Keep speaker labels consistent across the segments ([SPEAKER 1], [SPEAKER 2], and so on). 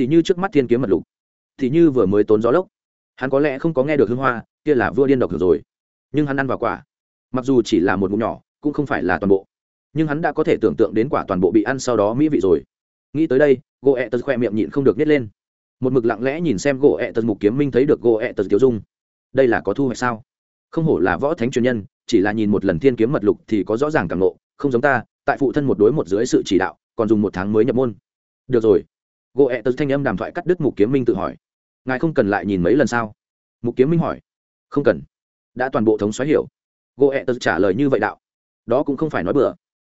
[SPEAKER 1] thì như trước mắt thiên kiếm mật lục, thì như vừa mới tốn gió lốc. Hắn có lẽ không có nghe được hương hoa, kia là vua điên độc rồi. Nhưng hắn ăn vào quả, mặc dù chỉ là một ngụm nhỏ, cũng không phải là toàn bộ. Nhưng hắn đã có thể tưởng tượng đến quả toàn bộ bị ăn sau đó mỹ vị rồi. Nghĩ tới đây, gỗ ẹ tật khoe miệng nhịn không được nhét lên. Một mực lặng lẽ nhìn xem gỗ ẹ tật mục kiếm minh thấy được gỗ ẹ tật tiêu dung. Đây là có thu hoạch sao? Không hổ là võ thánh truyền nhân, chỉ là nhìn một lần thiên kiếm mật lục thì có rõ ràng cảm lộ không giống ta, tại phụ thân một đối một dưới sự chỉ đạo, còn dùng một tháng mới nhập môn. Được rồi gỗ ẹ tật thanh âm đàm thoại cắt đứt mục kiếm minh tự hỏi. Ngài không cần lại nhìn mấy lần sao? Mục kiếm minh hỏi. Không cần. Đã toàn bộ thống xóa hiểu. Gỗ ẹ tật trả lời như vậy đạo. Đó cũng không phải nói bừa.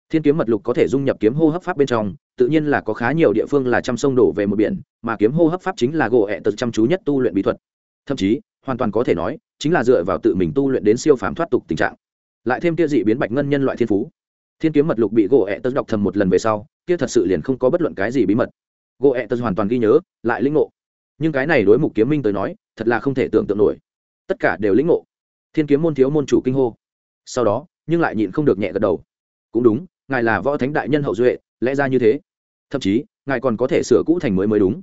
[SPEAKER 1] Thiên kiếm mật lục có thể dung nhập kiếm hô hấp pháp bên trong, tự nhiên là có khá nhiều địa phương là trăm sông đổ về một biển, mà kiếm hô hấp pháp chính là gỗ ẹ tật chăm chú nhất tu luyện bí thuật. Thậm chí, hoàn toàn có thể nói, chính là dựa vào tự mình tu luyện đến siêu phàm thoát tục tình trạng. Lại thêm kia dị biến bạch ngân nhân loại thiên phú. Thiên kiếm mật lục bị gỗ ẹ tật đọc thầm một lần về sau, kia thật sự liền không có bất luận cái gì bí mật gỗ ẹ tật hoàn toàn ghi nhớ, lại lĩnh ngộ. Nhưng cái này đối mục kiếm minh tới nói, thật là không thể tưởng tượng nổi. Tất cả đều lĩnh ngộ. Thiên kiếm môn thiếu môn chủ kinh hô. Sau đó, nhưng lại nhịn không được nhẹ gật đầu. Cũng đúng, ngài là võ thánh đại nhân hậu duệ, lẽ ra như thế. Thậm chí, ngài còn có thể sửa cũ thành mới mới đúng.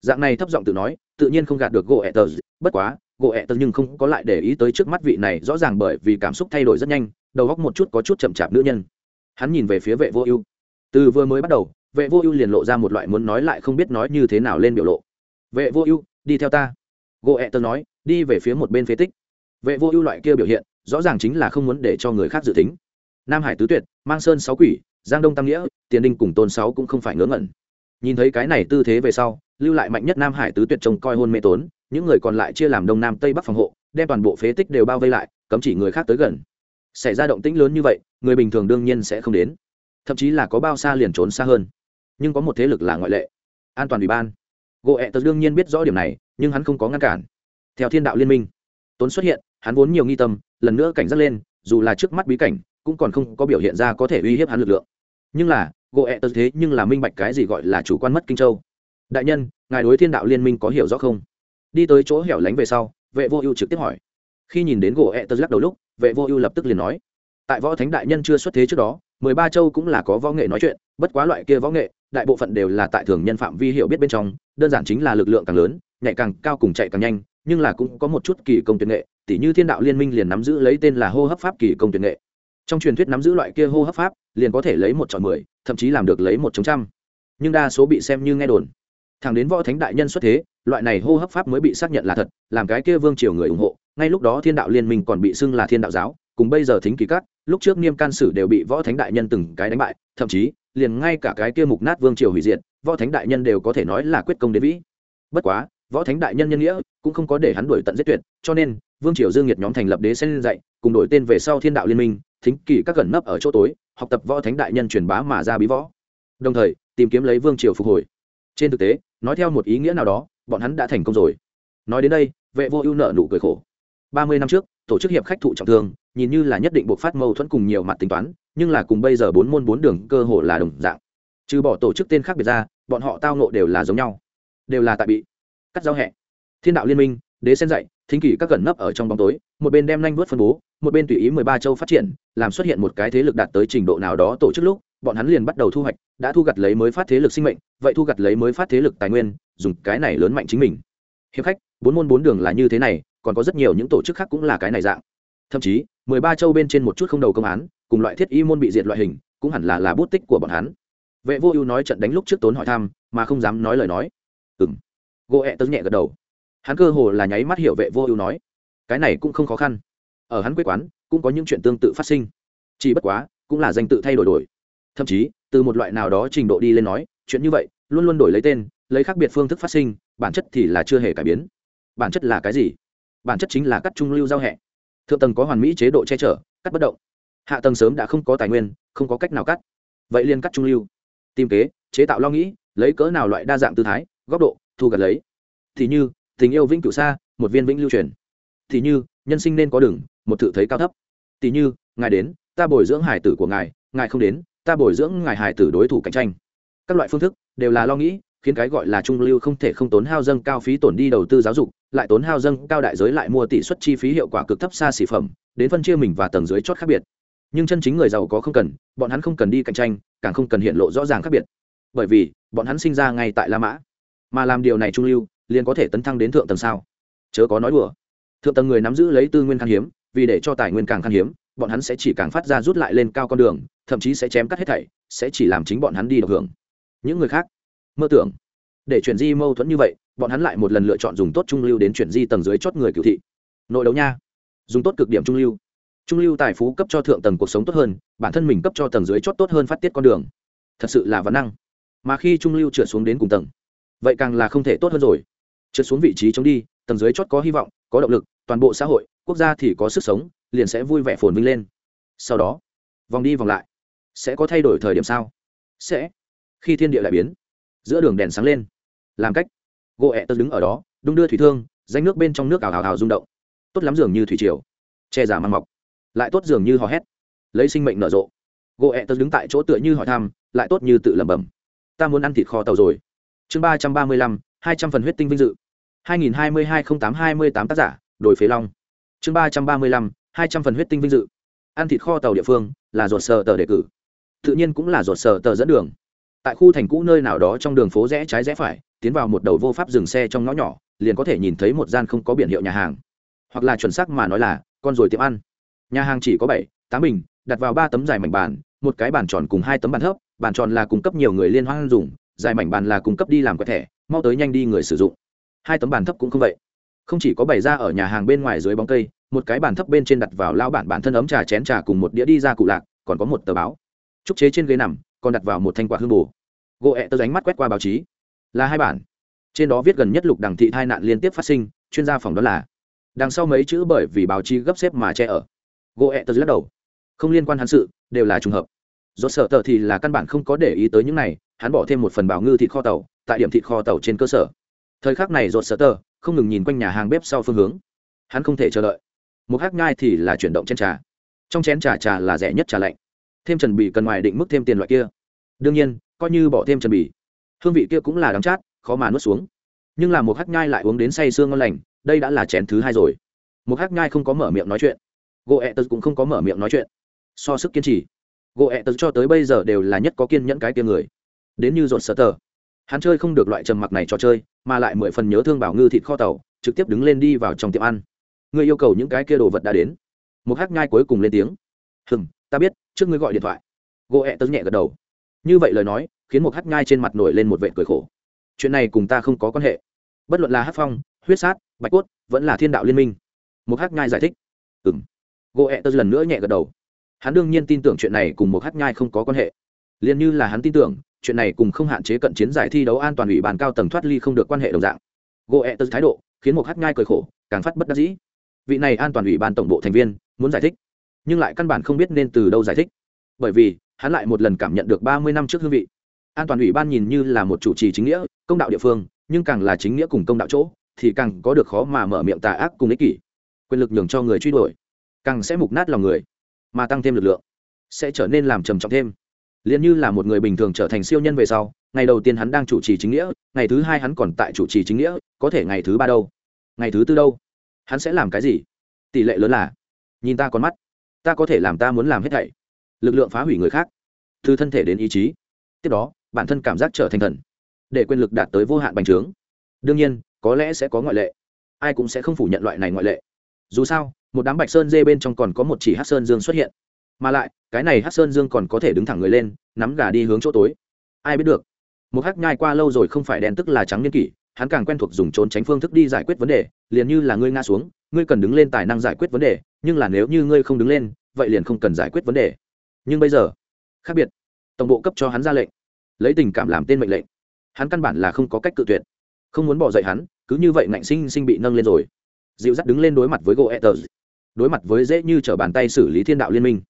[SPEAKER 1] Dạng này thấp giọng tự nói, tự nhiên không gạt được gỗ ẹ tờ bất quá, gỗ ẹ tờ nhưng không có lại để ý tới trước mắt vị này, rõ ràng bởi vì cảm xúc thay đổi rất nhanh, đầu góc một chút có chút chậm chạp nữ nhân. Hắn nhìn về phía vệ vô ưu. Từ vừa mới bắt đầu vệ vô ưu liền lộ ra một loại muốn nói lại không biết nói như thế nào lên biểu lộ. Vệ vô ưu, đi theo ta. Gỗ ẹ Tơ nói, đi về phía một bên phế tích. Vệ vô ưu loại kia biểu hiện, rõ ràng chính là không muốn để cho người khác dự tính. Nam hải tứ tuyệt, mang sơn sáu quỷ, giang đông tam nghĩa, tiền đinh cùng tôn sáu cũng không phải ngớ ngẩn. Nhìn thấy cái này tư thế về sau, lưu lại mạnh nhất nam hải tứ tuyệt trông coi hôn mê tốn, những người còn lại chia làm đông nam tây bắc phòng hộ, đem toàn bộ phế tích đều bao vây lại, cấm chỉ người khác tới gần. Xảy ra động tĩnh lớn như vậy, người bình thường đương nhiên sẽ không đến. Thậm chí là có bao xa liền trốn xa hơn nhưng có một thế lực là ngoại lệ, an toàn ủy ban. Gỗ ẹ tật đương nhiên biết rõ điểm này, nhưng hắn không có ngăn cản. Theo thiên đạo liên minh, tốn xuất hiện, hắn vốn nhiều nghi tâm, lần nữa cảnh giác lên, dù là trước mắt bí cảnh, cũng còn không có biểu hiện ra có thể uy hiếp hắn lực lượng. Nhưng là gỗ ẹ tật thế nhưng là minh bạch cái gì gọi là chủ quan mất kinh châu. Đại nhân, ngài đối thiên đạo liên minh có hiểu rõ không? Đi tới chỗ hẻo lánh về sau, vệ vô ưu trực tiếp hỏi. Khi nhìn đến gỗ ẹ tật lắc đầu lúc, vệ vô ưu lập tức liền nói. Tại võ thánh đại nhân chưa xuất thế trước đó mười ba châu cũng là có võ nghệ nói chuyện, bất quá loại kia võ nghệ, đại bộ phận đều là tại thường nhân phạm vi hiểu biết bên trong, đơn giản chính là lực lượng càng lớn nhạy càng cao cùng chạy càng nhanh, nhưng là cũng có một chút kỳ công tuyệt nghệ tỷ như thiên đạo liên minh liền nắm giữ lấy tên là hô hấp pháp kỳ công tuyệt nghệ. Trong truyền thuyết nắm giữ loại kia hô hấp pháp, liền có thể lấy một chọn mười, thậm chí làm được lấy một chống trăm. Nhưng đa số bị xem như nghe đồn. Thẳng đến võ thánh đại nhân xuất thế, loại này hô hấp pháp mới bị xác nhận là thật, làm cái kia vương triều người ủng hộ, ngay lúc đó thiên đạo liên minh còn bị xưng là thiên đạo giáo cùng bây giờ thính kỳ cát, lúc trước niêm can sử đều bị võ thánh đại nhân từng cái đánh bại, thậm chí, liền ngay cả cái kia mục nát vương triều hủy diệt, võ thánh đại nhân đều có thể nói là quyết công đến vĩ. Bất quá, võ thánh đại nhân nhân nghĩa cũng không có để hắn đuổi tận giết tuyệt, cho nên, vương triều dương nhiệt nhóm thành lập đế sen dạy, cùng đổi tên về sau thiên đạo liên minh, thính kỳ các gần nấp ở chỗ tối, học tập võ thánh đại nhân truyền bá mà ra bí võ. Đồng thời, tìm kiếm lấy vương triều phục hồi. Trên thực tế, nói theo một ý nghĩa nào đó, bọn hắn đã thành công rồi. Nói đến đây, vệ vô ưu nợ nụ cười khổ. Ba mươi năm trước, tổ chức hiệp khách thụ trọng thương nhìn như là nhất định buộc phát mâu thuẫn cùng nhiều mặt tính toán, nhưng là cùng bây giờ bốn môn bốn đường cơ hồ là đồng dạng. Trừ bỏ tổ chức tên khác biệt ra, bọn họ tao nộ đều là giống nhau. Đều là tại bị cắt giao hẹ. Thiên đạo liên minh, đế sen dạy, thính kỷ các gần nấp ở trong bóng tối, một bên đem nhanh vớt phân bố, một bên tùy ý mười ba châu phát triển, làm xuất hiện một cái thế lực đạt tới trình độ nào đó tổ chức lúc, bọn hắn liền bắt đầu thu hoạch, đã thu gặt lấy mới phát thế lực sinh mệnh, vậy thu gặt lấy mới phát thế lực tài nguyên, dùng cái này lớn mạnh chính mình. Hiệp khách, bốn môn bốn đường là như thế này, còn có rất nhiều những tổ chức khác cũng là cái này dạng. Thậm chí mười ba châu bên trên một chút không đầu công án, cùng loại thiết y môn bị diệt loại hình, cũng hẳn là là bút tích của bọn hắn. Vệ vô ưu nói trận đánh lúc trước tốn hỏi thăm, mà không dám nói lời nói. Ừm. Gỗ ẹ tớ nhẹ gật đầu. Hắn cơ hồ là nháy mắt hiểu vệ vô ưu nói. Cái này cũng không khó khăn. Ở hắn quê quán, cũng có những chuyện tương tự phát sinh. Chỉ bất quá, cũng là danh tự thay đổi đổi. Thậm chí, từ một loại nào đó trình độ đi lên nói, chuyện như vậy, luôn luôn đổi lấy tên, lấy khác biệt phương thức phát sinh, bản chất thì là chưa hề cải biến. Bản chất là cái gì? Bản chất chính là cắt trung lưu giao hẹ thượng tầng có hoàn mỹ chế độ che chở, cắt bất động. Hạ tầng sớm đã không có tài nguyên, không có cách nào cắt. Vậy liên cắt trung lưu. Tìm kế, chế tạo lo nghĩ, lấy cỡ nào loại đa dạng tư thái, góc độ, thu gặt lấy. Thì như, tình yêu vĩnh cửu xa, một viên vĩnh lưu truyền. Thì như, nhân sinh nên có đường, một thử thấy cao thấp. Tỷ như, ngài đến, ta bồi dưỡng hải tử của ngài ngài không đến, ta bồi dưỡng ngài hải tử đối thủ cạnh tranh. Các loại phương thức đều là lo nghĩ khiến cái gọi là trung lưu không thể không tốn hao dâng cao phí tổn đi đầu tư giáo dục, lại tốn hao dâng cao đại giới lại mua tỷ suất chi phí hiệu quả cực thấp xa xỉ phẩm, đến phân chia mình và tầng dưới chót khác biệt. Nhưng chân chính người giàu có không cần, bọn hắn không cần đi cạnh tranh, càng không cần hiện lộ rõ ràng khác biệt. Bởi vì, bọn hắn sinh ra ngay tại la mã. Mà làm điều này trung lưu, liền có thể tấn thăng đến thượng tầng sao? Chớ có nói đùa. Thượng tầng người nắm giữ lấy tư nguyên khan hiếm, vì để cho tài nguyên càng khan hiếm, bọn hắn sẽ chỉ càng phát ra rút lại lên cao con đường, thậm chí sẽ chém cắt hết thảy, sẽ chỉ làm chính bọn hắn đi được hưởng. Những người khác mơ tưởng. Để chuyển di mâu thuẫn như vậy, bọn hắn lại một lần lựa chọn dùng tốt trung lưu đến chuyển di tầng dưới chót người cựu thị. Nội đấu nha. Dùng tốt cực điểm trung lưu. Trung lưu tài phú cấp cho thượng tầng cuộc sống tốt hơn, bản thân mình cấp cho tầng dưới chót tốt hơn phát tiết con đường. Thật sự là vấn năng. Mà khi trung lưu trượt xuống đến cùng tầng, vậy càng là không thể tốt hơn rồi. Trượt xuống vị trí chống đi, tầng dưới chót có hy vọng, có động lực, toàn bộ xã hội, quốc gia thì có sức sống, liền sẽ vui vẻ phồn vinh lên. Sau đó, vòng đi vòng lại. Sẽ có thay đổi thời điểm sao? Sẽ. Khi thiên địa lại biến giữa đường đèn sáng lên. Làm cách gỗ ẹ tớ đứng ở đó, đung đưa thủy thương danh nước bên trong nước ảo hào hào rung động. Tốt lắm dường như thủy triều. Che giả mang mọc. Lại tốt dường như hò hét. Lấy sinh mệnh nở rộ. Gỗ ẹ tớ đứng tại chỗ tựa như hỏi thăm, lại tốt như tự lẩm bẩm. Ta muốn ăn thịt kho tàu rồi. Chương ba trăm ba mươi lăm, hai trăm phần huyết tinh vinh dự. Hai nghìn hai mươi hai không tám hai mươi tám tác giả đổi phế long. Chương ba trăm ba mươi lăm, hai trăm phần huyết tinh vinh dự. Ăn thịt kho tàu địa phương là ruột sờ tờ đề cử. Tự nhiên cũng là ruột sờ tờ dẫn đường tại khu thành cũ nơi nào đó trong đường phố rẽ trái rẽ phải, tiến vào một đầu vô pháp dừng xe trong ngõ nhỏ, liền có thể nhìn thấy một gian không có biển hiệu nhà hàng. Hoặc là chuẩn xác mà nói là, con rồi tiệm ăn. Nhà hàng chỉ có bảy, tám bình, đặt vào ba tấm dài mảnh bàn, một cái bàn tròn cùng hai tấm bàn thấp, bàn tròn là cung cấp nhiều người liên hoan dùng, dài mảnh bàn là cung cấp đi làm quẹt thẻ, mau tới nhanh đi người sử dụng. Hai tấm bàn thấp cũng không vậy. Không chỉ có bày ra ở nhà hàng bên ngoài dưới bóng cây, một cái bàn thấp bên trên đặt vào lao bản bản thân ấm trà chén trà cùng một đĩa đi ra cụ lạc, còn có một tờ báo. Trúc chế trên ghế nằm còn đặt vào một thanh quạt hương bù. Gỗ ẹ tớ ránh mắt quét qua báo chí. Là hai bản. Trên đó viết gần nhất lục đằng thị tai nạn liên tiếp phát sinh, chuyên gia phỏng đoán là đằng sau mấy chữ bởi vì báo chí gấp xếp mà che ở. Gỗ ẹ tớ lắc đầu. Không liên quan hắn sự, đều là trùng hợp. Do sợ tờ thì là căn bản không có để ý tới những này, hắn bỏ thêm một phần bảo ngư thịt kho tàu, tại điểm thịt kho tàu trên cơ sở. Thời khắc này rột sợ tờ không ngừng nhìn quanh nhà hàng bếp sau phương hướng. Hắn không thể chờ đợi. Một hát ngai thì là chuyển động chén trà. Trong chén trà trà là rẻ nhất trà lạnh thêm trần bì cần ngoài định mức thêm tiền loại kia. Đương nhiên, coi như bỏ thêm trần bì, hương vị kia cũng là đắng chát, khó mà nuốt xuống. Nhưng là một hắc nhai lại uống đến say sương ngon lành, đây đã là chén thứ hai rồi. Một hắc nhai không có mở miệng nói chuyện. Gỗ ẹ tật cũng không có mở miệng nói chuyện. So sức kiên trì. Gỗ ẹ tật cho tới bây giờ đều là nhất có kiên nhẫn cái kia người. Đến như rột sợ tờ. Hắn chơi không được loại trầm mặc này trò chơi, mà lại mười phần nhớ thương bảo ngư thịt kho tàu, trực tiếp đứng lên đi vào trong tiệm ăn. Người yêu cầu những cái kia đồ vật đã đến. Một hắc nhai cuối cùng lên tiếng. Hừm, ta biết trước ngươi gọi điện thoại. Gỗ ẹ tớ nhẹ gật đầu. Như vậy lời nói, khiến một hát nhai trên mặt nổi lên một vệ cười khổ. Chuyện này cùng ta không có quan hệ. Bất luận là hát phong, huyết sát, bạch cốt, vẫn là thiên đạo liên minh. Một hát nhai giải thích. Ừng gỗ ẹ tớ lần nữa nhẹ gật đầu. Hắn đương nhiên tin tưởng chuyện này cùng một hát nhai không có quan hệ. Liền như là hắn tin tưởng, chuyện này cùng không hạn chế cận chiến giải thi đấu an toàn ủy ban cao tầng thoát ly không được quan hệ đồng dạng. Gỗ ẹ tớ thái độ, khiến một hát nhai cười khổ, càng phát bất đắc dĩ. Vị này an toàn ủy ban tổng bộ thành viên, muốn giải thích nhưng lại căn bản không biết nên từ đâu giải thích. Bởi vì, hắn lại một lần cảm nhận được ba mươi năm trước hương vị. An toàn ủy ban nhìn như là một chủ trì chính nghĩa, công đạo địa phương, nhưng càng là chính nghĩa cùng công đạo chỗ, thì càng có được khó mà mở miệng tà ác cùng ích kỷ. Quyền lực nhường cho người truy đuổi, càng sẽ mục nát lòng người, mà tăng thêm lực lượng, sẽ trở nên làm trầm trọng thêm. Liền như là một người bình thường trở thành siêu nhân về sau, ngày đầu tiên hắn đang chủ trì chính nghĩa, ngày thứ hai hắn còn tại chủ trì chính nghĩa, có thể ngày thứ ba đâu, ngày thứ tư đâu, hắn sẽ làm cái gì? Tỷ lệ lớn là, nhìn ta con mắt ta có thể làm ta muốn làm hết thảy. Lực lượng phá hủy người khác, từ thân thể đến ý chí. Tiếp đó, bản thân cảm giác trở thành thần, để quyền lực đạt tới vô hạn bành trướng. Đương nhiên, có lẽ sẽ có ngoại lệ. Ai cũng sẽ không phủ nhận loại này ngoại lệ. Dù sao, một đám bạch sơn dê bên trong còn có một chỉ hát sơn dương xuất hiện. Mà lại, cái này hát sơn dương còn có thể đứng thẳng người lên, nắm gà đi hướng chỗ tối. Ai biết được, một hát nhai qua lâu rồi không phải đen tức là trắng niên kỷ, hắn càng quen thuộc dùng trốn tránh phương thức đi giải quyết vấn đề, liền như là ngươi nga xuống ngươi cần đứng lên tài năng giải quyết vấn đề, nhưng là nếu như ngươi không đứng lên, vậy liền không cần giải quyết vấn đề. Nhưng bây giờ, khác biệt. Tổng bộ cấp cho hắn ra lệnh, lấy tình cảm làm tên mệnh lệnh. Hắn căn bản là không có cách cự tuyệt. Không muốn bỏ dậy hắn, cứ như vậy ngạnh sinh sinh bị nâng lên rồi. Dịu dắt đứng lên đối mặt với gỗ etters đối mặt với dễ như t r ở bàn tay xử lý thiên đạo liên minh.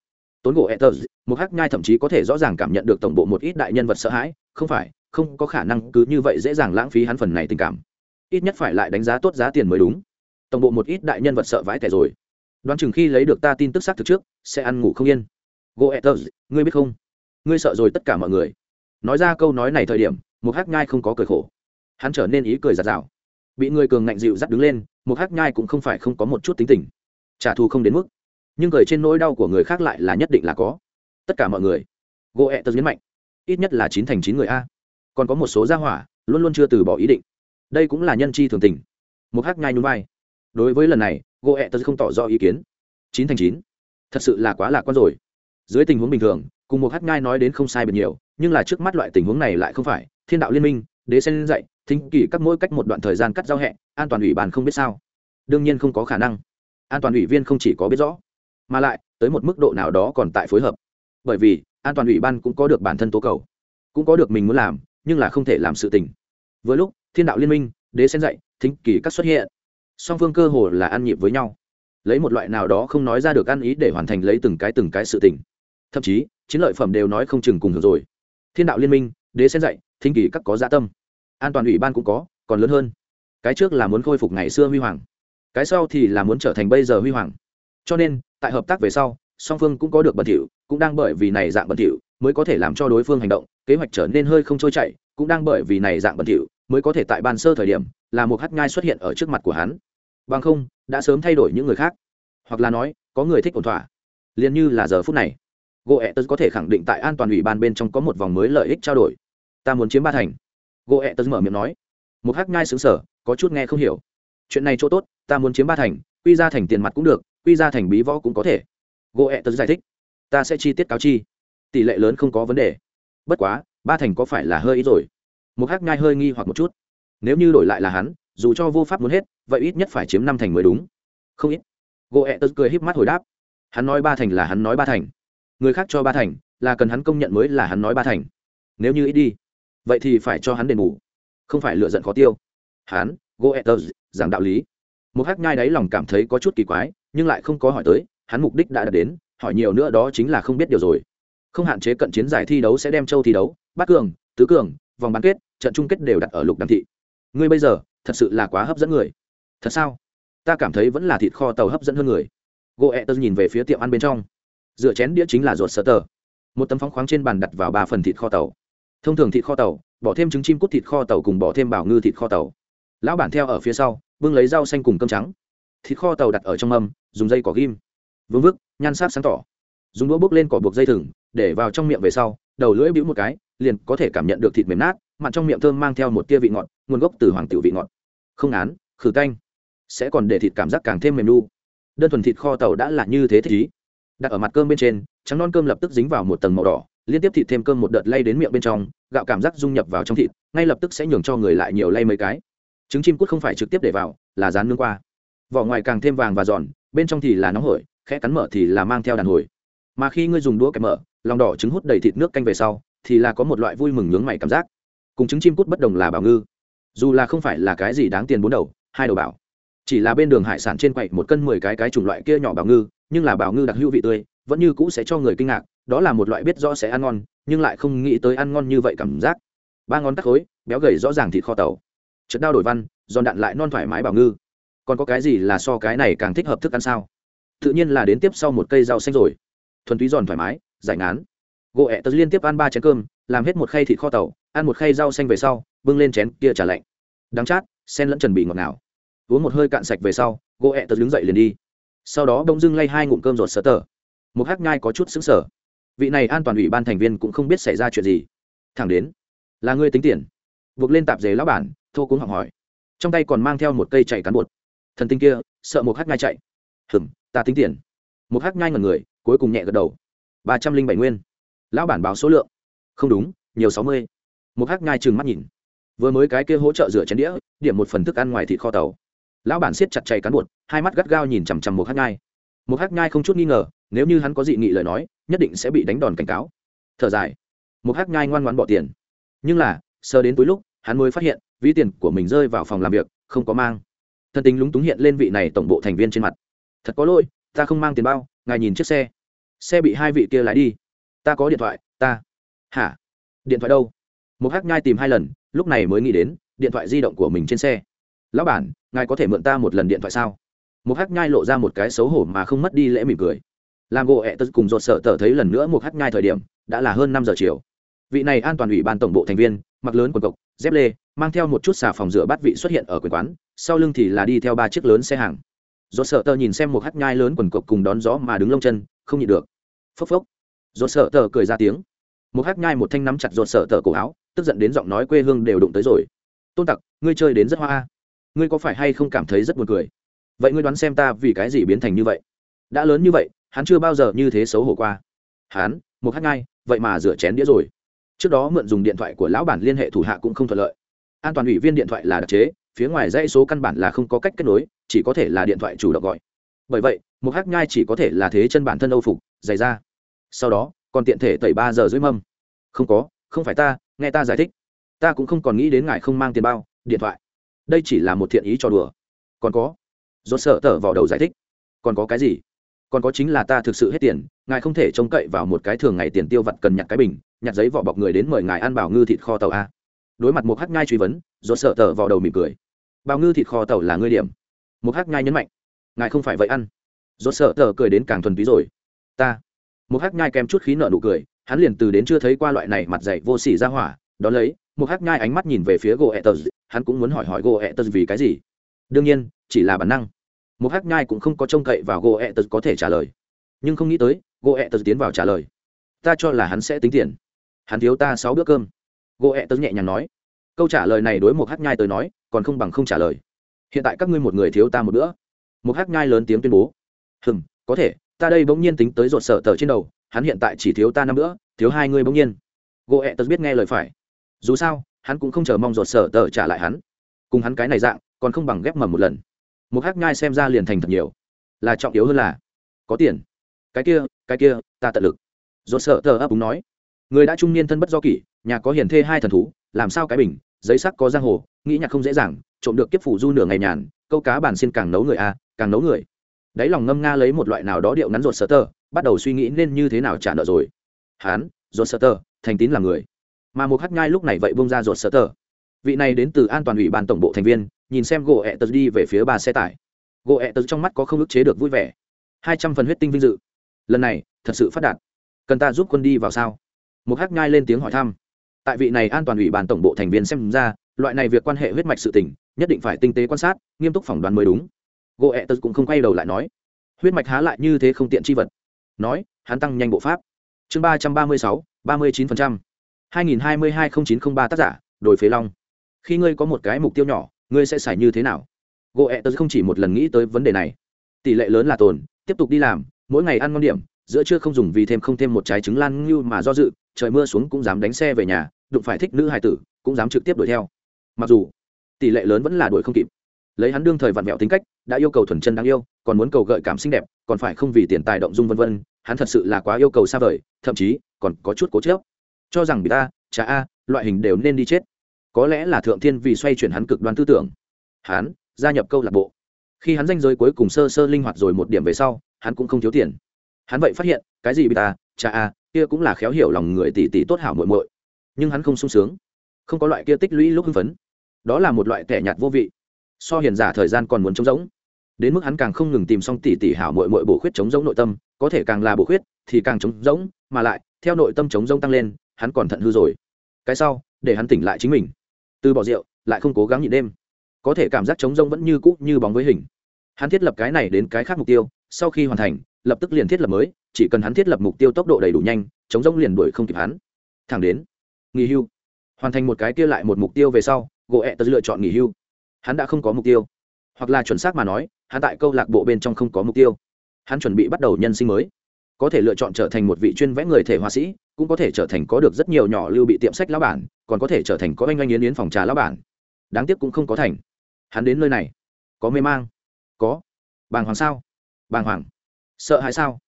[SPEAKER 1] Tốn gỗ etters một hắc nhai thậm chí có thể rõ ràng cảm nhận được tổng bộ một ít đại nhân vật sợ hãi. Không phải, không có khả năng cứ như vậy dễ dàng lãng phí hắn phần này tình cảm. Ít nhất phải lại đánh giá tốt giá tiền mới đúng tổng bộ một ít đại nhân vật sợ vãi tẻ rồi. Đoán chừng khi lấy được ta tin tức xác thực trước, sẽ ăn ngủ không yên. Goethers ngươi biết không? Ngươi sợ rồi tất cả mọi người. Nói ra câu nói này thời điểm một hắc nhai không có cười khổ. Hắn trở nên ý cười giạt rào. Bị người cường ngạnh dịu dắt đứng lên một hắc nhai cũng không phải không có một chút tính tình. Trả thù không đến mức. Nhưng cười trên nỗi đau của người khác lại là nhất định là có. Tất cả mọi người. Goethers nhấn mạnh. Ít nhất là chín thành chín người a. Còn có một số gia hỏa, luôn luôn chưa từ bỏ ý định. Đây cũng là nhân chi thường tình. Một hắc nhai nhún vai đối với lần này gỗ ẹ tớ không tỏ rõ ý kiến. Chín thành chín. Thật sự là quá lạc quan rồi. Dưới tình huống bình thường, cùng một hát ngai nói đến không sai biệt nhiều, nhưng là trước mắt loại tình huống này lại không phải. Thiên đạo liên minh, đế sen dạy, thính kỷ các mỗi cách một đoạn thời gian cắt giao hẹ an toàn ủy ban không biết sao. Đương nhiên không có khả năng. An toàn ủy viên không chỉ có biết rõ, mà lại, tới một mức độ nào đó còn tại phối hợp. Bởi vì, an toàn ủy ban cũng có được bản thân tố cầu, cũng có được mình muốn làm, nhưng là không thể làm sự tình. Với lúc, thiên đạo liên minh, đế sen dạy, thính kỷ các xuất hiện song phương cơ hồ là ăn nhịp với nhau. Lấy một loại nào đó không nói ra được ăn ý để hoàn thành lấy từng cái từng cái sự tình. Thậm chí, chiến lợi phẩm đều nói không chừng cùng hưởng rồi. Thiên đạo liên minh, đế xen dạy thinh kỳ các có gia dạ tâm. An toàn ủy ban cũng có, còn lớn hơn. Cái trước là muốn khôi phục ngày xưa huy hoàng. Cái sau thì là muốn trở thành bây giờ huy hoàng. Cho nên, tại hợp tác về sau, song phương cũng có được bẩn thỉu, cũng đang bởi vì này dạng bẩn thỉu mới có thể làm cho đối phương hành động, kế hoạch trở nên hơi không trôi chảy, cũng đang bởi vì này dạng bẩn thỉu mới có thể tại ban sơ thời điểm, là một hát nhai xuất hiện ở trước mặt của hắn. Bằng không, đã sớm thay đổi những người khác. Hoặc là nói, có người thích ổn thỏa. Liền như là giờ phút này gỗ ẹ tớ có thể khẳng định tại an toàn ủy ban bên trong có một vòng mới lợi ích trao đổi. Ta muốn chiếm ba thành. Gỗ ẹ tớ mở miệng nói. Một hát nhai xứng sở có chút nghe không hiểu. Chuyện này chỗ tốt, ta muốn chiếm ba thành, quy ra thành tiền mặt cũng được, quy ra thành bí võ cũng có thể. Gỗ ẹ tớ giải thích. Ta sẽ chi tiết cáo chi. Tỷ lệ lớn không có vấn đề. Bất quá, ba thành có phải là hơi ít rồi? Một hắc nhai hơi nghi hoặc một chút. Nếu như đổi lại là hắn, dù cho vô pháp muốn hết, vậy ít nhất phải chiếm năm thành mới đúng. Không ít. Gỗ ẹ tớ cười híp mắt hồi đáp. Hắn nói ba thành là hắn nói ba thành. Người khác cho ba thành, là cần hắn công nhận mới là hắn nói ba thành. Nếu như ít đi, vậy thì phải cho hắn đền bù. Không phải lựa giận khó tiêu. Hắn goethez giảng đạo lý. Một hắc nhai đáy lòng cảm thấy có chút kỳ quái, nhưng lại không có hỏi tới, hắn mục đích đã đạt đến, hỏi nhiều nữa đó chính là không biết điều rồi. Không hạn chế cận chiến giải thi đấu sẽ đem châu thi đấu bát cường, tứ cường vòng bán kết, trận chung kết đều đặt ở lục đàm thị. Ngươi bây giờ, thật sự là quá hấp dẫn người. Thật sao? Ta cảm thấy vẫn là thịt kho tàu hấp dẫn hơn người. Goethez nhìn về phía tiệm ăn bên trong. Dựa chén đĩa chính là ruột sơ tờ. Một tấm phóng khoáng trên bàn đặt vào ba phần thịt kho tàu. Thông thường thịt kho tàu, bỏ thêm trứng chim cút thịt kho tàu cùng bỏ thêm bảo ngư thịt kho tàu. Lão bản theo ở phía sau vương lấy rau xanh cùng cơm trắng. Thịt kho tàu đặt ở trong mâm, dùng dây cỏ ghim. Vương vức, nhan sắc sáng tỏ. Dùng đũa bốc lên cỏ buộc dây thừng, để vào trong miệng về sau đầu lưỡi bĩu một cái liền có thể cảm nhận được thịt mềm nát mặn trong miệng thơm mang theo một tia vị ngọt nguồn gốc từ hoàng tiểu vị ngọt. Không án khử canh, sẽ còn để thịt cảm giác càng thêm mềm nu. Đơn thuần thịt kho tàu đã là như thế thích ý. Đặt ở mặt cơm bên trên trắng non cơm lập tức dính vào một tầng màu đỏ liên tiếp thịt thêm cơm một đợt lay đến miệng bên trong gạo cảm giác dung nhập vào trong thịt ngay lập tức sẽ nhường cho người lại nhiều lay mấy cái. Trứng chim cút không phải trực tiếp để vào là rán nướng qua. Vỏ ngoài càng thêm vàng và giòn bên trong thì là nóng hổi khẽ cắn mở thì là mang theo đàn hồi. Mà khi ngươi dùng đũa kẹp mở lòng đỏ trứng hút đầy thịt nước canh về sau, thì là có một loại vui mừng nhướng mày cảm giác. Cùng trứng chim cút bất đồng là bảo ngư. Dù là không phải là cái gì đáng tiền bốn đầu, hai đầu bảo. Chỉ là bên đường hải sản trên quậy một cân mười cái cái chủng loại kia nhỏ bảo ngư, nhưng là bảo ngư đặc hữu vị tươi, vẫn như cũ sẽ cho người kinh ngạc, đó là một loại biết rõ sẽ ăn ngon, nhưng lại không nghĩ tới ăn ngon như vậy cảm giác. Ba ngón tắc khối, béo gầy rõ ràng thịt kho tàu. Chật đao đổi văn, giòn đạn lại non thoải mái bảo ngư. Còn có cái gì là so cái này càng thích hợp thức ăn sao? Tự nhiên là đến tiếp sau một cây rau xanh rồi. Thuần túy giòn thoải mái giải ngán. Gỗ ẹ tớ liên tiếp ăn ba chén cơm, làm hết một khay thịt kho tàu, ăn một khay rau xanh về sau, bưng lên chén kia trả lạnh. Đắng chát, sen lẫn trần bị ngọt ngào. Uống một hơi cạn sạch về sau, gỗ ẹ tớ đứng dậy liền đi. Sau đó bỗng dưng lay hai ngụm cơm ruột sơ tờ. Một hắc nhai có chút xứng sở vị này an toàn ủy ban thành viên cũng không biết xảy ra chuyện gì. Thẳng đến, là ngươi tính tiền. Buộc lên tạp dề lão bản, thô cũng học hỏi. Trong tay còn mang theo một cây chạy cán bột. Thần tinh kia, sợ một hắc nhai chạy. Hừng ta tính tiền. Một hắc nhai ngần người, cuối cùng nhẹ gật đầu ba trăm linh bảy nguyên. Lão bản báo số lượng. Không đúng, nhiều sáu mươi. Một hắc ngai trừng mắt nhìn. Vừa mới cái kia hỗ trợ rửa chén đĩa, điểm một phần thức ăn ngoài thịt kho tàu. Lão bản siết chặt chày cán bột, hai mắt gắt gao nhìn chằm chằm một hắc ngai. một hắc ngai không chút nghi ngờ, nếu như hắn có dị nghị lời nói, nhất định sẽ bị đánh đòn cảnh cáo. Thở dài. Một hắc ngai ngoan ngoan bỏ tiền. Nhưng là sơ đến tối lúc, hắn mới phát hiện, ví tiền của mình rơi vào phòng làm việc, không có mang. Thân tính lúng túng hiện lên vị này tổng bộ thành viên trên mặt. Thật có lỗi, ta không mang tiền bao, ngài nhìn chiếc xe xe bị hai vị kia lái đi. Ta có điện thoại, ta. Hả? Điện thoại đâu? Một hắc nhai tìm hai lần, lúc này mới nghĩ đến, điện thoại di động của mình trên xe. Lão bản, ngài có thể mượn ta một lần điện thoại sao? Một hắc nhai lộ ra một cái xấu hổ mà không mất đi lễ mỉm cười. Làm gỗ ẹ tật cùng dột sợ tờ thấy lần nữa một hắc nhai thời điểm, đã là hơn năm giờ chiều. Vị này an toàn ủy ban tổng bộ thành viên, mặc lớn quần cộc, dép lê, mang theo một chút xà phòng rửa bát vị xuất hiện ở quyền quán, sau lưng thì là đi theo ba chiếc lớn xe hàng. Dột sợ tờ nhìn xem một hắc nhai lớn quần cộc cùng đón gió mà đứng lông chân, không nhịn được phốc phốc. Dột sợ tờ cười ra tiếng. Một hát nhai một thanh nắm chặt dột sợ tờ cổ áo, tức giận đến giọng nói quê hương đều đụng tới rồi. Tôn tặc, ngươi chơi đến rất hoa ngươi có phải hay không cảm thấy rất buồn cười? Vậy ngươi đoán xem ta vì cái gì biến thành như vậy? Đã lớn như vậy, hắn chưa bao giờ như thế xấu hổ qua. Hắn, một hát ngay vậy mà rửa chén đĩa rồi. Trước đó mượn dùng điện thoại của lão bản liên hệ thủ hạ cũng không thuận lợi. An toàn ủy viên điện thoại là đặc chế, phía ngoài dãy số căn bản là không có cách kết nối, chỉ có thể là điện thoại chủ động gọi bởi vậy, một hắc nhai chỉ có thể là thế chân bản thân âu phục, dày ra sau đó, còn tiện thể tẩy ba giờ dưới mâm. Không có, không phải ta, nghe ta giải thích. Ta cũng không còn nghĩ đến ngài không mang tiền bao, điện thoại. Đây chỉ là một thiện ý cho đùa. Còn có do sợ tở vào đầu giải thích. Còn có cái gì? Còn có chính là ta thực sự hết tiền, ngài không thể trông cậy vào một cái thường ngày tiền tiêu vặt cần nhặt cái bình, nhặt giấy vỏ bọc người đến mời ngài ăn bảo ngư thịt kho tàu a. Đối mặt một hắc nhai truy vấn do sợ tở vào đầu mỉm cười. Bảo ngư thịt kho tàu là ngươi điểm. Một hắc nhai nhấn mạnh ngài không phải vậy ăn. Rốt sợ tờ cười đến càng thuần túy rồi. Ta. Một hắc nhai kèm chút khí nợ nụ cười, hắn liền từ đến chưa thấy qua loại này mặt dày vô sỉ ra hỏa. Đó lấy một hắc nhai ánh mắt nhìn về phía gỗ ẹ tờ hắn cũng muốn hỏi hỏi gỗ ẹ tờ vì cái gì. Đương nhiên, chỉ là bản năng. Một hắc nhai cũng không có trông cậy vào gỗ ẹ tờ có thể trả lời. Nhưng không nghĩ tới gỗ ẹ tờ tiến vào trả lời. Ta cho là hắn sẽ tính tiền. Hắn thiếu ta sáu bữa cơm. Gỗ ẹ tớ nhẹ nhàng nói. Câu trả lời này đối một hắc nhai tới nói, còn không bằng không trả lời. Hiện tại các ngươi một người thiếu ta một bữa một hắc nhai lớn tiếng tuyên bố. Hừm có thể ta đây bỗng nhiên tính tới rột sở tờ trên đầu hắn hiện tại chỉ thiếu ta năm nữa, thiếu hai người bỗng nhiên. Gỗ ẹ tật biết nghe lời phải. Dù sao hắn cũng không chờ mong rột sở tờ trả lại hắn. Cùng hắn cái này dạng còn không bằng ghép mầm một lần. Một hắc nhai xem ra liền thành thật nhiều. Là trọng yếu hơn là có tiền. Cái kia cái kia ta tận lực. Rột sở tờ ấp úng nói. Người đã trung niên thân bất do kỷ nhà có hiền thê hai thần thú làm sao cái bình giấy sắc có giang hồ nghĩ nhạc không dễ dàng trộm được kiếp phủ du nửa ngày nhàn câu cá bản xin càng nấu người a càng nấu người. Đáy lòng ngâm nga lấy một loại nào đó điệu ngắn ruột sơ tơ, bắt đầu suy nghĩ nên như thế nào trả nợ rồi. Hán, ruột sơ tơ, thành tín là người. Mà một hắc nhai lúc này vậy bông ra ruột sơ tơ. Vị này đến từ an toàn ủy ban tổng bộ thành viên, nhìn xem gỗ ẹ tật đi về phía ba xe tải. Gỗ ẹ tật trong mắt có không ức chế được vui vẻ. Hai trăm phần huyết tinh vinh dự. Lần này, thật sự phát đạt. Cần ta giúp quân đi vào sao? Một hắc nhai lên tiếng hỏi thăm. Tại vị này an toàn ủy ban tổng bộ thành viên xem ra, loại này việc quan hệ huyết mạch sự tình, nhất định phải tinh tế quan sát, nghiêm túc phỏng đoán mới đúng gỗ ẹ tật cũng không quay đầu lại nói, huyết mạch há lại như thế không tiện chi vật. Nói, hắn tăng nhanh bộ pháp. Chương ba trăm ba mươi sáu, ba mươi chín phần trăm. Hai nghìn hai mươi hai n chín không ba tác giả đổi phế long. Khi ngươi có một cái mục tiêu nhỏ, ngươi sẽ xài như thế nào? Gỗ ẹ tớ không chỉ một lần nghĩ tới vấn đề này. Tỷ lệ lớn là tồn, tiếp tục đi làm, mỗi ngày ăn ngon điểm, giữa trưa không dùng vì thêm không thêm một trái trứng lan như mà do dự, trời mưa xuống cũng dám đánh xe về nhà, đụng phải thích nữ hài tử, cũng dám trực tiếp đuổi theo. Mặc dù, tỷ lệ lớn vẫn là đuổi không kịp lấy hắn đương thời vặn vẹo tính cách, đã yêu cầu thuần chân đáng yêu, còn muốn cầu gợi cảm xinh đẹp, còn phải không vì tiền tài động dung vân vân, hắn thật sự là quá yêu cầu xa vời, thậm chí còn có chút cố chớp cho rằng bị ta cha a, loại hình đều nên đi chết. Có lẽ là thượng thiên vì xoay chuyển hắn cực đoan tư tưởng. Hắn, gia nhập câu lạc bộ. Khi hắn danh giới cuối cùng sơ sơ linh hoạt rồi một điểm về sau, hắn cũng không thiếu tiền. Hắn vậy phát hiện, cái gì bị ta cha a, kia cũng là khéo hiểu lòng người tỷ tỷ tốt hảo muội muội. Nhưng hắn không sung sướng. Không có loại kia tích lũy lúc hưng phấn. Đó là một loại tẻ nhạt vô vị so hiền giả thời gian còn muốn trống rỗng. Đến mức hắn càng không ngừng tìm xong tỷ tỷ hảo muội muội bổ khuyết chống rỗng nội tâm, có thể càng là bổ khuyết, thì càng trống rỗng, mà lại, theo nội tâm chống rỗng tăng lên, hắn còn thận hư rồi. Cái sau, để hắn tỉnh lại chính mình. Từ bỏ rượu, lại không cố gắng nhịn đêm. Có thể cảm giác chống rông vẫn như cũ, như bóng với hình. Hắn thiết lập cái này đến cái khác mục tiêu, sau khi hoàn thành, lập tức liền thiết lập mới, chỉ cần hắn thiết lập mục tiêu tốc độ đầy đủ nhanh chống rông liền đuổi không kịp hắn. Thẳng đến, nghỉ hưu. Hoàn thành một cái kia lại một mục tiêu về sau gỗ ẹ tớ lựa chọn nghỉ hưu hắn đã không có mục tiêu. Hoặc là chuẩn xác mà nói, hắn tại câu lạc bộ bên trong không có mục tiêu. Hắn chuẩn bị bắt đầu nhân sinh mới. Có thể lựa chọn trở thành một vị chuyên vẽ người thể họa sĩ, cũng có thể trở thành có được rất nhiều nhỏ lưu bị tiệm sách lão bản, còn có thể trở thành có anh anh yến yến phòng trà lão bản. Đáng tiếc cũng không có thành. Hắn đến nơi này. Có mê mang. Có. Bàng hoàng sao? Bàng hoàng. Sợ hãi sao?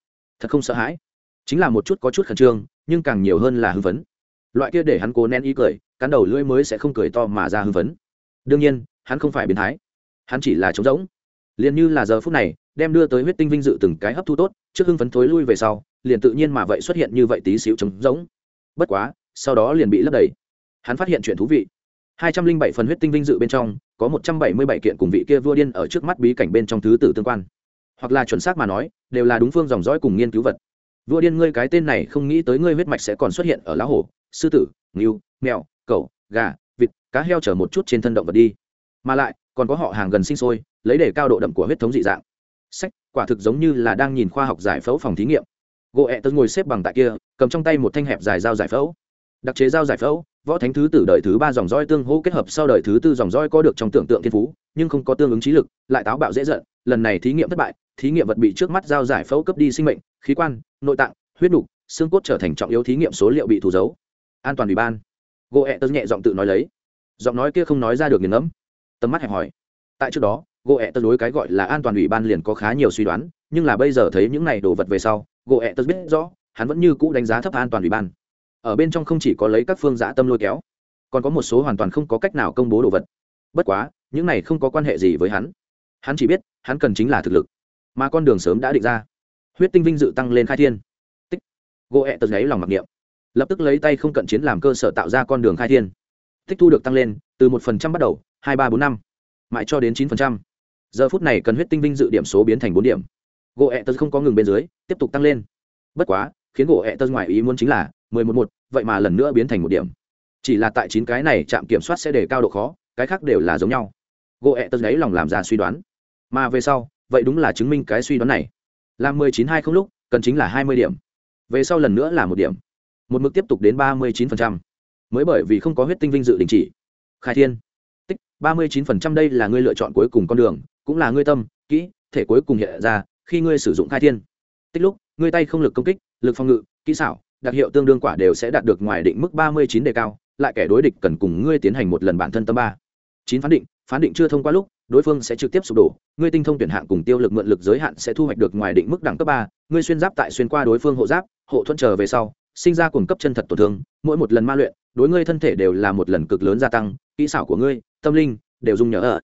[SPEAKER 1] Thật không sợ hãi. Chính là một chút có chút khẩn trương, nhưng càng nhiều hơn là hưng phấn. Loại kia để hắn cố nén ý cười, cắn đầu lưỡi mới sẽ không cười to mà ra hưng phấn. Đương nhiên hắn không phải biến thái. Hắn chỉ là trống rỗng. Liền như là giờ phút này, đem đưa tới huyết tinh vinh dự từng cái hấp thu tốt, trước hưng phấn thối lui về sau, liền tự nhiên mà vậy xuất hiện như vậy tí xíu trống rỗng. Bất quá, sau đó liền bị lấp đầy. Hắn phát hiện chuyện thú vị. Hai trăm linh bảy phần huyết tinh vinh dự bên trong, có một trăm bảy mươi bảy kiện cùng vị kia vua điên ở trước mắt bí cảnh bên trong thứ tử tương quan. Hoặc là chuẩn xác mà nói, đều là đúng phương dòng dõi cùng nghiên cứu vật. Vua điên ngươi cái tên này không nghĩ tới ngươi huyết mạch sẽ còn xuất hiện ở lá hổ, sư tử, ngưu, mèo, cẩu, gà, vịt, cá heo chở một chút trên thân động vật đi mà lại, còn có họ hàng gần sinh sôi, lấy để cao độ đậm của huyết thống dị dạng. Sách, quả thực giống như là đang nhìn khoa học giải phẫu phòng thí nghiệm. Gỗ ẹ tớ ngồi xếp bằng tại kia, cầm trong tay một thanh hẹp dài dao giải phẫu. Đặc chế dao giải phẫu, võ thánh thứ tử đời thứ ba dòng roi tương hỗ kết hợp sau đời thứ tư dòng roi có được trong tưởng tượng thiên phú, nhưng không có tương ứng trí lực, lại táo bạo dễ giận. Lần này thí nghiệm thất bại, thí nghiệm vật bị trước mắt dao giải phẫu cấp đi sinh mệnh, khí quan, nội tạng, huyết đục xương cốt trở thành trọng yếu thí nghiệm số liệu bị thủ giấu. an toàn ủy ban. Gỗ ẹ tớ nhẹ giọng tự nói lấy. Giọng nói kia không nói ra được nghiền ngẫm tầm mắt hẹp hỏi tại trước đó gỗ ẹ tớ đối cái gọi là an toàn ủy ban liền có khá nhiều suy đoán, nhưng là bây giờ thấy những này đồ vật về sau gỗ ẹ tớ biết rõ, hắn vẫn như cũ đánh giá thấp an toàn ủy ban. Ở bên trong không chỉ có lấy các phương giã tâm lôi kéo, còn có một số hoàn toàn không có cách nào công bố đồ vật. Bất quá, những này không có quan hệ gì với hắn. Hắn chỉ biết, hắn cần chính là thực lực. Mà con đường sớm đã định ra. Huyết tinh vinh dự tăng lên khai thiên. Tích. Gỗ ẹ tật gáy lòng mặc niệm. Lập tức lấy tay không cận chiến làm cơ sở tạo ra con đường khai thiên tích thu được tăng lên từ một phần trăm bắt đầu, hai, ba, bốn, năm, mãi cho đến chín phần trăm. Giờ phút này cần huyết tinh vinh dự điểm số biến thành bốn điểm. Gỗ ẹ tớ không có ngừng bên dưới, tiếp tục tăng lên. Bất quá, khiến gỗ ẹ tớ ngoài ý muốn chính là mười một một, vậy mà lần nữa biến thành một điểm. Chỉ là tại chín cái này trạm kiểm soát sẽ để cao độ khó, cái khác đều là giống nhau. Gỗ ẹ tớ đấy lòng làm ra suy đoán. Mà về sau, vậy đúng là chứng minh cái suy đoán này. Làm mười chín hai không lúc, cần chính là hai mươi điểm. Về sau lần nữa là một điểm. Một mực tiếp tục đến ba mươi chín phần trăm mới bởi vì không có huyết tinh vinh dự đình chỉ. Khai thiên, tích, ba mươi chín phần trăm đây là ngươi lựa chọn cuối cùng con đường, cũng là ngươi tâm, kỹ, thể cuối cùng hiện ra, khi ngươi sử dụng khai thiên. Tích lúc, ngươi tay không lực công kích, lực phòng ngự, kỹ xảo, đặc hiệu tương đương quả đều sẽ đạt được ngoài định mức ba mươi chín đề cao, lại kẻ đối địch cần cùng ngươi tiến hành một lần bản thân tâm ba. Chín phán định phán định chưa thông qua lúc, đối phương sẽ trực tiếp sụp đổ, ngươi tinh thông tuyển hạng cùng tiêu lực mượn lực giới hạn sẽ thu hoạch được ngoài định mức đẳng cấp ba, ngươi xuyên giáp tại xuyên qua đối phương hộ giáp, hộ thuận trở về sau sinh ra cùng cấp chân thật tổn thương, mỗi một lần ma luyện, đối ngươi thân thể đều là một lần cực lớn gia tăng, kỹ xảo của ngươi, tâm linh đều dung nhớ ở.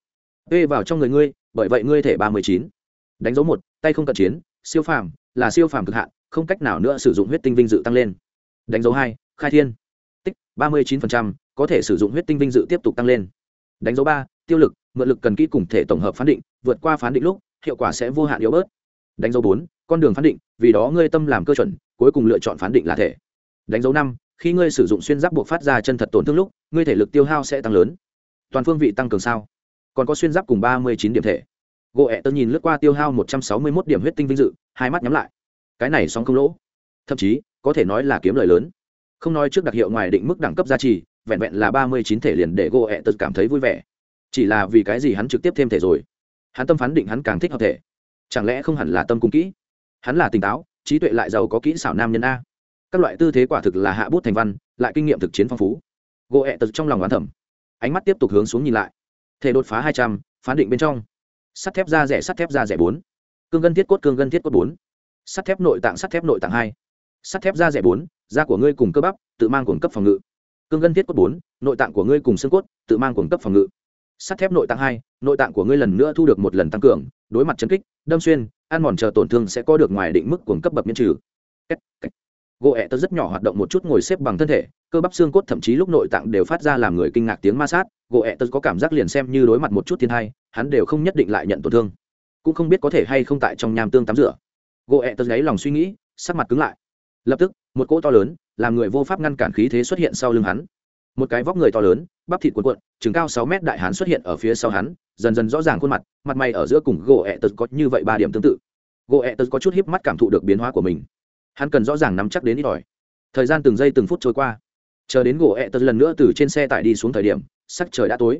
[SPEAKER 1] Ê vào trong người ngươi, bởi vậy ngươi thể ba mươi chín. Đánh dấu một, tay không cận chiến, siêu phàm, là siêu phàm cực hạn, không cách nào nữa sử dụng huyết tinh vinh dự tăng lên. Đánh dấu hai, khai thiên. Tích, ba mươi chín có thể sử dụng huyết tinh vinh dự tiếp tục tăng lên. Đánh dấu ba, tiêu lực, mượn lực cần kỹ cùng thể tổng hợp phán định, vượt qua phán định lúc, hiệu quả sẽ vô hạn yếu bớt đánh dấu bốn con đường phán định vì đó ngươi tâm làm cơ chuẩn cuối cùng lựa chọn phán định là thể. Đánh dấu năm khi ngươi sử dụng xuyên giáp buộc phát ra chân thật tổn thương lúc ngươi thể lực tiêu hao sẽ tăng lớn. Toàn phương vị tăng cường sao? Còn có xuyên giáp cùng ba mươi chín điểm thể. Gỗ ẹ tớ nhìn lướt qua tiêu hao một trăm sáu mươi mốt điểm huyết tinh vinh dự hai mắt nhắm lại. Cái này xong không lỗ. Thậm chí có thể nói là kiếm lời lớn. Không nói trước đặc hiệu ngoài định mức đẳng cấp gia trì, vẹn vẹn là ba mươi chín thể liền để gỗ ẹ tật cảm thấy vui vẻ. Chỉ là vì cái gì hắn trực tiếp thêm thể rồi? Hắn tâm phán định hắn càng thích hợp thể chẳng lẽ không hẳn là tâm cung kỹ? Hắn là tỉnh táo, trí tuệ lại giàu có kỹ xảo nam nhân a. Các loại tư thế quả thực là hạ bút thành văn, lại kinh nghiệm thực chiến phong phú. Gỗ ẹ tật trong lòng oán thẩm ánh mắt tiếp tục hướng xuống nhìn lại. Thể đột phá hai trăm, phán định bên trong. Sắt thép da rẻ, sắt thép da rẻ bốn. Cương gân thiết cốt, cương gân thiết cốt bốn. Sắt thép nội tạng, sắt thép nội tạng hai. Sắt thép da rẻ bốn, da của ngươi cùng cơ bắp, tự mang cuồng cấp phòng ngự. Cương gân thiết cốt bốn, nội tạng của ngươi cùng xương cốt, tự mang cuồng cấp phòng ngự. Sắt thép nội tạng hai, nội tạng của ngươi lần nữa thu được một lần tăng cường, đối mặt chấn kích đâm xuyên, ăn mòn chờ tổn thương sẽ có được ngoài định mức cuồng cấp bậc miễn trừ. Gỗ ẹ tớ rất nhỏ hoạt động một chút ngồi xếp bằng thân thể, cơ bắp xương cốt thậm chí lúc nội tạng đều phát ra làm người kinh ngạc tiếng ma sát, gỗ ẹ tớ có cảm giác liền xem như đối mặt một chút thiên hai hắn đều không nhất định lại nhận tổn thương. Cũng không biết có thể hay không tại trong nham tương tắm rửa. Gỗ ẹ tớ gáy lòng suy nghĩ, sắc mặt cứng lại. Lập tức, một cỗ to lớn, làm người vô pháp ngăn cản khí thế xuất hiện sau lưng hắn. Một cái vóc người to lớn bắp thịt cuộn cuộn chừng cao sáu mét đại hán xuất hiện ở phía sau hắn, dần dần rõ ràng khuôn mặt mặt mày ở giữa cùng gỗ ẹ tật có như vậy ba điểm tương tự. Gỗ ẹ tật có chút híp mắt cảm thụ được biến hóa của mình. Hắn cần rõ ràng nắm chắc đến ít ỏi. Thời gian từng giây từng phút trôi qua. Chờ đến gỗ ẹ tật lần nữa từ trên xe tải đi xuống thời điểm, sắc trời đã tối.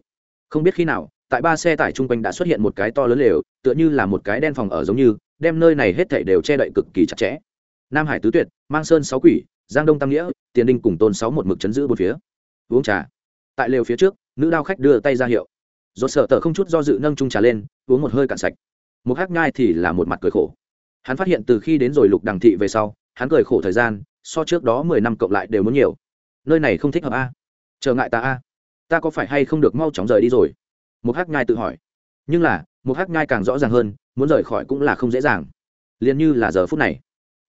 [SPEAKER 1] Không biết khi nào, tại ba xe tải chung quanh đã xuất hiện một cái to lớn lều, tựa như là một cái đen phòng ở giống như, đem nơi này hết thảy đều che đậy cực kỳ chặt chẽ. Nam hải tứ tuyệt, mang sơn sáu quỷ, giang đông tam nghĩa, tiền đinh cùng tôn sáu một mực chấn giữ bốn phía. Uống trà tại lều phía trước, nữ đao khách đưa tay ra hiệu. Dột sợ tờ không chút do dự nâng trung trà lên, uống một hơi cạn sạch. Một hát ngai thì là một mặt cười khổ. Hắn phát hiện từ khi đến rồi lục đằng thị về sau, hắn cười khổ thời gian, so trước đó mười năm cộng lại đều muốn nhiều. Nơi này không thích hợp a. Chờ ngại ta a. Ta có phải hay không được mau chóng rời đi rồi? Một hát ngai tự hỏi. Nhưng là một hát ngai càng rõ ràng hơn, muốn rời khỏi cũng là không dễ dàng. Liền như là giờ phút này,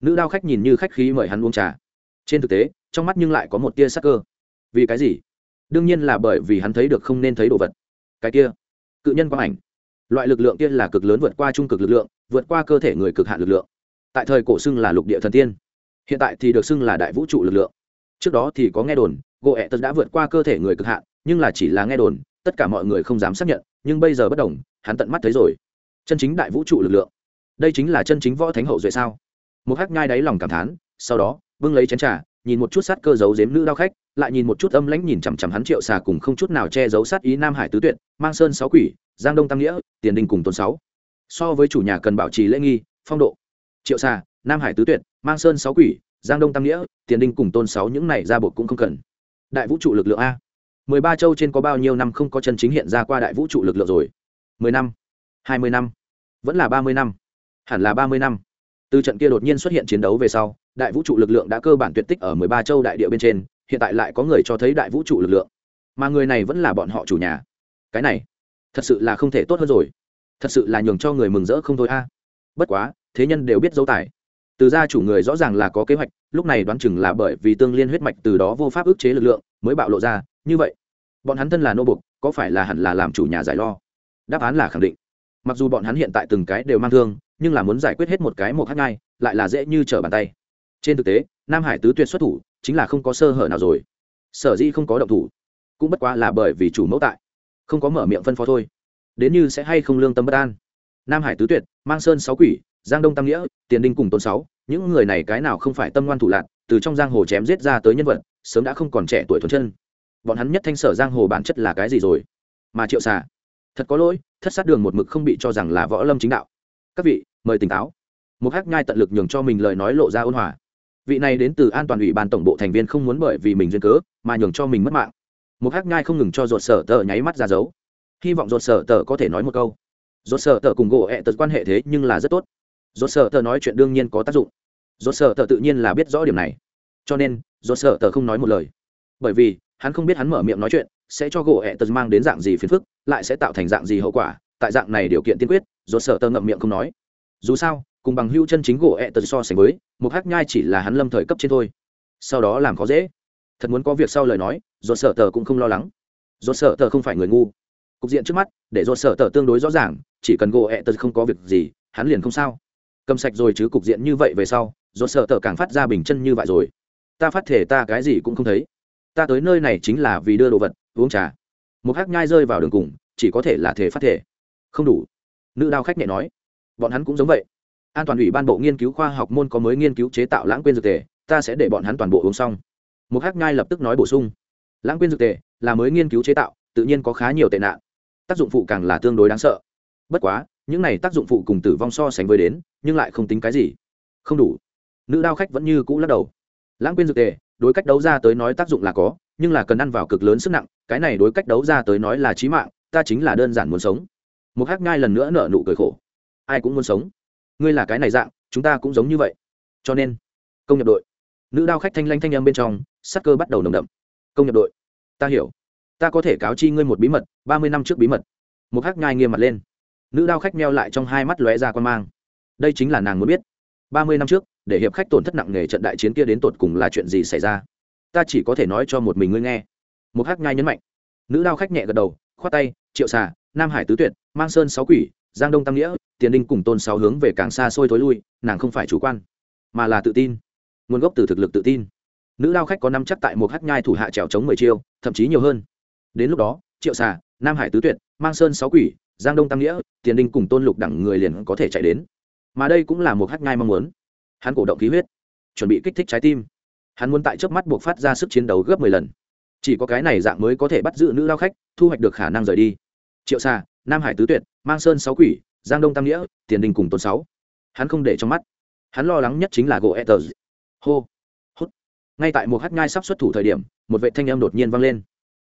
[SPEAKER 1] nữ đao khách nhìn như khách khí mời hắn uống trà. Trên thực tế, trong mắt nhưng lại có một tia sắc cơ. Vì cái gì? Đương nhiên là bởi vì hắn thấy được không nên thấy đồ vật. Cái kia, cự nhân quang ảnh. Loại lực lượng kia là cực lớn vượt qua trung cực lực lượng, vượt qua cơ thể người cực hạn lực lượng. Tại thời cổ xưng là lục địa thần tiên, hiện tại thì được xưng là đại vũ trụ lực lượng. Trước đó thì có nghe đồn gỗ ẹ tật đã vượt qua cơ thể người cực hạn, nhưng là chỉ là nghe đồn, tất cả mọi người không dám xác nhận, nhưng bây giờ bất đồng, hắn tận mắt thấy rồi. Chân chính đại vũ trụ lực lượng. Đây chính là chân chính võ thánh hậu duệ sao? Một hắc nhai đáy lòng cảm thán, sau đó, bưng lấy chén trà nhìn một chút sát cơ giấu giếm nữ đao khách, lại nhìn một chút âm lãnh nhìn chằm chằm hắn triệu xà cùng không chút nào che giấu sát ý nam hải tứ tuyệt, mang sơn sáu quỷ, giang đông tam nghĩa, tiền đình cùng tôn sáu. So với chủ nhà cần bảo trì lễ nghi, phong độ. Triệu xà, nam hải tứ tuyệt, mang sơn sáu quỷ, giang đông tam nghĩa, tiền đình cùng tôn sáu những này ra buộc cũng không cần. Đại vũ trụ lực lượng a. Mười ba châu trên có bao nhiêu năm không có chân chính hiện ra qua đại vũ trụ lực lượng rồi? Mười năm, hai mươi năm, vẫn là ba mươi năm, hẳn là ba mươi năm. Từ trận kia đột nhiên xuất hiện chiến đấu về sau đại vũ trụ lực lượng đã cơ bản tuyệt tích ở mười ba châu đại địa bên trên, hiện tại lại có người cho thấy đại vũ trụ lực lượng. Mà người này vẫn là bọn họ chủ nhà. Cái này, thật sự là không thể tốt hơn rồi. Thật sự là nhường cho người mừng rỡ không thôi a. Bất quá, thế nhân đều biết dấu tài. Từ gia chủ người rõ ràng là có kế hoạch, lúc này đoán chừng là bởi vì tương liên huyết mạch từ đó vô pháp ức chế lực lượng mới bạo lộ ra, như vậy, bọn hắn thân là nô bục có phải là hẳn là làm chủ nhà giải lo? Đáp án là khẳng định. Mặc dù bọn hắn hiện tại từng cái đều mang thương, nhưng là muốn giải quyết hết một cái một hát ngay, lại là dễ như trở bàn tay trên thực tế, nam hải tứ tuyệt xuất thủ, chính là không có sơ hở nào rồi. Sở dĩ không có động thủ, cũng bất quá là bởi vì chủ mẫu tại. Không có mở miệng phân phó thôi. Đến như sẽ hay không lương tâm bất an. Nam hải tứ tuyệt, mang sơn sáu quỷ, giang đông tam nghĩa, tiền đinh cùng tôn sáu, những người này cái nào không phải tâm ngoan thủ lạc từ trong giang hồ chém giết ra tới nhân vật, sớm đã không còn trẻ tuổi thuần chân. Bọn hắn nhất thanh sở giang hồ bản chất là cái gì rồi? Mà triệu xà, thật có lỗi, thất sát đường một mực không bị cho rằng là võ lâm chính đạo. Các vị, mời tỉnh táo. Một hắc nhai tận lực nhường cho mình lời nói lộ ra ôn hòa vị này đến từ an toàn ủy ban tổng bộ thành viên không muốn bởi vì mình duyên cớ mà nhường cho mình mất mạng. Một hắc nhai không ngừng cho ruột sở tờ nháy mắt ra dấu. Hy vọng ruột sở tờ có thể nói một câu. Ruột sở tờ cùng gỗ ẹ tật quan hệ thế nhưng là rất tốt. Ruột sở tờ nói chuyện đương nhiên có tác dụng. Ruột sở tờ tự nhiên là biết rõ điểm này. Cho nên, ruột sở tờ không nói một lời. Bởi vì, hắn không biết hắn mở miệng nói chuyện sẽ cho gỗ ẹ tật mang đến dạng gì phiền phức, lại sẽ tạo thành dạng gì hậu quả. Tại dạng này điều kiện tiên quyết, ruột sở tờ ngậm miệng không nói. Dù sao cùng bằng hưu chân chính gỗ ẹ tật so sánh với, một hắc nhai chỉ là hắn lâm thời cấp trên thôi. Sau đó làm khó dễ. Thật muốn có việc sau lời nói do sở tờ cũng không lo lắng. Do sở tờ không phải người ngu. Cục diện trước mắt, để do sở tờ tương đối rõ ràng, chỉ cần gỗ ẹ tật không có việc gì, hắn liền không sao. Cầm sạch rồi chứ cục diện như vậy về sau do sở tờ càng phát ra bình chân như vậy rồi. Ta phát thể ta cái gì cũng không thấy. Ta tới nơi này chính là vì đưa đồ vật, uống trà. Một hắc nhai rơi vào đường cùng, chỉ có thể là thể phát thể. Không đủ. Nữ đao khách nhẹ nói. Bọn hắn cũng giống vậy an toàn ủy ban bộ nghiên cứu khoa học môn có mới nghiên cứu chế tạo lãng quên dược tề, ta sẽ để bọn hắn toàn bộ uống xong. Một hắc nhai lập tức nói bổ sung. Lãng quên dược tề là mới nghiên cứu chế tạo, tự nhiên có khá nhiều tệ nạn. Tác dụng phụ càng là tương đối đáng sợ. Bất quá, những này tác dụng phụ cùng tử vong so sánh với đến, nhưng lại không tính cái gì. Không đủ. Nữ đao khách vẫn như cũ lắc đầu. Lãng quên dược tề, đối cách đấu ra tới nói tác dụng là có, nhưng là cần ăn vào cực lớn sức nặng, cái này đối cách đấu ra tới nói là trí mạng, ta chính là đơn giản muốn sống. Một hắc ngai lần nữa nợ nụ cười khổ. Ai cũng muốn sống ngươi là cái này dạng, chúng ta cũng giống như vậy. Cho nên, công nhập đội. Nữ đao khách thanh lanh thanh âm bên trong sắc cơ bắt đầu nồng đậm. Công nhập đội, ta hiểu. Ta có thể cáo chi ngươi một bí mật, ba mươi năm trước bí mật. Một hắc nhai nghiêm mặt lên. Nữ đao khách meo lại trong hai mắt lóe ra quan mang. Đây chính là nàng muốn biết. Ba mươi năm trước, để hiệp khách tổn thất nặng nề trận đại chiến kia đến tột cùng là chuyện gì xảy ra? Ta chỉ có thể nói cho một mình ngươi nghe. Một hắc nhai nhấn mạnh. Nữ đao khách nhẹ gật đầu, khoát tay, triệu xà, nam hải tứ tuyệt, mang sơn sáu quỷ giang đông tam nghĩa, tiền đinh cùng tôn sáu hướng về càng xa xôi thối lui, nàng không phải chủ quan, mà là tự tin. Nguồn gốc từ thực lực tự tin. Nữ lao khách có năm chắc tại một hát nhai thủ hạ trèo chống mười chiêu, thậm chí nhiều hơn. Đến lúc đó, triệu xà, nam hải tứ tuyệt, mang sơn sáu quỷ, giang đông tam nghĩa, tiền đinh cùng tôn lục đẳng người liền có thể chạy đến. Mà đây cũng là một hát nhai mong muốn. Hắn cổ động khí huyết, chuẩn bị kích thích trái tim. Hắn muốn tại trước mắt buộc phát ra sức chiến đấu gấp mười lần. Chỉ có cái này dạng mới có thể bắt giữ nữ lao khách, thu hoạch được khả năng rời đi. Triệu xà nam hải tứ tuyệt, mang sơn sáu quỷ, giang đông tam nghĩa, tiền đình cùng tôn sáu. Hắn không để trong mắt. Hắn lo lắng nhất chính là gỗ etters hô hốt. ngay tại một hát ngai sắp xuất thủ thời điểm, một vệ thanh âm đột nhiên vang lên.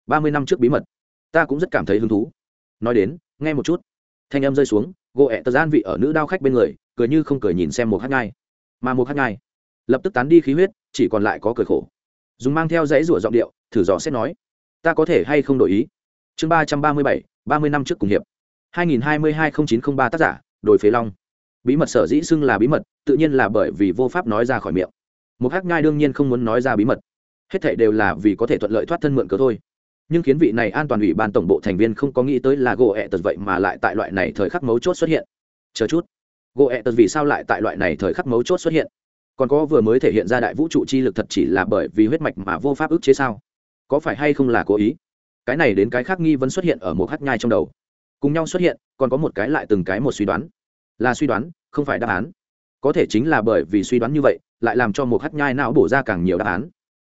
[SPEAKER 1] Ba mươi năm trước bí mật, ta cũng rất cảm thấy hứng thú. Nói đến, nghe một chút. Thanh âm rơi xuống, gỗ ẹ gian vị ở nữ đao khách bên người, cười như không cười nhìn xem một hát ngai mà một hát ngai lập tức tán đi khí huyết, chỉ còn lại có cười khổ. Dùng mang theo dãy rủa giọng điệu, thử dò xét nói, ta có thể hay không đổi ý? Chương ba trăm ba mươi bảy, ba mươi năm trước cùng hiệp. 2022-0903 tác giả đổi phế long. Bí mật sở dĩ xưng là bí mật, tự nhiên là bởi vì vô pháp nói ra khỏi miệng. Một hắc ngai đương nhiên không muốn nói ra bí mật. Hết thảy đều là vì có thể thuận lợi thoát thân mượn cớ thôi. Nhưng khiến vị này an toàn ủy ban tổng bộ thành viên không có nghĩ tới là gỗ ẹ tật vậy mà lại tại loại này thời khắc mấu chốt xuất hiện. Chờ chút. Gỗ ẹ tật vì sao lại tại loại này thời khắc mấu chốt xuất hiện? Còn có vừa mới thể hiện ra đại vũ trụ chi lực thật chỉ là bởi vì huyết mạch mà vô pháp ức chế sao? Có phải hay không là cố ý? Cái này đến cái khác nghi vấn xuất hiện ở một hắc nhai trong đầu. Cùng nhau xuất hiện, còn có một cái lại từng cái một suy đoán. Là suy đoán, không phải đáp án. Có thể chính là bởi vì suy đoán như vậy, lại làm cho một hắt nhai não bổ ra càng nhiều đáp án.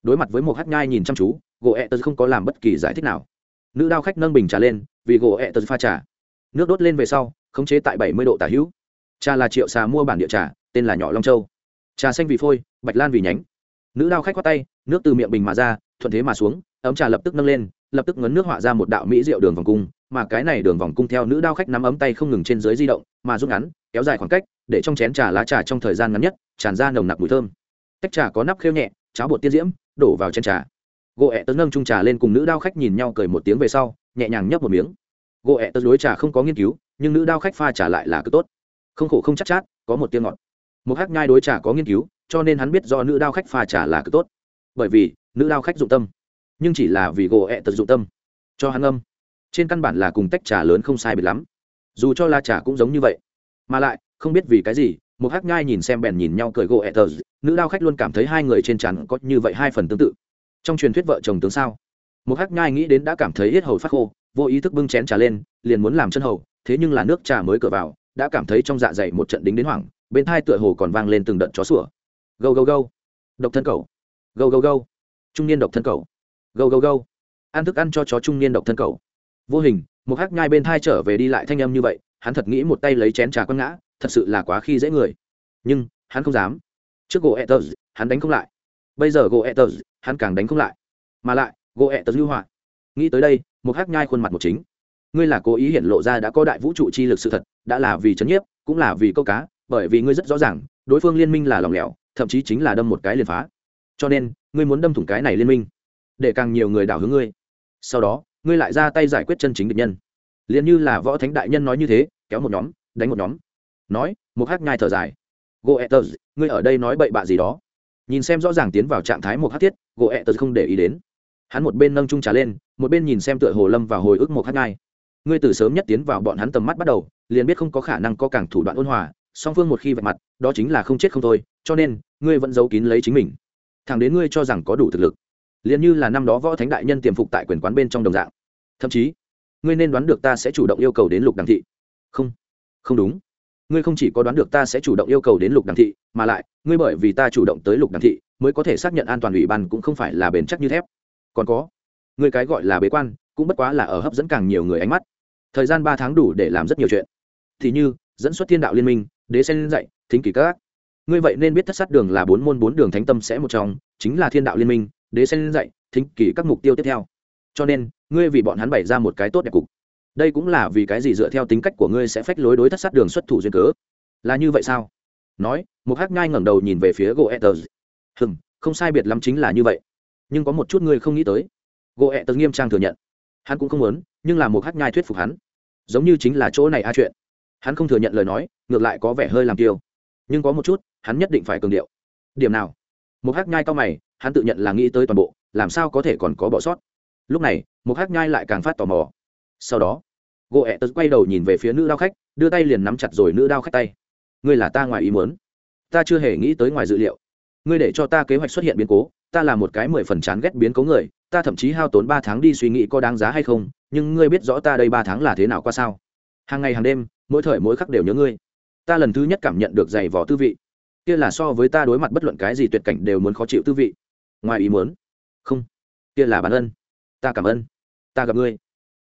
[SPEAKER 1] Đối mặt với một hát nhai nhìn chăm chú, gỗ ẹ tật không có làm bất kỳ giải thích nào. Nữ đao khách nâng bình trà lên, vì gỗ ẹ tật pha trà. Nước đốt lên về sau, khống chế tại bảy mươi độ tả hữu. Trà là triệu xà mua bản địa trà, tên là nhỏ long châu. Trà xanh vì phôi, bạch lan vì nhánh nữ đao khách khoát tay nước từ miệng bình mà ra thuận thế mà xuống ấm trà lập tức nâng lên lập tức ngấn nước họa ra một đạo mỹ rượu đường vòng cung mà cái này đường vòng cung theo nữ đao khách nắm ấm tay không ngừng trên dưới di động mà rút ngắn kéo dài khoảng cách để trong chén trà lá trà trong thời gian ngắn nhất tràn ra nồng nặc mùi thơm. Tách trà có nắp khêu nhẹ cháo bột tiên diễm đổ vào chén trà. Gỗ ẹ tớ nâng trung trà lên cùng nữ đao khách nhìn nhau cười một tiếng về sau nhẹ nhàng nhấp một miếng. Gỗ ẹ tớ đối trà không có nghiên cứu nhưng nữ đao khách pha trà lại là cứ tốt. Không khổ không chắc chát, chát có một tiếng ngọt. Một hát nhai đối trà có nghiên cứu cho nên hắn biết do nữ đao khách pha trà là cứ tốt. Bởi vì, nữ đao khách dụng tâm. Nhưng chỉ là vì gỗ ẹ tật dụng tâm. Cho hắn âm trên căn bản là cùng tách trà lớn không sai biệt lắm. Dù cho la trà cũng giống như vậy. Mà lại, không biết vì cái gì một hắc nhai nhìn xem bèn nhìn nhau cười gỗ ẹ tờ nữ đao khách luôn cảm thấy hai người trên trán có như vậy hai phần tương tự. Trong truyền thuyết vợ chồng tướng sao? Một hắc nhai nghĩ đến đã cảm thấy hết hầu phát khô, vô ý thức bưng chén trà lên, liền muốn làm chân hầu, thế nhưng là nước trà mới cửa vào, đã cảm thấy trong dạ dày một trận đính đến hoảng, bên thai tựa hồ còn vang lên từng đợt chó sủa gâu gâu gâu. Độc thân cầu gâu gâu gâu. Trung niên độc thân cầu gâu gâu gâu. Ăn thức ăn cho chó trung niên độc thân cầu vô hình, một hắc nhai bên thai trở về đi lại thanh âm như vậy, hắn thật nghĩ một tay lấy chén trà quăng ngã, thật sự là quá khi dễ người. Nhưng, hắn không dám. Trước gỗ etters, hắn đánh không lại. Bây giờ gỗ etters, hắn càng đánh không lại. Mà lại, gỗ etters lưu họa nghĩ tới đây, một hắc nhai khuôn mặt một chính. Ngươi là cố ý hiện lộ ra đã có đại vũ trụ chi lực sự thật, đã là vì chấn nhiếp, cũng là vì câu cá, bởi vì ngươi rất rõ ràng, đối phương liên minh là lòng lẻo thậm chí chính là đâm một cái liền phá. Cho nên, ngươi muốn đâm thủng cái này liên minh, để càng nhiều người đảo hướng ngươi. Sau đó, ngươi lại ra tay giải quyết chân chính địch nhân. Liền như là võ thánh đại nhân nói như thế, kéo một nhóm, đánh một nhóm. Nói, một hát nhai thở dài. Goethers ngươi ở đây nói bậy bạ gì đó. Nhìn xem rõ ràng tiến vào trạng thái một hát thiết goethers không để ý đến. Hắn một bên nâng trung trà lên, một bên nhìn xem tựa hồ lâm vào hồi ức một hát nhai. Ngươi từ sớm nhất tiến vào bọn hắn tầm mắt bắt đầu, liền biết không có khả năng có càng thủ đoạn ôn hòa, song phương một khi vạch mặt, đó chính là không chết không thôi cho nên, ngươi vẫn giấu kín lấy chính mình. Thẳng đến ngươi cho rằng có đủ thực lực, liền như là năm đó võ thánh đại nhân tiềm phục tại quyền quán bên trong đồng dạng. Thậm chí, ngươi nên đoán được ta sẽ chủ động yêu cầu đến lục đằng thị. Không không đúng. Ngươi không chỉ có đoán được ta sẽ chủ động yêu cầu đến lục đằng thị, mà lại, ngươi bởi vì ta chủ động tới lục đằng thị, mới có thể xác nhận an toàn ủy ban cũng không phải là bền chắc như thép. Còn có, ngươi cái gọi là bế quan, cũng bất quá là ở hấp dẫn càng nhiều người ánh mắt. Thời gian ba tháng đủ để làm rất nhiều chuyện. Thì như, dẫn xuất thiên đạo liên minh, đế sen dạy, thính kỷ các ngươi vậy nên biết thất sát đường là bốn môn bốn đường thánh tâm sẽ một trong, chính là thiên đạo liên minh, đế sen dạy, thính kỷ các mục tiêu tiếp theo. Cho nên, ngươi vì bọn hắn bày ra một cái tốt đẹp cục. Đây cũng là vì cái gì dựa theo tính cách của ngươi sẽ phách lối đối thất sát đường xuất thủ duyên cớ. Là như vậy sao? Nói một hắc ngai ngẩng đầu nhìn về phía goethers hừng không sai biệt lắm chính là như vậy. Nhưng có một chút ngươi không nghĩ tới. Goethers nghiêm trang thừa nhận. Hắn cũng không muốn, nhưng là một hắc nhai thuyết phục hắn. Giống như chính là chỗ này a chuyện. Hắn không thừa nhận lời nói, ngược lại có vẻ hơi làm tiêu nhưng có một chút, hắn nhất định phải cường điệu. Điểm nào? Một hắc nhai cao mày, hắn tự nhận là nghĩ tới toàn bộ, làm sao có thể còn có bỏ sót? Lúc này một hắc nhai lại càng phát tò mò. Sau đó, gỗ ẹ tớ quay đầu nhìn về phía nữ đao khách, đưa tay liền nắm chặt rồi nữ đao khách tay. Ngươi là ta ngoài ý muốn. Ta chưa hề nghĩ tới ngoài dự liệu. Ngươi để cho ta kế hoạch xuất hiện biến cố, ta là một cái mười phần chán ghét biến cố người, ta thậm chí hao tốn ba tháng đi suy nghĩ có đáng giá hay không, nhưng ngươi biết rõ ta đây ba tháng là thế nào qua sao? Hàng ngày hàng đêm, mỗi thời mỗi khắc đều nhớ ngươi ta lần thứ nhất cảm nhận được giày vò tư vị. Kia là so với ta đối mặt bất luận cái gì tuyệt cảnh đều muốn khó chịu tư vị. Ngoài ý muốn. Không. Kia là bản ân. Ta cảm ơn. Ta gặp ngươi.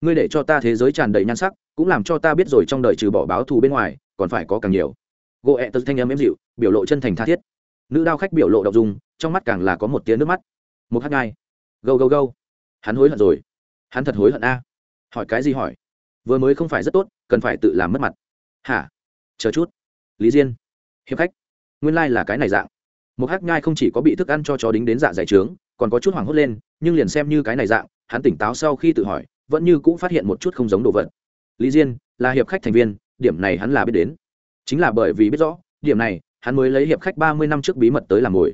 [SPEAKER 1] Ngươi để cho ta thế giới tràn đầy nhan sắc, cũng làm cho ta biết rồi trong đời trừ bỏ báo thù bên ngoài, còn phải có càng nhiều. Gỗ ẹ tật thanh âm êm dịu, biểu lộ chân thành tha thiết. Nữ đao khách biểu lộ đ ộ n g dung, trong mắt càng là có một tiếng nước mắt. Một hát ngai. Gâu gâu gâu. Hắn hối hận rồi. Hắn thật hối hận a. Hỏi cái gì hỏi? Vừa mới không phải rất tốt, cần phải tự làm mất mặt. Hả? Chờ chút. Lý diên. Hiệp khách. Nguyên lai、like、là cái này dạng. Một hắc nhai không chỉ có bị thức ăn cho chó đính đến dạ dày trướng, còn có chút hoảng hốt lên, nhưng liền xem như cái này dạng, hắn tỉnh táo sau khi tự hỏi, vẫn như cũng phát hiện một chút không giống đồ vật. Lý diên là hiệp khách thành viên, điểm này hắn là biết đến. Chính là bởi vì biết rõ, điểm này, hắn mới lấy hiệp khách ba mươi năm trước bí mật tới làm mồi.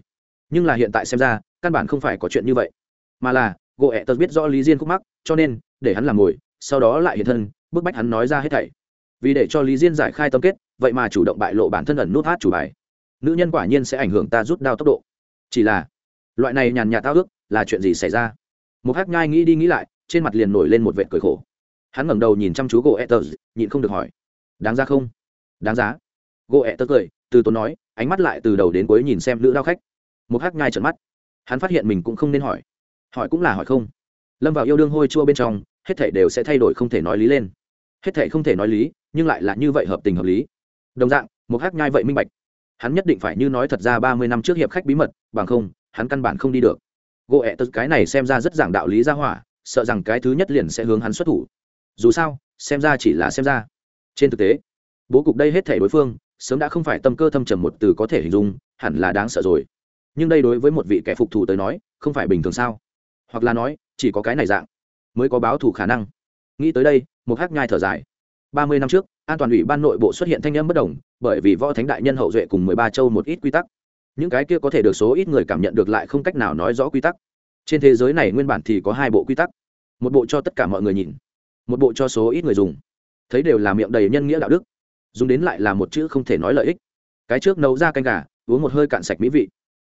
[SPEAKER 1] Nhưng là hiện tại xem ra, căn bản không phải có chuyện như vậy. Mà là, gỗ ẹ tật biết rõ lý diên khúc mắc, cho nên, để hắn làm mồi, sau đó lại hiện thân, bức bách hắn nói ra hết thảy vì để cho lý diên giải khai tâm kết, vậy mà chủ động bại lộ bản thân ẩn nút hát chủ bài. Nữ nhân quả nhiên sẽ ảnh hưởng ta rút đao tốc độ. Chỉ là, loại này nhàn nhạt tao ước là chuyện gì xảy ra? Một hát nhai nghĩ đi nghĩ lại, trên mặt liền nổi lên một vệt cười khổ. Hắn ngẩng đầu nhìn chăm chú gỗ etters, nhịn không được hỏi. Đáng ra không? Đáng giá. Gỗ etters cười, từ tốn nói, ánh mắt lại từ đầu đến cuối nhìn xem nữ đao khách. Một hắc nhai trợn mắt. Hắn phát hiện mình cũng không nên hỏi. Hỏi cũng là hỏi không. Lâm vào yêu đương hôi chua bên trong, hết thể đều sẽ thay đổi không thể nói lý lên hết thể không thể nói lý, nhưng lại là như vậy hợp tình hợp lý. Đồng dạng, một hát nhai vậy minh bạch. Hắn nhất định phải như nói thật ra ba mươi năm trước hiệp khách bí mật, bằng không, hắn căn bản không đi được. Gỗ ẹ tật cái này xem ra rất giảng đạo lý ra hỏa, sợ rằng cái thứ nhất liền sẽ hướng hắn xuất thủ. Dù sao, xem ra chỉ là xem ra. Trên thực tế, bố cục đây hết thể đối phương, sớm đã không phải tâm cơ thâm trầm một từ có thể hình dung, hẳn là đáng sợ rồi. Nhưng đây đối với một vị kẻ phục thủ tới nói, không phải bình thường sao? Hoặc là nói, chỉ có cái này dạng, mới có báo thủ khả năng. Nghĩ tới đây một hắc nhai thở dài. Ba mươi năm trước, an toàn ủy ban nội bộ xuất hiện thanh âm bất đồng, bởi vì võ thánh đại nhân hậu duệ cùng mười ba châu một ít quy tắc. Những cái kia có thể được số ít người cảm nhận được lại không cách nào nói rõ quy tắc. Trên thế giới này nguyên bản thì có hai bộ quy tắc. Một bộ cho tất cả mọi người nhìn, một bộ cho số ít người dùng. Thấy đều là miệng đầy nhân nghĩa đạo đức. Dùng đến lại là một chữ không thể nói lợi ích. Cái trước nấu ra canh gà, uống một hơi cạn sạch mỹ vị.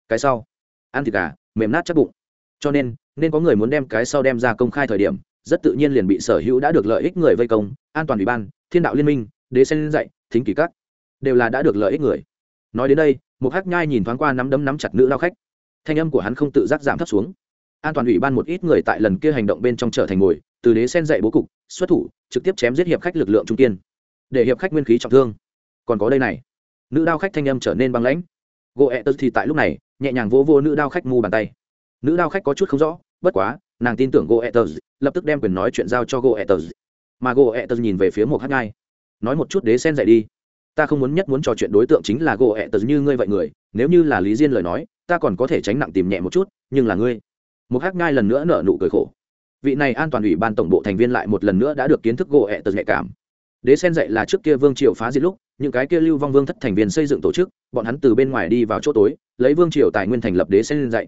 [SPEAKER 1] Cái sau, ăn thịt gà, mềm nát chắc bụng. Cho nên nên có người muốn đem cái sau đem ra công khai thời điểm rất tự nhiên liền bị sở hữu đã được lợi ích người vây công, an toàn ủy ban, thiên đạo liên minh, đế sen dạy, thính kỷ các, đều là đã được lợi ích người. Nói đến đây một hắc nhai nhìn thoáng qua nắm đấm nắm chặt nữ lao khách. Thanh âm của hắn không tự giác giảm thấp xuống. An toàn ủy ban một ít người tại lần kia hành động bên trong trở thành ngồi, từ đế sen dạy bố cục, xuất thủ, trực tiếp chém giết hiệp khách lực lượng trung kiên. Để hiệp khách nguyên khí trọng thương. Còn có đây này. Nữ đao khách thanh âm trở nên băng lãnh. Gỗ ẹ tật thì tại lúc này, nhẹ nhàng vô vô nữ đao khách mu bàn tay. Nữ đao khách có chút không rõ bất quá, nàng tin tưởng gỗ lập tức đem quyền nói chuyện giao cho gỗ mà gỗ nhìn về phía một hát ngai nói một chút đế sen dạy đi. Ta không muốn nhất muốn trò chuyện đối tượng chính là gỗ như ngươi vậy người. Nếu như là lý diên lời nói, ta còn có thể tránh nặng tìm nhẹ một chút, nhưng là ngươi. Một hát ngai lần nữa nở nụ cười khổ. Vị này an toàn ủy ban tổng bộ thành viên lại một lần nữa đã được kiến thức gỗ nhạy cảm. Đế sen dạy là trước kia vương triều phá diệt lúc, những cái kia lưu vong vương thất thành viên xây dựng tổ chức, bọn hắn từ bên ngoài đi vào chỗ tối, lấy vương triều tài nguyên thành lập đế sen dạy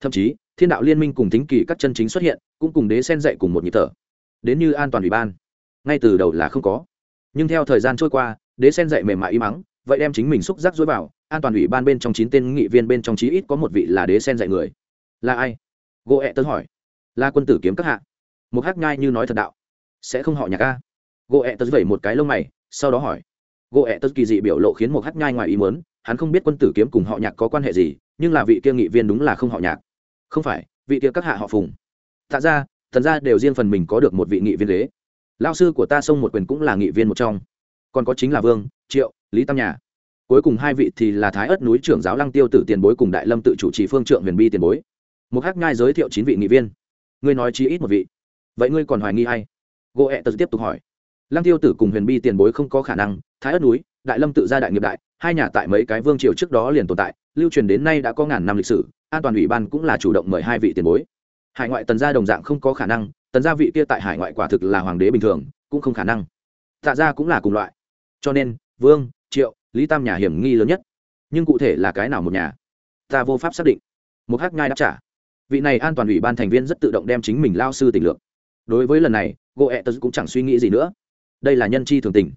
[SPEAKER 1] thậm chí thiên đạo liên minh cùng tính kỳ các chân chính xuất hiện, cũng cùng đế sen dạy cùng một nhịp thở. Đến như an toàn ủy ban. Ngay từ đầu là không có. Nhưng theo thời gian trôi qua, đế sen dạy mềm mại im mắng, vậy đem chính mình xúc giác dối vào, an toàn ủy ban bên trong chín tên nghị viên bên trong chí ít có một vị là đế sen dạy người. Là ai? Gỗ ẹ tớ hỏi. Là quân tử kiếm các hạ. Một hát ngai như nói thật đạo. Sẽ không họ nhạc ca gỗ ẹ tớ vẩy một cái lông mày, sau đó hỏi. Gỗ ẹ tớ kỳ dị biểu lộ khiến một hát nhai ngoài ý mớn hắn không biết quân tử kiếm cùng họ nhạc có quan hệ gì, nhưng là vị kia nghị viên đúng là không họ nhạc không phải, vị kia các hạ họ phùng. Tạ ra thần ra đều riêng phần mình có được một vị nghị viên ghế. Lao sư của ta xông một quyền cũng là nghị viên một trong. Còn có chính là vương, triệu, lý tam nhà. Cuối cùng hai vị thì là thái ất núi trưởng giáo lăng tiêu tử tiền bối cùng đại lâm tự chủ trì phương trượng huyền bi tiền bối. Một hát nhai giới thiệu chín vị nghị viên. Ngươi nói chí ít một vị. Vậy ngươi còn hoài nghi hay gỗ ẹ tật tiếp tục hỏi. Lăng tiêu tử cùng huyền bi tiền bối không có khả năng. Thái ất núi, đại lâm tự gia đại nghiệp đại hai nhà tại mấy cái vương triều trước đó liền tồn tại, lưu truyền đến nay đã có ngàn năm lịch sử, an toàn ủy ban cũng là chủ động mời hai vị tiền bối. Hải ngoại tần gia đồng dạng không có khả năng, tần gia vị kia tại hải ngoại quả thực là hoàng đế bình thường, cũng không khả năng. Tạ gia cũng là cùng loại. Cho nên, vương, triệu, lý tam nhà hiểm nghi lớn nhất. Nhưng cụ thể là cái nào một nhà? Ta vô pháp xác định. Một hắc ngai đáp trả. Vị này an toàn ủy ban thành viên rất tự động đem chính mình lao sư tình lượng đối với lần này gỗ ẹ tớ cũng chẳng suy nghĩ gì nữa. Đây là nhân chi thường tình.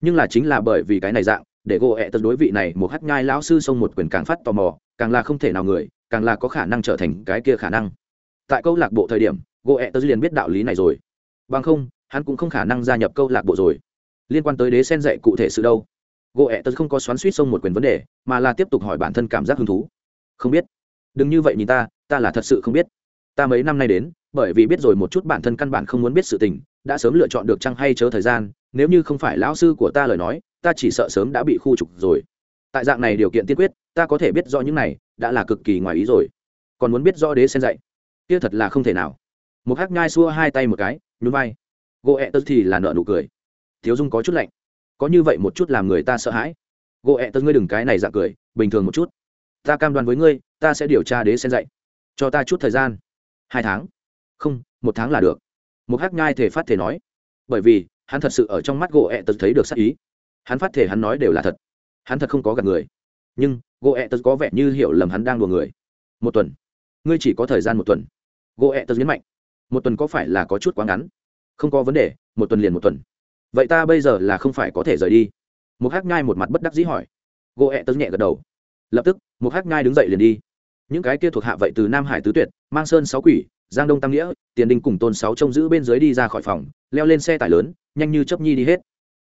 [SPEAKER 1] Nhưng là chính là bởi vì cái này dạng để gỗ ẹ tật đối vị này một hát nhai lão sư xông một quyền càng phát tò mò, càng là không thể nào người càng là có khả năng trở thành cái kia khả năng. Tại câu lạc bộ thời điểm, gỗ ẹ tật liền biết đạo lý này rồi. Bằng không, hắn cũng không khả năng gia nhập câu lạc bộ rồi. Liên quan tới đế sen dạy cụ thể sự đâu? Gỗ ẹ tật không có xoắn suýt xông một quyền vấn đề, mà là tiếp tục hỏi bản thân cảm giác hứng thú. Không biết. Đừng như vậy nhìn ta ta là thật sự không biết. Ta mấy năm nay đến, bởi vì biết rồi một chút bản thân căn bản không muốn biết sự tình, đã sớm lựa chọn được chăng hay chớ thời gian, nếu như không phải lão sư của ta lời nói ta chỉ sợ sớm đã bị khu trục rồi. Tại dạng này điều kiện tiên quyết, ta có thể biết rõ những này, đã là cực kỳ ngoài ý rồi. Còn muốn biết rõ đế sen dạy, kia thật là không thể nào. Một hắc nhai xua hai tay một cái, nhún vai. Gỗ ẹ tớ thì là nợ nụ cười. Thiếu dung có chút lạnh. Có như vậy một chút làm người ta sợ hãi. Gỗ ẹ tớ ngươi đừng cái này dạng cười, bình thường một chút. Ta cam đoan với ngươi, ta sẽ điều tra đế sen dạy. Cho ta chút thời gian. Hai tháng. Không, một tháng là được. Một hắc nhai thể phát thể nói. Bởi vì, hắn thật sự ở trong mắt gỗ ẹ tớ thấy được sắc ý hắn phát thể hắn nói đều là thật. Hắn thật không có gặp người. Nhưng gỗ ẹ tật có vẻ như hiểu lầm hắn đang đùa người. Một tuần. Ngươi chỉ có thời gian một tuần. Gỗ ẹ tật nhấn mạnh. Một tuần có phải là có chút quá ngắn? Không có vấn đề, một tuần liền một tuần. Vậy ta bây giờ là không phải có thể rời đi. Một hát ngai một mặt bất đắc dĩ hỏi. Gỗ ẹ tật nhẹ gật đầu. Lập tức một hát ngai đứng dậy liền đi. Những cái kia thuộc hạ vậy từ nam hải tứ tuyệt, mang sơn sáu quỷ, giang đông tam nghĩa, tiền Đình cùng tôn sáu trông giữ bên dưới đi ra khỏi phòng, leo lên xe tải lớn, nhanh như chấp nhi đi hết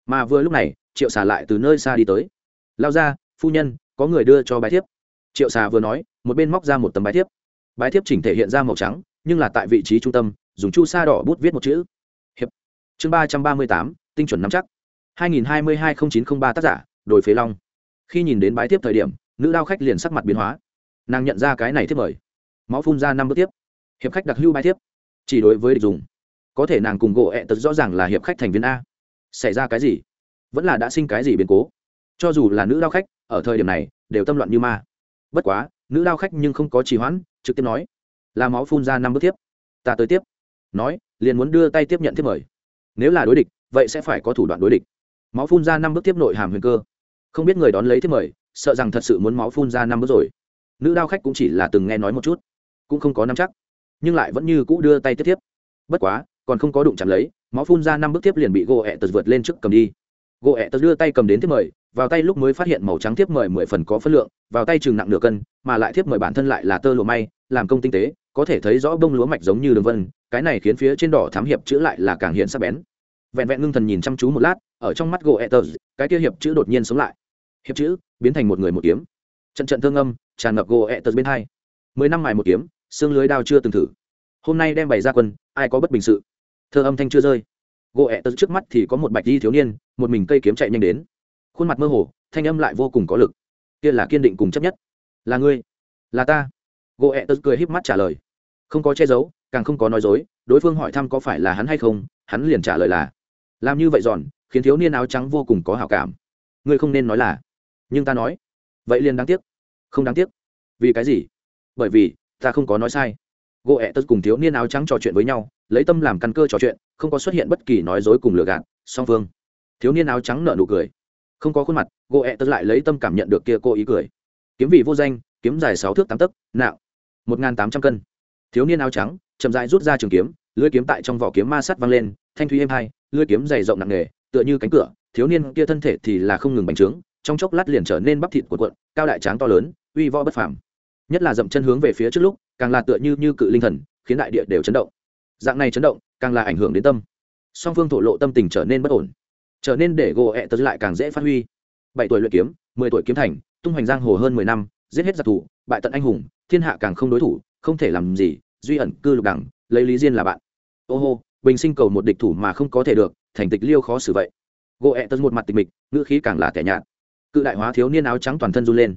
[SPEAKER 1] mà vừa lúc này, triệu xà lại từ nơi xa đi tới. Lao ra, phu nhân, có người đưa cho bài thiếp. Triệu xà vừa nói, một bên móc ra một tấm bài thiếp. Bái thiếp chỉnh thể hiện ra màu trắng, nhưng là tại vị trí trung tâm, dùng chu sa đỏ bút viết một chữ. Hiệp. Chương ba trăm ba mươi tám, tinh chuẩn nắm chắc. hai nghìn hai mươi hai n chín trăm ba tác giả, đồi phế long. Khi nhìn đến bái tiếp thời điểm, nữ đao khách liền sắc mặt biến hóa. Nàng nhận ra cái này thiếp mời. Máu phun ra năm bước tiếp. Hiệp khách đặc hưu bái tiếp chỉ đối với địch dùng. Có thể nàng cùng gỗ ẹ tật rõ ràng là hiệp khách thành viên a xảy ra cái gì? Vẫn là đã sinh cái gì biến cố? Cho dù là nữ đao khách, ở thời điểm này, đều tâm loạn như ma. Bất quá, nữ đao khách nhưng không có trì hoãn, trực tiếp nói, là máu phun ra năm bước tiếp. Ta tới tiếp. Nói, liền muốn đưa tay tiếp nhận tiếp mời. Nếu là đối địch, vậy sẽ phải có thủ đoạn đối địch. Máu phun ra năm bước tiếp nội hàm huyền cơ. Không biết người đón lấy tiếp mời, sợ rằng thật sự muốn máu phun ra năm bước rồi. Nữ đao khách cũng chỉ là từng nghe nói một chút, cũng không có năm chắc, nhưng lại vẫn như cũ đưa tay tiếp tiếp. Bất quá, còn không có đụng chạm lấy máu phun ra năm bước tiếp liền bị gỗ ẹ tật vượt lên trước cầm đi. Gỗ ẹ tật đưa tay cầm đến tiếp mời, vào tay lúc mới phát hiện màu trắng tiếp mời mười phần có phân lượng, vào tay chừng nặng nửa cân, mà lại tiếp mời bản thân lại là tơ lụa may, làm công tinh tế, có thể thấy rõ bông lúa mạch giống như đường vân, cái này khiến phía trên đỏ thám hiệp chữ lại là càng hiện sắc bén. Vẹn vẹn ngưng thần nhìn chăm chú một lát, ở trong mắt gỗ ẹ tật, cái kia hiệp chữ đột nhiên sống lại. Hiệp chữ, biến thành một người một kiếm. Trận trận thương âm, tràn ngập gỗ ẹ tật bên hai. Mười năm mài một kiếm, xương lưới đao chưa từng thử. Hôm nay đem bày ra quân, ai có bất bình sự? Thơ âm thanh chưa rơi. Gỗ ẹ tật trước mắt thì có một bạch di thiếu niên, một mình cây kiếm chạy nhanh đến. Khuôn mặt mơ hồ, thanh âm lại vô cùng có lực. Kia là kiên định cùng chấp nhất. Là ngươi? Là ta? Gỗ ẹ tật cười híp mắt trả lời. Không có che giấu, càng không có nói dối, đối phương hỏi thăm có phải là hắn hay không, hắn liền trả lời là. Làm như vậy giòn, khiến thiếu niên áo trắng vô cùng có hào cảm. Ngươi không nên nói là. Nhưng ta nói. Vậy liền đáng tiếc. Không đáng tiếc. Vì cái gì? Bởi vì, ta không có nói sai. Gỗ ẹ tật cùng thiếu niên áo trắng trò chuyện với nhau lấy tâm làm căn cơ trò chuyện, không có xuất hiện bất kỳ nói dối cùng lừa gạt, song phương. Thiếu niên áo trắng nợ nụ cười. Không có khuôn mặt gỗ ẹ e tật lại lấy tâm cảm nhận được kia cô ý cười. Kiếm vị vô danh, kiếm dài sáu thước tám tấc, nạo. Một n g h n tám trăm cân. Thiếu niên áo trắng, chậm dại rút ra trường kiếm lưới kiếm tại trong vỏ kiếm ma sắt văng lên, thanh thúy êm hai lưới kiếm dày rộng nặng nề, tựa như cánh cửa, thiếu niên kia thân thể thì là không ngừng bành trướng, trong chốc lát liền trở nên bắp thịt cuộn cuộn, cao đại tráng to lớn, uy võ bất phàm. Nhất là dậm chân hướng về phía trước lúc, càng là tựa như như cự linh thần, khiến đại địa đều chấn động dạng này chấn động, càng là ảnh hưởng đến tâm. Song phương thổ lộ tâm tình trở nên bất ổn. Trở nên để gỗ ẹ tật lại càng dễ phát huy. Bảy tuổi luyện kiếm, mười tuổi kiếm thành, tung hoành giang hồ hơn mười năm, giết hết giặc thủ, bại tận anh hùng, thiên hạ càng không đối thủ, không thể làm gì, duy ẩn cư lục đẳng, lấy lý diên là bạn. Ô hô, bình sinh cầu một địch thủ mà không có thể được, thành tịch liêu khó xử vậy. Gỗ ẹ tật một mặt tịch mịch, ngữ khí càng là tẻ nhạt. Cự đại hóa thiếu niên áo trắng toàn thân run lên.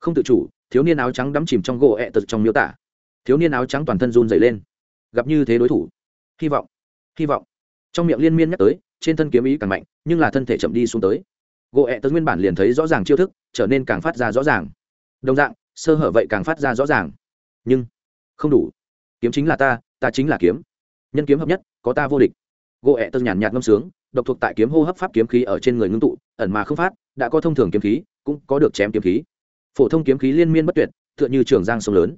[SPEAKER 1] Không tự chủ, thiếu niên áo trắng đắm chìm trong gỗ ẹ tật trong miêu tả. Thiếu niên áo trắng toàn thân run dày lên gặp như thế đối thủ. Hy vọng hy vọng. Trong miệng liên miên nhắc tới, trên thân kiếm ý càng mạnh, nhưng là thân thể chậm đi xuống tới. Gỗ ẹ tật nguyên bản liền thấy rõ ràng chiêu thức, trở nên càng phát ra rõ ràng. Đồng dạng, sơ hở vậy càng phát ra rõ ràng. Nhưng, không đủ. Kiếm chính là ta ta chính là kiếm. Nhân kiếm hợp nhất, có ta vô địch. Gỗ ẹ tật nhàn nhạt ngâm sướng, độc thuộc tại kiếm hô hấp pháp kiếm khí ở trên người ngưng tụ, ẩn mà không phát, đã có thông thường kiếm khí, cũng có được chém kiếm khí. Phổ thông kiếm khí liên miên bất tuyệt, tựa như trường giang sông lớn.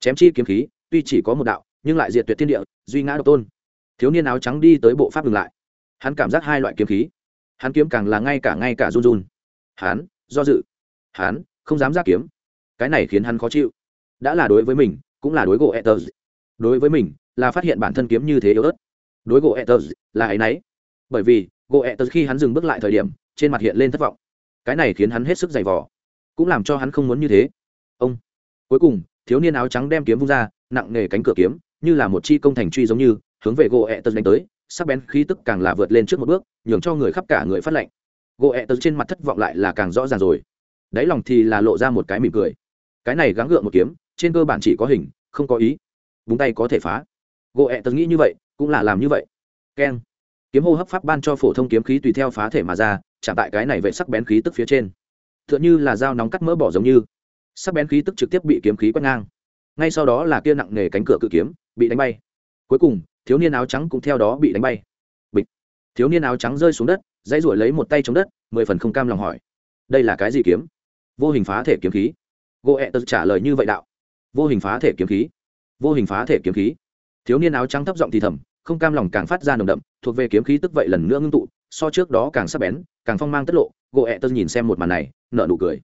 [SPEAKER 1] Chém chi kiếm khí, tuy chỉ có một đạo nhưng lại diệt tuyệt thiên địa, duy ngã độc tôn. Thiếu niên áo trắng đi tới bộ pháp ngừng lại. Hắn cảm giác hai loại kiếm khí. Hắn kiếm càng là ngay cả ngay cả run run. Hắn, do dự. Hắn, không dám ra kiếm. Cái này khiến hắn khó chịu. Đã là đối với mình, cũng là đối gỗ ether đối với mình, là phát hiện bản thân kiếm như thế yếu ớt. Đối gỗ ether là ấy nấy. Bởi vì, gỗ ether khi hắn dừng bước lại thời điểm, trên mặt hiện lên thất vọng. Cái này khiến hắn hết sức dày vò. Cũng làm cho hắn không muốn như thế. Ông. Cuối cùng, thiếu niên áo trắng đem kiếm vung ra, nặng nề cánh cửa kiếm như là một chi công thành truy giống như, hướng về gỗ ẹ tật đánh tới, sắc bén khí tức càng là vượt lên trước một bước, nhường cho người khắp cả người phát lệnh gỗ ẹ tật trên mặt thất vọng lại là càng rõ ràng rồi. Đáy lòng thì là lộ ra một cái mỉm cười. Cái này gắng gượng một kiếm, trên cơ bản chỉ có hình, không có ý. Búng tay có thể phá. Gỗ ẹ tật nghĩ như vậy, cũng là làm như vậy. Keng. Kiếm hô hấp pháp ban cho phổ thông kiếm khí tùy theo phá thể mà ra, chạm tại cái này vậy sắc bén khí tức phía trên. T h ư ợ n h ư là dao nóng cắt mỡ bỏ giống như. Sắc bén khí tức trực tiếp bị kiếm khí quét ngang. Ngay sau đó là kia nặng nề cánh cửa cự kiếm bị đánh bay. Cuối cùng, thiếu niên áo trắng cũng theo đó bị đánh bay. Bịch. Thiếu niên áo trắng rơi xuống đất, dãy ruổi lấy một tay chống đất, mười phần không cam lòng hỏi. Đây là cái gì kiếm? Vô hình phá thể kiếm khí. Gỗ ẹ e tật trả lời như vậy đạo. Vô hình phá thể kiếm khí. Vô hình phá thể kiếm khí. Thiếu niên áo trắng thấp giọng thì thầm, không cam lòng càng phát ra nồng đậm, thuộc về kiếm khí tức vậy lần nữa ngưng tụ, so trước đó càng sắc bén, càng phong mang tất lộ. Gỗ ẹ e tật nhìn xem một màn này nợ nụ cười.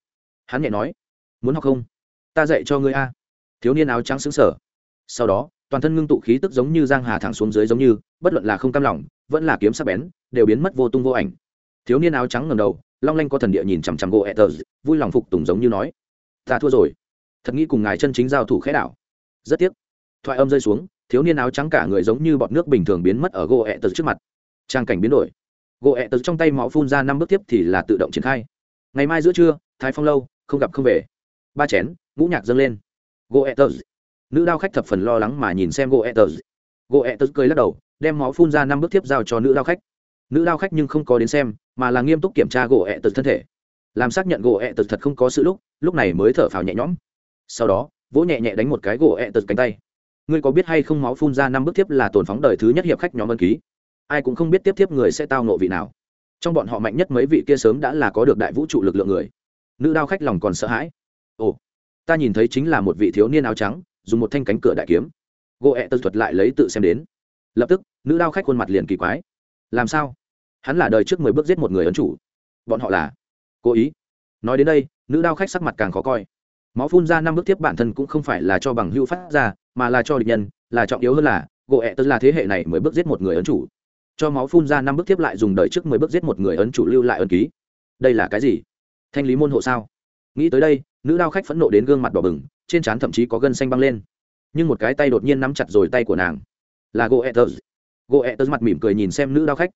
[SPEAKER 1] Hắn nhẹ nói, muốn học không? Ta dạy cho ngươi a. Thiếu niên áo trắng xứng sở sau đó toàn thân ngưng tụ khí tức giống như giang hà thẳng xuống dưới giống như, bất luận là không cam lòng, vẫn là kiếm sắc bén, đều biến mất vô tung vô ảnh. Thiếu niên áo trắng ngầm đầu, long lanh có thần địa nhìn chằm chằm gỗ ẹ tớ vui lòng phục tùng giống như nói, ta thua rồi. Thật nghĩ cùng ngài chân chính giao thủ khẽ đảo. Rất tiếc. Thoại âm rơi xuống, thiếu niên áo trắng cả người giống như bọt nước bình thường biến mất ở gỗ ẹ tật trước mặt. Trang cảnh biến đổi. Gỗ ẹ tật trong tay máu phun ra năm bước tiếp thì là tự động triển khai. Ngày mai giữa trưa, thái phong lâu, không gặp không về. Ba chén, ngũ nhạc dâng lên. Gỗ ẹ tật nữ đao khách thập phần lo lắng mà nhìn xem gỗ ẹ gỗ cười lắc đầu, đem máu phun ra năm bước tiếp giao cho nữ đao khách. Nữ đao khách nhưng không có đến xem, mà là nghiêm túc kiểm tra gỗ thân thể. Làm xác nhận gỗ thật không có sự lúc lúc này mới thở phào nhẹ nhõm. Sau đó, vỗ nhẹ nhẹ đánh một cái gỗ cánh tay. Ngươi có biết hay không máu phun ra năm bước tiếp là tồn phóng đời thứ nhất hiệp khách nhóm ân ký? Ai cũng không biết tiếp tiếp người sẽ tao nộ vị nào. Trong bọn họ mạnh nhất mấy vị kia sớm đã là có được đại vũ trụ lực lượng người. Nữ đao khách lòng còn sợ hãi. Ồ, ta nhìn thấy chính là một vị thiếu niên áo trắng dùng một thanh cánh cửa đại kiếm. Gỗ ẹ tật thuật lại lấy tự xem đến. Lập tức, nữ đao khách khuôn mặt liền kỳ quái. Làm sao? Hắn là đời trước mười bước giết một người ấn chủ. Bọn họ là? Cố ý. Nói đến đây, nữ đao khách sắc mặt càng khó coi. Máu phun ra năm bước tiếp bản thân cũng không phải là cho bằng hưu phát ra, mà là cho địch nhân, là trọng yếu hơn là gỗ ẹ tật là thế hệ này mới bước giết một người ấn chủ. Cho máu phun ra năm bước tiếp lại dùng đời trước mười bước giết một người ấn chủ lưu lại ấn ký. Đây là cái gì? Thanh lý môn hộ sao? Nghĩ tới đây nữ đao khách phẫn nộ đến gương mặt đỏ bừng, trên trán thậm chí có gân xanh băng lên. Nhưng một cái tay đột nhiên nắm chặt rồi tay của nàng. Là gỗ ẹ tật gỗ mặt mỉm cười nhìn xem nữ đao khách.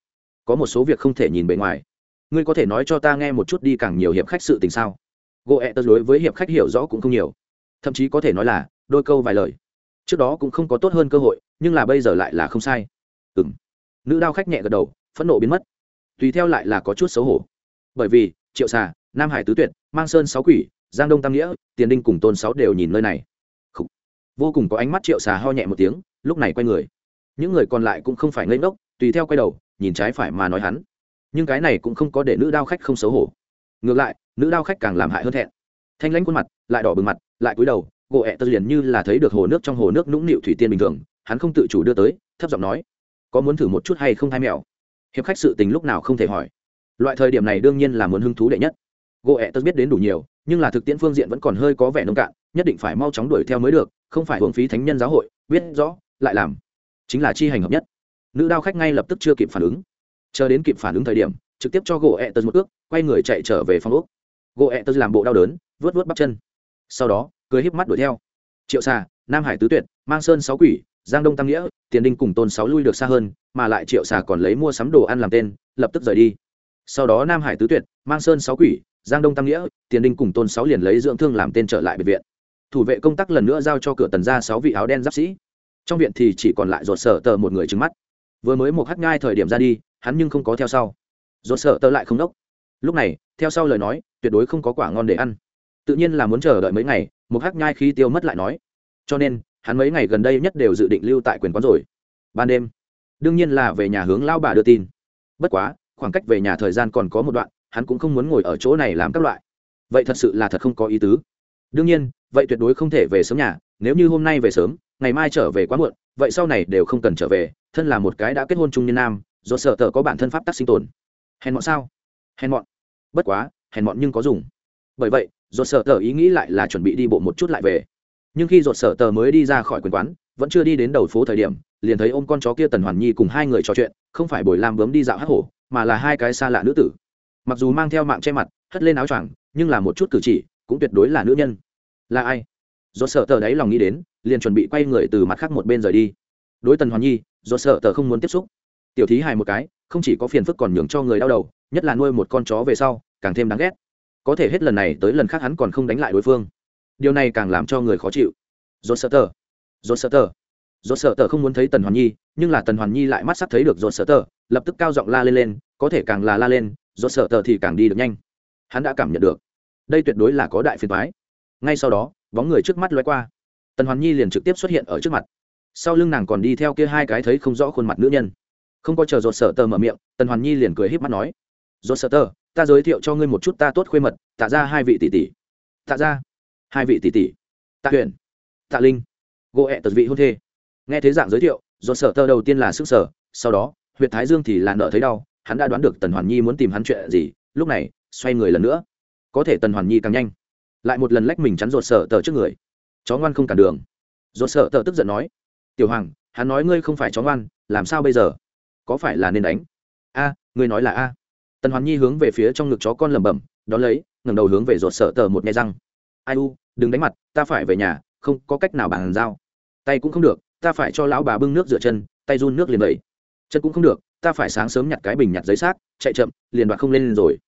[SPEAKER 1] Có một số việc không thể nhìn bề ngoài. Ngươi có thể nói cho ta nghe một chút đi càng nhiều hiệp khách sự tình sao? Gỗ ẹ đối với hiệp khách hiểu rõ cũng không nhiều. Thậm chí có thể nói là, đôi câu vài lời. Trước đó cũng không có tốt hơn cơ hội, nhưng là bây giờ lại là không sai. Ừ m nữ đao khách nhẹ gật đầu, phẫn nộ biến mất. Tùy theo lại là có chút xấu hổ. Bởi vì, triệu xà, nam hải tứ tuyệt, mang sơn sáu quỷ giang đông tam nghĩa, tiền đinh cùng tôn sáu đều nhìn nơi này. Khủ. vô cùng có ánh mắt triệu xà ho nhẹ một tiếng, lúc này quay người. Những người còn lại cũng không phải ngây ngốc, tùy theo quay đầu, nhìn trái phải mà nói hắn. Nhưng cái này cũng không có để nữ đao khách không xấu hổ. Ngược lại, nữ đao khách càng làm hại hơn thẹn. Thanh lãnh khuôn mặt, lại đỏ bừng mặt, lại cúi đầu, gỗ ẹ tật liền như là thấy được hồ nước trong hồ nước nũng nịu thủy tiên bình thường, hắn không tự chủ đưa tới, thấp giọng nói, có muốn thử một chút hay không hai mẹo? Hiệp khách sự tình lúc nào không thể hỏi. Loại thời điểm này đương nhiên là muốn hứng thú đệ nhất gỗ ẹ tớ biết đến đủ nhiều, nhưng là thực tiễn phương diện vẫn còn hơi có vẻ nông cạn, nhất định phải mau chóng đuổi theo mới được, không phải hưởng phí thánh nhân giáo hội, biết rõ, lại làm. Chính là chi hành hợp nhất. Nữ đao khách ngay lập tức chưa kịp phản ứng. Chờ đến kịp phản ứng thời điểm, trực tiếp cho gỗ ẹ tớ một ước, quay người chạy trở về phòng úc gỗ ẹ tớ làm bộ đau đớn vớt vớt bắp chân. Sau đó, cười híp mắt đuổi theo. Triệu xà nam hải tứ tuyệt, mang sơn sáu quỷ, giang đông tam nghĩa, tiền đinh cùng tôn sáu lui được xa hơn, mà lại triệu xà còn lấy mua sắm đồ ăn làm tên, lập tức rời đi. Sau đó nam hải tứ tuyệt, mang sơn sáu quỷ giang đông tam nghĩa, tiền đinh cùng tôn sáu liền lấy dưỡng thương làm tên trở lại biệt viện. Thủ vệ công tác lần nữa giao cho cửa tần ra sáu vị áo đen giáp sĩ. Trong viện thì chỉ còn lại ruột sở tờ một người trứng mắt. Vừa mới một hắt ngai thời điểm ra đi, hắn nhưng không có theo sau. Ruột sở tờ lại không đốc. Lúc này, theo sau lời nói, tuyệt đối không có quả ngon để ăn. Tự nhiên là muốn chờ đợi mấy ngày, một hắc nhai khi tiêu mất lại nói. Cho nên, hắn mấy ngày gần đây nhất đều dự định lưu tại quyền quán rồi. Ban đêm, đương nhiên là về nhà hướng lao bà đưa tin. Bất quá, khoảng cách về nhà thời gian còn có một đoạn hắn cũng không muốn ngồi ở chỗ này làm các loại. Vậy thật sự là thật không có ý tứ. Đương nhiên, vậy tuyệt đối không thể về sớm nhà, nếu như hôm nay về sớm, ngày mai trở về quá muộn, vậy sau này đều không cần trở về, thân là một cái đã kết hôn trung niên nam, do sợ tờ có bản thân pháp tắc sinh tồn. Hèn mọn sao? Hèn mọn. Bất quá, hèn mọn nhưng có dùng. Bởi vậy, do sợ tờ ý nghĩ lại là chuẩn bị đi bộ một chút lại về. Nhưng khi dột sở tờ mới đi ra khỏi quyền quán, vẫn chưa đi đến đầu phố thời điểm, liền thấy ôm con chó kia tần hoàn nhi cùng hai người trò chuyện, không phải bồi lam bướm đi dạo hát hổ, mà là hai cái xa lạ nữ tử mặc dù mang theo mạng che mặt, hất lên áo choàng, nhưng là một chút cử chỉ, cũng tuyệt đối là nữ nhân. Là ai? Do sợ tờ đáy lòng nghĩ đến, liền chuẩn bị quay người từ mặt khác một bên rời đi. Đối tần hoàn nhi do sợ tờ không muốn tiếp xúc. Tiểu thí hài một cái, không chỉ có phiền phức còn nhường cho người đau đầu, nhất là nuôi một con chó về sau, càng thêm đáng ghét. Có thể hết lần này tới lần khác hắn còn không đánh lại đối phương. Điều này càng làm cho người khó chịu. Dồn sợ tờ. Dồn sợ tờ. Dồn sợ tờ không muốn thấy tần hoàn nhi, nhưng là tần hoàn nhi lại mắt sắp thấy được dồn sợ tờ, lập tức cao giọng la lên lên, có thể càng là la lên do sở tờ thì càng đi được nhanh. Hắn đã cảm nhận được. Đây tuyệt đối là có đại phiền thoái ngay sau đó, bóng người trước mắt loay qua. Tần hoàn nhi liền trực tiếp xuất hiện ở trước mặt. Sau lưng nàng còn đi theo kia hai cái thấy không rõ khuôn mặt nữ nhân. Không có chờ dột sở tờ mở miệng, tần hoàn nhi liền cười h í p mắt nói dột sở tờ, ta giới thiệu cho ngươi một chút ta tốt khuê mật, tạ ra hai vị tỷ tỷ. Tạ ra hai vị tỷ tỷ. Tạ huyền, tạ linh gỗ ẹ tật vị hôn thê. Nghe thế dạng giới thiệu, do sở tơ đầu tiên là sức sở sau đó huyện thái dương thì là nợ thấy đau hắn đã đoán được tần hoàn nhi muốn tìm hắn chuyện gì, lúc này, xoay người lần nữa. Có thể tần hoàn nhi càng nhanh. Lại một lần lách mình chắn rột sở tờ trước người. Chó ngoan không cản đường. Rột sở tờ tức giận nói. Tiểu hoàng, hắn nói ngươi không phải chó ngoan, làm sao bây giờ? Có phải là nên đánh? A, ngươi nói là a. Tần hoàn nhi hướng về phía trong ngực chó con lẩm bẩm, đón lấy, ngẩng đầu hướng về rột sợ tờ một nghe răng. Ai u, đừng đánh mặt, ta phải về nhà, không có cách nào bàn giao. Tay cũng không được, ta phải cho lão bà bưng nước rửa chân, tay run nước liền đầy chân cũng không được ta phải sáng sớm nhặt cái bình nhặt giấy xác, chạy chậm, liền đoạt không lên rồi.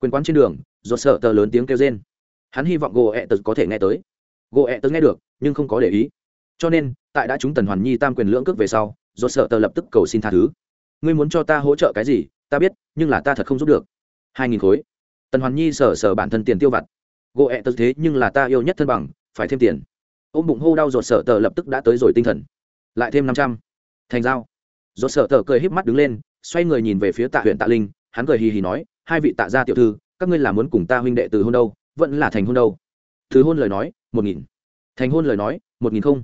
[SPEAKER 1] Quyền quán trên đường do sợ tờ lớn tiếng kêu rên. Hắn hy vọng gỗ ẹ tật có thể nghe tới. Gỗ ẹ tật nghe được, nhưng không có để ý. Cho nên, tại đã chúng tần hoàn nhi tam quyền lưỡng cước về sau do sợ tờ lập tức cầu xin tha thứ. Ngươi muốn cho ta hỗ trợ cái gì? Ta biết, nhưng là ta thật không giúp được. Hai nghìn khối. Tần hoàn nhi sở sở bản thân tiền tiêu vặt. Gỗ ẹ tật thế nhưng là ta yêu nhất thân bằng, phải thêm tiền. Ôm bụng hô đau ruột sợ tờ lập tức đã tới rồi tinh thần. Lại thêm năm trăm. Thành dao rột sợ tờ cười híp mắt đứng lên, xoay người nhìn về phía tạ huyện tạ linh, hắn cười hì hì nói, hai vị tạ gia tiểu thư, các ngươi là muốn cùng ta huynh đệ từ hôn đâu, vẫn là thành hôn đâu? Thứ hôn lời nói, một nghìn. Thành hôn lời nói, một nghìn không.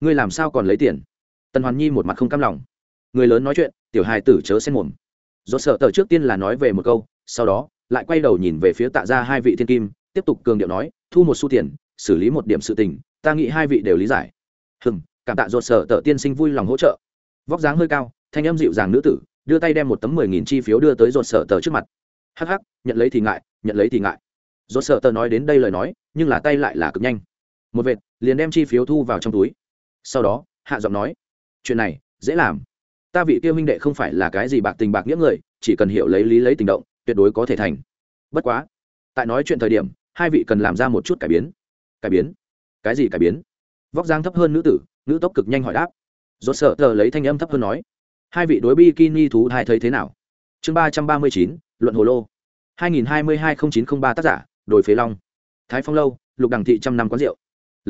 [SPEAKER 1] Ngươi làm sao còn lấy tiền? Tần hoàn nhi một mặt không cam lòng. Người lớn nói chuyện, tiểu hài tử chớ xen mồm. Do sợ tờ trước tiên là nói về một câu, sau đó, lại quay đầu nhìn về phía tạ ra hai vị thiên kim, tiếp tục cường điệu nói, thu một xu tiền, xử lý một điểm sự tình, ta nghĩ hai vị đều lý giải. Hừng cảm tạ ruột sở tờ tiên sinh vui lòng hỗ trợ vóc dáng hơi cao, thanh âm dịu dàng nữ tử, đưa tay đem một tấm mười nghìn chi phiếu đưa tới ruột sở tờ trước mặt. Hắc hắc, nhận lấy thì ngại, nhận lấy thì ngại. Ruột sở tờ nói đến đây lời nói, nhưng là tay lại là cực nhanh. Một vệt, liền đem chi phiếu thu vào trong túi. Sau đó, hạ giọng nói, chuyện này, dễ làm. Ta vị tiêu huynh đệ không phải là cái gì bạc tình bạc nghĩa người, chỉ cần hiểu lấy lý lấy tình động, tuyệt đối có thể thành. Bất quá, tại nói chuyện thời điểm, hai vị cần làm ra một chút cải biến. Cải biến? Cái gì cải biến? Vóc dáng thấp hơn nữ tử, nữ tốc cực nhanh hỏi đáp rốt sợ tờ lấy thanh âm thấp hơn nói, hai vị đối bikini thú hai thấy thế nào? Chương ba trăm ba mươi chín, luận hồ lô. hai nghìn hai mươi hai chín t r ă n h ba tác giả đổi phế long. Thái phong lâu, lục đằng thị trăm năm quán rượu.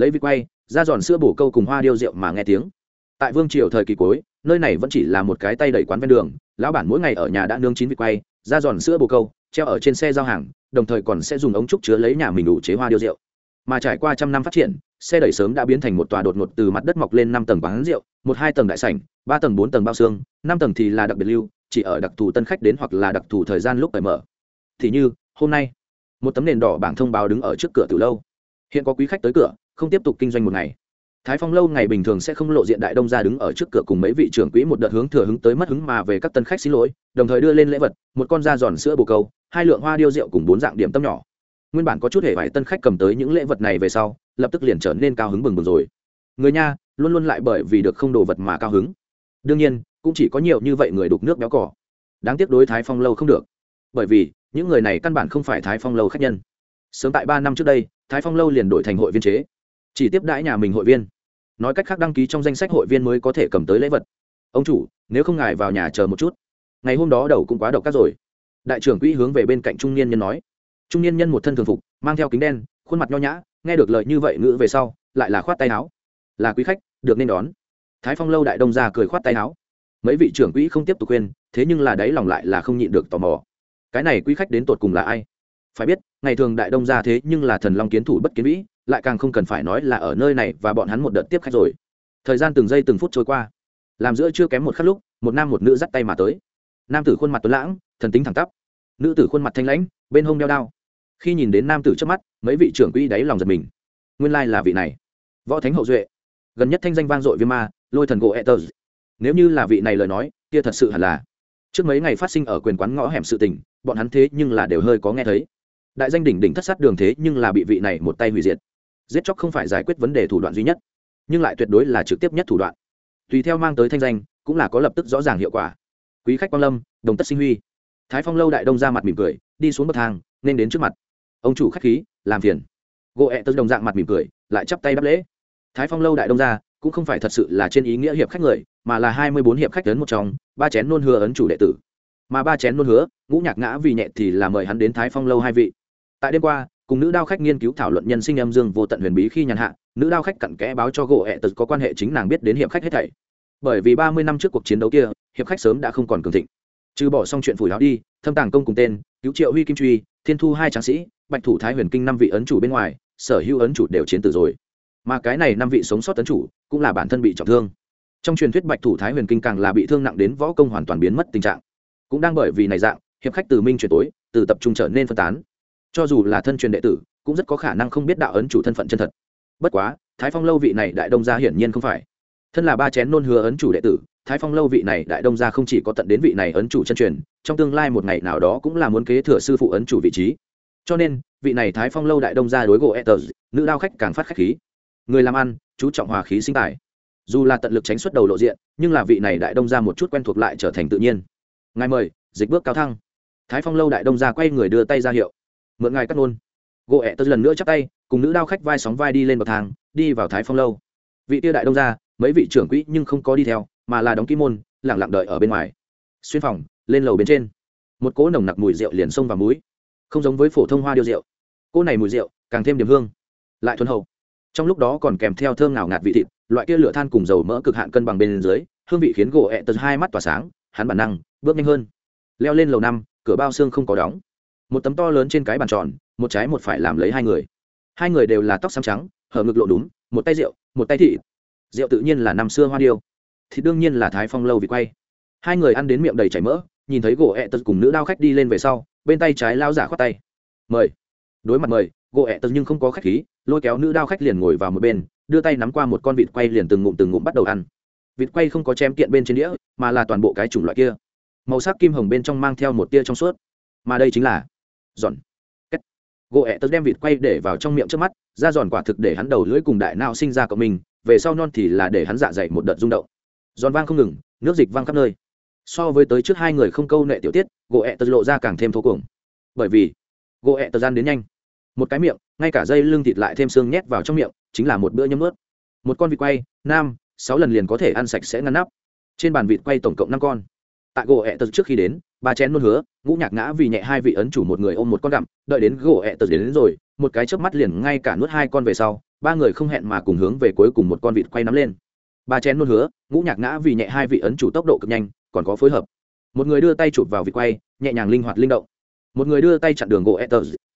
[SPEAKER 1] Lấy vị quay, ra giòn sữa bổ câu cùng hoa điêu rượu mà nghe tiếng. Tại vương triều thời kỳ cuối, nơi này vẫn chỉ là một cái tay đẩy quán ven đường, lão bản mỗi ngày ở nhà đã nương chín vị quay, ra giòn sữa bồ câu, treo ở trên xe giao hàng, đồng thời còn sẽ dùng ống trúc chứa lấy nhà mình đủ chế hoa điêu rượu mà trải qua trăm năm phát triển, xe đẩy sớm đã biến thành một tòa đột ngột từ mặt đất mọc lên năm tầng quán rượu, một hai tầng đại sảnh, ba tầng bốn tầng bao xương, năm tầng thì là đặc biệt lưu, chỉ ở đặc thù tân khách đến hoặc là đặc thù thời gian lúc phải mở. Thì như, hôm nay, một tấm nền đỏ bảng thông báo đứng ở trước cửa từ lâu. Hiện có quý khách tới cửa, không tiếp tục kinh doanh một ngày. Thái phong lâu ngày bình thường sẽ không lộ diện đại đông ra đứng ở trước cửa cùng mấy vị trưởng quỹ một đợt hướng thừa hứng tới mất hứng mà về các tân khách xin lỗi, đồng thời đưa lên lễ vật, một con da giòn sữa bồ câu, hai lượng hoa điêu rượu cùng bốn dạng điểm tâm nhỏ nguyên bản có chút hề vải tân khách cầm tới những lễ vật này về sau, lập tức liền trở nên cao hứng bừng bừng rồi. Người nha, luôn luôn lại bởi vì được không đồ vật mà cao hứng. Đương nhiên, cũng chỉ có nhiều như vậy người đục nước béo cỏ. Đáng tiếc đối thái phong lâu không được. Bởi vì, những người này căn bản không phải thái phong lâu khách nhân. Sớm tại ba năm trước đây, thái phong lâu liền đổi thành hội viên chế. Chỉ tiếp đãi nhà mình hội viên. Nói cách khác đăng ký trong danh sách hội viên mới có thể cầm tới lễ vật. Ông chủ, nếu không ngài vào nhà chờ một chút. Ngày hôm đó đầu cũng quá độc các rồi. Đại trưởng quỹ hướng về bên cạnh trung niên nhân nói trung niên nhân một thân thường phục, mang theo kính đen, khuôn mặt nho nhã, nghe được lời như vậy ngữ về sau, lại là khoát tay áo. Là quý khách, được nên đón. Thái phong lâu đại đông ra cười khoát tay áo. Mấy vị trưởng quỹ không tiếp tục khuyên, thế nhưng là đấy lòng lại là không nhịn được tò mò. Cái này quý khách đến tột cùng là ai? Phải biết, ngày thường đại đông ra thế nhưng là thần long kiến thủ bất kiến vĩ, lại càng không cần phải nói là ở nơi này và bọn hắn một đợt tiếp khách rồi. Thời gian từng giây từng phút trôi qua. Làm giữa chưa kém một khắc lúc, một nam một nữ dắt tay mà tới. Nam tử khuôn mặt tuấn lãng, thần tính thẳng tắp. Nữ tử khuôn mặt thanh lãnh, bên hông đeo đao khi nhìn đến nam tử trước mắt, mấy vị trưởng quỹ đáy lòng giật mình. Nguyên lai là vị này. Võ thánh hậu duệ. Gần nhất thanh danh vang dội viêm ma, lôi thần gỗ ether nếu như là vị này lời nói, kia thật sự hẳn là. Trước mấy ngày phát sinh ở quyền quán ngõ hẻm sự tình, bọn hắn thế nhưng là đều hơi có nghe thấy. Đại danh đỉnh đỉnh thất sát đường thế nhưng là bị vị này một tay hủy diệt. Giết chóc không phải giải quyết vấn đề thủ đoạn duy nhất, nhưng lại tuyệt đối là trực tiếp nhất thủ đoạn. Tùy theo mang tới thanh danh, cũng là có lập tức rõ ràng hiệu quả. Quý khách quan lâm, đồng tất sinh huy. Thái phong lâu đại đông ra mặt mỉm cười, đi xuống bậc thang, nên đến trước mặt ông chủ khách khí, làm phiền. Gỗ ẹ tớ đồng dạng mặt mỉm cười, lại chắp tay đáp lễ. Thái phong lâu đại đông ra cũng không phải thật sự là trên ý nghĩa hiệp khách người, mà là hai mươi bốn hiệp khách lớn một trong, ba chén nôn hứa ấn chủ đệ tử. Mà ba chén nôn hứa, ngũ nhạc ngã vì nhẹ thì là mời hắn đến thái phong lâu hai vị. Tại đêm qua, cùng nữ đao khách nghiên cứu thảo luận nhân sinh âm dương vô tận huyền bí khi nhàn hạ, nữ đao khách cặn kẽ báo cho gỗ ẹ tật có quan hệ chính nàng biết đến hiệp khách hết thảy. Bởi vì ba mươi năm trước cuộc chiến đấu kia, hiệp khách sớm đã không còn cường thịnh. Trừ bỏ xong chuyện phủi láo đi, thâm tàng công cùng tên, cứu triệu huy kim truy, thiên thu hai tráng sĩ bạch thủ thái huyền kinh năm vị ấn chủ bên ngoài, sở hữu ấn chủ đều chiến tử rồi. Mà cái này năm vị sống sót ấn chủ cũng là bản thân bị trọng thương. Trong truyền thuyết bạch thủ thái huyền kinh càng là bị thương nặng đến võ công hoàn toàn biến mất tình trạng. Cũng đang bởi vì này dạng, hiệp khách từ minh chuyển tối, từ tập trung trở nên phân tán. Cho dù là thân truyền đệ tử, cũng rất có khả năng không biết đạo ấn chủ thân phận chân thật. Bất quá, thái phong lâu vị này đại đông gia hiển nhiên không phải. Thân là ba chén nôn hứa ấn chủ đệ tử, thái phong lâu vị này đại đông gia không chỉ có tận đến vị này ấn chủ chân truyền, trong tương lai một ngày nào đó cũng là muốn kế thừa sư phụ ấn chủ vị trí cho nên, vị này thái phong lâu đại đông gia đối gỗ etters nữ đao khách càng phát khách khí. Người làm ăn, chú trọng hòa khí sinh tài. Dù là tận lực tránh xuất đầu lộ diện, nhưng là vị này đại đông ra một chút quen thuộc lại trở thành tự nhiên. Ngài mời, dịch bước cao thăng. Thái phong lâu đại đông ra quay người đưa tay ra hiệu. Mượn ngài cắt nôn gỗ ẹ tớ lần nữa chắp tay, cùng nữ đao khách vai sóng vai đi lên bậc thang, đi vào thái phong lâu. Vị tia đại đông ra mấy vị trưởng quỹ nhưng không có đi theo, mà là đóng ký môn lẳng lặng đợi ở bên ngoài. Xuyên phòng, lên lầu bên trên. Một cỗ nồng nặc mùi rượu liền xông vào mũi không giống với phổ thông hoa điêu rượu. Cô này mùi rượu, càng thêm điểm hương, lại thuần hậu. Trong lúc đó còn kèm theo thơm ngào ngạt vị thịt, loại kia lửa than cùng dầu mỡ cực hạn cân bằng bên dưới, hương vị khiến gỗ ẹ tật hai mắt tỏa sáng, hắn bản năng, bước nhanh hơn. Leo lên lầu năm, cửa bao xương không có đóng. Một tấm to lớn trên cái bàn tròn, một trái một phải làm lấy hai người. Hai người đều là tóc xám trắng, hở ngực lộ đúng một tay rượu, một tay thị rượu tự nhiên là năm xưa hoa điêu. Thì đương nhiên là thái phong lâu vì quay. Hai người ăn đến miệng đầy chảy mỡ, nhìn thấy gỗ ẹ tật cùng nữ đao khách đi lên về sau bên tay trái lao giả khoát tay. Mời. Đối mặt mời, gỗ ẹ tật nhưng không có khách khí, lôi kéo nữ đao khách liền ngồi vào một bên, đưa tay nắm qua một con vịt quay liền từng ngụm từng ngụm bắt đầu ăn. Vịt quay không có chém kiện bên trên đĩa, mà là toàn bộ cái chủng loại kia. Màu sắc kim hồng bên trong mang theo một tia trong suốt. Mà đây chính là giòn. Gỗ ẹ tớ đem vịt quay để vào trong miệng trước mắt, ra giòn quả thực để hắn đầu lưỡi cùng đại nao sinh ra cộng mình, về sau non thì là để hắn dạ dày một đợt rung động. Giòn vang không ngừng, nước dịch vang khắp nơi so với tới trước hai người không câu nệ tiểu tiết gỗ ẹ tật lộ ra càng thêm thô cuồng. Bởi vì gỗ ẹ tật gian đến nhanh. Một cái miệng ngay cả dây lưng thịt lại thêm xương nhét vào trong miệng chính là một bữa nhấm ướt. Một con vịt quay nam sáu lần liền có thể ăn sạch sẽ ngăn nắp. Trên bàn vịt quay tổng cộng năm con. Tại gỗ ẹ tật trước khi đến ba chén luôn hứa ngũ nhạc ngã vì nhẹ hai vị ấn chủ một người ôm một con gặm đợi đến gỗ ẹ tật đến, đến rồi một cái chớp mắt liền ngay cả nuốt hai con về sau ba người không hẹn mà cùng hướng về cuối cùng một con vịt quay nắm lên. Ba chén luôn hứa ngũ nhạc ngã vì nhẹ hai vị ấn chủ tốc độ cực nhanh còn có phối hợp. Một người đưa tay chụp vào vịt quay, nhẹ nhàng linh hoạt linh động. Một người đưa tay chặn đường gỗ ẹ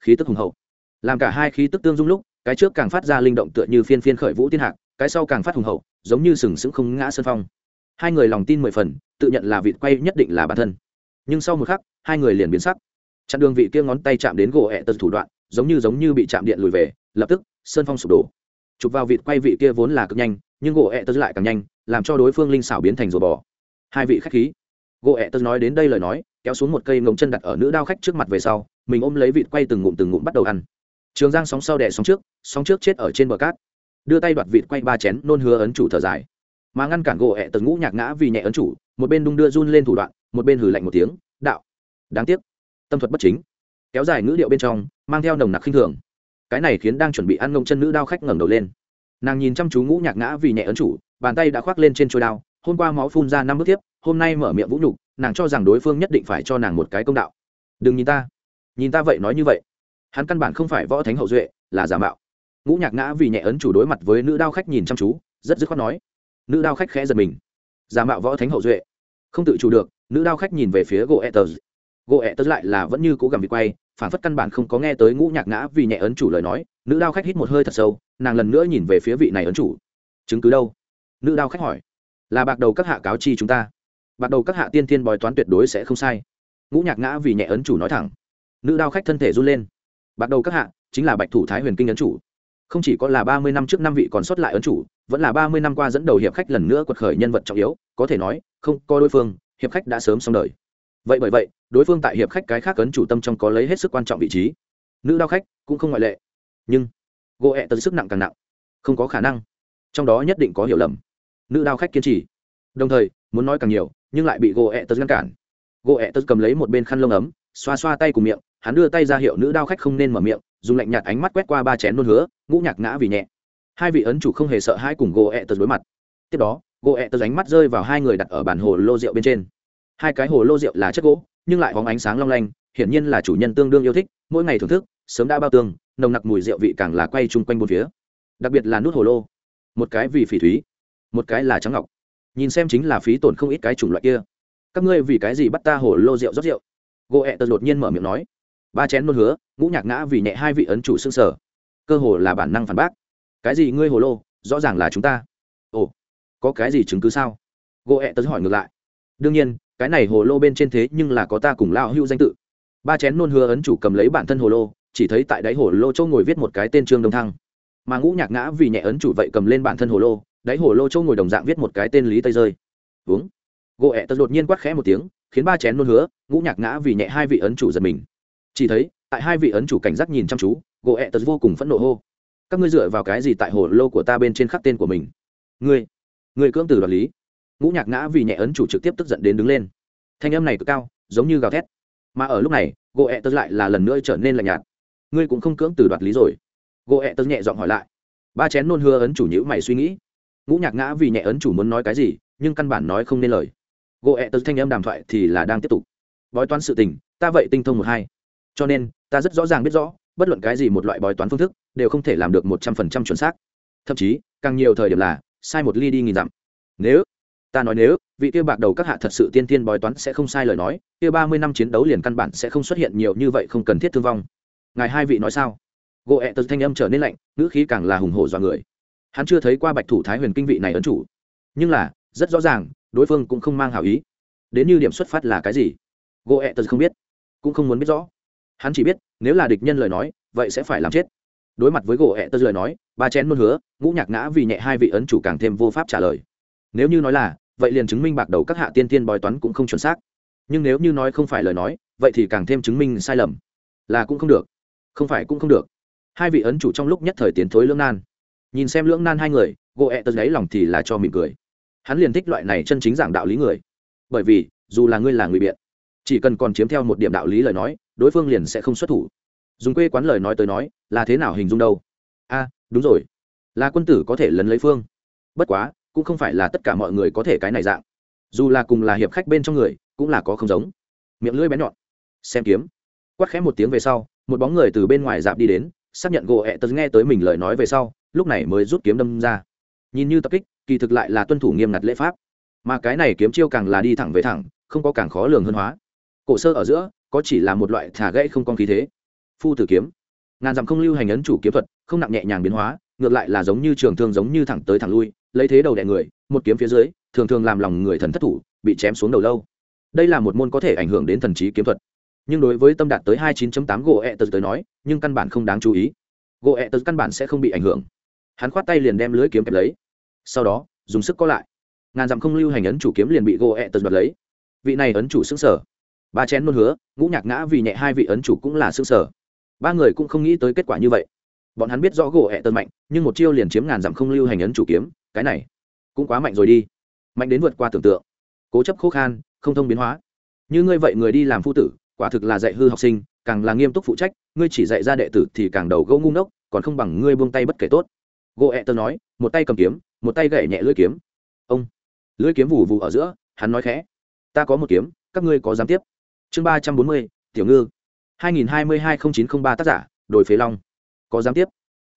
[SPEAKER 1] khí tức hùng hậu. Làm cả hai khí tức tương dung lúc, cái trước càng phát ra linh động tựa như phiên phiên khởi vũ tiên hạc, cái sau càng phát hùng hậu, giống như sừng sững không ngã sơn phong. Hai người lòng tin mười phần, tự nhận là vịt quay nhất định là bản thân. Nhưng sau một khắc, hai người liền biến sắc. Chặn đường vị kia ngón tay chạm đến gỗ ẹ tật thủ đoạn, giống như giống như bị chạm điện lùi về, lập tức, sơn phong sụp đổ. Chụp vào vịt quay vị kia vốn là cực nhanh, nhưng gỗ ẹ tật lại càng nhanh, làm cho đối phương linh xảo biến thành rùa bò hai vị khách khí. Gỗ ẹ tớ nói đến đây lời nói, kéo xuống một cây ngống chân đặt ở nữ đao khách trước mặt về sau, mình ôm lấy vịt quay từng ngụm từng ngụm bắt đầu ăn. Trường giang sóng sau đẻ sóng trước sóng trước chết ở trên bờ cát. Đưa tay đoạt vịt quay ba chén, nôn hứa ấn chủ thở dài. Mà ngăn cản gỗ ẹ tớ ngũ nhạc ngã vì nhẹ ấn chủ, một bên đung đưa run lên thủ đoạn, một bên hử lạnh một tiếng, đạo, đáng tiếc, tâm thuật bất chính. Kéo dài ngữ điệu bên trong, mang theo nồng nặc khinh thường. Cái này khiến đang chuẩn bị ăn ngông chân nữ đao khách ngẩng đầu lên. Nàng nhìn chăm chú ngũ nhạc ngã vì nhẹ ấn chủ, bàn tay đã khoác lên trên trôi đao hôm qua máu phun ra năm bước tiếp hôm nay mở miệng vũ nhục, nàng cho rằng đối phương nhất định phải cho nàng một cái công đạo. Đừng nhìn ta. Nhìn ta vậy nói như vậy. Hắn căn bản không phải võ thánh hậu duệ, là giả mạo. Ngũ nhạc ngã vì nhẹ ấn chủ đối mặt với nữ đao khách nhìn chăm chú, rất dứt khoát nói. Nữ đao khách khẽ giật mình. Giả mạo võ thánh hậu duệ. Không tự chủ được, nữ đao khách nhìn về phía gỗ etters gỗ etters lại là vẫn như cố gầm bị quay, phản phất căn bản không có nghe tới ngũ nhạc ngã vì nhẹ ấn chủ lời nói, nữ đao khách hít một hơi thật sâu, nàng lần nữa nhìn về phía vị này ấn chủ. Chứng cứ đâu? Nữ đao khách hỏi là bạc đầu các hạ cáo chi chúng ta. Bạc đầu các hạ tiên thiên bói toán tuyệt đối sẽ không sai. Ngũ nhạc ngã vì nhẹ ấn chủ nói thẳng. Nữ đao khách thân thể run lên. Bạc đầu các hạ chính là bạch thủ thái huyền kinh ấn chủ. Không chỉ có là ba mươi năm trước năm vị còn sót lại ấn chủ, vẫn là ba mươi năm qua dẫn đầu hiệp khách lần nữa quật khởi nhân vật trọng yếu, có thể nói, không, có đối phương, hiệp khách đã sớm xong đời. Vậy bởi vậy, đối phương tại hiệp khách cái khác ấn chủ tâm trong có lấy hết sức quan trọng vị trí. Nữ đao khách cũng không ngoại lệ. Nhưng gỗ ẹ tật sức nặng càng nặng. Không có khả năng. Trong đó nhất định có hiểu lầm nữ đao khách kiên trì. Đồng thời, muốn nói càng nhiều, nhưng lại bị gỗ ẹ tật ngăn cản. Gỗ ẹ tật cầm lấy một bên khăn lông ấm, xoa xoa tay cùng miệng, hắn đưa tay ra hiệu nữ đao khách không nên mở miệng, dùng lạnh nhạt ánh mắt quét qua ba chén nôn hứa, ngũ nhạc ngã vì nhẹ. Hai vị ấn chủ không hề sợ hai cùng gỗ ẹ tật đối mặt. Tiếp đó gỗ ẹ tật ánh mắt rơi vào hai người đặt ở bản hồ lô rượu bên trên. Hai cái hồ lô rượu là chất gỗ, nhưng lại hóng ánh sáng long lanh, hiển nhiên là chủ nhân tương đương yêu thích, mỗi ngày thưởng thức, sớm đã bao tương, nồng nặc mùi rượu vị càng là quay chung quanh bốn phía. Đặc biệt là nút hồ lô. Một cái vì phỉ thúy một cái là trắng ngọc. Nhìn xem chính là phí tổn không ít cái chủng loại kia. Các ngươi vì cái gì bắt ta hồ lô rượu rót rượu? Gỗ ẹ tật đột nhiên mở miệng nói. Ba chén nôn hứa, ngũ nhạc ngã vì nhẹ hai vị ấn chủ xương sở. Cơ hồ là bản năng phản bác. Cái gì ngươi hồ lô, rõ ràng là chúng ta. Ồ, có cái gì chứng cứ sao? Gỗ ẹ tớ hỏi ngược lại. Đương nhiên, cái này hồ lô bên trên thế nhưng là có ta cùng lao hưu danh tự. Ba chén nôn hứa ấn chủ cầm lấy bản thân hồ lô, chỉ thấy tại đáy hồ lô châu ngồi viết một cái tên trương đông thăng. Mà ngũ nhạc ngã vì nhẹ ấn chủ vậy cầm lên bản thân hồ lô đáy hồ lô châu ngồi đồng dạng viết một cái tên lý tây rơi. Uống gỗ ẹ tật đột nhiên quát khẽ một tiếng, khiến ba chén nôn hứa, ngũ nhạc ngã vì nhẹ hai vị ấn chủ giật mình. Chỉ thấy, tại hai vị ấn chủ cảnh giác nhìn chăm chú, gỗ ẹ tật vô cùng phẫn nộ hô. Các ngươi dựa vào cái gì tại hồ lô của ta bên trên khắc tên của mình? Ngươi người cưỡng từ đoạt lý. Ngũ nhạc ngã vì nhẹ ấn chủ trực tiếp tức giận đến đứng lên. Thanh âm này cực cao, giống như gào thét. Mà ở lúc này, gỗ ẹ tật lại là lần nữa trở nên lạnh nhạt. Ngươi cũng không cưỡng từ đoạt lý rồi. Gỗ ẹ tật nhẹ giọng hỏi lại. Ba chén nôn hứa ấn chủ nhữ mày suy nghĩ ngũ nhạc ngã vì nhẹ ấn chủ muốn nói cái gì, nhưng căn bản nói không nên lời. Gỗ ẹ tật thanh âm đàm thoại thì là đang tiếp tục. Bói toán sự tình, ta vậy tinh thông một hai. Cho nên, ta rất rõ ràng biết rõ, bất luận cái gì một loại bói toán phương thức, đều không thể làm được một trăm phần trăm chuẩn xác. Thậm chí, càng nhiều thời điểm là, sai một ly đi nghìn dặm. Nếu, ta nói nếu, vị kia bạc đầu các hạ thật sự tiên tiên bói toán sẽ không sai lời nói, kia ba mươi năm chiến đấu liền căn bản sẽ không xuất hiện nhiều như vậy không cần thiết thương vong. Ngài hai vị nói sao? Gỗ ẹ tật thanh âm trở nên lạnh, ngữ khí càng là hùng hổ dọa người hắn chưa thấy qua bạch thủ thái huyền kinh vị này ấn chủ. Nhưng là, rất rõ ràng, đối phương cũng không mang hảo ý. Đến như điểm xuất phát là cái gì? Gỗ ẹ tật không biết, cũng không muốn biết rõ. Hắn chỉ biết, nếu là địch nhân lời nói, vậy sẽ phải làm chết. Đối mặt với gỗ ẹ tật lời nói, ba chén luôn hứa, ngũ nhạc ngã vì nhẹ hai vị ấn chủ càng thêm vô pháp trả lời. Nếu như nói là, vậy liền chứng minh bạc đầu các hạ tiên tiên bói toán cũng không chuẩn xác. Nhưng nếu như nói không phải lời nói, vậy thì càng thêm chứng minh sai lầm. Là cũng không được. Không phải cũng không được. Hai vị ấn chủ trong lúc nhất thời tiến thối lương nan nhìn xem lưỡng nan hai người gỗ ẹ tật gáy lòng thì là cho mỉm cười. Hắn liền thích loại này chân chính giảng đạo lý người. Bởi vì, dù là ngươi là người biện, chỉ cần còn chiếm theo một điểm đạo lý lời nói, đối phương liền sẽ không xuất thủ. Dùng quê quán lời nói tới nói, là thế nào hình dung đâu? A, đúng rồi. Là quân tử có thể lấn lấy phương. Bất quá, cũng không phải là tất cả mọi người có thể cái này dạng. Dù là cùng là hiệp khách bên trong người, cũng là có không giống. Miệng lưỡi bén nhọn. Xem kiếm. Quát khẽ một tiếng về sau, một bóng người từ bên ngoài dạp đi đến, xác nhận gỗ ẹ tật nghe tới mình lời nói về sau lúc này mới rút kiếm đâm ra. Nhìn như tập kích, kỳ thực lại là tuân thủ nghiêm ngặt lễ pháp. Mà cái này kiếm chiêu càng là đi thẳng về thẳng, không có càng khó lường hơn hóa. Cổ sơ ở giữa, có chỉ là một loại thả gãy không con khí thế. Phu tử kiếm. Ngàn dặm không lưu hành ấn chủ kiếm thuật, không nặng nhẹ nhàng biến hóa, ngược lại là giống như trường thương giống như thẳng tới thẳng lui, lấy thế đầu đè người, một kiếm phía dưới, thường thường làm lòng người thần thất thủ, bị chém xuống đầu lâu. Đây là một môn có thể ảnh hưởng đến thần trí kiếm thuật. Nhưng đối với tâm đạt tới 29.8 gỗ ẹ tật tới nói, nhưng căn bản không đáng chú ý. Gỗ ẹ tật căn bản sẽ không bị ảnh hưởng hắn khoát tay liền đem lưới kiếm kẹp lấy. Sau đó, dùng sức có lại. Ngàn dặm không lưu hành ấn chủ kiếm liền bị gỗ ẹ tật đoạt lấy. Vị này ấn chủ xứng sở ba chén luôn hứa, ngũ nhạc ngã vì nhẹ hai vị ấn chủ cũng là xứng sở ba người cũng không nghĩ tới kết quả như vậy. Bọn hắn biết rõ gỗ ẹ tật mạnh, nhưng một chiêu liền chiếm ngàn dặm không lưu hành ấn chủ kiếm, cái này cũng quá mạnh rồi đi. Mạnh đến vượt qua tưởng tượng. Cố chấp khô khan, không thông biến hóa. Như ngươi vậy người đi làm phu tử, quả thực là dạy hư học sinh, càng là nghiêm túc phụ trách, ngươi chỉ dạy ra đệ tử thì càng đầu gỗ ngu ngốc, còn không bằng ngươi buông tay bất kể tốt gỗ ẹ tớ nói, một tay cầm kiếm, một tay gậy nhẹ lưỡi kiếm. Ông, lưỡi kiếm vù vù ở giữa, hắn nói khẽ. Ta có một kiếm, các ngươi có dám tiếp. Chương ba trăm bốn mươi, tiểu ngư. hai nghìn hai mươi hai nghìn chín trăm ba tác giả đổi phế long. Có dám tiếp?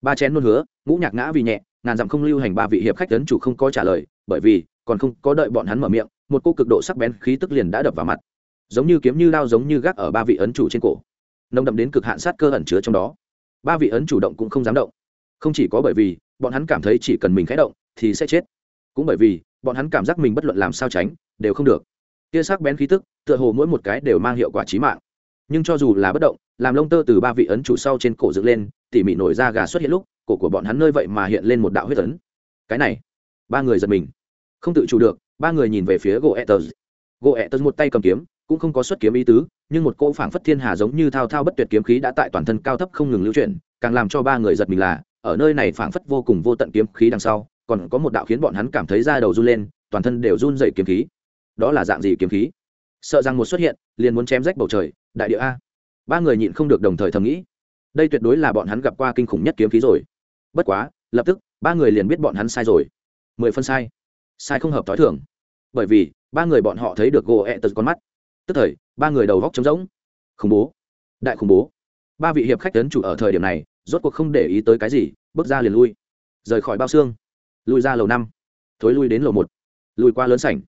[SPEAKER 1] Ba chén luôn hứa, ngũ nhạc ngã vì nhẹ, ngàn dặm không lưu hành ba vị hiệp khách tấn chủ không có trả lời, bởi vì, còn không có đợi bọn hắn mở miệng, một cô cực độ sắc bén khí tức liền đã đập vào mặt. Giống như kiếm như đao giống như gác ở ba vị ấn chủ trên cổ. Nồng đậm đến cực hạn sát cơ ẩn chứa trong đó. Ba vị ấn chủ động cũng không dám động không chỉ có bởi vì, bọn hắn cảm thấy chỉ cần mình khẽ động, thì sẽ chết. Cũng bởi vì, bọn hắn cảm giác mình bất luận làm sao tránh, đều không được. Tia sắc bén khí tức, tựa hồ mỗi một cái đều mang hiệu quả trí mạng. Nhưng cho dù là bất động, làm lông tơ từ ba vị ấn chủ sau trên cổ dựng lên, tỉ mỉ nổi ra gà xuất hiện lúc, cổ của bọn hắn nơi vậy mà hiện lên một đạo huyết ấn. Cái này, ba người giật mình. Không tự chủ được, ba người nhìn về phía gỗ etters gỗ etters một tay cầm kiếm, cũng không có xuất kiếm ý tứ, nhưng một cỗ phảng phất thiên hà giống như thao thao bất tuyệt kiếm khí đã tại toàn thân cao thấp không ngừng lưu chuyển, càng làm cho ba người giật mình là ở nơi này phảng phất vô cùng vô tận kiếm khí đằng sau, còn có một đạo khiến bọn hắn cảm thấy da đầu run lên, toàn thân đều run dậy kiếm khí. Đó là dạng gì kiếm khí? Sợ rằng một xuất hiện, liền muốn chém rách bầu trời, đại địa a. Ba người nhịn không được đồng thời thầm nghĩ. Đây tuyệt đối là bọn hắn gặp qua kinh khủng nhất kiếm khí rồi. Bất quá, lập tức, ba người liền biết bọn hắn sai rồi. Mười phân sai. Sai không hợp t h i thường. Bởi vì, ba người bọn họ thấy được gỗ ẹ tật con mắt. Tức thời, ba người đầu góc trống rỗng. Khủng bố. Đại khủng bố. Ba vị hiệp khách tấn chủ ở thời điểm này rốt cuộc không để ý tới cái gì, bước ra liền lui. Rời khỏi bao xương. Lui ra lầu năm. Thối lui đến lầu một. Lui qua lớn sảnh.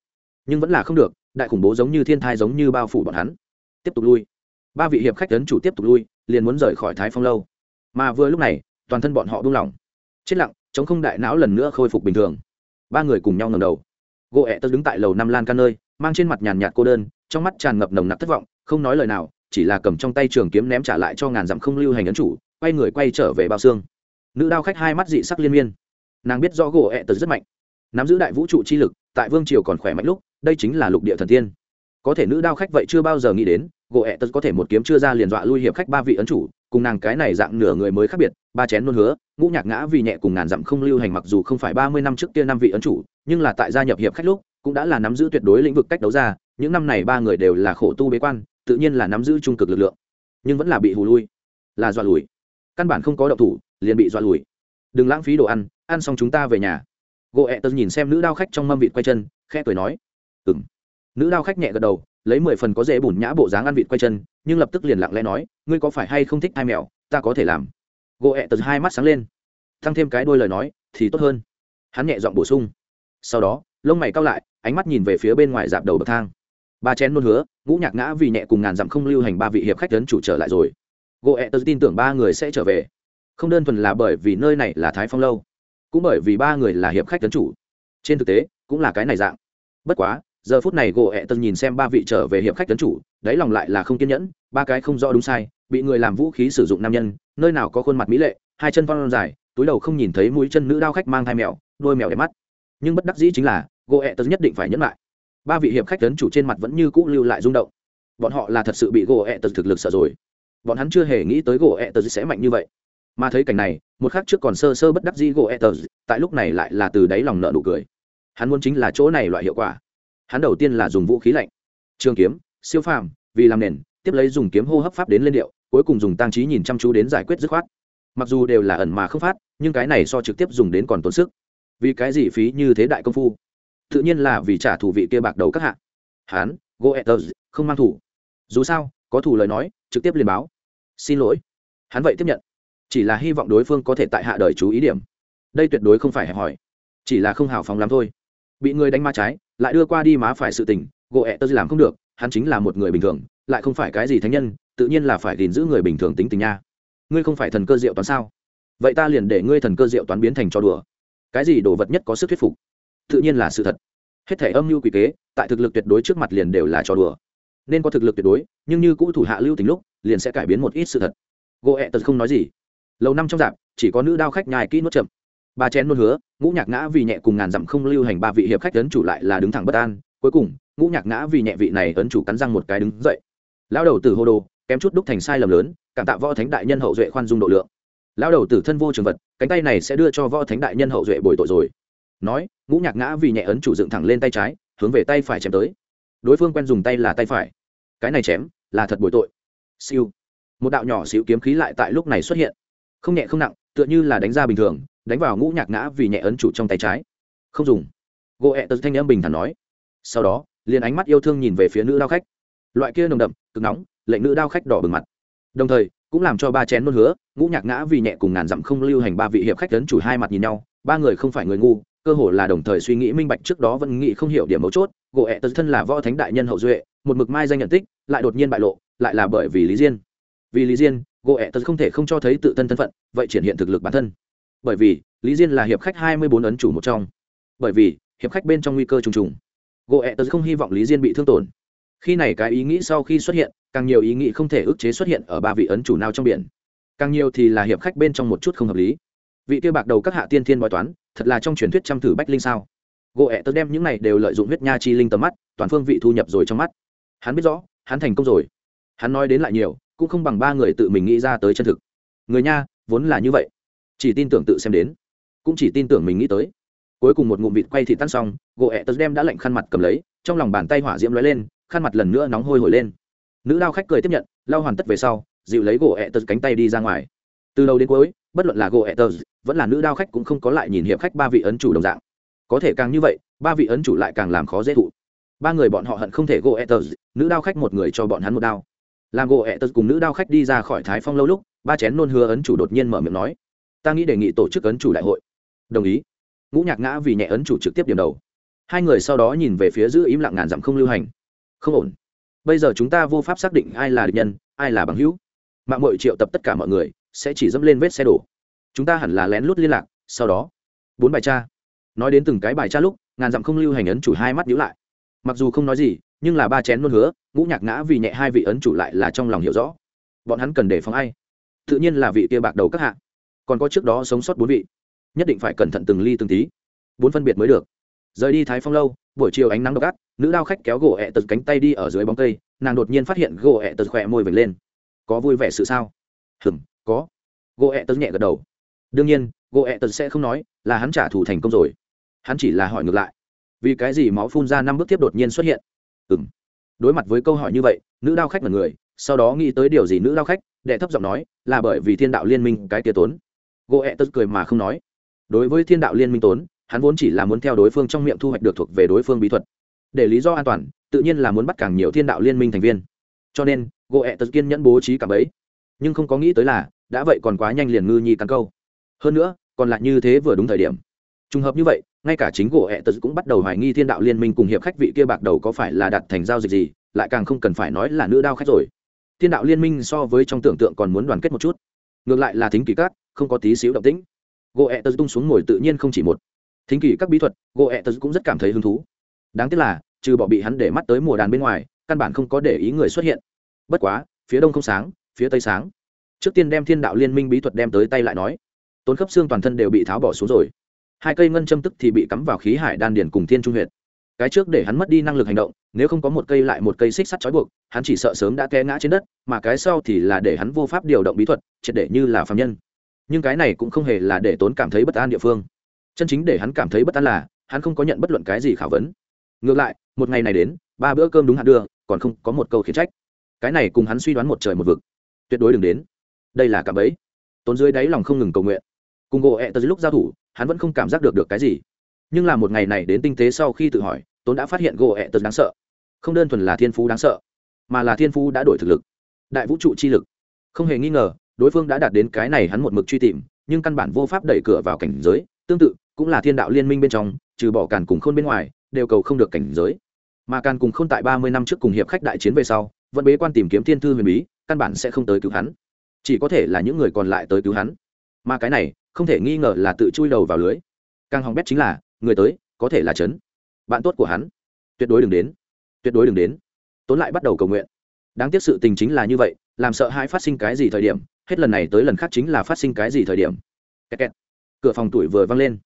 [SPEAKER 1] Nhưng vẫn là không được, đại khủng bố giống như thiên thai giống như bao phủ bọn hắn. Tiếp tục lui. Ba vị hiệp khách tấn chủ tiếp tục lui, liền muốn rời khỏi thái phong lâu. Mà vừa lúc này, toàn thân bọn họ buông lỏng. Chết lặng, chống không đại não lần nữa khôi phục bình thường. Ba người cùng nhau ngầm đầu. Gỗ ẹ tớ đứng tại lầu năm lan can nơi, mang trên mặt nhàn nhạt cô đơn, trong mắt tràn ngập nồng nặc thất vọng, không nói lời nào, chỉ là cầm trong tay trường kiếm ném trả lại cho ngàn dặm không lưu hành ấn chủ quay người quay trở về bao xương. Nữ đao khách hai mắt dị sắc liên miên. Nàng biết rõ gỗ ẹ tật rất mạnh. Nắm giữ đại vũ trụ chi lực, tại vương triều còn khỏe mạnh lúc, đây chính là lục địa thần tiên. Có thể nữ đao khách vậy chưa bao giờ nghĩ đến, gỗ ẹ tật có thể một kiếm chưa ra liền dọa lui hiệp khách ba vị ấn chủ, cùng nàng cái này dạng nửa người mới khác biệt, ba chén luôn hứa, ngũ nhạc ngã vì nhẹ cùng ngàn dặm không lưu hành mặc dù không phải ba mươi năm trước kia năm vị ấn chủ, nhưng là tại gia nhập hiệp khách lúc, cũng đã là nắm giữ tuyệt đối lĩnh vực cách đấu ra, những năm này ba người đều là khổ tu bế quan, tự nhiên là nắm giữ trung cực lực lượng, nhưng vẫn là bị hù lui, là dọa lùi căn bản không có động thủ, liền bị dọa lùi. Đừng lãng phí đồ ăn ăn xong chúng ta về nhà. Gỗ ẹ tớ nhìn xem nữ đao khách trong mâm vịt quay chân, khẽ cười nói. Ừ m nữ đao khách nhẹ gật đầu, lấy mười phần có dễ bùn nhã bộ dáng ăn vịt quay chân, nhưng lập tức liền lặng lẽ nói, ngươi có phải hay không thích hai mèo? Ta có thể làm. Gỗ ẹ tớ hai mắt sáng lên, thăng thêm cái đôi lời nói, thì tốt hơn. Hắn nhẹ giọng bổ sung. Sau đó, lông mày cao lại, ánh mắt nhìn về phía bên ngoài dạp đầu bậc thang. Ba chén luôn hứa, ngũ nhạc ngã vì nhẹ cùng ngàn dặm không lưu hành ba vị hiệp khách lớn chủ trở lại rồi gỗ ẹ tớ tin tưởng ba người sẽ trở về. Không đơn thuần là bởi vì nơi này là thái phong lâu, cũng bởi vì ba người là hiệp khách tấn chủ. Trên thực tế, cũng là cái này dạng. Bất quá, giờ phút này gỗ ẹ tớ nhìn xem ba vị trở về hiệp khách tấn chủ, đáy lòng lại là không kiên nhẫn, ba cái không rõ đúng sai, bị người làm vũ khí sử dụng nam nhân, nơi nào có khuôn mặt mỹ lệ, hai chân phong dài, túi đầu không nhìn thấy mũi chân nữ đao khách mang thai mèo, đôi mèo đẹp mắt. Nhưng bất đắc dĩ chính là gỗ ẹ tớ nhất định phải nhẫn lại. Ba vị hiệp khách tấn chủ trên mặt vẫn như cũ lưu lại rung động. Bọn họ là thật sự bị gỗ ẹ tớ thực lực sợ rồi bọn hắn chưa hề nghĩ tới gỗ ẹ tờ sẽ mạnh như vậy. Mà thấy cảnh này, một khắc trước còn sơ sơ bất đắc dĩ gỗ ẹ tớ tại lúc này lại là từ đáy lòng nợ nụ cười. Hắn muốn chính là chỗ này loại hiệu quả. Hắn đầu tiên là dùng vũ khí lạnh, trường kiếm, siêu phàm, vì làm nền, tiếp lấy dùng kiếm hô hấp pháp đến lên điệu, cuối cùng dùng tăng trí nhìn chăm chú đến giải quyết dứt khoát. Mặc dù đều là ẩn mà không phát, nhưng cái này so trực tiếp dùng đến còn tốn sức. Vì cái gì phí như thế đại công phu? Tự nhiên là vì trả thù vị kia bạc đầu các hạ. Hán goethers không mang thủ. Dù sao, có thủ lời nói trực tiếp liền báo. Xin lỗi. Hắn vậy tiếp nhận. Chỉ là hy vọng đối phương có thể tại hạ đời chú ý điểm. Đây tuyệt đối không phải hẹp hỏi chỉ là không hào phóng lắm thôi. Bị người đánh ma trái, lại đưa qua đi má phải sự tình, gỗ ẹ tớ làm không được, hắn chính là một người bình thường, lại không phải cái gì thánh nhân, tự nhiên là phải gìn giữ người bình thường tính tình nha. Ngươi không phải thần cơ diệu toán sao? Vậy ta liền để ngươi thần cơ diệu toán biến thành cho đùa. Cái gì đồ vật nhất có sức thuyết phục? Tự nhiên là sự thật. Hết thể âm mưu quỷ kế, tại thực lực tuyệt đối trước mặt liền đều là trò đùa nên có thực lực tuyệt đối, nhưng như cũ thủ hạ lưu tình lúc, liền sẽ cải biến một ít sự thật. Gỗ ẹ tật không nói gì. Lâu năm trong dạp, chỉ có nữ đao khách nhài kỹ nuốt chậm. Ba chén nôn hứa, ngũ nhạc ngã vì nhẹ cùng ngàn dặm không lưu hành ba vị hiệp khách ấn chủ lại là đứng thẳng bất an. Cuối cùng, ngũ nhạc ngã vì nhẹ vị này ấn chủ cắn răng một cái đứng dậy. Lao đầu từ hô đồ, kém chút đúc thành sai lầm lớn, cảm tạ võ thánh đại nhân hậu duệ khoan dung độ lượng. Lao đầu tử thân vô trường vật, cánh tay này sẽ đưa cho võ thánh đại nhân hậu duệ bồi tội rồi. Nói, ngũ nhạc ngã vì nhẹ ấn chủ dựng thẳng lên tay trái, hướng về tay phải chém tới đối phương quen dùng tay là tay phải. Cái này chém, là thật bồi tội. Siêu. Một đạo nhỏ xíu kiếm khí lại tại lúc này xuất hiện. Không nhẹ không nặng, tựa như là đánh ra bình thường, đánh vào ngũ nhạc ngã vì nhẹ ấn chủ trong tay trái. Không dùng. Gỗ ẹ tật thanh âm bình thản nói. Sau đó, liền ánh mắt yêu thương nhìn về phía nữ đao khách. Loại kia nồng đậm, cực nóng, lệnh nữ đao khách đỏ bừng mặt. Đồng thời, cũng làm cho ba chén luôn hứa, ngũ nhạc ngã vì nhẹ cùng ngàn dặm không lưu hành ba vị hiệp khách ấn chủ hai mặt nhìn nhau, ba người không phải người ngu, cơ hồ là đồng thời suy nghĩ minh bạch trước đó vẫn nghĩ không hiểu điểm mấu chốt gỗ ẹ tật thân là võ thánh đại nhân hậu duệ, một mực mai danh nhận tích, lại đột nhiên bại lộ, lại là bởi vì lý diên. Vì lý diên, gỗ ẹ tật không thể không cho thấy tự thân thân phận, vậy triển hiện thực lực bản thân. Bởi vì, lý diên là hiệp khách hai mươi bốn ấn chủ một trong. Bởi vì, hiệp khách bên trong nguy cơ trùng trùng. Gỗ ẹ tật không hy vọng lý diên bị thương tổn. Khi này cái ý nghĩ sau khi xuất hiện, càng nhiều ý nghĩ không thể ức chế xuất hiện ở ba vị ấn chủ nào trong biển. Càng nhiều thì là hiệp khách bên trong một chút không hợp lý. Vị kia bạc đầu các hạ tiên thiên bói toán, thật là trong truyền thuyết trăm thử bách linh sao? Gỗ ẹ tớ đem những này đều lợi dụng huyết nha chi linh tầm mắt, toàn phương vị thu nhập rồi trong mắt. Hắn biết rõ, hắn thành công rồi. Hắn nói đến lại nhiều, cũng không bằng ba người tự mình nghĩ ra tới chân thực. Người nha, vốn là như vậy. Chỉ tin tưởng tự xem đến. Cũng chỉ tin tưởng mình nghĩ tới. Cuối cùng một ngụm vịt quay thì tan xong, gỗ ẹ tớ đem đã lạnh khăn mặt cầm lấy, trong lòng bàn tay hỏa diễm lóe lên, khăn mặt lần nữa nóng hôi hổi lên. Nữ lao khách cười tiếp nhận, lao hoàn tất về sau, dịu lấy gỗ ẹ tớ cánh tay đi ra ngoài. Từ đầu đến cuối, bất luận là gỗ ẹ tớ vẫn là nữ đao khách cũng không có lại nhìn hiệp khách ba vị ấn chủ đồng dạng có thể càng như vậy, ba vị ấn chủ lại càng làm khó dễ thụ. Ba người bọn họ hận không thể gỗ etters nữ đao khách một người cho bọn hắn một đao. Làm gỗ etters cùng nữ đao khách đi ra khỏi thái phong lâu lúc, ba chén nôn hứa ấn chủ đột nhiên mở miệng nói, ta nghĩ đề nghị tổ chức ấn chủ đại hội. Đồng ý. Ngũ nhạc ngã vì nhẹ ấn chủ trực tiếp điểm đầu. Hai người sau đó nhìn về phía giữ im lặng ngàn dặm không lưu hành. Không ổn. Bây giờ chúng ta vô pháp xác định ai là địch nhân, ai là bằng hữu. Mạng mội triệu tập tất cả mọi người, sẽ chỉ dẫm lên vết xe đổ. Chúng ta hẳn là lén lút liên lạc, sau đó, bốn bài tra nói đến từng cái bài tra lúc, ngàn dặm không lưu hành ấn chủ hai mắt nhíu lại. Mặc dù không nói gì, nhưng là ba chén luôn hứa, ngũ nhạc ngã vì nhẹ hai vị ấn chủ lại là trong lòng hiểu rõ. Bọn hắn cần đề phòng ai? Tự nhiên là vị kia bạc đầu các hạ. Còn có trước đó sống sót bốn vị. Nhất định phải cẩn thận từng ly từng tí. Bốn phân biệt mới được. Rời đi thái phong lâu, buổi chiều ánh nắng độc ác, nữ đao khách kéo gỗ ẹ tật cánh tay đi ở dưới bóng cây, nàng đột nhiên phát hiện gỗ ẹ tật khỏe môi vệt lên. Có vui vẻ sự sao? Hừm gỗ ẹ tật nhẹ gật đầu. Đương nhiên, gỗ ẹ tật sẽ không nói là hắn trả thù thành công rồi hắn chỉ là hỏi ngược lại. Vì cái gì máu phun ra năm bước tiếp đột nhiên xuất hiện? Ừ m đối mặt với câu hỏi như vậy, nữ đao khách là người, sau đó nghĩ tới điều gì nữ đao khách, đệ thấp giọng nói, là bởi vì thiên đạo liên minh cái tia tốn. Gỗ ẹ tớ cười mà không nói. Đối với thiên đạo liên minh tốn, hắn vốn chỉ là muốn theo đối phương trong miệng thu hoạch được thuộc về đối phương bí thuật. Để lý do an toàn, tự nhiên là muốn bắt càng nhiều thiên đạo liên minh thành viên. Cho nên gỗ ẹ tật kiên nhẫn bố trí cả bấy nhưng không có nghĩ tới là, đã vậy còn quá nhanh liền ngư nhi cắn câu. Hơn nữa, còn lại như thế vừa đúng thời điểm trùng hợp như vậy, ngay cả chính gỗ ẹ tật cũng bắt đầu hoài nghi thiên đạo liên minh cùng hiệp khách vị kia bạc đầu có phải là đặt thành giao dịch gì, lại càng không cần phải nói là nữ đao khách rồi. Thiên đạo liên minh so với trong tưởng tượng còn muốn đoàn kết một chút. Ngược lại là thính kỳ cát không có tí xíu động tĩnh. Gỗ ẹ tật tung xuống ngồi tự nhiên không chỉ một. Thính kỳ các bí thuật, gỗ ẹ tật cũng rất cảm thấy hứng thú. Đáng tiếc là, trừ bỏ bị hắn để mắt tới mùa đàn bên ngoài, căn bản không có để ý người xuất hiện. Bất quá, phía đông không sáng, phía tây sáng. Trước tiên đem thiên đạo liên minh bí thuật đem tới tay lại nói. Tốn khớp xương toàn thân đều bị tháo bỏ xuống rồi hai cây ngân châm tức thì bị cắm vào khí hải đan điền cùng thiên trung huyệt. Cái trước để hắn mất đi năng lực hành động, nếu không có một cây lại một cây xích sắt trói buộc, hắn chỉ sợ sớm đã té ngã trên đất, mà cái sau thì là để hắn vô pháp điều động bí thuật, triệt để như là phạm nhân. Nhưng cái này cũng không hề là để tốn cảm thấy bất an địa phương. Chân chính để hắn cảm thấy bất an là, hắn không có nhận bất luận cái gì khảo vấn. Ngược lại, một ngày này đến, ba bữa cơm đúng hạn đưa, còn không có một câu khiển trách. Cái này cùng hắn suy đoán một trời một vực. Tuyệt đối đừng đến. Đây là cả bấy tốn dưới đáy lòng không ngừng cầu nguyện. Cùng gỗ ẹ tờ lúc giao thủ hắn vẫn không cảm giác được được cái gì. Nhưng là một ngày này đến tinh tế sau khi tự hỏi, tốn đã phát hiện gỗ ẹ tật đáng sợ. Không đơn thuần là thiên phú đáng sợ, mà là thiên phú đã đổi thực lực, đại vũ trụ chi lực. Không hề nghi ngờ, đối phương đã đạt đến cái này hắn một mực truy tìm, nhưng căn bản vô pháp đẩy cửa vào cảnh giới. Tương tự, cũng là thiên đạo liên minh bên trong, trừ bỏ càn cùng khôn bên ngoài, đều cầu không được cảnh giới. Mà càn cùng khôn tại ba mươi năm trước cùng hiệp khách đại chiến về sau, vẫn bế quan tìm kiếm thiên thư huyền bí, căn bản sẽ không tới cứu hắn. Chỉ có thể là những người còn lại tới cứu hắn mà cái này không thể nghi ngờ là tự chui đầu vào lưới. Càng hỏng bét chính là người tới có thể là Trấn, bạn tốt của hắn. Tuyệt đối đừng đến. Tuyệt đối đừng đến. Tốn lại bắt đầu cầu nguyện. Đáng tiếc sự tình chính là như vậy làm sợ hãi phát sinh cái gì thời điểm hết lần này tới lần khác chính là phát sinh cái gì thời điểm. Kẹt kẹt. cửa phòng tuổi vừa văng lên.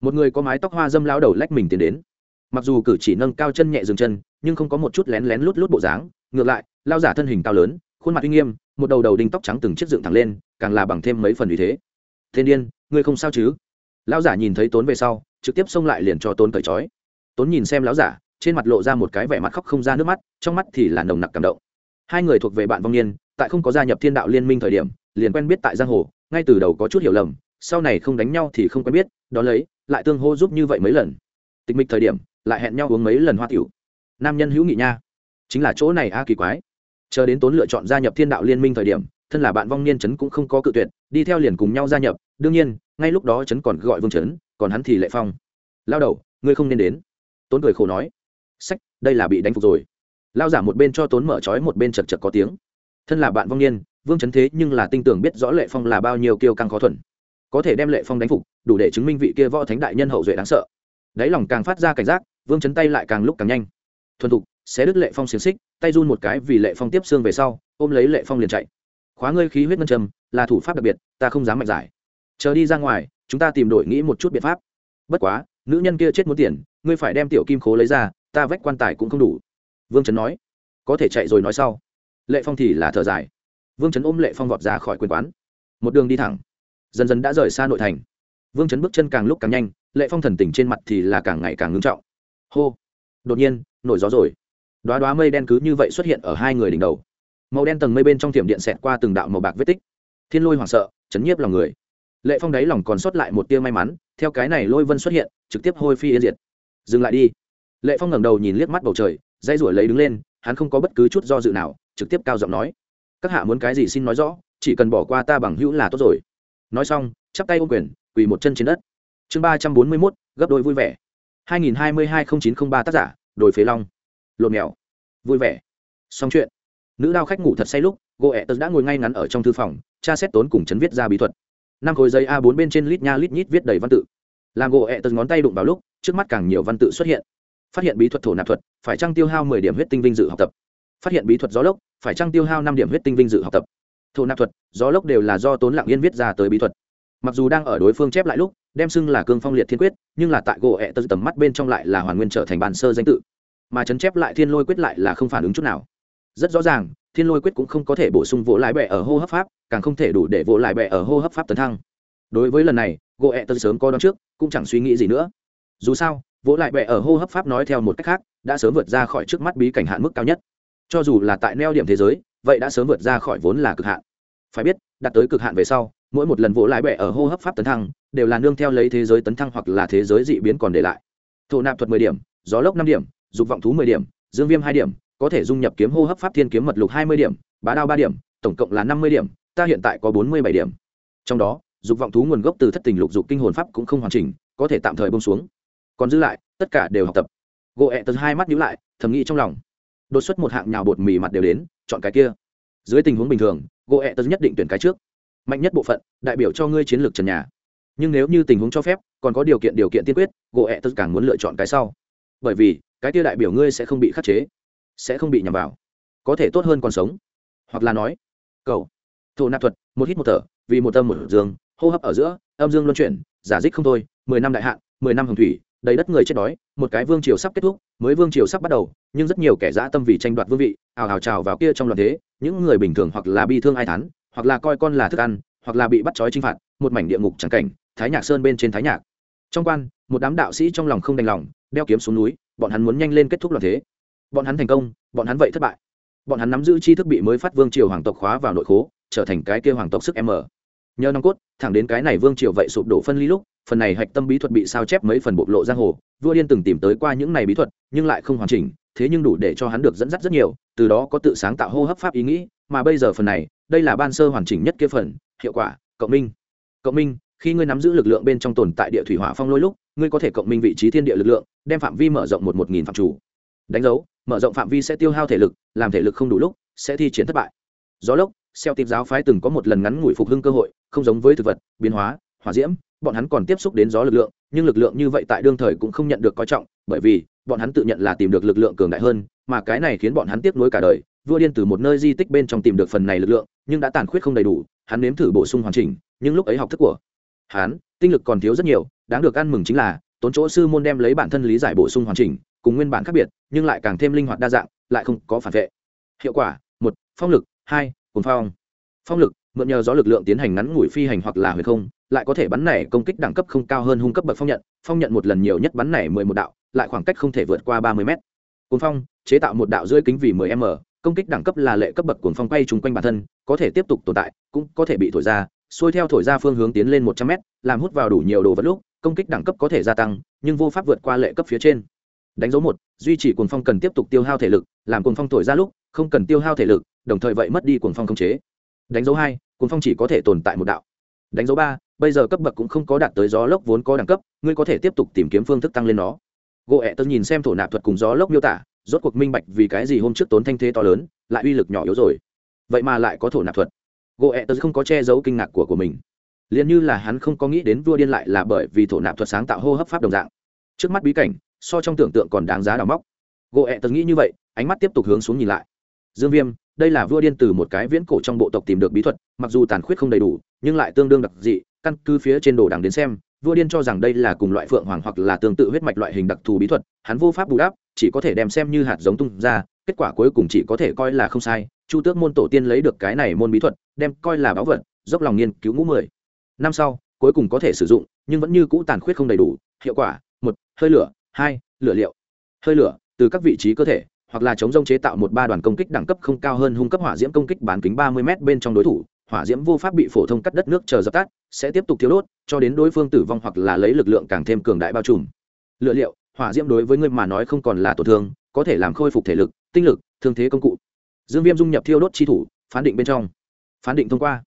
[SPEAKER 1] Một người có mái tóc hoa dâm lao đầu lách mình tiến đến. Mặc dù cử chỉ nâng cao chân nhẹ dừng chân nhưng không có một chút lén lén lút lút bộ dáng. Ngược lại lao giả thân hình cao lớn khuôn mặt uy nghiêm một đầu đầu đinh tóc trắng từng chiếc dựng thẳng lên càng là bằng thêm mấy phần vì thế thiên điên, ngươi không sao chứ? Lão giả nhìn thấy tốn về sau, trực tiếp xông lại liền cho tốn cởi trói. Tốn nhìn xem lão giả, trên mặt lộ ra một cái vẻ mặt khóc không ra nước mắt, trong mắt thì là nồng nặc cảm động. Hai người thuộc về bạn vong niên, tại không có gia nhập thiên đạo liên minh thời điểm, liền quen biết tại giang hồ, ngay từ đầu có chút hiểu lầm, sau này không đánh nhau thì không quen biết, đó lấy, lại tương hô giúp như vậy mấy lần. Tịch mịch thời điểm, lại hẹn nhau uống mấy lần hoa tiểu. Nam nhân hữu nghị nha. Chính là chỗ này a, kỳ quái. Chờ đến tốn lựa chọn gia nhập thiên đạo liên minh thời điểm thân là bạn vong niên trấn cũng không có cự tuyệt, đi theo liền cùng nhau gia nhập. Đương nhiên, ngay lúc đó trấn còn gọi vương trấn còn hắn thì lệ phong. Lao đầu, ngươi không nên đến. Tốn cười khổ nói. Sách, đây là bị đánh phục rồi. Lao giả một bên cho tốn mở trói, một bên chật chật có tiếng. Thân là bạn vong niên, vương trấn thế nhưng là tin tưởng biết rõ lệ phong là bao nhiêu kiêu căng khó thuần. Có thể đem lệ phong đánh phục, đủ để chứng minh vị kia võ thánh đại nhân hậu duệ đáng sợ. Đáy lòng càng phát ra cảnh giác, vương chấn tay lại càng lúc càng nhanh. Thuần thục sẽ đứt lệ phong xiềng xích, tay run một cái vì lệ phong tiếp xương về sau, ôm lấy lệ phong liền chạy khóa ngươi khí huyết ngân trầm là thủ pháp đặc biệt, ta không dám mạnh giải. Chờ đi ra ngoài, chúng ta tìm đổi nghĩ một chút biện pháp. Bất quá, nữ nhân kia chết muốn tiền, ngươi phải đem tiểu kim khố lấy ra, ta vách quan tài cũng không đủ. Vương trấn nói. Có thể chạy rồi nói sau. Lệ phong thì là thở dài. Vương trấn ôm lệ phong vọt ra khỏi quyền quán. Một đường đi thẳng. Dần dần đã rời xa nội thành. Vương trấn bước chân càng lúc càng nhanh, lệ phong thần tỉnh trên mặt thì là càng ngày càng ngưng trọng. Hô. Đột nhiên, nổi gió rồi. Đoá đoá mây đen cứ như vậy xuất hiện ở hai người đỉnh đầu màu đen tầng mây bên trong tiệm điện xẹt qua từng đạo màu bạc vết tích. Thiên lôi hoảng sợ, chấn nhiếp lòng người. Lệ phong đáy lòng còn sót lại một tia may mắn, theo cái này lôi vân xuất hiện, trực tiếp hôi phi yên diệt. Dừng lại đi. Lệ phong ngẩng đầu nhìn liếc mắt bầu trời dây ruổi lấy đứng lên, hắn không có bất cứ chút do dự nào, trực tiếp cao giọng nói. Các hạ muốn cái gì xin nói rõ, chỉ cần bỏ qua ta bằng hữu là tốt rồi. Nói xong, chắp tay ôm quyền, quỳ một chân trên đất. Chương ba trăm bốn mươi mốt, gấp đôi vui vẻ. hai nghìn hai mươi hai chín t ba tác giả đổi phế long. Lộn mèo. Vui vẻ. Xong chuyện nữ đao khách ngủ thật say lúc gỗ ẹ tật đã ngồi ngay ngắn ở trong thư phòng cha xét tốn cùng chấn viết ra bí thuật. Năm khối giấy a 4 bên trên lít nha lít nhít viết đầy văn tự. Làm gỗ ẹ tật ngón tay đụng vào lúc, trước mắt càng nhiều văn tự xuất hiện. Phát hiện bí thuật thổ nạp thuật, phải trăng tiêu hao mười điểm huyết tinh vinh dự học tập? Phát hiện bí thuật gió lốc, phải trăng tiêu hao năm điểm huyết tinh vinh dự học tập? Thổ nạp thuật, gió lốc đều là do tốn lặng yên viết ra tới bí thuật. Mặc dù đang ở đối phương chép lại lúc, đem xưng là cương phong liệt thiên quyết, nhưng là tại gỗ ẹ tật tầm mắt bên trong lại là hoàn nguyên trở thành bàn sơ danh tự. Mà chấn chép lại thiên lôi quyết lại là không phản ứng chút nào rất rõ ràng, thiên lôi quyết cũng không có thể bổ sung vỗ lại bẹ ở hô hấp pháp, càng không thể đủ để vỗ lại bẹ ở hô hấp pháp tấn thăng. Đối với lần này gỗ ẹ tân sớm có đón trước, cũng chẳng suy nghĩ gì nữa. Dù sao, vỗ lại bẹ ở hô hấp pháp nói theo một cách khác, đã sớm vượt ra khỏi trước mắt bí cảnh hạn mức cao nhất. Cho dù là tại neo điểm thế giới, vậy đã sớm vượt ra khỏi vốn là cực hạn. Phải biết, đạt tới cực hạn về sau, mỗi một lần vỗ lại bẹ ở hô hấp pháp tấn thăng, đều là nương theo lấy thế giới tấn thăng hoặc là thế giới dị biến còn để lại. Thổ nạp thuật mười điểm, gió lốc năm điểm, dục vọng thú mười điểm, dương viêm hai điểm có thể dung nhập kiếm hô hấp pháp thiên kiếm mật lục hai mươi điểm, bá đao ba điểm, tổng cộng là năm mươi điểm, ta hiện tại có bốn mươi bảy điểm. Trong đó, dục vọng thú nguồn gốc từ thất tình lục dục kinh hồn pháp cũng không hoàn chỉnh, có thể tạm thời bông xuống. Còn giữ lại, tất cả đều học tập. Gỗ ẹ tật hai mắt nhíu lại, thầm nghĩ trong lòng. Đột xuất một hạng nhào bột mì mặt đều đến, chọn cái kia. Dưới tình huống bình thường, gỗ ẹ tật nhất định tuyển cái trước. Mạnh nhất bộ phận, đại biểu cho ngươi chiến lược trần nhà. Nhưng nếu như tình huống cho phép, còn có điều kiện điều kiện tiên quyết, gỗ ẹ tật càng muốn lựa chọn cái sau. Bởi vì, cái kia đại biểu ngươi sẽ không bị khắc chế sẽ không bị nhầm vào. Có thể tốt hơn còn sống. Hoặc là nói, cầu, thổ nạp thuật, một hít một thở, vì một tâm một dương, hô hấp ở giữa, âm dương luân chuyển, giả dích không thôi, mười năm đại hạn, mười năm hồng thủy, đầy đất người chết đói, một cái vương triều sắp kết thúc, mới vương triều sắp bắt đầu, nhưng rất nhiều kẻ dã tâm vì tranh đoạt vương vị, ào ào trào vào kia trong loạn thế, những người bình thường hoặc là bi thương ai thán, hoặc là coi con là thức ăn, hoặc là bị bắt trói chinh phạt, một mảnh địa ngục chẳng cảnh, thái nhạc sơn bên trên thái nhạc. Trong quan, một đám đạo sĩ trong lòng không đành lòng, đeo kiếm xuống núi, bọn hắn muốn nhanh lên kết thúc loạn thế bọn hắn thành công, bọn hắn vậy thất bại. Bọn hắn nắm giữ chi thức bị mới phát vương triều hoàng tộc khóa vào nội khố, trở thành cái kia hoàng tộc sức m nhờ nòng cốt, thẳng đến cái này vương triều vậy sụp đổ phân ly lúc, phần này hạch tâm bí thuật bị sao chép mấy phần bộc lộ giang hồ, vua điên từng tìm tới qua những này bí thuật, nhưng lại không hoàn chỉnh, thế nhưng đủ để cho hắn được dẫn dắt rất nhiều, từ đó có tự sáng tạo hô hấp pháp ý nghĩ, mà bây giờ phần này, đây là ban sơ hoàn chỉnh nhất kia phần, hiệu quả, cộng minh. Cộng minh, khi ngươi nắm giữ lực lượng bên trong tồn tại địa thủy hỏa phong lôi lúc, ngươi có thể cộng minh vị trí thiên địa lực lượng, đem phạm vi mở rộng một một nghìn phạm chủ. Đánh dấu mở rộng phạm vi sẽ tiêu hao thể lực, làm thể lực không đủ lúc, sẽ thi triển thất bại. Gió lốc, xeo tịp giáo phái từng có một lần ngắn ngủi phục hưng cơ hội, không giống với thực vật, biến hóa, hỏa diễm, bọn hắn còn tiếp xúc đến gió lực lượng, nhưng lực lượng như vậy tại đương thời cũng không nhận được coi trọng, bởi vì, bọn hắn tự nhận là tìm được lực lượng cường đại hơn, mà cái này khiến bọn hắn tiếp nối cả đời, vua điên từ một nơi di tích bên trong tìm được phần này lực lượng, nhưng đã tàn khuyết không đầy đủ, hắn nếm thử bổ sung hoàn chỉnh, nhưng lúc ấy học thức của hắn, tinh lực còn thiếu rất nhiều, đáng được ăn mừng chính là, tốn chỗ sư môn đem lấy bản thân lý giải bổ sung hoàn chỉnh, cùng nguyên bản khác biệt nhưng lại càng thêm linh hoạt đa dạng, lại không có phản vệ. Hiệu quả, một, phong lực, hai cuốn phong. Phong lực, mượn nhờ gió lực lượng tiến hành ngắn ngủi phi hành hoặc là huyền không, lại có thể bắn nảy công kích đẳng cấp không cao hơn hung cấp bậc phong nhận phong nhận một lần nhiều nhất bắn nảy mười một đạo, lại khoảng cách không thể vượt qua ba mươi mét. Cuốn phong, chế tạo một đạo dưới kính vì mười m, công kích đẳng cấp là lệ cấp bậc cuốn phong quay trùng quanh bản thân, có thể tiếp tục tồn tại, cũng có thể bị thổi ra, xuôi theo thổi ra phương hướng tiến lên một trăm m làm hút vào đủ nhiều đồ vật lúc, công kích đẳng cấp có thể gia tăng, nhưng vô pháp vượt qua lệ cấp phía trên đánh dấu một, duy trì cuồng phong cần tiếp tục tiêu hao thể lực, làm cuồng phong thổi ra lúc, không cần tiêu hao thể lực, đồng thời vậy mất đi cuồng phong khống chế. Đánh dấu hai, cuồng phong chỉ có thể tồn tại một đạo. Đánh dấu ba, bây giờ cấp bậc cũng không có đạt tới gió lốc vốn có đẳng cấp, ngươi có thể tiếp tục tìm kiếm phương thức tăng lên nó. Gỗ ẹ tớ nhìn xem thổ nạp thuật cùng gió lốc miêu tả, rốt cuộc minh bạch vì cái gì hôm trước tốn thanh thế to lớn, lại uy lực nhỏ yếu rồi. Vậy mà lại có thổ nạp thuật. Gỗ ẹ tớ không có che giấu kinh ngạc của của mình. Liền như là hắn không có nghĩ đến vua điên lại là bởi vì thổ nạp thuật sáng tạo hô hấp pháp đồng dạng. Trước mắt bí cảnh so trong tưởng tượng còn đáng giá đào móc. Gỗ ẹ tật nghĩ như vậy, ánh mắt tiếp tục hướng xuống nhìn lại. Dương viêm, đây là vua điên từ một cái viễn cổ trong bộ tộc tìm được bí thuật, mặc dù tàn khuyết không đầy đủ, nhưng lại tương đương đặc dị, căn cứ phía trên đồ đằng đến xem, vua điên cho rằng đây là cùng loại phượng hoàng hoặc là tương tự huyết mạch loại hình đặc thù bí thuật, hắn vô pháp bù đắp, chỉ có thể đem xem như hạt giống tung ra, kết quả cuối cùng chỉ có thể coi là không sai, chu tước môn tổ tiên lấy được cái này môn bí thuật, đem coi là báu vật, dốc lòng nghiên cứu ngũ mười. Năm sau, cuối cùng có thể sử dụng, nhưng vẫn như cũ tàn khuyết không đầy đủ, hiệu quả, một, hơi lửa hai, lửa liệu. Hơi lửa, từ các vị trí cơ thể, hoặc là chống rông chế tạo một ba đoàn công kích đẳng cấp không cao hơn hung cấp hỏa diễm công kích bán kính ba mươi m bên trong đối thủ, hỏa diễm vô pháp bị phổ thông cắt đất nước chờ dập tắt, sẽ tiếp tục thiếu đốt, cho đến đối phương tử vong hoặc là lấy lực lượng càng thêm cường đại bao trùm. Lựa liệu, hỏa diễm đối với người mà nói không còn là tổn thương, có thể làm khôi phục thể lực, tinh lực, thương thế công cụ. Dương viêm dung nhập thiêu đốt chi thủ, phán định bên trong. Phán định thông qua.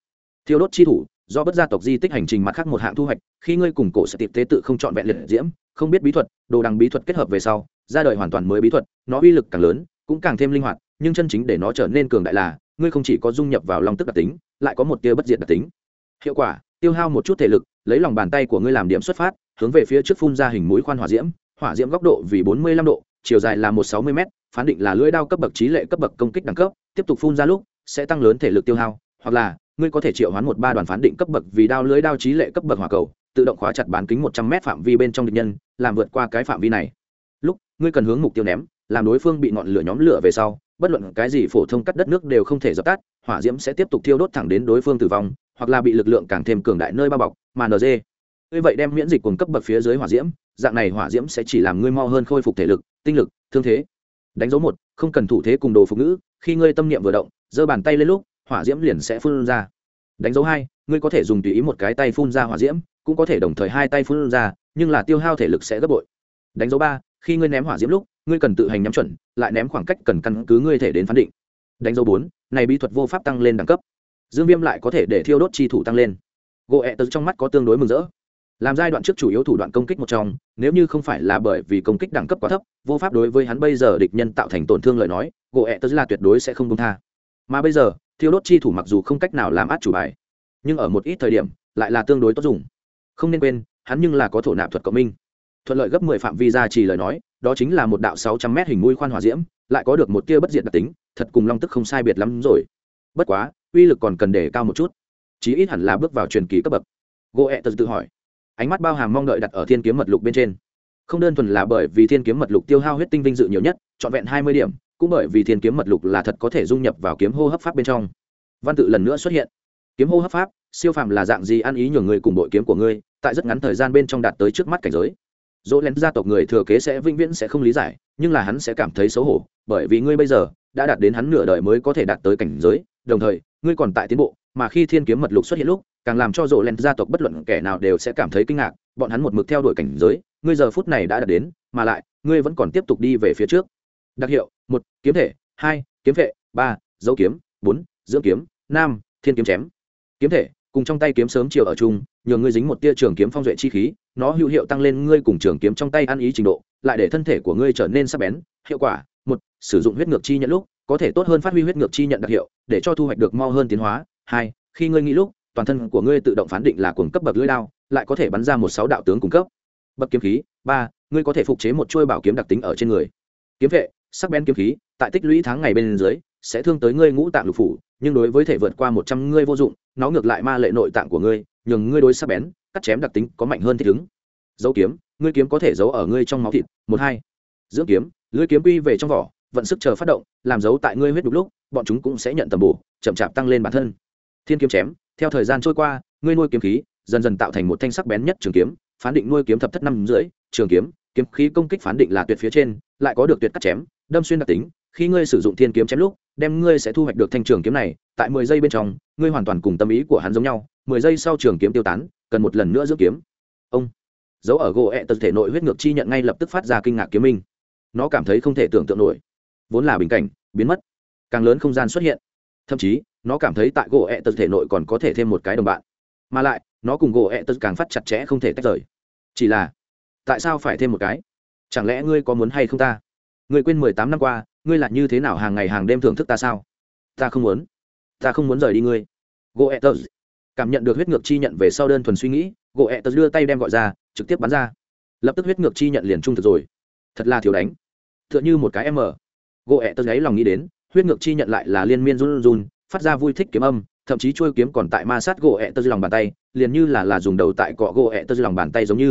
[SPEAKER 1] Thiêu đốt chi thủ do bất gia tộc di tích hành trình mặt khác một hạng thu hoạch, khi ngươi cùng cổ sẽ tiệp tế tự không chọn vẹn liệt diễm, không biết bí thuật, đồ đằng bí thuật kết hợp về sau, ra đời hoàn toàn mới bí thuật, nó uy lực càng lớn, cũng càng thêm linh hoạt, nhưng chân chính để nó trở nên cường đại là, ngươi không chỉ có dung nhập vào long tức đặc tính, lại có một tia bất diệt đặc tính. Hiệu quả, tiêu hao một chút thể lực, lấy lòng bàn tay của ngươi làm điểm xuất phát, hướng về phía trước phun ra hình mũi khoan hỏa diễm hỏa diễm góc độ vì bốn mươi lăm độ, chiều dài là một sáu mươi m phán định là lưỡi đao cấp bậc trí lệ cấp bậc công kích đẳng cấp, tiếp tục phun ra lúc, sẽ tăng lớn thể lực tiêu hao, hoặc là ngươi có thể triệu hoán một ba đoàn phán định cấp bậc vì đao lưới đao trí lệ cấp bậc hỏa cầu, tự động khóa chặt bán kính một trăm m phạm vi bên trong địch nhân, làm vượt qua cái phạm vi này. Lúc, ngươi cần hướng mục tiêu ném, làm đối phương bị ngọn lửa nhóm lửa về sau, bất luận cái gì phổ thông cắt đất nước đều không thể dập tắt, hỏa diễm sẽ tiếp tục thiêu đốt thẳng đến đối phương tử vong, hoặc là bị lực lượng càng thêm cường đại nơi bao bọc, mà nd ngươi vậy đem miễn dịch cùng cấp bậc phía dưới hỏa diễm, dạng này hỏa diễm sẽ chỉ làm ngươi mau hơn khôi phục thể lực, tinh lực, thương thế. Đánh dấu một, không cần thủ thế cùng đồ phục ngữ, khi ngươi tâm niệm vừa động, giơ bàn tay lên lúc hỏa diễm liền sẽ phun ra. Đánh dấu hai, ngươi có thể dùng tùy ý một cái tay phun ra hỏa diễm, cũng có thể đồng thời hai tay phun ra, nhưng là tiêu hao thể lực sẽ gấp bội. Đánh dấu ba, khi ngươi ném hỏa diễm lúc, ngươi cần tự hành nhắm chuẩn, lại ném khoảng cách cần căn cứ ngươi thể đến phán định. Đánh dấu bốn, này bí thuật vô pháp tăng lên đẳng cấp. Dương viêm lại có thể để thiêu đốt chi thủ tăng lên. Gỗ ẹ tật trong mắt có tương đối mừng rỡ. Làm giai đoạn trước chủ yếu thủ đoạn công kích một trong, nếu như không phải là bởi vì công kích đẳng cấp quá thấp, vô pháp đối với hắn bây giờ địch nhân tạo thành tổn thương lời nói, gỗ ẹ tật là tuyệt đối sẽ không công tha. Mà bây giờ thiêu đốt chi thủ mặc dù không cách nào làm át chủ bài, nhưng ở một ít thời điểm, lại là tương đối tốt dùng. Không nên quên, hắn nhưng là có thổ nạp thuật cộng minh. Thuận lợi gấp mười phạm vi ra chỉ lời nói, đó chính là một đạo sáu trăm mét hình mũi khoan hỏa diễm, lại có được một tia bất diệt đặc tính, thật cùng long tức không sai biệt lắm rồi. Bất quá, uy lực còn cần để cao một chút. Chí ít hẳn là bước vào truyền kỳ cấp bậc. Gỗ ẹ e tật tự hỏi. Ánh mắt bao hàm mong đợi đặt ở thiên kiếm mật lục bên trên. Không đơn thuần là bởi vì thiên kiếm mật lục tiêu hao huyết tinh vinh dự nhiều nhất, trọn vẹn hai mươi điểm cũng bởi vì thiên kiếm mật lục là thật có thể dung nhập vào kiếm hô hấp pháp bên trong. Văn tự lần nữa xuất hiện. Kiếm hô hấp pháp, siêu phàm là dạng gì ăn ý nhường người cùng đội kiếm của ngươi, tại rất ngắn thời gian bên trong đạt tới trước mắt cảnh giới. Dỗ lén gia tộc người thừa kế sẽ vĩnh viễn sẽ không lý giải, nhưng là hắn sẽ cảm thấy xấu hổ, bởi vì ngươi bây giờ đã đạt đến hắn nửa đời mới có thể đạt tới cảnh giới, đồng thời, ngươi còn tại tiến bộ, mà khi thiên kiếm mật lục xuất hiện lúc, càng làm cho dỗ lén gia tộc bất luận kẻ nào đều sẽ cảm thấy kinh ngạc, bọn hắn một mực theo đuổi cảnh giới, ngươi giờ phút này đã đạt đến, mà lại, ngươi vẫn còn tiếp tục đi về phía trước đặc hiệu, một, kiếm thể, hai, kiếm vệ, ba, dấu kiếm, bốn, dưỡng kiếm, năm, thiên kiếm chém. Kiếm thể, cùng trong tay kiếm sớm chiều ở chung, nhờ ngươi dính một tia trường kiếm phong duệ chi khí, nó hữu hiệu tăng lên ngươi cùng trường kiếm trong tay ăn ý trình độ, lại để thân thể của ngươi trở nên sắc bén, hiệu quả, một, sử dụng huyết ngược chi nhận lúc, có thể tốt hơn phát huy huyết ngược chi nhận đặc hiệu, để cho thu hoạch được mau hơn tiến hóa. Hai, khi ngươi nghĩ lúc, toàn thân của ngươi tự động phán định là cuồng cấp bậc lưỡi đao, lại có thể bắn ra một sáu đạo tướng cung cấp. Bậc kiếm khí, ba, ngươi có thể phục chế một chuôi bảo kiếm đặc tính ở trên người. Kiếm vệ sắc bén kiếm khí, tại tích lũy tháng ngày bên dưới, sẽ thương tới ngươi ngũ tạng lục phủ, nhưng đối với thể vượt qua một trăm ngươi vô dụng, nó ngược lại ma lệ nội tạng của ngươi, nhường ngươi đối sắc bén, cắt chém đặc tính có mạnh hơn thích ứng. Dấu kiếm, ngươi kiếm có thể giấu ở ngươi trong máu thịt, một hai. Dưỡng kiếm, lưỡi kiếm quy về trong vỏ, vận sức chờ phát động, làm dấu tại ngươi huyết đục lúc, bọn chúng cũng sẽ nhận tầm bổ, chậm chạp tăng lên bản thân. Thiên kiếm chém, theo thời gian trôi qua, ngươi nuôi kiếm khí, dần dần tạo thành một thanh sắc bén nhất trường kiếm, phán định nuôi kiếm thập thất năm rưỡi trường kiếm kiếm khí công kích phán định là tuyệt phía trên, lại có được tuyệt cắt chém đâm xuyên đặc tính, khi ngươi sử dụng thiên kiếm chém lúc, đem ngươi sẽ thu hoạch được thanh trường kiếm này, tại mười giây bên trong, ngươi hoàn toàn cùng tâm ý của hắn giống nhau, mười giây sau trường kiếm tiêu tán, cần một lần nữa dưỡng kiếm. Ông, dấu ở gỗ ẹ tật thể nội huyết ngược chi nhận ngay lập tức phát ra kinh ngạc kiếm minh. Nó cảm thấy không thể tưởng tượng nổi. Vốn là bình cảnh, biến mất. Càng lớn không gian xuất hiện. Thậm chí, nó cảm thấy tại gỗ ẹ tật thể nội còn có thể thêm một cái đồng bạn. Mà lại, nó cùng gỗ ẹ tật càng phát chặt chẽ không thể tách rời. Chỉ là, tại sao phải thêm một cái? Chẳng lẽ ngươi có muốn hay không ta? Ngươi quên mười tám năm qua, ngươi là như thế nào hàng ngày hàng đêm thưởng thức ta sao? Ta không muốn. Ta không muốn rời đi ngươi. Gỗ ẹ cảm nhận được huyết ngược chi nhận về sau đơn thuần suy nghĩ gỗ ẹ đưa tay đem gọi ra, trực tiếp bắn ra. Lập tức huyết ngược chi nhận liền trung thực rồi. Thật là thiếu đánh. T h ư ợ n h ư một cái m. Gỗ ẹ tật ấy lòng nghĩ đến, huyết ngược chi nhận lại là liên miên run run, phát ra vui thích kiếm âm, thậm chí trôi kiếm còn tại ma sát gỗ ẹ lòng bàn tay, liền như là là dùng đầu tại cọ gỗ ẹ lòng bàn tay giống như.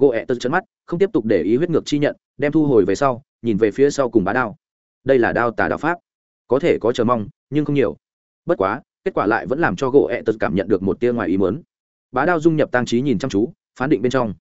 [SPEAKER 1] Gỗ ẹ chấn mắt, không tiếp tục để ý huyết ngược chi nhận đem thu hồi về sau, nhìn về phía sau cùng bá đao. Đây là đao tà đạo pháp. Có thể có chờ mong, nhưng không nhiều. Bất quá, kết quả lại vẫn làm cho gỗ ẹ tật cảm nhận được một tia ngoài ý mớn bá đao dung nhập tăng trí nhìn chăm chú, phán định bên trong.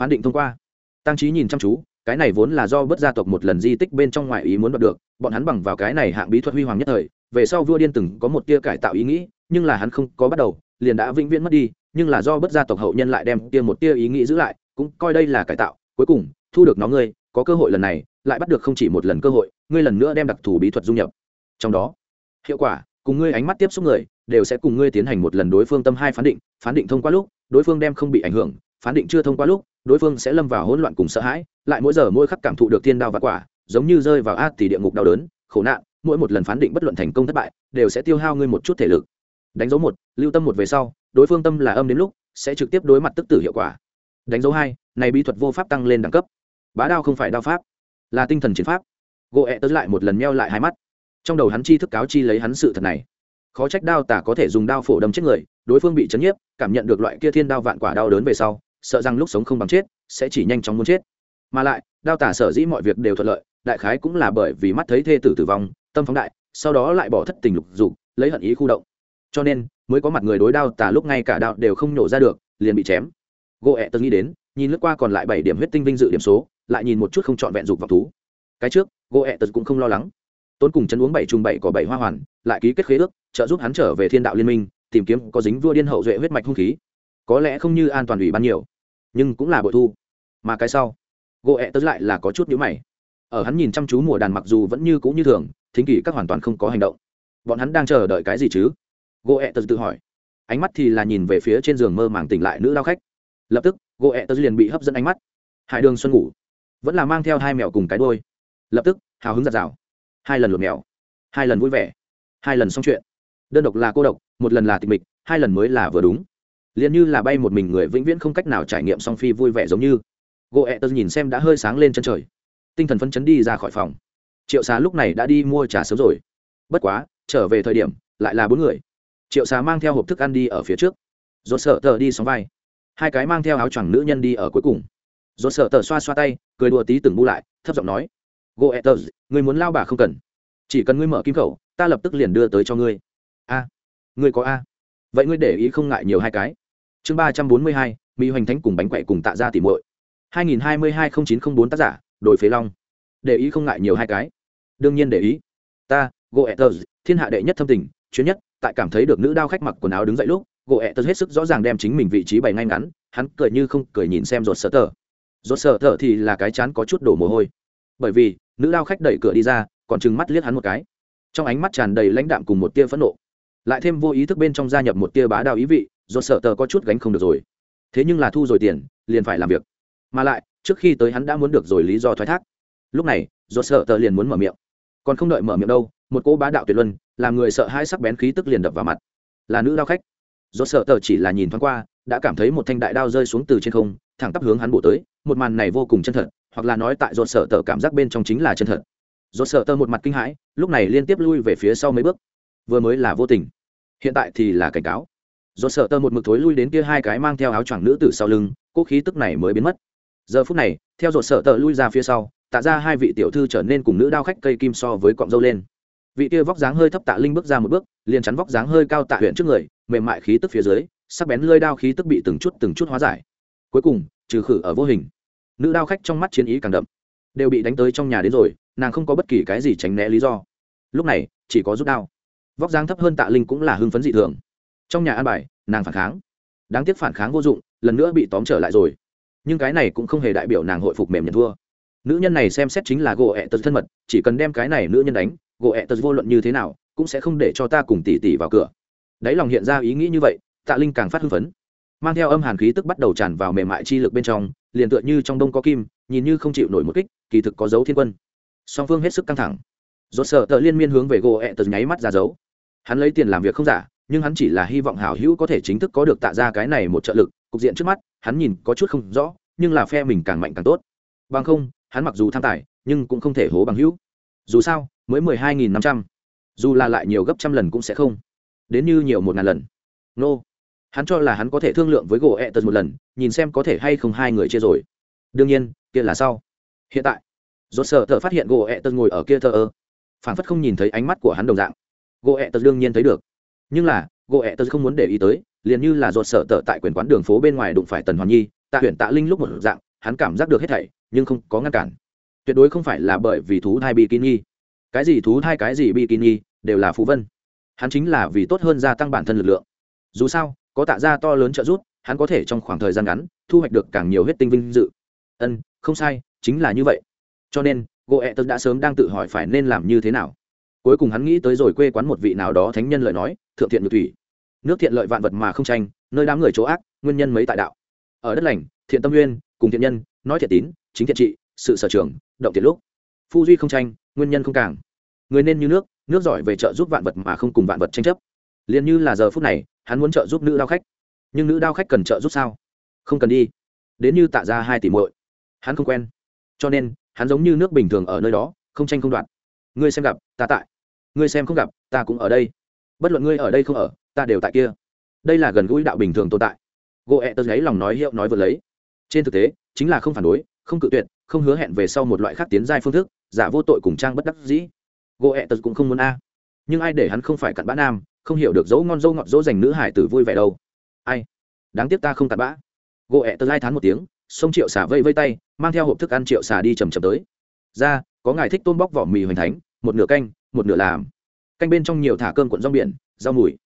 [SPEAKER 1] Phán định thông qua. Tăng trí nhìn chăm chú, cái này vốn là do bất gia tộc một lần di tích bên trong ngoài ý muốn đoạt được, bọn hắn bằng vào cái này hạng bí thuật huy hoàng nhất thời, về sau vua điên từng có một tia cải tạo ý nghĩ, nhưng là hắn không có bắt đầu, liền đã vĩnh viễn mất đi, nhưng là do bất gia tộc hậu nhân lại đem tia một tia ý nghĩ giữ lại, cũng coi đây là cải tạo, cuối cùng, thu được nó ngươi có cơ hội lần này, lại bắt được không chỉ một lần cơ hội, ngươi lần nữa đem đặc thù bí thuật dung nhập. Trong đó, hiệu quả, cùng ngươi ánh mắt tiếp xúc người, đều sẽ cùng ngươi tiến hành một lần đối phương tâm hai phán định phán định thông qua lúc, đối phương đem không bị ảnh hưởng, phán định chưa thông qua lúc, đối phương sẽ lâm vào hỗn loạn cùng sợ hãi, lại mỗi giờ mỗi khắc cảm thụ được thiên đao và quả, giống như rơi vào át tỷ địa ngục đau đớn, khổ nạn, mỗi một lần phán định bất luận thành công thất bại, đều sẽ tiêu hao ngươi một chút thể lực. Đánh dấu một, lưu tâm một về sau, đối phương tâm là âm đến lúc, sẽ trực tiếp đối mặt tức tử hiệu quả. Đánh dấu hai, này bí thuật vô pháp tăng lên đẳng cấp bá đao không phải đao pháp, là tinh thần chiến pháp. Gỗ ẹ tớ lại một lần meo lại hai mắt. Trong đầu hắn chi thức cáo chi lấy hắn sự thật này. Khó trách đao tả có thể dùng đao phổ đâm chết người, đối phương bị chấn nhiếp, cảm nhận được loại kia thiên đao vạn quả đau đớn về sau, sợ rằng lúc sống không bằng chết, sẽ chỉ nhanh chóng muốn chết. Mà lại, đao tả sở dĩ mọi việc đều thuận lợi, đại khái cũng là bởi vì mắt thấy thê tử tử vong, tâm phóng đại, sau đó lại bỏ thất tình lục dục, lấy hận ý khu động. Cho nên, mới có mặt người đối đao Tả lúc ngay cả đạo đều không nổ ra được, liền bị chém. Gỗ ẹ tớ nghĩ đến, nhìn lướt qua còn lại bảy điểm huyết tinh vinh dự điểm số lại nhìn một chút không trọn vẹn dục vọng thú. Cái trước gỗ ẹ tật cũng không lo lắng. Tốn cùng chân uống bảy trùng bảy có bảy hoa hoàn, lại ký kết khế ước, trợ giúp hắn trở về thiên đạo liên minh, tìm kiếm có dính vua điên hậu duệ huyết mạch hung khí. Có lẽ không như an toàn ủy ban nhiều, nhưng cũng là bội thu. Mà cái sau gỗ ẹ tớ lại là có chút nhữ mày. Ở hắn nhìn chăm chú mùa đàn mặc dù vẫn như cũ như thường, thính kỳ các hoàn toàn không có hành động. Bọn hắn đang chờ đợi cái gì chứ? Gỗ ẹ tớ tự hỏi. Ánh mắt thì là nhìn về phía trên giường mơ màng tỉnh lại nữ lao khách. Lập tức gỗ ẹ tớ liền bị hấp dẫn ánh mắt. Hải đường xuân ngủ vẫn là mang theo hai mèo cùng cái đôi. Lập tức, hào hứng giặt rào hai lần lột mèo hai lần vui vẻ, hai lần xong chuyện. Đơn độc là cô độc, một lần là tịch mịch, hai lần mới là vừa đúng. Liền như là bay một mình người vĩnh viễn không cách nào trải nghiệm song phi vui vẻ giống như. Gỗ ẹ tớ nhìn xem đã hơi sáng lên chân trời. Tinh thần phấn chấn đi ra khỏi phòng. Triệu xá lúc này đã đi mua trà sớm rồi. Bất quá, trở về thời điểm, lại là bốn người. Triệu xá mang theo hộp thức ăn đi ở phía trước. Rồi sợ tờ đi sóng vai. Hai cái mang theo áo choàng nữ nhân đi ở cuối cùng dồn sợ tờ xoa xoa tay, cười đùa tí từng bu lại, thấp giọng nói gỗ ẹ người muốn lao bà không cần. Chỉ cần ngươi mở kim khẩu, ta lập tức liền đưa tới cho ngươi. A, ngươi có a. Vậy ngươi để ý không ngại nhiều hai cái. Chương ba trăm bốn mươi hai, mỹ hoành thánh cùng bánh quậy cùng tạ ra tìm muội. Hai nghìn hai mươi hai không chín không bốn tác giả đổi phế long. Để ý không ngại nhiều hai cái. Đương nhiên để ý. Ta goethers thiên hạ đệ nhất thâm tình chuyến nhất, tại cảm thấy được nữ đao khách mặc quần áo đứng dậy lúc goethers hết sức rõ ràng đem chính mình vị trí bày ngay ngắn, hắn cười như không cười nhìn xem rột sợ tờ. Rốt sợ tờ thì là cái chán có chút đổ mồ hôi. Bởi vì, nữ đao khách đẩy cửa đi ra, còn trừng mắt liếc hắn một cái. Trong ánh mắt tràn đầy lãnh đạm cùng một tia phẫn nộ. Lại thêm vô ý thức bên trong gia nhập một tia bá đạo ý vị, Rốt sợ tờ có chút gánh không được rồi. Thế nhưng là thu rồi tiền, liền phải làm việc. Mà lại, trước khi tới hắn đã muốn được rồi lý do thoái thác. Lúc này, rốt sợ tờ liền muốn mở miệng. Còn không đợi mở miệng đâu, một cô bá đạo tuyệt luân, làm người sợ hai sắc bén khí tức liền đập vào mặt. Là nữ đao khách. Rốt sợ tờ chỉ là nhìn thoáng qua, đã cảm thấy một thanh đại đao rơi xuống từ trên không, thẳng tắp hướng hắn bổ tới một màn này vô cùng chân thật, hoặc là nói tại do sợ tờ cảm giác bên trong chính là chân thật. Do sợ tờ một mặt kinh hãi, lúc này liên tiếp lui về phía sau mấy bước. Vừa mới là vô tình, hiện tại thì là cảnh cáo. Do sợ tờ một mực thối lui đến kia hai cái mang theo áo choàng nữ từ sau lưng cỗ khí tức này mới biến mất. Giờ phút này, theo dột sợ tờ lui ra phía sau, tạ ra hai vị tiểu thư trở nên cùng nữ đao khách cây kim so với cọng dâu lên. Vị kia vóc dáng hơi thấp tạ linh bước ra một bước, liền chắn vóc dáng hơi cao tạ huyện trước người, mềm mại khí tức phía dưới, sắc bén lơi đao khí tức bị từng chút từng chút hóa giải. Cuối cùng trừ khử ở vô hình. Nữ đao khách trong mắt chiến ý càng đậm. Đều bị đánh tới trong nhà đến rồi, nàng không có bất kỳ cái gì tránh né lý do. Lúc này, chỉ có rút đao. Vóc dáng thấp hơn tạ linh cũng là hưng phấn dị thường. Trong nhà an bài, nàng phản kháng. Đáng tiếc phản kháng vô dụng, lần nữa bị tóm trở lại rồi. Nhưng cái này cũng không hề đại biểu nàng hội phục mềm nhận thua. Nữ nhân này xem xét chính là gỗ ẹ tật thân mật, chỉ cần đem cái này nữ nhân đánh, gỗ ẹ tật vô luận như thế nào, cũng sẽ không để cho ta cùng tỷ tỷ vào cửa. Đáy lòng hiện ra ý nghĩ như vậy, tạ linh càng phát hưng phấn mang theo âm hàn khí tức bắt đầu tràn vào mềm mại chi lực bên trong, liền tựa như trong đông có kim, nhìn như không chịu nổi một kích, kỳ thực có dấu thiên quân. Song phương hết sức căng thẳng. Dốt sợ tờ liên miên hướng về gỗ ẹ tật nháy mắt ra dấu. Hắn lấy tiền làm việc không giả, nhưng hắn chỉ là hy vọng hảo hữu có thể chính thức có được tạ ra cái này một trợ lực, cục diện trước mắt, hắn nhìn có chút không rõ, nhưng là phe mình càng mạnh càng tốt. Bằng không, hắn mặc dù tham tài, nhưng cũng không thể hố bằng hữu. Dù sao, mới mười hai nghìn năm trăm, dù là lại nhiều gấp trăm lần cũng sẽ không. Đến như nhiều một ngàn lần. Nô、no hắn cho là hắn có thể thương lượng với gỗ ẹ tật một lần, nhìn xem có thể hay không hai người chia rồi. Đương nhiên, kia là sau. Hiện tại dốt sợ thợ phát hiện gỗ ẹ tật ngồi ở kia thờ ơ. Phản phất không nhìn thấy ánh mắt của hắn đồng dạng. Gỗ ẹ tật đương nhiên thấy được. Nhưng là, gỗ ẹ tật không muốn để ý tới, liền như là dột sợ thợ tại quyền quán đường phố bên ngoài đụng phải tần hoàn nhi, tạ huyện tạ linh lúc một dạng, hắn cảm giác được hết thảy, nhưng không có ngăn cản. Tuyệt đối không phải là bởi vì thú thai bikini. Cái gì thú thai, cái gì bikini, đều là phú vân. Hắn chính là vì tốt hơn gia tăng bản thân lực lượng. Dù sao có tạ ra to lớn trợ giúp, hắn có thể trong khoảng thời gian ngắn thu hoạch được càng nhiều huyết tinh vinh dự. Ân, không sai, chính là như vậy. Cho nên gỗ ẹ tật đã sớm đang tự hỏi phải nên làm như thế nào. Cuối cùng hắn nghĩ tới rồi quê quán một vị nào đó thánh nhân lời nói, thượng thiện nhược thủy. Nước thiện lợi vạn vật mà không tranh, nơi đám người chỗ ác, nguyên nhân mấy tại đạo. Ở đất lành, thiện tâm nguyên, cùng thiện nhân, nói thiện tín, chính thiện trị, sự sở trường, động thiện lúc. Phu duy không tranh, nguyên nhân không càng. Người nên như nước nước giỏi về trợ giúp vạn vật mà không cùng vạn vật tranh chấp. Liền như là giờ phút này hắn muốn trợ giúp nữ đao khách. Nhưng nữ đao khách cần trợ giúp sao? Không cần đi. Đến như tạ ra hai tỷ muội. Hắn không quen. Cho nên, hắn giống như nước bình thường ở nơi đó, không tranh không đoạt. ngươi xem gặp, ta tại. Ngươi xem không gặp, ta cũng ở đây. Bất luận ngươi ở đây không ở, ta đều tại kia. Đây là gần gũi đạo bình thường tồn tại. Gỗ ẹ tớ lấy lòng nói hiệu nói vừa lấy. Trên thực tế, chính là không phản đối, không cự tuyệt, không hứa hẹn về sau một loại khác tiến giai phương thức, giả vô tội cùng trang bất đắc dĩ. Gỗ ẹ tật cũng không muốn a. Nhưng ai để hắn không phải cặn bã nam không hiểu được dấu ngon dâu ngọt dỗ dành nữ hải tử vui vẻ đâu. Ai? Đáng tiếc ta không tạt bã. Gỗ ẹ tờ lai thán một tiếng xông triệu xả vây vây tay, mang theo hộp thức ăn triệu xả đi chầm chầm tới. Ra, có ngài thích tôm bóc vỏ mì hoành thánh, một nửa canh, một nửa làm. Canh bên trong nhiều thả cơm cuộn rong biển, rau mùi.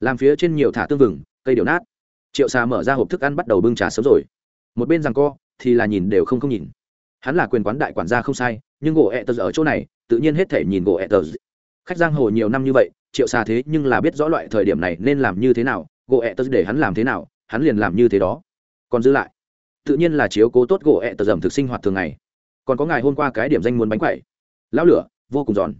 [SPEAKER 1] Làm phía trên nhiều thả tương vừng, cây điều nát. Triệu xà mở ra hộp thức ăn bắt đầu bưng trà sớm rồi. Một bên rằng co, thì là nhìn đều không không nhìn. Hắn là quyền quán đại quản gia không sai, nhưng gỗ ẹ tờ ở chỗ này, tự nhiên hết thể nhìn gỗ ẹ tờ khách giang hồ nhiều năm như vậy triệu xà thế nhưng là biết rõ loại thời điểm này nên làm như thế nào, gỗ ẹ tớ để hắn làm thế nào, hắn liền làm như thế đó. Còn giữ lại. Tự nhiên là chiếu cố tốt gỗ ẹ tớ dầm thực sinh hoạt thường ngày. Còn có ngày hôm qua cái điểm danh muốn bánh quậy lão lửa, vô cùng giòn.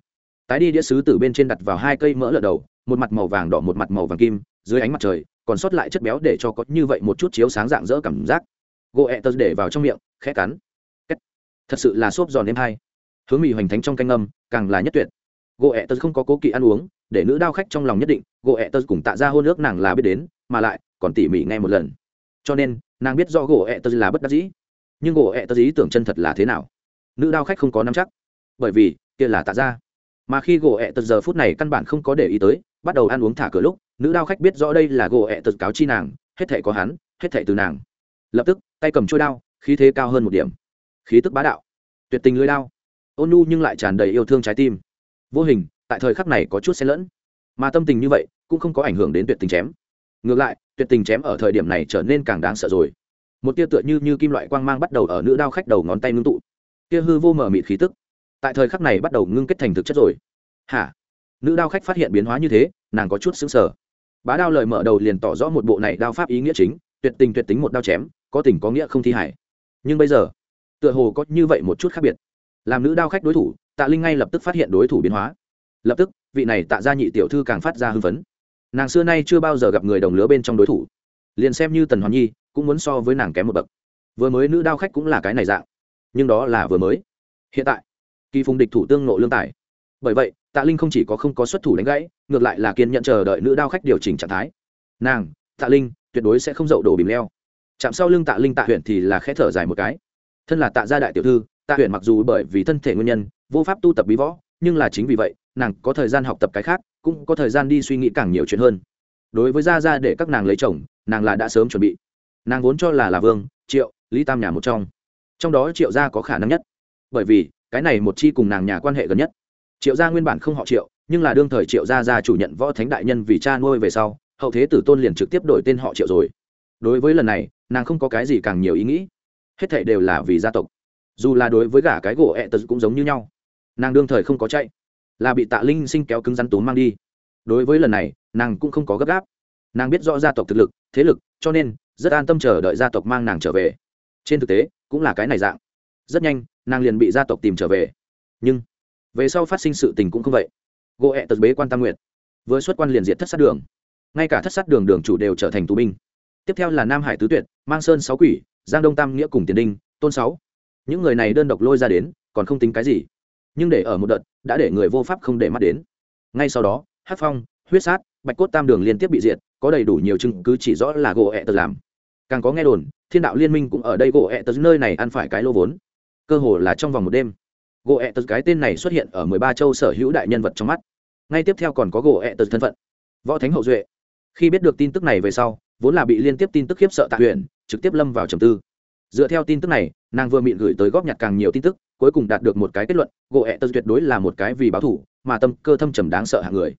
[SPEAKER 1] Tái đi đĩa sứ từ bên trên đặt vào hai cây mỡ lợn đầu, một mặt màu vàng đỏ, một mặt màu vàng kim, dưới ánh mặt trời, còn sót lại chất béo để cho có như vậy một chút chiếu sáng dạng dỡ cảm giác. Gỗ ẹ tớ để vào trong miệng, khẽ cắn. Thật sự là xốp giòn êm hay. Hướng mì hoành thánh trong canh âm càng là nhất tuyệt gỗ ẹ tớ không có cố kỵ ăn uống, để nữ đao khách trong lòng nhất định, gỗ ẹ tớ cùng tạ ra hôn ước nàng là biết đến, mà lại, còn tỉ mỉ ngay một lần. Cho nên, nàng biết do gỗ ẹ tớ là bất đắc dĩ. Nhưng gỗ ẹ tớ ý tưởng chân thật là thế nào? Nữ đao khách không có nắm chắc. Bởi vì, kia là tạ ra mà khi gỗ ẹ tật giờ phút này căn bản không có để ý tới, bắt đầu ăn uống thả cửa lúc, nữ đao khách biết rõ đây là gỗ ẹ tật cáo chi nàng, hết thể có hắn, hết thể từ nàng. Lập tức, tay cầm trôi đao, khí thế cao hơn một điểm. Khí tức bá đạo. Tuyệt tình lưới đao. Ôn nhu nhưng lại tràn đầy yêu thương trái tim vô hình, tại thời khắc này có chút xen lẫn. Mà tâm tình như vậy cũng không có ảnh hưởng đến tuyệt tình chém. Ngược lại, tuyệt tình chém ở thời điểm này trở nên càng đáng sợ rồi. Một tia tựa như như kim loại quang mang bắt đầu ở nữ đao khách đầu ngón tay ngưng tụ. Tia hư vô mở mịt khí tức, tại thời khắc này bắt đầu ngưng kết thành thực chất rồi. Hả? Nữ đao khách phát hiện biến hóa như thế, nàng có chút xứng sở bá đao lời mở đầu liền tỏ rõ một bộ này đao pháp ý nghĩa chính, tuyệt tình tuyệt tính một đao chém, có tình có nghĩa không thi hải nhưng bây giờ, tựa hồ có như vậy một chút khác biệt. Làm nữ đao khách đối thủ tạ linh ngay lập tức phát hiện đối thủ biến hóa. Lập tức, vị này tạ ra nhị tiểu thư càng phát ra hưng phấn. Nàng xưa nay chưa bao giờ gặp người đồng lứa bên trong đối thủ. Liền xem như tần hoàn nhi, cũng muốn so với nàng kém một bậc. Vừa mới nữ đao khách cũng là cái này dạng. Nhưng đó là vừa mới. Hiện tại, kỳ phùng địch thủ tương nộ lương tài. Bởi vậy, tạ linh không chỉ có không có xuất thủ đánh gãy, ngược lại là kiên nhận chờ đợi nữ đao khách điều chỉnh trạng thái. Nàng, tạ linh, tuyệt đối sẽ không dậu đổ bìm leo. Chạm sau lưng tạ linh tạ huyện thì là khẽ thở dài một cái. Thân là tạ gia đại tiểu thư, tạ huyện mặc dù bởi vì thân thể nguyên nhân vô pháp tu tập bí võ, nhưng là chính vì vậy, nàng có thời gian học tập cái khác, cũng có thời gian đi suy nghĩ càng nhiều chuyện hơn. Đối với gia gia để các nàng lấy chồng, nàng là đã sớm chuẩn bị. Nàng vốn cho là là vương, triệu, lý tam nhà một trong. Trong đó triệu gia có khả năng nhất. Bởi vì, cái này một chi cùng nàng nhà quan hệ gần nhất. Triệu gia nguyên bản không họ triệu, nhưng là đương thời triệu gia gia chủ nhận võ thánh đại nhân vì cha nuôi về sau, hậu thế tử tôn liền trực tiếp đổi tên họ triệu rồi. Đối với lần này, nàng không có cái gì càng nhiều ý nghĩ. Hết thệ đều là vì gia tộc. Dù là đối với gả cái gỗ ẹ tật cũng giống như nhau nàng đương thời không có chạy, là bị tạ linh sinh kéo cứng rắn túm mang đi. Đối với lần này, nàng cũng không có gấp gáp. Nàng biết rõ gia tộc thực lực, thế lực, cho nên rất an tâm chờ đợi gia tộc mang nàng trở về. Trên thực tế, cũng là cái này dạng. Rất nhanh, nàng liền bị gia tộc tìm trở về. Nhưng, về sau phát sinh sự tình cũng không vậy. Gỗ ẹ tật bế quan tam nguyện vừa xuất quan liền diệt thất sát đường. Ngay cả thất sát đường đường chủ đều trở thành tù binh. Tiếp theo là nam hải tứ tuyệt, mang sơn sáu quỷ, giang đông tam nghĩa cùng tiền đinh, tôn sáu. Những người này đơn độc lôi ra đến, còn không tính cái gì nhưng để ở một đợt, đã để người vô pháp không để mắt đến. Ngay sau đó hát phong, huyết sát, bạch cốt tam đường liên tiếp bị diệt, có đầy đủ nhiều chứng cứ chỉ rõ là gỗ ẹ tật làm. Càng có nghe đồn, thiên đạo liên minh cũng ở đây gỗ ẹ tật nơi này ăn phải cái lô vốn. Cơ hồ là trong vòng một đêm, gỗ ẹ tật cái tên này xuất hiện ở mười ba châu sở hữu đại nhân vật trong mắt. Ngay tiếp theo còn có gỗ ẹ tật thân phận. Võ thánh hậu duệ. Khi biết được tin tức này về sau, vốn là bị liên tiếp tin tức khiếp sợ tạ huyện trực tiếp lâm vào trầm tư. Dựa theo tin tức này, nàng vừa mịn gửi tới góp nhặt càng nhiều tin tức cuối cùng đạt được một cái kết luận gỗ ẹ tật tuyệt đối là một cái vì báo thủ, mà tâm cơ thâm trầm đáng sợ hạng người.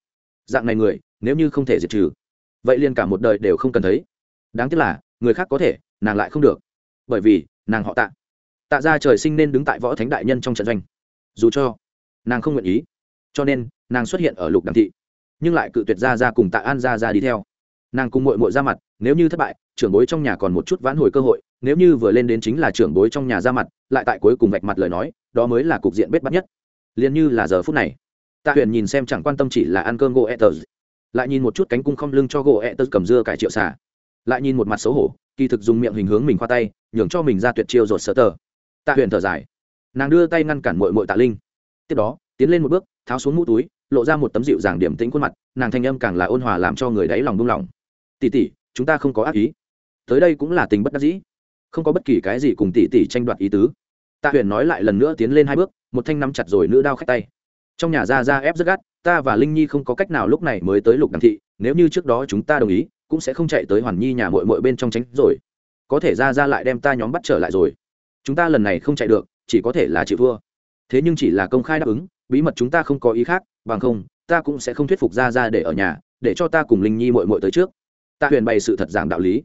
[SPEAKER 1] Dạng này người, nếu như không thể diệt trừ, vậy liền cả một đời đều không cần thấy. Đáng tiếc là, người khác có thể, nàng lại không được. Bởi vì, nàng họ tạ. Tạ ra trời sinh nên đứng tại võ thánh đại nhân trong trận doanh. Dù cho, nàng không nguyện ý, cho nên, nàng xuất hiện ở lục đàm thị, nhưng lại cự tuyệt ra ra cùng tạ an ra ra đi theo. Nàng cùng mội mội ra mặt, nếu như thất bại, trưởng bối trong nhà còn một chút vãn hồi cơ hội nếu như vừa lên đến chính là trưởng bối trong nhà ra mặt, lại tại cuối cùng vạch mặt lời nói, đó mới là cục diện bết bắt nhất. Liền như là giờ phút này, tạ huyền nhìn xem chẳng quan tâm chỉ là ăn cơm gỗ etters lại nhìn một chút cánh cung không lưng cho gỗ etters cầm dưa cải triệu xả lại nhìn một mặt xấu hổ, kỳ thực dùng miệng hình hướng mình khoa tay, nhường cho mình ra tuyệt chiêu rột sơ tờ. Tạ huyền thở dài, nàng đưa tay ngăn cản mội mội tạ linh. Tiếp đó, tiến lên một bước, tháo xuống mũ túi, lộ ra một tấm dịu dàng điểm tĩnh khuôn mặt, nàng thanh âm càng là ôn hòa làm cho người đáy lòng buông lòng tỉ tỉ chúng ta không có ác ý. Tới đây cũng là tình bất đắc dĩ không có bất kỳ cái gì cùng tỷ tỷ tranh đoạt ý tứ. Tạ huyền nói lại lần nữa tiến lên hai bước, một thanh nắm chặt rồi nữ đao khách tay. Trong nhà ra ra ép rất gắt, ta và linh nhi không có cách nào lúc này mới tới lục đằng thị, nếu như trước đó chúng ta đồng ý, cũng sẽ không chạy tới hoàn nhi nhà mội mội bên trong tránh rồi. Có thể ra ra lại đem ta nhóm bắt trở lại rồi. Chúng ta lần này không chạy được, chỉ có thể là chịu thua. Thế nhưng chỉ là công khai đáp ứng, bí mật chúng ta không có ý khác, bằng không, ta cũng sẽ không thuyết phục ra ra để ở nhà, để cho ta cùng linh nhi mội mội tới trước. Ta huyền bày sự thật giảng đạo lý.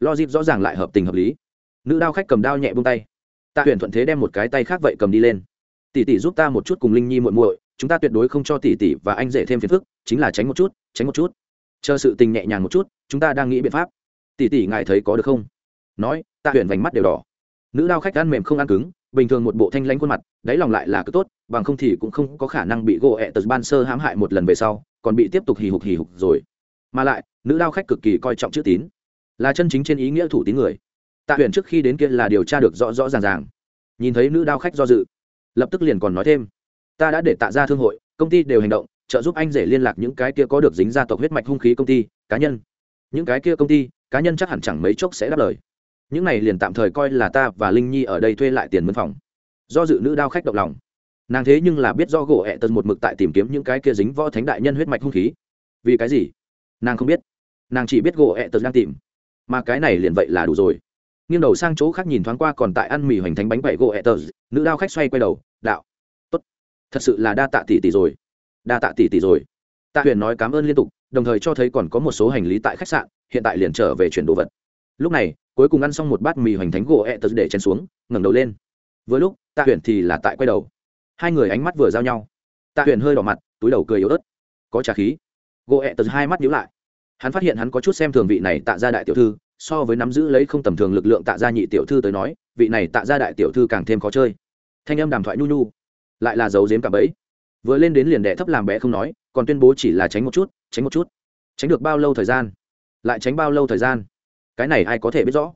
[SPEAKER 1] Lo dịp rõ ràng lại hợp tình hợp lý nữ đao khách cầm đao nhẹ buông tay. Ta huyền thuận thế đem một cái tay khác vậy cầm đi lên. Tỷ tỷ giúp ta một chút cùng linh nhi muội muội, chúng ta tuyệt đối không cho tỷ tỷ và anh rể thêm phiền phức, chính là tránh một chút, tránh một chút. Chờ sự tình nhẹ nhàng một chút, chúng ta đang nghĩ biện pháp. Tỷ tỷ ngài thấy có được không? Nói ta huyền vành mắt đều đỏ. Nữ đao khách ăn mềm không ăn cứng, bình thường một bộ thanh lãnh khuôn mặt, đáy lòng lại là cứ tốt, bằng không thì cũng không có khả năng bị gỗ ẹ tật ban sơ hãm hại một lần về sau, còn bị tiếp tục hì hục hì hục rồi. Mà lại, nữ đao khách cực kỳ coi trọng chữ tín. Là chân chính trên ý nghĩa thủ tín người tạ huyền trước khi đến kia là điều tra được rõ rõ ràng ràng. Nhìn thấy nữ đao khách do dự, lập tức liền còn nói thêm, ta đã để tạ ra thương hội, công ty đều hành động, trợ giúp anh rể liên lạc những cái kia có được dính gia tộc huyết mạch hung khí công ty, cá nhân. Những cái kia công ty, cá nhân chắc hẳn chẳng mấy chốc sẽ đáp lời. Những này liền tạm thời coi là ta và linh nhi ở đây thuê lại tiền mân phòng. Do dự nữ đao khách động lòng. Nàng thế nhưng là biết do gỗ ẹ tần một mực tại tìm kiếm những cái kia dính võ thánh đại nhân huyết mạch hung khí. Vì cái gì? Nàng không biết. Nàng chỉ biết gỗ ẹ tần đang tìm. Mà cái này liền vậy là đủ rồi nghiêng đầu sang chỗ khác nhìn thoáng qua còn tại ăn mì hoành thánh bánh bậy gỗ etters nữ đao khách xoay quay đầu, đạo, tốt, thật sự là đa tạ tỷ tỷ rồi, đa tạ tỷ tỷ rồi. Tạ huyền nói cảm ơn liên tục, đồng thời cho thấy còn có một số hành lý tại khách sạn, hiện tại liền trở về chuyển đồ vật. Lúc này, cuối cùng ăn xong một bát mì hoành thánh gỗ etters để chén xuống, ngẩng đầu lên. Vừa lúc, tạ huyền thì là tại quay đầu. Hai người ánh mắt vừa giao nhau. Tạ huyền hơi đỏ mặt, túi đầu cười yếu ớt. Có trà khí. Gỗ ẹ tờ hai mắt nhíu lại. Hắn phát hiện hắn có chút xem thường vị này tạ ra đại tiểu thư so với nắm giữ lấy không tầm thường lực lượng tạ gia nhị tiểu thư tới nói, vị này tạ gia đại tiểu thư càng thêm khó chơi. Thanh âm đàm thoại nhu nhu, lại là dấu dếm cả bẫy. Vừa lên đến liền đệ thấp làm bé không nói, còn tuyên bố chỉ là tránh một chút, tránh một chút. Tránh được bao lâu thời gian? Lại tránh bao lâu thời gian? Cái này ai có thể biết rõ?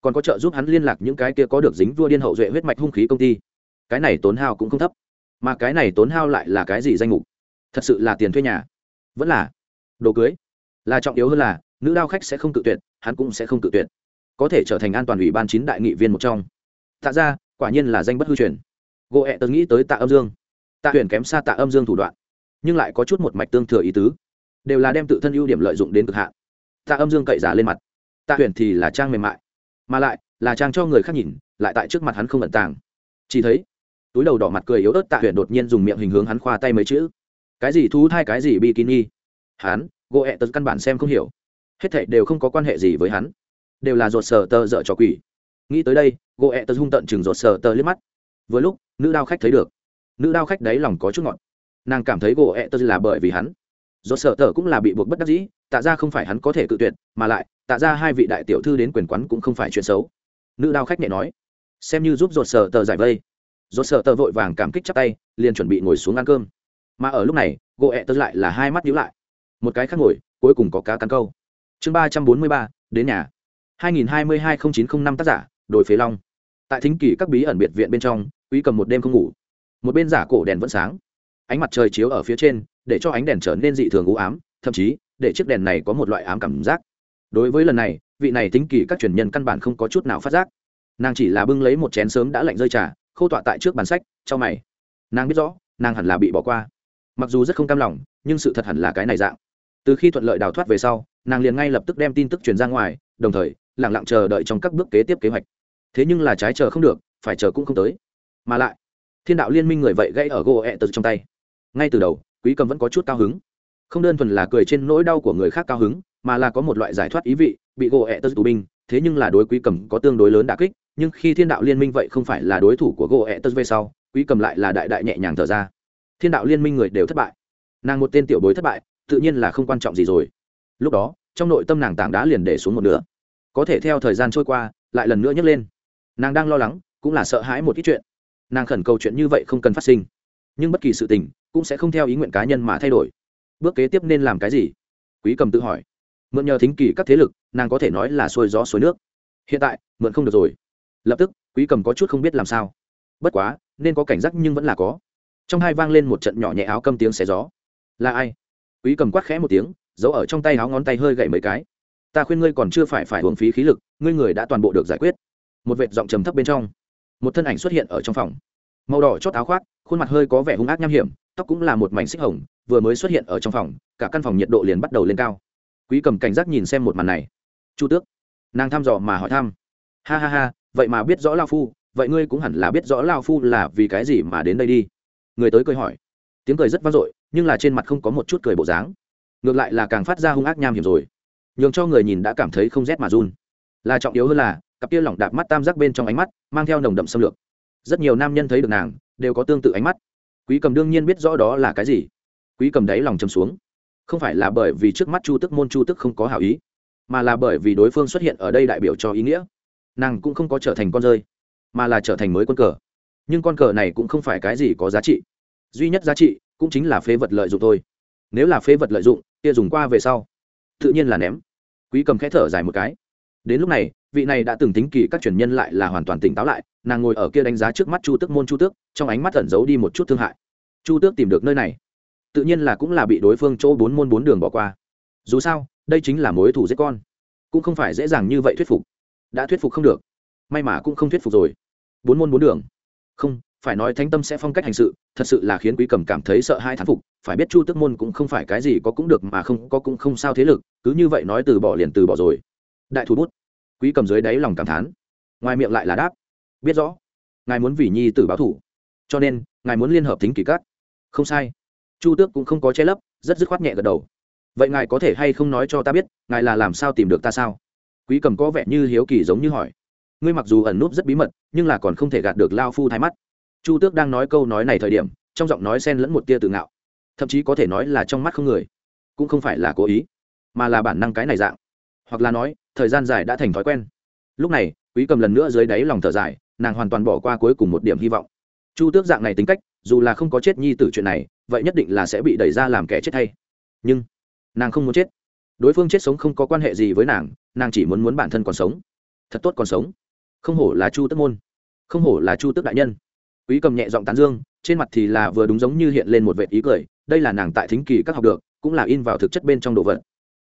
[SPEAKER 1] Còn có trợ giúp hắn liên lạc những cái kia có được dính vua điên hậu duệ huyết mạch hung khí công ty. Cái này tốn hao cũng không thấp. Mà cái này tốn hao lại là cái gì danh mục? Thật sự là tiền thuê nhà. Vẫn là đồ cưới. Là trọng yếu hơn là nữ đao khách sẽ không tự tuyệt, hắn cũng sẽ không tự tuyệt. Có thể trở thành an toàn ủy ban chín đại nghị viên một trong. Tạ ra quả nhiên là danh bất hư truyền. Gỗ ẹ tớ nghĩ tới tạ âm dương. Tạ huyền kém xa tạ âm dương thủ đoạn, nhưng lại có chút một mạch tương thừa ý tứ. Đều là đem tự thân ưu điểm lợi dụng đến cực hạn. Tạ âm dương cậy giả lên mặt. Tạ huyền thì là trang mềm mại, mà lại là trang cho người khác nhìn, lại tại trước mặt hắn không ẩn tàng. Chỉ thấy, túi đầu đỏ mặt cười yếu ớt tạ huyền đột nhiên dùng miệng hình hướng hắn khoa tay mấy chữ. Cái gì thú thai cái gì bikini? Hắn gỗ ẹ tớ căn bản xem không hiểu hết thảy đều không có quan hệ gì với hắn. Đều là ruột sờ tơ dợ trò quỷ. Nghĩ tới đây gỗ ẹ tơ hung tận chừng ruột sờ tơ liếc mắt. Vừa lúc, nữ đao khách thấy được. Nữ đao khách đấy lòng có chút ngọt. Nàng cảm thấy gỗ ẹ tơ là bởi vì hắn. Ruột sờ tơ cũng là bị buộc bất đắc dĩ, tạ ra không phải hắn có thể cự tuyệt, mà lại, tạ ra hai vị đại tiểu thư đến quyền quán cũng không phải chuyện xấu. Nữ đao khách nhẹ nói, xem như giúp ruột sờ tơ giải vây. Ruột sờ tơ vội vàng cảm kích chắp tay, liền chuẩn bị ngồi xuống ăn cơm. Mà ở lúc này gỗ ẹ tơ lại là hai mắt nhíu lại. Một cái khác ngồi, cuối cùng có cá cắn câu chương ba trăm bốn mươi ba, đến nhà. hai nghìn hai mươi hai không chín không năm tác giả, đồi phế long. Tại thính kỳ các bí ẩn biệt viện bên trong, quý cầm một đêm không ngủ. Một bên giả cổ đèn vẫn sáng. Ánh mặt trời chiếu ở phía trên, để cho ánh đèn trở nên dị thường u ám, thậm chí, để chiếc đèn này có một loại ám cảm giác. Đối với lần này, vị này thính kỳ các truyền nhân căn bản không có chút nào phát giác. Nàng chỉ là bưng lấy một chén sớm đã lạnh rơi trà khâu tọa tại trước bàn sách, cho mày. Nàng biết rõ, nàng hẳn là bị bỏ qua. Mặc dù rất không cam lòng, nhưng sự thật hẳn là cái này dạng từ khi thuận lợi đào thoát về sau, nàng liền ngay lập tức đem tin tức truyền ra ngoài, đồng thời lẳng lặng chờ đợi trong các bước kế tiếp kế hoạch. Thế nhưng là trái chờ không được, phải chờ cũng không tới. Mà lại, thiên đạo liên minh người vậy gãy ở gỗ ẹ tật trong tay. Ngay từ đầu, quý cầm vẫn có chút cao hứng. Không đơn thuần là cười trên nỗi đau của người khác cao hứng, mà là có một loại giải thoát ý vị, bị gỗ ẹ tật tù binh, thế nhưng là đối quý cầm có tương đối lớn đà kích, nhưng khi thiên đạo liên minh vậy không phải là đối thủ của gỗ ẹ tật về sau, quý cầm lại là đại đại nhẹ nhàng thở ra. Thiên đạo liên minh người đều thất bại. Nàng một tên tiểu bối thất bại tự nhiên là không quan trọng gì rồi. Lúc đó, trong nội tâm nàng tảng đá liền để xuống một nửa. Có thể theo thời gian trôi qua, lại lần nữa nhấc lên. Nàng đang lo lắng, cũng là sợ hãi một ít chuyện. Nàng khẩn cầu chuyện như vậy không cần phát sinh. Nhưng bất kỳ sự tình, cũng sẽ không theo ý nguyện cá nhân mà thay đổi. Bước kế tiếp nên làm cái gì? Quý cầm tự hỏi. Mượn nhờ thính kỳ các thế lực, nàng có thể nói là xuôi gió xuôi nước. Hiện tại, mượn không được rồi. Lập tức, quý cầm có chút không biết làm sao. Bất quá, nên có cảnh giác nhưng vẫn là có. Trong hai vang lên một trận nhỏ nhẹ áo câm tiếng xé gió. Là ai? Quý cầm quát khẽ một tiếng, giấu ở trong tay áo ngón tay hơi gậy mấy cái. Ta khuyên ngươi còn chưa phải phải hưởng phí khí lực, ngươi người đã toàn bộ được giải quyết. Một vệt giọng trầm thấp bên trong. Một thân ảnh xuất hiện ở trong phòng. Màu đỏ chót áo khoác, khuôn mặt hơi có vẻ hung ác nham hiểm, tóc cũng là một mảnh xích hồng, vừa mới xuất hiện ở trong phòng, cả căn phòng nhiệt độ liền bắt đầu lên cao. Quý cầm cảnh giác nhìn xem một màn này. Chu tước. Nàng thăm dò mà hỏi thăm. Ha ha ha, vậy mà biết rõ lao phu, vậy ngươi cũng hẳn là biết rõ lao phu là vì cái gì mà đến đây đi. Người tới cười hỏi. Tiếng cười rất vang dội nhưng là trên mặt không có một chút cười bộ dáng. Ngược lại là càng phát ra hung ác nham hiểm rồi. Nhường cho người nhìn đã cảm thấy không rét mà run. Là trọng yếu hơn là, cặp kia lỏng đạp mắt tam giác bên trong ánh mắt, mang theo nồng đậm xâm lược. Rất nhiều nam nhân thấy được nàng, đều có tương tự ánh mắt. Quý cầm đương nhiên biết rõ đó là cái gì. Quý cầm đáy lòng châm xuống. Không phải là bởi vì trước mắt chu tức môn chu tức không có hảo ý, mà là bởi vì đối phương xuất hiện ở đây đại biểu cho ý nghĩa. Nàng cũng không có trở thành con rơi, mà là trở thành mới quân cờ. Nhưng con cờ này cũng không phải cái gì có giá trị. Duy nhất giá trị cũng chính là phế vật lợi dụng thôi. Nếu là phế vật lợi dụng, kia dùng qua về sau, tự nhiên là ném. Quý cầm khẽ thở dài một cái. Đến lúc này, vị này đã từng tính kỳ các truyền nhân lại là hoàn toàn tỉnh táo lại, nàng ngồi ở kia đánh giá trước mắt chu tước môn chu tước, trong ánh mắt ẩn giấu đi một chút thương hại. Chu tước tìm được nơi này. Tự nhiên là cũng là bị đối phương chỗ bốn môn bốn đường bỏ qua. Dù sao, đây chính là mối thủ giết con. Cũng không phải dễ dàng như vậy thuyết phục. Đã thuyết phục không được. May mà cũng không thuyết phục rồi. Bốn môn bốn đường. Không phải nói thánh tâm sẽ phong cách hành sự thật sự là khiến quý cầm cảm thấy sợ hai thán phục phải biết chu tước môn cũng không phải cái gì có cũng được mà không có cũng không sao thế lực cứ như vậy nói từ bỏ liền từ bỏ rồi. Đại thủ bút. Quý cầm dưới đáy lòng cảm thán. Ngoài miệng lại là đáp. Biết rõ. Ngài muốn vì nhi tử báo thủ. Cho nên ngài muốn liên hợp tính kỷ cát, không sai. Chu tước cũng không có che lấp rất dứt khoát nhẹ gật đầu. Vậy ngài có thể hay không nói cho ta biết ngài là làm sao tìm được ta sao? Quý cầm có vẻ như hiếu kỳ giống như hỏi. Ngươi mặc dù ẩn núp rất bí mật nhưng là còn không thể gạt được lao phu thái mắt chu tước đang nói câu nói này thời điểm, trong giọng nói xen lẫn một tia tự ngạo. Thậm chí có thể nói là trong mắt không người. Cũng không phải là cố ý, mà là bản năng cái này dạng. Hoặc là nói, thời gian dài đã thành thói quen. Lúc này, quý cầm lần nữa dưới đáy lòng thở dài, nàng hoàn toàn bỏ qua cuối cùng một điểm hy vọng. Chu tước dạng này tính cách, dù là không có chết nhi tử chuyện này, vậy nhất định là sẽ bị đẩy ra làm kẻ chết thay. Nhưng, nàng không muốn chết. Đối phương chết sống không có quan hệ gì với nàng nàng chỉ muốn muốn bản thân còn sống. Thật tốt còn sống. Không hổ là chu tước môn. Không hổ là chu Tước đại nhân quý cầm nhẹ giọng tán dương, trên mặt thì là vừa đúng giống như hiện lên một vệ ý cười, đây là nàng tại thính kỳ các học được, cũng là in vào thực chất bên trong đồ vật.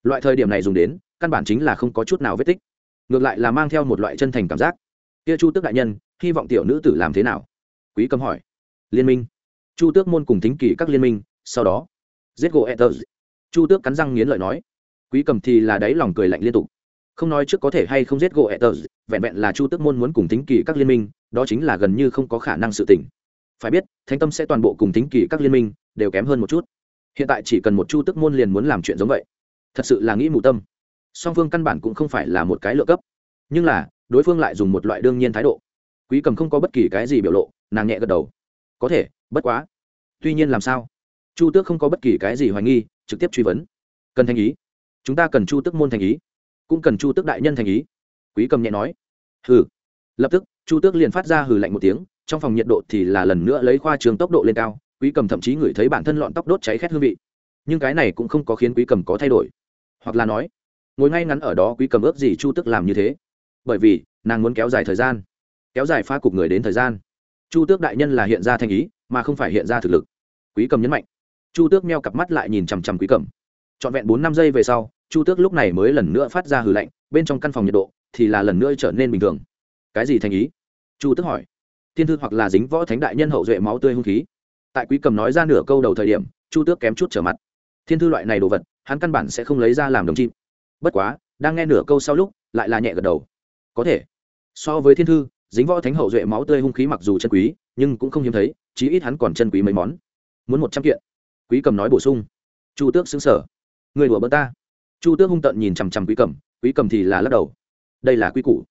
[SPEAKER 1] Loại thời điểm này dùng đến, căn bản chính là không có chút nào vết tích. Ngược lại là mang theo một loại chân thành cảm giác. Kia chu tước đại nhân, hy vọng tiểu nữ tử làm thế nào? Quý cầm hỏi. Liên minh. Chu tước môn cùng thính kỳ các liên minh, sau đó. Giết gỗ ether chu tước cắn răng nghiến lợi nói. Quý cầm thì là đáy lòng cười lạnh liên tục không nói trước có thể hay không giết gỗ ether vẹn vẹn là chu tước môn muốn cùng tính kỳ các liên minh, đó chính là gần như không có khả năng sự tỉnh phải biết, thánh tâm sẽ toàn bộ cùng tính kỳ các liên minh đều kém hơn một chút. Hiện tại chỉ cần một chu tước môn liền muốn làm chuyện giống vậy. Thật sự là nghĩ mù tâm. Song phương căn bản cũng không phải là một cái lựa cấp. Nhưng là, đối phương lại dùng một loại đương nhiên thái độ. Quý cầm không có bất kỳ cái gì biểu lộ, nàng nhẹ gật đầu. Có thể, bất quá. Tuy nhiên làm sao? Chu tước không có bất kỳ cái gì hoài nghi, trực tiếp truy vấn. Cần thành ý. Chúng ta cần chu tước môn thành ý cũng cần chu tước đại nhân thành ý. Quý cầm nhẹ nói. Hừ. Lập tức, chu tước liền phát ra hừ lạnh một tiếng, trong phòng nhiệt độ thì là lần nữa lấy khoa trường tốc độ lên cao, quý cầm thậm chí ngửi thấy bản thân lọn tóc đốt cháy khét hương vị. Nhưng cái này cũng không có khiến quý cầm có thay đổi. Hoặc là nói, ngồi ngay ngắn ở đó quý cầm ước gì chu tước làm như thế. Bởi vì, nàng muốn kéo dài thời gian. Kéo dài pha cục người đến thời gian. Chu tước đại nhân là hiện ra thành ý, mà không phải hiện ra thực lực. Quý cầm nhấn mạnh. Chu tước meo cặp mắt lại nhìn chằm chằm quý cầm. Trọn vẹn bốn năm giây về sau chu tước lúc này mới lần nữa phát ra hừ lạnh, bên trong căn phòng nhiệt độ thì là lần nữa trở nên bình thường. Cái gì thành ý? Chu tước hỏi. Thiên thư hoặc là dính võ thánh đại nhân hậu duệ máu tươi hung khí. Tại quý cầm nói ra nửa câu đầu thời điểm, chu tước kém chút trở mặt. Thiên thư loại này đồ vật, hắn căn bản sẽ không lấy ra làm đồng chim. Bất quá, đang nghe nửa câu sau lúc, lại là nhẹ gật đầu. Có thể. So với thiên thư, dính võ thánh hậu duệ máu tươi hung khí mặc dù chân quý, nhưng cũng không hiếm thấy, chí ít hắn còn chân quý mấy món. Muốn một trăm kiện. Quý cầm nói bổ sung. Chu tước xứng sở người đùa bơ ta chu tước hung tận nhìn chằm chằm quý cầm quý cầm thì là lắc đầu. Đây là quy củ.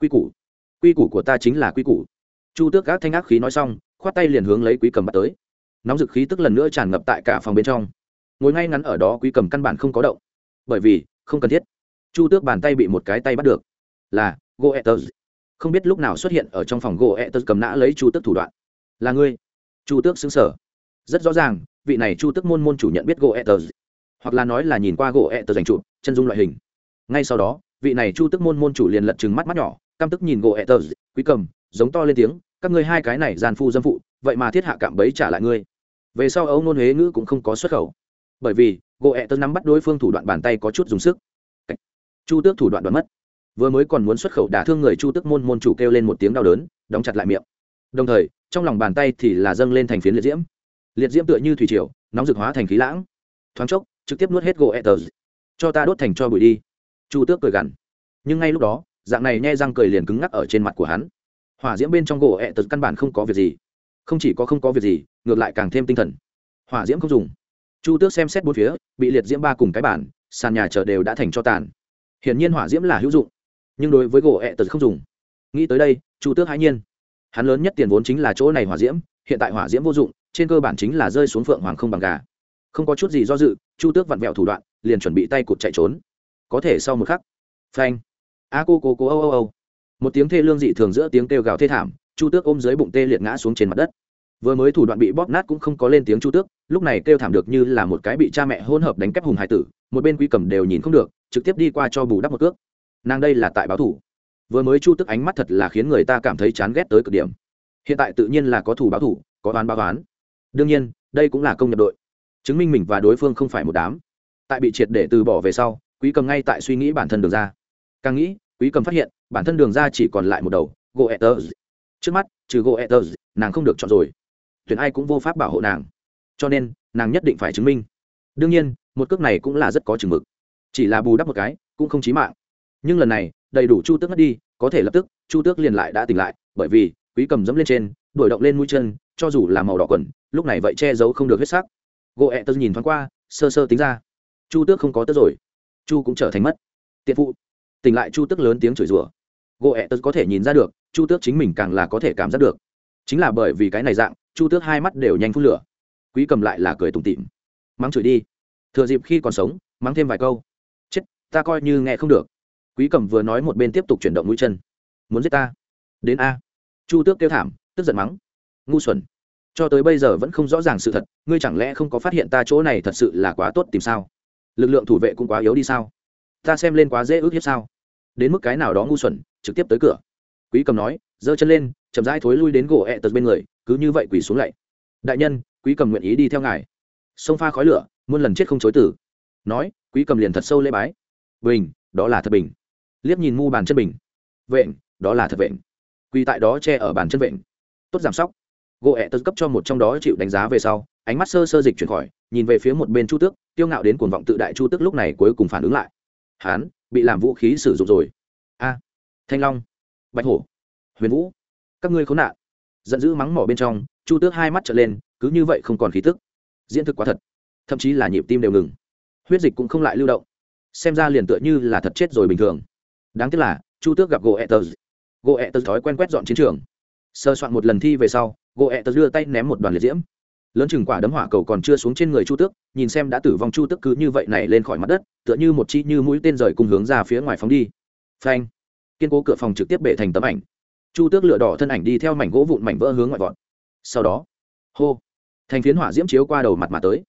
[SPEAKER 1] Quy củ. Quy củ của ta chính là quy củ. Chu tước gác thanh ác khí nói xong, khoát tay liền hướng lấy quý cầm bắt tới. Nóng dực khí tức lần nữa tràn ngập tại cả phòng bên trong. Ngồi ngay ngắn ở đó quý cầm căn bản không có động. Bởi vì, không cần thiết. Chu tước bàn tay bị một cái tay bắt được. Là goethers không biết lúc nào xuất hiện ở trong phòng goethers cầm nã lấy chu tước thủ đoạn. Là ngươi. Chu tước xứng sở rất rõ ràng, vị này chu tước môn môn chủ nhận biết goethers hoặc là nói là nhìn qua gỗ ẹ tờ dành trụ, chân dung loại hình. Ngay sau đó, vị này chu tước môn môn chủ liền lật chừng mắt mắt nhỏ, căm tức nhìn gỗ ẹ tờ, quý cầm, giống to lên tiếng, các ngươi hai cái này gian phu dâm phụ, vậy mà thiết hạ cạm bấy trả lại ngươi. Về sau ấu nôn huế ngữ cũng không có xuất khẩu. Bởi vì, gỗ ẹ tớ nắm bắt đối phương thủ đoạn bàn tay có chút dùng sức. Chu tước thủ đoạn đoán mất. Vừa mới còn muốn xuất khẩu đả thương người chu tước môn môn chủ kêu lên một tiếng đau đớn, đóng chặt lại miệng. Đồng thời, trong lòng bàn tay thì là dâng lên thành phiến liệt diễm. Liệt diễm tựa như thủy triều, nóng rực hóa thành khí lãng. Thoáng chốc trực tiếp nuốt hết gỗ etters cho ta đốt thành cho bụi đi. Chu tước cười gằn. Nhưng ngay lúc đó, dạng này nhai răng cười liền cứng ngắc ở trên mặt của hắn. Hỏa diễm bên trong gỗ etters căn bản không có việc gì. Không chỉ có không có việc gì, ngược lại càng thêm tinh thần. Hỏa diễm không dùng. Chu tước xem xét bốn phía, bị liệt diễm ba cùng cái bản, sàn nhà chợ đều đã thành cho tàn. Hiển nhiên hỏa diễm là hữu dụng, nhưng đối với gỗ ẹ tật không dùng. Nghĩ tới đây, chu tước hãi nhiên. Hắn lớn nhất tiền vốn chính là chỗ này hỏa diễm, hiện tại hỏa diễm vô dụng, trên cơ bản chính là rơi xuống phượng hoàng không bằng gà không có chút gì do dự, chu tước vặn vẹo thủ đoạn, liền chuẩn bị tay cụt chạy trốn. Có thể sau một khắc, phanh. A cô cô cô, âu âu âu. Một tiếng thê lương dị thường giữa tiếng kêu gào thê thảm, chu tước ôm dưới bụng tê liệt ngã xuống trên mặt đất. Vừa mới thủ đoạn bị bóp nát cũng không có lên tiếng chu tước, lúc này kêu thảm được như là một cái bị cha mẹ hôn hợp đánh kép hùng hải tử, một bên quy cầm đều nhìn không được, trực tiếp đi qua cho bù đắp một cước. Nàng đây là tại báo thủ. Vừa mới chu Tước ánh mắt thật là khiến người ta cảm thấy chán ghét tới cực điểm. Hiện tại tự nhiên là có thủ báo thủ, có oán báo oán. Đương nhiên, đây cũng là công nhập đội chứng minh mình và đối phương không phải một đám. Tại bị triệt để từ bỏ về sau, quý cầm ngay tại suy nghĩ bản thân đường ra. Càng nghĩ, quý cầm phát hiện, bản thân đường ra chỉ còn lại một đầu gỗ etters trước mắt, trừ gỗ etters nàng không được chọn rồi. Tuyển ai cũng vô pháp bảo hộ nàng. Cho nên, nàng nhất định phải chứng minh. Đương nhiên, một cước này cũng là rất có chừng mực. Chỉ là bù đắp một cái, cũng không chí mạng. Nhưng lần này, đầy đủ chu tước mất đi, có thể lập tức, chu tước liền lại đã tỉnh lại, bởi vì quý cầm dẫm lên trên đổi động lên mũi chân, cho dù là màu đỏ quần, lúc này vậy che giấu không được huyết sắc gỗ ẹ tớ nhìn thoáng qua, sơ sơ tính ra. Chu tước không có tớ rồi. Chu cũng trở thành mất. Tiện phụ. Tỉnh lại chu tước lớn tiếng chửi rủa. Gỗ ẹ tớ có thể nhìn ra được, chu tước chính mình càng là có thể cảm giác được. Chính là bởi vì cái này dạng, chu tước hai mắt đều nhanh phun lửa. Quý cầm lại là cười tủm tịm mắng chửi đi. Thừa dịp khi còn sống, mắng thêm vài câu. Chết, ta coi như nghe không được. Quý cầm vừa nói một bên tiếp tục chuyển động mũi chân. Muốn giết ta. Đến a. Chu tước kêu thảm, tức giận mắng. Ngu xuẩn cho tới bây giờ vẫn không rõ ràng sự thật, ngươi chẳng lẽ không có phát hiện ta chỗ này thật sự là quá tốt tìm sao? Lực lượng thủ vệ cũng quá yếu đi sao? Ta xem lên quá dễ ước hiếp sao? Đến mức cái nào đó ngu xuẩn, trực tiếp tới cửa. Quý cầm nói, giơ chân lên, chậm rãi thối lui đến gỗ ẹ tật bên người, cứ như vậy quỳ xuống lạy đại nhân, quý cầm nguyện ý đi theo ngài. Sông pha khói lửa, muôn lần chết không chối tử. Nói, quý cầm liền thật sâu lễ bái. Bình, đó là thật bình. Liếc nhìn mu bàn chân bình. Vện, đó là thật vện. Quỳ tại đó che ở bàn chân vện. Tốt giảm sóc gỗ ẹ tật cấp cho một trong đó chịu đánh giá về sau, ánh mắt sơ sơ dịch chuyển khỏi, nhìn về phía một bên chu tước tiêu ngạo đến cuồng vọng tự đại chu tước lúc này cuối cùng phản ứng lại. Hán, bị làm vũ khí sử dụng rồi. A, thanh long, bạch hổ, huyền vũ, các ngươi khốn nạn. Giận dữ mắng mỏ bên trong, chu tước hai mắt trở lên, cứ như vậy không còn khí tức. Diễn thực quá thật. Thậm chí là nhịp tim đều ngừng. Huyết dịch cũng không lại lưu động. Xem ra liền tựa như là thật chết rồi bình thường. Đáng tiếc là, chu tước gặp gỗ etters gỗ etters thói quen quét dọn chiến trường. Sơ soạn một lần thi về sau gỗ etters đưa tay ném một đoàn liệt diễm. Lớn chừng quả đấm hỏa cầu còn chưa xuống trên người chu tước, nhìn xem đã tử vong chu tước cứ như vậy này lên khỏi mặt đất, tựa như một chi như mũi tên rời cùng hướng ra phía ngoài phóng đi. Phanh! Kiên cố cửa phòng trực tiếp bể thành tấm ảnh. Chu tước lửa đỏ thân ảnh đi theo mảnh gỗ vụn mảnh vỡ hướng ngoại vọt. Sau đó, hô! Thành phiến hỏa diễm chiếu qua đầu mặt mà tới.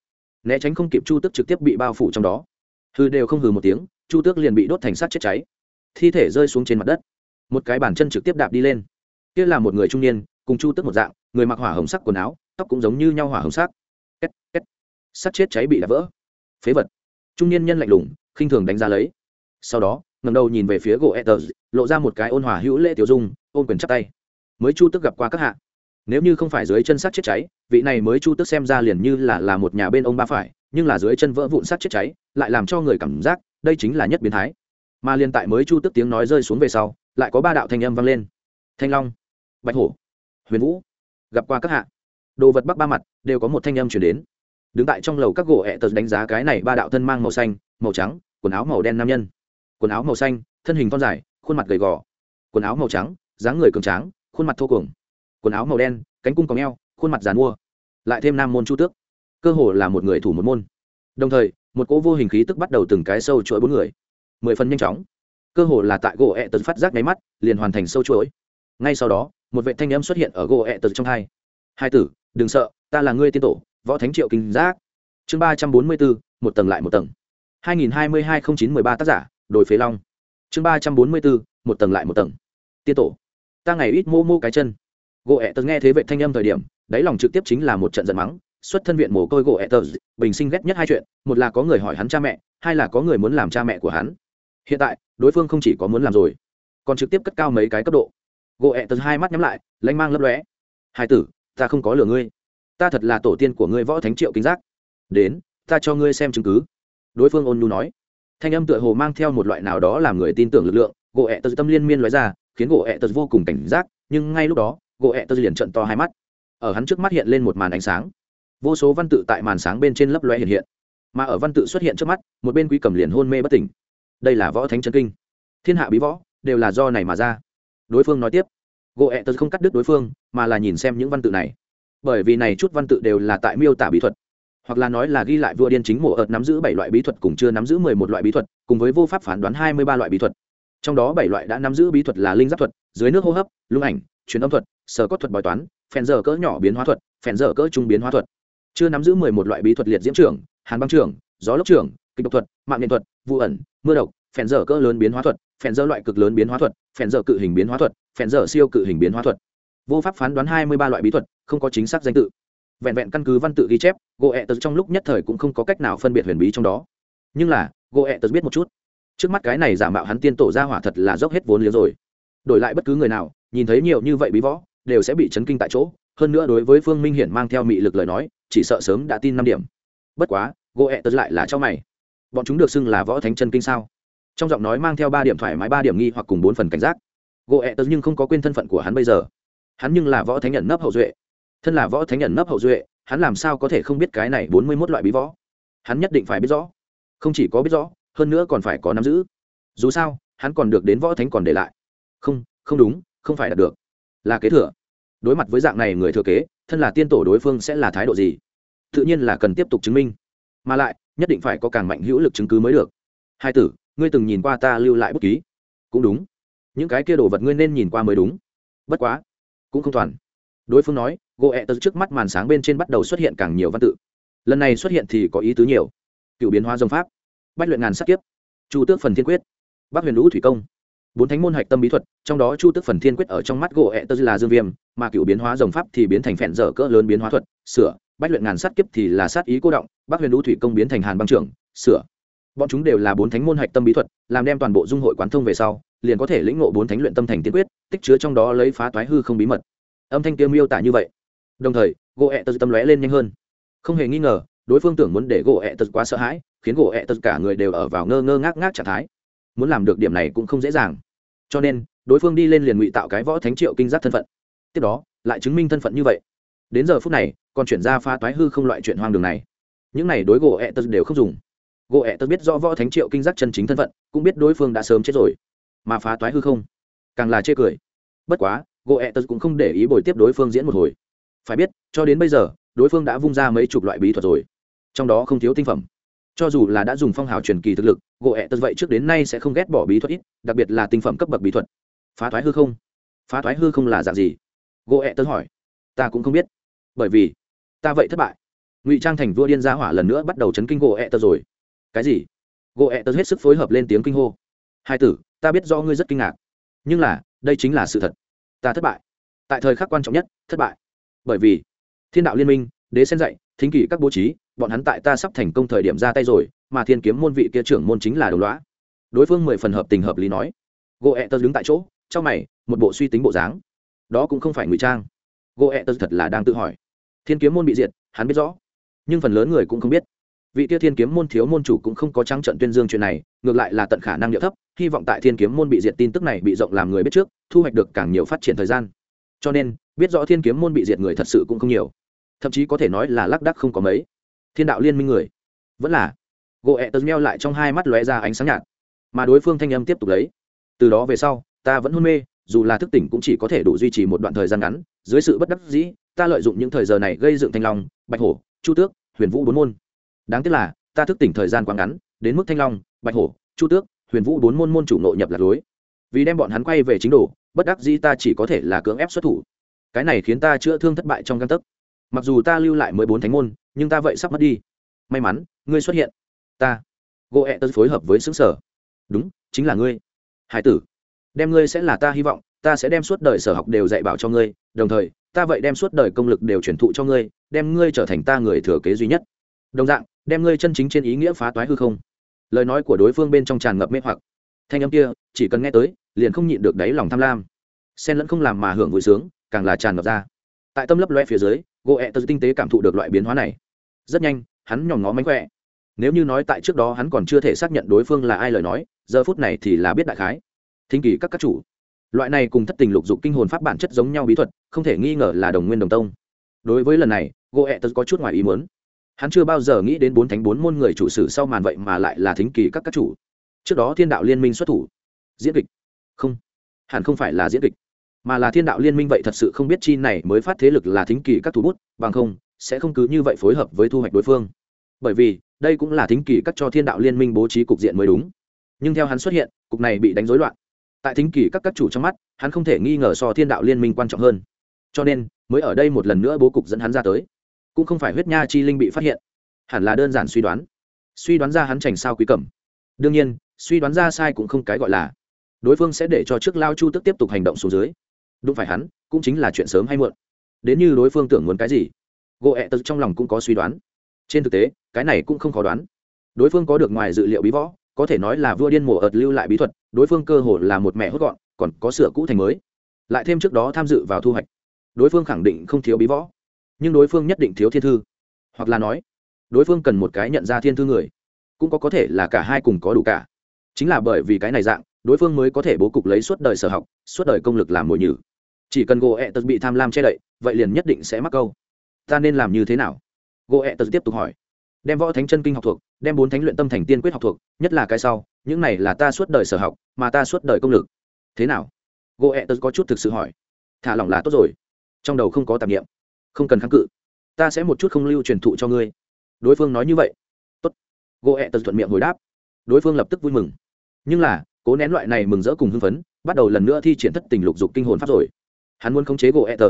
[SPEAKER 1] Né tránh không kịp chu tước trực tiếp bị bao phủ trong đó. Hư đều không hừ một tiếng, chu tước liền bị đốt thành sát chết cháy. Thi thể rơi xuống trên mặt đất. Một cái bàn chân trực tiếp đạp đi lên. Kia là một người trung niên, cùng chu tước một dạng người mặc hỏa hồng sắc quần áo, tóc cũng giống như nhau hỏa hồng sắc. Két két. Sắt chết cháy bị đạp vỡ. Phế vật. Trung niên nhân lạnh lùng, khinh thường đánh ra lấy. Sau đó ngầm đầu nhìn về phía gỗ etters lộ ra một cái ôn hòa hữu lễ tiểu dung ôn quyền chắp tay. Mới chu tức gặp qua các hạ. Nếu như không phải dưới chân sắt chết cháy, vị này mới chu tức xem ra liền như là là một nhà bên ông ba phải, nhưng là dưới chân vỡ vụn sắt chết cháy, lại làm cho người cảm giác đây chính là nhất biến thái. Mà liên tại mới chu tức tiếng nói rơi xuống về sau, lại có ba đạo thanh âm vang lên. Thanh long, bạch hổ, huyền vũ gặp qua các hạ. Đồ vật bắc ba mặt, đều có một thanh âm chuyển đến. Đứng tại trong lầu các gỗ ẹ tờ đánh giá cái này ba đạo thân mang màu xanh, màu trắng, quần áo màu đen nam nhân. Quần áo màu xanh, thân hình thon dài, khuôn mặt gầy gò. Quần áo màu trắng, dáng người cường tráng, khuôn mặt thô cuồng. Quần áo màu đen, cánh cung còng o khuôn mặt dàn mua. Lại thêm nam môn chu tước. Cơ hồ là một người thủ một môn. Đồng thời, một cỗ vô hình khí tức bắt đầu từng cái sâu chuỗi bốn người. Mười phần nhanh chóng. Cơ hồ là tại gỗ ẹ tật phát giác nháy mắt, liền hoàn thành sâu chuỗi ngay sau đó, một vệ thanh âm xuất hiện ở gỗ ẹ tờ trong hai. Hai tử, đừng sợ, ta là ngươi tiên tổ, võ thánh triệu kinh giác. Chương ba trăm bốn mươi bốn, một tầng lại một tầng. hai nghìn hai mươi hai không chín mười ba tác giả, đồi phế long. Chương ba trăm bốn mươi bốn, một tầng lại một tầng. Tiên tổ, ta ngày ít mô mô cái chân. Gỗ ẹ tờ nghe thế vệ thanh âm thời điểm, đáy lòng trực tiếp chính là một trận giận mắng, xuất thân viện mồ côi gỗ ẹ tờ bình sinh ghét nhất hai chuyện, một là có người hỏi hắn cha mẹ, hai là có người muốn làm cha mẹ của hắn. Hiện tại, đối phương không chỉ có muốn làm rồi, còn trực tiếp cất cao mấy cái cấp độ gỗ ẹ tật hai mắt nhắm lại lanh mang lấp lóe. Hai tử, ta không có lừa ngươi. Ta thật là tổ tiên của ngươi võ thánh triệu kính giác. Đến, ta cho ngươi xem chứng cứ. Đối phương ôn nhu nói. Thanh âm tựa hồ mang theo một loại nào đó làm người tin tưởng lực lượng. Gỗ ẹ tật tâm liên miên loại ra, khiến gỗ ẹ tật vô cùng cảnh giác, nhưng ngay lúc đó, gỗ ẹ tật liền trận to hai mắt. Ở hắn trước mắt hiện lên một màn ánh sáng. Vô số văn tự tại màn sáng bên trên lấp loe hiện hiện. Mà ở văn tự xuất hiện trước mắt, một bên quý cầm liền hôn mê bất tỉnh. Đây là võ thánh chân kinh. Thiên hạ bí võ, đều là do này mà ra đối phương nói tiếp. Gỗ ẹ tật không cắt đứt đối phương, mà là nhìn xem những văn tự này. Bởi vì này chút văn tự đều là tại miêu tả bí thuật. Hoặc là nói là ghi lại vua điên chính mộ ợt nắm giữ bảy loại bí thuật cùng chưa nắm giữ mười một loại bí thuật, cùng với vô pháp phán đoán hai mươi ba loại bí thuật. Trong đó bảy loại đã nắm giữ bí thuật là linh giáp thuật, dưới nước hô hấp, lung ảnh, truyền âm thuật, sở cốt thuật bói toán, phèn dở cỡ nhỏ biến hóa thuật, phèn dở cỡ trung biến hóa thuật. Chưa nắm giữ mười một loại bí thuật liệt diễm trưởng, hàn băng trưởng, gió lốc trưởng, kịch độc thuật, mạng nghệ thuật vụ ẩn, mưa độc, phèn dở cỡ lớn biến hóa thuật, phèn dở loại cực lớn biến hóa thuật phèn dở cự hình biến hóa thuật, phèn dở siêu cự hình biến hóa thuật. Vô pháp phán đoán hai mươi ba loại bí thuật, không có chính xác danh tự. Vẹn vẹn căn cứ văn tự ghi chép gỗ ẹ tật trong lúc nhất thời cũng không có cách nào phân biệt huyền bí trong đó. Nhưng là gỗ ẹ tật biết một chút. Trước mắt cái này giả mạo hắn tiên tổ ra hỏa thật là dốc hết vốn liếng rồi. Đổi lại bất cứ người nào, nhìn thấy nhiều như vậy bí võ, đều sẽ bị chấn kinh tại chỗ. Hơn nữa đối với phương minh hiển mang theo mị lực lời nói, chỉ sợ sớm đã tin năm điểm. Bất quá gỗ ẹ tật lại là cho mày. Bọn chúng được xưng là võ thánh chân kinh sao? Trong giọng nói mang theo ba điểm thoải mái, ba điểm nghi hoặc cùng bốn phần cảnh giác. Gỗ ẹ tớ nhưng không có quên thân phận của hắn bây giờ. Hắn nhưng là võ thánh nhận nấp hậu duệ. Thân là võ thánh nhận nấp hậu duệ, hắn làm sao có thể không biết cái này bốn mươi mốt loại bí võ? Hắn nhất định phải biết rõ. Không chỉ có biết rõ, hơn nữa còn phải có nắm giữ. Dù sao, hắn còn được đến võ thánh còn để lại. Không không đúng, không phải đạt được. Là kế thừa. Đối mặt với dạng này người thừa kế, thân là tiên tổ đối phương sẽ là thái độ gì? Tự nhiên là cần tiếp tục chứng minh. Mà lại, nhất định phải có càng mạnh hữu lực chứng cứ mới được. Hai tử ngươi từng nhìn qua ta lưu lại bút ký? Cũng đúng. Những cái kia đồ vật ngươi nên nhìn qua mới đúng. Bất quá, cũng không toàn. Đối phương nói gỗ ẹ tật trước mắt màn sáng bên trên bắt đầu xuất hiện càng nhiều văn tự. Lần này xuất hiện thì có ý tứ nhiều. Cựu biến hóa dòng pháp. Bách luyện ngàn sắc kiếp. Chu tước phần thiên quyết. Bắc huyền lũ thủy công. Bốn thánh môn hạch tâm bí thuật, trong đó chu tước phần thiên quyết ở trong mắt gỗ ẹ tật là dương viêm, mà cựu biến hóa dòng pháp thì biến thành phèn dở cỡ lớn biến hóa thuật, sửa. Bách luyện ngàn sát kiếp thì là sát ý cô động, bắc huyền lũ thủy công biến thành hàn băng trưởng, sửa bọn chúng đều là bốn thánh môn hạch tâm bí thuật, làm đem toàn bộ dung hội quán thông về sau, liền có thể lĩnh ngộ bốn thánh luyện tâm thành tiên quyết, tích chứa trong đó lấy phá toái hư không bí mật. Âm thanh kia miêu tả như vậy. Đồng thời, gỗ ẹ tật tâm lóe lên nhanh hơn. Không hề nghi ngờ, đối phương tưởng muốn để gỗ ẹ tật quá sợ hãi, khiến gỗ ẹ tật cả người đều ở vào ngơ ngơ ngác ngác trạng thái. Muốn làm được điểm này cũng không dễ dàng. Cho nên, đối phương đi lên liền ngụy tạo cái võ thánh triệu kinh giác thân phận. Tiếp đó, lại chứng minh thân phận như vậy. Đến giờ phút này, còn chuyển ra pha toái hư không loại chuyện hoang đường này. Những này đối gỗ ẹ tật đều không dùng gỗ ẹ tớ biết do võ thánh triệu kinh giác chân chính thân phận, cũng biết đối phương đã sớm chết rồi. Mà phá toái hư không, càng là chê cười. Bất quá, gỗ ẹ tớ cũng không để ý bồi tiếp đối phương diễn một hồi. Phải biết, cho đến bây giờ, đối phương đã vung ra mấy chục loại bí thuật rồi. Trong đó không thiếu tinh phẩm. Cho dù là đã dùng phong hào truyền kỳ thực lực, gỗ ẹ tật vậy trước đến nay sẽ không ghét bỏ bí thuật ít, đặc biệt là tinh phẩm cấp bậc bí thuật. Phá thoái hư không? Phá thoái hư không là dạng gì? Gỗ ẹ tật hỏi. Ta cũng không biết. Bởi vì, ta vậy thất bại. Ngụy trang thành vua điên gia hỏa lần nữa bắt đầu chấn kinh gỗ ẹ tật rồi cái gì? Gỗ ẹ tớ hết sức phối hợp lên tiếng kinh hô. Hai tử, ta biết do ngươi rất kinh ngạc. Nhưng là, đây chính là sự thật. Ta thất bại. Tại thời khắc quan trọng nhất, thất bại. Bởi vì, thiên đạo liên minh, đế sen dạy, thính kỷ các bố trí, bọn hắn tại ta sắp thành công thời điểm ra tay rồi, mà thiên kiếm môn vị kia trưởng môn chính là đầu lõa. Đối phương mười phần hợp tình hợp lý nói. Gỗ ẹ tớ đứng tại chỗ, trong mày, một bộ suy tính bộ dáng. Đó cũng không phải ngụy trang. Gỗ ẹ tớ thật là đang tự hỏi. Thiên kiếm môn bị diệt, hắn biết rõ. Nhưng phần lớn người cũng không biết vị kia thiên kiếm môn thiếu môn chủ cũng không có trắng trận tuyên dương chuyện này, ngược lại là tận khả năng điệu thấp, hy vọng tại thiên kiếm môn bị diệt tin tức này bị rộng làm người biết trước, thu hoạch được càng nhiều phát triển thời gian. Cho nên, biết rõ thiên kiếm môn bị diệt người thật sự cũng không nhiều. Thậm chí có thể nói là lác đắc không có mấy. Thiên đạo liên minh người. Vẫn là. Gỗ ẹ tớ meo lại trong hai mắt lóe ra ánh sáng nhạt. Mà đối phương thanh âm tiếp tục lấy. Từ đó về sau, ta vẫn hôn mê, dù là thức tỉnh cũng chỉ có thể đủ duy trì một đoạn thời gian ngắn, dưới sự bất đắc dĩ, ta lợi dụng những thời giờ này gây dựng thanh long, bạch hổ, chu tước, huyền vũ bốn môn đáng tiếc là, ta thức tỉnh thời gian quá ngắn, đến mức thanh long, bạch hổ, chu tước, huyền vũ bốn môn môn chủ nội nhập lạc lối. Vì đem bọn hắn quay về chính đồ, bất đắc dĩ ta chỉ có thể là cưỡng ép xuất thủ. Cái này khiến ta chữa thương thất bại trong căn tấc. Mặc dù ta lưu lại mười bốn thánh môn, nhưng ta vậy sắp mất đi. May mắn, ngươi xuất hiện. Ta gỗ ẹ tớ phối hợp với xứng sở. Đúng, chính là ngươi. Hải tử, đem ngươi sẽ là ta hy vọng, ta sẽ đem suốt đời sở học đều dạy bảo cho ngươi, đồng thời, ta vậy đem suốt đời công lực đều truyền thụ cho ngươi, đem ngươi trở thành ta người thừa kế duy nhất. Đồng dạng đem ngươi chân chính trên ý nghĩa phá toái hư không. Lời nói của đối phương bên trong tràn ngập mê hoặc. Thanh âm kia, chỉ cần nghe tới, liền không nhịn được đáy lòng tham lam. Xen lẫn không làm mà hưởng vui sướng, càng là tràn ngập ra. Tại tâm lấp loe phía dưới gỗ ẹ tật tinh tế cảm thụ được loại biến hóa này. Rất nhanh, hắn nhòm ngó mánh khỏe. Nếu như nói tại trước đó hắn còn chưa thể xác nhận đối phương là ai lời nói, giờ phút này thì là biết đại khái. Thính kỳ các các chủ. Loại này cùng thất tình lục dục kinh hồn pháp bản chất giống nhau bí thuật, không thể nghi ngờ là đồng nguyên đồng tông. Đối với lần này gỗ ẹ tật có chút ngoài ý muốn hắn chưa bao giờ nghĩ đến bốn thánh bốn môn người chủ sử sau màn vậy mà lại là thính kỳ các các chủ. Trước đó thiên đạo liên minh xuất thủ. Diễn kịch. Không. Hẳn không phải là diễn kịch. Mà là thiên đạo liên minh vậy thật sự không biết chi này mới phát thế lực là thính kỳ các thủ bút, bằng không, sẽ không cứ như vậy phối hợp với thu hoạch đối phương. Bởi vì, đây cũng là thính kỳ các cho thiên đạo liên minh bố trí cục diện mới đúng. Nhưng theo hắn xuất hiện, cục này bị đánh rối loạn. Tại thính kỳ các các chủ trong mắt, hắn không thể nghi ngờ so thiên đạo liên minh quan trọng hơn. Cho nên, mới ở đây một lần nữa bố cục dẫn hắn ra tới cũng không phải huyết nha chi linh bị phát hiện. Hẳn là đơn giản suy đoán. Suy đoán ra hắn chành sao quý cẩm. Đương nhiên, suy đoán ra sai cũng không cái gọi là. Đối phương sẽ để cho trước lao chu tức tiếp tục hành động xuống dưới. Đúng phải hắn, cũng chính là chuyện sớm hay muộn. Đến như đối phương tưởng muốn cái gì gỗ ẹ tật trong lòng cũng có suy đoán. Trên thực tế, cái này cũng không khó đoán. Đối phương có được ngoài dự liệu bí võ, có thể nói là vua điên mổ ợt lưu lại bí thuật, đối phương cơ hồ là một mẹ hốt gọn, còn có sửa cũ thành mới. Lại thêm trước đó tham dự vào thu hoạch. Đối phương khẳng định không thiếu bí võ nhưng đối phương nhất định thiếu thiên thư. Hoặc là nói, đối phương cần một cái nhận ra thiên thư người, cũng có có thể là cả hai cùng có đủ cả. Chính là bởi vì cái này dạng, đối phương mới có thể bố cục lấy suốt đời sở học, suốt đời công lực làm mồi nhử. Chỉ cần gỗ ẹ tật bị tham lam che đậy, vậy liền nhất định sẽ mắc câu. Ta nên làm như thế nào? Gỗ ẹ tật tiếp tục hỏi. Đem võ thánh chân kinh học thuộc, đem bốn thánh luyện tâm thành tiên quyết học thuộc, nhất là cái sau, những này là ta suốt đời sở học, mà ta suốt đời công lực. Thế nào? Gỗ ẹ tật có chút thực sự hỏi. Thả lỏng là tốt rồi. Trong đầu không có tạp nghiệm không cần kháng cự. Ta sẽ một chút không lưu truyền thụ cho ngươi. Đối phương nói như vậy. Tốt. Gỗ ẹ tật thuận miệng hồi đáp. Đối phương lập tức vui mừng. Nhưng là, cố nén loại này mừng rỡ cùng hưng phấn, bắt đầu lần nữa thi triển thất tình lục dục kinh hồn pháp rồi. Hắn muốn khống chế gỗ ẹ tật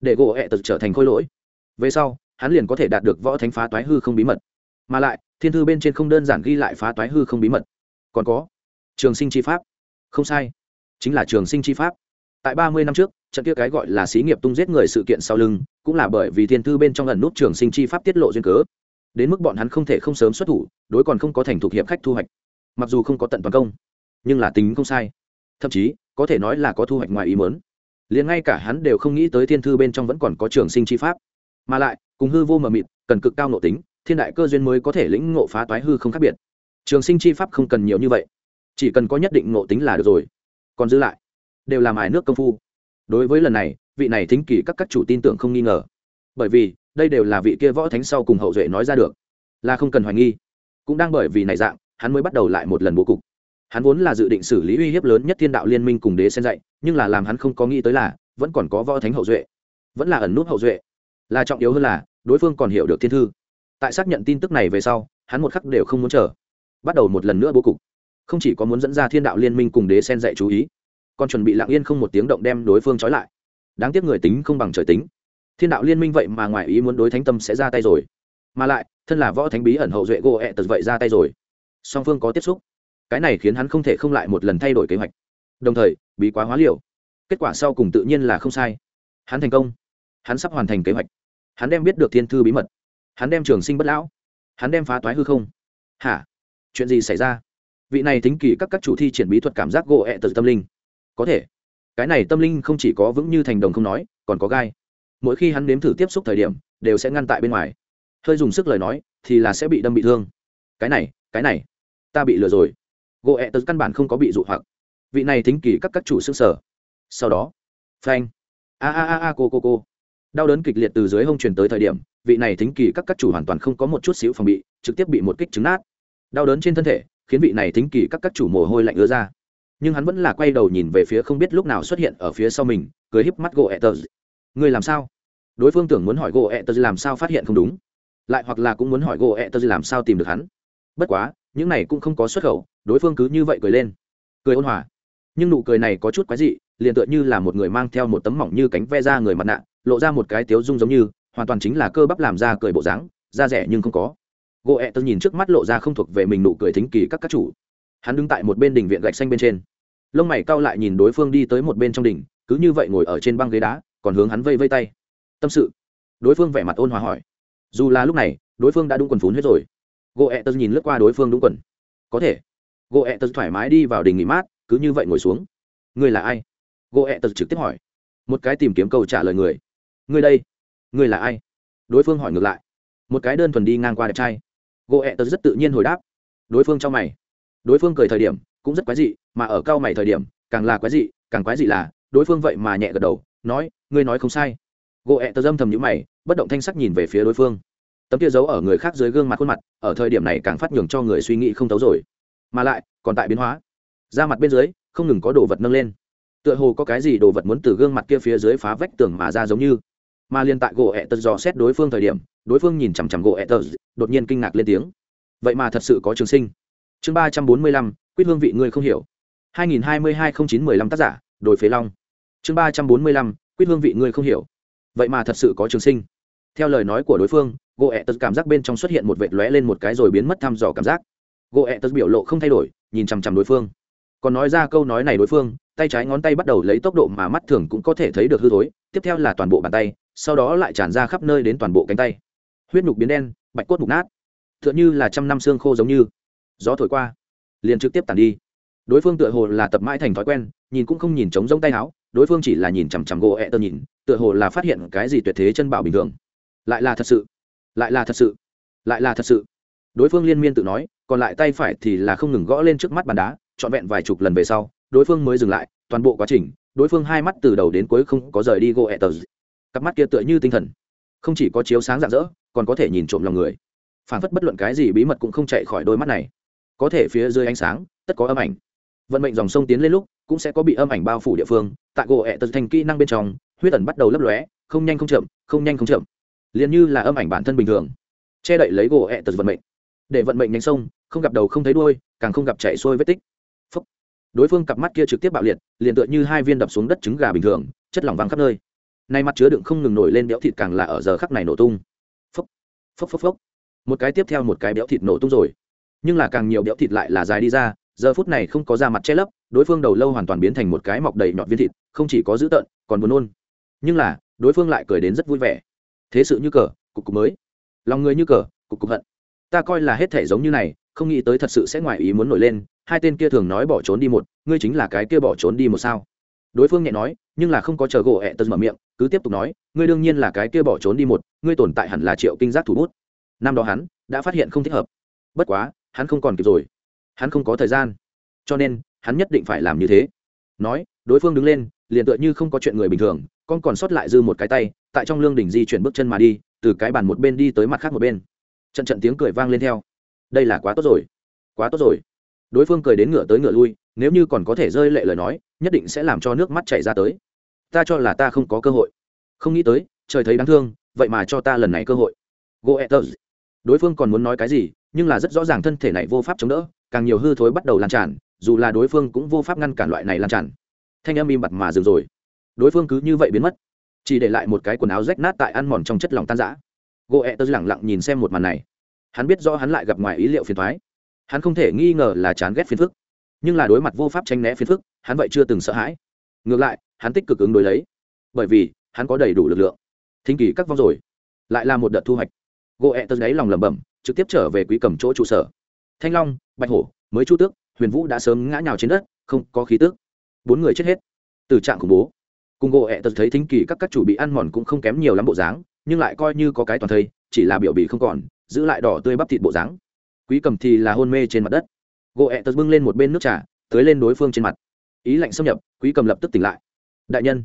[SPEAKER 1] để gỗ ẹ tật trở thành khôi lỗi. Về sau, hắn liền có thể đạt được võ thánh phá toái hư không bí mật. Mà lại, thiên thư bên trên không đơn giản ghi lại phá toái hư không bí mật. Còn có, trường sinh chi pháp. Không sai, chính là trường sinh chi pháp. Tại ba mươi năm trước trận kia cái gọi là xí nghiệp tung giết người sự kiện sau lưng, cũng là bởi vì thiên thư bên trong lần nút trường sinh chi pháp tiết lộ duyên cớ. Đến mức bọn hắn không thể không sớm xuất thủ, đối còn không có thành thục hiệp khách thu hoạch. Mặc dù không có tận toàn công, nhưng là tính không sai. Thậm chí, có thể nói là có thu hoạch ngoài ý mớn liền ngay cả hắn đều không nghĩ tới thiên thư bên trong vẫn còn có trường sinh chi pháp. Mà lại, cùng hư vô mờ mịt, cần cực cao nộ tính, thiên đại cơ duyên mới có thể lĩnh ngộ phá toái hư không khác biệt. Trường sinh chi pháp không cần nhiều như vậy. Chỉ cần có nhất định nộ tính là được rồi. Còn giữ lại, đều làm ải nước công phu đối với lần này, vị này thính kỳ các các chủ tin tưởng không nghi ngờ. Bởi vì, đây đều là vị kia võ thánh sau cùng hậu duệ nói ra được. Là không cần hoài nghi. Cũng đang bởi vì này dạng, hắn mới bắt đầu lại một lần bố cục. Hắn vốn là dự định xử lý uy hiếp lớn nhất thiên đạo liên minh cùng đế sen dạy, nhưng là làm hắn không có nghĩ tới là, vẫn còn có võ thánh hậu duệ. Vẫn là ẩn nút hậu duệ. Là trọng yếu hơn là, đối phương còn hiểu được thiên thư. Tại xác nhận tin tức này về sau, hắn một khắc đều không muốn chờ. Bắt đầu một lần nữa bố cục. Không chỉ có muốn dẫn ra thiên đạo liên minh cùng đế sen dạy chú ý còn chuẩn bị lặng yên không một tiếng động đem đối phương trói lại. Đáng tiếc người tính không bằng trời tính. Thiên đạo liên minh vậy mà ngoài ý muốn đối thánh tâm sẽ ra tay rồi. Mà lại, thân là võ thánh bí ẩn hậu duệ gỗ ẹ tật vậy ra tay rồi. Song phương có tiếp xúc. Cái này khiến hắn không thể không lại một lần thay đổi kế hoạch. Đồng thời, bí quá hóa liều. Kết quả sau cùng tự nhiên là không sai. Hắn thành công. Hắn sắp hoàn thành kế hoạch. Hắn đem biết được thiên thư bí mật. Hắn đem trường sinh bất lão. Hắn đem phá toái hư không. Hả? Chuyện gì xảy ra? Vị này tính kỳ các các chủ thi triển bí thuật cảm giác gỗ ẹ tật tâm linh có thể. Cái này tâm linh không chỉ có vững như thành đồng không nói, còn có gai. Mỗi khi hắn nếm thử tiếp xúc thời điểm, đều sẽ ngăn tại bên ngoài. Hơi dùng sức lời nói, thì là sẽ bị đâm bị thương. Cái này cái này. Ta bị lừa rồi. Gỗ ẹ tật căn bản không có bị dụ hoặc. Vị này thính kỳ các các chủ xương sở. Sau đó. Phanh. A a a a cô cô cô. Đau đớn kịch liệt từ dưới hông truyền tới thời điểm, vị này thính kỳ các các chủ hoàn toàn không có một chút xíu phòng bị, trực tiếp bị một kích trứng nát. Đau đớn trên thân thể, khiến vị này thính kỳ các các chủ mồ hôi lạnh ứa ra nhưng hắn vẫn là quay đầu nhìn về phía không biết lúc nào xuất hiện ở phía sau mình, cười híp mắt gỗ ẹ tờ. Người làm sao? Đối phương tưởng muốn hỏi gỗ ẹ tờ làm sao phát hiện không đúng. Lại hoặc là cũng muốn hỏi gỗ ẹ tờ làm sao tìm được hắn. Bất quá, những này cũng không có xuất khẩu, đối phương cứ như vậy cười lên. Cười ôn hòa. Nhưng nụ cười này có chút quái dị, liền tựa như là một người mang theo một tấm mỏng như cánh ve ra người mặt nạ, lộ ra một cái tiếu dung giống như, hoàn toàn chính là cơ bắp làm ra cười bộ dáng, da rẻ nhưng không có. Gỗ ẹ tớ nhìn trước mắt lộ ra không thuộc về mình nụ cười thính kỳ các các chủ hắn đứng tại một bên đỉnh viện gạch xanh bên trên. Lông mày cau lại nhìn đối phương đi tới một bên trong đỉnh, cứ như vậy ngồi ở trên băng ghế đá, còn hướng hắn vây vây tay. Tâm sự. Đối phương vẻ mặt ôn hòa hỏi. Dù là lúc này, đối phương đã đúng quần phún hết rồi. Gỗ ẹ e tớ nhìn lướt qua đối phương đúng quần. Có thể. Gỗ ẹ e tớ thoải mái đi vào đình nghỉ mát, cứ như vậy ngồi xuống. Ngươi là ai? Gỗ ẹ e tớ trực tiếp hỏi. Một cái tìm kiếm câu trả lời người. Ngươi đây. Ngươi là ai? Đối phương hỏi ngược lại. Một cái đơn thuần đi ngang qua đẹp trai. Gỗ ẹ tớ rất tự nhiên hồi đáp. Đối phương cho mày đối phương cười thời điểm cũng rất quái dị, mà ở cao mày thời điểm càng là quái dị, càng quái dị là đối phương vậy mà nhẹ gật đầu, nói, ngươi nói không sai. Gỗ ẹ tờ dâm thầm nhữ mày, bất động thanh sắc nhìn về phía đối phương. Tấm kia giấu ở người khác dưới gương mặt khuôn mặt, ở thời điểm này càng phát nhường cho người suy nghĩ không tấu rồi. Mà lại, còn tại biến hóa. Da mặt bên dưới, không ngừng có đồ vật nâng lên. Tựa hồ có cái gì đồ vật muốn từ gương mặt kia phía dưới phá vách tường mà ra giống như. Mà liên tại gỗ ẹ tật dò xét đối phương thời điểm, đối phương nhìn chằm chằm gỗ ẹ tật đột nhiên kinh ngạc lên tiếng. Vậy mà thật sự có trường sinh chương ba trăm bốn mươi lăm, quyết hương vị ngươi không hiểu. hai nghìn hai mươi hai không chín mười lăm tác giả, đồi phế long. Chương ba trăm bốn mươi lăm, quyết hương vị ngươi không hiểu. Vậy mà thật sự có trường sinh. Theo lời nói của đối phương gỗ ẹ tật cảm giác bên trong xuất hiện một vệt lóe lên một cái rồi biến mất thăm dò cảm giác. Gỗ ẹ tật biểu lộ không thay đổi, nhìn chằm chằm đối phương. Còn nói ra câu nói này đối phương, tay trái ngón tay bắt đầu lấy tốc độ mà mắt thường cũng có thể thấy được hư thối, tiếp theo là toàn bộ bàn tay, sau đó lại tràn ra khắp nơi đến toàn bộ cánh tay. Huyết nhục biến đen, bạch cốt mục nát. T h ư ợ n h ư là trăm năm xương khô giống như gió thổi qua, liền trực tiếp tàn đi. Đối phương tựa hồ là tập mãi thành thói quen, nhìn cũng không nhìn trống rông tay áo, đối phương chỉ là nhìn chằm chằm gỗ ẹ tơ nhìn, tựa hồ là phát hiện cái gì tuyệt thế chân bảo bình thường. Lại là thật sự, lại là thật sự, lại là thật sự. Đối phương liên miên tự nói, còn lại tay phải thì là không ngừng gõ lên trước mắt bàn đá, trọn vẹn vài chục lần về sau, đối phương mới dừng lại, toàn bộ quá trình, đối phương hai mắt từ đầu đến cuối không có rời đi gỗ ẹ tờ. Cặp mắt kia tựa như tinh thần, không chỉ có chiếu sáng rạng rỡ, còn có thể nhìn trộm lòng người. Phản phất bất luận cái gì bí mật cũng không chạy khỏi đôi mắt này có thể phía dưới ánh sáng, tất có âm ảnh. Vận mệnh dòng sông tiến lên lúc, cũng sẽ có bị âm ảnh bao phủ địa phương, tại gỗ ẹ tật thành kỹ năng bên trong, huyết ẩn bắt đầu lấp lóe, không nhanh không chậm, không nhanh không chậm. Liền như là âm ảnh bản thân bình thường, che đậy lấy gỗ ẹ tật vận mệnh. Để vận mệnh nhanh sông, không gặp đầu không thấy đuôi, càng không gặp chạy xuôi vết tích. Phúc. đối phương cặp mắt kia trực tiếp bạo liệt, liền tựa như hai viên đập xuống đất trứng gà bình thường, chất lỏng văng khắp nơi. Nay mặt chứa đựng không ngừng nổi lên béo thịt càng là ở giờ khắc này nổ tung. Phốc phốc phốc phốc một cái tiếp theo một cái béo thịt nổ tung rồi nhưng là càng nhiều béo thịt lại là dài đi ra, giờ phút này không có da mặt che lấp, đối phương đầu lâu hoàn toàn biến thành một cái mọc đầy nhọt viên thịt, không chỉ có dữ tợn, còn buồn nôn. Nhưng là, đối phương lại cười đến rất vui vẻ. Thế sự như cờ, cục cục mới. Lòng người như cờ, cục cục hận. Ta coi là hết thể giống như này, không nghĩ tới thật sự sẽ ngoài ý muốn nổi lên, hai tên kia thường nói bỏ trốn đi một, ngươi chính là cái kia bỏ trốn đi một sao. Đối phương nhẹ nói, nhưng là không có chờ gỗ ẹ tật mở miệng, cứ tiếp tục nói, ngươi đương nhiên là cái kia bỏ trốn đi một, ngươi tồn tại hẳn là triệu kinh giác thủ bút. Năm đó hắn đã phát hiện không thích hợp. Bất quá hắn không còn kịp rồi. Hắn không có thời gian. Cho nên, hắn nhất định phải làm như thế. Nói, đối phương đứng lên, liền tựa như không có chuyện người bình thường, con còn sót lại dư một cái tay, tại trong lương đỉnh di chuyển bước chân mà đi, từ cái bàn một bên đi tới mặt khác một bên. Trận trận tiếng cười vang lên theo. Đây là quá tốt rồi. Quá tốt rồi. Đối phương cười đến ngựa tới ngựa lui, nếu như còn có thể rơi lệ lời nói, nhất định sẽ làm cho nước mắt chảy ra tới. Ta cho là ta không có cơ hội. Không nghĩ tới, trời thấy đáng thương, vậy mà cho ta lần này cơ hội. Goethers đối phương còn muốn nói cái gì nhưng là rất rõ ràng thân thể này vô pháp chống đỡ, càng nhiều hư thối bắt đầu lan tràn, dù là đối phương cũng vô pháp ngăn cản loại này lan tràn. Thanh âm im bặt mà dừng rồi. Đối phương cứ như vậy biến mất. Chỉ để lại một cái quần áo rách nát tại ăn mòn trong chất lòng tan giã goethers lẳng lặng nhìn xem một màn này. Hắn biết rõ hắn lại gặp ngoài ý liệu phiền thoái hắn không thể nghi ngờ là chán ghét phiền phức. Nhưng là đối mặt vô pháp tranh né phiền phức, hắn vậy chưa từng sợ hãi. Ngược lại, hắn tích cực ứng đối lấy. Bởi vì, hắn có đầy đủ lực lượng. Thính kỳ các vong rồi. Lại là một đợt thu hoạch. Gỗ ẹ tớ gáy lòng lẩm bẩm trực tiếp trở về quý cầm chỗ trụ sở. Thanh long, bạch hổ, mới chu tước, huyền vũ đã sớm ngã nhào trên đất, không có khí tước bốn người chết hết. Từ trạng khủng bố. Cùng gỗ ẹ tớ thấy thính kỳ các các chủ bị ăn mòn cũng không kém nhiều lắm bộ dáng, nhưng lại coi như có cái toàn thây, chỉ là biểu bị không còn, giữ lại đỏ tươi bắp thịt bộ dáng. Quý cầm thì là hôn mê trên mặt đất. Gỗ ẹ tớ bưng lên một bên nước trà tới lên đối phương trên mặt. Ý lạnh xâm nhập, quý cầm lập tức tỉnh lại. Đại nhân,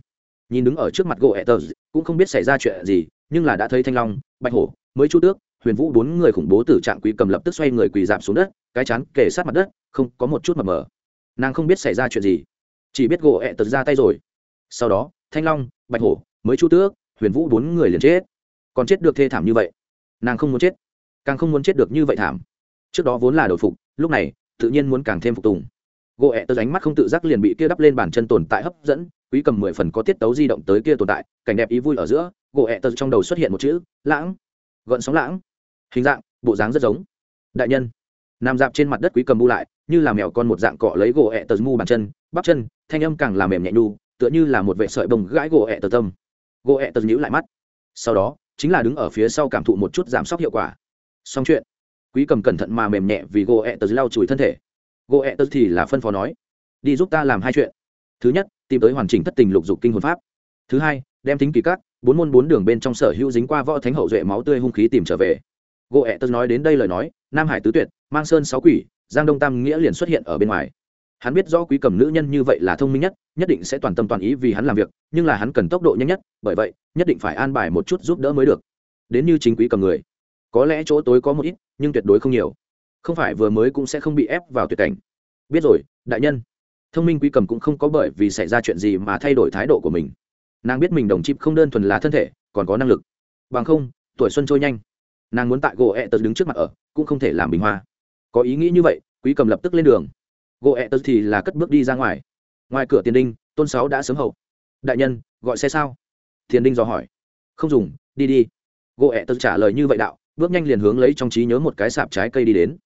[SPEAKER 1] nhìn đứng ở trước mặt gỗ ẹ tớ cũng không biết xảy ra chuyện gì, nhưng là đã thấy thanh long, bạch hổ, mới chu tước huyền vũ bốn người khủng bố tử trạng quý cầm lập tức xoay người quỳ dạp xuống đất, cái chán kề sát mặt đất, không có một chút mập mờ. Nàng không biết xảy ra chuyện gì, chỉ biết gỗ ẹ tật ra tay rồi. Sau đó, thanh long, bạch hổ, mới chu tước, huyền vũ bốn người liền chết. Còn chết được thê thảm như vậy, nàng không muốn chết, càng không muốn chết được như vậy thảm. Trước đó vốn là đổi phục, lúc này, tự nhiên muốn càng thêm phục tùng. Gỗ ẹ tật ánh mắt không tự giác liền bị kia đắp lên bàn chân tồn tại hấp dẫn quý cầm mười phần có tiết tấu di động tới kia tồn tại, cảnh đẹp ý vui ở giữa, gỗ ẹ tật trong đầu xuất hiện một chữ, lãng. Gợn sóng lãng hình dạng, bộ dáng rất giống. Đại nhân, nằm dạp trên mặt đất quý cầm bu lại, như là mèo con một dạng cọ lấy gỗ ẹ tờ mu bàn chân, bắp chân, thanh âm càng làm mềm nhẹ nhu, tựa như là một vệ sợi bồng gãi gỗ ẹ tờ tâm. Gỗ ẹ tờ nhíu lại mắt. Sau đó, chính là đứng ở phía sau cảm thụ một chút giảm sốc hiệu quả. Xong chuyện. Quý cầm cẩn thận mà mềm nhẹ vì gỗ ẹ tờ lau chùi thân thể. Gỗ ẹ tờ thì là phân phó nói, đi giúp ta làm hai chuyện. Thứ nhất, tìm tới hoàn chỉnh thất tình lục dục kinh hồn pháp. Thứ hai, đem tính kỳ các, bốn môn bốn đường bên trong sở hữu dính qua võ thánh hậu duệ máu tươi hung khí tìm trở về gỗ ẹ tớ nói đến đây lời nói, nam hải tứ tuyệt, mang sơn sáu quỷ, giang đông tam nghĩa liền xuất hiện ở bên ngoài. Hắn biết rõ quý cầm nữ nhân như vậy là thông minh nhất nhất định sẽ toàn tâm toàn ý vì hắn làm việc, nhưng là hắn cần tốc độ nhanh nhất, bởi vậy, nhất định phải an bài một chút giúp đỡ mới được. Đến như chính quý cầm người. Có lẽ chỗ tối có một ít, nhưng tuyệt đối không nhiều. Không phải vừa mới cũng sẽ không bị ép vào tuyệt cảnh. Biết rồi, đại nhân. Thông minh quý cầm cũng không có bởi vì xảy ra chuyện gì mà thay đổi thái độ của mình. Nàng biết mình đồng chịp không đơn thuần là thân thể, còn có năng lực. Bằng không, tuổi xuân trôi nhanh nàng muốn tại gỗ ẹ tật đứng trước mặt ở, cũng không thể làm bình hoa. Có ý nghĩ như vậy, quý cầm lập tức lên đường. Gỗ ẹ tật thì là cất bước đi ra ngoài. Ngoài cửa tiền đinh, tôn sáu đã sớm hậu đại nhân, gọi xe sao? Tiền đinh dò hỏi. Không dùng, đi đi. Gỗ ẹ tật trả lời như vậy đạo, bước nhanh liền hướng lấy trong trí nhớ một cái sạp trái cây đi đến.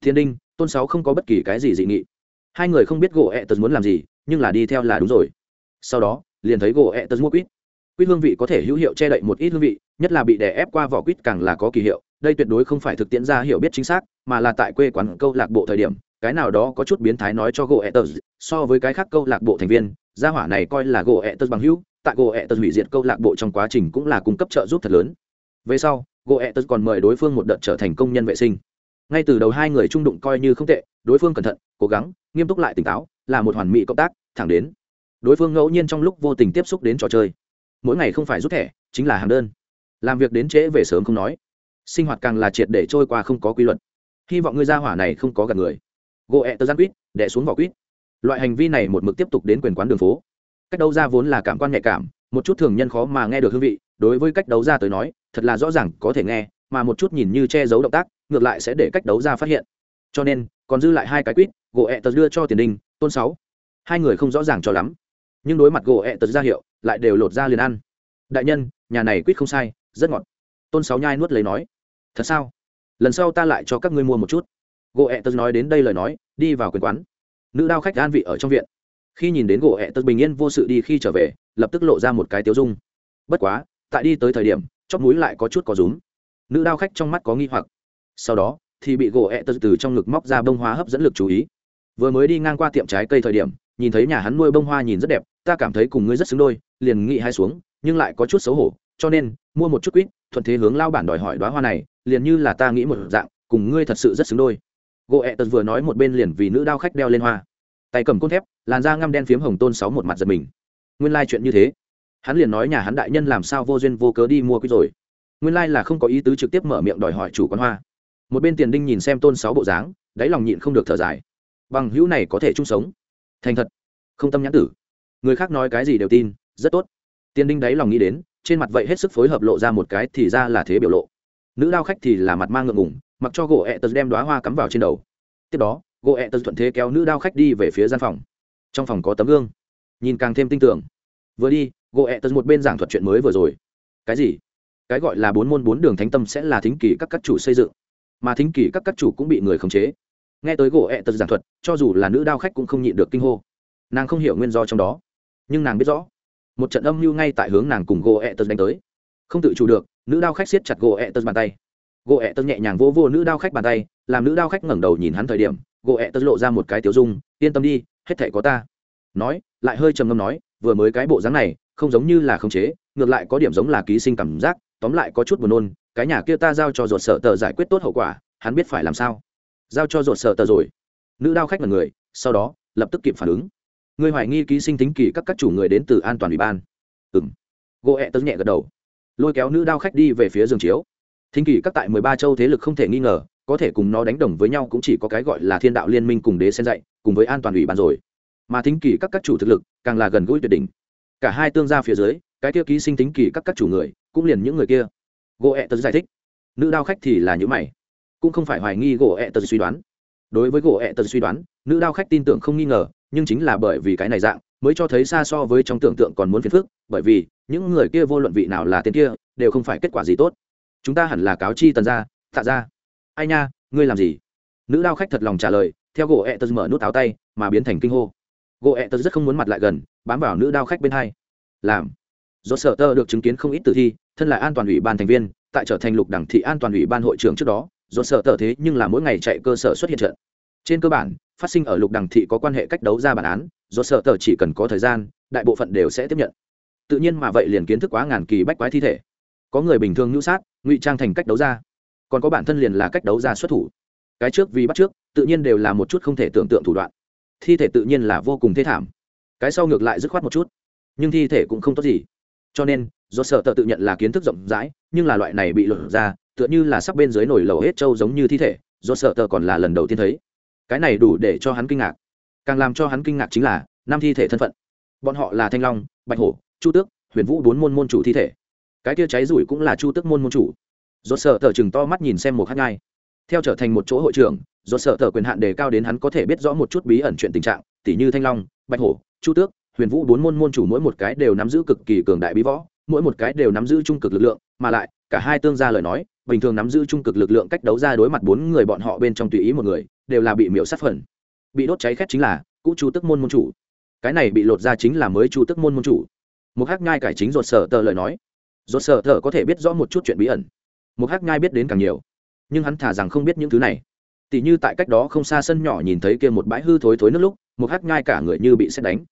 [SPEAKER 1] Thiên đinh, tôn sáu không có bất kỳ cái gì dị nghị. Hai người không biết gỗ ẹ tật muốn làm gì, nhưng là đi theo là đúng rồi. Sau đó, liền thấy gỗ ẹ tật mua quýt quýt hương vị có thể hữu hiệu che đậy một ít hương vị, nhất là bị đè ép qua vỏ quýt càng là có kỳ hiệu. Đây tuyệt đối không phải thực tiễn ra hiểu biết chính xác, mà là tại quê quán câu lạc bộ thời điểm, cái nào đó có chút biến thái nói cho gỗ etters so với cái khác câu lạc bộ thành viên, gia hỏa này coi là gỗ etters bằng hữu, tại gỗ etters hủy diệt câu lạc bộ trong quá trình cũng là cung cấp trợ giúp thật lớn. Về sau gỗ etters còn mời đối phương một đợt trở thành công nhân vệ sinh. Ngay từ đầu hai người trung đụng coi như không tệ, đối phương cẩn thận, cố gắng, nghiêm túc lại tỉnh táo, là một hoàn mỹ cộng tác, thẳng đến, đối phương ngẫu nhiên trong lúc vô tình tiếp xúc đến trò chơi mỗi ngày không phải rút thẻ, chính là hàng đơn. Làm việc đến trễ về sớm không nói. Sinh hoạt càng là triệt để trôi qua không có quy luật. Hy vọng ngươi ra hỏa này không có gặp người. Gỗ ẹ tơ gian quýt, đẻ xuống vỏ quýt. Loại hành vi này một mực tiếp tục đến quyền quán đường phố. Cách đấu ra vốn là cảm quan nhạy cảm, một chút thường nhân khó mà nghe được hương vị, đối với cách đấu ra tới nói, thật là rõ ràng, có thể nghe, mà một chút nhìn như che giấu động tác, ngược lại sẽ để cách đấu ra phát hiện. Cho nên, còn dư lại hai cái quýt gỗ ẹ tờ đưa cho tiền đình, tôn sáu. Hai người không rõ ràng cho lắm nhưng đối mặt gỗ ẹ tật ra hiệu, lại đều lột ra liền ăn. Đại nhân, nhà này quýt không sai, rất ngọt. Tôn sáu nhai nuốt lấy nói, thật sao? Lần sau ta lại cho các ngươi mua một chút. Gỗ ẹ tật nói đến đây lời nói, đi vào quyền quán. Nữ đao khách an vị ở trong viện. Khi nhìn đến gỗ ẹ tật bình yên vô sự đi khi trở về, lập tức lộ ra một cái tiếu dung. Bất quá, tại đi tới thời điểm, chóp núi lại có chút có rúm. Nữ đao khách trong mắt có nghi hoặc. Sau đó, thì bị gỗ ẹ tật từ trong ngực móc ra bông hoa hấp dẫn lực chú ý. Vừa mới đi ngang qua tiệm trái cây thời điểm, nhìn thấy nhà hắn nuôi bông hoa nhìn rất đẹp ta cảm thấy cùng ngươi rất xứng đôi, liền nghĩ hai xuống, nhưng lại có chút xấu hổ, cho nên, mua một chút quýt, thuận thế hướng lao bản đòi hỏi đoá hoa này, liền như là ta nghĩ một dạng, cùng ngươi thật sự rất xứng đôi. Gỗ ẹ tật vừa nói một bên liền vì nữ đao khách đeo lên hoa. Tay cầm côn thép, làn da ngăm đen phiếm hồng tôn sáu một mặt giật mình. Nguyên lai、like、chuyện như thế. Hắn liền nói nhà hắn đại nhân làm sao vô duyên vô cớ đi mua quýt rồi. Nguyên lai、like、là là không có ý tứ trực tiếp mở miệng đòi hỏi chủ quán hoa. Một bên tiền đinh nhìn xem tôn sáu bộ dáng, đáy lòng nhịn không được thở dài. Bằng hữu này có thể chung sống. Thành thật. Không tâm nhãn tử người khác nói cái gì đều tin, rất tốt. Tiền đinh đáy lòng nghĩ đến, trên mặt vậy hết sức phối hợp lộ ra một cái thì ra là thế biểu lộ. Nữ lao khách thì là mặt mang ngượng ngủng mặc cho gỗ ẹ tật đem đoá hoa cắm vào trên đầu. Tiếp đó, gỗ ẹ tật thuận thế kéo nữ đao khách đi về phía gian phòng. Trong phòng có tấm gương. Nhìn càng thêm tin tưởng. Vừa đi, gỗ ẹ tật một bên giảng thuật chuyện mới vừa rồi. Cái gì? Cái gọi là bốn môn bốn đường thánh tâm sẽ là thính kỳ các các chủ xây dựng. Mà thính kỳ các các chủ cũng bị người khống chế. Nghe tới gỗ ẹ tật giảng thuật, cho dù là nữ đao khách cũng không nhịn được kinh hô. Nàng không hiểu nguyên do trong đó nhưng nàng biết rõ, một trận âm mưu ngay tại hướng nàng cùng gỗ ẹ tật đánh tới. Không tự chủ được, nữ đao khách siết chặt gỗ ẹ tật bàn tay. Gỗ ẹ tật nhẹ nhàng vô vô nữ đao khách bàn tay, làm nữ đao khách ngẩng đầu nhìn hắn thời điểm gỗ ẹ tật lộ ra một cái tiểu dung, yên tâm đi, hết thể có ta. Nói, lại hơi trầm ngâm nói, vừa mới cái bộ dáng này, không giống như là khống chế, ngược lại có điểm giống là ký sinh cảm giác, tóm lại có chút buồn nôn, cái nhà kia ta giao cho ruột sợ tờ giải quyết tốt hậu quả, hắn biết phải làm sao. Giao cho ruột sợ tờ rồi. Nữ đao khách là người, sau đó, lập tức kịp phản ứng người hoài nghi ký sinh tính kỳ các các chủ người đến từ an toàn ủy ban. Ừng gỗ ẹ tớ nhẹ gật đầu. Lôi kéo nữ đao khách đi về phía giường chiếu. Thính kỳ các tại mười ba châu thế lực không thể nghi ngờ, có thể cùng nó đánh đồng với nhau cũng chỉ có cái gọi là thiên đạo liên minh cùng đế sen dạy, cùng với an toàn ủy ban rồi. Mà thính kỳ các các chủ thực lực càng là gần gũi tuyệt đỉnh. Cả hai tương gia phía dưới, cái kia ký sinh tính kỳ các các chủ người, cũng liền những người kia. Gỗ ẹ tớ giải thích. Nữ đao khách thì là những mày. Cũng không phải hoài nghi gỗ ẹ tớ suy đoán. Đối với gỗ ẹ tớ suy đoán, nữ đao khách tin tưởng không nghi ngờ nhưng chính là bởi vì cái này dạng, mới cho thấy xa so với trong tưởng tượng còn muốn phiền phức, bởi vì những người kia vô luận vị nào là tên kia, đều không phải kết quả gì tốt. Chúng ta hẳn là cáo chi tần ra tạ ra ai nha, ngươi làm gì? Nữ đao khách thật lòng trả lời, theo gỗ ẹ tật mở nút áo tay, mà biến thành kinh hô. Gỗ ẹ tật rất không muốn mặt lại gần, bám vào nữ đao khách bên hai. Làm. Do sở tơ được chứng kiến không ít tử thi, thân là an toàn ủy ban thành viên, tại trở thành lục đẳng thị an toàn ủy ban hội trưởng trước đó, do sở tơ thế nhưng là mỗi ngày chạy cơ sở xuất hiện trận. Trên cơ bản phát sinh ở lục đẳng thị có quan hệ cách đấu ra bản án, do sở tờ chỉ cần có thời gian, đại bộ phận đều sẽ tiếp nhận. Tự nhiên mà vậy liền kiến thức quá ngàn kỳ bách quái thi thể. Có người bình thường nhũ sát, ngụy trang thành cách đấu ra. Còn có bản thân liền là cách đấu ra xuất thủ. Cái trước vì bắt trước, tự nhiên đều là một chút không thể tưởng tượng thủ đoạn. Thi thể tự nhiên là vô cùng thế thảm. Cái sau ngược lại dứt khoát một chút. Nhưng thi thể cũng không tốt gì. Cho nên, do sợ tờ tự nhận là kiến thức rộng rãi, nhưng là loại này bị lột ra, tựa như là sắp bên dưới nổi lầu hết trâu giống như thi thể, do sợ tờ còn là lần đầu tiên thấy cái này đủ để cho hắn kinh ngạc. Càng làm cho hắn kinh ngạc chính là, năm thi thể thân phận. Bọn họ là thanh long, bạch hổ, chu tước, huyền vũ bốn môn môn chủ thi thể. Cái kia cháy rủi cũng là chu tước môn môn chủ. Do sợ thở chừng to mắt nhìn xem một hát ngai theo trở thành một chỗ hội trưởng do sợ thở quyền hạn đề cao đến hắn có thể biết rõ một chút bí ẩn chuyện tình trạng, tỉ như thanh long, bạch hổ, chu tước, huyền vũ bốn môn môn chủ mỗi một cái đều nắm giữ cực kỳ cường đại bí võ, mỗi một cái đều nắm giữ trung cực lực lượng, mà lại cả hai tương gia lời nói, bình thường nắm giữ trung cực lực lượng cách đấu ra đối mặt bốn người bọn họ bên trong tùy ý một người, đều là bị miễu sát phần. Bị đốt cháy khét chính là cũ chu tức môn môn chủ. Cái này bị lột ra chính là mới chu tức môn môn chủ. Một hắc nhai cải chính ruột sở tờ lời nói. Ruột sở tờ có thể biết rõ một chút chuyện bí ẩn. Một hắc nhai biết đến càng nhiều. Nhưng hắn thả rằng không biết những thứ này. Tỉ như tại cách đó không xa sân nhỏ nhìn thấy kia một bãi hư thối thối nước lúc một hắc nhai cả người như bị xét đánh.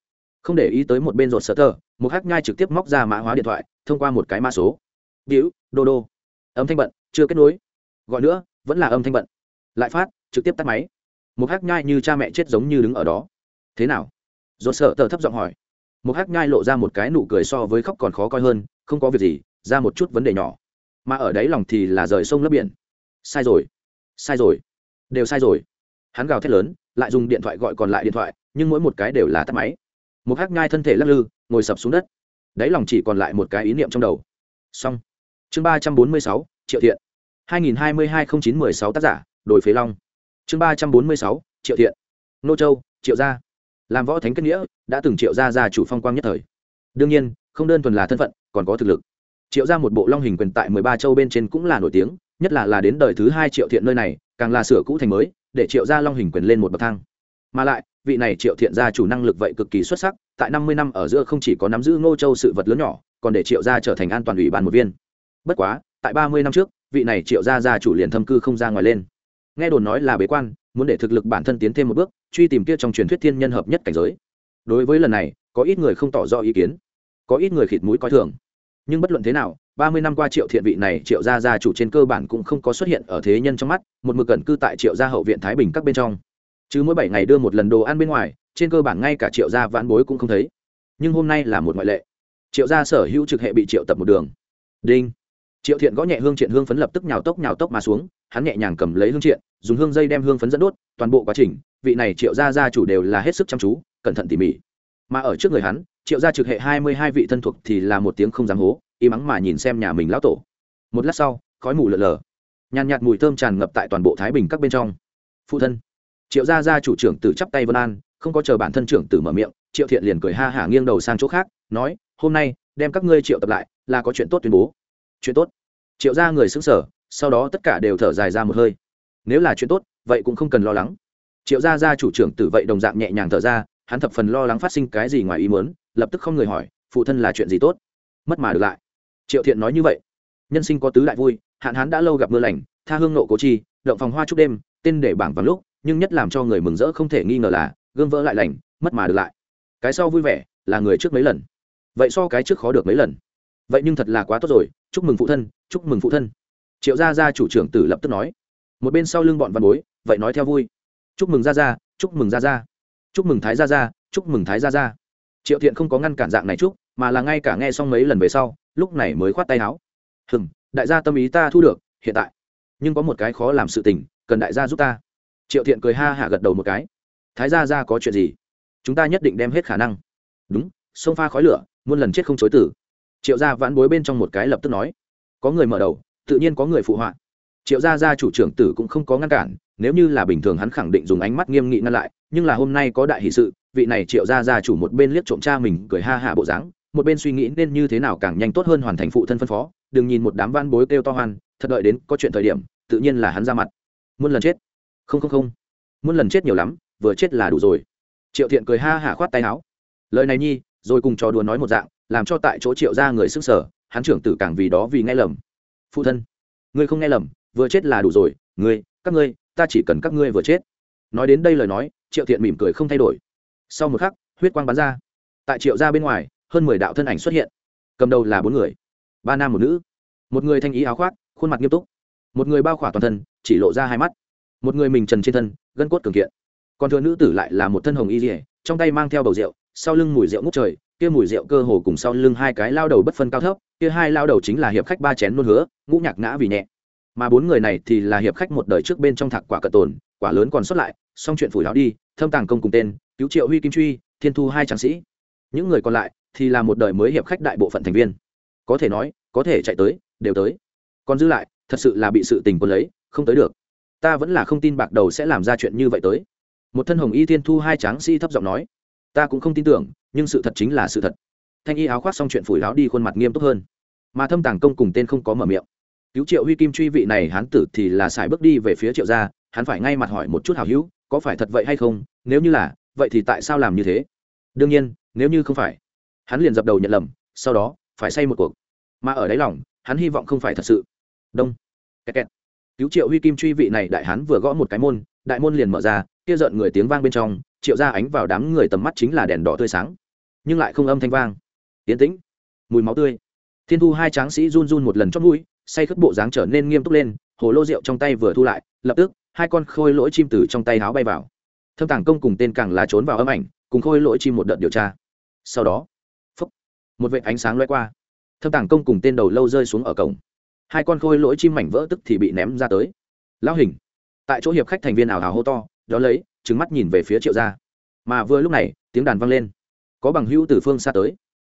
[SPEAKER 1] Không để ý tới một bên ruột sở tờ một hắc nhai trực tiếp móc ra mã hóa điện thoại, thông qua một cái mã số víu đô đô. Âm thanh bận, chưa kết nối. Gọi nữa, vẫn là âm thanh bận. Lại phát, trực tiếp tắt máy. Một hắc nhai như cha mẹ chết giống như đứng ở đó. Thế nào? Dồn sợ tờ thấp giọng hỏi. Một hắc nhai lộ ra một cái nụ cười so với khóc còn khó coi hơn, không có việc gì, ra một chút vấn đề nhỏ. Mà ở đấy lòng thì là rời sông lấp biển. Sai rồi. Sai rồi. Đều sai rồi. Hắn gào thét lớn, lại dùng điện thoại gọi còn lại điện thoại, nhưng mỗi một cái đều là tắt máy. Một hắc nhai thân thể lắc lư, ngồi sập xuống đất. Đáy lòng chỉ còn lại một cái ý niệm trong đầu. Xong chương ba trăm bốn mươi sáu, triệu thiện. hai nghìn hai mươi hai n h ì n chín mười sáu tác giả đổi phế long. Chương ba trăm bốn mươi sáu, triệu thiện. Nô châu, triệu gia. Làm võ thánh kết nghĩa, đã từng triệu gia gia chủ phong quang nhất thời. Đương nhiên, không đơn thuần là thân phận, còn có thực lực. Triệu gia một bộ long hình quyền tại mười ba châu bên trên cũng là nổi tiếng, nhất là là đến đời thứ hai triệu thiện nơi này, càng là sửa cũ thành mới, để triệu gia long hình quyền lên một bậc thang. Mà lại, vị này triệu thiện gia chủ năng lực vậy cực kỳ xuất sắc, tại năm mươi năm ở giữa không chỉ có nắm giữ ngô châu sự vật lớn nhỏ, còn để triệu gia trở thành an toàn ủy ban một viên bất quá, tại ba mươi năm trước, vị này triệu gia gia chủ liền thâm cư không ra ngoài lên. Nghe đồn nói là bế quan, muốn để thực lực bản thân tiến thêm một bước, truy tìm kia trong truyền thuyết thiên nhân hợp nhất cảnh giới. Đối với lần này, có ít người không tỏ rõ ý kiến, có ít người khịt mũi coi thường. Nhưng bất luận thế nào, ba mươi năm qua triệu thiện vị này, triệu gia gia chủ trên cơ bản cũng không có xuất hiện ở thế nhân trong mắt, một mực cẩn cư tại triệu gia hậu viện thái bình các bên trong. Chứ mỗi bảy ngày đưa một lần đồ ăn bên ngoài, trên cơ bản ngay cả triệu gia vãn bối cũng không thấy. Nhưng hôm nay là một ngoại lệ. Triệu gia sở hữu trực hệ bị triệu tập một đường. Đinh triệu thiện gõ nhẹ hương triện hương phấn lập tức nhào tốc nhào tốc mà xuống, hắn nhẹ nhàng cầm lấy hương triện, dùng hương dây đem hương phấn dẫn đốt, toàn bộ quá trình, vị này triệu gia gia chủ đều là hết sức chăm chú, cẩn thận tỉ mỉ. Mà ở trước người hắn, triệu gia trực hệ hai mươi hai vị thân thuộc thì là một tiếng không dám hố, im mắng mà nhìn xem nhà mình lão tổ. Một lát sau, khói mù lợn lờ nhàn nhạt mùi thơm tràn ngập tại toàn bộ thái bình các bên trong. Phụ thân. Triệu gia gia chủ trưởng tử chắp tay vân an, không có chờ bản thân trưởng tử mở miệng, triệu thiện liền cười ha hả nghiêng đầu sang chỗ khác, nói, hôm nay, đem các ngươi triệu tập lại, là có chuyện tốt tuyên bố chuyện tốt. Triệu gia người xứng sở sau đó tất cả đều thở dài ra một hơi. Nếu là chuyện tốt, vậy cũng không cần lo lắng. Triệu gia gia chủ trưởng tử vậy đồng dạng nhẹ nhàng thở ra, hắn thập phần lo lắng phát sinh cái gì ngoài ý muốn, lập tức không người hỏi, phụ thân là chuyện gì tốt? Mất mà được lại. Triệu thiện nói như vậy. Nhân sinh có tứ đại vui, hạn hán đã lâu gặp mưa lành, tha hương nộ cố chi, động phòng hoa chúc đêm, tên để bảng vắng lúc, nhưng nhất làm cho người mừng rỡ không thể nghi ngờ là, gương vỡ lại lành, mất mà được lại. Cái sau vui vẻ, là người trước mấy lần. Vậy so cái trước khó được mấy lần. Vậy nhưng thật là quá tốt rồi chúc mừng phụ thân, chúc mừng phụ thân. Triệu gia gia chủ trưởng tử lập tức nói. Một bên sau lưng bọn văn bối, vậy nói theo vui. Chúc mừng gia gia, chúc mừng gia gia. Chúc mừng thái gia gia, chúc mừng thái gia gia. Triệu thiện không có ngăn cản dạng này chúc mà là ngay cả nghe xong mấy lần về sau, lúc này mới khoát tay áo. Hừng đại gia tâm ý ta thu được, hiện tại. Nhưng có một cái khó làm sự tình, cần đại gia giúp ta. Triệu thiện cười ha hả gật đầu một cái. Thái gia gia có chuyện gì? Chúng ta nhất định đem hết khả năng. Đúng sông pha khói lửa, muôn lần chết không chối tử triệu gia vãn bối bên trong một cái lập tức nói, có người mở đầu, tự nhiên có người phụ họa. Triệu gia gia chủ trưởng tử cũng không có ngăn cản, nếu như là bình thường hắn khẳng định dùng ánh mắt nghiêm nghị ngăn lại, nhưng là hôm nay có đại hỷ sự, vị này triệu gia gia chủ một bên liếc trộm cha mình cười ha hạ bộ dáng, một bên suy nghĩ nên như thế nào càng nhanh tốt hơn hoàn thành phụ thân phân phó, đừng nhìn một đám van bối kêu to hoan, thật đợi đến có chuyện thời điểm, tự nhiên là hắn ra mặt. Muôn lần chết. Không không không. Muôn lần chết nhiều lắm, vừa chết là đủ rồi. Triệu thiện cười ha hạ khoát tay áo. Lời này nhi, rồi cùng trò đùa nói một dạng làm cho tại chỗ triệu ra người sức sở, hắn trưởng tử càng vì đó vì nghe lầm. Phụ thân, ngươi không nghe lầm, vừa chết là đủ rồi, ngươi, các ngươi, ta chỉ cần các ngươi vừa chết. Nói đến đây lời nói, triệu thiện mỉm cười không thay đổi. Sau một khắc, huyết quang bắn ra. Tại triệu ra bên ngoài, hơn mười đạo thân ảnh xuất hiện. Cầm đầu là bốn người. Ba nam một nữ. Một người thanh ý áo khoác, khuôn mặt nghiêm túc. Một người bao khỏa toàn thân, chỉ lộ ra hai mắt. Một người mình trần trên thân, gân cốt cường kiện. Còn thừa nữ tử lại là một thân hồng y dỉa trong tay mang theo bầu rượu, sau lưng mùi rượu ngút trời kia mùi rượu cơ hồ cùng sau lưng hai cái lao đầu bất phân cao thấp, kia hai lao đầu chính là hiệp khách ba chén luôn hứa, ngũ nhạc ngã vì nhẹ. Mà bốn người này thì là hiệp khách một đời trước bên trong thạc quả cận tồn, quả lớn còn xuất lại, xong chuyện phủi láo đi, thâm tàng công cùng tên, cứu triệu huy kim truy, thiên thu hai tráng sĩ. Những người còn lại thì là một đời mới hiệp khách đại bộ phận thành viên. Có thể nói, có thể chạy tới, đều tới. Còn giữ lại, thật sự là bị sự tình quân lấy, không tới được. Ta vẫn là không tin bạc đầu sẽ làm ra chuyện như vậy tới. Một thân hồng y thiên thu hai tráng sĩ thấp giọng nói ta cũng không tin tưởng, nhưng sự thật chính là sự thật. Thanh y áo khoác xong chuyện phủi láo đi khuôn mặt nghiêm túc hơn. Mà thâm tàng công cùng tên không có mở miệng. Cứu triệu huy kim truy vị này hán tử thì là xài bước đi về phía triệu gia, hắn phải ngay mặt hỏi một chút hào hữu, có phải thật vậy hay không? Nếu như là, vậy thì tại sao làm như thế? Đương nhiên, nếu như không phải. Hắn liền dập đầu nhận lầm, sau đó, phải say một cuộc. Mà ở đáy lòng, hắn hy vọng không phải thật sự. Đông. Kẹt kẹt. cứu triệu huy kim truy vị này đại hắn vừa gõ một cái môn, đại môn liền mở ra, kia giận người tiếng vang bên trong triệu ra ánh vào đám người tầm mắt chính là đèn đỏ tươi sáng nhưng lại không âm thanh vang. Tiến tĩnh mùi máu tươi. Thiên thu hai tráng sĩ run run một lần chót mũi say khất bộ dáng trở nên nghiêm túc lên hồ lô rượu trong tay vừa thu lại lập tức hai con khôi lỗi chim từ trong tay háo bay vào. Thâm tàng công cùng tên càng là trốn vào âm ảnh cùng khôi lỗi chim một đợt điều tra. Sau đó phúc, một vệ ánh sáng loay qua. Thâm tàng công cùng tên đầu lâu rơi xuống ở cổng. Hai con khôi lỗi chim mảnh vỡ tức thì bị ném ra tới. Lao hình tại chỗ hiệp khách thành viên ảo hào hô to đó lấy trứng mắt nhìn về phía triệu gia. Mà vừa lúc này, tiếng đàn vang lên. Có bằng hữu từ phương xa tới.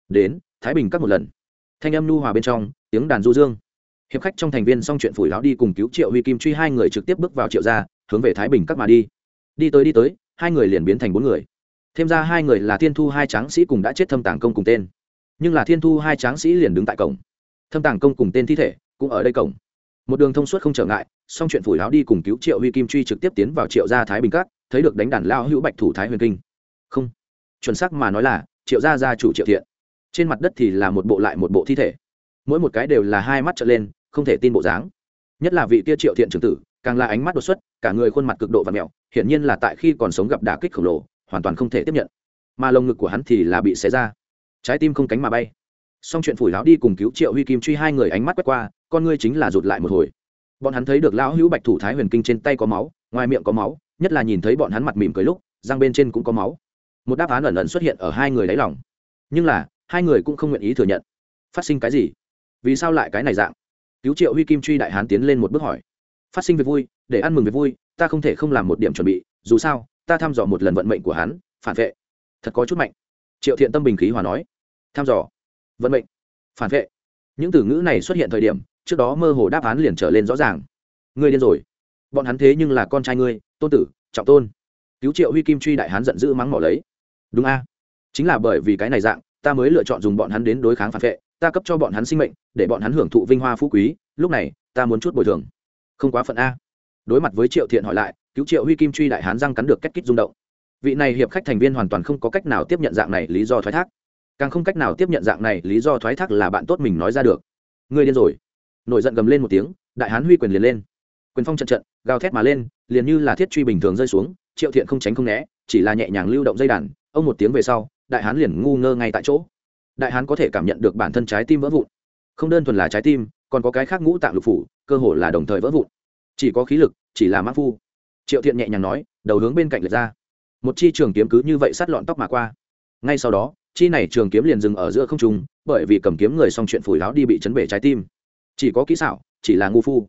[SPEAKER 1] Đến, thái bình cắt một lần. Thanh âm nu hòa bên trong, tiếng đàn du dương. Hiệp khách trong thành viên xong chuyện phủi láo đi cùng cứu triệu huy kim truy hai người trực tiếp bước vào triệu gia, hướng về thái bình các mà đi. Đi tới đi tới, hai người liền biến thành bốn người. Thêm ra hai người là thiên thu hai tráng sĩ cùng đã chết thâm tàng công cùng tên. Nhưng là thiên thu hai tráng sĩ liền đứng tại cổng. Thâm tàng công cùng tên thi thể cũng ở đây cổng. Một đường thông suốt không trở ngại, xong chuyện phủi láo đi cùng cứu triệu huy kim truy trực tiếp tiến vào triệu gia thái bình các thấy được đánh đàn lao hữu bạch thủ thái huyền kinh. Không. Chuẩn xác mà nói là, triệu gia gia chủ triệu thiện. Trên mặt đất thì là một bộ lại một bộ thi thể. Mỗi một cái đều là hai mắt trở lên, không thể tin bộ dáng. Nhất là vị kia triệu thiện trưởng tử, càng là ánh mắt đột xuất, cả người khuôn mặt cực độ và mẹo, hiển nhiên là tại khi còn sống gặp đả kích khổng lồ, hoàn toàn không thể tiếp nhận. Mà lồng ngực của hắn thì là bị xé ra. Trái tim không cánh mà bay. Xong chuyện phủi lão đi cùng cứu triệu huy kim truy hai người ánh mắt quét qua, con ngươi chính là rụt lại một hồi. Bọn hắn thấy được lão hữu bạch thủ thái huyền kinh trên tay có máu, ngoài miệng có máu nhất là nhìn thấy bọn hắn mặt mỉm cười lúc, răng bên trên cũng có máu. Một đáp án ẩn ẩn xuất hiện ở hai người đáy lòng. Nhưng là, hai người cũng không nguyện ý thừa nhận. Phát sinh cái gì? Vì sao lại cái này dạng? Cứu triệu huy kim truy đại hán tiến lên một bước hỏi. Phát sinh việc vui, để ăn mừng việc vui, ta không thể không làm một điểm chuẩn bị, dù sao, ta thăm dò một lần vận mệnh của hắn, phản vệ. Thật có chút mạnh. Triệu thiện tâm bình khí hòa nói. Thăm dò. Vận mệnh. Phản vệ. Những từ ngữ này xuất hiện thời điểm, trước đó mơ hồ đáp án liền trở lên rõ ràng. Ngươi điên rồi bọn hắn thế nhưng là con trai ngươi, tôn tử, trọng tôn. Cứu triệu huy kim truy đại hán giận dữ mắng mỏ lấy. Đúng a. Chính là bởi vì cái này dạng, ta mới lựa chọn dùng bọn hắn đến đối kháng phản vệ, ta cấp cho bọn hắn sinh mệnh, để bọn hắn hưởng thụ vinh hoa phú quý, lúc này, ta muốn chút bồi thường. Không quá phận a. Đối mặt với triệu thiện hỏi lại, cứu triệu huy kim truy đại hán răng cắn được cách kích rung động. Vị này hiệp khách thành viên hoàn toàn không có cách nào tiếp nhận dạng này lý do thoái thác. Càng không cách nào tiếp nhận dạng này lý do thoái thác là bạn tốt mình nói ra được. Ngươi điên rồi. Nổi giận gầm lên một tiếng, đại hán huy quyền liền lên. Quyền phong trận trận gào thét mà lên, liền như là thiết truy bình thường rơi xuống, triệu thiện không tránh không né, chỉ là nhẹ nhàng lưu động dây đàn, ông một tiếng về sau, đại hán liền ngu ngơ ngay tại chỗ. Đại hán có thể cảm nhận được bản thân trái tim vỡ vụn. Không đơn thuần là trái tim, còn có cái khác ngũ tạng lục phủ, cơ hồ là đồng thời vỡ vụn. Chỉ có khí lực, chỉ là mã phu. Triệu thiện nhẹ nhàng nói, đầu hướng bên cạnh lệch ra. Một chi trường kiếm cứ như vậy sát lọn tóc mà qua. Ngay sau đó, chi này trường kiếm liền dừng ở giữa không trung, bởi vì cầm kiếm người xong chuyện phủi láo đi bị chấn bể trái tim. Chỉ có kỹ xảo, chỉ là ngu phu.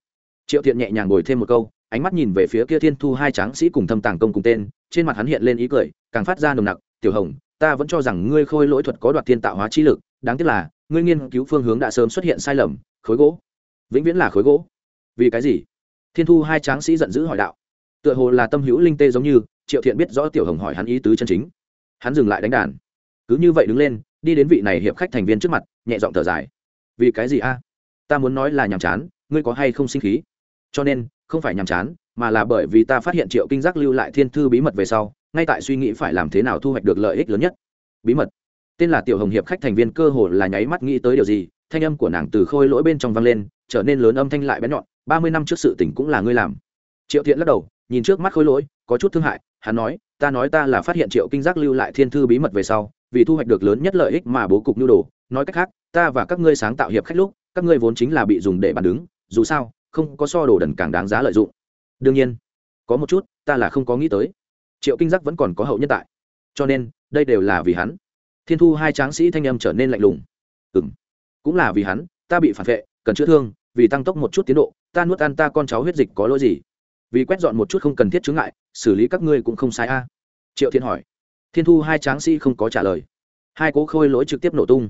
[SPEAKER 1] Triệu thiện nhẹ nhàng ngồi thêm một câu ánh mắt nhìn về phía kia thiên thu hai tráng sĩ cùng thâm tàng công cùng tên, trên mặt hắn hiện lên ý cười, càng phát ra nồng nặc, tiểu hồng, ta vẫn cho rằng ngươi khôi lỗi thuật có đoạt thiên tạo hóa chi lực, đáng tiếc là, ngươi nghiên cứu phương hướng đã sớm xuất hiện sai lầm, khối gỗ. Vĩnh viễn là khối gỗ. Vì cái gì? Thiên thu hai tráng sĩ giận dữ hỏi đạo. Tựa hồ là tâm hữu linh tê giống như, triệu thiện biết rõ tiểu hồng hỏi hắn ý tứ chân chính. Hắn dừng lại đánh đàn. Cứ như vậy đứng lên, đi đến vị này hiệp khách thành viên trước mặt, nhẹ giọng thở dài. Vì cái gì a? Ta muốn nói là nhàm chán, ngươi có hay không sinh khí? Cho nên không phải nhàm chán, mà là bởi vì ta phát hiện triệu kinh giác lưu lại thiên thư bí mật về sau, ngay tại suy nghĩ phải làm thế nào thu hoạch được lợi ích lớn nhất. Bí mật. Tên là tiểu hồng hiệp khách thành viên cơ hồ là nháy mắt nghĩ tới điều gì, thanh âm của nàng từ khôi lỗi bên trong vang lên, trở nên lớn âm thanh lại bén nhọn, ba mươi năm trước sự tỉnh cũng là ngươi làm. Triệu thiện lắc đầu, nhìn trước mắt khôi lỗi, có chút thương hại, hắn nói, ta nói ta là phát hiện triệu kinh giác lưu lại thiên thư bí mật về sau, vì thu hoạch được lớn nhất lợi ích mà bố cục nhu đồ. Nói cách khác, ta và các ngươi sáng tạo hiệp khách lúc, các ngươi vốn chính là bị dùng để bàn đứng, dù sao không có so đồ đần càng đáng giá lợi dụng. Đương nhiên, có một chút, ta là không có nghĩ tới. Triệu kinh giác vẫn còn có hậu nhân tại. Cho nên, đây đều là vì hắn. Thiên thu hai tráng sĩ thanh âm trở nên lạnh lùng. Ừ m cũng là vì hắn, ta bị phản vệ, cần chữa thương, vì tăng tốc một chút tiến độ, ta nuốt ăn ta con cháu huyết dịch có lỗi gì? Vì quét dọn một chút không cần thiết chướng ngại, xử lý các ngươi cũng không sai a. Triệu thiên hỏi. Thiên thu hai tráng sĩ không có trả lời. Hai cố khôi lỗi trực tiếp nổ tung.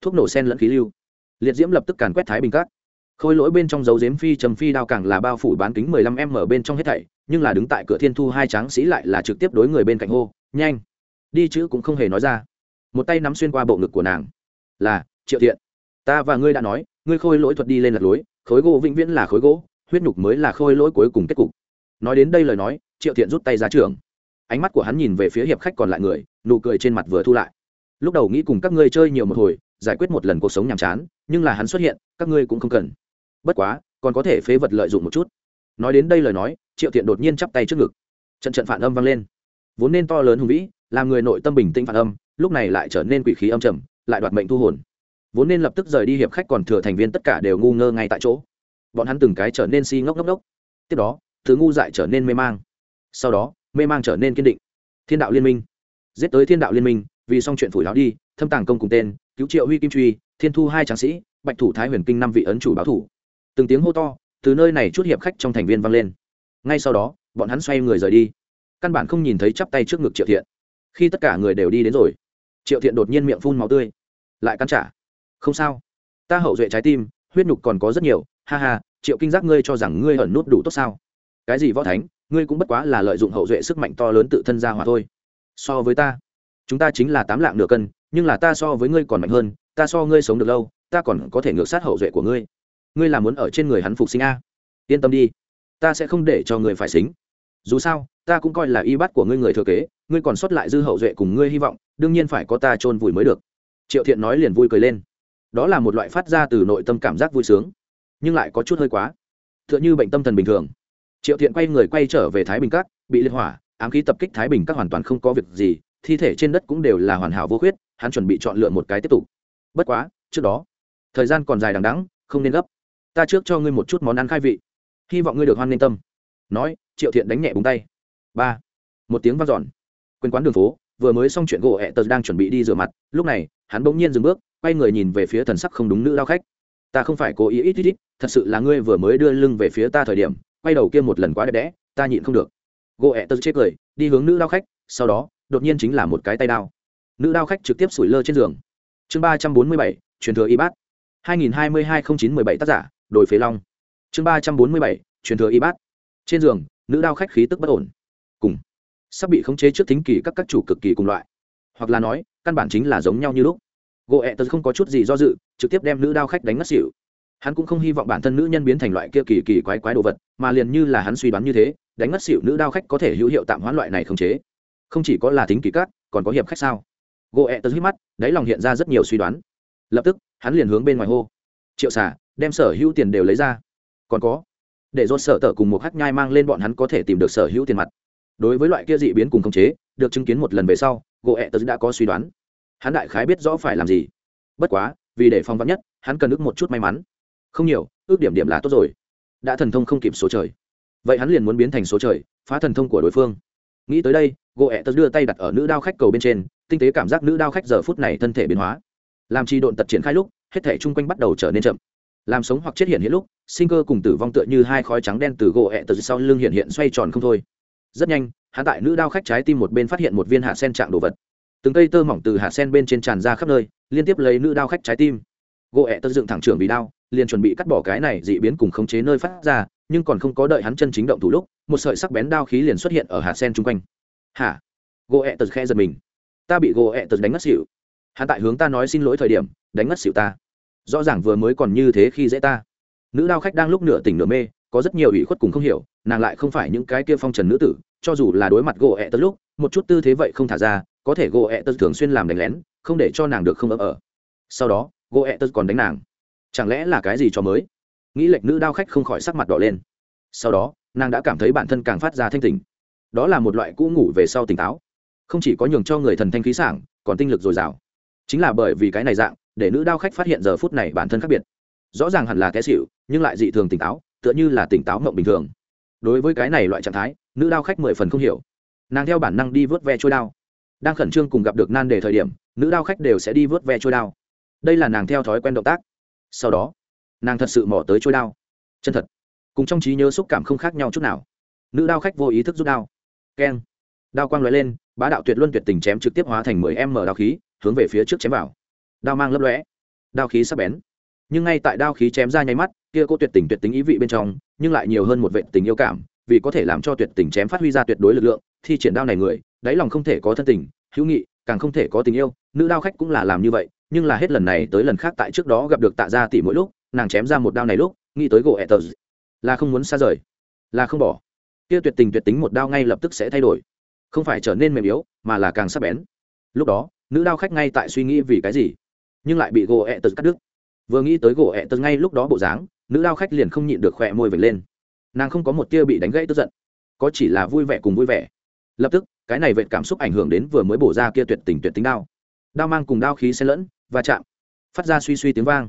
[SPEAKER 1] Thuốc nổ sen lẫn khí lưu. Liệt diễm lập tức càn quét thái bình cát khôi lỗi bên trong dấu dếm phi trầm phi đao càng là bao phủ bán kính mười lăm m bên trong hết thảy, nhưng là đứng tại cửa thiên thu hai tráng sĩ lại là trực tiếp đối người bên cạnh hô, nhanh! Đi chữ cũng không hề nói ra. Một tay nắm xuyên qua bộ ngực của nàng, là, triệu thiện, ta và ngươi đã nói, ngươi khôi lỗi thuật đi lên lật lối, khối gỗ vĩnh viễn là khối gỗ, huyết nhục mới là khôi lỗi cuối cùng kết cục. Nói đến đây lời nói, triệu thiện rút tay ra trường ánh mắt của hắn nhìn về phía hiệp khách còn lại người, nụ cười trên mặt vừa thu lại. Lúc đầu nghĩ cùng các ngươi chơi nhiều một hồi, giải quyết một lần cuộc sống nhàm chán, nhưng là hắn xuất hiện, các ngươi cũng không cần bất quá, còn có thể phế vật lợi dụng một chút. Nói đến đây lời nói, triệu thiện đột nhiên chắp tay trước ngực. Trận trận phản âm vang lên. Vốn nên to lớn hùng vĩ, làm người nội tâm bình tĩnh phản âm, lúc này lại trở nên quỷ khí âm trầm, lại đoạt mệnh thu hồn. Vốn nên lập tức rời đi hiệp khách còn thừa thành viên tất cả đều ngu ngơ ngay tại chỗ. Bọn hắn từng cái trở nên si ngốc ngốc ngốc. Tiếp đó, thứ ngu dại trở nên mê mang. Sau đó, mê mang trở nên kiên định. Thiên đạo liên minh. Giết tới thiên đạo liên minh, vì xong chuyện phủi láo đi, thâm tàng công cùng tên, cứu triệu huy kim truy, thiên thu hai tráng sĩ, bạch thủ thái huyền kinh năm vị ấn chủ báo thủ từng tiếng hô to, từ nơi này chút hiệp khách trong thành viên vang lên. Ngay sau đó, bọn hắn xoay người rời đi. Căn bản không nhìn thấy chắp tay trước ngực triệu thiện. Khi tất cả người đều đi đến rồi, triệu thiện đột nhiên miệng phun máu tươi. Lại cắn trả. Không sao. Ta hậu duệ trái tim, huyết nhục còn có rất nhiều. Ha ha, triệu kinh giác ngươi cho rằng ngươi ẩn nút đủ tốt sao? Cái gì võ thánh, ngươi cũng bất quá là lợi dụng hậu duệ sức mạnh to lớn tự thân ra hòa thôi. So với ta, chúng ta chính là tám lạng nửa cân, nhưng là ta so với ngươi còn mạnh hơn, ta so ngươi sống được lâu, ta còn có thể ngược sát hậu duệ của ngươi ngươi là muốn ở trên người hắn phục sinh a? Yên tâm đi, ta sẽ không để cho ngươi phải xính. Dù sao, ta cũng coi là y bắt của ngươi người thừa kế, ngươi còn sót lại dư hậu duệ cùng ngươi hy vọng, đương nhiên phải có ta chôn vùi mới được. Triệu thiện nói liền vui cười lên. Đó là một loại phát ra từ nội tâm cảm giác vui sướng, nhưng lại có chút hơi quá. T h ư ợ n h ư bệnh tâm thần bình thường. Triệu thiện quay người quay trở về thái bình các, bị liên hỏa, ám khí tập kích thái bình các hoàn toàn không có việc gì, thi thể trên đất cũng đều là hoàn hảo vô khuyết, hắn chuẩn bị chọn lựa một cái tiếp tục. Bất quá, trước đó, thời gian còn dài đằng đắng không nên gấp ta trước cho ngươi một chút món ăn khai vị. Hy vọng ngươi được hoan nên tâm. Nói, triệu thiện đánh nhẹ búng tay. Ba. Một tiếng vang dọn. Quên quán đường phố, vừa mới xong chuyện gỗ hẹ tờ đang chuẩn bị đi rửa mặt, lúc này, hắn bỗng nhiên dừng bước, quay người nhìn về phía thần sắc không đúng nữ lao khách. Ta không phải cố ý ít ít ít, thật sự là ngươi vừa mới đưa lưng về phía ta thời điểm, quay đầu kia một lần quá đẹp đẽ, ta nhịn không được. Gỗ ẹ tật chết cười, đi hướng nữ lao khách, sau đó, đột nhiên chính là một cái tay đao. Nữ lao khách trực tiếp sủi lơ trên giường. Chương ba trăm bốn mươi bảy, truyền thừa y bát hai nghìn hai mươi hai không chín mười bảy tác giả đồi phế long. Chương ba trăm bốn mươi bảy, truyền thừa y bát. Trên giường, nữ đao khách khí tức bất ổn. Cùng, sắp bị khống chế trước thính kỳ các các chủ cực kỳ cùng loại. Hoặc là nói, căn bản chính là giống nhau như lúc. Gỗ ẹ tật không có chút gì do dự, trực tiếp đem nữ đao khách đánh ngất xỉu. Hắn cũng không hy vọng bản thân nữ nhân biến thành loại kia kỳ kỳ quái quái đồ vật, mà liền như là hắn suy đoán như thế, đánh ngất xỉu nữ đao khách có thể hữu hiệu tạm hoãn loại này khống chế. Không chỉ có là tính kỳ cát còn có hiệp khách sao? Gỗ ẹ tật hít mắt, đáy lòng hiện ra rất nhiều suy đoán. Lập tức, hắn liền hướng bên ngoài hô. Triệu xả đem sở hữu tiền đều lấy ra. Còn có, để dốt sở tờ cùng một hắc nhai mang lên bọn hắn có thể tìm được sở hữu tiền mặt. Đối với loại kia dị biến cùng khống chế, được chứng kiến một lần về sau, gỗ ẹ tớ đã có suy đoán. Hắn đại khái biết rõ phải làm gì. Bất quá, vì để phong vắn nhất, hắn cần ước một chút may mắn. Không nhiều, ước điểm điểm là tốt rồi. Đã thần thông không kịp số trời. Vậy hắn liền muốn biến thành số trời, phá thần thông của đối phương. Nghĩ tới đây, gỗ ẹ tớ đưa tay đặt ở nữ đao khách cầu bên trên, tinh tế cảm giác nữ đao khách giờ phút này thân thể biến hóa. Làm chi độn tật triển khai lúc, hết thể chung quanh bắt đầu trở nên chậm làm sống hoặc chết hiện hiện lúc, sinh cơ cùng tử vong tựa như hai khói trắng đen từ gỗ ẹ từ sau lưng hiện hiện xoay tròn không thôi. Rất nhanh, hắn tại nữ đao khách trái tim một bên phát hiện một viên hạ sen trạng đồ vật. Từng cây tơ mỏng từ hạt sen bên trên tràn ra khắp nơi, liên tiếp lấy nữ đao khách trái tim. Gỗ ẹ tơ dựng thẳng trưởng vì đao, liền chuẩn bị cắt bỏ cái này dị biến cùng khống chế nơi phát ra, nhưng còn không có đợi hắn chân chính động thủ lúc, một sợi sắc bén đao khí liền xuất hiện ở hạt sen chung quanh. Hả? Gỗ ẹ tật khe giật mình. Ta bị gỗ ẹ tật đánh ngất xỉu. Hắn tại hướng ta nói xin lỗi thời điểm, đánh ngất xỉu ta rõ ràng vừa mới còn như thế khi dễ ta. Nữ đao khách đang lúc nửa tỉnh nửa mê, có rất nhiều ủy khuất cùng không hiểu, nàng lại không phải những cái kia phong trần nữ tử, cho dù là đối mặt gỗ ẹ tật lúc, một chút tư thế vậy không thả ra, có thể gỗ ẹ tật thường xuyên làm đánh lén, không để cho nàng được không ấm ở. Sau đó, gỗ ẹ tật còn đánh nàng. Chẳng lẽ là cái gì cho mới? Nghĩ lệch nữ đao khách không khỏi sắc mặt đỏ lên. Sau đó, nàng đã cảm thấy bản thân càng phát ra thanh tỉnh. Đó là một loại cũ ngủ về sau tỉnh táo. Không chỉ có nhường cho người thần thanh khí sảng, còn tinh lực dồi dào. Chính là bởi vì cái này dạng để nữ đao khách phát hiện giờ phút này bản thân khác biệt. Rõ ràng hẳn là té xịu nhưng lại dị thường tỉnh táo, tựa như là tỉnh táo mộng bình thường. Đối với cái này loại trạng thái, nữ đao khách mười phần không hiểu. Nàng theo bản năng đi vớt ve trôi đao. Đang khẩn trương cùng gặp được nan đề thời điểm, nữ đao khách đều sẽ đi vớt ve trôi đao. Đây là nàng theo thói quen động tác. Sau đó, nàng thật sự mỏ tới trôi đao. Chân thật. Cùng trong trí nhớ xúc cảm không khác nhau chút nào. Nữ đao khách vô ý thức rút đao. Keng. Đao quang l lên, bá đạo tuyệt luân tuyệt tình chém trực tiếp hóa thành mười em mở đao khí, hướng về phía trước chém vào đao mang lấp lóe, đao khí sắp bén. Nhưng ngay tại đao khí chém ra nháy mắt, kia cô tuyệt tình tuyệt tính ý vị bên trong, nhưng lại nhiều hơn một vệ tình yêu cảm, vì có thể làm cho tuyệt tình chém phát huy ra tuyệt đối lực lượng thì triển đao này người, đáy lòng không thể có thân tình, hữu nghị, càng không thể có tình yêu. Nữ đao khách cũng là làm như vậy, nhưng là hết lần này tới lần khác tại trước đó gặp được tạ gia tỷ mỗi lúc, nàng chém ra một đao này lúc, nghĩ tới gỗ ẹ tờ là không muốn xa rời, là không bỏ. Kia tuyệt tình tuyệt tính một đao ngay lập tức sẽ thay đổi, không phải trở nên mềm yếu, mà là càng sắc bén. Lúc đó, nữ đao khách ngay tại suy nghĩ vì cái gì? Nhưng lại bị gỗ ẹ tật cắt đứt. Vừa nghĩ tới gỗ ẹ tật ngay lúc đó bộ dáng, nữ lao khách liền không nhịn được khỏe môi vệt lên. Nàng không có một tia bị đánh gãy tức giận, có chỉ là vui vẻ cùng vui vẻ. Lập tức, cái này vệt cảm xúc ảnh hưởng đến vừa mới bổ ra kia tuyệt tình tuyệt tính đao. Đao mang cùng đao khí xen lẫn và chạm, phát ra suy suy tiếng vang.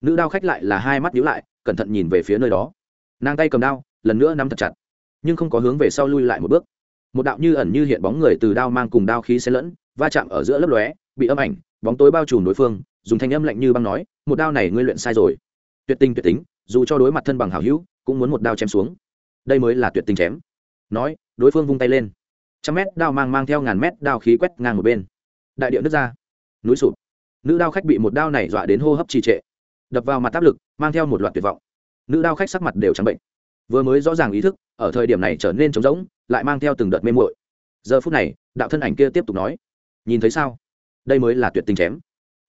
[SPEAKER 1] Nữ đao khách lại là hai mắt nhíu lại, cẩn thận nhìn về phía nơi đó. Nàng tay cầm đao, lần nữa nắm thật chặt, nhưng không có hướng về sau lui lại một bước. Một đạo như ẩn như hiện bóng người từ đao mang cùng đao khí xen lẫn, va chạm ở giữa lớp lóe, bị âm ảnh, bóng tối bao trùm đối phương dùng thanh âm lạnh như băng nói, một đao này ngươi luyện sai rồi. Tuyệt tình, tuyệt tính, dù cho đối mặt thân bằng hảo hữu, cũng muốn một đao chém xuống. Đây mới là tuyệt tình chém. Nói, đối phương vung tay lên. Trăm mét đao mang mang theo ngàn mét đao khí quét ngang một bên. Đại điệu nước ra. Núi sụp. Nữ đao khách bị một đao này dọa đến hô hấp trì trệ. Đập vào mặt áp lực, mang theo một loạt tuyệt vọng. Nữ đao khách sắc mặt đều trắng bệnh. Vừa mới rõ ràng ý thức, ở thời điểm này trở nên trống rỗng, lại mang theo từng đợt mê muội. Giờ phút này, đạo thân ảnh kia tiếp tục nói, nhìn thấy sao? Đây mới là tuyệt tình chém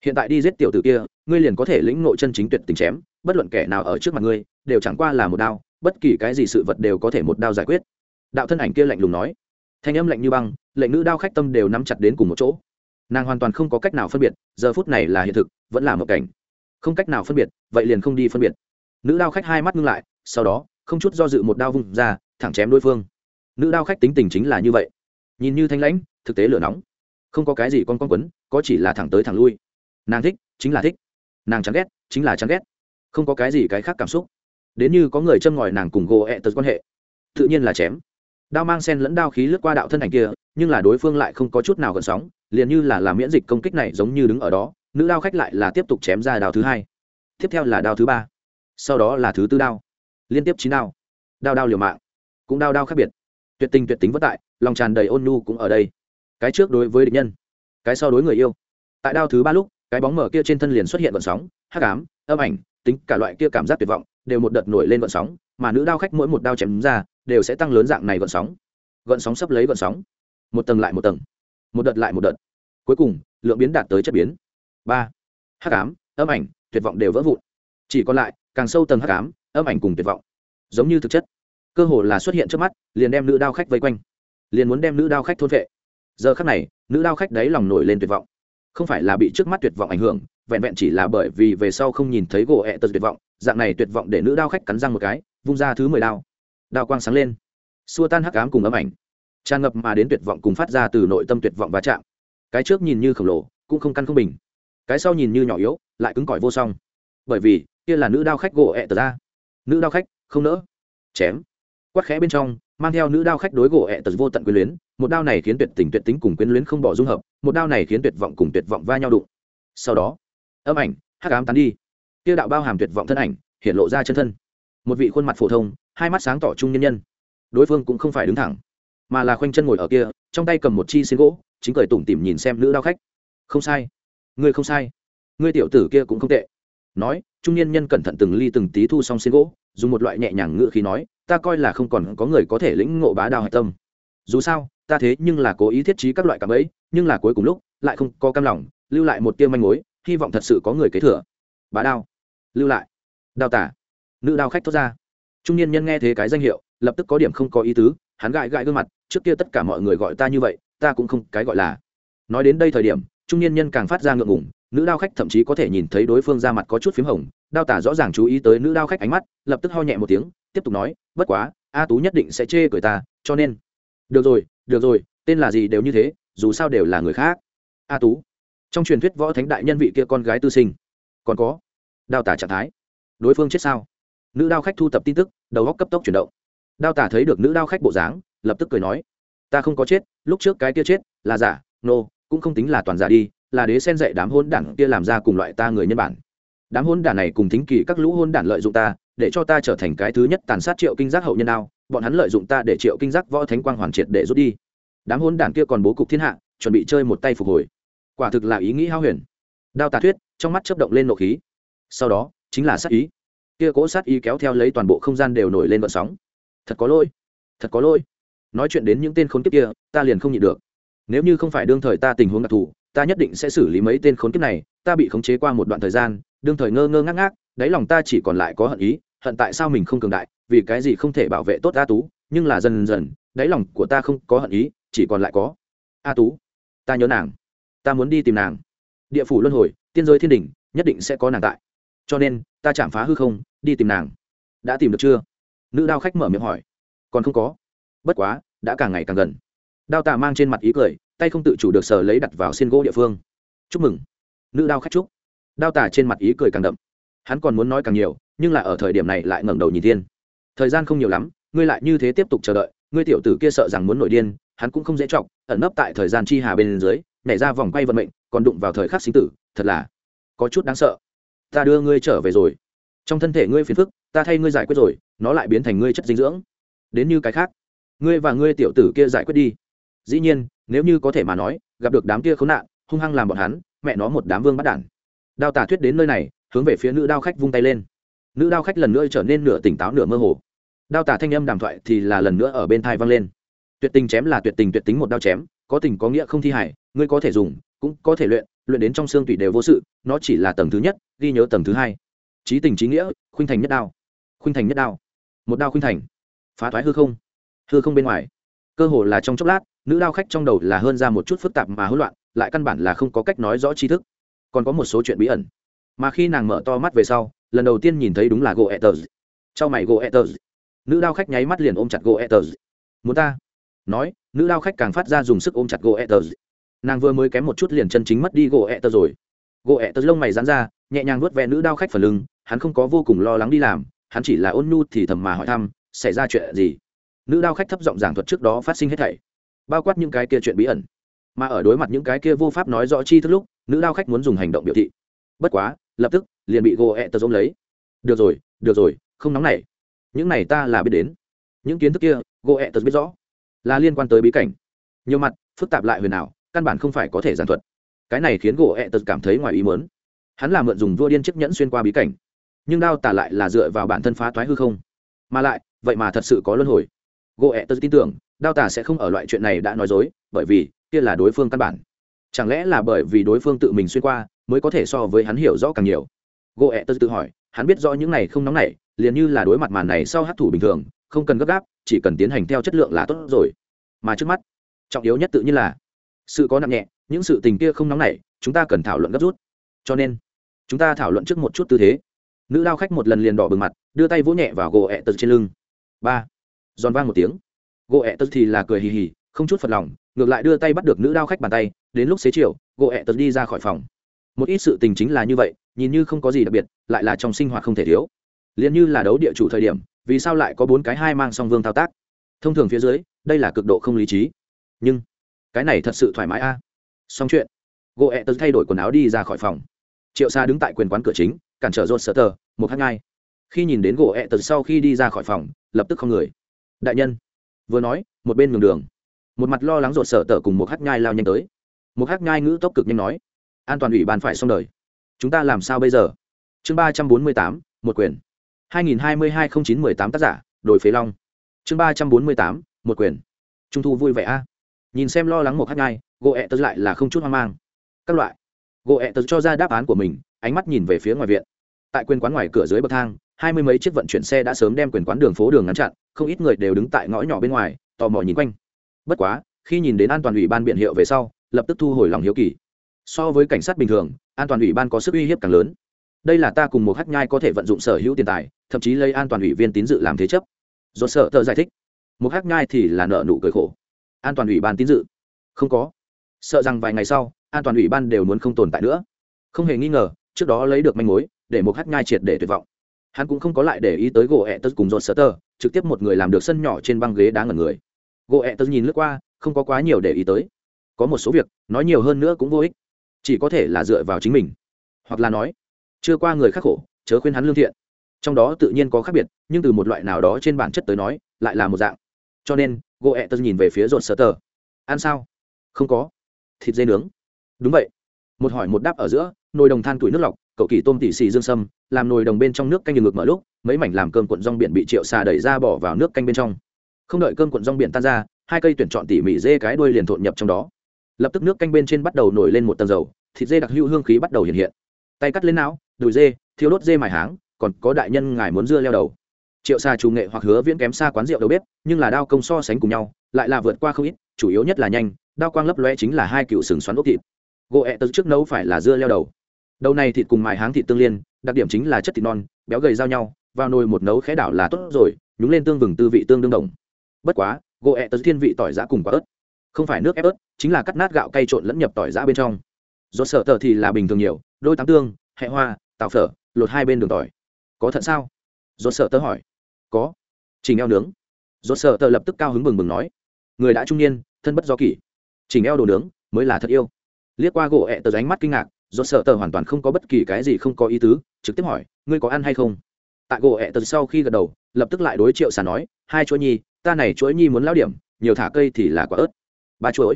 [SPEAKER 1] hiện tại đi giết tiểu tử kia, ngươi liền có thể lĩnh nội chân chính tuyệt tình chém, bất luận kẻ nào ở trước mặt ngươi, đều chẳng qua là một đao, bất kỳ cái gì sự vật đều có thể một đao giải quyết. Đạo thân ảnh kia lạnh lùng nói. Thanh âm lạnh như băng, lệnh nữ đao khách tâm đều nắm chặt đến cùng một chỗ. Nàng hoàn toàn không có cách nào phân biệt, giờ phút này là hiện thực, vẫn là một cảnh. Không cách nào phân biệt, vậy liền không đi phân biệt. Nữ đao khách hai mắt ngưng lại, sau đó, không chút do dự một đao vung ra, thẳng chém đối phương. Nữ đao khách tính tình chính là như vậy. Nhìn như thanh lãnh, thực tế lửa nóng. Không có cái gì con con quấn, có chỉ là thẳng tới thẳng lui nàng thích, chính là thích. Nàng chán ghét, chính là chán ghét. Không có cái gì cái khác cảm xúc. Đến như có người châm ngòi nàng cùng gỗ ẹ tật quan hệ. Tự nhiên là chém. Đao mang sen lẫn đao khí lướt qua đạo thân ảnh kia, nhưng là đối phương lại không có chút nào gần sóng, liền như là làm miễn dịch công kích này giống như đứng ở đó, nữ đao khách lại là tiếp tục chém ra đao thứ hai. Tiếp theo là đao thứ ba. Sau đó là thứ tư đao. Liên tiếp chín đao. Đao đao liều mạng. Cũng đao đao khác biệt. Tuyệt tình tuyệt tính vất tại, lòng tràn đầy ôn nhu cũng ở đây. Cái trước đối với địch nhân, cái sau đối người yêu. Tại đao thứ ba lúc cái bóng mở kia trên thân liền xuất hiện vận sóng, hắc ám, âm ảnh, tính cả loại kia cảm giác tuyệt vọng, đều một đợt nổi lên vận sóng, mà nữ đao khách mỗi một đao chém ra, đều sẽ tăng lớn dạng này vận sóng. Vận sóng sắp lấy vận sóng. Một tầng lại một tầng. Một đợt lại một đợt. Cuối cùng, lượng biến đạt tới chất biến. Ba. Hắc ám, âm ảnh, tuyệt vọng đều vỡ vụn. Chỉ còn lại, càng sâu tầng hắc ám, âm ảnh cùng tuyệt vọng. Giống như thực chất. Cơ hồ là xuất hiện trước mắt, liền đem nữ đao khách vây quanh. Liền muốn đem nữ đao khách thôn vệ. Giờ khắc này, nữ đao khách đấy lòng nổi lên tuyệt vọng không phải là bị trước mắt tuyệt vọng ảnh hưởng, vẹn vẹn chỉ là bởi vì về sau không nhìn thấy gỗ ẹ tật tuyệt vọng, dạng này tuyệt vọng để nữ đao khách cắn răng một cái, vung ra thứ mười đao. Đao quang sáng lên. Xua tan hắc ám cùng ấm ảnh. Tràn ngập mà đến tuyệt vọng cùng phát ra từ nội tâm tuyệt vọng và chạm. Cái trước nhìn như khổng lồ, cũng không căn không bình. Cái sau nhìn như nhỏ yếu, lại cứng cỏi vô song. Bởi vì, kia là nữ đao khách gỗ ẹ tật ra. Nữ đao khách, không nỡ. Chém. Quát khẽ bên trong mang theo nữ đao khách đối gỗ ẹ tật vô tận quyến luyến, một đao này khiến tuyệt tình tuyệt tính cùng quyến luyến không bỏ dung hợp, một đao này khiến tuyệt vọng cùng tuyệt vọng va nhau đụng. Sau đó, âm ảnh, hắc ám tán đi. Kia đạo bao hàm tuyệt vọng thân ảnh, hiện lộ ra chân thân. Một vị khuôn mặt phổ thông, hai mắt sáng tỏ trung nhân nhân. Đối phương cũng không phải đứng thẳng, mà là khoanh chân ngồi ở kia, trong tay cầm một chi xin gỗ, chính cười tủm tỉm nhìn xem nữ đao khách. Không sai. Ngươi không sai. Ngươi tiểu tử kia cũng không tệ. Nói, trung niên nhân cẩn thận từng ly từng tí thu xong xin gỗ, dùng một loại nhẹ nhàng ngựa khí nói ta coi là không còn có người có thể lĩnh ngộ bá đao hạch tâm. Dù sao, ta thế nhưng là cố ý thiết trí các loại cảm ấy, nhưng là cuối cùng lúc, lại không có cam lòng, lưu lại một tiêu manh mối, hy vọng thật sự có người kế thừa. Bá đao. Lưu lại. Đao tả. Nữ đao khách thốt ra. Trung niên nhân nghe thế cái danh hiệu, lập tức có điểm không có ý tứ, hắn gãi gãi gương mặt, trước kia tất cả mọi người gọi ta như vậy, ta cũng không cái gọi là. Nói đến đây thời điểm, trung niên nhân càng phát ra ngượng ngủng nữ đao khách thậm chí có thể nhìn thấy đối phương ra mặt có chút p h í m hồng đao tả rõ ràng chú ý tới nữ đao khách ánh mắt lập tức ho nhẹ một tiếng tiếp tục nói bất quá a tú nhất định sẽ chê cười ta cho nên được rồi được rồi tên là gì đều như thế dù sao đều là người khác. A tú. Trong truyền thuyết võ thánh đại nhân vị kia con gái tư sinh. Còn có đao tả trạng thái. Đối phương chết sao? Nữ đao khách thu tập tin tức đầu góc cấp tốc chuyển động. Đao tả thấy được nữ đao khách bộ dáng lập tức cười nói ta không có chết lúc trước cái kia chết là giả nô、no, cũng không tính là toàn giả đi là đế sen dạy đám hôn đảng kia làm ra cùng loại ta người nhân bản đám hôn đản này cùng thính kỳ các lũ hôn đản lợi dụng ta, để cho ta trở thành cái thứ nhất tàn sát triệu kinh giác hậu nhân nào, bọn hắn lợi dụng ta để triệu kinh giác võ thánh quang hoàn triệt để rút đi. Đám hôn đản kia còn bố cục thiên hạ, chuẩn bị chơi một tay phục hồi. Quả thực là ý nghĩ hao huyền. Đao tà thuyết, trong mắt chấp động lên nộ khí. Sau đó, chính là sát ý. Kia cố sát ý kéo theo lấy toàn bộ không gian đều nổi lên vận sóng. Thật có lỗi. Thật có lỗi. Nói chuyện đến những tên khốn kiếp kia, ta liền không nhịn được. Nếu như không phải đương thời ta tình huống đặc thù, ta nhất định sẽ xử lý mấy tên khốn kiếp này, ta bị khống chế qua một đoạn thời gian đương thời ngơ ngơ ngác ngác, đáy lòng ta chỉ còn lại có hận ý, hận tại sao mình không cường đại, vì cái gì không thể bảo vệ tốt a tú, nhưng là dần dần, đáy lòng của ta không có hận ý, chỉ còn lại có, a tú, ta nhớ nàng, ta muốn đi tìm nàng. Địa phủ luân hồi, tiên giới thiên đình nhất định sẽ có nàng tại. Cho nên, ta chạm phá hư không, đi tìm nàng. Đã tìm được chưa? Nữ đao khách mở miệng hỏi. Còn không có. Bất quá, đã càng ngày càng gần. Đao tà mang trên mặt ý cười, tay không tự chủ được sờ lấy đặt vào xiên gỗ địa phương. Chúc mừng. Nữ đao khách chúc đao Tả trên mặt ý cười càng đậm. Hắn còn muốn nói càng nhiều, nhưng là ở thời điểm này lại ngẩng đầu nhìn thiên. Thời gian không nhiều lắm, ngươi lại như thế tiếp tục chờ đợi, ngươi tiểu tử kia sợ rằng muốn nổi điên, hắn cũng không dễ chọc, ẩn nấp tại thời gian chi hà bên dưới, nhảy ra vòng quay vận mệnh, còn đụng vào thời khắc sinh tử, thật là có chút đáng sợ. Ta đưa ngươi trở về rồi. Trong thân thể ngươi phiền phức, ta thay ngươi giải quyết rồi, nó lại biến thành ngươi chất dinh dưỡng. Đến như cái khác, ngươi và ngươi tiểu tử kia giải quyết đi. Dĩ nhiên, nếu như có thể mà nói, gặp được đám kia khốn nạn, hung hăng làm bọn hắn, mẹ nó một đám vương bắt đản đao tà thuyết đến nơi này, hướng về phía nữ đao khách vung tay lên. Nữ đao khách lần nữa trở nên nửa tỉnh táo nửa mơ hồ. Đao tà thanh âm đàm thoại thì là lần nữa ở bên thai vang lên. Tuyệt tình chém là tuyệt tình tuyệt tính một đao chém, có tình có nghĩa không thi hải ngươi có thể dùng, cũng có thể luyện luyện đến trong xương tủy đều vô sự, nó chỉ là tầng thứ nhất, ghi nhớ tầng thứ hai. Trí tình trí nghĩa, khuynh thành nhất đao. Khuynh thành nhất đao. Một đao khuynh thành. Phá thoái hư không. Hư không bên ngoài. Cơ hồ là trong chốc lát, nữ đao khách trong đầu là hơn ra một chút phức tạp mà hỗn loạn, lại căn bản là không có cách nói rõ tri thức còn có một số chuyện bí ẩn. Mà khi nàng mở to mắt về sau, lần đầu tiên nhìn thấy đúng là gỗ etters trong mày gỗ etters nữ đao khách nháy mắt liền ôm chặt gỗ etters muốn ta? Nói, nữ đao khách càng phát ra dùng sức ôm chặt gỗ etters nàng vừa mới kém một chút liền chân chính mất đi gỗ etters rồi. Gỗ etters lông mày dán ra, nhẹ nhàng vuốt ve nữ đao khách phần lưng, hắn không có vô cùng lo lắng đi làm, hắn chỉ là ôn nhu thì thầm mà hỏi thăm, xảy ra chuyện gì? Nữ đao khách thấp giọng giảng thuật trước đó phát sinh hết thảy, bao quát những cái kia chuyện bí ẩn. Mà ở đối mặt những cái kia vô pháp nói rõ chi thức lúc nữ đao khách muốn dùng hành động biểu thị. Bất quá, lập tức, liền bị gỗ ẹ tờ ôm lấy. Được rồi được rồi, không nóng này. Những này ta là biết đến. Những kiến thức kia gỗ ẹ tờ biết rõ. Là liên quan tới bí cảnh. Nhiều mặt, phức tạp lại huyền nào căn bản không phải có thể giản thuật. Cái này khiến gỗ ẹ tật cảm thấy ngoài ý mớn hắn là mượn dùng vua điên chiếc nhẫn xuyên qua bí cảnh. Nhưng đao tả lại là dựa vào bản thân phá toái hư không. Mà lại, vậy mà thật sự có luân hồi. Gỗ ẹ tật tin tưởng, đao tả sẽ không ở loại chuyện này đã nói dối, bởi vì, kia là đối phương căn bản chẳng lẽ là bởi vì đối phương tự mình xuyên qua, mới có thể so với hắn hiểu rõ càng nhiều? Gỗ ẹ tơ tự hỏi, hắn biết rõ những này không nóng nảy, liền như là đối mặt màn này sau hát thủ bình thường, không cần gấp gáp, chỉ cần tiến hành theo chất lượng là tốt rồi. Mà trước mắt, trọng yếu nhất tự nhiên là, sự có nặng nhẹ, những sự tình kia không nóng nảy, chúng ta cần thảo luận gấp rút. Cho nên, chúng ta thảo luận trước một chút tư thế. Nữ lao khách một lần liền đỏ bừng mặt, đưa tay vỗ nhẹ vào gỗ ẹ tật trên lưng. Ba, giòn vang một tiếng. Gỗ ẹ tật thì là cười hì hì, không chút phật lòng ngược lại đưa tay bắt được nữ đao khách bàn tay, đến lúc xế chiều, gỗ ẹ tật đi ra khỏi phòng. Một ít sự tình chính là như vậy, nhìn như không có gì đặc biệt, lại là trong sinh hoạt không thể thiếu. Liền như là đấu địa chủ thời điểm, vì sao lại có bốn cái hai mang song vương thao tác? Thông thường phía dưới, đây là cực độ không lý trí. Nhưng, cái này thật sự thoải mái a. Xong chuyện, gỗ ẹ tật thay đổi quần áo đi ra khỏi phòng. Triệu xa đứng tại quyền quán cửa chính, cản trở rột sở tờ, một hát ngai. Khi nhìn đến gỗ ẹ tật sau khi đi ra khỏi phòng, lập tức không người. Đại nhân, vừa nói, một bên đường đường một mặt lo lắng rột sở tờ cùng một hát nhai lao nhanh tới. Một hát nhai ngữ tốc cực nhanh nói, an toàn ủy ban phải xong đời. Chúng ta làm sao bây giờ? Chương ba trăm bốn mươi tám, một quyền. hai nghìn hai mươi hai không chín mười tám tác giả đổi phế long. Chương ba trăm bốn mươi tám, một quyền. Trung thu vui vẻ a. Nhìn xem lo lắng một hát nhai gỗ ẹ tớ lại là không chút hoang mang. Các loại. Gỗ ẹ tớ cho ra đáp án của mình, ánh mắt nhìn về phía ngoài viện. Tại quyền quán ngoài cửa dưới bậc thang, hai mươi mấy chiếc vận chuyển xe đã sớm đem quyền quán đường phố đường ngắn chặn, không ít người đều đứng tại ngõ nhỏ bên ngoài, tò mò nhìn quanh bất quá, khi nhìn đến an toàn ủy ban biện hiệu về sau, lập tức thu hồi lòng hiếu kỳ. So với cảnh sát bình thường, an toàn ủy ban có sức uy hiếp càng lớn. Đây là ta cùng một hát nhai có thể vận dụng sở hữu tiền tài, thậm chí lấy an toàn ủy viên tín dự làm thế chấp. Do sợ tờ giải thích. Một hát nhai thì là nợ nụ cười khổ. An toàn ủy ban tín dự. Không có. Sợ rằng vài ngày sau, an toàn ủy ban đều muốn không tồn tại nữa. Không hề nghi ngờ, trước đó lấy được manh mối, để một hát nhai triệt để tuyệt vọng. Hắn cũng không có lại để ý tới gỗ ẹ tật cùng do sơ tơ trực tiếp một người làm được sân nhỏ trên băng ghế đá ngẩn người gỗ ẹ tớ nhìn lướt qua, không có quá nhiều để ý tới. Có một số việc, nói nhiều hơn nữa cũng vô ích. Chỉ có thể là dựa vào chính mình. Hoặc là nói, chưa qua người khắc khổ, chớ khuyên hắn lương thiện. Trong đó tự nhiên có khác biệt, nhưng từ một loại nào đó trên bản chất tới nói, lại là một dạng. Cho nên, gỗ ẹ tớ nhìn về phía rột sơ tờ. Ăn sao? Không có. Thịt dê nướng. Đúng vậy. Một hỏi một đáp ở giữa, nồi đồng than tuổi nước lọc, cậu kỳ tôm tỉ xì dương sâm, làm nồi đồng bên trong nước canh như ngược mở lúc, mấy mảnh làm cơm cuộn rong biển bị triệu xà đẩy ra bỏ vào nước canh bên trong không đợi cơm cuộn rong biển tan ra, hai cây tuyển chọn tỉ mỉ dê cái đuôi liền thộn nhập trong đó. Lập tức nước canh bên trên bắt đầu nổi lên một tầng dầu, thịt dê đặc hữu hương khí bắt đầu hiện hiện. Tay cắt lên não, đùi dê thiếu đốt dê mài háng, còn có đại nhân ngài muốn dưa leo đầu. Triệu xa chủ nghệ hoặc hứa viễn kém xa quán rượu đầu bếp, nhưng là đao công so sánh cùng nhau, lại là vượt qua không ít, chủ yếu nhất là nhanh, đao quang lấp loe chính là hai cựu sừng xoắn ốc thịt. Gỗ ẹ tật trước nấu phải là dưa leo đầu. Đầu này thịt cùng mài háng thịt tương liên, đặc điểm chính là chất thịt non, béo gầy giao nhau, vào nồi một nấu khẽ đảo là tốt rồi, nhúng lên tương vừng tư vị tương đương đồng bất quá, gỗ ẹ tật thiên vị tỏi giã cùng quả ớt. Không phải nước ép ớt, chính là cắt nát gạo cay trộn lẫn nhập tỏi giã bên trong. Do sợ tờ thì là bình thường nhiều, đôi tám tương, hẹ hoa tạo phở, lột hai bên đường tỏi. Có thận sao? Do sợ tớ hỏi. Có. Trình eo nướng. Do sợ tờ lập tức cao hứng bừng bừng nói. Người đã trung niên, thân bất do kỷ. Trình eo đồ nướng, mới là thật yêu. Liếc qua gỗ ẹ tờ ánh mắt kinh ngạc do sợ tờ hoàn toàn không có bất kỳ cái gì không có ý tứ, trực tiếp hỏi, ngươi có ăn hay không? Tại gỗ ẹ tờ sau khi gật đầu, lập tức lại đối triệu xà nói, hai chỗ nhi ta này chuỗi nhi muốn lao điểm, nhiều thả cây thì là quả ớt. Ba chuỗi.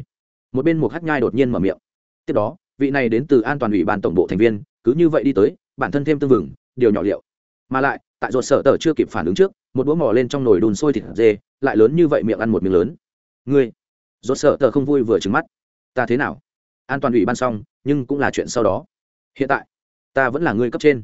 [SPEAKER 1] Một bên một hát nhai đột nhiên mở miệng. Tiếp đó, vị này đến từ an toàn ủy ban tổng bộ thành viên, cứ như vậy đi tới, bản thân thêm tương vừng, điều nhỏ liệu. Mà lại, tại ruột sở tờ chưa kịp phản ứng trước, một đũa mò lên trong nồi đun sôi thịt dê, lại lớn như vậy miệng ăn một miếng lớn. Ngươi, ruột sở tờ không vui vừa trứng mắt. Ta thế nào? An toàn ủy ban xong, nhưng cũng là chuyện sau đó. Hiện tại, ta vẫn là người cấp trên.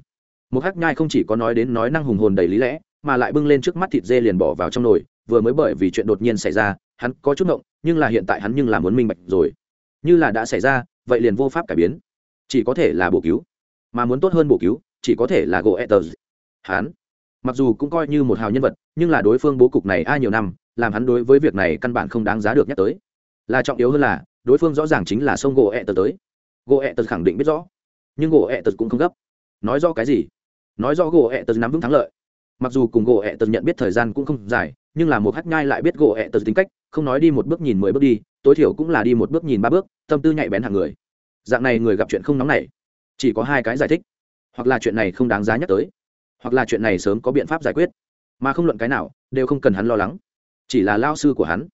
[SPEAKER 1] Một hắc nhai không chỉ có nói đến nói năng hùng hồn đầy lý lẽ, mà lại bưng lên trước mắt thịt dê liền bỏ vào trong nồi vừa mới bởi vì chuyện đột nhiên xảy ra, hắn có chút ngộng, nhưng là hiện tại hắn nhưng là muốn minh bạch rồi. Như là đã xảy ra, vậy liền vô pháp cải biến. Chỉ có thể là bổ cứu. Mà muốn tốt hơn bổ cứu, chỉ có thể là gỗ hắn, mặc dù cũng coi như một hào nhân vật, nhưng là đối phương bố cục này ai nhiều năm, làm hắn đối với việc này căn bản không đáng giá được nhắc tới. Là trọng yếu hơn là, đối phương rõ ràng chính là sông gỗ etters tới. Gỗ etters khẳng định biết rõ. Nhưng gỗ etters cũng không gấp. Nói rõ cái gì? Nói rõ gỗ etters nắm vững thắng lợi. Mặc dù cùng gỗ etters nhận biết thời gian cũng không dài nhưng là một hắc nhai lại biết gỗ etters tính cách, không nói đi một bước nhìn mười bước đi, tối thiểu cũng là đi một bước nhìn ba bước, tâm tư nhạy bén hàng người. Dạng này người gặp chuyện không nóng nảy. Chỉ có hai cái giải thích. Hoặc là chuyện này không đáng giá nhắc tới, hoặc là chuyện này sớm có biện pháp giải quyết. Mà không luận cái nào, đều không cần hắn lo lắng. Chỉ là lao sư của hắn.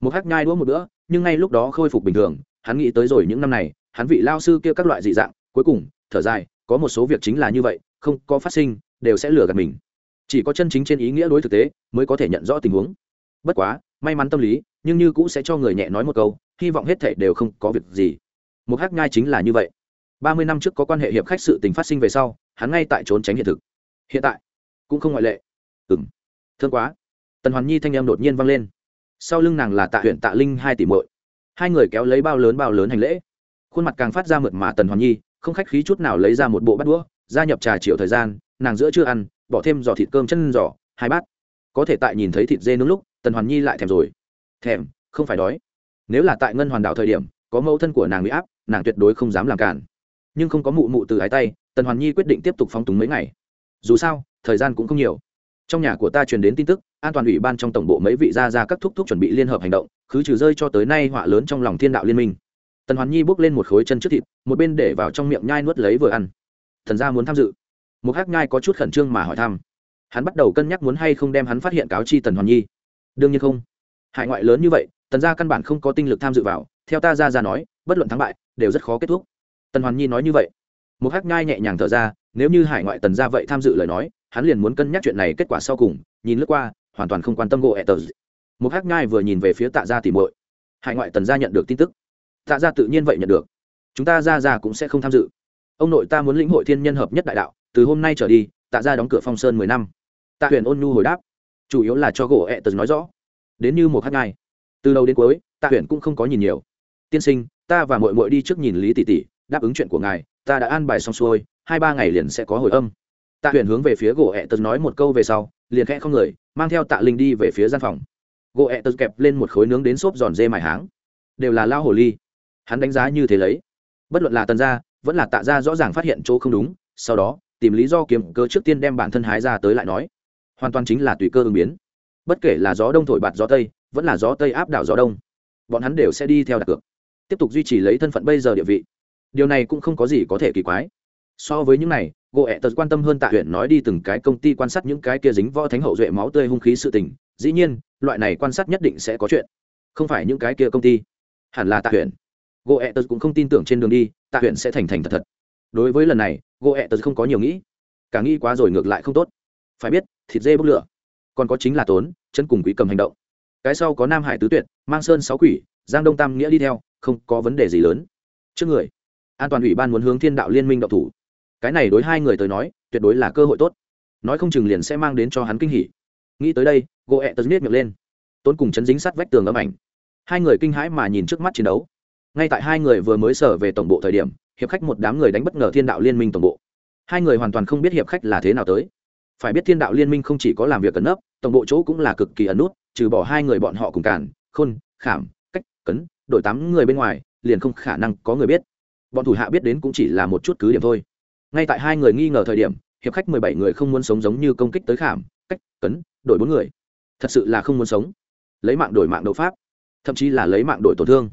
[SPEAKER 1] Một hắc nhai đũa một bữa, nhưng ngay lúc đó khôi phục bình thường, hắn nghĩ tới rồi những năm này, hắn vị lao sư kia các loại dị dạng, cuối cùng, thở dài, có một số việc chính là như vậy, không có phát sinh, đều sẽ lừa gạt mình chỉ có chân chính trên ý nghĩa đối thực tế mới có thể nhận rõ tình huống. Bất quá, may mắn tâm lý, nhưng như cũ sẽ cho người nhẹ nói một câu, hy vọng hết thể đều không có việc gì. Một hắc ngai chính là như vậy. Ba mươi năm trước có quan hệ hiệp khách sự tình phát sinh về sau, hắn ngay tại trốn tránh hiện thực. Hiện tại, cũng không ngoại lệ. Ừng thương quá. Tần hoàn nhi thanh em đột nhiên vang lên. Sau lưng nàng là tạ huyện tạ linh hai tỷ muội. Hai người kéo lấy bao lớn bao lớn hành lễ. Khuôn mặt càng phát ra mượt mà tần hoàn nhi, không khách khí chút nào lấy ra một bộ bát đũa, gia nhập trà chiều thời gian, nàng giữa chưa ăn bỏ thêm giò thịt cơm chân giò, hai bát. Có thể tại nhìn thấy thịt dê nướng lúc, tần hoàn nhi lại thèm rồi. Thèm, không phải đói. Nếu là tại ngân hoàn đảo thời điểm, có mẫu thân của nàng bị áp, nàng tuyệt đối không dám làm cản. Nhưng không có mụ mụ từ ái tay, tần hoàn nhi quyết định tiếp tục phóng túng mấy ngày. Dù sao, thời gian cũng không nhiều. Trong nhà của ta truyền đến tin tức, an toàn ủy ban trong tổng bộ mấy vị gia ra các thúc thúc chuẩn bị liên hợp hành động, khứ trừ rơi cho tới nay họa lớn trong lòng thiên đạo liên minh. Tần hoàn nhi bước lên một khối chân trước thịt, một bên để vào trong miệng nhai nuốt lấy vừa ăn. Thần gia muốn tham dự một hắc nhai có chút khẩn trương mà hỏi thăm. Hắn bắt đầu cân nhắc muốn hay không đem hắn phát hiện cáo chi tần hoàn nhi. Đương nhiên không. Hải ngoại lớn như vậy, tần gia căn bản không có tinh lực tham dự vào, theo ta ra ra nói, bất luận thắng bại, đều rất khó kết thúc. Tần hoàn nhi nói như vậy. Một hắc nhai nhẹ nhàng thở ra, nếu như hải ngoại tần gia vậy tham dự lời nói, hắn liền muốn cân nhắc chuyện này kết quả sau cùng, nhìn lướt qua, hoàn toàn không quan tâm gỗ ẹ tờ. Một hắc nhai vừa nhìn về phía tạ gia tìm muội. Hải ngoại tần gia nhận được tin tức. Tạ gia tự nhiên vậy nhận được. Chúng ta ra ra cũng sẽ không tham dự. Ông nội ta muốn lĩnh hội thiên nhân hợp nhất đại đạo từ hôm nay trở đi, tạ gia đóng cửa phong sơn mười năm. Tạ huyền ôn nhu hồi đáp, chủ yếu là cho gỗ ẹ tật nói rõ. Đến như một hắc ngai từ đầu đến cuối, tạ huyền cũng không có nhìn nhiều. Tiên sinh, ta và mội mội đi trước nhìn lý tỷ tỷ, đáp ứng chuyện của ngài, ta đã an bài xong xuôi, hai ba ngày liền sẽ có hồi âm. Tạ huyền hướng về phía gỗ ẹ tật nói một câu về sau, liền khẽ không người, mang theo tạ linh đi về phía gian phòng. Gỗ ẹ tật kẹp lên một khối nướng đến xốp giòn dê mài háng. Đều là lao hồ ly. Hắn đánh giá như thế lấy. Bất luận là tần gia, vẫn là tạ gia rõ ràng phát hiện chỗ không đúng, sau đó tìm lý do kiếm cơ trước tiên đem bản thân hái ra tới lại nói. Hoàn toàn chính là tùy cơ ứng biến. Bất kể là gió đông thổi bạt gió tây, vẫn là gió tây áp đảo gió đông, bọn hắn đều sẽ đi theo đặt cược. Tiếp tục duy trì lấy thân phận bây giờ địa vị. Điều này cũng không có gì có thể kỳ quái. So với những này gỗ ẹ tật quan tâm hơn tạ huyện nói đi từng cái công ty quan sát những cái kia dính võ thánh hậu duệ máu tươi hung khí sự tình. Dĩ nhiên, loại này quan sát nhất định sẽ có chuyện. Không phải những cái kia công ty. Hẳn là tạ huyện gỗ ẹ tật cũng không tin tưởng trên đường đi, tạ huyện sẽ thành thành thật thật. Đối với lần này gỗ ẹ tớ không có nhiều nghĩ. Cả nghĩ quá rồi ngược lại không tốt. Phải biết, thịt dê bốc lửa. Còn có chính là tốn, chân cùng quý cầm hành động. Cái sau có nam hải tứ tuyệt, mang sơn sáu quỷ, giang đông tam nghĩa đi theo, không có vấn đề gì lớn. Trước người, an toàn ủy ban muốn hướng thiên đạo liên minh độc thủ. Cái này đối hai người tới nói, tuyệt đối là cơ hội tốt. Nói không chừng liền sẽ mang đến cho hắn kinh hỉ. Nghĩ tới đây, gỗ ẹ tớ miệng lên. Tốn cùng chấn dính sát vách tường âm ảnh. Hai người kinh hãi mà nhìn trước mắt chiến đấu. Ngay tại hai người vừa mới sở về tổng bộ thời điểm hiệp khách một đám người đánh bất ngờ thiên đạo liên minh tổng bộ. Hai người hoàn toàn không biết hiệp khách là thế nào tới. Phải biết thiên đạo liên minh không chỉ có làm việc cẩn nấp, tổng bộ chỗ cũng là cực kỳ ẩn nút, trừ bỏ hai người bọn họ cùng cản khôn, khảm, cách, cấn, đổi tám người bên ngoài, liền không khả năng có người biết. Bọn thủ hạ biết đến cũng chỉ là một chút cứ điểm thôi. Ngay tại hai người nghi ngờ thời điểm, hiệp khách mười bảy người không muốn sống giống như công kích tới khảm, cách, cấn, đổi bốn người. Thật sự là không muốn sống. Lấy mạng đổi mạng đấu pháp, thậm chí là lấy mạng đổi tổn thương.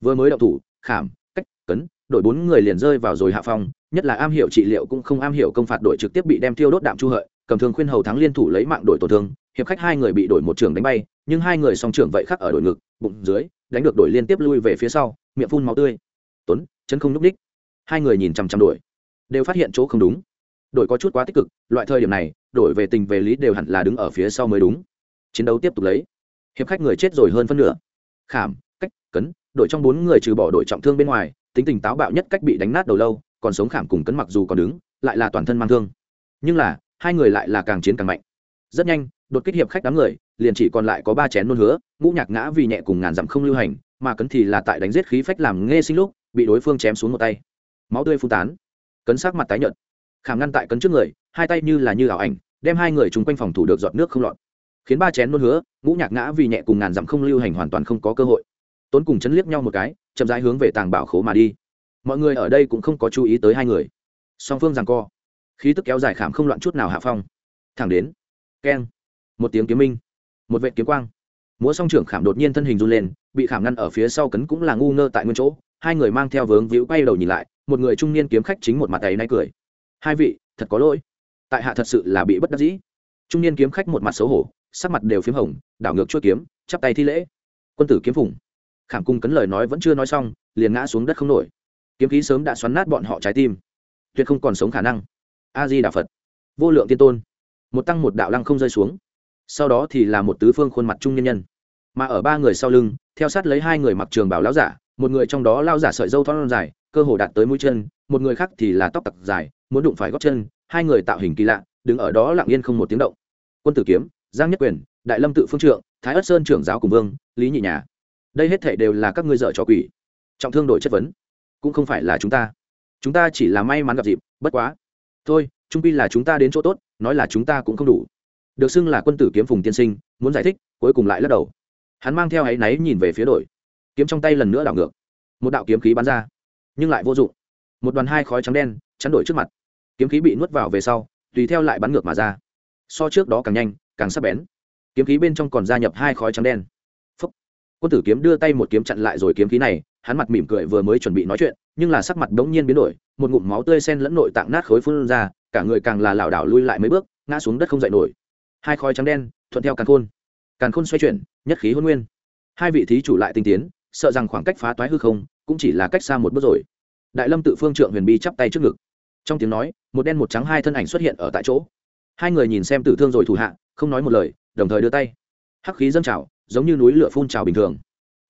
[SPEAKER 1] Vừa mới đậu thủ, khảm, cách, cấn đội bốn người liền rơi vào rồi hạ phong, nhất là am hiểu trị liệu cũng không am hiểu công phạt đội trực tiếp bị đem tiêu đốt đạm chu hợi, cầm thương khuyên hầu thắng liên thủ lấy mạng đội tổn thương, hiệp khách hai người bị đổi một trường đánh bay, nhưng hai người song trưởng vậy khắc ở đội ngực, bụng dưới, đánh được đội liên tiếp lui về phía sau, miệng phun máu tươi. Tuấn, chân không n đích ních hai người nhìn chằm chằm đội đều phát hiện chỗ không đúng. Đội có chút quá tích cực, loại thời điểm này, đổi về tình về lý đều hẳn là đứng ở phía sau mới đúng. Chiến đấu tiếp tục lấy. Hiệp khách người chết rồi hơn phân nửa. Khảm, cách, cấn đội trong bốn người trừ bỏ đội trọng thương bên ngoài tính tình táo bạo nhất cách bị đánh nát đầu lâu, còn sống khảm cùng cấn mặc dù còn đứng, lại là toàn thân mang thương. Nhưng là, hai người lại là càng chiến càng mạnh. Rất nhanh, đột kích hiệp khách đám người, liền chỉ còn lại có ba chén nôn hứa, ngũ nhạc ngã vì nhẹ cùng ngàn dặm không lưu hành, mà cấn thì là tại đánh giết khí phách làm nghe sinh lúc, bị đối phương chém xuống một tay. Máu tươi phun tán. Cấn sắc mặt tái nhợt. Khảm ngăn tại cấn trước người, hai tay như là như ảo ảnh, đem hai người chung quanh phòng thủ được giọt nước không lọt. Khiến ba chén nôn hứa, ngũ nhạc ngã vì nhẹ cùng ngàn dặm không lưu hành hoàn toàn không có cơ hội tốn cùng chấn liếc nhau một cái, chậm rãi hướng về tàng bảo khố mà đi. Mọi người ở đây cũng không có chú ý tới hai người. Song phương rằng co, khí tức kéo dài khảm không loạn chút nào hạ phong. Thẳng đến, keng, một tiếng kiếm minh, một vệ kiếm quang. Múa song trưởng khảm đột nhiên thân hình run lên, bị khảm ngăn ở phía sau cấn cũng là ngu ngơ tại nguyên chỗ. Hai người mang theo vướng víu quay đầu nhìn lại, một người trung niên kiếm khách chính một mặt tay nay cười. Hai vị, thật có lỗi. Tại hạ thật sự là bị bất đắc dĩ. Trung niên kiếm khách một mặt xấu hổ, sắc mặt đều p h í m hồng, đảo ngược chuỗi kiếm, chắp tay thi lễ. Quân tử kiếm phủng khảm cung cấn lời nói vẫn chưa nói xong, liền ngã xuống đất không nổi. Kiếm khí sớm đã xoắn nát bọn họ trái tim. Tuyệt không còn sống khả năng. A di đà phật vô lượng tiên tôn. Một tăng một đạo lăng không rơi xuống. Sau đó thì là một tứ phương khuôn mặt trung nhân nhân. Mà ở ba người sau lưng, theo sát lấy hai người mặc trường bảo lão giả, một người trong đó lao giả sợi dâu thon dài, cơ hồ đạt tới mũi chân, một người khác thì là tóc tặc dài, muốn đụng phải gót chân, hai người tạo hình kỳ lạ, đứng ở đó lặng yên không một tiếng động. Quân tử kiếm, giang nhất quyền, đại lâm tự phương trượng, thái ất sơn trưởng giáo cùng vương, lý nhị nhà đây hết thể đều là các ngươi dợ cho quỷ. Trọng thương đổi chất vấn. Cũng không phải là chúng ta. Chúng ta chỉ là may mắn gặp dịp, bất quá. Thôi, trung pi là chúng ta đến chỗ tốt, nói là chúng ta cũng không đủ. Được xưng là quân tử kiếm phùng tiên sinh, muốn giải thích, cuối cùng lại lắc đầu. Hắn mang theo áy náy nhìn về phía đội kiếm trong tay lần nữa đảo ngược. Một đạo kiếm khí bắn ra, nhưng lại vô dụng. Một đoàn hai khói trắng đen, chắn đổi trước mặt. Kiếm khí bị nuốt vào về sau, tùy theo lại bắn ngược mà ra. So trước đó càng nhanh, càng sắc bén. Kiếm khí bên trong còn gia nhập hai khói trắng đen quân tử kiếm đưa tay một kiếm chặn lại rồi kiếm khí này, hắn mặt mỉm cười vừa mới chuẩn bị nói chuyện, nhưng là sắc mặt đống nhiên biến đổi, một ngụm máu tươi sen lẫn nội tạng nát khối phun ra, cả người càng là lảo đảo lui lại mấy bước, ngã xuống đất không dậy nổi. Hai khói trắng đen, thuận theo càn khôn. Càn khôn xoay chuyển, nhất khí hôn nguyên. Hai vị thí chủ lại tinh tiến, sợ rằng khoảng cách phá toái hư không, cũng chỉ là cách xa một bước rồi. Đại lâm tự phương trượng huyền bi chắp tay trước ngực. Trong tiếng nói, một đen một trắng hai thân ảnh xuất hiện ở tại chỗ. Hai người nhìn xem tử thương rồi thủ hạ, không nói một lời, đồng thời đưa tay. Hắc khí dâng trào giống như núi lửa phun trào bình thường.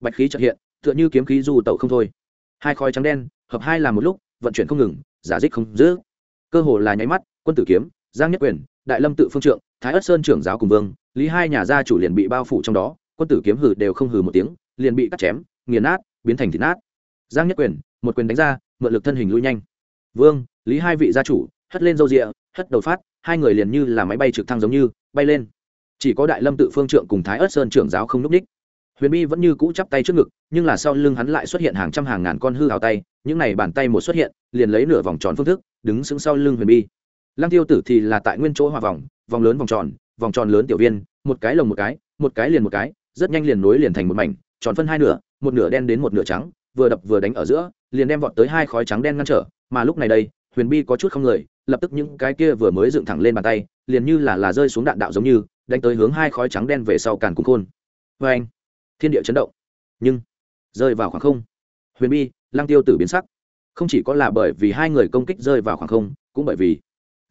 [SPEAKER 1] Bạch khí trợ hiện, tựa như kiếm khí du tẩu không thôi. Hai khói trắng đen, hợp hai làm một lúc, vận chuyển không ngừng, giả dích không giữ cơ hồ là nháy mắt, quân tử kiếm, giang nhất quyền, đại lâm tự phương trượng, thái ất sơn trưởng giáo cùng vương, lý hai nhà gia chủ liền bị bao phủ trong đó, quân tử kiếm hử đều không hử một tiếng, liền bị cắt chém, nghiền nát, biến thành thịt nát. Giang nhất quyền, một quyền đánh ra, mượn lực thân hình lui nhanh. Vương, lý hai vị gia chủ, hất lên râu rịa, hất đầu phát, hai người liền như là máy bay trực thăng giống như, bay lên chỉ có đại lâm tự phương trượng cùng thái ớt sơn trưởng giáo không núp ních huyền bi vẫn như cũ chắp tay trước ngực, nhưng là sau lưng hắn lại xuất hiện hàng trăm hàng ngàn con hư hào tay, những này bàn tay một xuất hiện, liền lấy nửa vòng tròn phương thức, đứng sững sau lưng huyền bi. Lăng tiêu tử thì là tại nguyên chỗ hòa vòng vòng lớn vòng tròn vòng tròn lớn tiểu viên, một cái lồng một cái một cái liền một cái, rất nhanh liền nối liền thành một mảnh, tròn phân hai nửa, một nửa đen đến một nửa trắng, vừa đập vừa đánh ở giữa, liền đem vọt tới hai khói trắng đen ngăn trở, mà lúc này đây, huyền bi có chút không người, lập tức những cái kia vừa mới dựng thẳng lên bàn tay, liền như là là rơi xuống đạn đạo giống như đánh tới hướng hai khói trắng đen về sau càn cùng khôn. Vê anh. Thiên địa chấn động. Nhưng, rơi vào khoảng không. Huyền bi lang tiêu tử biến sắc. Không chỉ có là bởi vì hai người công kích rơi vào khoảng không, cũng bởi vì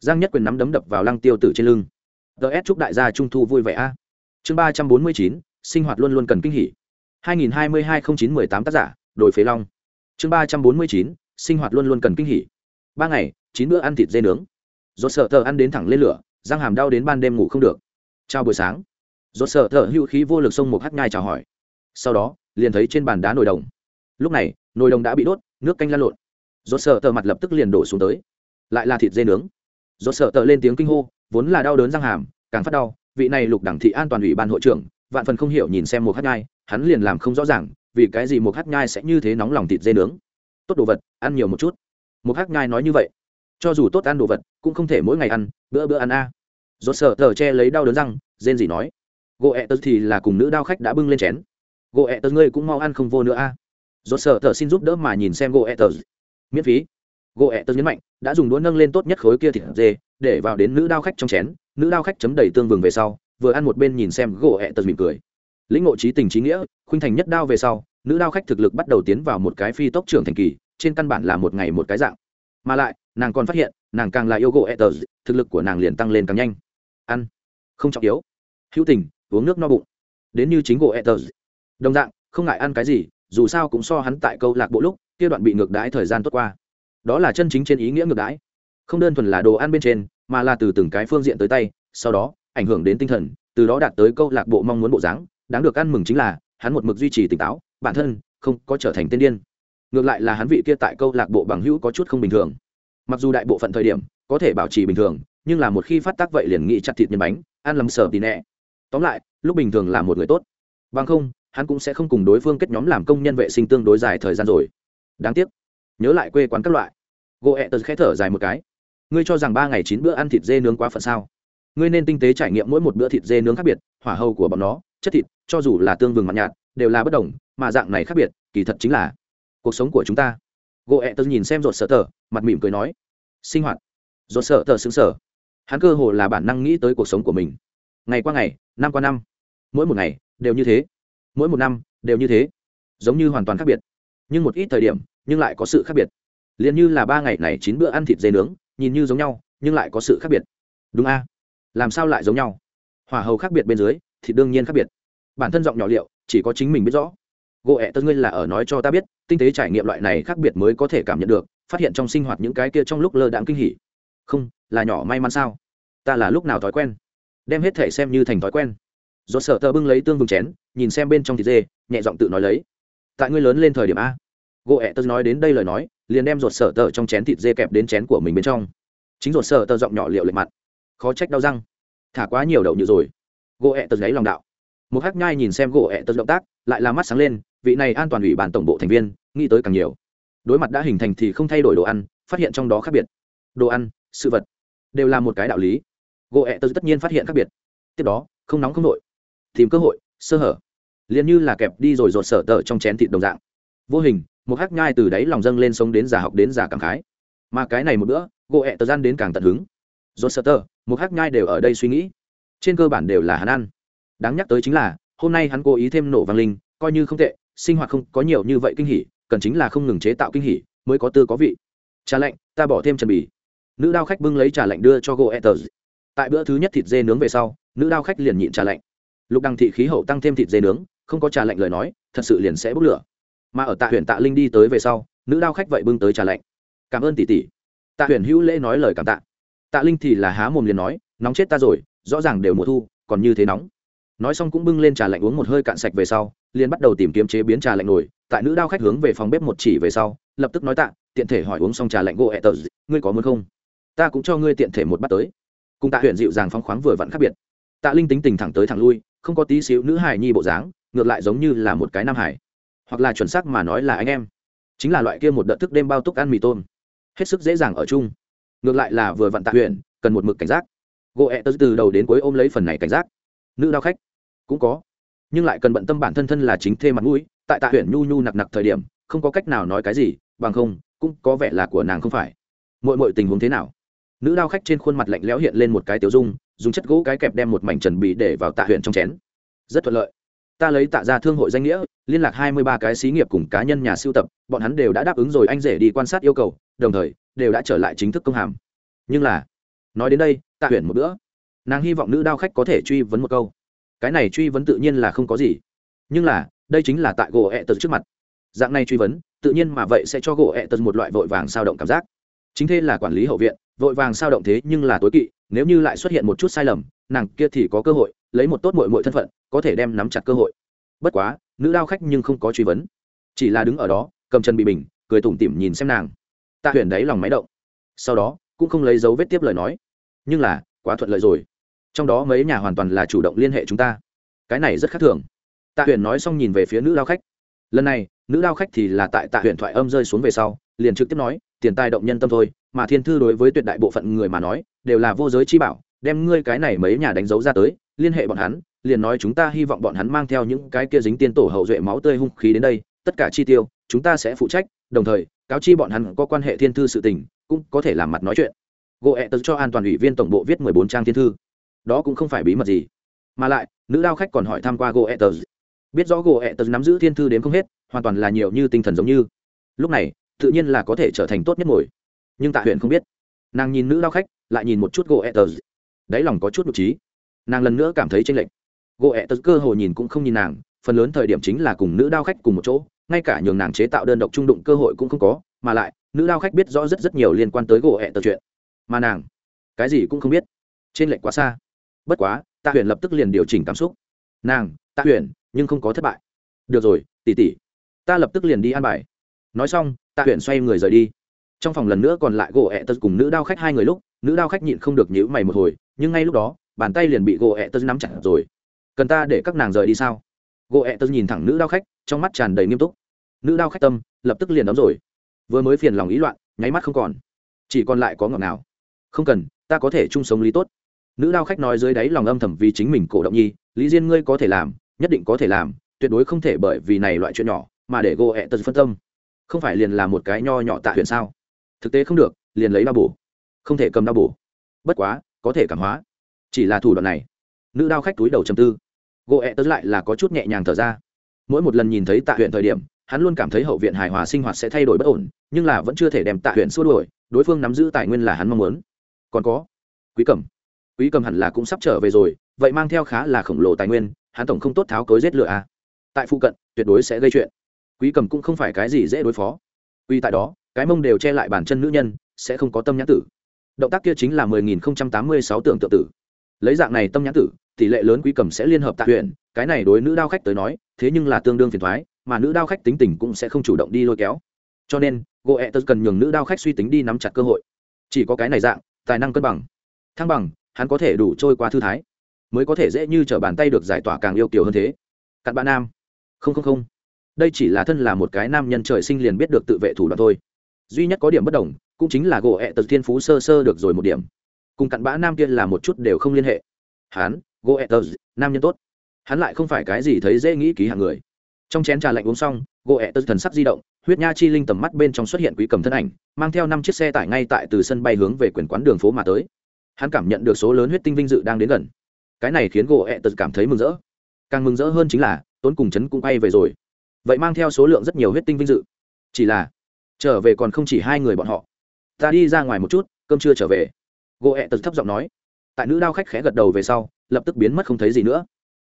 [SPEAKER 1] giang nhất quyền nắm đấm đập vào lăng tiêu tử trên lưng. Ts chúc đại gia trung thu vui vẻ a. Chương ba trăm bốn mươi chín, sinh hoạt luôn luôn cần kinh hỉ. hai nghìn hai mươi hai không chín mười tám tác giả đổi phế long. Chương ba trăm bốn mươi chín, sinh hoạt luôn luôn cần kinh hỉ. Ba ngày, chín bữa ăn thịt dê nướng. Dốt sợ thợ ăn đến thẳng lên lửa, răng hàm đau đến ban đêm ngủ không được chào buổi sáng. Rốt sợ thở hữu khí vô lực sông một hắt nhai chào hỏi. Sau đó, liền thấy trên bàn đá nồi đồng. Lúc này, nồi đồng đã bị đốt, nước canh lan lộn. Rốt sợ thở mặt lập tức liền đổ xuống tới. Lại là thịt dê nướng. Rốt sợ thở lên tiếng kinh hô, vốn là đau đớn răng hàm, càng phát đau, vị này lục đẳng thị an toàn ủy ban hội trưởng, vạn phần không hiểu nhìn xem một hát nhai, hắn liền làm không rõ ràng, vì cái gì một hát nhai sẽ như thế nóng lòng thịt dê nướng. Tốt đồ vật, ăn nhiều một chút. Một hát nhai nói như vậy. Cho dù tốt ăn đồ vật, cũng không thể mỗi ngày ăn, bữa bữa ăn a. à. Rốt sợ tờ che lấy đau đớn răng rên gì nói gỗ ẹ tớ thì là cùng nữ đao khách đã bưng lên chén. Gỗ ẹ tớ ngươi cũng mau ăn không vô nữa a. À. sở sợ xin giúp đỡ mà nhìn xem gỗ ẹ tớ. Miễn phí. Gỗ ẹ tớ nhấn mạnh đã dùng đũa nâng lên tốt nhất khối kia thịt dê để vào đến nữ đao khách trong chén. Nữ đao khách chấm đầy tương vừng về sau vừa ăn một bên nhìn xem gỗ ẹ tớ mỉm cười. Lĩnh ngộ trí tình trí nghĩa khuynh thành nhất đao về sau nữ đao khách thực lực bắt đầu tiến vào một cái phi tốc trưởng thành kỳ trên căn bản là một ngày một cái dạng. Mà lại nàng còn phát hiện nàng càng là yêu gỗ ẹt tớ, thực lực của nàng liền tăng lên càng nhanh ăn. Không trọng yếu. Hữu tình, uống nước no bụng. Đến như chính gỗ ẹ đồng dạng, không ngại ăn cái gì, dù sao cũng so hắn tại câu lạc bộ lúc, kia đoạn bị ngược đãi thời gian tốt qua. Đó là chân chính trên ý nghĩa ngược đãi. Không đơn thuần là đồ ăn bên trên, mà là từ từng cái phương diện tới tay, sau đó, ảnh hưởng đến tinh thần, từ đó đạt tới câu lạc bộ mong muốn bộ dáng. Đáng được ăn mừng chính là, hắn một mực duy trì tỉnh táo, bản thân không có trở thành tiên điên. Ngược lại là hắn vị kia tại câu lạc bộ bằng hữu có chút không bình thường. Mặc dù đại bộ phận thời điểm, có thể bảo trì bình thường nhưng là một khi phát tác vậy liền nghĩ chặt thịt nhân bánh, ăn lầm sờ tì nẹ. Tóm lại, lúc bình thường là một người tốt. Bằng không, hắn cũng sẽ không cùng đối phương kết nhóm làm công nhân vệ sinh tương đối dài thời gian rồi. Đáng tiếc. Nhớ lại quê quán các loại. Gỗ ẹ tật khẽ thở dài một cái. Ngươi cho rằng ba ngày chín bữa ăn thịt dê nướng quá phận sao? Ngươi nên tinh tế trải nghiệm mỗi một bữa thịt dê nướng khác biệt, hỏa hầu của bọn nó, chất thịt, cho dù là tương vừng mặn nhạt, đều là bất đồng, mà dạng này khác biệt, kỳ thật chính là cuộc sống của chúng ta. Gỗ ẹ tớ nhìn xem rột sợ tờ, mặt mỉm cười nói. Sinh hoạt. Rột sợ tờ xứng sở hắn cơ hồ là bản năng nghĩ tới cuộc sống của mình. Ngày qua ngày, năm qua năm, mỗi một ngày đều như thế, mỗi một năm đều như thế, giống như hoàn toàn khác biệt, nhưng một ít thời điểm, nhưng lại có sự khác biệt. Liền như là ba ngày này chín bữa ăn thịt dê nướng, nhìn như giống nhau, nhưng lại có sự khác biệt. Đúng a? Làm sao lại giống nhau? Hỏa hầu khác biệt bên dưới thì đương nhiên khác biệt. Bản thân giọng nhỏ liệu, chỉ có chính mình biết rõ. Gỗ ẹ tân ngươi là ở nói cho ta biết, tinh tế trải nghiệm loại này khác biệt mới có thể cảm nhận được, phát hiện trong sinh hoạt những cái kia trong lúc lơ đãng kinh hỉ không, là nhỏ may mắn sao? Ta là lúc nào thói quen? Đem hết thể xem như thành thói quen. Do sợ tờ bưng lấy tương vừng chén, nhìn xem bên trong thịt dê, nhẹ giọng tự nói lấy. Tại ngươi lớn lên thời điểm a. Gỗ ẹ tớ nói đến đây lời nói, liền đem ruột sợ tờ trong chén thịt dê kẹp đến chén của mình bên trong. Chính ruột sợ tờ giọng nhỏ liệu lệ mặt. Khó trách đau răng. Thả quá nhiều đậu như rồi. Gỗ ẹ tớ gáy lòng đạo. Một hắc nhai nhìn xem gỗ ẹ tớ động tác, lại là mắt sáng lên, vị này an toàn ủy ban tổng bộ thành viên, nghĩ tới càng nhiều. Đối mặt đã hình thành thì không thay đổi đồ ăn, phát hiện trong đó khác biệt. Đồ ăn sự vật đều là một cái đạo lý. Gỗ ẹ tớ tất nhiên phát hiện khác biệt. Tiếp đó, không nóng không nội tìm cơ hội, sơ hở. Liền như là kẹp đi rồi rột sở tờ trong chén thịt đồng dạng. Vô hình, một hắc nhai từ đáy lòng dâng lên sống đến giả học đến giả cảm khái. Mà cái này một bữa, gỗ ẹ tớ gian đến càng tận hứng. Rột sở tờ, một hắc nhai đều ở đây suy nghĩ. Trên cơ bản đều là hắn ăn. Đáng nhắc tới chính là, hôm nay hắn cố ý thêm nổ vang linh, coi như không tệ, sinh hoạt không có nhiều như vậy kinh hỉ, cần chính là không ngừng chế tạo kinh hỉ, mới có tư có vị. Cha lạnh ta bỏ thêm trần bì nữ đao khách bưng lấy trà lạnh đưa cho goethers tại bữa thứ nhất thịt dê nướng về sau, nữ đao khách liền nhịn trà lạnh. Lục đăng thị khí hậu tăng thêm thịt dê nướng, không có trà lạnh lời nói, thật sự liền sẽ bốc lửa. Mà ở tạ huyện tạ linh đi tới về sau, nữ đao khách vậy bưng tới trà lạnh. Cảm ơn tỷ tỷ. Tạ huyền hữu lễ nói lời cảm tạ. Tạ linh thì là há mồm liền nói, nóng chết ta rồi, rõ ràng đều mùa thu, còn như thế nóng. Nói xong cũng bưng lên trà lạnh uống một hơi cạn sạch về sau, liền bắt đầu tìm kiếm chế biến trà lạnh nổi tại nữ đao khách hướng về phòng bếp một chỉ về sau, lập tức nói tạ, tiện thể hỏi uống xong trà lạnh gỗ ẹ tờ ngươi có muốn không? Ta cũng cho ngươi tiện thể một bắt tới. Cùng tạ huyện dịu dàng phong khoáng vừa vặn khác biệt. Tạ linh tính tình thẳng tới thẳng lui, không có tí xíu nữ hài nhi bộ dáng, ngược lại giống như là một cái nam hải hoặc là chuẩn xác mà nói là anh em. Chính là loại kia một đợt thức đêm bao túc ăn mì tôm. Hết sức dễ dàng ở chung. Ngược lại là vừa vặn tạ huyện cần một mực cảnh giác. Gỗ ẹ tớ từ đầu đến cuối ôm lấy phần này cảnh giác. Nữ đao khách. Cũng có. Nhưng lại cần bận tâm bản thân thân là chính thê mặt mũi, tại tạ huyện nhu nhu nặc nặc thời điểm, không có cách nào nói cái gì, bằng không, cũng có vẻ là của nàng không phải. Mọi mọi tình huống thế nào? Nữ đao khách trên khuôn mặt lạnh lẽo hiện lên một cái tiểu dung, dùng chất gỗ cái kẹp đem một mảnh trần bị để vào tạ huyện trong chén. Rất thuận lợi. Ta lấy tạ ra thương hội danh nghĩa, liên lạc hai mươi ba cái xí nghiệp cùng cá nhân nhà siêu tập, bọn hắn đều đã đáp ứng rồi anh rể đi quan sát yêu cầu, đồng thời, đều đã trở lại chính thức công hàm. Nhưng là, nói đến đây, tạ huyện một bữa. Nàng hy vọng nữ đao khách có thể truy vấn một câu. Cái này truy vấn tự nhiên là không có gì. Nhưng là, đây chính là tại gỗ ẹ tật trước mặt. Dạng này truy vấn, tự nhiên mà vậy sẽ cho gỗ ẹ tật một loại vội vàng sao động cảm giác. Chính thế là quản lý hậu viện vội vàng sao động thế nhưng là tối kỵ, nếu như lại xuất hiện một chút sai lầm, nàng kia thì có cơ hội, lấy một tốt mội mội thân phận, có thể đem nắm chặt cơ hội. Bất quá, nữ đao khách nhưng không có truy vấn. Chỉ là đứng ở đó, cầm chân bị bình, cười tủm tỉm nhìn xem nàng. Tạ huyền đáy lòng máy động. Sau đó, cũng không lấy dấu vết tiếp lời nói. Nhưng là, quá thuận lợi rồi. Trong đó mấy nhà hoàn toàn là chủ động liên hệ chúng ta. Cái này rất khác thường. Tạ huyền nói xong nhìn về phía nữ đao khách. Lần này, nữ đao khách thì là tại tạ huyền thoại âm rơi xuống về sau, liền trực tiếp nói, tiền tài động nhân tâm thôi mà thiên thư đối với tuyệt đại bộ phận người mà nói, đều là vô giới chi bảo, đem ngươi cái này mấy nhà đánh dấu ra tới, liên hệ bọn hắn, liền nói chúng ta hy vọng bọn hắn mang theo những cái kia dính tiên tổ hậu duệ máu tươi hung khí đến đây, tất cả chi tiêu, chúng ta sẽ phụ trách, đồng thời, cáo chi bọn hắn có quan hệ thiên thư sự tình, cũng có thể làm mặt nói chuyện. Gỗ ẹ tật cho an toàn ủy viên tổng bộ viết mười bốn trang thiên thư. Đó cũng không phải bí mật gì. Mà lại, nữ đao khách còn hỏi tham q u a gỗ ẹ tật biết rõ gỗ ẹ tật nắm giữ thiên thư đến không hết, hoàn toàn là nhiều như tinh thần giống như. Lúc này, tự nhiên là có thể trở thành tốt nhất ngồi nhưng tạ huyện không biết. Nàng nhìn nữ đao khách, lại nhìn một chút gỗ ẹ tờ đáy lòng có chút nhục trí. Nàng lần nữa cảm thấy tranh lệch. Gỗ ẹ tờ cơ hồ nhìn cũng không nhìn nàng, phần lớn thời điểm chính là cùng nữ đao khách cùng một chỗ, ngay cả nhường nàng chế tạo đơn độc trung đụng cơ hội cũng không có, mà lại, nữ đao khách biết rõ rất rất nhiều liên quan tới gỗ ẹ tờ chuyện. Mà nàng, cái gì cũng không biết. Trên lệnh quá xa. Bất quá, tạ huyền lập tức liền điều chỉnh cảm xúc. Nàng, tạ huyền, nhưng không có thất bại. Được rồi tỉ tỉ ta lập tức liền đi an bài. Nói xong, tạ huyền xoay người rời đi trong phòng lần nữa còn lại gỗ ẹ tật cùng nữ đao khách hai người lúc, nữ đao khách nhịn không được nhữ mày một hồi, nhưng ngay lúc đó, bàn tay liền bị gỗ ẹ tật nắm chặt rồi. Cần ta để các nàng rời đi sao? Gỗ ẹ tật nhìn thẳng nữ đao khách, trong mắt tràn đầy nghiêm túc. Nữ đao khách tâm, lập tức liền đóng rồi. Vừa mới phiền lòng ý loạn, nháy mắt không còn. Chỉ còn lại có ngọt nào không cần, ta có thể chung sống lý tốt. Nữ đao khách nói dưới đáy lòng âm thầm vì chính mình cổ động nhi, lý diên ngươi có thể làm, nhất định có thể làm, tuyệt đối không thể bởi vì này loại chuyện nhỏ, mà để gỗ ẹ tật phân tâm. Không phải liền là một cái nho nhỏ tạ huyện sao? Thực tế không được, liền lấy đau bổ. Không thể cầm đau bổ. Bất quá, có thể cảm hóa. Chỉ là thủ đoạn này. Nữ đao khách túi đầu chầm tư. Gỗ ẹ tớ lại là có chút nhẹ nhàng thở ra. Mỗi một lần nhìn thấy tạ huyện thời điểm, hắn luôn cảm thấy hậu viện hài hòa sinh hoạt sẽ thay đổi bất ổn, nhưng là vẫn chưa thể đem tạ huyện xua đuổi, đối phương nắm giữ tài nguyên là hắn mong muốn. Còn có, quý cẩm. Quý cầm hẳn là cũng sắp trở về rồi, vậy mang theo khá là khổng lồ tài nguyên, hắn tổng không tốt tháo cối giết lửa à. tại phụ cận, tuyệt đối sẽ gây chuyện. Quý cầm cũng không phải cái gì dễ đối phó. Quy tại đó cái mông đều che lại bàn chân nữ nhân, sẽ không có tâm nhãn tử. Động tác kia chính là mười nghìn không trăm tám mươi sáu tưởng tự tử. Lấy dạng này tâm nhãn tử, tỷ lệ lớn quý cầm sẽ liên hợp tạ huyện cái này đối nữ đao khách tới nói, thế nhưng là tương đương phiền thoái, mà nữ đao khách tính tình cũng sẽ không chủ động đi lôi kéo. Cho nên gỗ ẹ tật cần nhường nữ đao khách suy tính đi nắm chặt cơ hội. Chỉ có cái này dạng, tài năng cân bằng. Thăng bằng, hắn có thể đủ trôi qua thư thái, mới có thể dễ như t r ở bàn tay được giải tỏa càng yêu kiểu hơn thế. Cặn bạn nam. Không không không. Đây chỉ là thân là một cái nam nhân trời sinh liền biết được tự vệ thủ đoạn thôi duy nhất có điểm bất đồng, cũng chính là gỗ ẹ tật thiên phú sơ sơ được rồi một điểm. Cùng cặn bã nam kia là một chút đều không liên hệ. Hắn gỗ ẹ tật nam nhân tốt. Hắn lại không phải cái gì thấy dễ nghĩ ký hàng người. Trong chén trà lạnh uống xong, gỗ ẹ tật thần sắc di động, huyết nha chi linh tầm mắt bên trong xuất hiện quý cầm thân ảnh, mang theo năm chiếc xe tải ngay tại từ sân bay hướng về quyền quán đường phố mà tới. Hắn cảm nhận được số lớn huyết tinh vinh dự đang đến gần. Cái này khiến gỗ ẹ tật cảm thấy mừng rỡ. Càng mừng rỡ hơn chính là, tốn cùng chấn cũng bay về rồi. Vậy mang theo số lượng rất nhiều huyết tinh vinh dự. Chỉ là trở về còn không chỉ hai người bọn họ. Ta đi ra ngoài một chút, cơm chưa trở về. Gỗ ẹ tật thấp giọng nói. Tại nữ đao khách khẽ gật đầu về sau, lập tức biến mất không thấy gì nữa.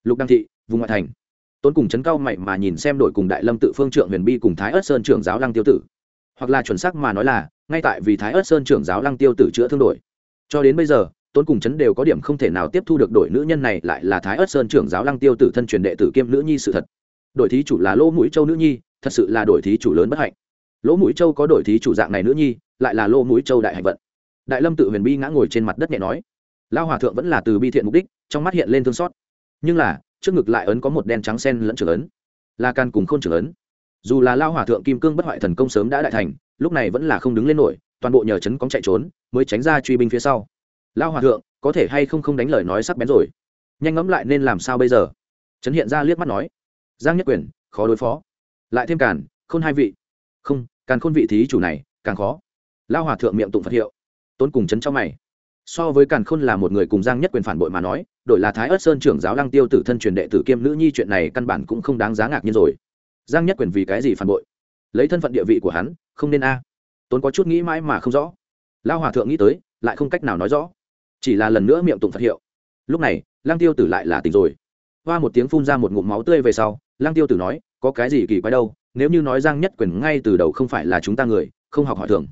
[SPEAKER 1] Lục đăng thị, vùng ngoại thành. Tốn cùng chấn cao mày mà nhìn xem đội cùng đại lâm tự phương trượng huyền bi cùng thái ớt sơn trưởng giáo lăng tiêu tử. Hoặc là chuẩn xác mà nói là, ngay tại vì thái ớt sơn trưởng giáo lăng tiêu tử chữa thương đổi. Cho đến bây giờ, tôn cùng chấn đều có điểm không thể nào tiếp thu được đội nữ nhân này lại là thái ớt sơn trưởng giáo lăng tiêu tử thân truyền đệ tử kiêm nữ nhi sự thật. Đội thí chủ là lỗ mũi châu nữ nhi, thật sự là đội thí chủ lớn bất hạnh lỗ mũi châu có đổi thí chủ dạng này nữ nhi, lại là lỗ mũi châu đại hạnh vận. Đại lâm tự huyền bi ngã ngồi trên mặt đất nhẹ nói lao hòa thượng vẫn là từ bi thiện mục đích, trong mắt hiện lên thương xót. Nhưng là, trước ngực lại ấn có một đen trắng sen lẫn trưởng ấn, là can cùng k h ô n trưởng ấn. Dù là lao hòa thượng kim cương bất hoại thần công sớm đã đại thành, lúc này vẫn là không đứng lên nổi, toàn bộ nhờ chấn cóng chạy trốn, mới tránh ra truy binh phía sau. Lao hòa thượng, có thể hay không không đánh lời nói sắc bén rồi? Nhanh ngẫm lại nên làm sao bây giờ? Trấn hiện ra liếc mắt nói, giang nhất quyền, khó đối phó. Lại thêm càn n hai vị. Không càn khôn vị thí chủ này, càng khó. Lao hòa thượng miệng tụng phật hiệu. Tốn cùng chấn cho mày. So với càn khôn là một người cùng giang nhất quyền phản bội mà nói, đổi là thái ất sơn trưởng giáo lăng tiêu tử thân truyền đệ tử kiêm nữ nhi chuyện này căn bản cũng không đáng giá ngạc nhiên rồi. Giang nhất quyền vì cái gì phản bội? Lấy thân phận địa vị của hắn, không nên a. À. tốn có chút nghĩ mãi mà không rõ. Lao hòa thượng nghĩ tới, lại không cách nào nói rõ. Chỉ là lần nữa miệng tụng phật hiệu. Lúc này, lăng tiêu tử lại là tỉnh rồi. Hoa một tiếng phun ra một ngụm máu tươi về sau, lăng tiêu tử nói, có cái gì kỳ quái đâu nếu như nói giang nhất quyền ngay từ đầu không phải là chúng ta người, không học hỏi thường.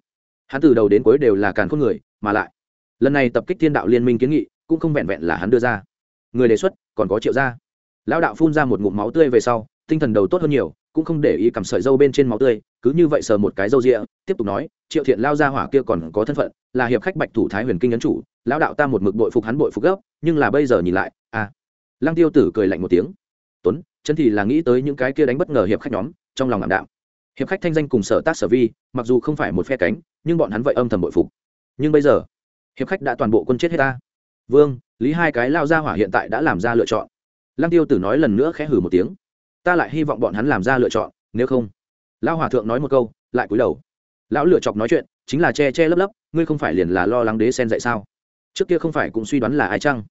[SPEAKER 1] Hắn từ đầu đến cuối đều là càn khôn người, mà lại, lần này tập kích thiên đạo liên minh kiến nghị, cũng không vẹn vẹn là hắn đưa ra. Người đề xuất, còn có triệu gia. Lão đạo phun ra một ngụm máu tươi về sau, tinh thần đầu tốt hơn nhiều, cũng không để ý cầm sợi dâu bên trên máu tươi, cứ như vậy sờ một cái dâu rịa, tiếp tục nói, triệu thiện lao ra hỏa kia còn có thân phận, là hiệp khách bạch thủ thái huyền kinh ấn chủ, lão đạo ta một mực bội phục hắn bội phục gấp nhưng là bây giờ nhìn lại à. Lăng tiêu tử cười lạnh một tiếng. Tuấn, chân thì là nghĩ tới những cái kia đánh bất ngờ hiệp khách nhóm trong lòng ảm đạm. Hiệp khách thanh danh cùng sở tác sở vi, mặc dù không phải một phe cánh, nhưng bọn hắn vậy âm thầm bội phục. Nhưng bây giờ, hiệp khách đã toàn bộ quân chết hết ta. Vương, lý hai cái lao ra hỏa hiện tại đã làm ra lựa chọn. Lăng tiêu tử nói lần nữa khẽ hử một tiếng. Ta lại hy vọng bọn hắn làm ra lựa chọn, nếu không. Lao hòa thượng nói một câu, lại cúi đầu. Lão lựa chọc nói chuyện, chính là che che lấp lấp, ngươi không phải liền là lo lắng đế sen dạy sao? Trước kia không phải cũng suy đoán là ai chăng?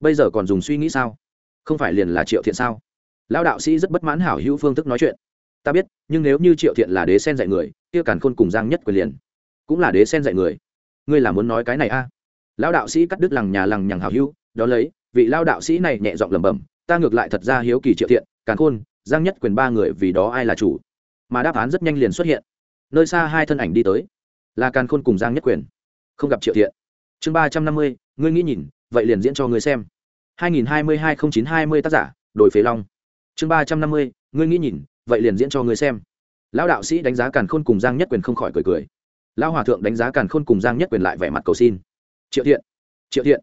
[SPEAKER 1] Bây giờ còn dùng suy nghĩ sao? Không phải liền là triệu thiện sao? Lão đạo sĩ rất bất mãn hảo hữu phương thức nói chuyện ta biết, nhưng nếu như triệu thiện là đế sen dạy người, kia càn khôn cùng giang nhất quyền liền cũng là đế sen dạy người. Ngươi là muốn nói cái này a? À? lão đạo sĩ cắt đứt lằng nhà lằng nhằng hào hữu đó lấy, vị lao đạo sĩ này nhẹ giọng lẩm bẩm, ta ngược lại thật ra hiếu kỳ triệu thiện, càn khôn, giang nhất quyền ba người vì đó ai là chủ? Mà đáp án rất nhanh liền xuất hiện. Nơi xa hai thân ảnh đi tới, là càn khôn cùng giang nhất quyền. Không gặp triệu thiện. Chương ba trăm năm mươi, ngươi nghĩ nhìn, vậy liền diễn cho ngươi xem. hai nghìn hai mươi hai không chín hai mươi tác giả, đổi phế long. Chương ba trăm năm mươi, ngươi nghĩ nhìn vậy liền diễn cho ngươi xem. Lão đạo sĩ đánh giá càn khôn cùng giang nhất quyền không khỏi cười cười. Lão hòa thượng đánh giá càn khôn cùng giang nhất quyền lại vẻ mặt cầu xin. Triệu thiện triệu thiện.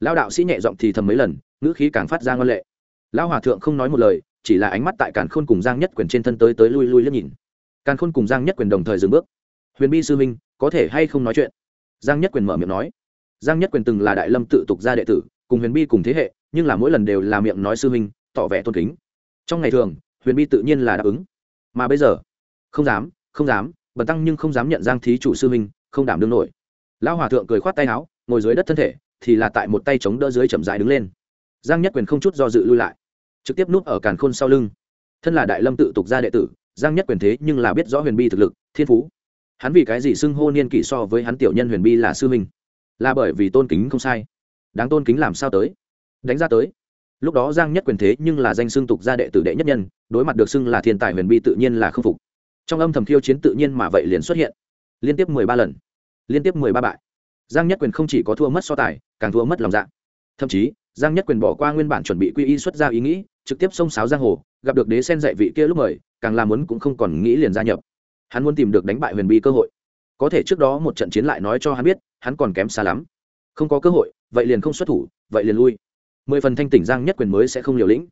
[SPEAKER 1] Lão đạo sĩ nhẹ giọng thì thầm mấy lần, ngữ khí càng phát ra ngân lệ. Lão hòa thượng không nói một lời, chỉ là ánh mắt tại càn khôn cùng giang nhất quyền trên thân tới tới lui lui liếc nhìn. Càn khôn cùng giang nhất quyền đồng thời dừng bước. Huyền bi sư minh, có thể hay không nói chuyện? Giang nhất quyền mở miệng nói. Giang nhất quyền từng là đại lâm tự tục gia đệ tử, cùng huyền bi cùng thế hệ, nhưng là mỗi lần đều là miệng nói sư minh, tỏ vẻ tôn kính. Trong ngày thường huyền bi tự nhiên là đáp ứng. Mà bây giờ, không dám không dám, bần tăng nhưng không dám nhận giang thí chủ sư minh không đảm đương nổi. Lão hòa thượng cười khoát tay áo, ngồi dưới đất thân thể, thì là tại một tay chống đỡ dưới chậm dài đứng lên. Giang nhất quyền không chút do dự lui lại, trực tiếp núp ở càn khôn sau lưng. Thân là đại lâm tự tục gia đệ tử, giang nhất quyền thế nhưng là biết rõ huyền bi thực lực, thiên phú. Hắn vì cái gì xưng hô niên kỷ so với hắn tiểu nhân huyền bi là sư minh là bởi vì tôn kính không sai. Đáng tôn kính làm sao tới? Đánh ra tới lúc đó giang nhất quyền thế nhưng là danh xưng tục gia đệ tử đệ nhất nhân, đối mặt được xưng là thiên tài huyền bi tự nhiên là k phục. Trong âm thầm khiêu chiến tự nhiên mà vậy liền xuất hiện. Liên tiếp mười ba lần. Liên tiếp mười ba bại. Giang nhất quyền không chỉ có thua mất so tài, càng thua mất lòng dạ. Thậm chí, giang nhất quyền bỏ qua nguyên bản chuẩn bị quy y xuất ra ý nghĩ, trực tiếp xông sáo giang hồ, gặp được đế sen dạy vị kia lúc mời, càng làm muốn cũng không còn nghĩ liền gia nhập. Hắn muốn tìm được đánh bại huyền bi cơ hội. Có thể trước đó một trận chiến lại nói cho hắn biết, hắn còn kém xa lắm. Không có cơ hội, vậy liền không xuất thủ, vậy liền lui mười phần thanh tỉnh giang nhất quyền mới sẽ không liều lĩnh.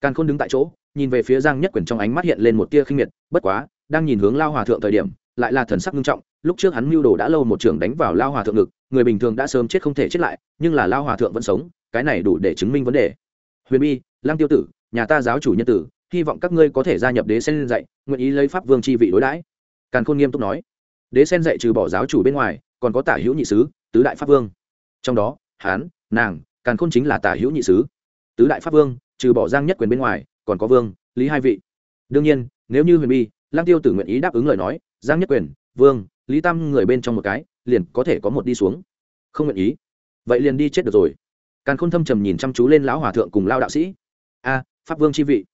[SPEAKER 1] Càn Khôn đứng tại chỗ, nhìn về phía giang nhất quyền trong ánh mắt hiện lên một tia khinh miệt, bất quá, đang nhìn hướng lao hòa thượng thời điểm, lại là thần sắc nghiêm trọng, lúc trước hắn mưu đồ đã lâu một trường đánh vào lao hòa thượng ngực, người bình thường đã sớm chết không thể chết lại, nhưng là lao hòa thượng vẫn sống, cái này đủ để chứng minh vấn đề. Huyền bi lang tiêu tử, nhà ta giáo chủ nhân tử, hy vọng các ngươi có thể gia nhập đế sen dạy, nguyện ý lấy pháp vương chi vị đối đãi. Càn khôn nghiêm túc nói. Đế sen dạy trừ bỏ giáo chủ bên ngoài, còn có tả hữu nhị sứ, tứ đại pháp vương. Trong đó hán nàng càn khôn chính là tả hữu nhị sứ. Tứ đại pháp vương, trừ bỏ giang nhất quyền bên ngoài, còn có vương, lý hai vị. Đương nhiên, nếu như huyền bi lang tiêu tử nguyện ý đáp ứng lời nói, giang nhất quyền, vương, lý tam người bên trong một cái, liền có thể có một đi xuống. Không nguyện ý. Vậy liền đi chết được rồi. Càn khôn thâm trầm nhìn chăm chú lên lão hòa thượng cùng lao đạo sĩ. A, pháp vương chi vị.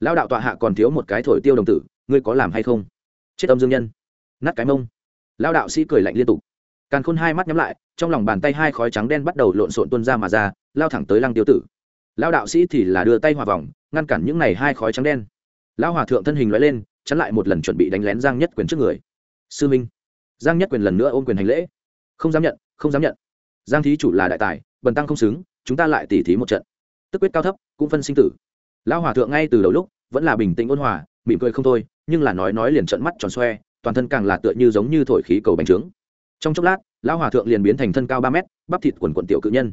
[SPEAKER 1] Lao đạo tọa hạ còn thiếu một cái thổi tiêu đồng tử, ngươi có làm hay không? Chết âm dương nhân. Nát cái mông. Lao đạo sĩ cười lạnh liên tục càn khôn hai mắt nhắm lại, trong lòng bàn tay hai khói trắng đen bắt đầu lộn xộn tuôn ra mà ra, lao thẳng tới lăng tiêu tử. Lao đạo sĩ thì là đưa tay hòa vòng, ngăn cản những này hai khói trắng đen. Lao hòa thượng thân hình loại lên, chắn lại một lần chuẩn bị đánh lén giang nhất quyền trước người. Sư minh, giang nhất quyền lần nữa ôm quyền hành lễ. Không dám nhận, không dám nhận. Giang thí chủ là đại tài, bần tăng không xứng, chúng ta lại tỉ thí một trận. Tức quyết cao thấp, cũng phân sinh tử. Lão hòa thượng ngay từ đầu lúc, vẫn là bình tĩnh ôn hòa, mỉm cười không thôi, nhưng là nói nói liền trận mắt tròn xoe, toàn thân càng là tựa như giống như thổi khí cầu bánh trướng trong chốc lát lão hòa thượng liền biến thành thân cao ba mét bắp thịt quần quận tiểu cự nhân.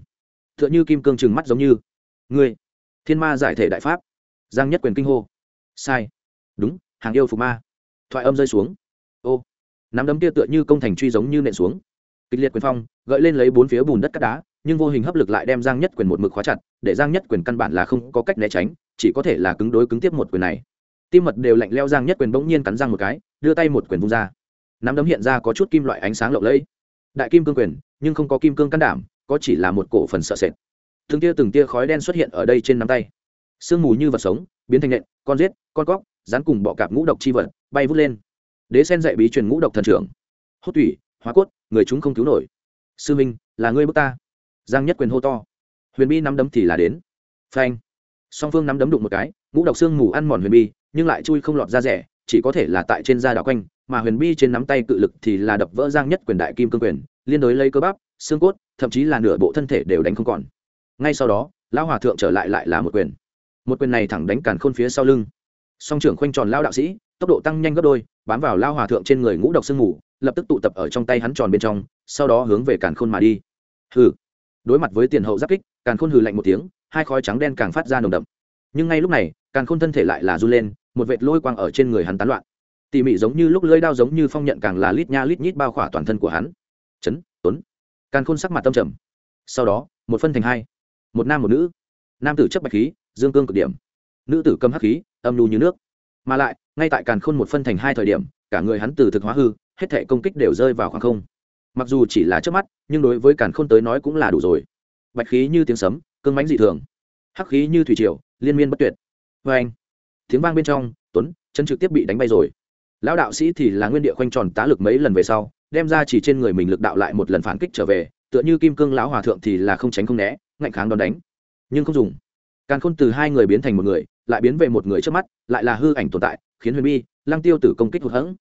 [SPEAKER 1] Tựa như kim cương trừng mắt giống như. Người, thiên ma giải thể đại pháp. Giang nhất quyền kinh hô. Sai. Đúng hàng yêu phục ma. Thoại âm rơi xuống. Ô. Nắm đấm kia tựa như công thành truy giống như nện xuống. Kịch liệt quyền phong gợi lên lấy bốn phía bùn đất cát đá nhưng vô hình hấp lực lại đem giang nhất quyền một mực khóa chặt để giang nhất quyền căn bản là không có cách né tránh chỉ có thể là cứng đối cứng tiếp một quyền này. Tim mật đều lạnh leo giang nhất quyền bỗng nhiên cắn răng một cái đưa tay một quyền vung ra nắm đấm hiện ra có chút kim loại ánh sáng lộng lẫy. Đại kim cương quyền, nhưng không có kim cương can đảm, có chỉ là một cổ phần sợ sệt. Từng tia từng tia khói đen xuất hiện ở đây trên nắm tay. Sương mù như vật sống, biến thành nện, con rết con cóc rán cùng bọ cạp ngũ độc chi vật, bay vút lên. Đế sen dạy bí truyền ngũ độc thần trưởng. Hốt tủy hóa cốt, người chúng không cứu nổi. Sư minh, là ngươi bước ta. Giang nhất quyền hô to. Huyền bi nắm đấm thì là đến. Phanh. Song phương nắm đấm đụng một cái, ngũ độc xương mù ăn mòn huyền bi, nhưng lại chui không lọt ra rẻ chỉ có thể là tại trên da đảo quanh, mà huyền bi trên nắm tay cự lực thì là đập vỡ giang nhất quyền đại kim cương quyền, liên đối lấy cơ bắp, xương cốt, thậm chí là nửa bộ thân thể đều đánh không còn. Ngay sau đó, lão hòa thượng trở lại lại là một quyền. Một quyền này thẳng đánh càn khôn phía sau lưng. Song trưởng khoanh tròn lao đạo sĩ, tốc độ tăng nhanh gấp đôi, bám vào lao hòa thượng trên người ngũ độc sương mù, lập tức tụ tập ở trong tay hắn tròn bên trong, sau đó hướng về càn khôn mà đi. Hừ. Đối mặt với tiền hậu giáp kích, càn khôn hừ lạnh một tiếng, hai khói trắng đen càng phát ra nồng đậm nhưng ngay lúc này càn khôn thân thể lại là run lên, một vệt lôi quang ở trên người hắn tán loạn. Tỉ mỉ giống như lúc lưỡi đao giống như phong nhận càng là lít nha lít nhít bao khỏa toàn thân của hắn. Chấn, tuấn. Càn khôn sắc mặt tâm trầm. Sau đó, một phân thành hai. Một nam một nữ. Nam tử chấp bạch khí, dương cương cực điểm. Nữ tử cầm hắc khí, âm nhu như nước. Mà lại, ngay tại càn khôn một phân thành hai thời điểm, cả người hắn từ thực hóa hư, hết thể công kích đều rơi vào khoảng không. Mặc dù chỉ là trước mắt, nhưng đối với càn khôn tới nói cũng là đủ rồi. Bạch khí như tiếng sấm, cương mánh dị thường hắc khí như thủy triều, liên miên bất tuyệt. Vê anh, tiếng vang bên trong, tuấn, chân trực tiếp bị đánh bay rồi. Lão đạo sĩ thì là nguyên địa khoanh tròn tá lực mấy lần về sau, đem ra chỉ trên người mình lực đạo lại một lần phản kích trở về, tựa như kim cương lão hòa thượng thì là không tránh không né, ngạnh kháng đòn đánh. Nhưng không dùng. Càn khôn từ hai người biến thành một người, lại biến về một người trước mắt, lại là hư ảnh tồn tại, khiến huyền bi, lăng tiêu tử công kích hụt hẫng.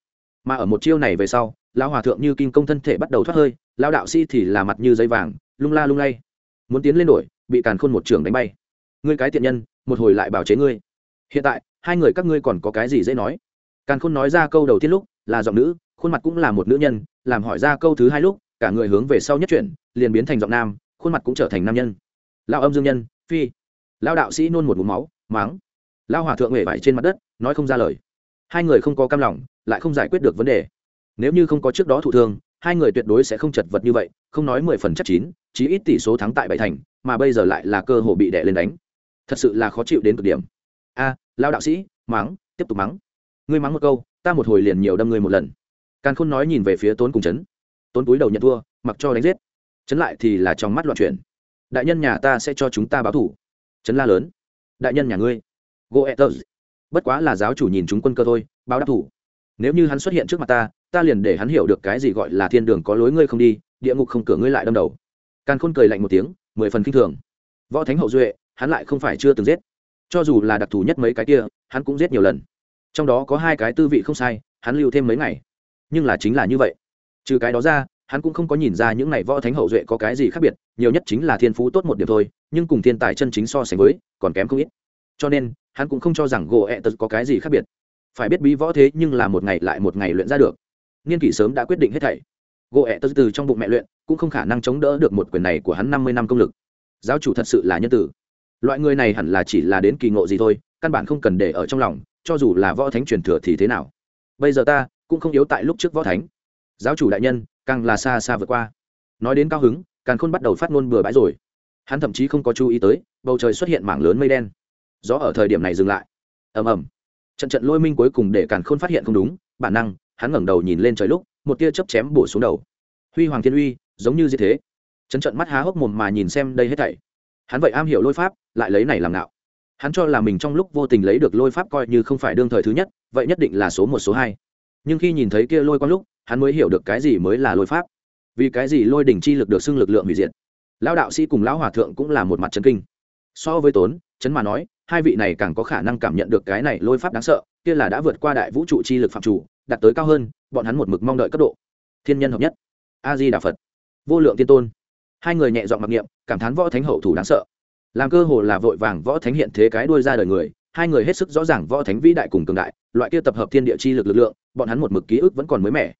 [SPEAKER 1] Mà ở một chiêu này về sau, lão hòa thượng như kim công thân thể bắt đầu thoát hơi, lão đạo sĩ thì là mặt như dây vàng, lung la lung lay. Muốn tiến lên đổi, bị càn khôn một trường đánh bay ngươi cái tiện nhân, một hồi lại bảo chế ngươi. Hiện tại, hai người các ngươi còn có cái gì dễ nói? Càn khôn nói ra câu đầu tiên lúc, là giọng nữ, khuôn mặt cũng là một nữ nhân, làm hỏi ra câu thứ hai lúc, cả người hướng về sau nhất chuyển, liền biến thành giọng nam, khuôn mặt cũng trở thành nam nhân. Lao âm dương nhân, phi. Lao đạo sĩ nôn một mũ máu máng lao hòa thượng huệ vải trên mặt đất, nói không ra lời. Hai người không có cam lòng, lại không giải quyết được vấn đề. Nếu như không có trước đó thụ thương, hai người tuyệt đối sẽ không chật vật như vậy, không nói mười phần chắc chín, chí ít tỷ số thắng tại bảy thành, mà bây giờ lại là cơ hội bị đè lên đánh thật sự là khó chịu đến cực điểm. A lao đạo sĩ, mắng, tiếp tục mắng. Ngươi mắng một câu, ta một hồi liền nhiều đâm ngươi một lần. Càn khôn nói nhìn về phía tốn cùng chấn. Tốn cúi đầu nhận thua, mặc cho đánh giết. Chấn lại thì là trong mắt loạn chuyển. Đại nhân nhà ta sẽ cho chúng ta báo thủ. Chấn la lớn. Đại nhân nhà ngươi. Goethers bất quá là giáo chủ nhìn chúng quân cơ thôi, báo đáp thủ. Nếu như hắn xuất hiện trước mặt ta ta liền để hắn hiểu được cái gì gọi là thiên đường có lối ngươi không đi, địa ngục không cửa ngươi lại đâm đầu. Càn khôn cười lạnh một tiếng, mười phần k i n h thường. Võ thánh hậu duệ hắn lại không phải chưa từng giết. Cho dù là đặc thù nhất mấy cái kia, hắn cũng giết nhiều lần. Trong đó có hai cái tư vị không sai, hắn lưu thêm mấy ngày. Nhưng là chính là như vậy. Trừ cái đó ra, hắn cũng không có nhìn ra những n à y võ thánh hậu duệ có cái gì khác biệt, nhiều nhất chính là thiên phú tốt một điểm thôi, nhưng cùng thiên tài chân chính so sánh với, còn kém không ít. Cho nên, hắn cũng không cho rằng gỗ ẹ tật có cái gì khác biệt. Phải biết bí võ thế nhưng là một ngày lại một ngày luyện ra được. Niên kỷ sớm đã quyết định hết thảy. Gỗ ẹ tật từ trong bụng mẹ luyện, cũng không khả năng chống đỡ được một quyền này của hắn năm mươi năm công lực. Giáo chủ thật sự là nhân tử loại người này hẳn là chỉ là đến kỳ ngộ gì thôi, căn bản không cần để ở trong lòng, cho dù là võ thánh truyền thừa thì thế nào. Bây giờ ta cũng không yếu tại lúc trước võ thánh. Giáo chủ đại nhân, càng là xa xa vượt qua. Nói đến cao hứng càng khôn bắt đầu phát ngôn bừa bãi rồi. Hắn thậm chí không có chú ý tới, bầu trời xuất hiện mảng lớn mây đen. Gió ở thời điểm này dừng lại. Ầm ầm. Trận trận lôi minh cuối cùng để càn khôn phát hiện không đúng, bản năng, hắn ngẩng đầu nhìn lên trời lúc, một tia chớp chém bổ xuống đầu. Huy hoàng thiên uy, giống như gì thế. Trận trận mắt há hốc mồm mà nhìn xem đây hết thảy hắn vậy am hiểu lôi pháp, lại lấy này làm nào hắn cho là mình trong lúc vô tình lấy được lôi pháp coi như không phải đương thời thứ nhất, vậy nhất định là số một, số hai. Nhưng khi nhìn thấy kia lôi quang lúc, hắn mới hiểu được cái gì mới là lôi pháp. Vì cái gì lôi đỉnh chi lực được xưng lực lượng hủy diệt? Lão đạo sĩ cùng lão hòa thượng cũng là một mặt chân kinh. So với tốn, chấn mà nói, hai vị này càng có khả năng cảm nhận được cái này lôi pháp đáng sợ, kia là đã vượt qua đại vũ trụ chi lực phạm chủ, đạt tới cao hơn, bọn hắn một mực mong đợi cấp độ. Thiên nhân hợp nhất. A di đà phật. Vô lượng tiên tôn hai người nhẹ giọng mặc niệm, cảm thán võ thánh hậu thủ đáng sợ. Làm cơ hồ là vội vàng võ thánh hiện thế cái đuôi ra đời người, hai người hết sức rõ ràng võ thánh vĩ đại cùng cường đại, loại kia tập hợp thiên địa chi lực lực lượng, bọn hắn một mực ký ức vẫn còn mới mẻ.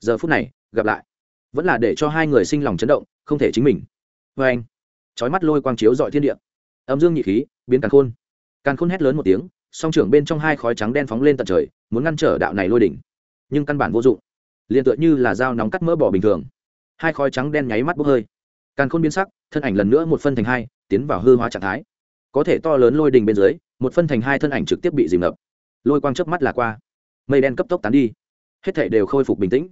[SPEAKER 1] Giờ phút này, gặp lại. Vẫn là để cho hai người sinh lòng chấn động, không thể chính mình. Vê anh trói mắt lôi quang chiếu dọi thiên địa. Âm dương nhị khí, biến càn khôn. Càn khôn hét lớn một tiếng, song trưởng bên trong hai khói trắng đen phóng lên tận trời, muốn ngăn trở đạo này lôi đỉnh. Nhưng căn bản vô dụng. Liền tựa như là dao nóng cắt mỡ bỏ bình thường. Hai khói trắng đen nháy mắt bốc hơi càn khôn biến sắc, thân ảnh lần nữa một phân thành hai, tiến vào hư hóa trạng thái. Có thể to lớn lôi đình bên dưới, một phân thành hai thân ảnh trực tiếp bị dìm ngập. Lôi quang chớp mắt là qua. Mây đen cấp tốc tán đi. Hết thể đều khôi phục bình tĩnh.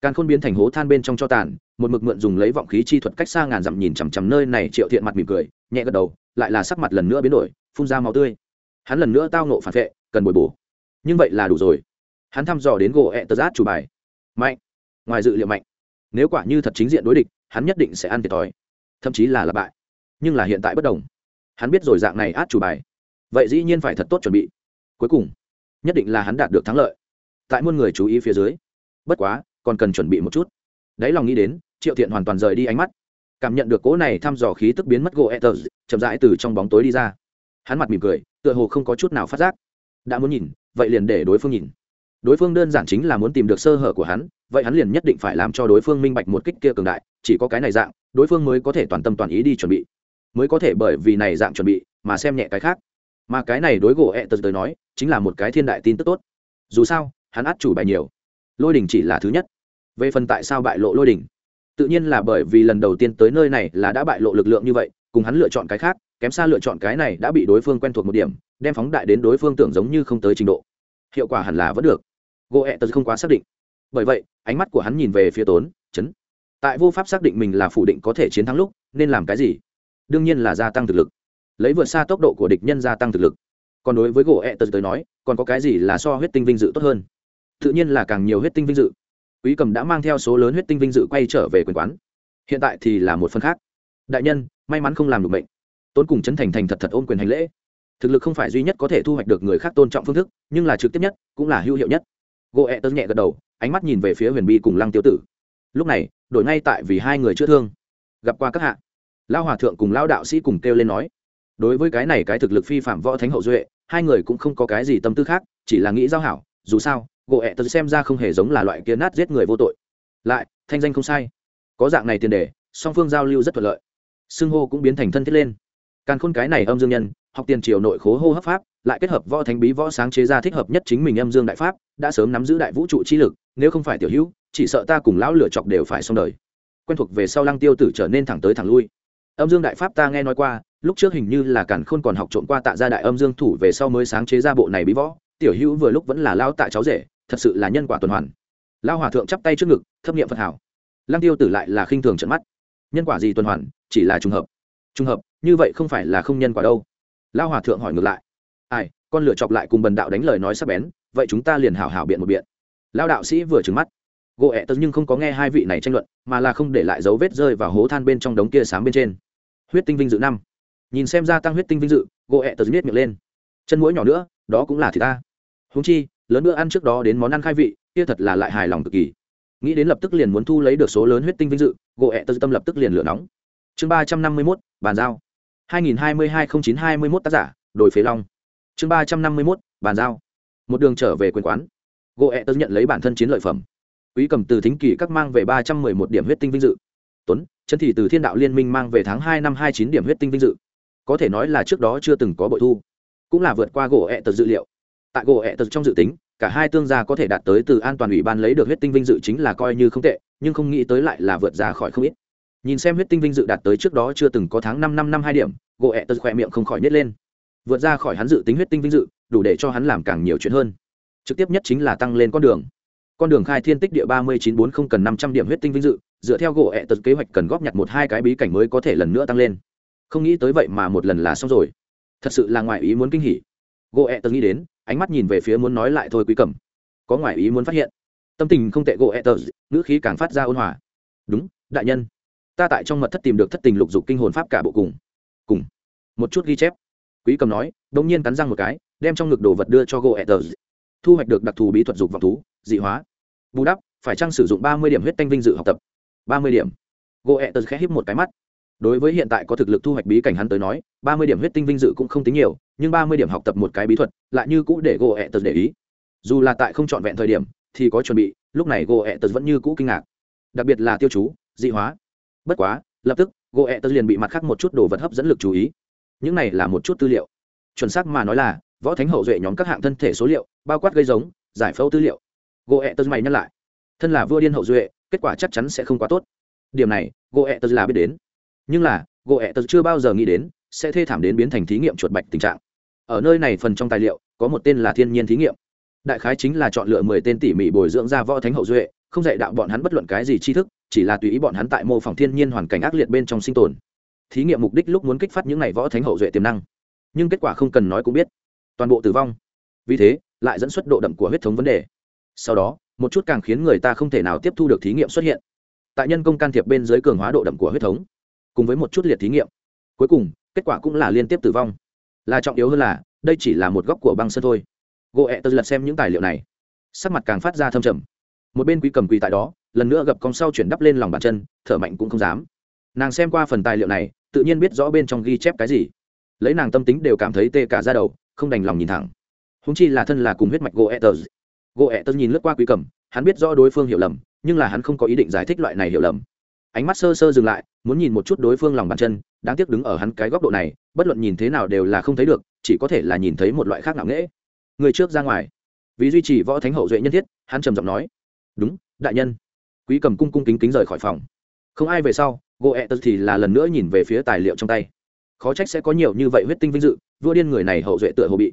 [SPEAKER 1] Càn khôn biến thành hố than bên trong cho tàn, một mực mượn dùng lấy vọng khí chi thuật cách xa ngàn dặm nhìn chằm chằm nơi này triệu thiện mặt mỉm cười, nhẹ gật đầu, lại là sắc mặt lần nữa biến đổi, phun ra máu tươi. Hắn lần nữa tao nộ phản vệ, cần bồi bổ. Nhưng vậy là đủ rồi. Hắn thăm dò đến gỗ ẹ tờ rát chủ bài. Mạnh. Ngoài dự liệu mạnh. Nếu quả như thật chính diện đối địch hắn nhất định sẽ ăn thiệt thòi, thậm chí là lặp bại, nhưng là hiện tại bất đồng. Hắn biết rồi dạng này át chủ bài. Vậy dĩ nhiên phải thật tốt chuẩn bị. Cuối cùng, nhất định là hắn đạt được thắng lợi. Tại muôn người chú ý phía dưới, bất quá, còn cần chuẩn bị một chút. Đáy lòng nghĩ đến, triệu thiện hoàn toàn rời đi ánh mắt. Cảm nhận được cỗ này thăm dò khí tức biến mất gỗ ether chậm rãi từ trong bóng tối đi ra. Hắn mặt mỉm cười, tựa hồ không có chút nào phát giác. Đã muốn nhìn, vậy liền để đối phương nhìn. Đối phương đơn giản chính là muốn tìm được sơ hở của hắn vậy hắn liền nhất định phải làm cho đối phương minh bạch một kích kia cường đại, chỉ có cái này dạng, đối phương mới có thể toàn tâm toàn ý đi chuẩn bị. Mới có thể bởi vì này dạng chuẩn bị mà xem nhẹ cái khác. Mà cái này đối gỗ ẹ tật tới nói, chính là một cái thiên đại tin tức tốt. Dù sao, hắn át chủ bài nhiều. Lôi đình chỉ là thứ nhất. Về phần tại sao bại lộ lôi đình tự nhiên là bởi vì lần đầu tiên tới nơi này là đã bại lộ lực lượng như vậy, cùng hắn lựa chọn cái khác, kém xa lựa chọn cái này đã bị đối phương quen thuộc một điểm, đem phóng đại đến đối phương tưởng giống như không tới trình độ. Hiệu quả hẳn là vẫn được. Gỗ ẹ tật không quá xác định bởi vậy, ánh mắt của hắn nhìn về phía tốn chấn tại vô pháp xác định mình là phủ định có thể chiến thắng lúc, nên làm cái gì? Đương nhiên là gia tăng thực lực. Lấy vượt xa tốc độ của địch nhân gia tăng thực lực. Còn đối với gỗ ẹ tật tới nói, còn có cái gì là so huyết tinh vinh dự tốt hơn? Tự nhiên là càng nhiều huyết tinh vinh dự. Quý cầm đã mang theo số lớn huyết tinh vinh dự quay trở về quyền quán. Hiện tại thì là một phần khác. Đại nhân, may mắn không làm được bệnh tốn cùng chấn thành thành thật thật ôm quyền hành lễ. Thực lực không phải duy nhất có thể thu hoạch được người khác tôn trọng phương thức, nhưng là trực tiếp nhất, cũng là hữu hiệu nhất. Gỗ ẹ tớ nhẹ gật đầu ánh mắt nhìn về phía huyền bi cùng lăng tiêu tử. Lúc này, đổi ngay tại vì hai người chữa thương. Gặp qua các hạ lao hòa thượng cùng lao đạo sĩ cùng kêu lên nói, đối với cái này cái thực lực phi phạm võ thánh hậu duệ, hai người cũng không có cái gì tâm tư khác, chỉ là nghĩ giao hảo, dù sao, gỗ ẹ tật xem ra không hề giống là loại kia nát giết người vô tội. Lại, thanh danh không sai. Có dạng này tiền đề, song phương giao lưu rất thuận lợi. Xưng hô cũng biến thành thân thiết lên. Càn khôn cái này âm dương nhân, học tiền triều nội khố hô hấp pháp lại kết hợp võ thánh bí võ sáng chế ra thích hợp nhất chính mình âm dương đại pháp, đã sớm nắm giữ đại vũ trụ chi lực, nếu không phải tiểu hữu, chỉ sợ ta cùng lão lửa chọc đều phải xong đời. Quen thuộc về sau lăng tiêu tử trở nên thẳng tới thẳng lui. Âm dương đại pháp ta nghe nói qua, lúc trước hình như là càn khôn còn học trộm qua tạ gia đại âm dương thủ về sau mới sáng chế ra bộ này bí võ, tiểu hữu vừa lúc vẫn là lao tại cháu rể, thật sự là nhân quả tuần hoàn. Lao hòa thượng chắp tay trước ngực, thấp nghiệm phật hảo. Lăng tiêu tử lại là khinh thường trận mắt. Nhân quả gì tuần hoàn, chỉ là trùng hợp. Trùng hợp, như vậy không phải là không nhân quả đâu. Lao hòa thượng hỏi ngược lại ai con lựa chọc lại cùng bần đạo đánh lời nói sắp bén vậy chúng ta liền hảo hảo biện một biện. Lao đạo sĩ vừa trừng mắt. Gỗ ẹ tật nhưng không có nghe hai vị này tranh luận mà là không để lại dấu vết rơi vào hố than bên trong đống kia sáng bên trên. Huyết tinh vinh dự năm. Nhìn xem gia tăng huyết tinh vinh dự gỗ ẹ tật miết miệng lên. Chân mũi nhỏ nữa đó cũng là thì ta. Húng chi lớn bữa ăn trước đó đến món ăn khai vị kia thật là lại hài lòng cực kỳ. Nghĩ đến lập tức liền muốn thu lấy được số lớn huyết tinh vinh dự gỗ ẹ tật tâm lập tức liền lửa nóng. Chương ba trăm năm mươi mốt bàn giao. 2022-09-21 tác giả, đổi phế long. Chương 351, bàn giao. Một đường trở về quyền quán. Goethe nhận lấy bản thân chiến lợi phẩm. Quý cầm từ thính kỳ các mang về 311 điểm huyết tinh vinh dự. Tuấn, chân thị từ Thiên đạo liên minh mang về tháng hai năm 29 điểm huyết tinh vinh dự. Có thể nói là trước đó chưa từng có bội thu, cũng là vượt qua Goethe dự liệu. Tại Goethe trong dự tính, cả hai tương gia có thể đạt tới từ an toàn ủy ban lấy được huyết tinh vinh dự chính là coi như không tệ, nhưng không nghĩ tới lại là vượt ra khỏi không ít nhìn xem huyết tinh vinh dự đạt tới trước đó chưa từng có tháng năm năm năm hai điểm gỗ ẹ tật khỏe miệng không khỏi nhét lên vượt ra khỏi hắn dự tính huyết tinh vinh dự, đủ để cho hắn làm càng nhiều chuyện hơn. Trực tiếp nhất chính là tăng lên con đường. Con đường khai thiên tích địa ba mươi chín bốn không cần năm trăm điểm huyết tinh vinh dự, dựa theo gỗ ẹ tật kế hoạch cần góp nhặt một hai cái bí cảnh mới có thể lần nữa tăng lên. Không nghĩ tới vậy mà một lần là xong rồi. Thật sự là ngoài ý muốn kinh hỉ. Gỗ ẹ tật nghĩ đến, ánh mắt nhìn về phía muốn nói lại thôi quý cầm có ngoài ý muốn phát hiện. Tâm tình không tệ gỗ ẹ tật, ngữ khí càng phát ra ôn hòa. Đúng, đại nhân. Ta tại trong mật thất tìm được thất tình lục dục kinh hồn pháp cả bộ cùng. Cùng. Một chút ghi chép quý cầm nói đông nhiên cắn răng một cái, đem trong ngực đồ vật đưa cho goethez thu hoạch được đặc thù bí thuật dục vọng thú, dị hóa. Bù đắp, phải chăng sử dụng ba mươi điểm huyết tanh vinh dự học tập? ba mươi điểm. Goethez khẽ híp một cái mắt. Đối với hiện tại có thực lực thu hoạch bí cảnh hắn tới nói, ba mươi điểm huyết tinh vinh dự cũng không tính nhiều, nhưng ba mươi điểm học tập một cái bí thuật, lại như cũ để gỗ ẹ để ý. Dù là tại không trọn vẹn thời điểm, thì có chuẩn bị, lúc này gỗ ẹ vẫn như cũ kinh ngạc. Đặc biệt là tiêu chú, dị hóa. Bất quá, lập tức gỗ ẹ liền bị mặt khác một chút đồ vật hấp dẫn lực chú ý những này là một chút tư liệu. Chuẩn xác mà nói là, võ thánh hậu duệ nhóm các hạng thân thể số liệu, bao quát gây giống, giải phẫu tư liệu. Gỗ ẹ tớ mày nhắc lại. Thân là vua điên hậu duệ, kết quả chắc chắn sẽ không quá tốt. Điểm này gỗ ẹ tớ là biết đến. Nhưng là gỗ ẹ tớ chưa bao giờ nghĩ đến, sẽ thê thảm đến biến thành thí nghiệm chuột bạch tình trạng. Ở nơi này phần trong tài liệu, có một tên là thiên nhiên thí nghiệm. Đại khái chính là chọn lựa mười tên tỉ mỉ bồi dưỡng ra võ thánh hậu duệ, không dạy đạo bọn hắn bất luận cái gì tri thức, chỉ là tùy ý bọn hắn tại mô phỏng thiên nhiên hoàn cảnh ác liệt bên trong sinh tồn thí nghiệm mục đích lúc muốn kích phát những này võ thánh hậu duệ tiềm năng. Nhưng kết quả không cần nói cũng biết. Toàn bộ tử vong. Vì thế, lại dẫn xuất độ đậm của huyết thống vấn đề. Sau đó, một chút càng khiến người ta không thể nào tiếp thu được thí nghiệm xuất hiện. Tại nhân công can thiệp bên dưới cường hóa độ đậm của huyết thống, cùng với một chút liệt thí nghiệm. Cuối cùng, kết quả cũng là liên tiếp tử vong. Là trọng yếu hơn là, đây chỉ là một góc của băng sơn thôi. Gỗ ẹ tật lật xem những tài liệu này. Sắc mặt càng phát ra thâm trầm. Một bên quý cầm quỳ tại đó, lần nữa gặp con sau chuyển đắp lên lòng bàn chân, thở mạnh cũng không dám. Nàng xem qua phần tài liệu này tự nhiên biết rõ bên trong ghi chép cái gì. Lấy nàng tâm tính đều cảm thấy tê cả ra đầu, không đành lòng nhìn thẳng. Húng chi là thân là cùng huyết mạch gỗ ẹ gỗ ẹ nhìn lướt qua quý cầm, hắn biết rõ đối phương hiểu lầm, nhưng là hắn không có ý định giải thích loại này hiểu lầm. Ánh mắt sơ sơ dừng lại, muốn nhìn một chút đối phương lòng bàn chân, đáng tiếc đứng ở hắn cái góc độ này, bất luận nhìn thế nào đều là không thấy được, chỉ có thể là nhìn thấy một loại khác nặng nễ người trước ra ngoài. Vì duy trì võ thánh hậu duệ nhân thiết, hắn trầm giọng nói, đúng, đại nhân. Quý cầm cung cung kính kính rời khỏi phòng. Không ai về sau gỗ ẹ tật thì là lần nữa nhìn về phía tài liệu trong tay. Khó trách sẽ có nhiều như vậy huyết tinh vinh dự, vua điên người này hậu duệ tựa hồ bị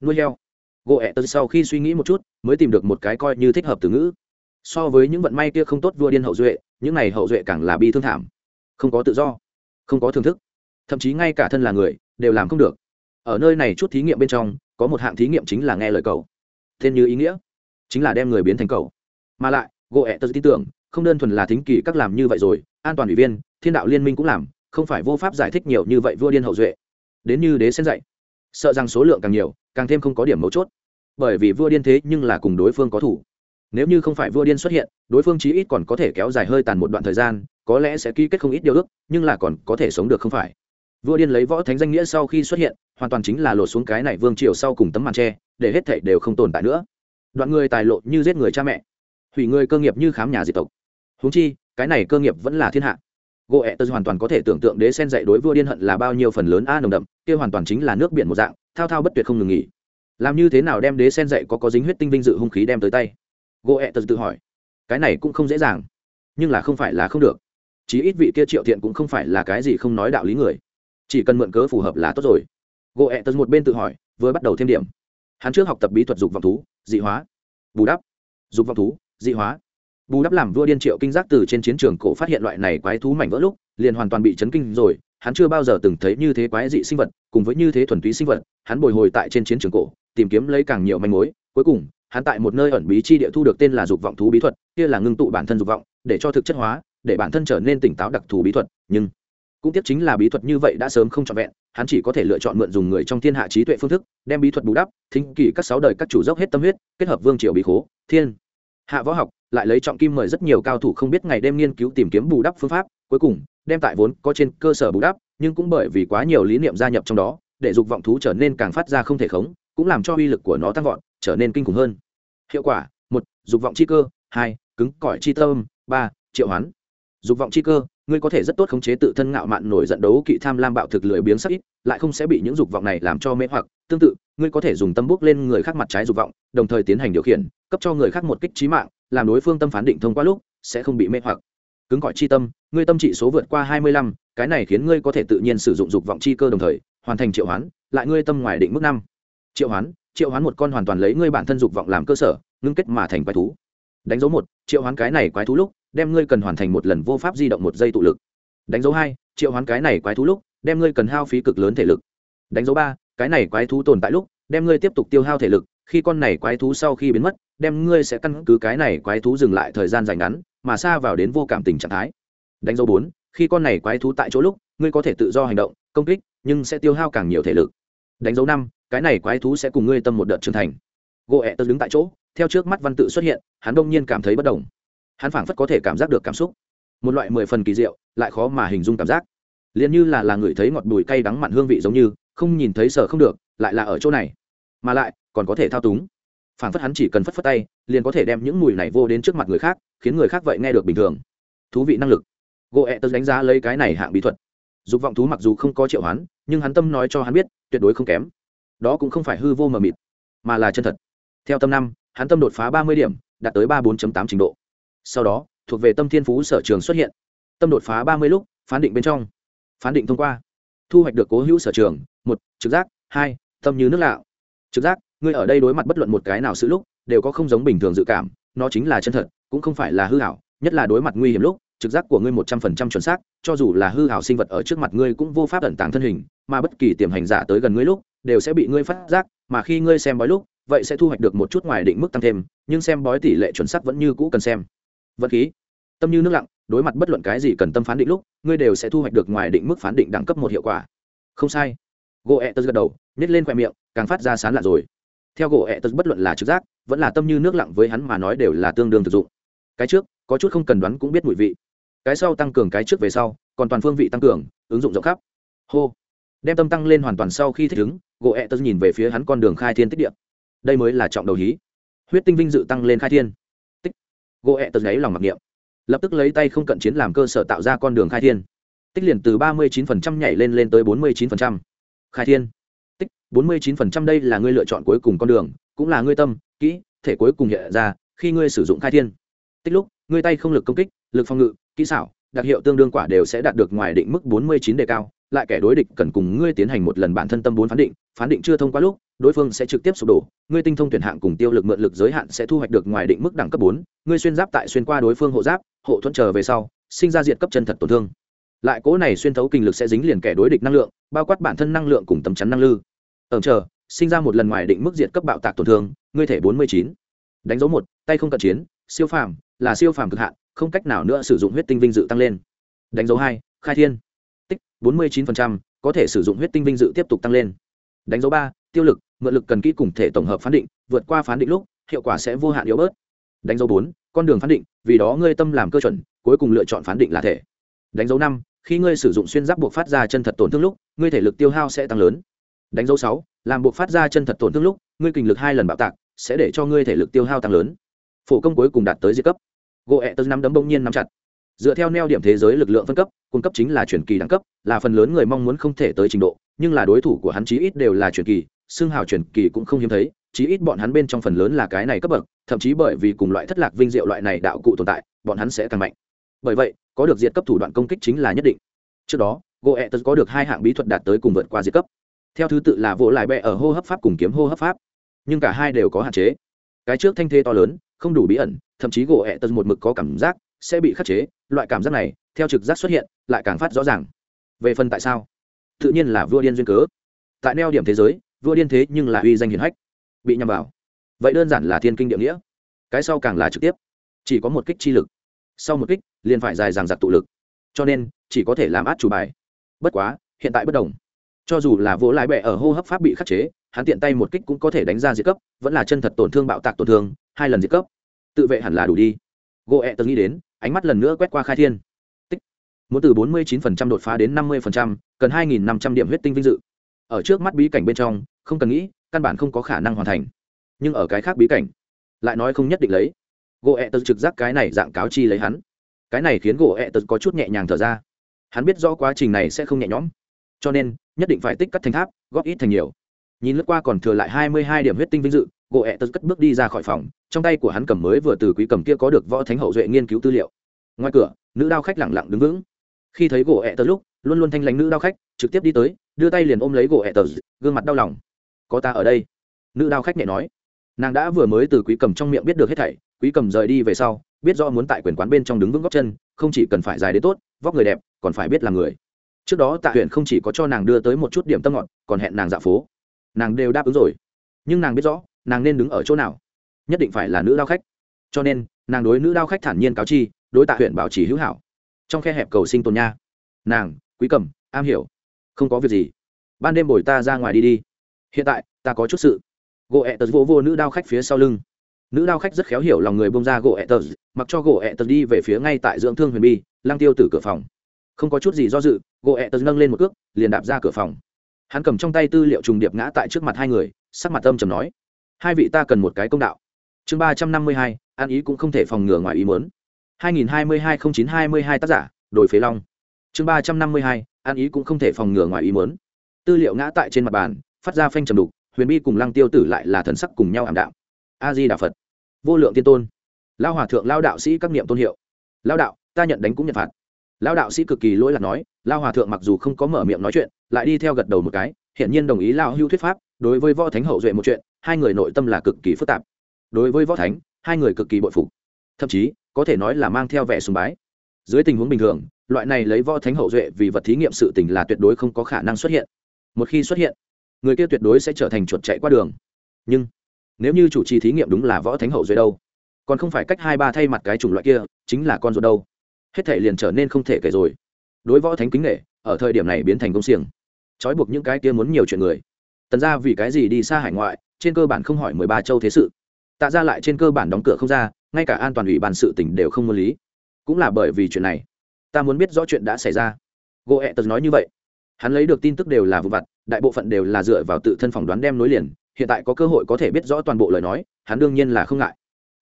[SPEAKER 1] nuôi heo. Gỗ ẹ tật sau khi suy nghĩ một chút, mới tìm được một cái coi như thích hợp từ ngữ. So với những vận may kia không tốt vua điên hậu duệ, những này hậu duệ càng là bi thương thảm. Không có tự do, không có thưởng thức. Thậm chí ngay cả thân là người, đều làm không được. Ở nơi này chút thí nghiệm bên trong, có một hạng thí nghiệm chính là nghe lời cầu. Tên như ý nghĩa, chính là đem người biến thành cầu. Mà lại gỗ ẹ tật tin tưởng không đơn thuần là thính kỳ các làm như vậy rồi, an toàn ủy viên, thiên đạo liên minh cũng làm, không phải vô pháp giải thích nhiều như vậy vua điên hậu duệ. Đến như đế sen dạy, sợ rằng số lượng càng nhiều, càng thêm không có điểm mấu chốt. Bởi vì vua điên thế nhưng là cùng đối phương có thủ. Nếu như không phải vua điên xuất hiện, đối phương chí ít còn có thể kéo dài hơi tàn một đoạn thời gian, có lẽ sẽ ký kết không ít điều ước, nhưng là còn có thể sống được không phải. Vua điên lấy võ thánh danh nghĩa sau khi xuất hiện, hoàn toàn chính là lột xuống cái này vương triều sau cùng tấm màn tre, để hết thảy đều không tồn tại nữa. Đoạn người tài lộ như giết người cha mẹ, hủy người cơ nghiệp như khám nhà diệt tộc húng chi, cái này cơ nghiệp vẫn là thiên hạ. Gỗ ẹ tơ hoàn toàn có thể tưởng tượng đế sen dạy đối vua điên hận là bao nhiêu phần lớn a nồng đậm, kia hoàn toàn chính là nước biển một dạng, thao thao bất tuyệt không ngừng nghỉ. Làm như thế nào đem đế sen dạy có có dính huyết tinh vinh dự hung khí đem tới tay? Gỗ ẹ tơ tự hỏi. Cái này cũng không dễ dàng, nhưng là không phải là không được. Chí ít vị kia triệu thiện cũng không phải là cái gì không nói đạo lý người. Chỉ cần mượn cớ phù hợp là tốt rồi. Gỗ ẹ tật một bên tự hỏi, vừa bắt đầu thêm điểm. Hắn trước học tập bí thuật dục vọng thú, dị hóa. Bù đắp. Dục vọng thú, dị hóa bù đắp làm vua điên triệu kinh giác từ trên chiến trường cổ phát hiện loại này quái thú mảnh vỡ lúc, liền hoàn toàn bị chấn kinh rồi. Hắn chưa bao giờ từng thấy như thế quái dị sinh vật, cùng với như thế thuần túy sinh vật, hắn bồi hồi tại trên chiến trường cổ, tìm kiếm lấy càng nhiều manh mối. Cuối cùng, hắn tại một nơi ẩn bí chi địa thu được tên là dục vọng thú bí thuật, kia là ngưng tụ bản thân dục vọng, để cho thực chất hóa, để bản thân trở nên tỉnh táo đặc thù bí thuật. Nhưng, cũng tiếp chính là bí thuật như vậy đã sớm không trọn vẹn, hắn chỉ có thể lựa chọn mượn dùng người trong thiên hạ trí tuệ phương thức, đem bí thuật bù đắp, thính kỷ các sáu đời các chủ dốc hết tâm huyết, kết hợp vương triều bí khố, thiên hạ võ học lại lấy trọng kim mời rất nhiều cao thủ không biết ngày đêm nghiên cứu tìm kiếm bù đắp phương pháp, cuối cùng đem tại vốn có trên cơ sở bù đắp, nhưng cũng bởi vì quá nhiều lý niệm gia nhập trong đó, để dục vọng thú trở nên càng phát ra không thể khống, cũng làm cho uy lực của nó tăng vọt, trở nên kinh khủng hơn. Hiệu quả, một, dục vọng chi cơ, hai, cứng cỏi chi tâm, ba, triệu hoán. Dục vọng chi cơ, ngươi có thể rất tốt khống chế tự thân ngạo mạn nổi giận đấu kỵ tham lam bạo thực lười biếng sắc ít, lại không sẽ bị những dục vọng này làm cho mê hoặc. Tương tự, ngươi có thể dùng tâm bước lên người khác mặt trái dục vọng, đồng thời tiến hành điều khiển cấp cho người khác một kích trí mạng, làm đối phương tâm phán định thông qua lúc, sẽ không bị mê hoặc. Cứng cỏi chi tâm, ngươi tâm trị số vượt qua hai mươi lăm, cái này khiến ngươi có thể tự nhiên sử dụng dục vọng chi cơ đồng thời, hoàn thành triệu hoán, lại ngươi tâm ngoài định mức năm. Triệu hoán triệu hoán một con hoàn toàn lấy ngươi bản thân dục vọng làm cơ sở, ngưng kết mà thành quái thú. Đánh dấu một, triệu hoán cái này quái thú lúc, đem ngươi cần hoàn thành một lần vô pháp di động một giây tụ lực. Đánh dấu hai, triệu hoán cái này quái thú lúc, đem ngươi cần hao phí cực lớn thể lực. Đánh dấu ba, cái này quái thú tồn tại lúc, đem ngươi tiếp tục tiêu hao thể lực, khi con này quái thú sau khi biến mất đem ngươi sẽ căn cứ cái này quái thú dừng lại thời gian dài ngắn, mà xa vào đến vô cảm tình trạng thái. Đánh dấu bốn, khi con này quái thú tại chỗ lúc, ngươi có thể tự do hành động, công kích, nhưng sẽ tiêu hao càng nhiều thể lực. Đánh dấu năm, cái này quái thú sẽ cùng ngươi tâm một đợt trưởng thành. Gỗ ẹ tớ đứng tại chỗ, theo trước mắt văn tự xuất hiện, hắn đông nhiên cảm thấy bất đồng. Hắn phảng phất có thể cảm giác được cảm xúc. Một loại mười phần kỳ diệu, lại khó mà hình dung cảm giác. Liền như là là người thấy ngọt bùi cay đắng mặn hương vị giống như, không nhìn thấy sợ không được, lại là ở chỗ này. Mà lại, còn có thể thao túng phản phất hắn chỉ cần phất phất tay, liền có thể đem những mùi này vô đến trước mặt người khác, khiến người khác vậy nghe được bình thường. Thú vị năng lực. Gỗ ẹ tớ đánh giá lấy cái này hạng bí thuật. Dục vọng thú mặc dù không có triệu hoán, nhưng hắn tâm nói cho hắn biết, tuyệt đối không kém. Đó cũng không phải hư vô mờ mịt, mà là chân thật. Theo tâm năm, hắn tâm đột phá ba mươi điểm, đạt tới ba bốn tám trình độ. Sau đó, thuộc về tâm thiên phú sở trường xuất hiện. Tâm đột phá ba mươi lúc, phán định bên trong. Phán định thông qua. Thu hoạch được cố hữu sở trường, một, trực giác, hai, tâm như nước lạo. Trực giác ngươi ở đây đối mặt bất luận một cái nào sự lúc, đều có không giống bình thường dự cảm, nó chính là chân thật, cũng không phải là hư hảo, nhất là đối mặt nguy hiểm lúc, trực giác của ngươi một trăm phần trăm chuẩn xác, cho dù là hư hảo sinh vật ở trước mặt ngươi cũng vô pháp ẩn tàng thân hình, mà bất kỳ tiềm hành giả tới gần ngươi lúc, đều sẽ bị ngươi phát giác, mà khi ngươi xem bói lúc, vậy sẽ thu hoạch được một chút ngoài định mức tăng thêm, nhưng xem bói tỷ lệ chuẩn xác vẫn như cũ cần xem. Vật khí, tâm như nước lặng, đối mặt bất luận cái gì cần tâm phán định lúc, ngươi đều sẽ thu hoạch được ngoài định mức phán định đẳng cấp một hiệu quả. Không sai. Gỗ ẹ tớ gật đầu nhét lên khoe miệng, càng phát ra sán lạ rồi theo gỗ ẹ tật bất luận là trực giác, vẫn là tâm như nước lặng với hắn mà nói đều là tương đương thực dụng. Cái trước, có chút không cần đoán cũng biết mùi vị. Cái sau tăng cường cái trước về sau, còn toàn phương vị tăng cường, ứng dụng rộng khắp. Hô. Đem tâm tăng lên hoàn toàn sau khi thích ứng, gỗ ẹ tật nhìn về phía hắn con đường khai thiên tích điện đây mới là trọng đầu hí. Huyết tinh vinh dự tăng lên khai thiên. Tích. Gỗ ẹ tật gáy lòng mặc niệm. Lập tức lấy tay không cận chiến làm cơ sở tạo ra con đường khai thiên. Tích liền từ ba mươi 39% nhảy lên lên tới bốn mươi 49%. khai thiên bốn mươi 49% đây là ngươi lựa chọn cuối cùng con đường, cũng là ngươi tâm, kỹ, thể cuối cùng hiện ra khi ngươi sử dụng khai thiên. Tích lúc, ngươi tay không lực công kích, lực phòng ngự, kỹ xảo, đặc hiệu tương đương quả đều sẽ đạt được ngoài định mức bốn mươi chín đề cao, lại kẻ đối địch cần cùng ngươi tiến hành một lần bản thân tâm bốn phán định phán định chưa thông qua lúc, đối phương sẽ trực tiếp sụp đổ, ngươi tinh thông tuyển hạng cùng tiêu lực mượn lực giới hạn sẽ thu hoạch được ngoài định mức đẳng cấp bốn, ngươi xuyên giáp tại xuyên qua đối phương hộ giáp, hộ thuẫn chờ về sau, sinh ra diện cấp chân thật tổn thương. Lại cố này xuyên thấu kinh lực sẽ dính liền kẻ đối địch năng lượng, bao quát bản thân năng lượng cùng tấm chắn năng lư ẩm chờ, sinh ra một lần ngoài định mức diện cấp bạo tạc tổn thương, ngươi thể bốn mươi chín. Đánh dấu một, tay không cận chiến, siêu phàm, là siêu phàm cực hạn, không cách nào nữa sử dụng huyết tinh vinh dự tăng lên. Đánh dấu hai, khai thiên. Tích, bốn mươi chín có thể sử dụng huyết tinh vinh dự tiếp tục tăng lên. Đánh dấu ba, tiêu lực, mượn lực cần kỹ cùng thể tổng hợp phán định, vượt qua phán định lúc, hiệu quả sẽ vô hạn yếu bớt. Đánh dấu bốn, con đường phán định, vì đó ngươi tâm làm cơ chuẩn, cuối cùng lựa chọn phán định là thể. Đánh dấu năm, khi ngươi sử dụng xuyên giáp buộc phát ra chân thật tổn thương lúc, ngươi thể lực tiêu hao sẽ tăng lớn đánh dấu sáu, làm buộc phát ra chân thật tổn thương lúc, ngươi kinh lực hai lần bạo tạc, sẽ để cho ngươi thể lực tiêu hao tăng lớn. Phổ công cuối cùng đạt tới diệt cấp. Gỗ ẹ tớ năm đấm bỗng nhiên nắm chặt. Dựa theo neo điểm thế giới lực lượng phân cấp, cung cấp chính là truyền kỳ đẳng cấp, là phần lớn người mong muốn không thể tới trình độ, nhưng là đối thủ của hắn chí ít đều là truyền kỳ, xương hào truyền kỳ cũng không hiếm thấy, chí ít bọn hắn bên trong phần lớn là cái này cấp bậc, thậm chí bởi vì cùng loại thất lạc vinh diệu loại này đạo cụ tồn tại, bọn hắn sẽ càng mạnh. Bởi vậy, có được diệt cấp thủ đoạn công kích chính là nhất định. Trước đó goethe có được hai hạng bí thuật đạt tới cùng vượt qua diệt cấp theo thứ tự là vỗ lại bẹ ở hô hấp pháp cùng kiếm hô hấp pháp. Nhưng cả hai đều có hạn chế. Cái trước thanh thế to lớn, không đủ bí ẩn, thậm chí gỗ ẹ tật một mực có cảm giác sẽ bị khắc chế. Loại cảm giác này, theo trực giác xuất hiện, lại càng phát rõ ràng. Về phần tại sao? Tự nhiên là vua điên duyên cớ. Tại neo điểm thế giới, vua điên thế nhưng là uy danh hiền hách. Bị nhầm vào. Vậy đơn giản là thiên kinh địa nghĩa. Cái sau càng là trực tiếp. Chỉ có một kích chi lực. Sau một kích, liền phải dài dàng giặc tụ lực. Cho nên, chỉ có thể làm át chủ bài. Bất quá, hiện tại bất đồng cho dù là vỗ lại bẹ ở hô hấp pháp bị khắc chế hắn tiện tay một kích cũng có thể đánh ra diệt cấp vẫn là chân thật tổn thương bạo tạc tổn thương hai lần diệt cấp. Tự vệ hẳn là đủ đi. Gỗ ẹ tớ nghĩ đến ánh mắt lần nữa quét qua khai thiên. Tích. Muốn từ bốn mươi 49% đột phá đến năm 50%, cần hai nghìn năm trăm điểm huyết tinh vinh dự. Ở trước mắt bí cảnh bên trong không cần nghĩ căn bản không có khả năng hoàn thành. Nhưng ở cái khác bí cảnh lại nói không nhất định lấy. Gỗ ẹ tớ trực giác cái này dạng cáo chi lấy hắn. Cái này khiến gỗ ẹ tớ có chút nhẹ nhàng thở ra. Hắn biết rõ quá trình này sẽ không nhẹ nhõm cho nên, nhất định phải tích cắt thành tháp, góp ít thành nhiều. Nhìn lướt qua còn thừa lại hai mươi hai điểm huyết tinh vinh dự, gỗ ẹ tật cất bước đi ra khỏi phòng, trong tay của hắn cầm mới vừa từ quý cầm kia có được võ thánh hậu duệ nghiên cứu tư liệu. Ngoài cửa, nữ đao khách lẳng lặng đứng vững. Khi thấy gỗ ẹ tật lúc, luôn luôn thanh lãnh nữ đao khách, trực tiếp đi tới, đưa tay liền ôm lấy gỗ ẹ tật gương mặt đau lòng. Có ta ở đây. Nữ đao khách nhẹ nói. Nàng đã vừa mới từ quý cầm trong miệng biết được hết thảy, quý cầm rời đi về sau, biết do muốn tại quyền quán bên trong đứng vững góc chân, không chỉ cần phải dài đến tốt, vóc người đẹp, còn phải biết là người trước đó tạ huyện không chỉ có cho nàng đưa tới một chút điểm tâm ngọt, còn hẹn nàng dạ phố. Nàng đều đáp ứng rồi. Nhưng nàng biết rõ, nàng nên đứng ở chỗ nào? Nhất định phải là nữ đao khách. Cho nên, nàng đối nữ đao khách thản nhiên cáo chi, đối tạ huyện bảo trì hữu hảo. Trong khe hẹp cầu sinh tồn nha. Nàng, quý cầm am hiểu. Không có việc gì. Ban đêm bồi ta ra ngoài đi đi. Hiện tại, ta có chút sự. Gỗ ẹ tật vô vô nữ đao khách phía sau lưng. Nữ đao khách rất khéo hiểu lòng người bông ra gỗ ẹ tật mặc cho gỗ ẹ tật đi về phía ngay tại dưỡng thương huyền bi lang tiêu từ cửa phòng không có chút gì do dự gỗ ẹ tật nâng lên một cước, liền đạp ra cửa phòng. Hắn cầm trong tay tư liệu trùng điệp ngã tại trước mặt hai người, sắc mặt âm trầm nói, hai vị ta cần một cái công đạo. Chương ba trăm năm mươi hai an ý cũng không thể phòng ngừa ngoài ý muốn. hai nghìn hai mươi hai không chín hai mươi hai tác giả đổi phế long. Chương ba trăm năm mươi hai an ý cũng không thể phòng ngừa ngoài ý muốn. Tư liệu ngã tại trên mặt bàn, phát ra phanh trầm đục, huyền bi cùng lăng tiêu tử lại là thần sắc cùng nhau ảm đạm. A di đà phật. Vô lượng tiên tôn. Lao hòa thượng lao đạo sĩ các niệm tôn hiệu. Lao đạo, ta nhận đánh cũng nhận phạt lao đạo sĩ cực kỳ lỗi lạc nói lao hòa thượng mặc dù không có mở miệng nói chuyện, lại đi theo gật đầu một cái hiện nhiên đồng ý lao hưu thuyết pháp, đối với võ thánh hậu duệ một chuyện, hai người nội tâm là cực kỳ phức tạp. Đối với võ thánh, hai người cực kỳ bội phục. Thậm chí, có thể nói là mang theo vẻ sùng bái. Dưới tình huống bình thường, loại này lấy võ thánh hậu duệ vì vật thí nghiệm sự tình là tuyệt đối không có khả năng xuất hiện. Một khi xuất hiện, người kia tuyệt đối sẽ trở thành chuột chạy qua đường. Nhưng, nếu như chủ trì thí nghiệm đúng là võ thánh hậu duệ đâu, còn không phải cách hai ba thay mặt cái chủng loại kia, chính là con ruột đâu hết thể liền trở nên không thể kể rồi. Đối võ thánh kính nghệ ở thời điểm này biến thành công xiềng. Trói buộc những cái kia muốn nhiều chuyện người. Tần ra vì cái gì đi xa hải ngoại, trên cơ bản không hỏi mười ba châu thế sự. Tạ ra lại trên cơ bản đóng cửa không ra, ngay cả an toàn ủy ban sự tỉnh đều không muốn lý. Cũng là bởi vì chuyện này, ta muốn biết rõ chuyện đã xảy ra. Gỗ ẹ tật nói như vậy. Hắn lấy được tin tức đều là vụ vặt, đại bộ phận đều là dựa vào tự thân phỏng đoán đem nối liền. Hiện tại có cơ hội có thể biết rõ toàn bộ lời nói, hắn đương nhiên là không ngại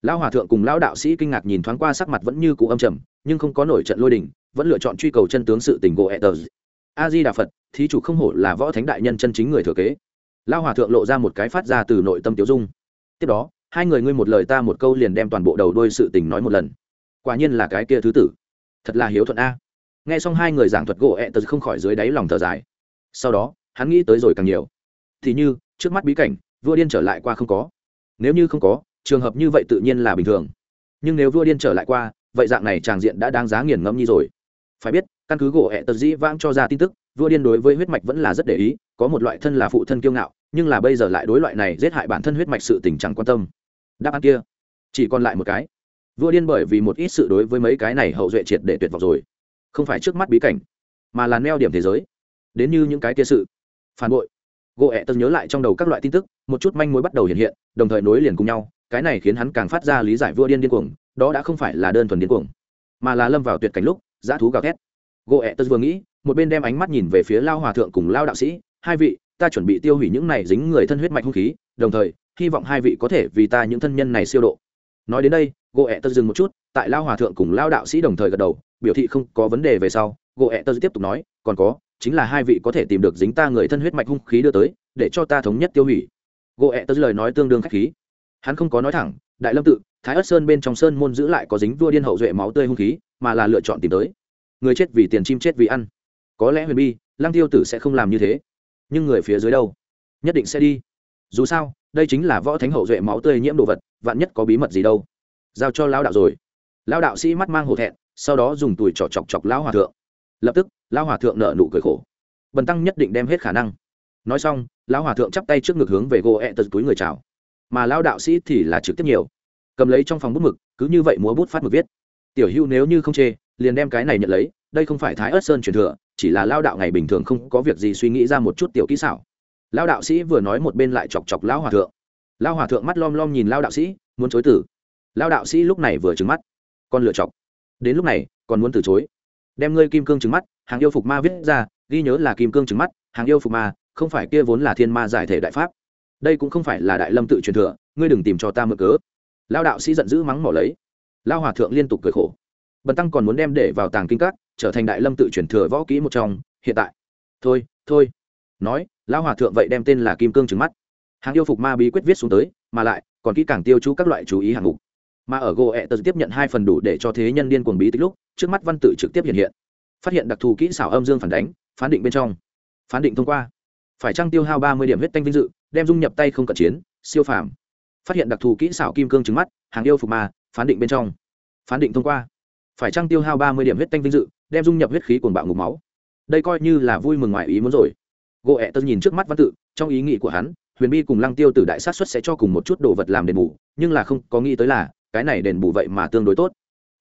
[SPEAKER 1] lão hòa thượng cùng lão đạo sĩ kinh ngạc nhìn thoáng qua sắc mặt vẫn như cụ âm trầm, nhưng không có nổi trận lôi đình, vẫn lựa chọn truy cầu chân tướng sự tình gỗ ẹ tờ a di đà phật, thí chủ không hổ là võ thánh đại nhân chân chính người thừa kế. Lão hòa thượng lộ ra một cái phát ra từ nội tâm tiểu dung. Tiếp đó, hai người ngươi một lời ta một câu liền đem toàn bộ đầu đôi sự tình nói một lần. Quả nhiên là cái kia thứ tử. Thật là hiếu thuận a. Nghe xong hai người giảng thuật gỗ ẹ tờ không khỏi dưới đáy lòng thở dài. Sau đó, hắn nghĩ tới rồi càng nhiều. Thì như, trước mắt bí cảnh, vua điên trở lại qua không có. Nếu như không có trường hợp như vậy tự nhiên là bình thường. Nhưng nếu vua điên trở lại qua, vậy dạng này tràng diện đã đáng giá nghiền ngẫm như rồi. Phải biết, căn cứ gỗ hẹ tật dĩ vãng cho ra tin tức, vua điên đối với huyết mạch vẫn là rất để ý, có một loại thân là phụ thân kiêu ngạo, nhưng là bây giờ lại đối loại này giết hại bản thân huyết mạch sự tình chẳng quan tâm. Đáp án kia, chỉ còn lại một cái. Vua điên bởi vì một ít sự đối với mấy cái này hậu duệ triệt để tuyệt vọng rồi. Không phải trước mắt bí cảnh, mà là neo điểm thế giới. Đến như những cái kia sự. Phản bội. Gỗ ẹ tân nhớ lại trong đầu các loại tin tức, một chút manh mối bắt đầu hiện hiện, đồng thời nối liền cùng nhau cái này khiến hắn càng phát ra lý giải vua điên điên cuồng, đó đã không phải là đơn thuần điên cuồng, mà là lâm vào tuyệt cảnh lúc, dã thú gào thét. Gỗ ẹ tân vừa nghĩ, một bên đem ánh mắt nhìn về phía lao hòa thượng cùng lao đạo sĩ, hai vị, ta chuẩn bị tiêu hủy những này dính người thân huyết mạch hung khí, đồng thời, hy vọng hai vị có thể vì ta những thân nhân này siêu độ. Nói đến đây, gỗ ẹ tân dừng một chút, tại lao hòa thượng cùng lao đạo sĩ đồng thời gật đầu, biểu thị không có vấn đề về sau, gỗ ẹ tân tiếp tục nói, còn có, chính là hai vị có thể tìm được dính ta người thân huyết mạch hung khí đưa tới, để cho ta thống nhất tiêu hủy. Gỗ ẹ tân lời nói tương đương khách khí hắn không có nói thẳng, đại lâm tự, thái ất sơn bên trong sơn môn giữ lại có dính vua điên hậu duệ máu tươi hung khí, mà là lựa chọn tìm tới. Người chết vì tiền, chim chết vì ăn. Có lẽ huyền bi, lăng tiêu tử sẽ không làm như thế. Nhưng người phía dưới đâu? Nhất định sẽ đi. Dù sao, đây chính là võ thánh hậu duệ máu tươi nhiễm đồ vật, vạn nhất có bí mật gì đâu. Giao cho lão đạo rồi. Lão đạo sĩ mắt mang hổ thẹn, sau đó dùng tùi chọc chọc chọc lão hòa thượng. Lập tức, lão hòa thượng nợ nụ cười khổ. Bần tăng nhất định đem hết khả năng. Nói xong, lão hòa thượng chắp tay trước ngực hướng về gỗ ẹ tật túi người chào mà lão đạo sĩ thì là trực tiếp nhiều. Cầm lấy trong phòng bút mực, cứ như vậy múa bút phát mực viết. Tiểu hữu nếu như không chê, liền đem cái này nhận lấy, đây không phải thái ớt sơn truyền thừa, chỉ là lao đạo ngày bình thường không có việc gì suy nghĩ ra một chút tiểu kỹ xảo. Lao đạo sĩ vừa nói một bên lại chọc chọc lão hòa thượng. Lao hòa thượng mắt lom lom nhìn lao đạo sĩ, muốn chối tử lao đạo sĩ lúc này vừa trứng mắt, con lựa chọc. Đến lúc này, còn muốn từ chối. Đem ngươi kim cương trứng mắt, hàng yêu phục ma viết ra, ghi nhớ là kim cương trứng mắt, hàng yêu phục ma, không phải kia vốn là thiên ma giải thể đại pháp đây cũng không phải là đại lâm tự truyền thừa, ngươi đừng tìm cho ta mượn cớ. Lao đạo sĩ giận dữ mắng mỏ lấy. Lao hòa thượng liên tục cười khổ. Bần tăng còn muốn đem để vào tàng kinh các, trở thành đại lâm tự truyền thừa võ kỹ một trong, hiện tại. Thôi thôi. Nói lao hòa thượng vậy đem tên là kim cương trứng mắt. Hàng yêu phục ma bí quyết viết xuống tới, mà lại, còn kỹ càng tiêu chú các loại chú ý hạng mục. Mà ở gỗ ẹ tật tiếp nhận hai phần đủ để cho thế nhân điên cuồng bí tích lúc, trước mắt văn tự trực tiếp hiện hiện. Phát hiện đặc thù kỹ xảo âm dương phản đánh, phán định bên trong. Phán định thông qua. Phải trăng tiêu hao ba mươi điểm huyết tanh vinh dự? Đem dung nhập tay không cận chiến, siêu phàm. Phát hiện đặc thù kỹ xảo kim cương trứng mắt, hàng yêu phục ma, phán định bên trong. Phán định thông qua. Phải trăng tiêu hao ba mươi điểm huyết tanh vinh dự, đem dung nhập huyết khí cuồng bạo ngục máu? Đây coi như là vui mừng ngoài ý muốn rồi. Gỗ ẹ tật nhìn trước mắt văn tự, trong ý nghĩ của hắn, huyền bi cùng lăng tiêu từ đại sát xuất sẽ cho cùng một chút đồ vật làm đền bù, nhưng là không có nghĩ tới là, cái này đền bù vậy mà tương đối tốt.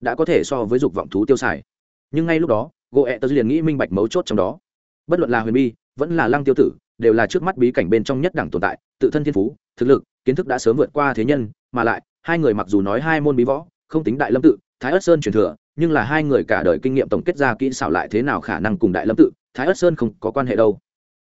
[SPEAKER 1] Đã có thể so với dục vọng thú tiêu xài. Nhưng ngay lúc đó gỗ ẹ tật liền nghĩ minh bạch mấu chốt trong đó. Bất luận là huyền bi, vẫn là lăng tiêu tử đều là trước mắt bí cảnh bên trong nhất đẳng tồn tại, tự thân thiên phú, thực lực, kiến thức đã sớm vượt qua thế nhân, mà lại, hai người mặc dù nói hai môn bí võ, không tính đại lâm tự, thái ất sơn truyền thừa, nhưng là hai người cả đời kinh nghiệm tổng kết ra kỹ xảo lại thế nào khả năng cùng đại lâm tự, thái ất sơn không có quan hệ đâu.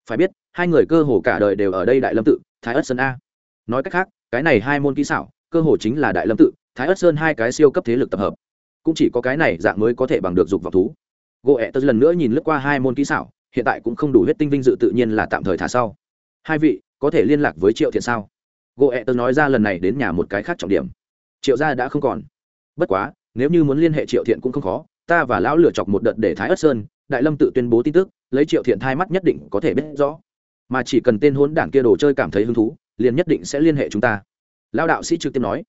[SPEAKER 1] Phải biết, hai người cơ hồ cả đời đều ở đây đại lâm tự, thái ất sơn a. Nói cách khác, cái này hai môn kỹ xảo, cơ hồ chính là đại lâm tự, thái ất sơn hai cái siêu cấp thế lực tập hợp. Cũng chỉ có cái này dạng mới có thể bằng được dục vọng thú. Gỗ ẹ tớ lần nữa nhìn lướt qua hai môn kỹ xảo hiện tại cũng không đủ huyết tinh vinh dự tự nhiên là tạm thời thả sau. Hai vị, có thể liên lạc với triệu thiện sao? Gỗ ẹ tớ nói ra lần này đến nhà một cái khác trọng điểm. Triệu gia đã không còn. Bất quá, nếu như muốn liên hệ triệu thiện cũng không khó, ta và lão lửa chọc một đợt để thái ất sơn, đại lâm tự tuyên bố tin tức, lấy triệu thiện thai mắt nhất định có thể biết rõ. Mà chỉ cần tên hốn đảng kia đồ chơi cảm thấy hứng thú, liền nhất định sẽ liên hệ chúng ta. Lão đạo sĩ trực tiếp nói.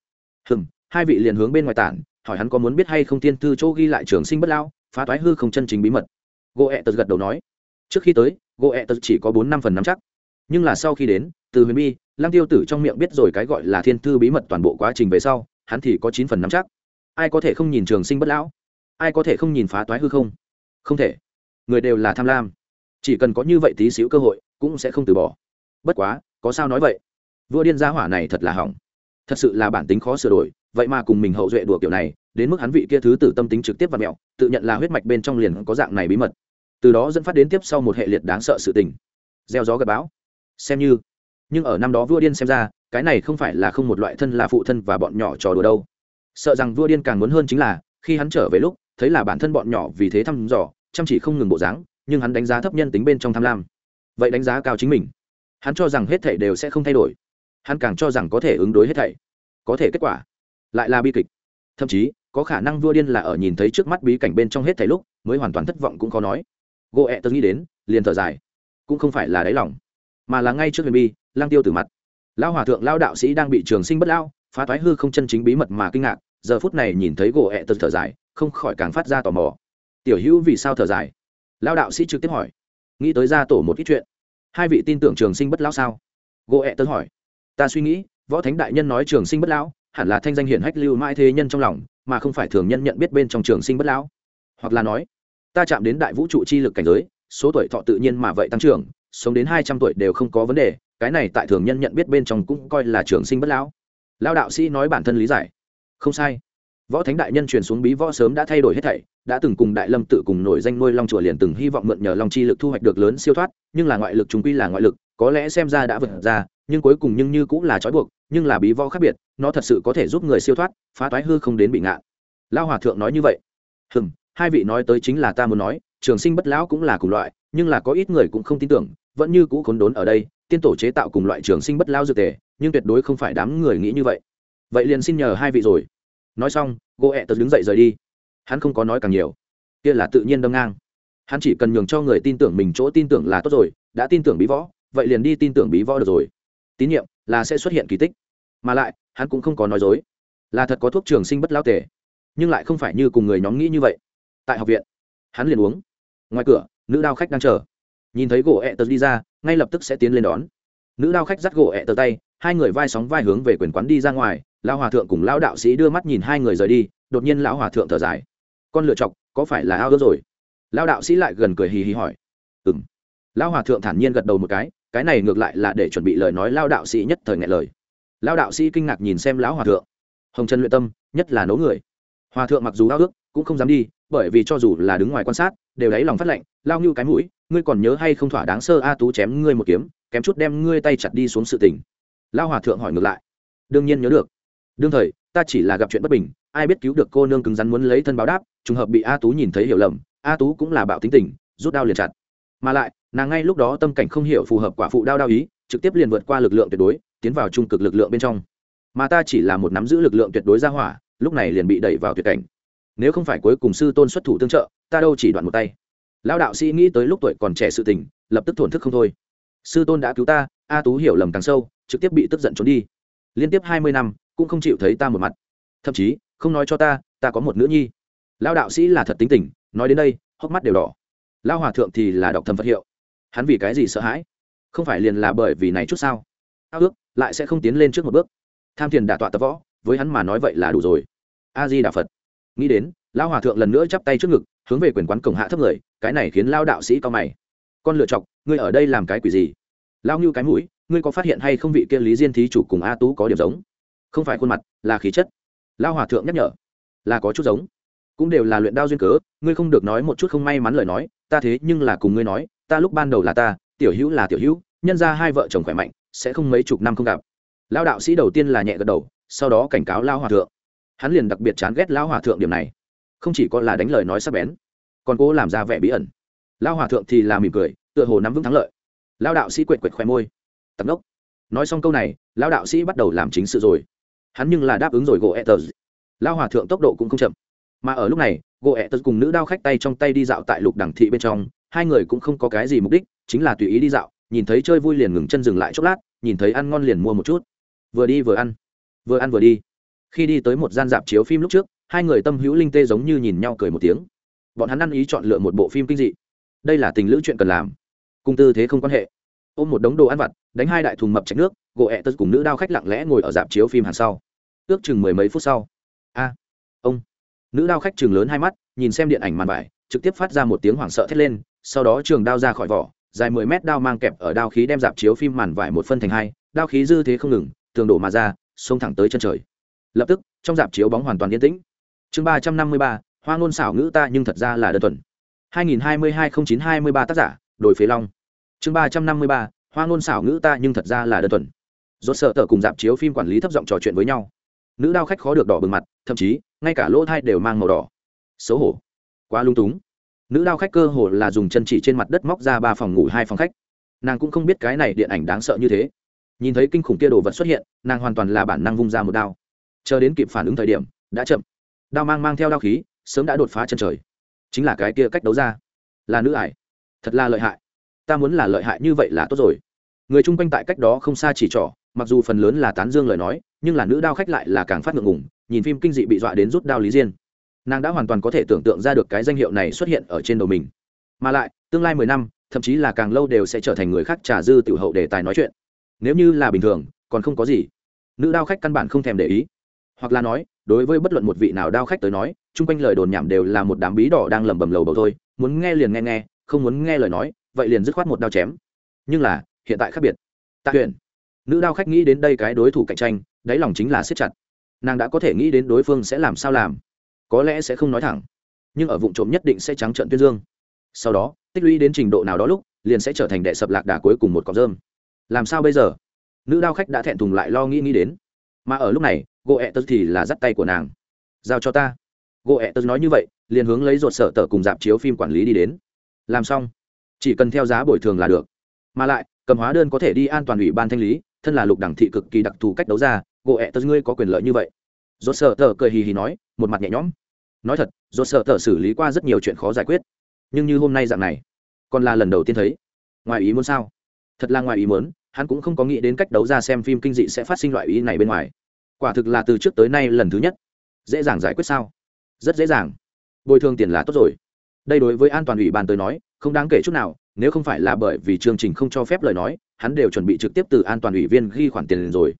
[SPEAKER 1] Hừm, hai vị liền hướng bên ngoài tản, hỏi hắn có muốn biết hay không tiên thư chỗ ghi lại trường sinh bất lao phá toái hư không chân chính bí mật. Gỗ ẹ tật gật đầu nói trước khi tới gỗ ẹ tật chỉ có bốn năm phần năm chắc. Nhưng là sau khi đến, từ huyền bi, lăng tiêu tử trong miệng biết rồi cái gọi là thiên thư bí mật toàn bộ quá trình về sau, hắn thì có chín phần năm chắc. Ai có thể không nhìn trường sinh bất lão? Ai có thể không nhìn phá toái hư không? Không thể. Người đều là tham lam. Chỉ cần có như vậy tí xíu cơ hội, cũng sẽ không từ bỏ. Bất quá, có sao nói vậy? Vua điên gia hỏa này thật là hỏng. Thật sự là bản tính khó sửa đổi, vậy mà cùng mình hậu duệ đùa kiểu này, đến mức hắn vị kia thứ tử tâm tính trực tiếp và mẹo, tự nhận là huyết mạch bên trong liền có dạng này bí mật từ đó dẫn phát đến tiếp sau một hệ liệt đáng sợ sự tình. Gieo gió gặp bão. Xem như. Nhưng ở năm đó vua điên xem ra, cái này không phải là không một loại thân là phụ thân và bọn nhỏ trò đùa đâu. Sợ rằng vua điên càng muốn hơn chính là, khi hắn trở về lúc, thấy là bản thân bọn nhỏ vì thế thăm dò, chăm chỉ không ngừng bộ dáng, nhưng hắn đánh giá thấp nhân tính bên trong tham lam. Vậy đánh giá cao chính mình. Hắn cho rằng hết thảy đều sẽ không thay đổi. Hắn càng cho rằng có thể ứng đối hết thảy. Có thể kết quả lại là bi kịch. Thậm chí, có khả năng vua điên là ở nhìn thấy trước mắt bí cảnh bên trong hết thảy lúc, mới hoàn toàn thất vọng cũng khó nói gỗ ẹ tớ nghĩ đến, liền thở dài. Cũng không phải là đáy lòng, mà là ngay trước huyền bi lang tiêu từ mặt. Lão hòa thượng lao đạo sĩ đang bị trường sinh bất lao phá toái hư không chân chính bí mật mà kinh ngạc, giờ phút này nhìn thấy gỗ ẹ tớ thở dài, không khỏi càng phát ra tò mò. Tiểu hữu vì sao thở dài? Lao đạo sĩ trực tiếp hỏi. Nghĩ tới ra tổ một ít chuyện. Hai vị tin tưởng trường sinh bất lão sao? Gỗ ẹ tớ hỏi. Ta suy nghĩ, võ thánh đại nhân nói trường sinh bất lão, hẳn là thanh danh hiển hách lưu mãi thế nhân trong lòng, mà không phải thường nhân nhận biết bên trong trường sinh bất lão. Hoặc là nói ta chạm đến đại vũ trụ chi lực cảnh giới, số tuổi thọ tự nhiên mà vậy tăng trưởng, sống đến hai trăm tuổi đều không có vấn đề, cái này tại thường nhân nhận biết bên trong cũng coi là trường sinh bất lão. Lao đạo sĩ nói bản thân lý giải. Không sai. Võ thánh đại nhân truyền xuống bí võ sớm đã thay đổi hết thảy, đã từng cùng đại lâm tự cùng nổi danh nuôi long chùa liền từng hy vọng mượn nhờ long chi lực thu hoạch được lớn siêu thoát, nhưng là ngoại lực chúng quy là ngoại lực, có lẽ xem ra đã vượt ra, nhưng cuối cùng nhưng như cũng là trói buộc, nhưng là bí võ khác biệt, nó thật sự có thể giúp người siêu thoát, phá toái hư không đến bị ngạn lao hòa thượng nói như vậy. Hừm hai vị nói tới chính là ta muốn nói, trường sinh bất lão cũng là cùng loại, nhưng là có ít người cũng không tin tưởng, vẫn như cũ khốn đốn ở đây, tiên tổ chế tạo cùng loại trường sinh bất lão dược tề, nhưng tuyệt đối không phải đám người nghĩ như vậy. Vậy liền xin nhờ hai vị rồi. Nói xong gỗ ẹ tật đứng dậy rời đi. Hắn không có nói càng nhiều. Kia là tự nhiên đâm ngang. Hắn chỉ cần nhường cho người tin tưởng mình chỗ tin tưởng là tốt rồi, đã tin tưởng bí võ, vậy liền đi tin tưởng bí võ được rồi. Tín nhiệm là sẽ xuất hiện kỳ tích. Mà lại, hắn cũng không có nói dối. Là thật có thuốc trường sinh bất lao tề, nhưng lại không phải như cùng người nhóm nghĩ như vậy tại học viện. Hắn liền uống. Ngoài cửa, nữ đao khách đang chờ. Nhìn thấy gỗ ẹ tật đi ra, ngay lập tức sẽ tiến lên đón. Nữ đao khách dắt gỗ ẹ tật tay, hai người vai sóng vai hướng về quyền quán đi ra ngoài. Lão hòa thượng cùng lão đạo sĩ đưa mắt nhìn hai người rời đi, đột nhiên lão hòa thượng thở dài. Con lựa chọc, có phải là ao ước rồi? Lão đạo sĩ lại gần cười hì hì hỏi. Ừng lão hòa thượng thản nhiên gật đầu một cái cái này ngược lại là để chuẩn bị lời nói lao đạo sĩ nhất thời ngại lời. Lao đạo sĩ kinh ngạc nhìn xem lão hòa thượng. Hồng trần luyện tâm, nhất là nấu người. Hòa thượng mặc dù ao ước, cũng không dám đi bởi vì cho dù là đứng ngoài quan sát, đều đáy lòng phát lệnh, lao như cái mũi, ngươi còn nhớ hay không thỏa đáng sơ a tú chém ngươi một kiếm, kém chút đem ngươi tay chặt đi xuống sự tình. Lao hòa thượng hỏi ngược lại. Đương nhiên nhớ được. Đương thời, ta chỉ là gặp chuyện bất bình, ai biết cứu được cô nương cứng rắn muốn lấy thân báo đáp, trùng hợp bị a tú nhìn thấy hiểu lầm, a tú cũng là bạo tính tình, rút đao liền chặt. Mà lại, nàng ngay lúc đó tâm cảnh không hiểu phù hợp quả phụ đao đao ý, trực tiếp liền vượt qua lực lượng tuyệt đối, tiến vào trung cực lực lượng bên trong. Mà ta chỉ là một nắm giữ lực lượng tuyệt đối ra hỏa, lúc này liền bị đẩy vào tuyệt cảnh nếu không phải cuối cùng sư tôn xuất thủ tương trợ, ta đâu chỉ đoạn một tay. Lão đạo sĩ nghĩ tới lúc tuổi còn trẻ sự tình, lập tức thổn thức không thôi. Sư tôn đã cứu ta, a tú hiểu lầm càng sâu, trực tiếp bị tức giận trốn đi. Liên tiếp hai mươi năm, cũng không chịu thấy ta một mặt. Thậm chí, không nói cho ta ta có một nữ nhi. Lão đạo sĩ là thật tính tình, nói đến đây, hốc mắt đều đỏ. Lão hòa thượng thì là đọc thầm phật hiệu. Hắn vì cái gì sợ hãi? Không phải liền là bởi vì này chút sao? Ao ước, lại sẽ không tiến lên trước một bước. Tham thiền đả tọa tập võ, với hắn mà nói vậy là đủ rồi. A di đà phật nghĩ đến, lão hòa thượng lần nữa chắp tay trước ngực, hướng về quyền quán cổng hạ thấp người, cái này khiến lao đạo sĩ cao mày. Con lựa chọc, ngươi ở đây làm cái quỷ gì? Lao như cái mũi, ngươi có phát hiện hay không vị kia lý diên thí chủ cùng a tú có điểm giống? Không phải khuôn mặt, là khí chất. Lao hòa thượng nhắc nhở. Là có chút giống. Cũng đều là luyện đao duyên cớ, ngươi không được nói một chút không may mắn lời nói, ta thế nhưng là cùng ngươi nói, ta lúc ban đầu là ta, tiểu hữu là tiểu hữu, nhân ra hai vợ chồng khỏe mạnh, sẽ không mấy chục năm không gặp. Lao đạo sĩ đầu tiên là nhẹ gật đầu, sau đó cảnh cáo lao hòa thượng hắn liền đặc biệt chán ghét lao hòa thượng điểm này. Không chỉ có là đánh lời nói sắc bén, còn cố làm ra vẻ bí ẩn. Lao hòa thượng thì là mỉm cười, tựa hồ nắm vững thắng lợi. Lao đạo sĩ quệt quệt khoe môi. Tặc đốc. Nói xong câu này lao đạo sĩ bắt đầu làm chính sự rồi. Hắn nhưng là đáp ứng rồi gỗ etters lao hòa thượng tốc độ cũng không chậm. Mà ở lúc này gỗ etters cùng nữ đao khách tay trong tay đi dạo tại lục đẳng thị bên trong. Hai người cũng không có cái gì mục đích, chính là tùy ý đi dạo. Nhìn thấy chơi vui liền ngừng chân dừng lại chốc lát, nhìn thấy ăn ngon liền mua một chút. Vừa đi vừa ăn. Vừa ăn vừa đi khi đi tới một gian dạp chiếu phim lúc trước, hai người tâm hữu linh tê giống như nhìn nhau cười một tiếng. Bọn hắn ăn ý chọn lựa một bộ phim kinh dị. Đây là tình lữ chuyện cần làm. Cung tư thế không quan hệ. Ôm một đống đồ ăn vặt, đánh hai đại thùng mập chạch nước, gỗ ẹ tật cùng nữ đao khách lặng lẽ ngồi ở dạp chiếu phim hàng sau. Ước chừng mười mấy phút sau. A, ông. Nữ đao khách chừng lớn hai mắt, nhìn xem điện ảnh màn vải, trực tiếp phát ra một tiếng hoảng sợ thét lên, sau đó trường đao ra khỏi vỏ, dài mười mét đao mang kẹp ở đao khí đem dạp chiếu phim màn vải một phân thành hai, đao khí dư thế không ngừng, tường đổ mà ra, xông thẳng tới chân trời lập tức, trong dạp chiếu bóng hoàn toàn yên tĩnh. Chương ba trăm năm mươi ba, hoa ngôn xảo ngữ ta nhưng thật ra là đơn thuần. hai nghìn hai mươi hai không chín hai mươi ba tác giả đổi phế long. Chương ba trăm năm mươi ba, hoa ngôn xảo ngữ ta nhưng thật ra là đơn thuần. Rốt sợ tờ cùng dạp chiếu phim quản lý thấp giọng trò chuyện với nhau. Nữ đao khách khó được đỏ bừng mặt, thậm chí, ngay cả lỗ thai đều mang màu đỏ. Xấu hổ. Quá lung túng. Nữ đao khách cơ hồ là dùng chân chỉ trên mặt đất móc ra ba phòng ngủ, hai phòng khách. Nàng cũng không biết cái này điện ảnh đáng sợ như thế. Nhìn thấy kinh khủng kia đồ vật xuất hiện, nàng hoàn toàn là bản năng vung ra một đao chờ đến kịp phản ứng thời điểm, đã chậm. Đao mang mang theo đao khí, sớm đã đột phá chân trời. Chính là cái kia cách đấu ra. Là nữ ải thật là lợi hại. Ta muốn là lợi hại như vậy là tốt rồi. Người chung quanh tại cách đó không xa chỉ trỏ, mặc dù phần lớn là tán dương lời nói, nhưng là nữ đao khách lại là càng phát ngượng ngùng, nhìn phim kinh dị bị dọa đến rút đao lý diên. Nàng đã hoàn toàn có thể tưởng tượng ra được cái danh hiệu này xuất hiện ở trên đầu mình. Mà lại, tương lai mười năm, thậm chí là càng lâu đều sẽ trở thành người khác trả dư tiểu hậu đề tài nói chuyện. Nếu như là bình thường, còn không có gì. Nữ đao khách căn bản không thèm để ý hoặc là nói, đối với bất luận một vị nào đao khách tới nói, chung quanh lời đồn nhảm đều là một đám bí đỏ đang lẩm bẩm lầu bầu thôi, muốn nghe liền nghe nghe, không muốn nghe lời nói, vậy liền dứt khoát một đao chém. Nhưng là, hiện tại khác biệt. Tạ huyền, nữ đao khách nghĩ đến đây cái đối thủ cạnh tranh, đáy lòng chính là siết chặt. Nàng đã có thể nghĩ đến đối phương sẽ làm sao làm. Có lẽ sẽ không nói thẳng, nhưng ở vụ trộm nhất định sẽ trắng trận tuyên dương. Sau đó, tích lũy đến trình độ nào đó lúc, liền sẽ trở thành đệ sập lạc đà cuối cùng một cọc rơm. Làm sao bây giờ? Nữ đao khách đã thẹn thùng lại lo nghĩ nghĩ đến. Mà ở lúc này gỗ ẹ tớ thì là dắt tay của nàng. Giao cho ta. Gỗ ẹ tớ nói như vậy, liền hướng lấy ruột sợ tờ cùng dạp chiếu phim quản lý đi đến. Làm xong, chỉ cần theo giá bồi thường là được. Mà lại, cầm hóa đơn có thể đi an toàn ủy ban thanh lý, thân là lục đẳng thị cực kỳ đặc thù cách đấu ra, gỗ ẹ tớ ngươi có quyền lợi như vậy. Ruột sợ tờ cười hì hì nói, một mặt nhẹ nhõm. Nói thật, ruột sợ tờ xử lý qua rất nhiều chuyện khó giải quyết. Nhưng như hôm nay dạng này, còn là lần đầu tiên thấy. Ngoài ý muốn sao? Thật là ngoài ý muốn, hắn cũng không có nghĩ đến cách đấu ra xem phim kinh dị sẽ phát sinh loại ý này bên ngoài quả thực là từ trước tới nay lần thứ nhất. Dễ dàng giải quyết sao? Rất dễ dàng. Bồi thường tiền là tốt rồi. Đây đối với an toàn ủy ban tới nói, không đáng kể chút nào, nếu không phải là bởi vì chương trình không cho phép lời nói, hắn đều chuẩn bị trực tiếp từ an toàn ủy viên ghi khoản tiền rồi.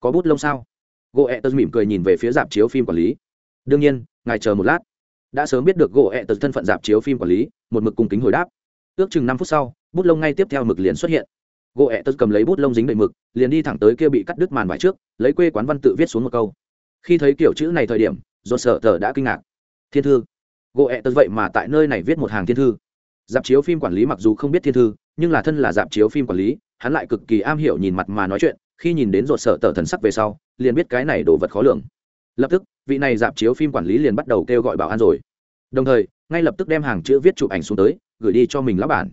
[SPEAKER 1] Có bút lông sao? Gỗ ẹ tật mỉm cười nhìn về phía dạp chiếu phim quản lý. Đương nhiên, ngài chờ một lát. Đã sớm biết được gỗ ẹ tật thân phận dạp chiếu phim quản lý, một mực cung kính hồi đáp. Ước chừng năm phút sau, bút lông ngay tiếp theo mực liền xuất hiện gỗ ẹ tật cầm lấy bút lông dính đầy mực, liền đi thẳng tới kia bị cắt đứt màn vải trước, lấy quê quán văn tự viết xuống một câu. Khi thấy kiểu chữ này thời điểm, do sợ tờ đã kinh ngạc. Thiên thư. Gỗ ẹ tật vậy mà tại nơi này viết một hàng thiên thư. Dạp chiếu phim quản lý mặc dù không biết thiên thư, nhưng là thân là dạp chiếu phim quản lý, hắn lại cực kỳ am hiểu nhìn mặt mà nói chuyện, khi nhìn đến ruột sợ tờ thần sắc về sau, liền biết cái này đồ vật khó lường. Lập tức, vị này dạp chiếu phim quản lý liền bắt đầu kêu gọi bảo an rồi. Đồng thời, ngay lập tức đem hàng chữ viết chụp ảnh xuống tới, gửi đi cho mình lão bản.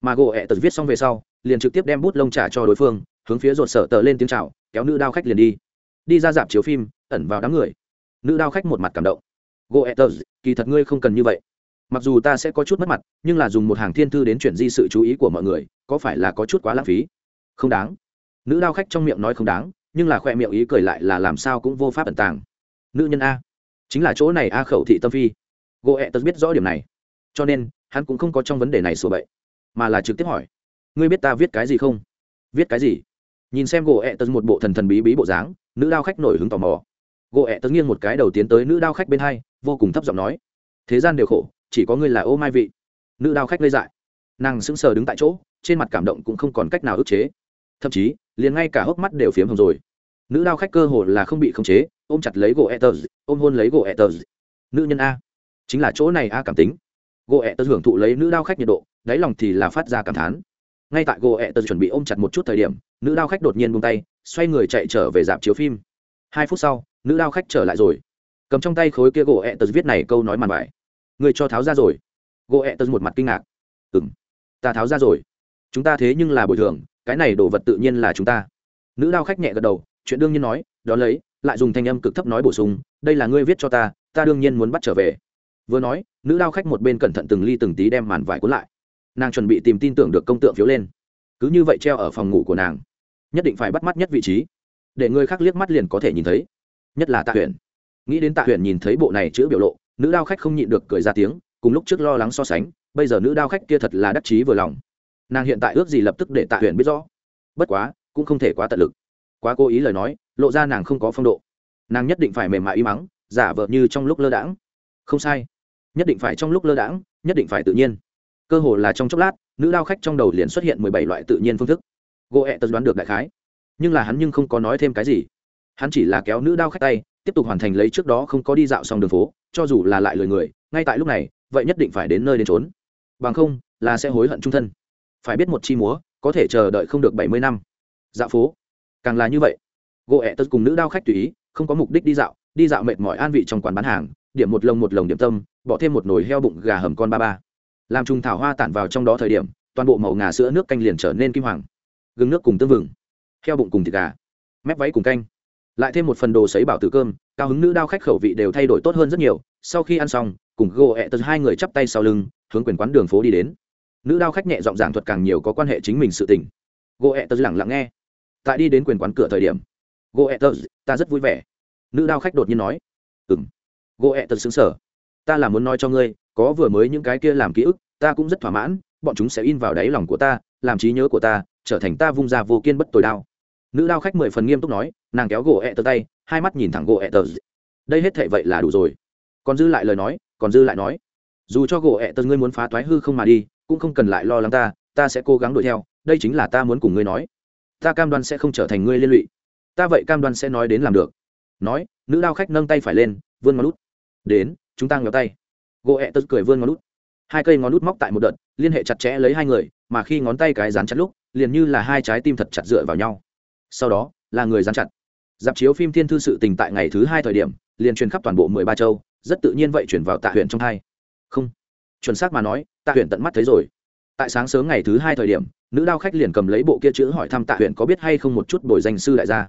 [SPEAKER 1] Mà gỗ ẹ tật viết xong về sau liền trực tiếp đem bút lông trả cho đối phương, hướng phía rột sợ tờ lên tiếng chào, kéo nữ đao khách liền đi. Đi ra dạp chiếu phim, ẩn vào đám người. Nữ đao khách một mặt cảm động. Gỗ ẹ kỳ thật ngươi không cần như vậy. Mặc dù ta sẽ có chút mất mặt, nhưng là dùng một hàng thiên thư đến chuyển di sự chú ý của mọi người, có phải là có chút quá lãng phí? Không đáng. Nữ đao khách trong miệng nói không đáng, nhưng là khoe miệng ý cười lại là làm sao cũng vô pháp ẩn tàng. Nữ nhân a. Chính là chỗ này a khẩu thị tâm phi. Gỗ ẹ biết rõ điểm này. Cho nên, hắn cũng không có trong vấn đề này sửa bậy, mà là trực tiếp hỏi ngươi biết ta viết cái gì không? Viết cái gì? Nhìn xem gỗ ẹ tật một bộ thần thần bí bí bộ dáng, nữ đao khách nổi hứng tò mò. Gỗ ẹ tật nghiêng một cái đầu tiến tới nữ đao khách bên hai, vô cùng thấp giọng nói, thế gian đều khổ, chỉ có ngươi là ô mai vị. Nữ đao khách lây dại. Nàng sững sờ đứng tại chỗ, trên mặt cảm động cũng không còn cách nào ức chế. Thậm chí, liền ngay cả hốc mắt đều phiếm hồng rồi. Nữ đao khách cơ hồ là không bị khống chế, ôm chặt lấy gỗ etters ôm hôn lấy gỗ etters nữ nhân a. Chính là chỗ này a cảm tính. Gỗ ẹ tật hưởng thụ lấy nữ đao khách nhiệt độ, đáy lòng thì là phát ra cảm thán ngay tại gỗ ẹ tật chuẩn bị ôm chặt một chút thời điểm, nữ đao khách đột nhiên buông tay, xoay người chạy trở về dạp chiếu phim. Hai phút sau, nữ đao khách trở lại rồi. Cầm trong tay khối kia gỗ ẹ tật viết này câu nói màn bài. Người cho tháo ra rồi. Gỗ ẹ tật một mặt kinh ngạc. Ừ m ta tháo ra rồi. Chúng ta thế nhưng là bồi thường, cái này đồ vật tự nhiên là chúng ta. Nữ đao khách nhẹ gật đầu, chuyện đương nhiên nói đ ó lấy, lại dùng thanh âm cực thấp nói bổ sung, đây là ngươi viết cho ta ta đương nhiên muốn bắt trở về. Vừa nói, nữ đao khách một bên cẩn thận từng ly từng tí đem màn vải cuốn lại nàng chuẩn bị tìm tin tưởng được công tượng phiếu lên. Cứ như vậy treo ở phòng ngủ của nàng, nhất định phải bắt mắt nhất vị trí, để người khác liếc mắt liền có thể nhìn thấy. Nhất là tạ huyền. Nghĩ đến tạ huyền nhìn thấy bộ này chữ biểu lộ, nữ đao khách không nhịn được cười ra tiếng, cùng lúc trước lo lắng so sánh, bây giờ nữ đao khách kia thật là đắc chí vừa lòng. Nàng hiện tại ước gì lập tức để tạ huyền biết rõ. Bất quá, cũng không thể quá tận lực. Quá cố ý lời nói, lộ ra nàng không có phong độ. Nàng nhất định phải mềm mại y mắng, giả vợ như trong lúc lơ đãng. Không sai. Nhất định phải trong lúc lơ đãng, nhất định phải tự nhiên cơ hồ là trong chốc lát, nữ đao khách trong đầu liền xuất hiện mười bảy loại tự nhiên phương thức. Gỗ ẹ tật đoán được đại khái, nhưng là hắn nhưng không có nói thêm cái gì. Hắn chỉ là kéo nữ đao khách tay, tiếp tục hoàn thành lấy trước đó không có đi dạo xong đường phố, cho dù là lại lời người, ngay tại lúc này, vậy nhất định phải đến nơi đến trốn bằng không, là sẽ hối hận trung thân. Phải biết một chi múa, có thể chờ đợi không được bảy mươi năm. Dạo phố, càng là như vậy. Gỗ ẹ tật cùng nữ đao khách tùy ý, không có mục đích đi dạo đi dạo mệt mỏi an vị trong quán bán hàng, điểm một lồng một lồng điểm tâm, bỏ thêm một nồi heo bụng gà hầm con ba ba làm trùng thảo hoa tản vào trong đó thời điểm, toàn bộ màu ngà sữa nước canh liền trở nên kim hoàng. Gừng nước cùng tương vừng, heo bụng cùng thịt gà, mép váy cùng canh. Lại thêm một phần đồ sấy bảo tử cơm, cao hứng nữ đao khách khẩu vị đều thay đổi tốt hơn rất nhiều. Sau khi ăn xong, cùng gỗ ẹ tật hai người chắp tay sau lưng, hướng quyền quán đường phố đi đến. Nữ đao khách nhẹ giọng giảng thuật càng nhiều có quan hệ chính mình sự tình. Gỗ ẹ tật lẳng lặng nghe. Tại đi đến quyền quán cửa thời điểm gỗ ẹ tật, ta rất vui vẻ. Nữ đao khách đột nhiên nói. Ừng gỗ ẹ tật xứng sở ta là muốn nói cho ngươi có vừa mới những cái kia làm ký ức, ta cũng rất thỏa mãn, bọn chúng sẽ in vào đáy lòng của ta, làm trí nhớ của ta, trở thành ta vung ra vô kiên bất tồi đao. Nữ đao khách mười phần nghiêm túc nói, nàng kéo gỗ ẹ tờ tay, hai mắt nhìn thẳng gỗ ẹ tờ. Đây hết thệ vậy là đủ rồi. Còn dư lại lời nói, còn dư lại nói. Dù cho gỗ ẹ tờ ngươi muốn phá toái hư không mà đi, cũng không cần lại lo lắng ta ta sẽ cố gắng đuổi theo, đây chính là ta muốn cùng ngươi nói. Ta cam đoan sẽ không trở thành ngươi liên lụy. Ta vậy cam đoan sẽ nói đến làm được. Nói, nữ đao khách nâng tay phải lên, vươn ngón lút đến, chúng ta ngéo tay gỗ ẹ tật cười vươn ngón út, hai cây ngón út móc tại một đợt liên hệ chặt chẽ lấy hai người mà khi ngón tay cái dán chặt lúc liền như là hai trái tim thật chặt dựa vào nhau. Sau đó là người dán chặt. Dạp chiếu phim thiên thư sự tình tại ngày thứ hai thời điểm liền truyền khắp toàn bộ mười ba châu rất tự nhiên vậy chuyển vào tạ huyện trong hai. Không. Chuẩn xác mà nói tạ huyện tận mắt thấy rồi. Tại sáng sớm ngày thứ hai thời điểm nữ đao khách liền cầm lấy bộ kia chữ hỏi thăm tạ huyện có biết hay không một chút bồi danh sư đại gia.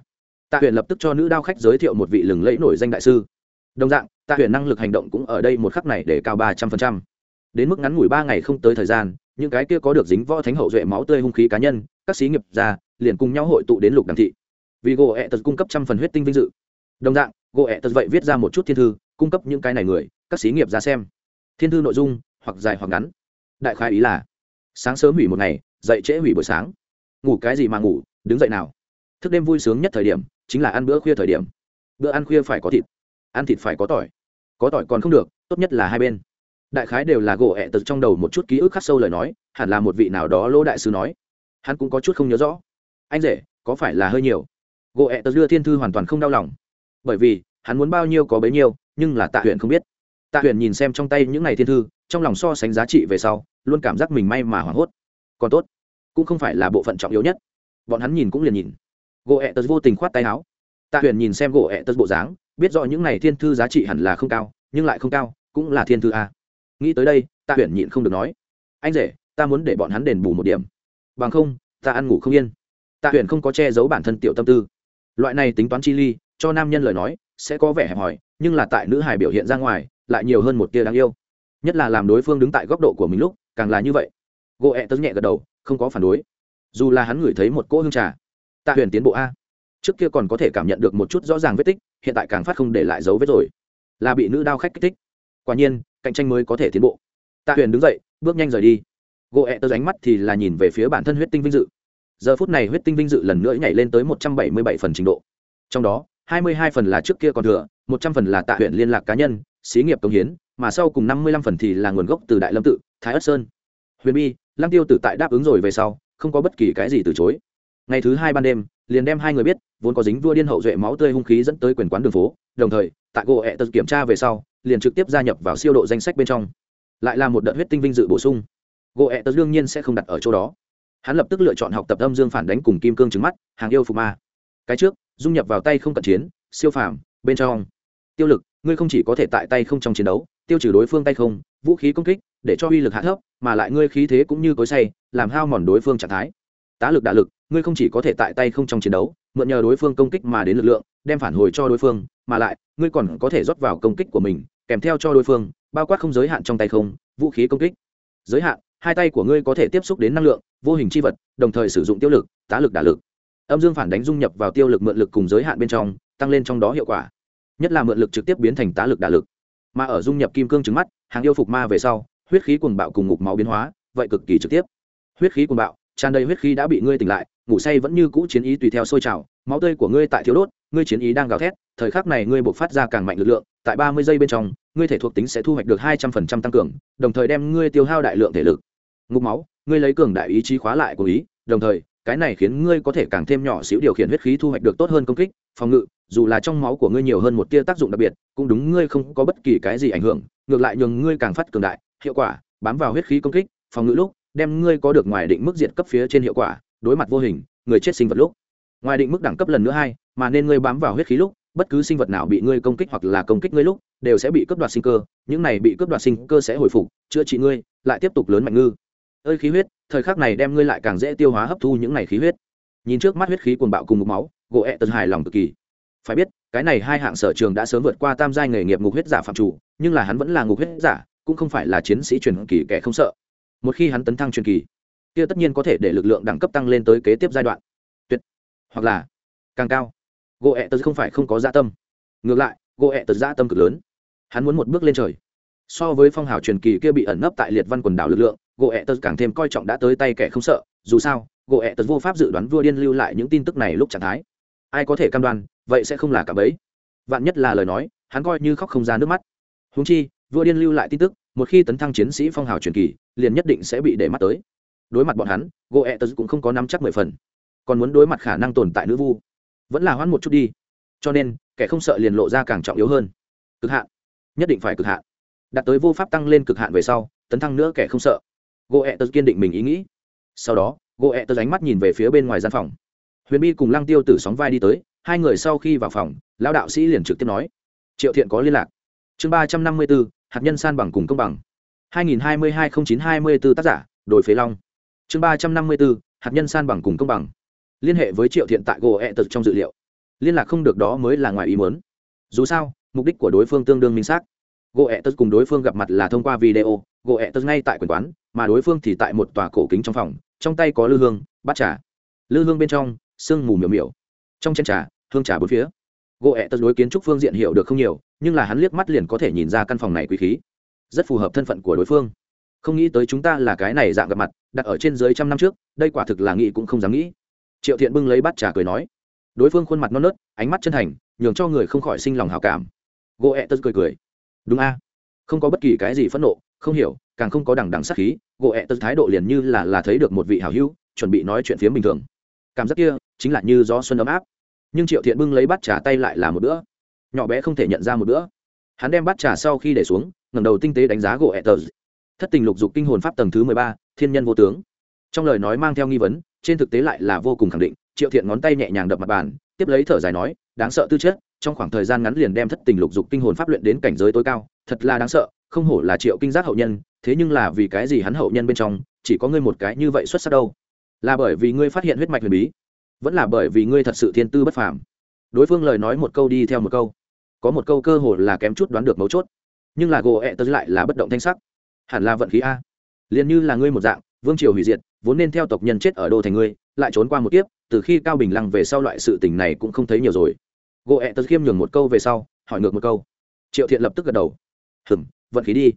[SPEAKER 1] Tạ huyện lập tức cho nữ đao khách giới thiệu một vị lừng lẫy nổi danh đại sư đồng dạng, tạ huyền năng lực hành động cũng ở đây một khắc này để cao ba trăm phần trăm. Đến mức ngắn ngủi ba ngày không tới thời gian, những cái kia có được dính võ thánh hậu duệ máu tươi hung khí cá nhân, các sĩ nghiệp gia liền cùng nhau hội tụ đến lục đàm thị. Vì gỗ ẹ tật cung cấp trăm phần huyết tinh vinh dự. Đồng dạng gỗ ẹ tật vậy viết ra một chút thiên thư, cung cấp những cái này người, các sĩ nghiệp ra xem. Thiên thư nội dung, hoặc dài hoặc ngắn. Đại khai ý là, sáng sớm hủy một ngày, dậy trễ hủy buổi sáng. Ngủ cái gì mà ngủ, đứng dậy nào. Thức đêm vui sướng nhất thời điểm, chính là ăn bữa khuya thời điểm. Bữa ăn khuya phải có thịt ăn thịt phải có tỏi. Có tỏi còn không được, tốt nhất là hai bên. Đại khái đều là gỗ ẹ tật trong đầu một chút ký ức khắc sâu lời nói, hẳn là một vị nào đó lỗ đại sứ nói. Hắn cũng có chút không nhớ rõ. Anh rể, có phải là hơi nhiều? Gỗ ẹ tật đưa thiên thư hoàn toàn không đau lòng. Bởi vì, hắn muốn bao nhiêu có bấy nhiêu, nhưng là tạ huyện không biết. Tạ huyện nhìn xem trong tay những ngày thiên thư, trong lòng so sánh giá trị về sau, luôn cảm giác mình may mà hoảng hốt. Còn tốt, cũng không phải là bộ phận trọng yếu nhất. Bọn hắn nhìn cũng liền nhìn. Gỗ ẹ tật vô tình khoát tay áo. Tạ huyền nhìn xem gỗ ẹ tật bộ dáng biết rõ những này thiên thư giá trị hẳn là không cao, nhưng lại không cao, cũng là thiên thư a. Nghĩ tới đây ta huyền nhịn không được nói, anh rể, ta muốn để bọn hắn đền bù một điểm. Bằng không, ta ăn ngủ không yên. Tạ huyền không có che giấu bản thân tiểu tâm tư. Loại này tính toán chi ly, cho nam nhân lời nói, sẽ có vẻ hẹp hòi, nhưng là tại nữ hài biểu hiện ra ngoài, lại nhiều hơn một tia đáng yêu. Nhất là làm đối phương đứng tại góc độ của mình lúc, càng là như vậy. Gỗ ẹ tớ nhẹ gật đầu, không có phản đối. Dù là hắn ngửi thấy một cỗ hương trà. Tạ huyền tiến bộ a trước kia còn có thể cảm nhận được một chút rõ ràng vết tích, hiện tại càng phát không để lại dấu vết rồi. Là bị nữ đao khách kích thích. Quả nhiên, cạnh tranh mới có thể tiến bộ. Tạ huyền đứng dậy, bước nhanh rời đi. Gỗ ẹ tớ ánh mắt thì là nhìn về phía bản thân huyết tinh vinh dự. Giờ phút này huyết tinh vinh dự lần nữa nhảy lên tới một trăm bảy mươi bảy phần trình độ. Trong đó, hai mươi hai phần là trước kia còn thừa, một trăm phần là tạ huyện liên lạc cá nhân, xí nghiệp công hiến, mà sau cùng năm mươi lăm phần thì là nguồn gốc từ đại lâm tự, thái ất sơn. Huyền bi, lăng tiêu tử tại đáp ứng rồi về sau, không có bất kỳ cái gì từ chối. Ngày thứ hai ban đêm liền đem hai người biết, vốn có dính vua điên hậu duệ máu tươi hung khí dẫn tới quyền quán đường phố, đồng thời, tại gỗ ẹ tật kiểm tra về sau, liền trực tiếp gia nhập vào siêu độ danh sách bên trong. Lại là một đợt huyết tinh vinh dự bổ sung. Gỗ ẹ tật đương nhiên sẽ không đặt ở chỗ đó. Hắn lập tức lựa chọn học tập âm dương phản đánh cùng kim cương trứng mắt, hàng yêu phục ma. Cái trước, dung nhập vào tay không cận chiến, siêu phàm, bên trong. Tiêu lực, ngươi không chỉ có thể tại tay không trong chiến đấu, tiêu trừ đối phương tay không, vũ khí công kích, để cho uy lực hạ thấp, mà lại ngươi khí thế cũng như cối say, làm hao mòn đối phương trạng thái tá lực đả lực, ngươi không chỉ có thể tại tay không trong chiến đấu, mượn nhờ đối phương công kích mà đến lực lượng, đem phản hồi cho đối phương, mà lại, ngươi còn có thể rót vào công kích của mình, kèm theo cho đối phương, bao quát không giới hạn trong tay không, vũ khí công kích. Giới hạn, hai tay của ngươi có thể tiếp xúc đến năng lượng, vô hình c h i vật, đồng thời sử dụng tiêu lực, tá lực đả lực. Âm dương phản đánh dung nhập vào tiêu lực mượn lực cùng giới hạn bên trong, tăng lên trong đó hiệu quả. Nhất là mượn lực trực tiếp biến thành tá lực đả lực. Mà ở dung nhập kim cương trứng mắt, hàng yêu phục ma về sau, huyết khí quần bạo cùng ngục máu biến hóa, vậy cực kỳ trực tiếp. Huyết khí quần bạo tràn đầy huyết khí đã bị ngươi tỉnh lại, ngủ say vẫn như cũ chiến ý tùy theo sôi trào, máu tươi của ngươi tại thiếu đốt, ngươi chiến ý đang gào thét, thời khắc này ngươi buộc phát ra càng mạnh lực lượng, tại ba mươi giây bên trong, ngươi thể thuộc tính sẽ thu hoạch được hai trăm phần trăm tăng cường, đồng thời đem ngươi tiêu hao đại lượng thể lực. Ngục máu, ngươi lấy cường đại ý chí khóa lại của ý, đồng thời, cái này khiến ngươi có thể càng thêm nhỏ xíu điều khiển huyết khí thu hoạch được tốt hơn công kích, phòng ngự, dù là trong máu của ngươi nhiều hơn một tia tác dụng đặc biệt, cũng đúng ngươi không có bất kỳ cái gì ảnh hưởng, ngược lại nhường ngươi càng phát cường đại, hiệu quả, bám vào huyết khí công kích, phòng ngự lúc đem ngươi có được ngoài định mức diện cấp phía trên hiệu quả, đối mặt vô hình, người chết sinh vật lúc. Ngoài định mức đẳng cấp lần nữa hai, mà nên ngươi bám vào huyết khí lúc, bất cứ sinh vật nào bị ngươi công kích hoặc là công kích ngươi lúc, đều sẽ bị cướp đoạt sinh cơ, những này bị cướp đoạt sinh cơ sẽ hồi phục, chữa trị ngươi, lại tiếp tục lớn mạnh ngư. Ơi khí huyết, thời khắc này đem ngươi lại càng dễ tiêu hóa hấp thu những này khí huyết. Nhìn trước mắt huyết khí cuồng bạo cùng ngục máu, gỗ ẹ tân hài lòng cực kỳ. Phải biết, cái này hai hạng sở trường đã sớm vượt qua tam giai nghề nghiệp ngục huyết giả phạm chủ, nhưng là hắn vẫn là ngục huyết giả, cũng không phải là chiến sĩ truyền kỳ kẻ không sợ một khi hắn tấn thăng truyền kỳ, kia tất nhiên có thể để lực lượng đẳng cấp tăng lên tới kế tiếp giai đoạn. Tuyệt. Hoặc là, càng cao. Gỗ ẹ tật không phải không có dạ tâm. Ngược lại, gỗ ẹ tật dạ tâm cực lớn. Hắn muốn một bước lên trời. So với phong hào truyền kỳ kia bị ẩn nấp tại liệt văn quần đảo lực lượng, gỗ ẹ tật càng thêm coi trọng đã tới tay kẻ không sợ. Dù sao, gỗ ẹ tật vô pháp dự đoán vua điên lưu lại những tin tức này lúc trạng thái. Ai có thể cam đoan, vậy sẽ không là cả bấy vạn nhất là lời nói, hắn coi như khóc không ra nước mắt. Húng chi, vua điên lưu lại tin tức một khi tấn thăng chiến sĩ phong hào truyền kỳ, liền nhất định sẽ bị để mắt tới. Đối mặt bọn hắn gô ẹ tật cũng không có nắm chắc mười phần. Còn muốn đối mặt khả năng tồn tại nữ vu, vẫn là hoãn một chút đi. Cho nên, kẻ không sợ liền lộ ra càng trọng yếu hơn. Cực hạn. Nhất định phải cực hạn. Đạt tới vô pháp tăng lên cực hạn về sau, tấn thăng nữa kẻ không sợ. Gô ẹ tật kiên định mình ý nghĩ. Sau đó gô ẹ tật ánh mắt nhìn về phía bên ngoài gian phòng. Huyền bi cùng lăng tiêu tử sóng vai đi tới, hai người sau khi vào phòng, lão đạo sĩ liền trực tiếp nói, triệu thiện có liên lạc. Chương ba trăm năm mươi bốn hạt nhân san bằng cùng công bằng. hai nghìn hai mươi hai n chín hai mươi bốn tác giả đổi phế long. Chương ba trăm năm mươi bốn hạt nhân san bằng cùng công bằng. Liên hệ với triệu thiện tại gỗ ẹ e tật trong dự liệu. Liên lạc không được đó mới là ngoài ý muốn. Dù sao, mục đích của đối phương tương đương minh xác. Gỗ ẹ e tật cùng đối phương gặp mặt là thông qua video gỗ ẹ e tật ngay tại quyền quán, mà đối phương thì tại một tòa cổ kính trong phòng, trong tay có lư hương, bát trà. Lư hương bên trong, sương mù miểu miểu. Trong chén trà, hương trà bốn phía. Gỗ ẹ tật đối kiến trúc phương diện hiểu được không nhiều nhưng là hắn liếc mắt liền có thể nhìn ra căn phòng này quý khí. Rất phù hợp thân phận của đối phương. Không nghĩ tới chúng ta là cái này dạng gặp mặt, đặt ở trên dưới trăm năm trước, đây quả thực là nghĩ cũng không dám nghĩ. Triệu thiện bưng lấy bát trà cười nói. Đối phương khuôn mặt non nớt, ánh mắt chân thành, nhường cho người không khỏi sinh lòng hào cảm. Gỗ ẹ tớ cười cười. Đúng a. Không có bất kỳ cái gì phẫn nộ, không hiểu, càng không có đằng đằng sắc khí gỗ ẹ tớ thái độ liền như là là thấy được một vị hảo hữu, chuẩn bị nói chuyện phía bình thường. Cảm giác kia, chính là như gió xuân ấm áp. Nhưng triệu thiện bưng lấy bát trà tay lại là một bữa nhỏ bé không thể nhận ra một bữa. Hắn đem bát trà sau khi để xuống, ngẩng đầu tinh tế đánh giá gỗ ẹ tờ. Thất tình lục dục kinh hồn pháp tầng thứ mười ba, thiên nhân vô tướng. Trong lời nói mang theo nghi vấn, trên thực tế lại là vô cùng khẳng định, triệu thiện ngón tay nhẹ nhàng đập mặt bàn, tiếp lấy thở dài nói, đáng sợ tư chất, trong khoảng thời gian ngắn liền đem thất tình lục dục kinh hồn pháp luyện đến cảnh giới tối cao, thật là đáng sợ, không hổ là triệu kinh giác hậu nhân, thế nhưng là vì cái gì hắn hậu nhân bên trong, chỉ có ngươi một cái như vậy xuất sắc đâu? Là bởi vì ngươi phát hiện huyết mạch huyền bí, vẫn là bởi vì ngươi thật sự thiên tư bất phàm? Đối phương lời nói một câu đi theo một câu có một câu cơ hồ là kém chút đoán được mấu chốt. Nhưng là gỗ ẹ tớ lại là bất động thanh sắc. Hẳn là vận khí a. Liền như là ngươi một dạng, vương triều hủy diệt, vốn nên theo tộc nhân chết ở đô thành ngươi, lại trốn qua một kiếp, từ khi cao bình lăng về sau loại sự tình này cũng không thấy nhiều rồi. Gỗ ẹ tớ khiêm nhường một câu về sau, hỏi ngược một câu. Triệu thiện lập tức gật đầu. Hừng vận khí đi.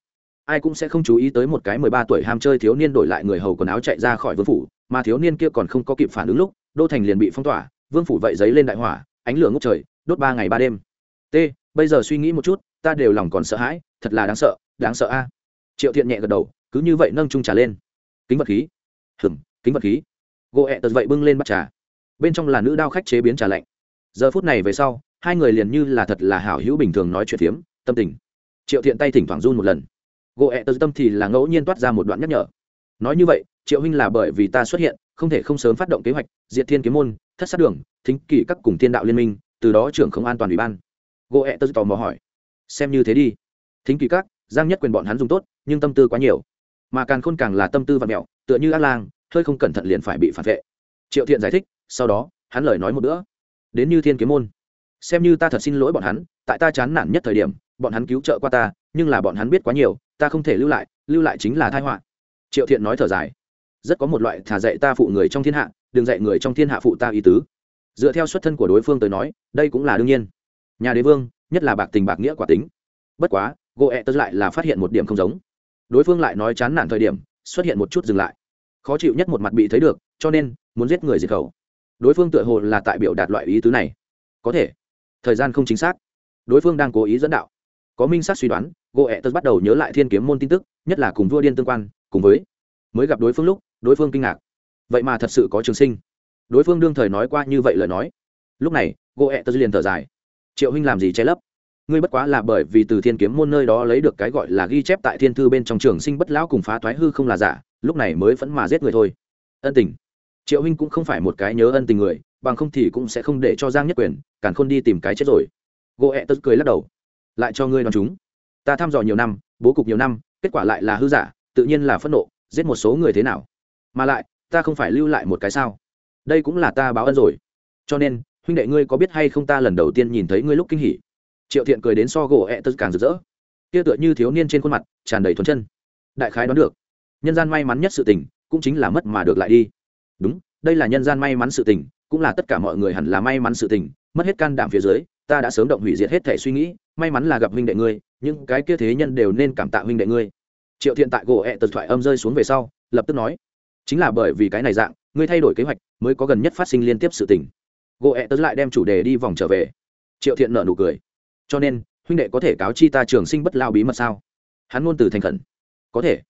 [SPEAKER 1] Ai cũng sẽ không chú ý tới một cái mười ba tuổi ham chơi thiếu niên đổi lại người hầu quần áo chạy ra khỏi vương phủ, mà thiếu niên kia còn không có kịp phản ứng lúc, đô thành liền bị phong tỏa, vương phủ vậy giấy lên đại hỏa, ánh lửa ngốc trời, đốt ba ngày ba đêm t, bây giờ suy nghĩ một chút, ta đều lòng còn sợ hãi, thật là đáng sợ đáng sợ a. Triệu thiện nhẹ gật đầu, cứ như vậy nâng trung trà lên. Kính vật khí. Hừng kính vật khí. Gỗ ẹ tật vậy bưng lên bắt trà. Bên trong là nữ đao khách chế biến trà lạnh. Giờ phút này về sau, hai người liền như là thật là hảo hữu bình thường nói chuyện phiếm, tâm tình. Triệu thiện tay thỉnh thoảng run một lần. Gỗ ẹ tật tâm thì là ngẫu nhiên toát ra một đoạn nhắc nhở. Nói như vậy, triệu huynh là bởi vì ta xuất hiện, không thể không sớm phát động kế hoạch, diệt thiên kiếm môn, thất sát đường, thính kỷ các cùng thiên đạo liên minh, từ đó trưởng không an toàn ủy ban gỗ ẹ tớ tò mò hỏi. Xem như thế đi. Thính kỳ các giang nhất quyền bọn hắn dùng tốt nhưng tâm tư quá nhiều. Mà càng khôn càng là tâm tư và mẹo tựa như ác lang hơi không cẩn thận liền phải bị phản vệ. Triệu thiện giải thích sau đó hắn lời nói một nữa, đến như thiên kiếm môn. Xem như ta thật xin lỗi bọn hắn tại ta chán nản nhất thời điểm bọn hắn cứu trợ qua ta nhưng là bọn hắn biết quá nhiều ta không thể lưu lại lưu lại chính là thai họa. Triệu thiện nói thở dài. Rất có một loại thả dạy ta phụ người trong thiên hạ đừng dạy người trong thiên hạ phụ ta ý tứ. Dựa theo xuất thân của đối phương tới nói đây cũng là đương nhiên nhà đế vương, nhất là bạc tình bạc nghĩa quả tính. Bất quá gỗ ẹ tớ lại là phát hiện một điểm không giống. Đối phương lại nói chán nản thời điểm, xuất hiện một chút dừng lại. Khó chịu nhất một mặt bị thấy được, cho nên muốn giết người diệt khẩu. Đối phương tựa hồ là tại biểu đạt loại ý tứ này. Có thể. Thời gian không chính xác. Đối phương đang cố ý dẫn đạo. Có minh sát suy đoán gỗ ẹ tớ bắt đầu nhớ lại thiên kiếm môn tin tức, nhất là cùng vua điên tương quan, cùng với mới gặp đối phương lúc, đối phương kinh ngạc. Vậy mà thật sự có trường sinh. Đối phương đương thời nói qua như vậy lời nói. Lúc này gỗ ẹ tớ liền thở dài triệu huynh làm gì che lấp? Ngươi bất quá là bởi vì từ thiên kiếm môn nơi đó lấy được cái gọi là ghi chép tại thiên thư bên trong trường sinh bất lão cùng phá thoái hư không là giả, lúc này mới vẫn mà giết người thôi. Ân tình. Triệu huynh cũng không phải một cái nhớ ân tình người, bằng không thì cũng sẽ không để cho giang nhất quyền, càn khôn đi tìm cái chết rồi. Gỗ ẹ tớt cười lắc đầu. Lại cho ngươi đón chúng. Ta thăm dò nhiều năm, bố cục nhiều năm, kết quả lại là hư giả, tự nhiên là phẫn nộ, giết một số người thế nào? Mà lại, ta không phải lưu lại một cái sao? Đây cũng là ta báo ân rồi. Cho nên huynh đệ ngươi có biết hay không ta lần đầu tiên nhìn thấy ngươi lúc kinh hỉ? Triệu thiện cười đến so gỗ ẹ tớ càng rực rỡ. Kia tựa như thiếu niên trên khuôn mặt, tràn đầy thuần chân. Đại khái đoán được. Nhân gian may mắn nhất sự tình, cũng chính là mất mà được lại đi. Đúng, đây là nhân gian may mắn sự tình, cũng là tất cả mọi người hẳn là may mắn sự tình. Mất hết can đảm phía dưới, ta đã sớm động hủy diệt hết thể suy nghĩ, may mắn là gặp huynh đệ ngươi nhưng cái kia thế nhân đều nên cảm tạ huynh đệ ngươi. Triệu thiện tại gỗ ẹ tật thoại âm rơi xuống về sau, lập tức nói, chính là bởi vì cái này dạng, ngươi thay đổi kế hoạch, mới có gần nhất phát sinh liên tiếp sự tình gỗ ẹ tớ lại đem chủ đề đi vòng trở về. Triệu thiện nợ nụ cười. Cho nên, huynh đệ có thể cáo chi ta trường sinh bất lao bí mật sao? Hắn ngôn từ thành khẩn. Có thể.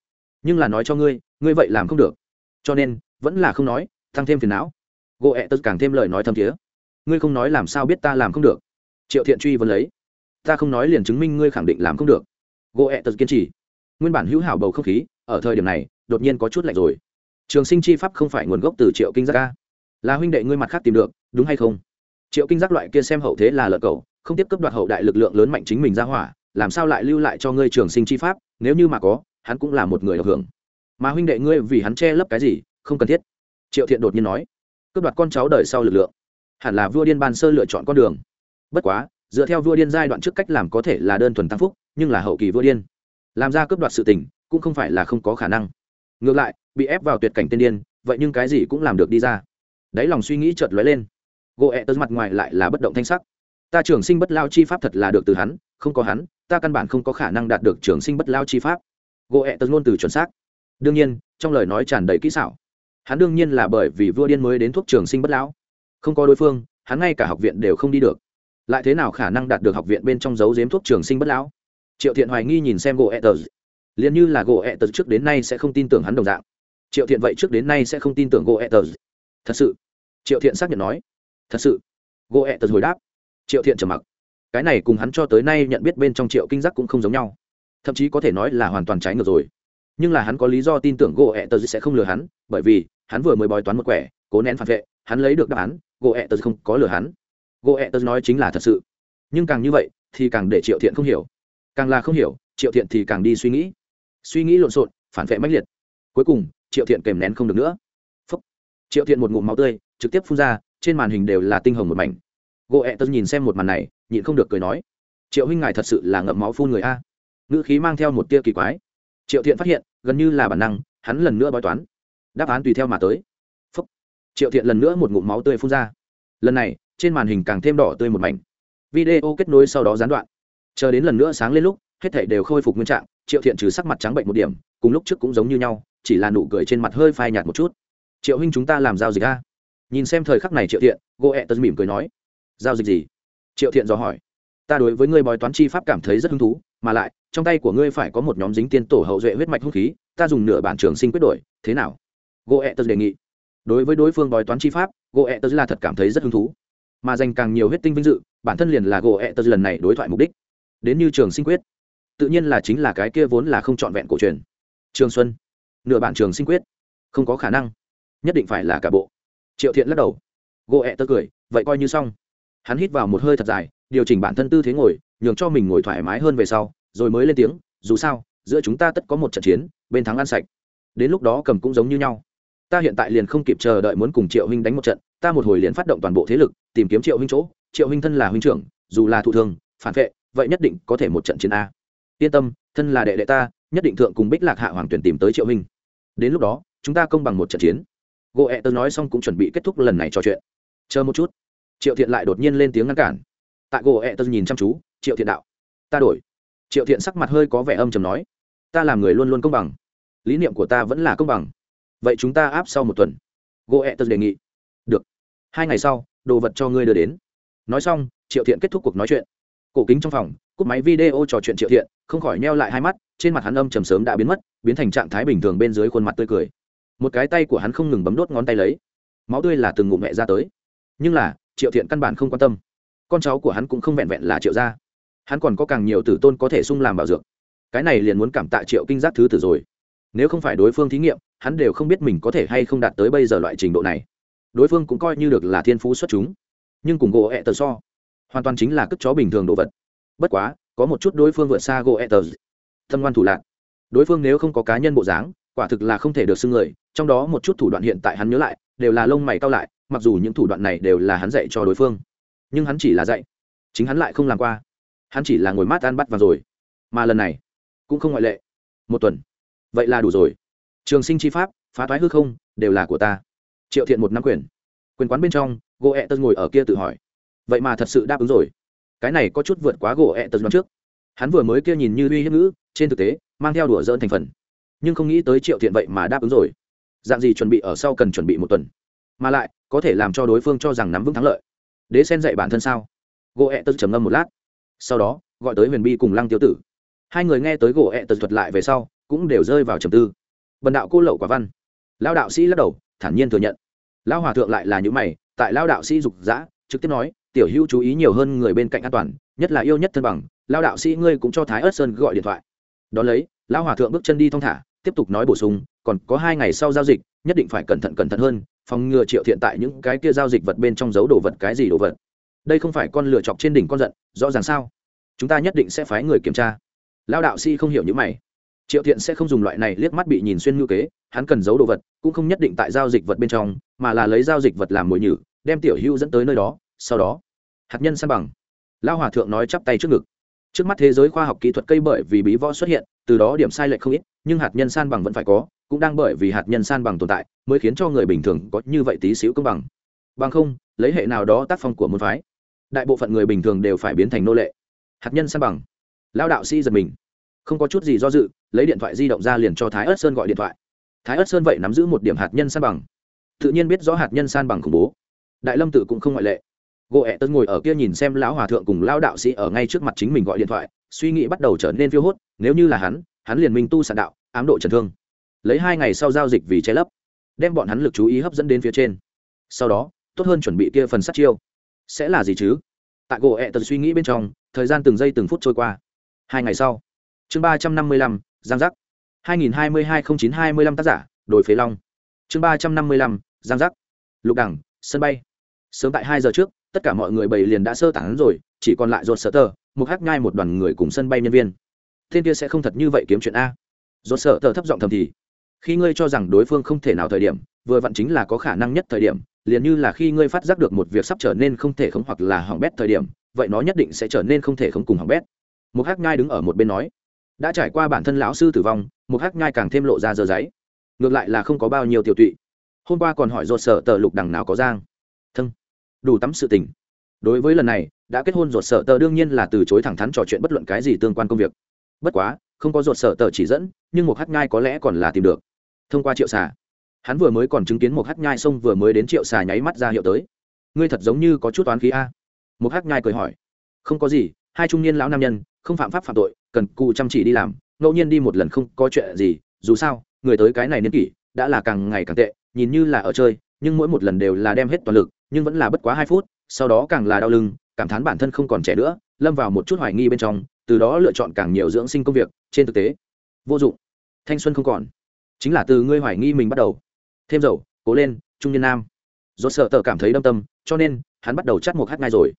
[SPEAKER 1] Nhưng là nói cho ngươi ngươi vậy làm không được. Cho nên, vẫn là không nói, tăng thêm phiền não. Gỗ ẹ tớ càng thêm lời nói thâm thiế. Ngươi không nói làm sao biết ta làm không được? Triệu thiện truy vấn lấy. Ta không nói liền chứng minh ngươi khẳng định làm không được. Gỗ ẹ tớ kiên trì. Nguyên bản hữu hảo bầu không khí, ở thời điểm này, đột nhiên có chút lạnh rồi. Trường sinh chi pháp không phải nguồn gốc từ triệu kinh giác ca là huynh đệ ngươi mặt khác tìm được đúng hay không? Triệu kinh giác loại kia xem hậu thế là lợn cầu không tiếp cấp đoạt hậu đại lực lượng lớn mạnh chính mình ra hỏa, làm sao lại lưu lại cho ngươi trường sinh chi pháp, nếu như mà có, hắn cũng là một người được hưởng. Mà huynh đệ ngươi vì hắn che lấp cái gì, không cần thiết. Triệu thiện đột nhiên nói, cướp đoạt con cháu đời sau lực lượng. Hẳn là vua điên ban sơ lựa chọn con đường. Bất quá, dựa theo vua điên giai đoạn trước cách làm có thể là đơn thuần tăng phúc, nhưng là hậu kỳ vua điên. Làm ra cướp đoạt sự tình, cũng không phải là không có khả năng. Ngược lại, bị ép vào tuyệt cảnh tiên điên, vậy nhưng cái gì cũng làm được đi ra. Đáy lòng suy nghĩ chợt lóe lên gỗ ẹ tớ mặt ngoài lại là bất động thanh sắc. Ta trường sinh bất lao chi pháp thật là được từ hắn, không có hắn, ta căn bản không có khả năng đạt được trường sinh bất lao chi pháp. Gỗ ẹ tớ ngôn từ chuẩn xác. Đương nhiên, trong lời nói tràn đầy kỹ xảo. Hắn đương nhiên là bởi vì vua điên mới đến thuốc trường sinh bất lão. Không có đối phương, hắn ngay cả học viện đều không đi được. Lại thế nào khả năng đạt được học viện bên trong dấu giếm thuốc trường sinh bất lão? Triệu thiện hoài nghi nhìn xem gỗ ẹ tờ liền như là gỗ ẹ tờ trước đến nay sẽ không tin tưởng hắn đồng dạng. Triệu thiện vậy trước đến nay sẽ không tin tưởng gỗ ẹ tờ thật sự. Triệu thiện xác nhận nói thật sự. Gỗ ẹ thật hồi đáp. Triệu thiện trầm mặc. Cái này cùng hắn cho tới nay nhận biết bên trong triệu kinh giác cũng không giống nhau. Thậm chí có thể nói là hoàn toàn trái ngược rồi. Nhưng là hắn có lý do tin tưởng gỗ ẹ tờ sẽ không lừa hắn, bởi vì hắn vừa mới bói toán một quẻ, cố nén phản vệ, hắn lấy được đáp án, gỗ ẹ tờ không có lừa hắn. Gỗ ẹ tớ nói chính là thật sự. Nhưng càng như vậy, thì càng để triệu thiện không hiểu. Càng là không hiểu, triệu thiện thì càng đi suy nghĩ. Suy nghĩ lộn xộn, phản vệ mãnh liệt. Cuối cùng, triệu thiện kèm nén không được nữa. Phúc. triệu thiện một ngụm máu tươi, trực tiếp phun ra trên màn hình đều là tinh hồng một mảnh. Gỗ ẹ tớ nhìn xem một màn này, nhịn không được cười nói, triệu huynh ngài thật sự là ngậm máu phun người a. Ngữ khí mang theo một tia kỳ quái. Triệu thiện phát hiện, gần như là bản năng, hắn lần nữa bói toán. Đáp án tùy theo mà tới. Phúc. triệu thiện lần nữa một ngụm máu tươi phun ra. Lần này, trên màn hình càng thêm đỏ tươi một mảnh. Video kết nối sau đó gián đoạn. Chờ đến lần nữa sáng lên lúc, hết thảy đều khôi phục nguyên trạng, triệu thiện trừ sắc mặt trắng bệnh một điểm, cùng lúc trước cũng giống như nhau, chỉ là nụ cười trên mặt hơi phai nhạt một chút. Triệu huynh chúng ta làm giao dịch a? Nhìn xem thời khắc này triệu thiện gỗ ẹ tật mỉm cười nói, giao dịch gì? Triệu thiện dò hỏi, ta đối với ngươi bói toán chi pháp cảm thấy rất hứng thú, mà lại, trong tay của ngươi phải có một nhóm dính tiên tổ hậu duệ huyết mạch hung khí, ta dùng nửa bản trường sinh quyết đổi, thế nào? Gỗ ẹ tật đề nghị, đối với đối phương bói toán chi pháp gỗ ẹ tật là thật cảm thấy rất hứng thú, mà dành càng nhiều huyết tinh vinh dự, bản thân liền là gỗ ẹ tật lần này đối thoại mục đích. Đến như trường sinh quyết, tự nhiên là chính là cái kia vốn là không trọn vẹn cổ truyền. Trường xuân, nửa bản trường sinh quyết, không có khả năng, nhất định phải là cả bộ triệu thiện lắc đầu. Gỗ ẹ tơ cười, vậy coi như xong. Hắn hít vào một hơi thật dài, điều chỉnh bản thân tư thế ngồi, nhường cho mình ngồi thoải mái hơn về sau, rồi mới lên tiếng, dù sao, giữa chúng ta tất có một trận chiến, bên thắng ăn sạch. Đến lúc đó cầm cũng giống như nhau. Ta hiện tại liền không kịp chờ đợi muốn cùng triệu huynh đánh một trận, ta một hồi liền phát động toàn bộ thế lực, tìm kiếm triệu huynh chỗ. Triệu huynh thân là huynh trưởng, dù là thụ thương, phản vệ, vậy nhất định có thể một trận chiến a. Yên tâm, thân là đệ đệ ta, nhất định thượng cùng bích lạc hạ hoàng tuyển tìm tới triệu huynh. Đến lúc đó, chúng ta công bằng một trận chiến gỗ ẹ tớ nói xong cũng chuẩn bị kết thúc lần này trò chuyện. Chờ một chút. Triệu thiện lại đột nhiên lên tiếng ngăn cản. Tại gỗ ẹ tớ nhìn chăm chú, triệu thiện đạo, ta đổi. Triệu thiện sắc mặt hơi có vẻ âm chầm nói, ta làm người luôn luôn công bằng. Lý niệm của ta vẫn là công bằng. Vậy chúng ta áp sau một tuần. Gỗ ẹ tớ đề nghị, được. Hai ngày sau, đồ vật cho ngươi đưa đến. Nói xong, triệu thiện kết thúc cuộc nói chuyện. Cổ kính trong phòng, cúp máy video trò chuyện triệu thiện, không khỏi neo lại hai mắt, trên mặt hắn âm trầm sớm đã biến mất, biến thành trạng thái bình thường bên dưới khuôn mặt tươi cười một cái tay của hắn không ngừng bấm đốt ngón tay lấy. Máu tươi là từng ngụm mẹ ra tới. Nhưng là, triệu thiện căn bản không quan tâm. Con cháu của hắn cũng không vẹn vẹn là triệu gia. Hắn còn có càng nhiều tử tôn có thể sung làm bảo dược. Cái này liền muốn cảm tạ triệu kinh giác thứ tử rồi. Nếu không phải đối phương thí nghiệm, hắn đều không biết mình có thể hay không đạt tới bây giờ loại trình độ này. Đối phương cũng coi như được là thiên phú xuất chúng. Nhưng cùng gỗ ẹ tờ so, hoàn toàn chính là cất chó bình thường đồ vật. Bất quá, có một chút đối phương vượt xa gỗ ẹ tờ. Thâm ngoan thủ lạc. Đối phương nếu không có cá nhân bộ dáng, quả thực là không thể được xưng người trong đó một chút thủ đoạn hiện tại hắn nhớ lại, đều là lông mày cao lại, mặc dù những thủ đoạn này đều là hắn dạy cho đối phương, nhưng hắn chỉ là dạy, chính hắn lại không làm qua. Hắn chỉ là ngồi mát ăn bắt vào rồi, mà lần này cũng không ngoại lệ. Một tuần, vậy là đủ rồi. Trường sinh chi pháp, phá toái hư không, đều là của ta. Triệu thiện một năm quyền. Quyền quán bên trong, gỗ ẹ tật ngồi ở kia tự hỏi, vậy mà thật sự đáp ứng rồi. Cái này có chút vượt quá gỗ ẹ tật trước. Hắn vừa mới kia nhìn như uy hiếp ngữ, trên thực tế, mang theo đùa dỡn thành phần. Nhưng không nghĩ tới triệu thiện vậy mà đáp ứng rồi dạng gì chuẩn bị ở sau cần chuẩn bị một tuần. Mà lại, có thể làm cho đối phương cho rằng nắm vững thắng lợi. Đế sen dạy bản thân sao? Gỗ ẹ tật trầm ngâm một lát. Sau đó, gọi tới huyền bi cùng lăng tiêu tử. Hai người nghe tới gỗ ẹ tật thuật lại về sau, cũng đều rơi vào trầm tư. Bần đạo cô lậu quả văn. Lao đạo sĩ lắc đầu, thản nhiên thừa nhận. Lao hòa thượng lại là những mày, tại lao đạo sĩ dục dã, trực tiếp nói, tiểu hữu chú ý nhiều hơn người bên cạnh an toàn, nhất là yêu nhất thân bằng lao đạo sĩ ngươi cũng cho thái ớt sơn gọi điện thoại. Đón lấy, lão hòa thượng bước chân đi thong thả, tiếp tục nói bổ sung còn có hai ngày sau giao dịch, nhất định phải cẩn thận cẩn thận hơn, phòng ngừa triệu thiện tại những cái kia giao dịch vật bên trong giấu đồ vật cái gì đồ vật. Đây không phải con lựa chọc trên đỉnh con giận, rõ ràng sao? Chúng ta nhất định sẽ phái người kiểm tra. Lao đạo sĩ không hiểu những mày. Triệu thiện sẽ không dùng loại này liếc mắt bị nhìn xuyên ngữ kế, hắn cần giấu đồ vật, cũng không nhất định tại giao dịch vật bên trong, mà là lấy giao dịch vật làm mồi nhử, đem tiểu hưu dẫn tới nơi đó, sau đó, hạt nhân san bằng. Lao hòa thượng nói chắp tay trước ngực. Trước mắt thế giới khoa học kỹ thuật cây bởi vì bí võ xuất hiện, từ đó điểm sai lệch không ít, nhưng hạt nhân san bằng vẫn phải có cũng đang bởi vì hạt nhân san bằng tồn tại mới khiến cho người bình thường có như vậy tí xíu công bằng. Bằng không, lấy hệ nào đó tác phong của môn phái, đại bộ phận người bình thường đều phải biến thành nô lệ. Hạt nhân san bằng. Lao đạo sĩ giật mình. Không có chút gì do dự, lấy điện thoại di động ra liền cho thái ớt sơn gọi điện thoại. Thái ớt sơn vậy nắm giữ một điểm hạt nhân san bằng. Tự nhiên biết rõ hạt nhân san bằng khủng bố. Đại lâm tự cũng không ngoại lệ. Gỗ ẹ tân ngồi ở kia nhìn xem lão hòa thượng cùng lão đạo sĩ ở ngay trước mặt chính mình gọi điện thoại, suy nghĩ bắt đầu trở nên phiêu hốt, nếu như là hắn hắn liền minh tu sạn đạo, ám độ trần thương lấy hai ngày sau giao dịch vì che lấp, đem bọn hắn lực chú ý hấp dẫn đến phía trên. Sau đó, tốt hơn chuẩn bị kia phần sát chiêu. Sẽ là gì chứ? Tại gỗ ẹ tật suy nghĩ bên trong, thời gian từng giây từng phút trôi qua. Hai ngày sau. Chương ba trăm năm mươi lăm, giang giác. hai nghìn hai mươi hai không chín hai mươi lăm tác giả đổi phế long. Chương ba trăm năm mươi lăm, giang giác. Lục đẳng, sân bay. Sớm tại hai giờ trước, tất cả mọi người bầy liền đã sơ tán rồi, chỉ còn lại ruột sở tờ một hát ngai một đoàn người cùng sân bay nhân viên. Thiên kia sẽ không thật như vậy kiếm chuyện a. Ruột sở tờ thấp giọng thầm thì khi ngươi cho rằng đối phương không thể nào thời điểm, vừa vặn chính là có khả năng nhất thời điểm, liền như là khi ngươi phát giác được một việc sắp trở nên không thể khống hoặc là hỏng bét thời điểm, vậy nó nhất định sẽ trở nên không thể khống cùng hỏng bét. Một hắc nhai đứng ở một bên nói, đã trải qua bản thân lão sư tử vong một hắc nhai càng thêm lộ ra dơ giấy. Ngược lại là không có bao nhiêu tiểu tụy. Hôm qua còn hỏi ruột sở tờ lục đằng nào có giang. Thân đủ tắm sự tình. Đối với lần này, đã kết hôn ruột sở tờ đương nhiên là từ chối thẳng thắn trò chuyện bất luận cái gì tương quan công việc. Bất quá, không có ruột sở tờ chỉ dẫn, nhưng một Hắc nhai có lẽ còn là tìm được thông qua triệu xà. Hắn vừa mới còn chứng kiến một hát nhai sông vừa mới đến triệu xà nháy mắt ra hiệu tới. Ngươi thật giống như có chút toán khí a. Một hát nhai cười hỏi. Không có gì, hai trung niên lão nam nhân, không phạm pháp phạm tội, cần cụ chăm chỉ đi làm, ngẫu nhiên đi một lần không có chuyện gì, dù sao, người tới cái này niên kỷ, đã là càng ngày càng tệ, nhìn như là ở chơi, nhưng mỗi một lần đều là đem hết toàn lực, nhưng vẫn là bất quá hai phút, sau đó càng là đau lưng, cảm thán bản thân không còn trẻ nữa, lâm vào một chút hoài nghi bên trong, từ đó lựa chọn càng nhiều dưỡng sinh công việc, trên thực tế, vô dụng. Thanh xuân không còn chính là từ ngươi hoài nghi mình bắt đầu. Thêm dầu, cố lên, trung niên nam. Do sợ tờ cảm thấy đâm tâm, cho nên, hắn bắt đầu chắt một hát ngai rồi.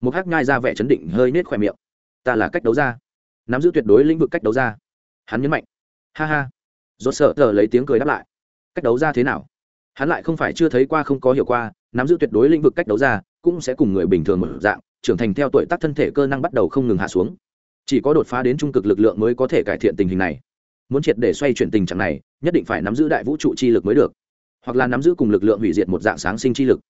[SPEAKER 1] Một hát ngai ra vẻ chấn định hơi nết khỏe miệng. Ta là cách đấu ra. Nắm giữ tuyệt đối lĩnh vực cách đấu ra. Hắn nhấn mạnh. Ha ha. Do sợ tờ lấy tiếng cười đáp lại. Cách đấu ra thế nào? Hắn lại không phải chưa thấy qua không có hiểu qua, nắm giữ tuyệt đối lĩnh vực cách đấu ra, cũng sẽ cùng người bình thường mở dạng, trưởng thành theo tuổi tác thân thể cơ năng bắt đầu không ngừng hạ xuống. Chỉ có đột phá đến trung cực lực lượng mới có thể cải thiện tình hình này muốn triệt để xoay chuyển tình trạng này, nhất định phải nắm giữ đại vũ trụ chi lực mới được. Hoặc là nắm giữ cùng lực lượng hủy diệt một dạng sáng sinh chi lực.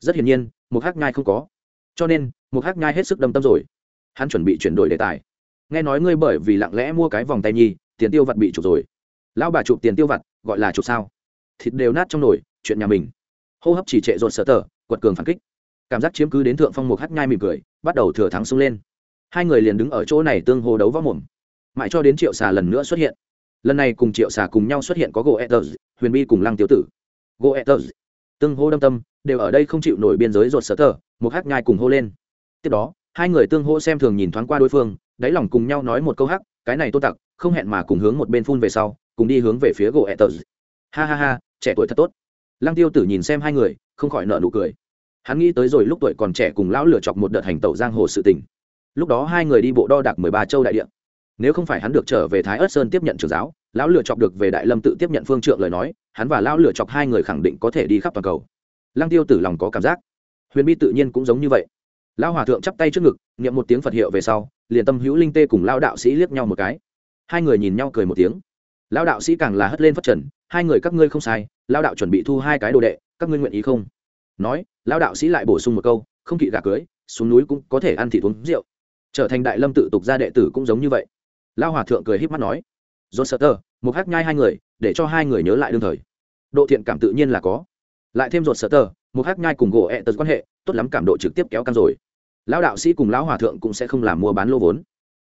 [SPEAKER 1] Rất hiển nhiên một hắc nhai không có. Cho nên một hắc nhai hết sức đâm tâm rồi. Hắn chuẩn bị chuyển đổi đề tài. Nghe nói ngươi bởi vì lặng lẽ mua cái vòng tay nhi, tiền tiêu vặt bị chụp rồi. Lão bà chụp tiền tiêu vặt, gọi là chụp sao? Thịt đều nát trong nồi, chuyện nhà mình. Hô hấp chỉ trệ rột sở tờ, quật cường phản kích. Cảm giác chiếm cứ đến thượng phong một hắc nhai mỉm cười, bắt đầu thừa thắng xông lên. Hai người liền đứng ở chỗ này tương hồ đấu võ mồm. Mãi cho đến triệu xà lần nữa xuất hiện lần này cùng triệu xà cùng nhau xuất hiện có gỗ ethers huyền bi cùng lăng tiêu tử. Gỗ ethers tương hô đâm tâm, đều ở đây không chịu nổi biên giới ruột sở tờ một hát nhai cùng hô lên. Tiếp đó, hai người tương hô xem thường nhìn thoáng qua đối phương, đáy lòng cùng nhau nói một câu hắc, cái này tô tặc, không hẹn mà cùng hướng một bên phun về sau, cùng đi hướng về phía gỗ ethers ha ha ha, trẻ tuổi thật tốt. Lăng tiêu tử nhìn xem hai người, không khỏi nợ nụ cười. Hắn nghĩ tới rồi lúc tuổi còn trẻ cùng lão lửa chọc một đợt hành tẩu giang hồ sự tình. Lúc đó hai người đi bộ đo đạc mười ba châu đại địa nếu không phải hắn được trở về thái ớt sơn tiếp nhận trường giáo, lão lựa chọc được về đại lâm tự tiếp nhận phương trượng lời nói, hắn và lão lựa chọc hai người khẳng định có thể đi khắp toàn cầu. Lăng tiêu tử lòng có cảm giác. Huyền bi tự nhiên cũng giống như vậy. Lão hòa thượng chắp tay trước ngực, niệm một tiếng phật hiệu về sau, liền tâm hữu linh tê cùng lão đạo sĩ liếc nhau một cái. Hai người nhìn nhau cười một tiếng. Lão đạo sĩ càng là hất lên phất trần, hai người các ngươi không sai, lão đạo chuẩn bị thu hai cái đồ đệ, các ngươi nguyện ý không? Nói, lão đạo sĩ lại bổ sung một câu, không kỵ gà cưới, xuống núi cũng có thể ăn thịt uống rượu. Trở thành đại lâm tự tục gia đệ tử cũng giống như vậy lao hòa thượng cười h í p mắt nói dồn sợ tơ, một hát nhai hai người để cho hai người nhớ lại đương thời. Độ thiện cảm tự nhiên là có. Lại thêm dồn sợ tơ, một hát nhai cùng gỗ ẹ tật quan hệ tốt lắm cảm độ trực tiếp kéo căng rồi. Lão đạo sĩ cùng lão hòa thượng cũng sẽ không làm mua bán lô vốn.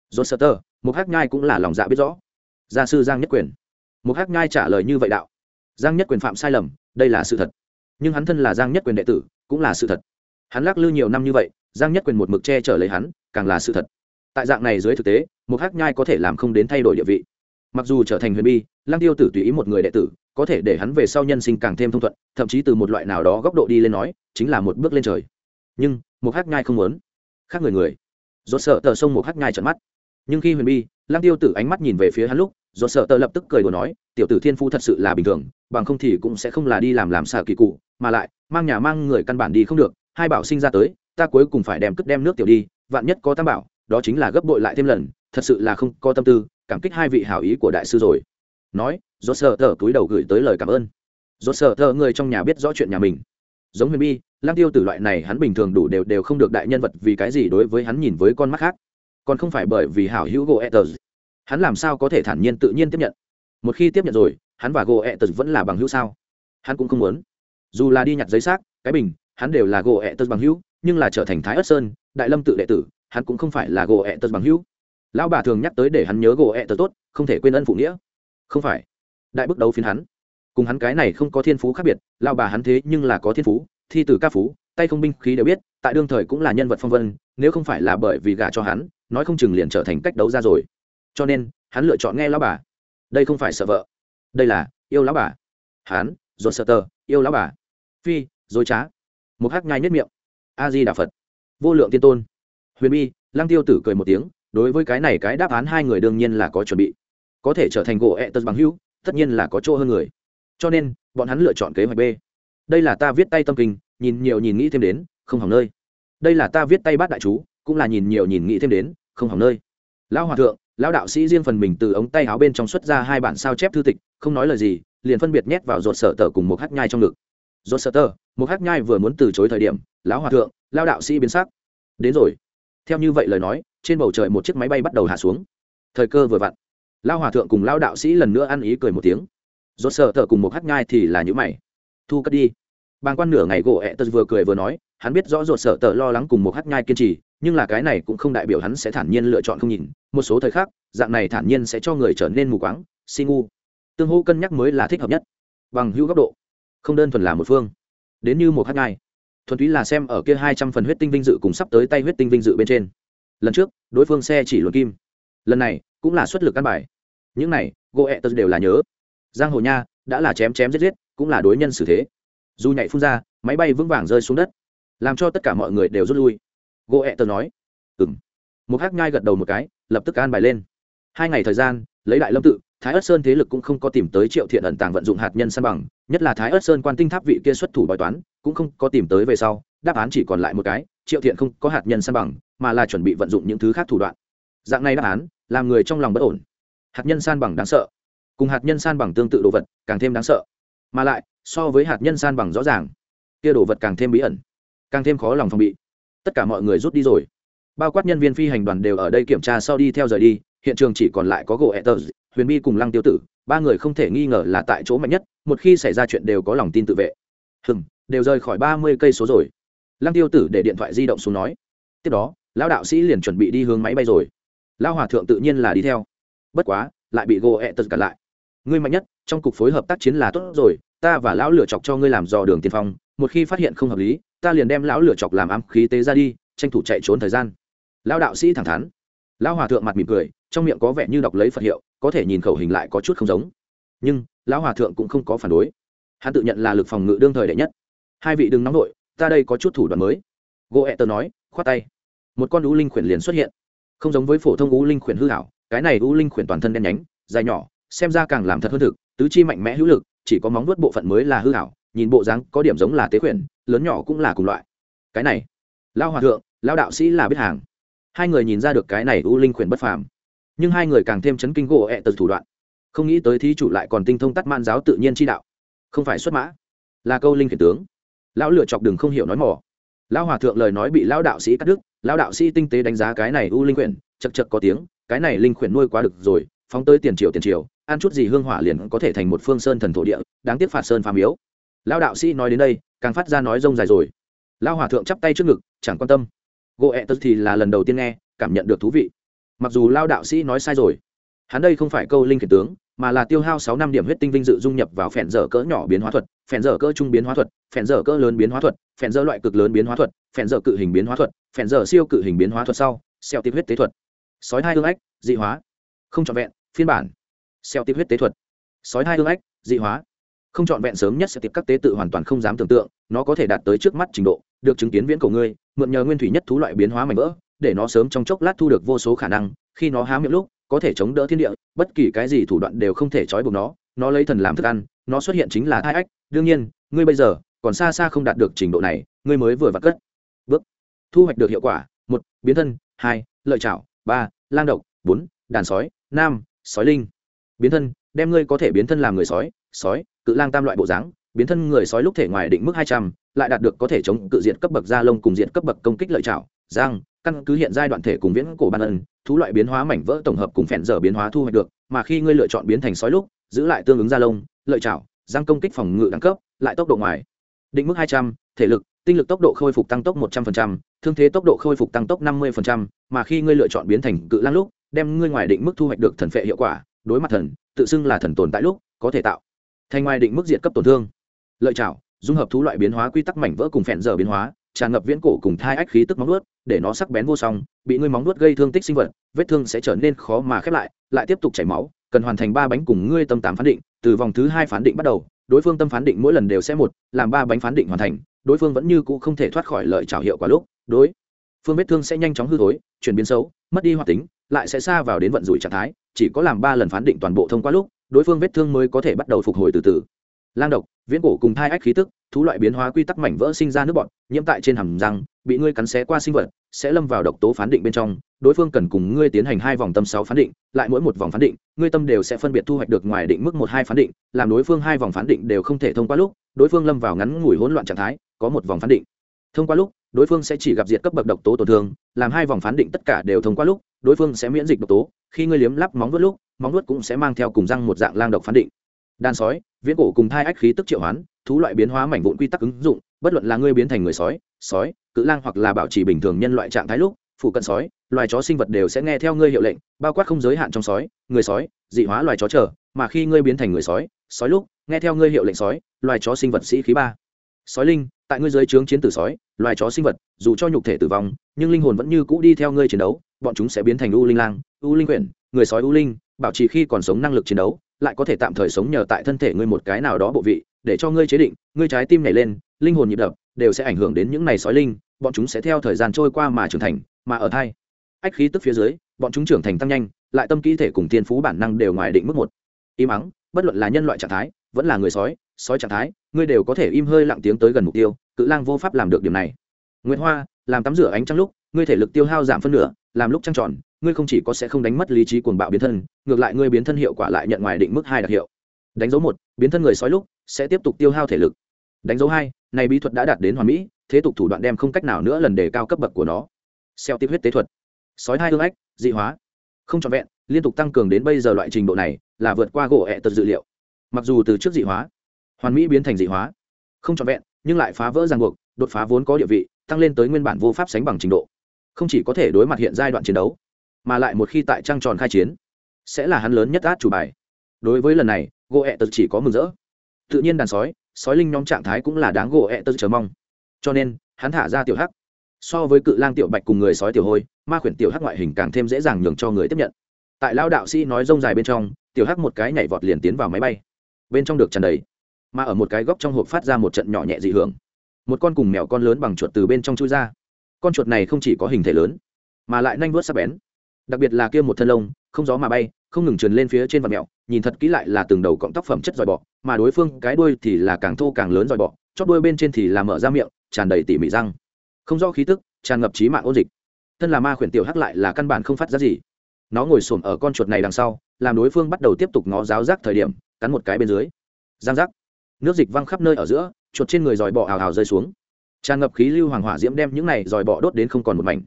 [SPEAKER 1] Dồn sợ tơ, một hát nhai cũng là lòng dạ biết rõ. Gia sư giang nhất quyền. Một hát nhai trả lời như vậy đạo. Giang nhất quyền phạm sai lầm đây là sự thật. Nhưng hắn thân là giang nhất quyền đệ tử cũng là sự thật. Hắn lắc lư nhiều năm như vậy giang nhất quyền một mực che chở lấy hắn càng là sự thật tại dạng này dưới thực tế, một hắc nhai có thể làm không đến thay đổi địa vị. Mặc dù trở thành huyền bi, lăng tiêu tử tùy ý một người đệ tử, có thể để hắn về sau nhân sinh càng thêm thông thuận, thậm chí từ một loại nào đó góc độ đi lên nói, chính là một bước lên trời. Nhưng, một hắc nhai không muốn. Khác người người. Do sợ tờ sông một hắc nhai trận mắt. Nhưng khi huyền bi, lăng tiêu tử ánh mắt nhìn về phía hắn lúc do sợ tờ lập tức cười đùa nói, tiểu tử thiên phu thật sự là bình thường, bằng không thì cũng sẽ không là đi làm làm xà kỳ cụ, mà lại, mang nhà mang người căn bản đi không được, hai bảo sinh ra tới, ta cuối cùng phải đem cất đem nước tiểu đi, vạn nhất có tam bảo đó chính là gấp bội lại thêm lần, thật sự là không có tâm tư, cảm kích hai vị hảo ý của đại sư rồi. Nói do sợ thờ túi đầu gửi tới lời cảm ơn. Do sợ thờ, người trong nhà biết rõ chuyện nhà mình. Giống huyền bi lang tiêu tử loại này hắn bình thường đủ đều đều không được đại nhân vật vì cái gì đối với hắn nhìn với con mắt khác. Còn không phải bởi vì hảo hữu goethers hắn làm sao có thể thản nhiên tự nhiên tiếp nhận? Một khi tiếp nhận rồi, hắn và goethers vẫn là bằng hữu sao? Hắn cũng không muốn. Dù là đi nhặt giấy xác, cái bình, hắn đều là goethers bằng hữu, nhưng là trở thành thái ất sơn, đại lâm tự đệ tử hắn cũng không phải là gỗ ẹ tật bằng hữu. Lão bà thường nhắc tới để hắn nhớ gỗ ẹ tật tốt, không thể quên ân phụ nghĩa. Không phải. Đại bước đấu phiến hắn. Cùng hắn cái này không có thiên phú khác biệt, lão bà hắn thế nhưng là có thiên phú, thi từ ca phú, tay không binh khí đều biết, tại đương thời cũng là nhân vật phong vân, nếu không phải là bởi vì gả cho hắn, nói không chừng liền trở thành cách đấu ra rồi. Cho nên, hắn lựa chọn nghe lão bà. Đây không phải sợ vợ. Đây là, yêu lão bà. Hắn dồn sợ tờ, yêu lão bà. Phi, dối trá. Một hắc nhai nhất miệng. A di đà phật. Vô lượng tiên tôn huyền bi, lăng tiêu tử cười một tiếng, đối với cái này cái đáp án hai người đương nhiên là có chuẩn bị. Có thể trở thành gỗ ẹ tật bằng hữu, tất nhiên là có chỗ hơn người. Cho nên, bọn hắn lựa chọn kế hoạch b. Đây là ta viết tay tâm kinh, nhìn nhiều nhìn nghĩ thêm đến, không hỏng nơi. Đây là ta viết tay bát đại chú, cũng là nhìn nhiều nhìn nghĩ thêm đến, không hỏng nơi. Lão hòa thượng, lão đạo sĩ riêng phần mình từ ống tay áo bên trong xuất ra hai bản sao chép thư tịch, không nói lời gì, liền phân biệt nhét vào ruột sở tờ cùng một hát nhai trong ngực. Ruột sở tờ, một hát nhai vừa muốn từ chối thời điểm, lão hòa thượng, lão đạo sĩ biến sắc. Đến rồi theo như vậy lời nói, trên bầu trời một chiếc máy bay bắt đầu hạ xuống. Thời cơ vừa vặn, lao hòa thượng cùng lao đạo sĩ lần nữa ăn ý cười một tiếng. Do sợ tờ cùng một hát nhai thì là những mày. Thu cất đi. Bàng quan nửa ngày gỗ ẹ tật vừa cười vừa nói, hắn biết rõ ruột sợ tờ lo lắng cùng một hát nhai kiên trì, nhưng là cái này cũng không đại biểu hắn sẽ thản nhiên lựa chọn không nhìn. Một số thời khắc, dạng này thản nhiên sẽ cho người trở nên mù quáng, si ngu. Tương hô cân nhắc mới là thích hợp nhất. Bằng hữu góc độ, không đơn thuần là một phương. Đến như một hát nhai thuần túy là xem ở kia hai trăm phần huyết tinh vinh dự cùng sắp tới tay huyết tinh vinh dự bên trên. Lần trước, đối phương xe chỉ luận kim. Lần này, cũng là xuất lực căn bài. Những này gỗ ẹ tật đều là nhớ. Giang hồ nha, đã là chém chém giết giết, cũng là đối nhân xử thế. Dù nhảy phun ra, máy bay vững vàng rơi xuống đất. Làm cho tất cả mọi người đều rút lui. Gỗ ẹ tật nói ừng một hắc nhai gật đầu một cái, lập tức an bài lên. Hai ngày thời gian, lấy đại lâm tự thái ất sơn thế lực cũng không có tìm tới triệu thiện ẩn tàng vận dụng hạt nhân san bằng, nhất là thái ất sơn quan tinh tháp vị kia xuất thủ bài toán, cũng không có tìm tới về sau, đáp án chỉ còn lại một cái, triệu thiện không có hạt nhân san bằng, mà là chuẩn bị vận dụng những thứ khác thủ đoạn. Dạng này đáp án, làm người trong lòng bất ổn. Hạt nhân san bằng đáng sợ. Cùng hạt nhân san bằng tương tự đồ vật, càng thêm đáng sợ. Mà lại, so với hạt nhân san bằng rõ ràng, kia đồ vật càng thêm bí ẩn, càng thêm khó lòng phòng bị. Tất cả mọi người rút đi rồi. Bao quát nhân viên phi hành đoàn đều ở đây kiểm tra sau đi theo rời đi, hiện trường chỉ còn lại có gỗ etters huyền bi cùng lăng tiêu tử, ba người không thể nghi ngờ là tại chỗ mạnh nhất, một khi xảy ra chuyện đều có lòng tin tự vệ. Hừng đều rời khỏi ba mươi cây số rồi. Lăng tiêu tử để điện thoại di động xuống nói. Tiếp đó, lão đạo sĩ liền chuẩn bị đi hướng máy bay rồi. Lão hòa thượng tự nhiên là đi theo. Bất quá, lại bị gỗ tật cản lại. Ngươi mạnh nhất, trong cục phối hợp tác chiến là tốt rồi, ta và lão lửa chọc cho ngươi làm dò đường tiên phong, một khi phát hiện không hợp lý, ta liền đem lão lửa chọc làm ám khí tế ra đi, tranh thủ chạy trốn thời gian. Lão đạo sĩ thẳng thắn. Lão hòa thượng mặt mỉm cười trong miệng có vẻ như đọc lấy phật hiệu, có thể nhìn khẩu hình lại có chút không giống. Nhưng, lão hòa thượng cũng không có phản đối. Hắn tự nhận là lực phòng ngự đương thời đệ nhất. Hai vị đừng nóng nổi ta đây có chút thủ đoạn mới. Gỗ ẹ tờ nói, khoát tay. Một con u linh khuyển liền xuất hiện. Không giống với phổ thông u linh khuyển hư hảo cái này u linh khuyển toàn thân đen nhánh, dài nhỏ, xem ra càng làm thật hơn thực, tứ chi mạnh mẽ hữu lực, chỉ có móng nuốt bộ phận mới là hư hảo nhìn bộ dáng có điểm giống là tế khuyển, lớn nhỏ cũng là cùng loại. Cái này lao hòa thượng lao đạo sĩ là biết hàng. Hai người nhìn ra được cái này u linh khuyển bất phàm nhưng hai người càng thêm chấn kinh gỗ ẹ tật thủ đoạn. Không nghĩ tới thí chủ lại còn tinh thông tắt man giáo tự nhiên chi đạo. Không phải xuất mã là câu linh khiển tướng. Lão lựa chọc đừng không hiểu nói mỏ. Lão hòa thượng lời nói bị lão đạo sĩ cắt đứt lão đạo sĩ tinh tế đánh giá cái này u linh quyển chật chật có tiếng cái này linh quyển nuôi quá được rồi phóng tới tiền triều tiền triều ăn chút gì hương hỏa liền có thể thành một phương sơn thần thổ địa đáng tiếc phạt sơn phàm yếu, lão đạo sĩ nói đến đây càng phát ra nói rông dài rồi. Lão hòa thượng chắp tay trước ngực chẳng quan tâm. Gỗ ẹ tật thì là lần đầu tiên nghe cảm nhận được thú vị mặc dù lao đạo sĩ nói sai rồi, hắn đây không phải câu linh khiển tướng, mà là tiêu hao sáu năm điểm huyết tinh vinh dự dung nhập vào phèn dở cỡ nhỏ biến hóa thuật, phèn dở cỡ trung biến hóa thuật, phèn dở cỡ lớn biến hóa thuật, phèn dở loại cực lớn biến hóa thuật, phèn dở cự hình biến hóa thuật, phèn dở siêu cự hình biến hóa thuật sau, xeo tiếp huyết tế thuật. Sói hai hương ách dị hóa. Không trọn vẹn, phiên bản. Xeo tiếp huyết tế thuật. Sói hai hương ách dị hóa. Không trọn vẹn sớm nhất sẽ tiếp các tế tự hoàn toàn không dám tưởng tượng, nó có thể đạt tới trước mắt trình độ, được chứng kiến viễn cổ ngươi, mượn nhờ nguyên thủy nhất thú loại biến hóa mảnh vỡ để nó sớm trong chốc lát thu được vô số khả năng, khi nó há miệng lúc, có thể chống đỡ thiên địa, bất kỳ cái gì thủ đoạn đều không thể trói buộc nó nó lấy thần làm thức ăn, nó xuất hiện chính là thai ách, đương nhiên, ngươi bây giờ còn xa xa không đạt được trình độ này, ngươi mới vừa vặt cất. Bước. Thu hoạch được hiệu quả, một, biến thân, hai, lợi chảo ba, lang độc, bốn, đàn sói, năm, sói linh. Biến thân, đem ngươi có thể biến thân làm người sói sói, cự lang tam loại bộ dáng, biến thân người sói lúc thể ngoài định mức hai trăm, lại đạt được có thể chống cự diện cấp bậc da lông cùng diện cấp bậc công kích lợi chảo giang căn cứ hiện giai đoạn thể cùng viễn cổ ban ân, thú loại biến hóa mảnh vỡ tổng hợp cùng phèn dở biến hóa thu hoạch được, mà khi ngươi lựa chọn biến thành sói lúc, giữ lại tương ứng da lông, lợi chảo giang công kích phòng ngự đẳng cấp, lại tốc độ ngoài. Định mức hai trăm, thể lực, tinh lực tốc độ khôi phục tăng tốc một trăm linh thương thế tốc độ khôi phục tăng tốc năm mươi mà khi ngươi lựa chọn biến thành cự lang lúc, đem ngươi ngoài định mức thu hoạch được thần phệ hiệu quả, đối mặt thần, tự xưng là thần tồn tại lúc, có thể tạo thành ngoài định mức diệt cấp tổn thương. Lợi chảo dung hợp thú loại biến hóa quy tắc mảnh vỡ cùng phèn dở biến hóa tràn ngập viễn cổ cùng thai ách khí tức móng nuốt, để nó sắc bén vô song, bị ngươi móng nuốt gây thương tích sinh vật, vết thương sẽ trở nên khó mà khép lại lại tiếp tục chảy máu, cần hoàn thành ba bánh cùng ngươi tâm tám phán định, từ vòng thứ hai phán định bắt đầu, đối phương tâm phán định mỗi lần đều sẽ một, làm ba bánh phán định hoàn thành, đối phương vẫn như cũ không thể thoát khỏi lợi trào hiệu quả lúc, đối phương vết thương sẽ nhanh chóng hư thối, chuyển biến xấu, mất đi hoạt tính, lại sẽ xa vào đến vận rủi trạng thái, chỉ có làm ba lần phán định toàn bộ thông qua lúc, đối phương vết thương mới có thể bắt đầu phục hồi từ từ lang độc, viễn cổ cùng thai ách khí tức, thú loại biến hóa quy tắc mảnh vỡ sinh ra nước bọt, nhiễm tại trên hầm răng, bị ngươi cắn xé qua sinh vật, sẽ lâm vào độc tố phán định bên trong. Đối phương cần cùng ngươi tiến hành hai vòng tâm sáu phán định, lại mỗi một vòng phán định, ngươi tâm đều sẽ phân biệt thu hoạch được ngoài định mức một hai phán định, làm đối phương hai vòng phán định đều không thể thông qua lúc, đối phương lâm vào ngắn ngủi hỗn loạn trạng thái, có một vòng phán định. Thông qua lúc, đối phương sẽ chỉ gặp diệt cấp bậc độc tố tổn thương, làm hai vòng phán định tất cả đều thông qua lúc, đối phương sẽ miễn dịch độc tố, khi ngươi liếm lắp móng vuốt lúc, móng vuốt cũng sẽ mang theo cùng răng một dạng lang độc phán định đan sói viễn cổ cùng thai ách khí tức triệu hoán thú loại biến hóa mảnh vụn quy tắc ứng dụng bất luận là ngươi biến thành người sói sói cự lang hoặc là bảo trì bình thường nhân loại trạng thái lúc phụ cận sói loài chó sinh vật đều sẽ nghe theo ngươi hiệu lệnh bao quát không giới hạn trong sói người sói dị hóa loài chó trở, mà khi ngươi biến thành người sói sói lúc nghe theo ngươi hiệu lệnh sói loài chó sinh vật sĩ khí ba. Sói linh tại ngươi giới trướng chiến tử sói loài chó sinh vật dù cho nhục thể tử vong nhưng linh hồn vẫn như cũ đi theo ngươi chiến đấu bọn chúng sẽ biến thành u linh lang u linh quyển người sói u linh bảo trì khi còn sống năng lực chiến đấu lại có thể tạm thời sống nhờ tại thân thể ngươi một cái nào đó bộ vị, để cho ngươi chế định, ngươi trái tim nhảy lên, linh hồn nhịp đập, đều sẽ ảnh hưởng đến những này sói linh, bọn chúng sẽ theo thời gian trôi qua mà trưởng thành, mà ở thai. Ách khí tức phía dưới, bọn chúng trưởng thành tăng nhanh, lại tâm kỹ thể cùng tiên phú bản năng đều ngoài định mức một. Im ắng, bất luận là nhân loại trạng thái, vẫn là người sói sói trạng thái, ngươi đều có thể im hơi lặng tiếng tới gần mục tiêu, cự lang vô pháp làm được điểm này. Nguyễn hoa, làm tắm rửa ánh trăng lúc, ngươi thể lực tiêu hao giảm phân nửa, làm lúc trăng tròn ngươi không chỉ có sẽ không đánh mất lý trí cuồng bạo biến thân, ngược lại ngươi biến thân hiệu quả lại nhận ngoài định mức hai đặc hiệu. Đánh dấu một, biến thân người sói lúc sẽ tiếp tục tiêu hao thể lực. Đánh dấu hai, này bí thuật đã đạt đến hoàn mỹ, thế tục thủ đoạn đem không cách nào nữa lần đề cao cấp bậc của nó. Xeo tiếp huyết tế thuật. Sói hai hương ách, dị hóa. Không trọn vẹn, liên tục tăng cường đến bây giờ loại trình độ này là vượt qua gỗ ẹ tật dự liệu. Mặc dù từ trước dị hóa, hoàn mỹ biến thành dị hóa. Không trọn vẹn, nhưng lại phá vỡ ràng buộc, đột phá vốn có địa vị, tăng lên tới nguyên bản vô pháp sánh bằng trình độ. Không chỉ có thể đối mặt hiện giai đoạn chiến đấu mà lại một khi tại trăng tròn khai chiến, sẽ là hắn lớn nhất át chủ bài. Đối với lần này, gỗ ẹ tật chỉ có mừng rỡ. Tự nhiên đàn sói sói linh nhóm trạng thái cũng là đáng gỗ ẹ tật chờ mong. Cho nên, hắn thả ra tiểu hắc. So với cự lang tiểu bạch cùng người sói tiểu hôi, ma khuyển tiểu hắc ngoại hình càng thêm dễ dàng nhường cho người tiếp nhận. Tại lao đạo sĩ nói rông dài bên trong, tiểu hắc một cái nhảy vọt liền tiến vào máy bay. Bên trong được tràn đầy, mà ở một cái góc trong hộp phát ra một trận nhỏ nhẹ dị hưởng. Một con cùng mèo con lớn bằng chuột từ bên trong chui ra. Con chuột này không chỉ có hình thể lớn, mà lại nanh vớt sắc bén đặc biệt là kia một thân lông, không gió mà bay, không ngừng trườn lên phía trên vạt mẹo, nhìn thật kỹ lại là từng đầu cọng tóc phẩm chất dòi bọ, mà đối phương, cái đuôi thì là càng thô càng lớn dòi bọ chót đuôi bên trên thì là mở ra miệng, tràn đầy tỉ mỉ răng. Không rõ khí tức, tràn ngập trí mạng ôn dịch. Thân là ma khuyển tiểu hắc lại là căn bản không phát ra gì. Nó ngồi xổm ở con chuột này đằng sau, làm đối phương bắt đầu tiếp tục ngó giáo rác thời điểm, cắn một cái bên dưới. Giang rác nước dịch văng khắp nơi ở giữa, chuột trên người dòi bọ hào hào rơi xuống. Tràn ngập khí lưu hoàng hỏa diễm đem những này dòi bọ đốt đến không còn một mảnh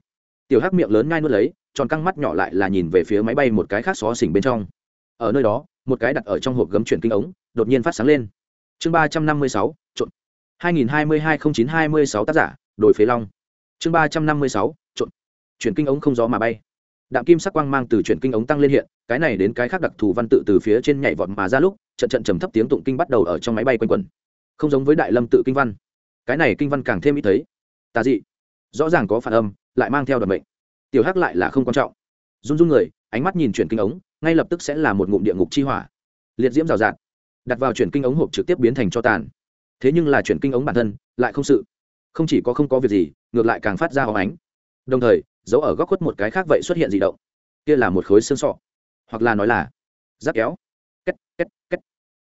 [SPEAKER 1] tiểu hắc miệng lớn ngai nuốt lấy, tròn căng mắt nhỏ lại là nhìn về phía máy bay một cái khác xó xỉnh bên trong. Ở nơi đó, một cái đặt ở trong hộp gấm chuyển kinh ống, đột nhiên phát sáng lên. Chương ba trăm năm mươi sáu trộn hai nghìn hai mươi hai không chín hai mươi sáu tác giả đổi phế long. Chương ba trăm năm mươi sáu trộn chuyển kinh ống không gió mà bay. Đạm kim sắc quang mang từ chuyển kinh ống tăng lên hiện, cái này đến cái khác đặc thù văn tự từ phía trên nhảy vọt mà ra lúc, trận trận trầm thấp tiếng tụng kinh bắt đầu ở trong máy bay quanh quẩn. Không giống với đại lâm tự kinh văn. Cái này kinh văn càng thêm ít thấy. Tà dị. Rõ ràng có phản âm lại mang theo đoàn bệnh tiểu hắc lại là không quan trọng. Run run người, ánh mắt nhìn chuyển kinh ống, ngay lập tức sẽ là một ngụm địa ngục chi hỏa. Liệt diễm rào rạt, đặt vào chuyển kinh ống hộp trực tiếp biến thành cho tàn. Thế nhưng là chuyển kinh ống bản thân lại không sự. Không chỉ có không có việc gì, ngược lại càng phát ra hóng ánh. Đồng thời giấu ở góc khuất một cái khác vậy xuất hiện dị động. Kia là một khối xương sọ, hoặc là nói là giáp kéo. Két két két.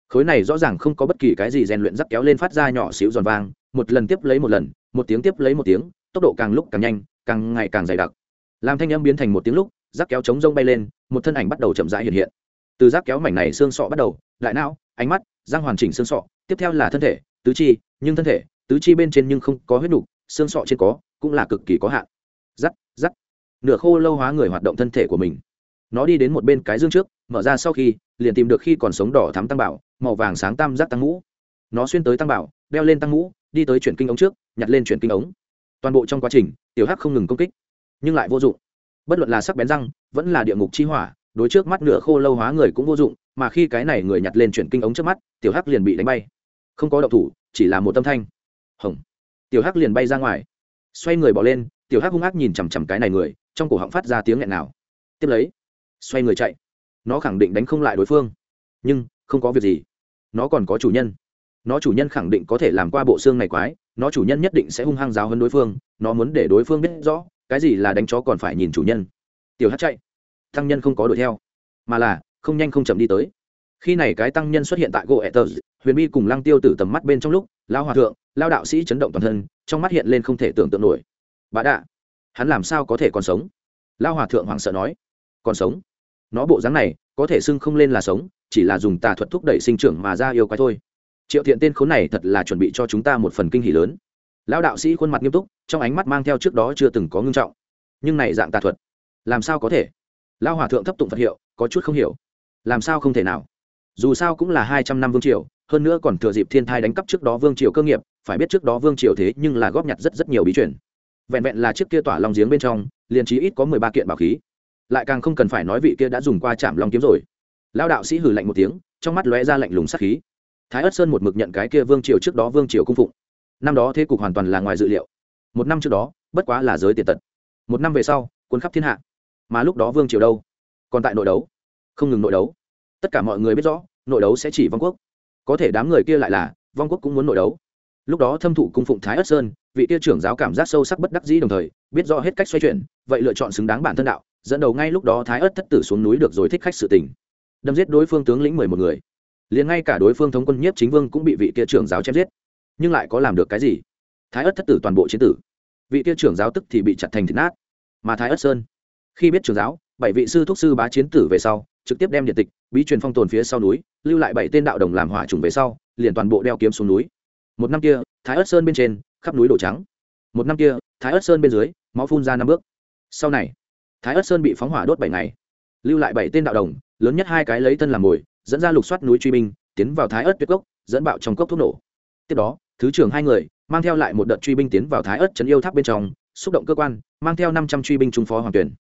[SPEAKER 1] Khối này rõ ràng không có bất kỳ cái gì rèn luyện giáp kéo lên phát ra nhỏ xíu giòn vang, một lần tiếp lấy một lần, một tiếng tiếp lấy một tiếng, tốc độ càng lúc càng nhanh càng ngày càng dày đặc. Làm thanh âm biến thành một tiếng lúc giáp kéo chống rông bay lên một thân ảnh bắt đầu chậm rãi hiện hiện. Từ giáp kéo mảnh này xương sọ bắt đầu lại não ánh mắt răng hoàn chỉnh xương sọ tiếp theo là thân thể tứ chi nhưng thân thể tứ chi bên trên nhưng không có huyết đủ, xương sọ trên có cũng là cực kỳ có hạn. Rắc rắc. Nửa khô lâu hóa người hoạt động thân thể của mình. Nó đi đến một bên cái dương trước mở ra sau khi liền tìm được khi còn sống đỏ thắm tăng bảo màu vàng sáng tam giác tăng ngũ. nó xuyên tới tăng bảo đeo lên tăng ngũ, đi tới chuyển kinh ống trước nhặt lên chuyển kinh ống toàn bộ trong quá trình, tiểu hắc không ngừng công kích, nhưng lại vô dụng. Bất luận là sắc bén răng, vẫn là địa ngục chi hỏa, đối trước mắt nửa khô lâu hóa người cũng vô dụng, mà khi cái này người nhặt lên chuyển kinh ống trước mắt, tiểu hắc liền bị đánh bay. Không có động thủ, chỉ là một tâm thanh. Hồng. Tiểu hắc liền bay ra ngoài. Xoay người bỏ lên, tiểu hắc hung ác nhìn chằm chằm cái này người, trong cổ họng phát ra tiếng nghẹn nào tiếp lấy, xoay người chạy. Nó khẳng định đánh không lại đối phương. Nhưng, không có việc gì. Nó còn có chủ nhân nó chủ nhân khẳng định có thể làm qua bộ xương này quái, nó chủ nhân nhất định sẽ hung hăng giáo hơn đối phương, nó muốn để đối phương biết rõ, cái gì là đánh chó còn phải nhìn chủ nhân. Tiểu hát chạy. Tăng nhân không có đuổi theo, mà là, không nhanh không chậm đi tới. Khi này cái tăng nhân xuất hiện tại gỗ ẹ tờ huyền bi cùng lăng tiêu tử tầm mắt bên trong lúc lao hòa thượng lao đạo sĩ chấn động toàn thân, trong mắt hiện lên không thể tưởng tượng nổi. Bà đạ, hắn làm sao có thể còn sống? Lao hòa thượng hoảng sợ nói. Còn sống? Nó bộ dáng này, có thể xưng không lên là sống, chỉ là dùng tà thuật thúc đẩy sinh trưởng mà ra yêu quái thôi triệu thiện tên khốn này thật là chuẩn bị cho chúng ta một phần kinh hỷ lớn. Lão đạo sĩ khuôn mặt nghiêm túc, trong ánh mắt mang theo trước đó chưa từng có ngưng trọng. Nhưng này dạng tà thuật, làm sao có thể? Lao hòa thượng thấp tụng phật hiệu, có chút không hiểu. Làm sao không thể nào? Dù sao cũng là hai trăm năm vương triều, hơn nữa còn thừa dịp thiên thai đánh cắp trước đó vương triều cơ nghiệp, phải biết trước đó vương triều thế nhưng là góp nhặt rất rất nhiều bí chuyển vẹn vẹn là chiếc kia tỏa long giếng bên trong, liền trí ít có mười ba kiện bảo khí. Lại càng không cần phải nói vị kia đã dùng qua chạm long kiếm rồi. Lao đạo sĩ hử lạnh một tiếng, trong mắt lóe ra lạnh lùng sắc khí thái ất sơn một mực nhận cái kia vương triều trước đó vương triều cung phụng. Năm đó thế cục hoàn toàn là ngoài dự liệu. Một năm trước đó, bất quá là giới tiền tật. Một năm về sau, quân khắp thiên hạ. Mà lúc đó vương triều đâu? Còn tại nội đấu. Không ngừng nội đấu. Tất cả mọi người biết rõ, nội đấu sẽ chỉ vong quốc. Có thể đám người kia lại là, vong quốc cũng muốn nội đấu. Lúc đó thâm thụ cung phụng thái ất sơn, vị tia trưởng giáo cảm giác sâu sắc bất đắc dĩ đồng thời, biết rõ hết cách xoay chuyển, vậy lựa chọn xứng đáng bản thân đạo, dẫn đầu ngay lúc đó thái ất thất tử xuống núi được rồi thích khách sự tình. Đâm giết đối phương tướng lĩnh mười một người liền ngay cả đối phương thống quân nhiếp chính vương cũng bị vị kia trưởng giáo chém giết. Nhưng lại có làm được cái gì? Thái ất thất tử toàn bộ chiến tử. Vị kia trưởng giáo tức thì bị chặt thành thịt nát. Mà thái ất sơn, khi biết trưởng giáo, bảy vị sư thúc sư bá chiến tử về sau, trực tiếp đem điện tịch, bí truyền phong tồn phía sau núi, lưu lại bảy tên đạo đồng làm hỏa trùng về sau, liền toàn bộ đeo kiếm xuống núi. Một năm kia, thái ất sơn bên trên, khắp núi đổ trắng. Một năm kia, thái ất sơn bên dưới, máu phun ra năm bước. Sau này, thái ất sơn bị phóng hỏa đốt bảy ngày. Lưu lại bảy tên đạo đồng, lớn nhất hai cái lấy thân làm mồi dẫn ra lục soát núi truy binh, tiến vào thái ớt tuyệt cốc, dẫn bạo trong cốc thuốc nổ. Tiếp đó, thứ trưởng hai người mang theo lại một đợt truy binh tiến vào thái ớt trấn yêu tháp bên trong, xúc động cơ quan, mang theo năm trăm truy binh trung phó hoàng tuyển.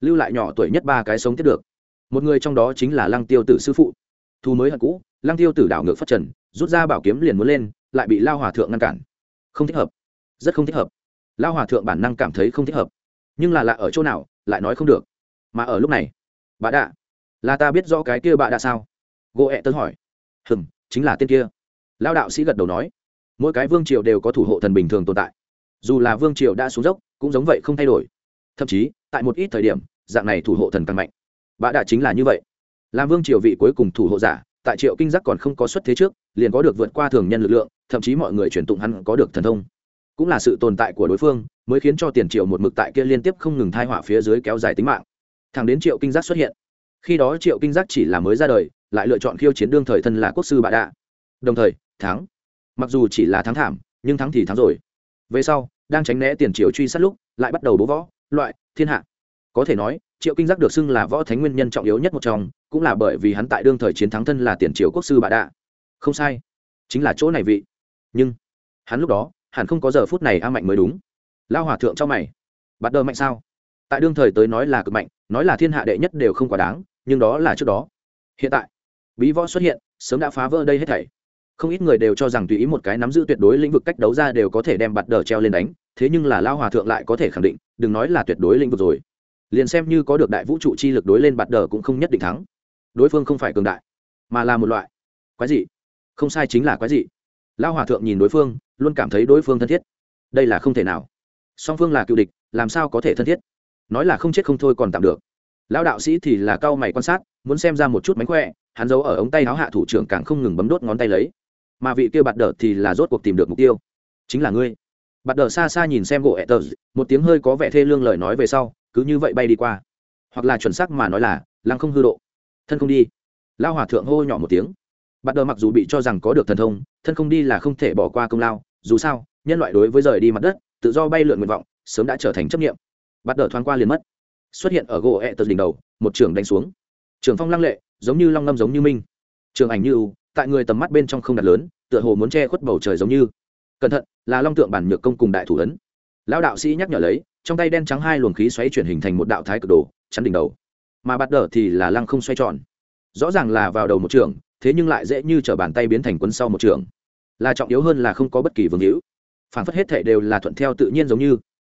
[SPEAKER 1] Lưu lại nhỏ tuổi nhất ba cái sống tiếp được. Một người trong đó chính là lăng tiêu tử sư phụ. Thu mới hận cũ, lăng tiêu tử đảo ngược phát trần, rút ra bảo kiếm liền muốn lên, lại bị lao hòa thượng ngăn cản. Không thích hợp. Rất không thích hợp. Lao hòa thượng bản năng cảm thấy không thích hợp. Nhưng là lạ ở chỗ nào, lại nói không được. Mà ở lúc này bà đạ, là ta biết rõ cái kia bà đạ sao? Gỗ ẹ tớ hỏi. Hừm, chính là tên kia. Lao đạo sĩ gật đầu nói. Mỗi cái vương triều đều có thủ hộ thần bình thường tồn tại. Dù là vương triều đã xuống dốc, cũng giống vậy không thay đổi. Thậm chí, tại một ít thời điểm, dạng này thủ hộ thần càng mạnh. Bà đạ chính là như vậy. Làm vương triều vị cuối cùng thủ hộ giả, tại triệu kinh giác còn không có xuất thế trước, liền có được vượt qua thường nhân lực lượng, thậm chí mọi người truyền tụng hắn có được thần thông. Cũng là sự tồn tại của đối phương, mới khiến cho tiền triệu một mực tại kia liên tiếp không ngừng thai họa phía dưới kéo dài tính mạng. Thẳng đến triệu kinh giác xuất hiện. Khi đó triệu kinh giác chỉ là mới ra đời lại lựa chọn khiêu chiến đương thời thân là quốc sư bà đạ. Đồng thời, thắng. Mặc dù chỉ là thắng thảm, nhưng thắng thì thắng rồi. Về sau, đang tránh né tiền triệu truy sát lúc, lại bắt đầu bố võ, loại, thiên hạ. Có thể nói, triệu kinh giác được xưng là võ thánh nguyên nhân trọng yếu nhất một trong, cũng là bởi vì hắn tại đương thời chiến thắng thân là tiền triều quốc sư bà đạ. Không sai. Chính là chỗ này vị. Nhưng, hắn lúc đó, hẳn không có giờ phút này a mạnh mới đúng. Lao hòa thượng cho mày. Bắt đơ mạnh sao? Tại đương thời tới nói là cực mạnh, nói là thiên hạ đệ nhất đều không quá đáng, nhưng đó là trước đó. Hiện tại bí võ xuất hiện, sớm đã phá vỡ đây hết thảy. Không ít người đều cho rằng tùy ý một cái nắm giữ tuyệt đối lĩnh vực cách đấu ra đều có thể đem bạt đờ treo lên đánh, thế nhưng là lao hòa thượng lại có thể khẳng định, đừng nói là tuyệt đối lĩnh vực rồi. Liền xem như có được đại vũ trụ chi lực đối lên bạt đờ cũng không nhất định thắng. Đối phương không phải cường đại, mà là một loại quái dị. Không sai chính là quái dị. Lao hòa thượng nhìn đối phương, luôn cảm thấy đối phương thân thiết. Đây là không thể nào. Song phương là cựu địch, làm sao có thể thân thiết? Nói là không chết không thôi còn tạm được lão đạo sĩ thì là cao mày quan sát, muốn xem ra một chút mánh khỏe, hắn giấu ở ống tay áo hạ thủ trưởng càng không ngừng bấm đốt ngón tay lấy. Mà vị kia bạt đờ thì là rốt cuộc tìm được mục tiêu. Chính là ngươi. Bạt đờ xa xa nhìn xem gỗ ẹ tờ một tiếng hơi có vẻ thê lương lời nói về sau, cứ như vậy bay đi qua. Hoặc là chuẩn xác mà nói là, lăng không hư độ. Thân không đi. Lao hòa thượng hô nhỏ một tiếng. Bạt đờ mặc dù bị cho rằng có được thần thông, thân không đi là không thể bỏ qua công lao, dù sao, nhân loại đối với rời đi mặt đất, tự do bay lượn nguyện vọng, sớm đã trở thành chấp nghiệm bạt đờ thoáng qua liền mất xuất hiện ở gỗ ẹ tật đỉnh đầu, một trường đánh xuống. Trường phong lăng lệ, giống như long ngâm giống như minh. Trường ảnh như ưu tại người tầm mắt bên trong không đặt lớn, tựa hồ muốn che khuất bầu trời giống như. Cẩn thận, là long tượng bản nhược công cùng đại thủ ấn. Lão đạo sĩ nhắc nhở lấy, trong tay đen trắng hai luồng khí xoáy chuyển hình thành một đạo thái cực đồ, chắn đỉnh đầu. Mà bắt đờ thì là lăng không xoay tròn. Rõ ràng là vào đầu một trường, thế nhưng lại dễ như t r ở bàn tay biến thành quân sau một trường. Là trọng yếu hơn là không có bất kỳ vương hữu. Phản phất hết thể đều là thuận theo tự nhiên giống như.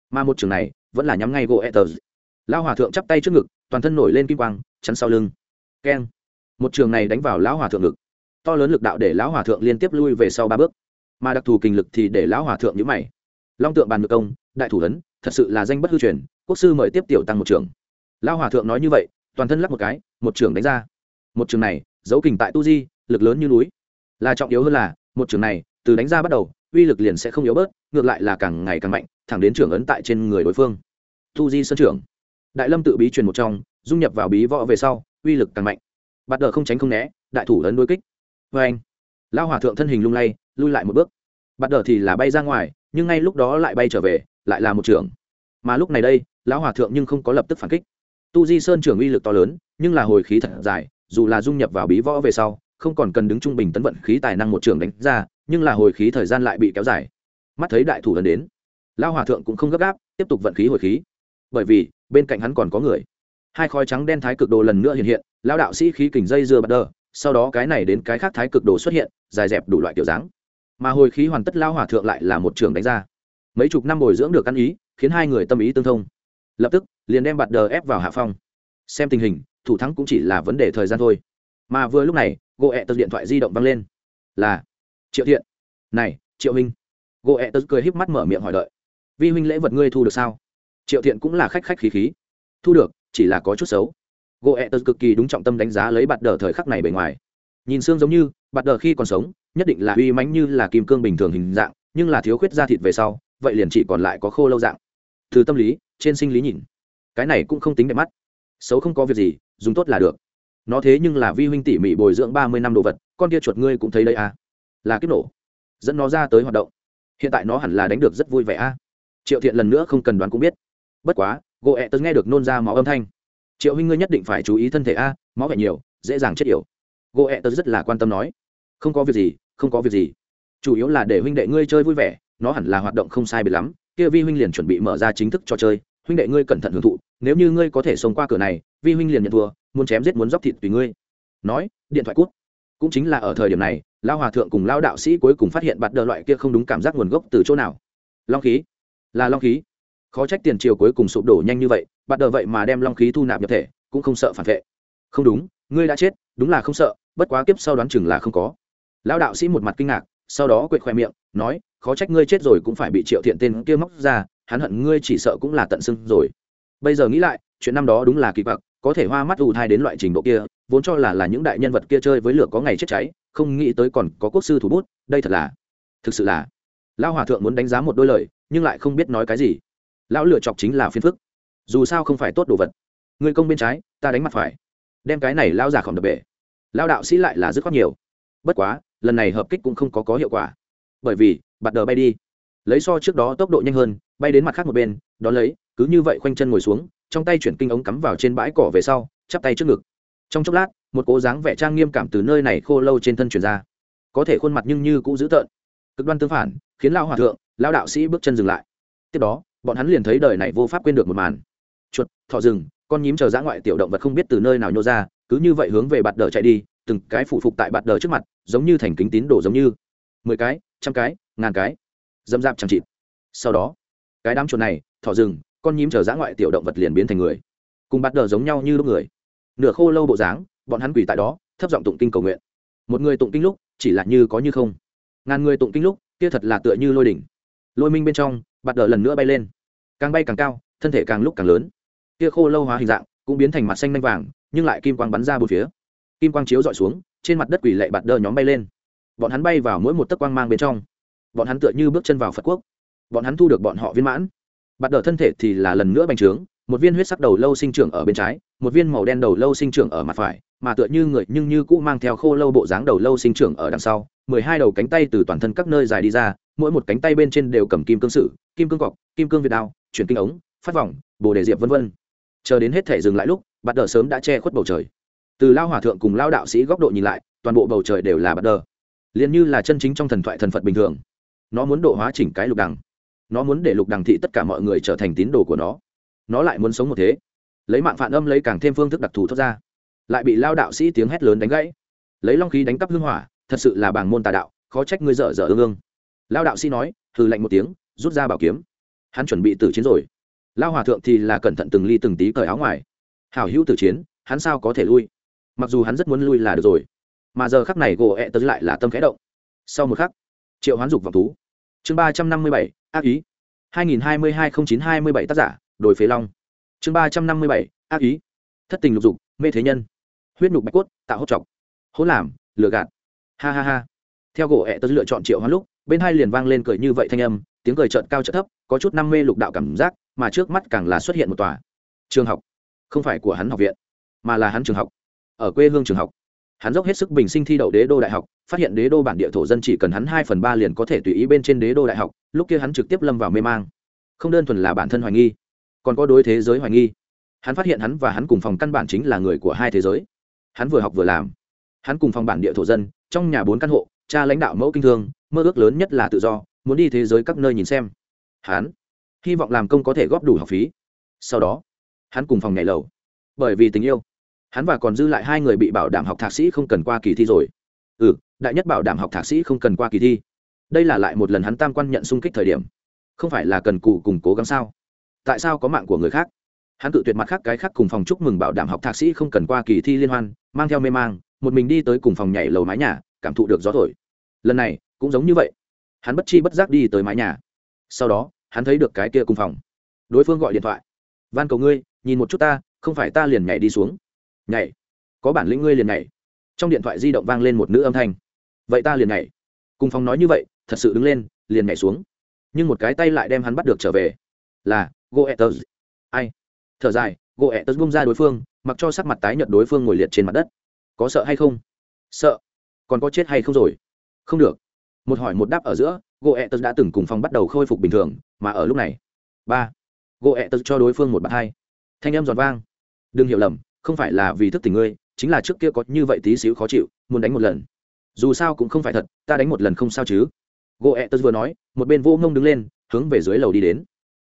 [SPEAKER 1] Mà một trường này, vẫn là nhắm ngay gỗ etters lão hòa thượng chắp tay trước ngực, toàn thân nổi lên kim quang, chắn sau lưng. Keng. Một trường này đánh vào lão hòa thượng ngực. To lớn lực đạo để lão hòa thượng liên tiếp lui về sau ba bước. Mà đặc thù kinh lực thì để lão hòa thượng nhữ mày. Long tượng bàn ngự công, đại thủ ấn, thật sự là danh bất hư truyền, quốc sư mời tiếp tiểu tăng một trường. Lão hòa thượng nói như vậy, toàn thân lắc một cái, một trường đánh ra. Một trường này giấu kình tại tu di, lực lớn như núi. Là trọng yếu hơn là, một trường này, từ đánh ra bắt đầu, uy lực liền sẽ không yếu bớt, ngược lại là càng ngày càng mạnh, thẳng đến trưởng ấn tại trên người đối phương. Tu di sơn trưởng đại lâm tự bí truyền một trong, dung nhập vào bí võ về sau, uy lực càng mạnh. Bắt đờ không tránh không né, đại thủ ấn đối kích. Vê anh lao hòa thượng thân hình lung lay, lui lại một bước. Bắt đờ thì là bay ra ngoài, nhưng ngay lúc đó lại bay trở về, lại là một trưởng mà lúc này đây, lão hòa thượng nhưng không có lập tức phản kích. Tu di sơn trưởng uy lực to lớn, nhưng là hồi khí thật dài, dù là dung nhập vào bí võ về sau, không còn cần đứng trung bình tấn vận khí tài năng một trường đánh ra, nhưng là hồi khí thời gian lại bị kéo dài. Mắt thấy đại thủ lần đến lao hòa thượng cũng không gấp gáp, tiếp tục vận khí hồi khí bởi vì, bên cạnh hắn còn có người. Hai khói trắng đen thái cực đồ lần nữa hiện hiện lao đạo sĩ khí kình dây dưa bật đờ, sau đó cái này đến cái khác thái cực đồ xuất hiện, dài dẹp đủ loại kiểu dáng. Mà hồi khí hoàn tất lao hòa thượng lại là một trường đánh ra. Mấy chục năm bồi dưỡng được ăn ý, khiến hai người tâm ý tương thông. Lập tức, liền đem bạt đờ ép vào hạ phong. Xem tình hình, thủ thắng cũng chỉ là vấn đề thời gian thôi. Mà vừa lúc này gỗ ẹ tật điện thoại di động văng lên. Là, triệu thiện. Này, triệu huynh. Gỗ ẹ tật cười híp mắt mở miệng hỏi đợi. Vi huynh lễ vật ngươi thu được sao? Triệu thiện cũng là khách khách khí khí. Thu được, chỉ là có chút xấu. Gỗ ẹ tật cực kỳ đúng trọng tâm đánh giá lấy bạt đờ thời khắc này bề ngoài. Nhìn xương giống như, bạt đờ khi còn sống, nhất định là uy mãnh như là kim cương bình thường hình dạng, nhưng là thiếu khuyết da thịt về sau, vậy liền chỉ còn lại có khô lâu dạng. Từ tâm lý, trên sinh lý nhìn, cái này cũng không tính đẹp mắt. Xấu không có việc gì, dùng tốt là được. Nó thế nhưng là vi huynh tỉ mỉ bồi dưỡng ba mươi năm đồ vật, con kia chuột ngươi cũng thấy đây à? Là kiếp nổ. Dẫn nó ra tới hoạt động. Hiện tại nó hẳn là đánh được rất vui vẻ a. À? triệu thiện lần nữa không cần đoán cũng biết bất quá, gỗ ẹ tớ nghe được nôn ra máu âm thanh. Triệu huynh ngươi nhất định phải chú ý thân thể a, máu vẻ nhiều, dễ dàng chết yểu. Gỗ ẹ tớ rất là quan tâm nói. Không có việc gì, không có việc gì. Chủ yếu là để huynh đệ ngươi chơi vui vẻ, nó hẳn là hoạt động không sai biệt lắm. Kia vi huynh liền chuẩn bị mở ra chính thức trò chơi. Huynh đệ ngươi cẩn thận hưởng thụ, nếu như ngươi có thể sống qua cửa này, vi huynh liền nhận thua, muốn chém giết muốn dóc thịt tùy ngươi. Nói, điện thoại cút. Cũng chính là ở thời điểm này lao hòa thượng cùng lao đạo sĩ cuối cùng phát hiện bạt đờ loại kia không đúng cảm giác nguồn gốc từ chỗ nào. Long khí. Là long khí khó trách tiền triều cuối cùng sụp đổ nhanh như vậy bạt đờ vậy mà đem long khí thu nạp nhập thể, cũng không sợ phản vệ. Không đúng, ngươi đã chết, đúng là không sợ, bất quá kiếp sau đoán chừng là không có. Lão đạo sĩ một mặt kinh ngạc, sau đó quệt khoe miệng, nói, khó trách ngươi chết rồi cũng phải bị triệu thiện tên kia móc ra, hắn hận ngươi chỉ sợ cũng là tận xưng rồi. Bây giờ nghĩ lại, chuyện năm đó đúng là kỳ quặc, có thể hoa mắt ù thai đến loại trình độ kia, vốn cho là là những đại nhân vật kia chơi với lửa có ngày chết cháy, không nghĩ tới còn có quốc sư thủ bút, đây thật là, thực sự là, lão hòa thượng muốn đánh giá một đôi lời, nhưng lại không biết nói cái gì lão lựa chọc chính là phiền phức. Dù sao không phải tốt đồ vật. Người công bên trái, ta đánh mặt phải. Đem cái này lao giả khỏng đập bể. Lao đạo sĩ lại là dứt khoát nhiều. Bất quá, lần này hợp kích cũng không có có hiệu quả. Bởi vì bạt đờ bay đi. Lấy so trước đó tốc độ nhanh hơn, bay đến mặt khác một bên, đón lấy, cứ như vậy khoanh chân ngồi xuống, trong tay chuyển kinh ống cắm vào trên bãi cỏ về sau, chắp tay trước ngực. Trong chốc lát, một cố dáng vẻ trang nghiêm cảm từ nơi này khô lâu trên thân chuyển ra. Có thể khuôn mặt nhưng như cũng dữ tợn. Cực đoan tương phản, khiến lao hòa thượng lao đạo sĩ bước chân dừng lại. Tiếp đó bọn hắn liền thấy đời này vô pháp quên được một màn. Chuột thọ rừng, con nhím chờ dã ngoại tiểu động vật không biết từ nơi nào nhô ra, cứ như vậy hướng về bạt đờ chạy đi, từng cái phủ phục tại bạt đờ trước mặt, giống như thành kính tín đồ giống như. Mười cái, trăm cái, ngàn cái. Dâm dạp chẳng chịt. Sau đó, cái đám chuột này, thỏ rừng, con nhím chờ dã ngoại tiểu động vật liền biến thành người. Cùng bạt đờ giống nhau như lúc người. Nửa khô lâu bộ dáng, bọn hắn quỳ tại đó, thấp giọng tụng kinh cầu nguyện. Một người tụng kinh lúc, chỉ là như có như không. Ngàn người tụng kinh lúc, kia thật là tựa như lôi đỉnh. Lôi minh bên trong, bạt đờ lần nữa bay lên càng bay càng cao, thân thể càng lúc càng lớn. Kia khô lâu hóa hình dạng cũng biến thành mặt xanh nanh vàng, nhưng lại kim quang bắn ra bốn phía. Kim quang chiếu dọi xuống, trên mặt đất quỷ lệ bạt đờ nhóm bay lên. Bọn hắn bay vào mỗi một tấc quang mang bên trong. Bọn hắn tựa như bước chân vào phật quốc. Bọn hắn thu được bọn họ viên mãn. Bạt đờ thân thể thì là lần nữa bành trướng, một viên huyết sắc đầu lâu sinh trưởng ở bên trái, một viên màu đen đầu lâu sinh trưởng ở mặt phải, mà tựa như người nhưng như cũ mang theo khô lâu bộ dáng đầu lâu sinh trưởng ở đằng sau. Mười hai đầu cánh tay từ toàn thân các nơi dài đi ra, mỗi một cánh tay bên trên đều cầm kim cương sử, kim cương cọc, kim cương việt đao chuyển kinh ống, phát vòng, bồ đề diệp v v chờ đến hết thể dừng lại lúc, bạt đờ sớm đã che khuất bầu trời. Từ lao hòa thượng cùng lao đạo sĩ góc độ nhìn lại, toàn bộ bầu trời đều là bạt đờ. Liền như là chân chính trong thần thoại thần phật bình thường. Nó muốn độ hóa chỉnh cái lục đằng. Nó muốn để lục đằng thị tất cả mọi người trở thành tín đồ của nó. Nó lại muốn sống một thế. Lấy mạng phản âm lấy càng thêm phương thức đặc thù thoát ra. Lại bị lao đạo sĩ tiếng hét lớn đánh gãy. Lấy long khí đánh cắp hương hỏa, thật sự là bảng môn tà đạo, khó trách ngươi dở dở ương ương. Lao đạo sĩ nói, hừ lạnh một tiếng, rút ra bảo kiếm hắn chuẩn bị tử chiến rồi. Lao hòa thượng thì là cẩn thận từng ly từng tí cởi áo ngoài. Hảo hữu tử chiến, hắn sao có thể lui? Mặc dù hắn rất muốn lui là được rồi, mà giờ khắc này gỗ ẹ tớ lại là tâm khẽ động. Sau một khắc, triệu hoán dục vọng thú. Chương ba trăm năm mươi bảy, ác ý. hai nghìn hai mươi hai n chín hai mươi bảy tác giả, đồi phế long. Chương ba trăm năm mươi bảy, ác ý. Thất tình lục dục, mê thế nhân. Huyết nhục bạch cốt, tạo hốt chọc hỗn làm, lừa gạt. Ha ha ha. Theo gỗ ẹ tớ lựa chọn triệu hoán lúc, bên hai liền vang lên cười như vậy thanh âm tiếng cười trợn cao trợn thấp, có chút năm mê lục đạo cảm giác, mà trước mắt càng là xuất hiện một tòa trường học. Không phải của hắn học viện, mà là hắn trường học. Ở quê hương trường học, hắn dốc hết sức bình sinh thi đậu đế đô đại học, phát hiện đế đô bản địa thổ dân chỉ cần hắn hai phần ba liền có thể tùy ý bên trên đế đô đại học, lúc kia hắn trực tiếp lâm vào mê mang. Không đơn thuần là bản thân hoài nghi, còn có đối thế giới hoài nghi. Hắn phát hiện hắn và hắn cùng phòng căn bản chính là người của hai thế giới. Hắn vừa học vừa làm. Hắn cùng phòng bản địa thổ dân, trong nhà bốn căn hộ, cha lãnh đạo mẫu kinh thương, mơ ước lớn nhất là tự do muốn đi thế giới các nơi nhìn xem. Hắn hy vọng làm công có thể góp đủ học phí. Sau đó, hắn cùng phòng nhảy lầu. Bởi vì tình yêu, hắn và còn dư lại hai người bị bảo đảm học thạc sĩ không cần qua kỳ thi rồi. Ừ đại nhất bảo đảm học thạc sĩ không cần qua kỳ thi. Đây là lại một lần hắn tam quan nhận sung kích thời điểm. Không phải là cần cụ cùng cố gắng sao? Tại sao có mạng của người khác? Hắn tự tuyệt mặt khác cái khác cùng phòng chúc mừng bảo đảm học thạc sĩ không cần qua kỳ thi liên hoan, mang theo mê mang, một mình đi tới cùng phòng nhảy lầu mái nhà, cảm thụ được gió thổi. Lần này, cũng giống như vậy hắn bất chi bất giác đi tới mái nhà. Sau đó, hắn thấy được cái kia cùng phòng. Đối phương gọi điện thoại. Van cầu ngươi, nhìn một chút ta, không phải ta liền nhảy đi xuống. Nhảy? Có bản lĩnh ngươi liền nhảy. Trong điện thoại di động vang lên một nữ âm thanh. Vậy ta liền nhảy. Cùng phòng nói như vậy, thật sự đứng lên, liền nhảy xuống. Nhưng một cái tay lại đem hắn bắt được trở về. Là goethez ai? Thở dài goethez bung ra đối phương, mặc cho sắc mặt tái nhợt đối phương ngồi liệt trên mặt đất. Có sợ hay không? Sợ. Còn có chết hay không rồi? Không được một hỏi một đáp ở giữa goethers đã từng cùng phòng bắt đầu khôi phục bình thường, mà ở lúc này, ba goethers cho đối phương một bạt hai. Thanh âm giòn vang. Đừng hiểu lầm, không phải là vì thức tỉnh ngươi, chính là trước kia có như vậy tí xíu khó chịu, muốn đánh một lần. Dù sao cũng không phải thật, ta đánh một lần không sao chứ. Goethez vừa nói, một bên vô ngông đứng lên, hướng về dưới lầu đi đến.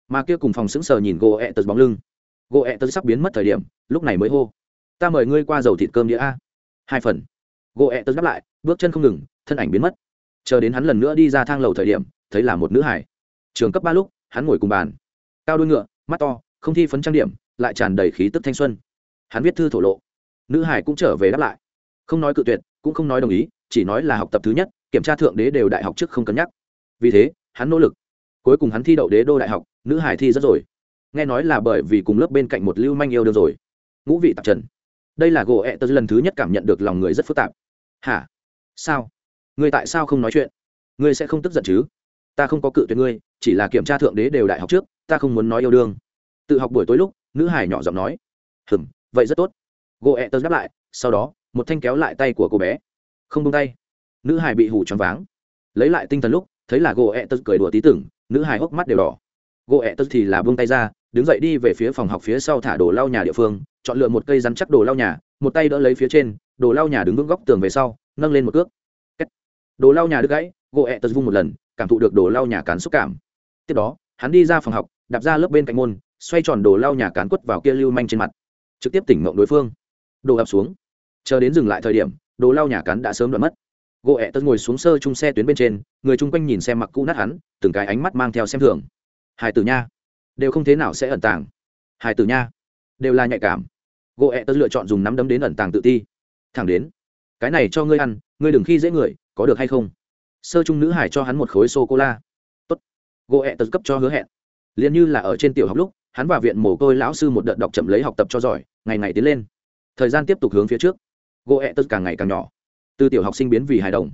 [SPEAKER 1] Mà kia cùng phòng sững sờ nhìn goethez bóng lưng. Goethez sắp biến mất thời điểm, lúc này mới hô, ta mời ngươi qua dầu thịt cơm đĩa a. Hai phần. Goethez đáp lại, bước chân không ngừng, thân ảnh biến mất chờ đến hắn lần nữa đi ra thang lầu thời điểm, thấy là một nữ hải trường cấp ba lúc, hắn ngồi cùng bàn. Cao đôi ngựa, mắt to, không thi phấn trang điểm, lại tràn đầy khí tức thanh xuân. Hắn viết thư thổ lộ. Nữ hải cũng trở về đáp lại. Không nói cự tuyệt, cũng không nói đồng ý, chỉ nói là học tập thứ nhất, kiểm tra thượng đế đều đại học trước không cân nhắc. Vì thế, hắn nỗ lực. Cuối cùng hắn thi đậu đế đô đại học, nữ hải thi rất rồi. Nghe nói là bởi vì cùng lớp bên cạnh một lưu manh yêu đương rồi. Ngũ vị tạp trần. Đây là gỗ ẹ tớ lần thứ nhất cảm nhận được lòng người rất phức tạp. Hả? Sao? Ngươi tại sao không nói chuyện? Ngươi sẽ không tức giận chứ? Ta không có cự tuyệt ngươi, chỉ là kiểm tra thượng đế đều đại học trước, ta không muốn nói yêu đương. Tự học buổi tối lúc, nữ hải nhỏ giọng nói. Hừm, vậy rất tốt. Gỗ ẹ tớ đáp lại, sau đó, một thanh kéo lại tay của cô bé. Không buông tay. Nữ hải bị hủ choáng váng. Lấy lại tinh thần lúc, thấy là gỗ ẹ tớ cười đùa tí tưởng, nữ hải hốc mắt đều đỏ. Gỗ ẹ tớ thì là buông tay ra, đứng dậy đi về phía phòng học phía sau thả đồ lau nhà địa phương, chọn lựa một cây rắn chắc đồ lau nhà, một tay đỡ lấy phía trên, đồ lau nhà đứng vững góc tường về sau, nâng lên một cước đồ lau nhà đứt gãy, gỗ ẹ tớ vung một lần, cảm thụ được đồ lau nhà cán xúc cảm. Tiếp đó, hắn đi ra phòng học, đạp ra lớp bên cạnh môn, xoay tròn đồ lau nhà cán quất vào kia lưu manh trên mặt. Trực tiếp tỉnh mộng đối phương. Đồ ập xuống. Chờ đến dừng lại thời điểm, đồ lau nhà cắn đã sớm đoạn mất. Gỗ ẹ tật ngồi xuống sơ chung xe tuyến bên trên, người chung quanh nhìn xem mặc cũ nát hắn, từng cái ánh mắt mang theo xem thường. Hải tử nha. Đều không thế nào sẽ ẩn tàng. Hải tử nha. Đều là nhạy cảm. Gỗ ẹ tật lựa chọn dùng nắm đấm đến ẩn tàng tự ti. Thẳng đến. Cái này cho ngươi ăn, ngươi đừng khi dễ người có được hay không? Sơ trung nữ hải cho hắn một khối sô cô la tốt. Gỗ ẹ tật cấp cho hứa hẹn. Liền như là ở trên tiểu học lúc, hắn vào viện mồ côi lão sư một đợt đọc chậm lấy học tập cho giỏi, ngày ngày tiến lên. Thời gian tiếp tục hướng phía trước. Gỗ ẹ tật càng ngày càng nhỏ. Từ tiểu học sinh biến vì hài đồng.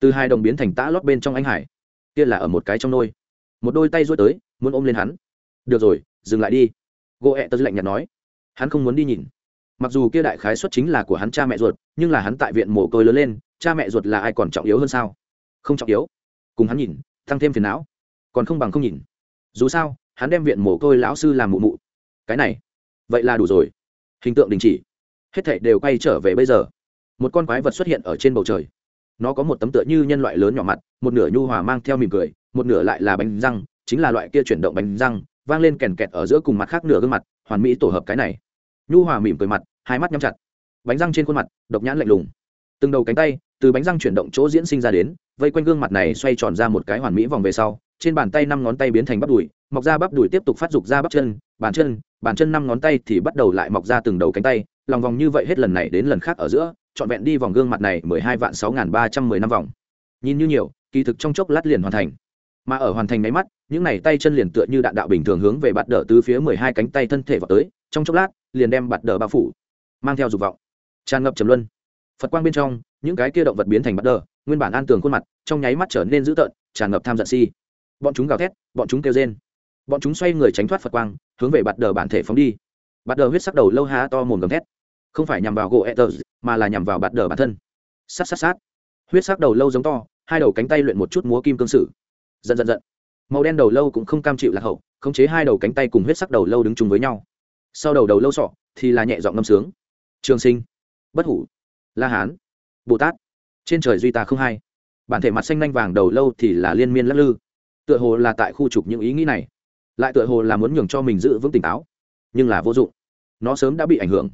[SPEAKER 1] Từ hai đồng biến thành tã lót bên trong anh hải. Kia là ở một cái trong nôi. Một đôi tay rối tới, muốn ôm lên hắn. Được rồi, dừng lại đi. Gỗ ẹ tật lạnh nhạt nói. Hắn không muốn đi nhìn. Mặc dù kia đại khái xuất chính là của hắn cha mẹ ruột, nhưng là hắn tại viện mồ côi lớn lên cha mẹ ruột là ai còn trọng yếu hơn sao? Không trọng yếu. Cùng hắn nhìn, tăng thêm phiền não. Còn không bằng không nhìn. Dù sao, hắn đem viện mồ côi lão sư làm mụ mụ. Cái này, vậy là đủ rồi. Hình tượng đình chỉ. Hết thảy đều quay trở về bây giờ. Một con quái vật xuất hiện ở trên bầu trời. Nó có một tấm tựa như nhân loại lớn nhỏ mặt, một nửa nhu hòa mang theo mỉm cười, một nửa lại là bánh răng, chính là loại kia chuyển động bánh răng, vang lên kèn kẹt ở giữa cùng mặt khác nửa gương mặt, hoàn mỹ tổ hợp cái này. Nhu hòa mỉm cười mặt, hai mắt nhắm chặt. Bánh răng trên khuôn mặt, độc nhãn lạnh lùng. Từng đầu cánh tay từ bánh răng chuyển động chỗ diễn sinh ra đến, vây quanh gương mặt này xoay tròn ra một cái hoàn mỹ vòng về sau, trên bàn tay năm ngón tay biến thành bắp đùi, mọc ra bắp đùi tiếp tục phát dục ra bắp chân, bàn chân bàn chân năm ngón tay thì bắt đầu lại mọc ra từng đầu cánh tay, lòng vòng như vậy hết lần này đến lần khác ở giữa, trọn vẹn đi vòng gương mặt này mười hai vạn sáu nghìn ba trăm mười năm vòng. Nhìn như nhiều, kỳ thực trong chốc lát liền hoàn thành. Mà ở hoàn thành máy mắt, những này tay chân liền tựa như đạn đạo bình thường hướng về bạt đỡ từ phía mười hai cánh tay thân thể vào tới, trong chốc lát, liền đem bạt đỡ bao phủ, mang theo dục vọng. Tràn ngập trầm luân phật quang bên trong những cái kia động vật biến thành bạt đờ, nguyên bản an tường khuôn mặt trong nháy mắt trở nên dữ tợn tràn ngập tham giận si. Bọn chúng gào thét bọn chúng kêu rên. Bọn chúng xoay người tránh thoát phật quang hướng về bạt đờ bản thể phóng đi. Bạt đờ huyết sắc đầu lâu há to mồm gầm thét. Không phải nhằm vào gỗ etters mà là nhằm vào bạt đờ bản thân. Sát sát sát. Huyết sắc đầu lâu giống to hai đầu cánh tay luyện một chút múa kim cương sử. Giận giận giận. Màu đen đầu lâu cũng không cam chịu lạc hậu khống chế hai đầu cánh tay cùng huyết sắc đầu lâu đứng chung với nhau. Sau đầu đầu lâu sọ thì là nhẹ giọng ngâm sướng. Trường sinh. Bất hủ la hán. Bồ tát. Trên trời duy ta không hay. Bản thể mặt xanh nanh vàng đầu lâu thì là liên miên lắc lư. Tựa hồ là tại khu trục những ý nghĩ này. Lại tựa hồ là muốn nhường cho mình giữ vững tỉnh táo. Nhưng là vô dụng. Nó sớm đã bị ảnh hưởng.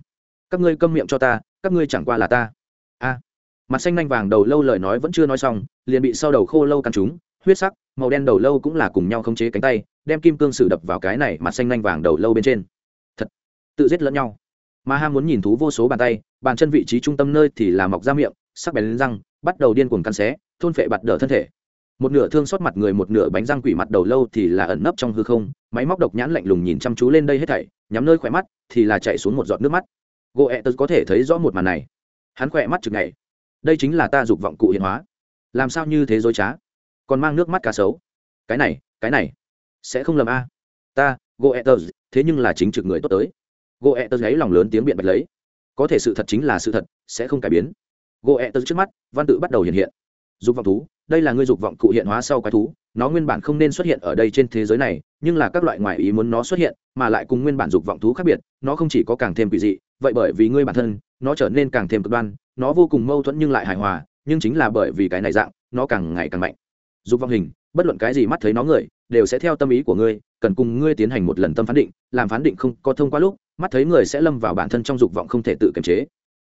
[SPEAKER 1] Các ngươi câm miệng cho ta, các ngươi chẳng qua là ta. A. Mặt xanh nanh vàng đầu lâu lời nói vẫn chưa nói xong, liền bị sau đầu khô lâu căn chúng huyết sắc, màu đen đầu lâu cũng là cùng nhau khống chế cánh tay, đem kim cương sử đập vào cái này mặt xanh nanh vàng đầu lâu bên trên. Thật. Tự giết lẫn nhau. Mà ham muốn nhìn thú vô số bàn tay bàn chân vị trí trung tâm nơi thì là mọc ra miệng, sắc bén lên răng, bắt đầu điên cuồng cắn xé, thôn phệ bạt đỡ thân thể. Một nửa thương xót mặt người, một nửa bánh răng quỷ mặt đầu lâu thì là ẩn nấp trong hư không, máy móc độc nhãn lạnh lùng nhìn chăm chú lên đây hết thảy, nhắm nơi khỏe mắt thì là chạy xuống một giọt nước mắt. Gỗ ẹ e tớ có thể thấy rõ một màn này. Hắn khỏe mắt chực ngày đây chính là ta dục vọng cụ hiện hóa. Làm sao như thế dối trá? Còn mang nước mắt cá sấu. Cái này cái này sẽ không lầm a. Ta gỗ ẹ e tớ thế nhưng là chính trực người tốt tới. Gỗ ẹ tớ gáy lòng lớn tiếng biện bạch lấy có thể sự thật chính là sự thật, sẽ không cải biến. Gỗ ẹ tớ trước mắt, văn tự bắt đầu hiện hiện. Dục vọng thú, đây là ngươi dục vọng cụ hiện hóa sau quái thú, nó nguyên bản không nên xuất hiện ở đây trên thế giới này, nhưng là các loại ngoại ý muốn nó xuất hiện, mà lại cùng nguyên bản dục vọng thú khác biệt, nó không chỉ có càng thêm quỷ dị, vậy bởi vì ngươi bản thân, nó trở nên càng thêm cực đoan, nó vô cùng mâu thuẫn nhưng lại hài hòa, nhưng chính là bởi vì cái này dạng, nó càng ngày càng mạnh. Dục vọng hình, bất luận cái gì mắt thấy nó người, đều sẽ theo tâm ý của ngươi, cần cùng ngươi tiến hành một lần tâm phán định, làm phán định không có thông qua lúc mắt thấy người sẽ lâm vào bản thân trong dục vọng không thể tự kiềm chế.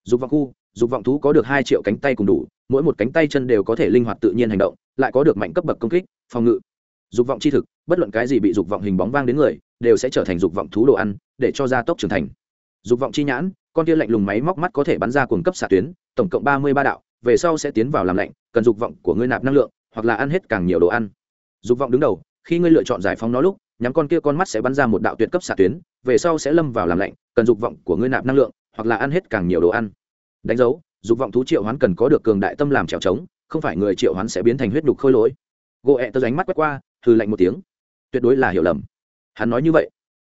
[SPEAKER 1] Dục vọng khu, dục vọng thú có được hai triệu cánh tay cùng đủ, mỗi một cánh tay chân đều có thể linh hoạt tự nhiên hành động, lại có được mạnh cấp bậc công kích, phòng ngự. Dục vọng chi thực, bất luận cái gì bị dục vọng hình bóng vang đến người, đều sẽ trở thành dục vọng thú đồ ăn, để cho gia tốc trưởng thành. Dục vọng chi nhãn, con tia lạnh lùng máy móc mắt có thể bắn ra cuồng cấp xạ tuyến, tổng cộng ba mươi ba đạo, về sau sẽ tiến vào làm lạnh, cần dục vọng của ngươi nạp năng lượng, hoặc là ăn hết càng nhiều đồ ăn. Dục vọng đứng đầu, khi ngươi lựa chọn giải phóng nó lúc, nhắm con kia con mắt sẽ bắn ra một đạo tuyệt cấp xạ tuyến về sau sẽ lâm vào làm lạnh, cần dục vọng của ngươi nạp năng lượng, hoặc là ăn hết càng nhiều đồ ăn. Đánh dấu, dục vọng thú triệu hoán cần có được cường đại tâm làm trèo trống, không phải người triệu hoán sẽ biến thành huyết đục khôi lỗi. Gỗ ẹ tớ ánh mắt quét qua thư lạnh một tiếng. Tuyệt đối là hiểu lầm. Hắn nói như vậy,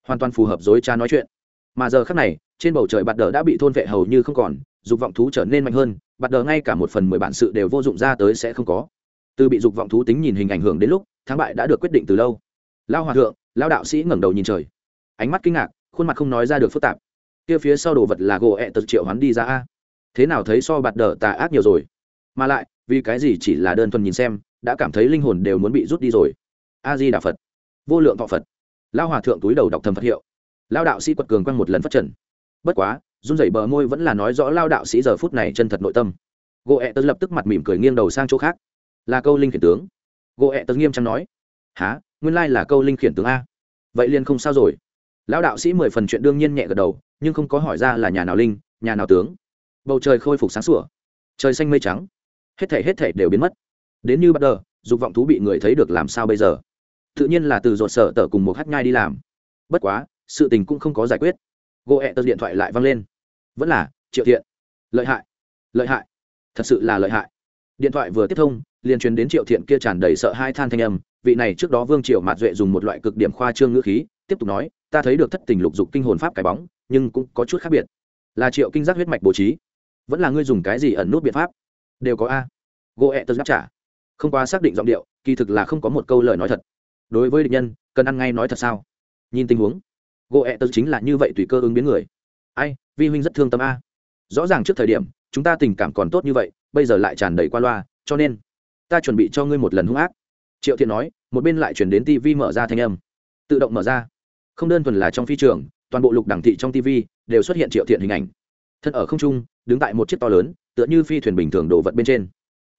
[SPEAKER 1] hoàn toàn phù hợp dối cha nói chuyện. Mà giờ khác này, trên bầu trời bạt đờ đã bị thôn vệ hầu như không còn, dục vọng thú trở nên mạnh hơn, bạt đờ ngay cả một phần mười bản sự đều vô dụng ra tới sẽ không có. Từ bị dục vọng thú tính nhìn hình ảnh hưởng đến lúc, thắng bại đã được quyết định từ lâu. Lao hòa thượng, lao đạo sĩ ngẩng đầu nhìn trời ánh mắt kinh ngạc, khuôn mặt không nói ra được phức tạp. Kia phía sau đồ vật là gỗ ẹ tật triệu hắn đi ra a. Thế nào thấy so bạt đờ tà ác nhiều rồi? Mà lại, vì cái gì chỉ là đơn thuần nhìn xem, đã cảm thấy linh hồn đều muốn bị rút đi rồi. A di đà phật. Vô lượng thọ phật. Lao hòa thượng túi đầu đọc thầm phật hiệu. Lao đạo sĩ quật cường quăng một lần phát trần. Bất quá, run rẩy bờ môi vẫn là nói rõ lao đạo sĩ giờ phút này chân thật nội tâm. Gỗ ẹ tớ lập tức mặt mỉm cười nghiêng đầu sang chỗ khác. Là câu linh khiển tướng. Gỗ ẹ tớ nghiêm trang nói há nguyên lai là câu linh khiển tướng a. Vậy liền không sao rồi lão đạo sĩ mười phần chuyện đương nhiên nhẹ gật đầu, nhưng không có hỏi ra là nhà nào linh, nhà nào tướng. Bầu trời khôi phục sáng sủa, trời xanh mây trắng, hết thể hết thể đều biến mất. Đến như bắt đầu, dục vọng thú bị người thấy được làm sao bây giờ? Tự nhiên là từ dột sở tở cùng một hát nhai đi làm. Bất quá, sự tình cũng không có giải quyết. Gỗ ẹ tờ điện thoại lại văng lên. Vẫn là, triệu thiện. Lợi hại. Lợi hại. Thật sự là lợi hại. Điện thoại vừa tiếp thông, liền truyền đến triệu thiện kia tràn đầy sợ hai than thanh âm. Vị này trước đó vương triệu mạt duệ dùng một loại cực điểm khoa trương ngữ khí tiếp tục nói, ta thấy được thất tình lục dục kinh hồn pháp cái bóng, nhưng cũng có chút khác biệt. Là triệu kinh giác huyết mạch bố trí. Vẫn là ngươi dùng cái gì ẩn nút biện pháp? Đều có a. Gỗ ẹ tớ đáp trả. Không qua xác định giọng điệu, kỳ thực là không có một câu lời nói thật. Đối với địch nhân, cần ăn ngay nói thật sao? Nhìn tình huống gỗ ẹ tớ chính là như vậy tùy cơ ứng biến người. Ai, vi huynh rất thương tâm a. Rõ ràng trước thời điểm, chúng ta tình cảm còn tốt như vậy, bây giờ lại tràn đầy qua loa, cho nên ta chuẩn bị cho ngươi một lần hung ác. Triệu thiện nói, một bên lại chuyển đến tv mở ra thanh âm. Tự động mở ra không đơn thuần là trong phi trường, toàn bộ lục đẳng thị trong tv đều xuất hiện triệu thiện hình ảnh. Thân ở không trung, đứng tại một chiếc to lớn, tựa như phi thuyền bình thường đồ vật bên trên.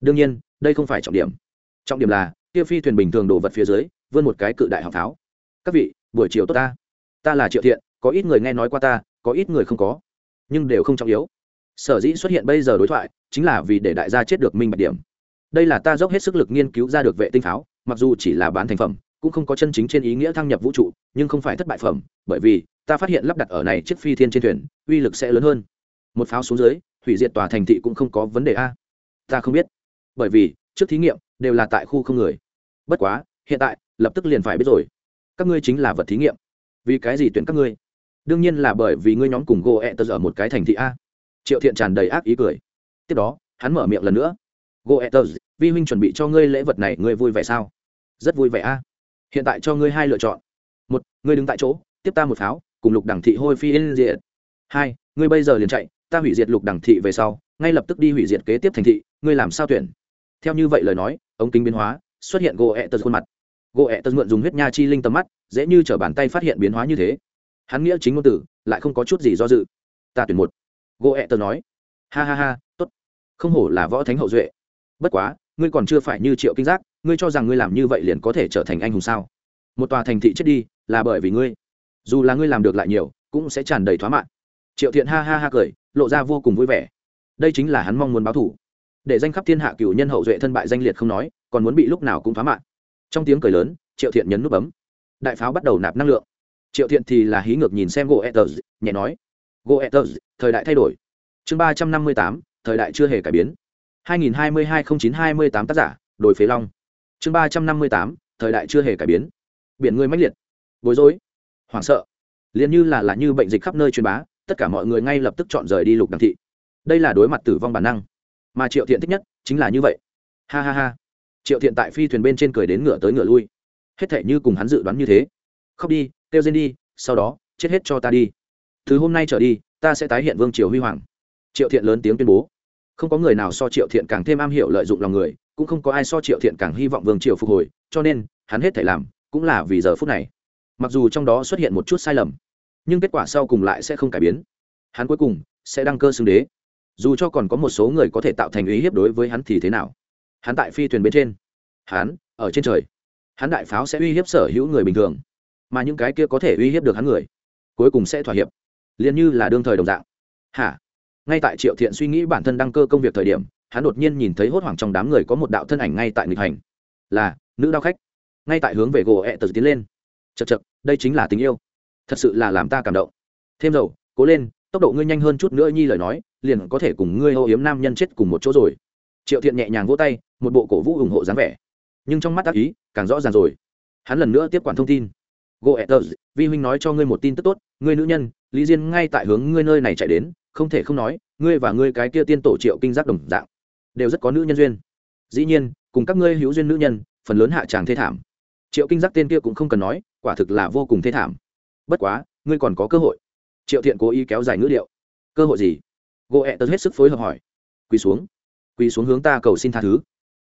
[SPEAKER 1] Đương nhiên, đây không phải trọng điểm. Trọng điểm là, kia phi thuyền bình thường đồ vật phía dưới, vươn một cái cự đại học tháo. các vị, buổi chiều tốt ta. Ta là triệu thiện, có ít người nghe nói qua ta, có ít người không có. Nhưng đều không trọng yếu. Sở dĩ xuất hiện bây giờ đối thoại, chính là vì để đại gia chết được minh bạch điểm. Đây là ta dốc hết sức lực nghiên cứu ra được vệ tinh pháo, mặc dù chỉ là bán thành phẩm cũng không có chân chính trên ý nghĩa thăng nhập vũ trụ, nhưng không phải thất bại phẩm, bởi vì, ta phát hiện lắp đặt ở này chiếc phi thiên trên thuyền, uy lực sẽ lớn hơn. Một pháo xuống dưới, hủy diệt tòa thành thị cũng không có vấn đề a. Ta không biết. Bởi vì, trước thí nghiệm, đều là tại khu không người. Bất quá, hiện tại, lập tức liền phải biết rồi. Các ngươi chính là vật thí nghiệm. Vì cái gì tuyển các ngươi? Đương nhiên là bởi vì ngươi nhóm cùng gỗ ẹ tớ ở một cái thành thị a. Triệu thiện tràn đầy ác ý cười. Tiếp đó, hắn mở miệng lần nữa. Gỗ ẹ vi huynh chuẩn bị cho ngươi lễ vật này, ngươi vui vẻ sao? Rất vui vẻ a hiện tại cho ngươi hai lựa chọn. Một, ngươi đứng tại chỗ, tiếp ta một pháo, cùng lục đẳng thị hôi phi yên diện hai, ngươi bây giờ liền chạy, ta hủy diệt lục đẳng thị về sau, ngay lập tức đi hủy diệt kế tiếp thành thị, ngươi làm sao tuyển? Theo như vậy lời nói, ống kính biến hóa, xuất hiện gỗ ẹ tật khuôn mặt. Gỗ ẹ tật mượn dùng huyết nha chi linh tầm mắt, dễ như t bàn tay phát hiện biến hóa như thế. Hắn nghĩa chính ngôn từ lại không có chút gì do dự. Ta tuyển một. Gỗ ẹ tật nói. Ha ha ha t ố t không hổ là võ thánh hậu duệ. Bất quá ngươi còn chưa phải như triệu kinh giác, ngươi cho rằng ngươi làm như vậy liền có thể trở thành anh hùng sao? Một tòa thành thị chết đi, là bởi vì ngươi. Dù là ngươi làm được lại nhiều, cũng sẽ tràn đầy thoá mạn triệu thiện ha ha ha cười, lộ ra vô cùng vui vẻ. Đây chính là hắn mong muốn báo thủ để danh khắp thiên hạ cựu nhân hậu duệ thân bại danh liệt không nói, còn muốn bị lúc nào cũng thoá mạn trong tiếng cười lớn, triệu thiện nhấn nút bấm. Đại pháo bắt đầu nạp năng lượng. Triệu thiện thì là hí ngược nhìn xem gỗ etters nhẹ nói. Gỗ etters thời đại thay đổi. Chương ba trăm năm mươi tám, thời đại chưa hề cải biến. 2022-09-28 tác giả, đồi phế long. Chương ba trăm năm mươi tám, thời đại chưa hề cải biến. Biển người mãnh liệt, bối rối, hoảng sợ. Liền như là là như bệnh dịch khắp nơi truyền bá, tất cả mọi người ngay lập tức chọn rời đi lục đằng thị. Đây là đối mặt tử vong bản năng. Mà triệu thiện thích nhất chính là như vậy. Ha ha ha. Triệu thiện tại phi thuyền bên trên cười đến ngựa tới ngựa lui. Hết thể như cùng hắn dự đoán như thế. Khóc đi, kêu rên đi, sau đó, chết hết cho ta đi. Từ hôm nay trở đi, ta sẽ tái hiện vương triều huy hoàng. Triệu thiện lớn tiếng tuyên bố không có người nào so triệu thiện càng thêm am hiểu lợi dụng lòng người, cũng không có ai so triệu thiện càng hy vọng vương triều phục hồi, cho nên, hắn hết thể làm, cũng là vì giờ phút này. Mặc dù trong đó xuất hiện một chút sai lầm, nhưng kết quả sau cùng lại sẽ không cải biến. Hắn cuối cùng, sẽ đăng cơ xưng đế. Dù cho còn có một số người có thể tạo thành ý hiếp đối với hắn thì thế nào? Hắn tại phi thuyền bên trên. Hắn, ở trên trời. Hắn đại pháo sẽ uy hiếp sở hữu người bình thường, mà những cái kia có thể uy hiếp được hắn người, cuối cùng sẽ thỏa hiệp. Liền như là đương thời đồng dạng. Hả? Ngay tại triệu thiện suy nghĩ bản thân đăng cơ công việc thời điểm, hắn đột nhiên nhìn thấy hốt hoảng trong đám người có một đạo thân ảnh ngay tại nghịch hành. Là, nữ đao khách. Ngay tại hướng về gỗ ẹ tật tiến lên. Chật chật đây chính là tình yêu. Thật sự là làm ta cảm động. Thêm dầu, cố lên, tốc độ ngươi nhanh hơn chút nữa nhi lời nói, liền có thể cùng ngươi ô yếm nam nhân chết cùng một chỗ rồi. Triệu thiện nhẹ nhàng vỗ tay, một bộ cổ vũ ủng hộ dáng vẻ. Nhưng trong mắt tác ý, càng rõ ràng rồi. Hắn lần nữa tiếp quản thông tin. Goethers vi huynh nói cho ngươi một tin tức tốt, ngươi nữ nhân, lý diên ngay tại hướng ngươi nơi này chạy đến không thể không nói, ngươi và ngươi cái kia tiên tổ triệu kinh giác đồng dạng, đều rất có nữ nhân duyên. Dĩ nhiên, cùng các ngươi hữu duyên nữ nhân, phần lớn hạ tràng thê thảm. Triệu kinh giác tên kia cũng không cần nói, quả thực là vô cùng thê thảm. Bất quá, ngươi còn có cơ hội. Triệu thiện cố ý kéo dài ngữ điệu. Cơ hội gì? Gỗ ẹ tớ hết sức phối hợp hỏi. Quỳ xuống. Quỳ xuống hướng ta cầu xin tha thứ.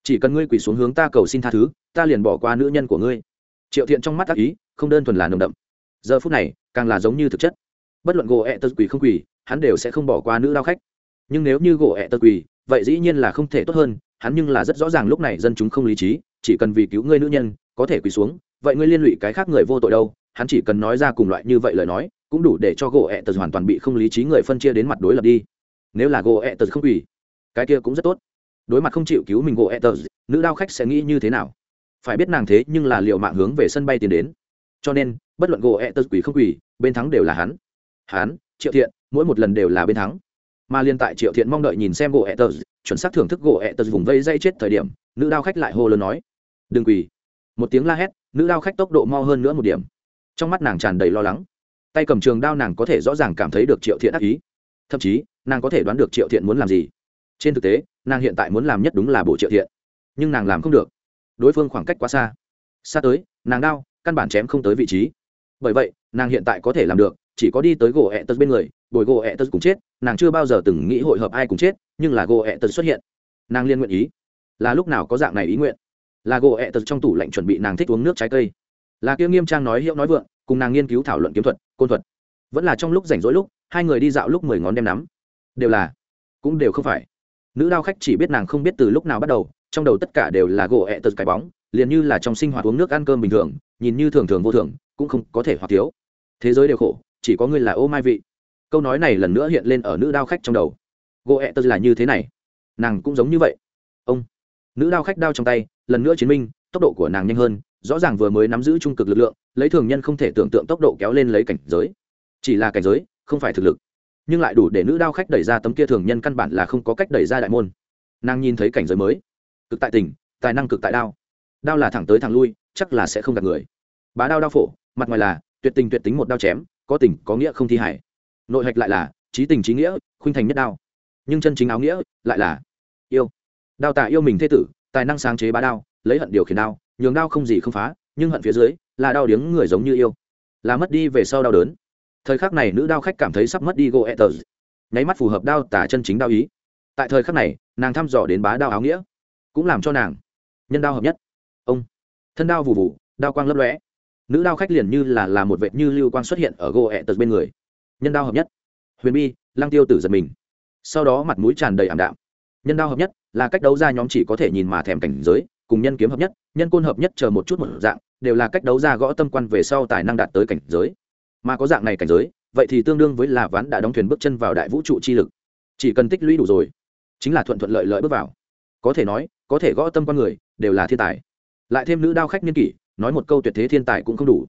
[SPEAKER 1] Chỉ cần ngươi quỳ xuống hướng ta cầu xin tha thứ, ta liền bỏ qua nữ nhân của ngươi. Triệu thiện trong mắt tác ý, không đơn thuần là nồng đậm. Giờ phút này, càng là giống như thực chất. Bất luận gỗ ẹ tớ quỳ không quỳ hắn đều sẽ không bỏ qua nữ đao khách. Nhưng nếu như gỗ ẹ tật quỳ, vậy dĩ nhiên là không thể tốt hơn, hắn nhưng là rất rõ ràng lúc này dân chúng không lý trí, chỉ cần vì cứu ngươi nữ nhân, có thể quỳ xuống, vậy ngươi liên lụy cái khác người vô tội đâu. Hắn chỉ cần nói ra cùng loại như vậy lời nói, cũng đủ để cho gỗ ẹ tật hoàn toàn bị không lý trí người phân chia đến mặt đối lập đi. Nếu là gỗ ẹ tật không quỳ, cái kia cũng rất tốt. Đối mặt không chịu cứu mình gỗ ẹ tật nữ đao khách sẽ nghĩ như thế nào? Phải biết nàng thế nhưng là liệu mạng hướng về sân bay tiến đến. Cho nên, bất luận gỗ ẹ tật quỳ không quỳ, bên thắng đều là hắn. Hắn triệu thiện, mỗi một lần đều là bên thắng. Mà liên tại triệu thiện mong đợi nhìn xem gỗ ẹ tờ, chuẩn xác thưởng thức gỗ ẹ tờ vùng vây dây chết thời điểm, nữ đao khách lại hô lớn nói, đừng quỳ. Một tiếng la hét, nữ đao khách tốc độ mau hơn nữa một điểm. Trong mắt nàng tràn đầy lo lắng. Tay cầm trường đao nàng có thể rõ ràng cảm thấy được triệu thiện ác ý. Thậm chí, nàng có thể đoán được triệu thiện muốn làm gì. Trên thực tế, nàng hiện tại muốn làm nhất đúng là bộ triệu thiện. Nhưng nàng làm không được. Đối phương khoảng cách quá xa. Xa tới, nàng đao, căn bản chém không tới vị trí. Bởi vậy, nàng hiện tại có thể làm được chỉ có đi tới gỗ ẹ tật bên người, bồi gỗ ẹ tật cùng chết, nàng chưa bao giờ từng nghĩ hội hợp ai cùng chết, nhưng là gỗ ẹ tật xuất hiện. Nàng liên nguyện ý. Là lúc nào có dạng này ý nguyện? Là gỗ ẹ tật trong tủ lạnh chuẩn bị nàng thích uống nước trái cây. Là kia nghiêm trang nói hiệu nói vượng, cùng nàng nghiên cứu thảo luận kiếm thuật, côn thuật. Vẫn là trong lúc rảnh rỗi lúc, hai người đi dạo lúc mười ngón đem nắm. Đều là, cũng đều không phải. Nữ đao khách chỉ biết nàng không biết từ lúc nào bắt đầu, trong đầu tất cả đều là gỗ ẹ tật cái bóng, liền như là trong sinh hoạt uống nước ăn cơm bình thường, nhìn như thường thường vô thường, cũng không có thể hoặc thiếu. Thế giới đều khổ chỉ có ngươi là ô mai vị. Câu nói này lần nữa hiện lên ở nữ đao khách trong đầu. Gỗ ẹ tật là như thế này. Nàng cũng giống như vậy. Ông. Nữ đao khách đao trong tay, lần nữa chiến minh, tốc độ của nàng nhanh hơn, rõ ràng vừa mới nắm giữ trung cực lực lượng, lấy thường nhân không thể tưởng tượng tốc độ kéo lên lấy cảnh giới. Chỉ là cảnh giới, không phải thực lực. Nhưng lại đủ để nữ đao khách đẩy ra tấm kia thường nhân căn bản là không có cách đẩy ra đại môn. Nàng nhìn thấy cảnh giới mới. Cực tại tình, tài năng cực tại đao. Đao là thẳng tới thẳng lui, chắc là sẽ không gặp người. Bá đao đao phổ, mặt ngoài là tuyệt tình tuyệt tính một đao chém có tình, có nghĩa không thi hải nội hạch lại là, trí tình trí nghĩa, khuynh thành nhất đao. Nhưng chân chính áo nghĩa lại là, yêu. Đao tả yêu mình thế tử, tài năng sáng chế bá đao, lấy hận điều khiển đao, nhường đao không gì không phá, nhưng hận phía dưới, là đau điếng người giống như yêu. Là mất đi về sau đau đớn. Thời khắc này nữ đao khách cảm thấy sắp mất đi goethers nháy mắt phù hợp đao tả chân chính đao ý. Tại thời khắc này, nàng thăm dò đến bá đao áo nghĩa, cũng làm cho nàng nhân đao hợp nhất. Ông. Thân đao vù vù, đao quang lấp lóe nữ đao khách liền như là là một vệt như lưu quang xuất hiện ở goethers bên người. Nhân đao hợp nhất. Huyền bi lang tiêu tử giật mình. Sau đó mặt mũi tràn đầy ảm đạm. Nhân đao hợp nhất là cách đấu ra nhóm chỉ có thể nhìn mà thèm cảnh giới, cùng nhân kiếm hợp nhất, nhân côn hợp nhất chờ một chút một dạng, đều là cách đấu ra gõ tâm quan về sau tài năng đạt tới cảnh giới. Mà có dạng này cảnh giới, vậy thì tương đương với là ván đã đóng thuyền bước chân vào đại vũ trụ chi lực. Chỉ cần tích lũy đủ rồi, chính là thuận thuận lợi lợi bước vào. Có thể nói, có thể gõ tâm con người, đều là thiên tài. Lại thêm nữ đao khách niên kỷ nói một câu tuyệt thế thiên tài cũng không đủ.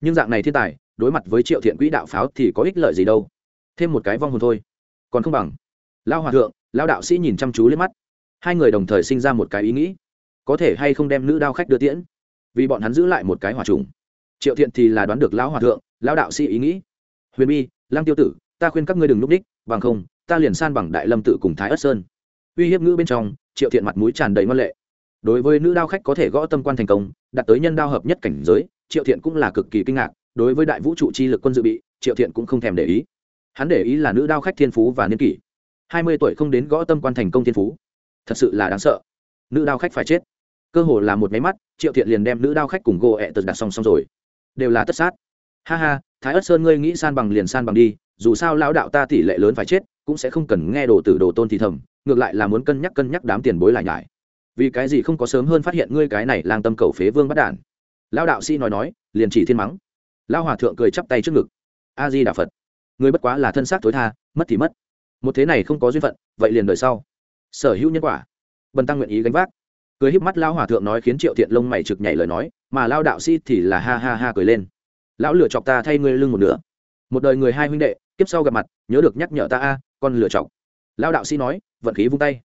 [SPEAKER 1] Nhưng dạng này thiên tài, đối mặt với triệu thiện quỹ đạo pháo thì có ích lợi gì đâu. Thêm một cái vong hồn thôi. Còn không bằng. Lao hòa thượng, lao đạo sĩ nhìn chăm chú lên mắt. Hai người đồng thời sinh ra một cái ý nghĩ. Có thể hay không đem nữ đao khách đưa tiễn? Vì bọn hắn giữ lại một cái hòa trùng. Triệu thiện thì là đoán được lão hòa thượng lão đạo sĩ ý nghĩ. Huyền bi, lăng tiêu tử, ta khuyên các ngươi đừng núp đích, bằng không, ta liền san bằng đại lâm tự cùng thái ất sơn. Uy hiếp ngữ bên trong, triệu thiện mặt mũi tràn đầy ngân lệ. Đối với nữ đao khách có thể gõ tâm quan thành công đạt tới nhân đao hợp nhất cảnh giới, triệu thiện cũng là cực kỳ kinh ngạc, đối với đại vũ trụ chi lực quân dự bị, triệu thiện cũng không thèm để ý. Hắn để ý là nữ đao khách thiên phú và niên kỷ. Hai mươi tuổi không đến gõ tâm quan thành công thiên phú. Thật sự là đáng sợ. Nữ đao khách phải chết. Cơ hồ là một máy mắt, triệu thiện liền đem nữ đao khách cùng gỗ ẹ tật đặt song song rồi. Đều là tất sát. Ha ha, thái ất sơn ngươi nghĩ san bằng liền san bằng đi, dù sao lão đạo ta tỷ lệ lớn phải chết, cũng sẽ không cần nghe đồ tử đồ tôn thì thầm, ngược lại là muốn cân nhắc cân nhắc đám tiền bối lại nhải vì cái gì không có sớm hơn phát hiện ngươi cái này lang tâm cầu phế vương bắt đản? Lão đạo sĩ nói nói, liền chỉ thiên mắng. Lão hòa thượng cười chắp tay trước ngực. A di đà phật. Ngươi bất quá là thân xác tối tha, mất thì mất. Một thế này không có duyên phận, vậy liền đời sau. Sở hữu nhân quả. Bần tăng nguyện ý gánh vác. Cười híp mắt, lão hòa thượng nói khiến triệu thiện lông mày trực nhảy lời nói, mà lao đạo sĩ thì là ha ha ha cười lên. Lão lựa chọc ta thay ngươi lưng một nửa. Một đời người hai huynh đệ tiếp sau gặp mặt, nhớ được nhắc nhở ta a, con lựa chọc. Lao đạo sĩ nói, vận khí vung tay.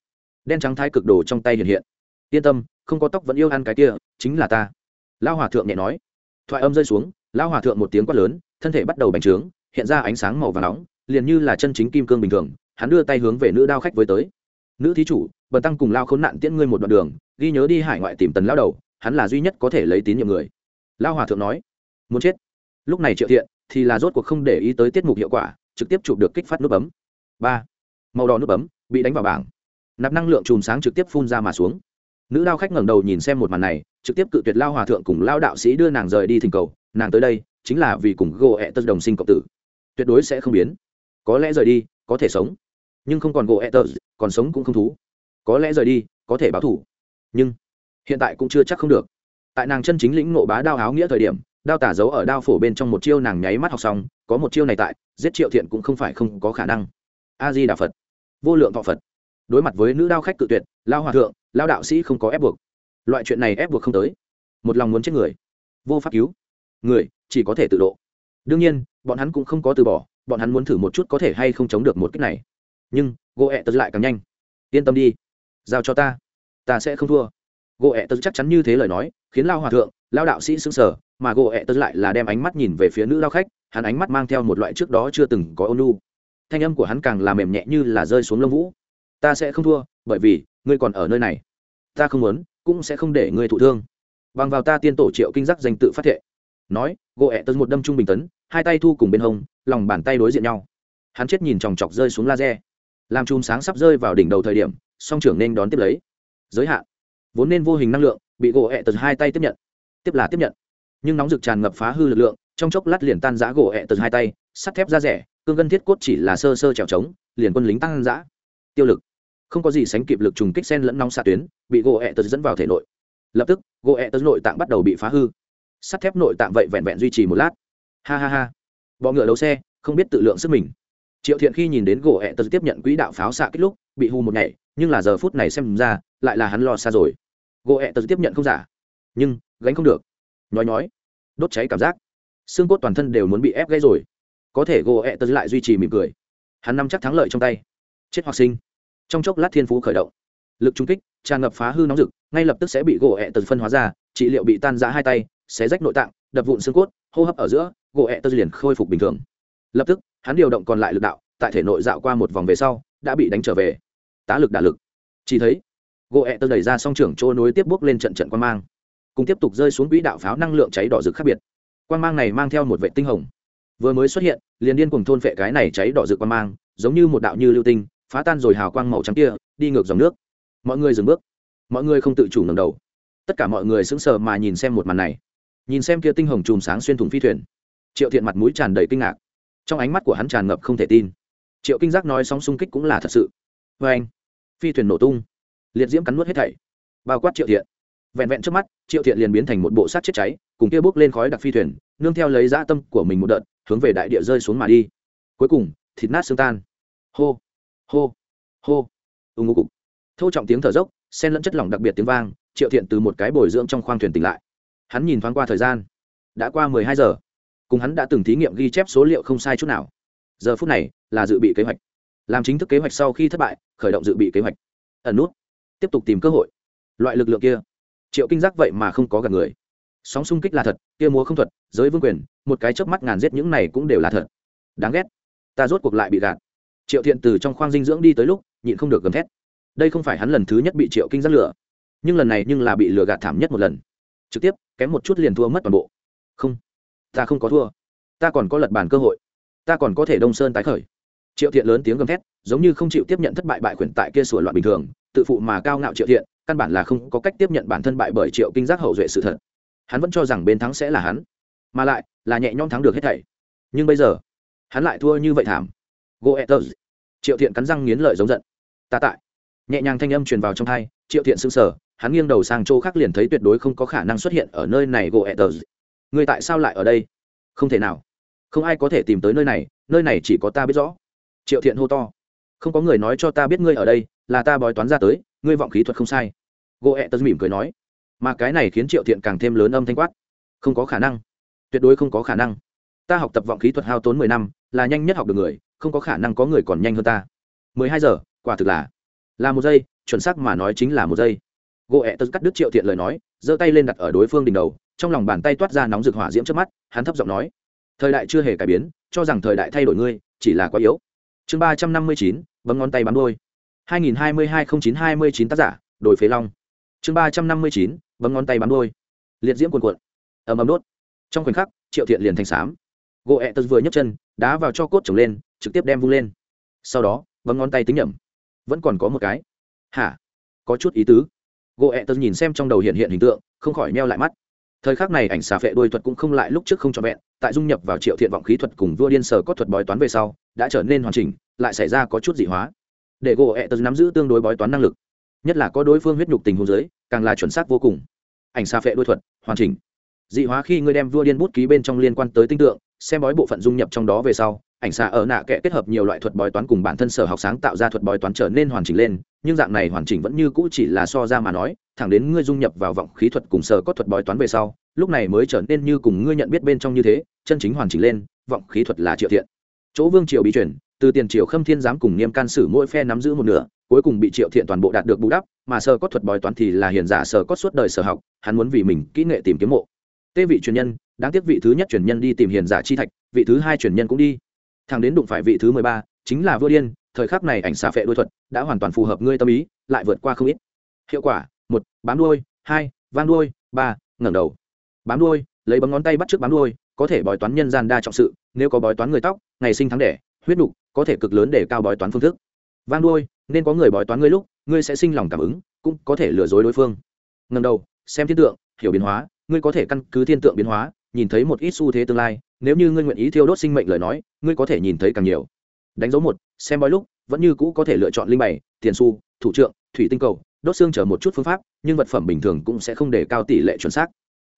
[SPEAKER 1] Đen trắng thái cực đồ trong tay hiện hiện yên tâm, không có tóc vẫn yêu ăn cái kia, chính là ta. Lao hòa thượng nhẹ nói. Thoại âm rơi xuống lao hòa thượng một tiếng quát lớn, thân thể bắt đầu bành trướng, hiện ra ánh sáng màu và nóng, liền như là chân chính kim cương bình thường, hắn đưa tay hướng về nữ đao khách với tới. Nữ thí chủ, bần tăng cùng lao khốn nạn tiễn ngươi một đoạn đường, ghi nhớ đi hải ngoại tìm tần lao đầu, hắn là duy nhất có thể lấy tín nhiệm người. Lao hòa thượng nói. Muốn chết. Lúc này triệu thiện, thì là rốt cuộc không để ý tới tiết mục hiệu quả, trực tiếp chụp được kích phát nút bấm. Ba. Màu đỏ nút bấm, bị đánh vào bảng. Nạp năng lượng chùm sáng trực tiếp phun ra mà xuống nữ lao khách ngẩng đầu nhìn xem một màn này, trực tiếp cự tuyệt lao hòa thượng cùng lao đạo sĩ đưa nàng rời đi thỉnh cầu, nàng tới đây chính là vì cùng gỗ ẹ tật đồng sinh cộng tử. Tuyệt đối sẽ không biến. Có lẽ rời đi, có thể sống. Nhưng không còn gỗ ẹ tật còn sống cũng không thú. Có lẽ rời đi, có thể báo thủ nhưng hiện tại cũng chưa chắc không được. Tại nàng chân chính lĩnh nộ bá đao áo nghĩa thời điểm, đao tả giấu ở đao phổ bên trong một chiêu nàng nháy mắt học xong, có một chiêu này tại, giết triệu thiện cũng không phải không có khả năng. A di đà phật. Vô lượng thọ phật đối mặt với nữ đao khách cự tuyệt, lao hòa thượng, lao đạo sĩ không có ép buộc. Loại chuyện này ép buộc không tới. Một lòng muốn chết người. Vô pháp cứu. Người, chỉ có thể tự độ. Đương nhiên, bọn hắn cũng không có từ bỏ, bọn hắn muốn thử một chút có thể hay không chống được một cách này. Nhưng gỗ ẹ tật lại càng nhanh. Yên tâm đi. Giao cho ta. Ta sẽ không thua. Gỗ ẹ tật chắc chắn như thế lời nói, khiến lao hòa thượng, lao đạo sĩ sững sờ, mà gỗ ẹ tật lại là đem ánh mắt nhìn về phía nữ lao khách, hắn ánh mắt mang theo một loại trước đó chưa từng có ônu thanh âm của hắn càng làm mềm nhẹ như là rơi xuống lông vũ ta sẽ không thua, bởi vì, ngươi còn ở nơi này. Ta không muốn, cũng sẽ không để ngươi thụ thương. Bằng vào ta tiên tổ triệu kinh giác danh tự phát thệ. Nói, gỗ ẹ tật một đâm trung bình tấn, hai tay thu cùng bên hông, lòng bàn tay đối diện nhau. Hắn chết nhìn chòng chọc rơi xuống laser. Làm chùm sáng sắp rơi vào đỉnh đầu thời điểm, song trưởng nên đón tiếp lấy. Giới hạn. Vốn nên vô hình năng lượng, bị gỗ ẹ tật hai tay tiếp nhận. Tiếp là tiếp nhận. Nhưng nóng rực tràn ngập phá hư lực lượng, trong chốc lát liền tan giã gỗ ẹ tật hai tay, sắt thép ra rẻ, cương gân thiết cốt chỉ là sơ sơ trèo trống, liền quân lính tăng giã tiêu lực không có gì sánh kịp lực trùng kích sen lẫn nóng xạ tuyến, bị gỗ ẹ tật dẫn vào thể nội. Lập tức gỗ ẹ tật nội tạng bắt đầu bị phá hư. Sắt thép nội tạng vậy vẹn vẹn duy trì một lát. Ha ha ha. Bọ ngựa đấu xe, không biết tự lượng sức mình. Triệu thiện khi nhìn đến gỗ ẹ tật tiếp nhận quỹ đạo pháo xạ kích lúc, bị hù một ngày nhưng là giờ phút này xem ra, lại là hắn lo xa rồi. Gỗ ẹ tật tiếp nhận không giả. Nhưng, gánh không được. Nhói nhói. Đốt cháy cảm giác. Xương cốt toàn thân đều muốn bị ép gãy rồi. Có thể gỗ ẹ tật lại duy trì mỉm cười. Hắn nắm chắc thắng lợi trong tay. Chết hoặc sinh trong chốc lát thiên phú khởi động. Lực trung kích, tràn ngập phá hư nóng rực, ngay lập tức sẽ bị gỗ ẹ tật phân hóa ra, trị liệu bị tan giã hai tay, xé rách nội tạng, đập vụn xương cốt, hô hấp ở giữa, gỗ ẹ tật liền khôi phục bình thường. Lập tức, hắn điều động còn lại lực đạo, tại thể nội dạo qua một vòng về sau, đã bị đánh trở về. Tá lực đả lực. Chỉ thấy, gỗ ẹ tật đẩy ra song trưởng trôi nối tiếp bước lên trận trận quan mang, cùng tiếp tục rơi xuống quỹ đạo pháo năng lượng cháy đỏ rực khác biệt. Quan mang này mang theo một vệ tinh hồng. Vừa mới xuất hiện, liền điên cùng thôn phệ cái này cháy đỏ rực quan mang, giống như một đạo như lưu tinh phá tan rồi hào quang màu trắng kia, đi ngược dòng nước. Mọi người dừng bước. Mọi người không tự chủ ngẩng đầu. Tất cả mọi người sững sờ mà nhìn xem một màn này. Nhìn xem kia tinh hồng chùm sáng xuyên thủng phi thuyền. Triệu thiện mặt mũi tràn đầy kinh ngạc. Trong ánh mắt của hắn tràn ngập không thể tin. Triệu kinh giác nói sóng xung kích cũng là thật sự. Vê anh, phi thuyền nổ tung. Liệt diễm cắn nuốt hết thảy. Bao quát triệu thiện. Vẹn vẹn trước mắt, triệu thiện liền biến thành một bộ sát chết cháy, cùng kia bước lên khói đặc phi thuyền, nương theo lấy dã tâm của mình một đợt, hướng về đại địa rơi xuống mà đi. Cuối cùng, thịt nát xương tan. Hô hô hô. Ưng ngô cục. Thô trọng tiếng thở dốc, xen lẫn chất lỏng đặc biệt tiếng vang, triệu thiện từ một cái bồi dưỡng trong khoang thuyền tỉnh lại. Hắn nhìn thoáng qua thời gian. Đã qua mười hai giờ. Cùng hắn đã từng thí nghiệm ghi chép số liệu không sai chút nào. Giờ phút này, là dự bị kế hoạch. Làm chính thức kế hoạch sau khi thất bại, khởi động dự bị kế hoạch. Ẩn nút. Tiếp tục tìm cơ hội. Loại lực lượng kia. Triệu kinh giác vậy mà không có gặp người. Sóng xung kích là thật, kia múa không thuật, giới vương quyền, một cái chớp mắt ngàn giết những này cũng đều là thật. Đáng ghét. Ta rốt cuộc lại bị gạt triệu thiện từ trong khoang dinh dưỡng đi tới lúc, nhịn không được gầm thét. Đây không phải hắn lần thứ nhất bị triệu kinh giác lửa, nhưng lần này nhưng là bị lừa gạt thảm nhất một lần. Trực tiếp, kém một chút liền thua mất toàn bộ. Không, ta không có thua. Ta còn có lật bàn cơ hội. Ta còn có thể đông sơn tái khởi. Triệu thiện lớn tiếng gầm thét, giống như không chịu tiếp nhận thất bại bại khuyển tại kia sửa loạn bình thường, tự phụ mà cao ngạo triệu thiện, căn bản là không có cách tiếp nhận bản thân bại bởi triệu kinh giác hậu duệ sự thật. Hắn vẫn cho rằng bên thắng sẽ là hắn, mà lại là nhẹ nhõm thắng được hết thảy. Nhưng bây giờ, hắn lại thua như vậy thảm goethers triệu thiện cắn răng nghiến lợi giống giận. Ta tại. Nhẹ nhàng thanh âm truyền vào trong thai triệu thiện sững sờ, hắn nghiêng đầu sang chỗ khác liền thấy tuyệt đối không có khả năng xuất hiện ở nơi này goethers người tại sao lại ở đây? Không thể nào. Không ai có thể tìm tới nơi này nơi này chỉ có ta biết rõ. Triệu thiện hô to. Không có người nói cho ta biết ngươi ở đây, là ta bói toán ra tới, ngươi vọng khí thuật không sai. Goethers mỉm cười nói. Mà cái này khiến triệu thiện càng thêm lớn âm thanh quát. Không có khả năng. Tuyệt đối không có khả năng. Ta học tập vọng khí thuật hao tốn mười năm, là nhanh nhất học được người không có khả năng có người còn nhanh hơn ta. Mười hai giờ, quả thực là là một giây, chuẩn xác mà nói chính là một giây. Gỗ ẹ tớ cắt đứt triệu thiện lời nói, giơ tay lên đặt ở đối phương đỉnh đầu, trong lòng bàn tay toát ra nóng rực hỏa diễm trước mắt, hắn thấp giọng nói, thời đại chưa hề cải biến, cho rằng thời đại thay đổi ngươi, chỉ là quá yếu. Chương ba trăm năm mươi chín, bấm ngón tay bắn đôi. hai nghìn hai mươi hai không chín hai mươi chín tác giả đổi phế long. Chương ba trăm năm mươi chín, bấm ngón tay bắn đôi. Liệt diễm cuồn cuộn, ầm ầm đốt. Trong khoảnh khắc, triệu thiện liền thành xám gỗ ẹ tật vừa nhấc chân đá vào cho cốt trồng lên, trực tiếp đem vung lên. Sau đó, bấm ngón tay tính nhẩm. Vẫn còn có một cái. Hả? Có chút ý tứ. Gỗ ẹ tật nhìn xem trong đầu hiện hiện hình tượng, không khỏi neo lại mắt. Thời khắc này ảnh xà phệ đôi thuật cũng không lại lúc trước không trọn vẹn, tại dung nhập vào triệu thiện vọng khí thuật cùng vua điên sở có thuật bói toán về sau, đã trở nên hoàn chỉnh, lại xảy ra có chút dị hóa. Để gỗ ẹ tật nắm giữ tương đối bói toán năng lực, nhất là có đối phương huyết nhục tình hồ giới càng là chuẩn xác vô cùng. Ảnh xà phệ đôi thuật, hoàn chỉnh dị hóa khi ngươi đem vua điên bút ký bên trong liên quan tới tinh tượng, xem bói bộ phận dung nhập trong đó về sau, ảnh xạ ở nạ kệ kết hợp nhiều loại thuật bói toán cùng bản thân sở học sáng tạo ra thuật bói toán trở nên hoàn chỉnh lên, nhưng dạng này hoàn chỉnh vẫn như cũ chỉ là so ra mà nói, thẳng đến ngươi dung nhập vào vọng khí thuật cùng sở có thuật bói toán về sau, lúc này mới trở nên như cùng ngươi nhận biết bên trong như thế, chân chính hoàn chỉnh lên, vọng khí thuật là triệu thiện. Chỗ vương triều bí chuyển từ tiền triều khâm thiên giám cùng niêm can sử mỗi phe nắm giữ một nửa, cuối cùng bị triệu thiện toàn bộ đạt được bù đắp, mà sở có thuật bói toán thì là hiền giả sở có suốt đời sở học, hắn muốn vì mình kỹ nghệ tìm kiếm mộ tê vị truyền nhân, đáng tiếc vị thứ nhất truyền nhân đi tìm hiền giả chi thạch, vị thứ hai truyền nhân cũng đi. Thằng đến đụng phải vị thứ mười ba, chính là vua điên, thời khắc này ảnh xà phệ đôi thuật đã hoàn toàn phù hợp ngươi tâm ý, lại vượt qua không ít. Hiệu quả, một, bám đuôi, hai, vang đuôi, ba, ngẩng đầu. Bám đuôi, lấy bấm ngón tay bắt trước bám đuôi, có thể bói toán nhân gian đa trọng sự, nếu có bói toán người tóc, ngày sinh tháng đẻ, huyết đục có thể cực lớn để cao bói toán phương thức. Vang đuôi, nên có người bói toán ngươi lúc, ngươi sẽ sinh lòng cảm ứng, cũng có thể lừa dối đối phương. Ngẩng đầu, xem thiên tượng, hiểu biến hóa ngươi có thể căn cứ thiên tượng biến hóa, nhìn thấy một ít xu thế tương lai, nếu như ngươi nguyện ý thiêu đốt sinh mệnh lời nói, ngươi có thể nhìn thấy càng nhiều. Đánh dấu một, xem bói lúc, vẫn như cũ có thể lựa chọn linh bảy tiền su thủ trượng, thủy tinh cầu, đốt xương chờ một chút phương pháp, nhưng vật phẩm bình thường cũng sẽ không để cao tỷ lệ chuẩn xác.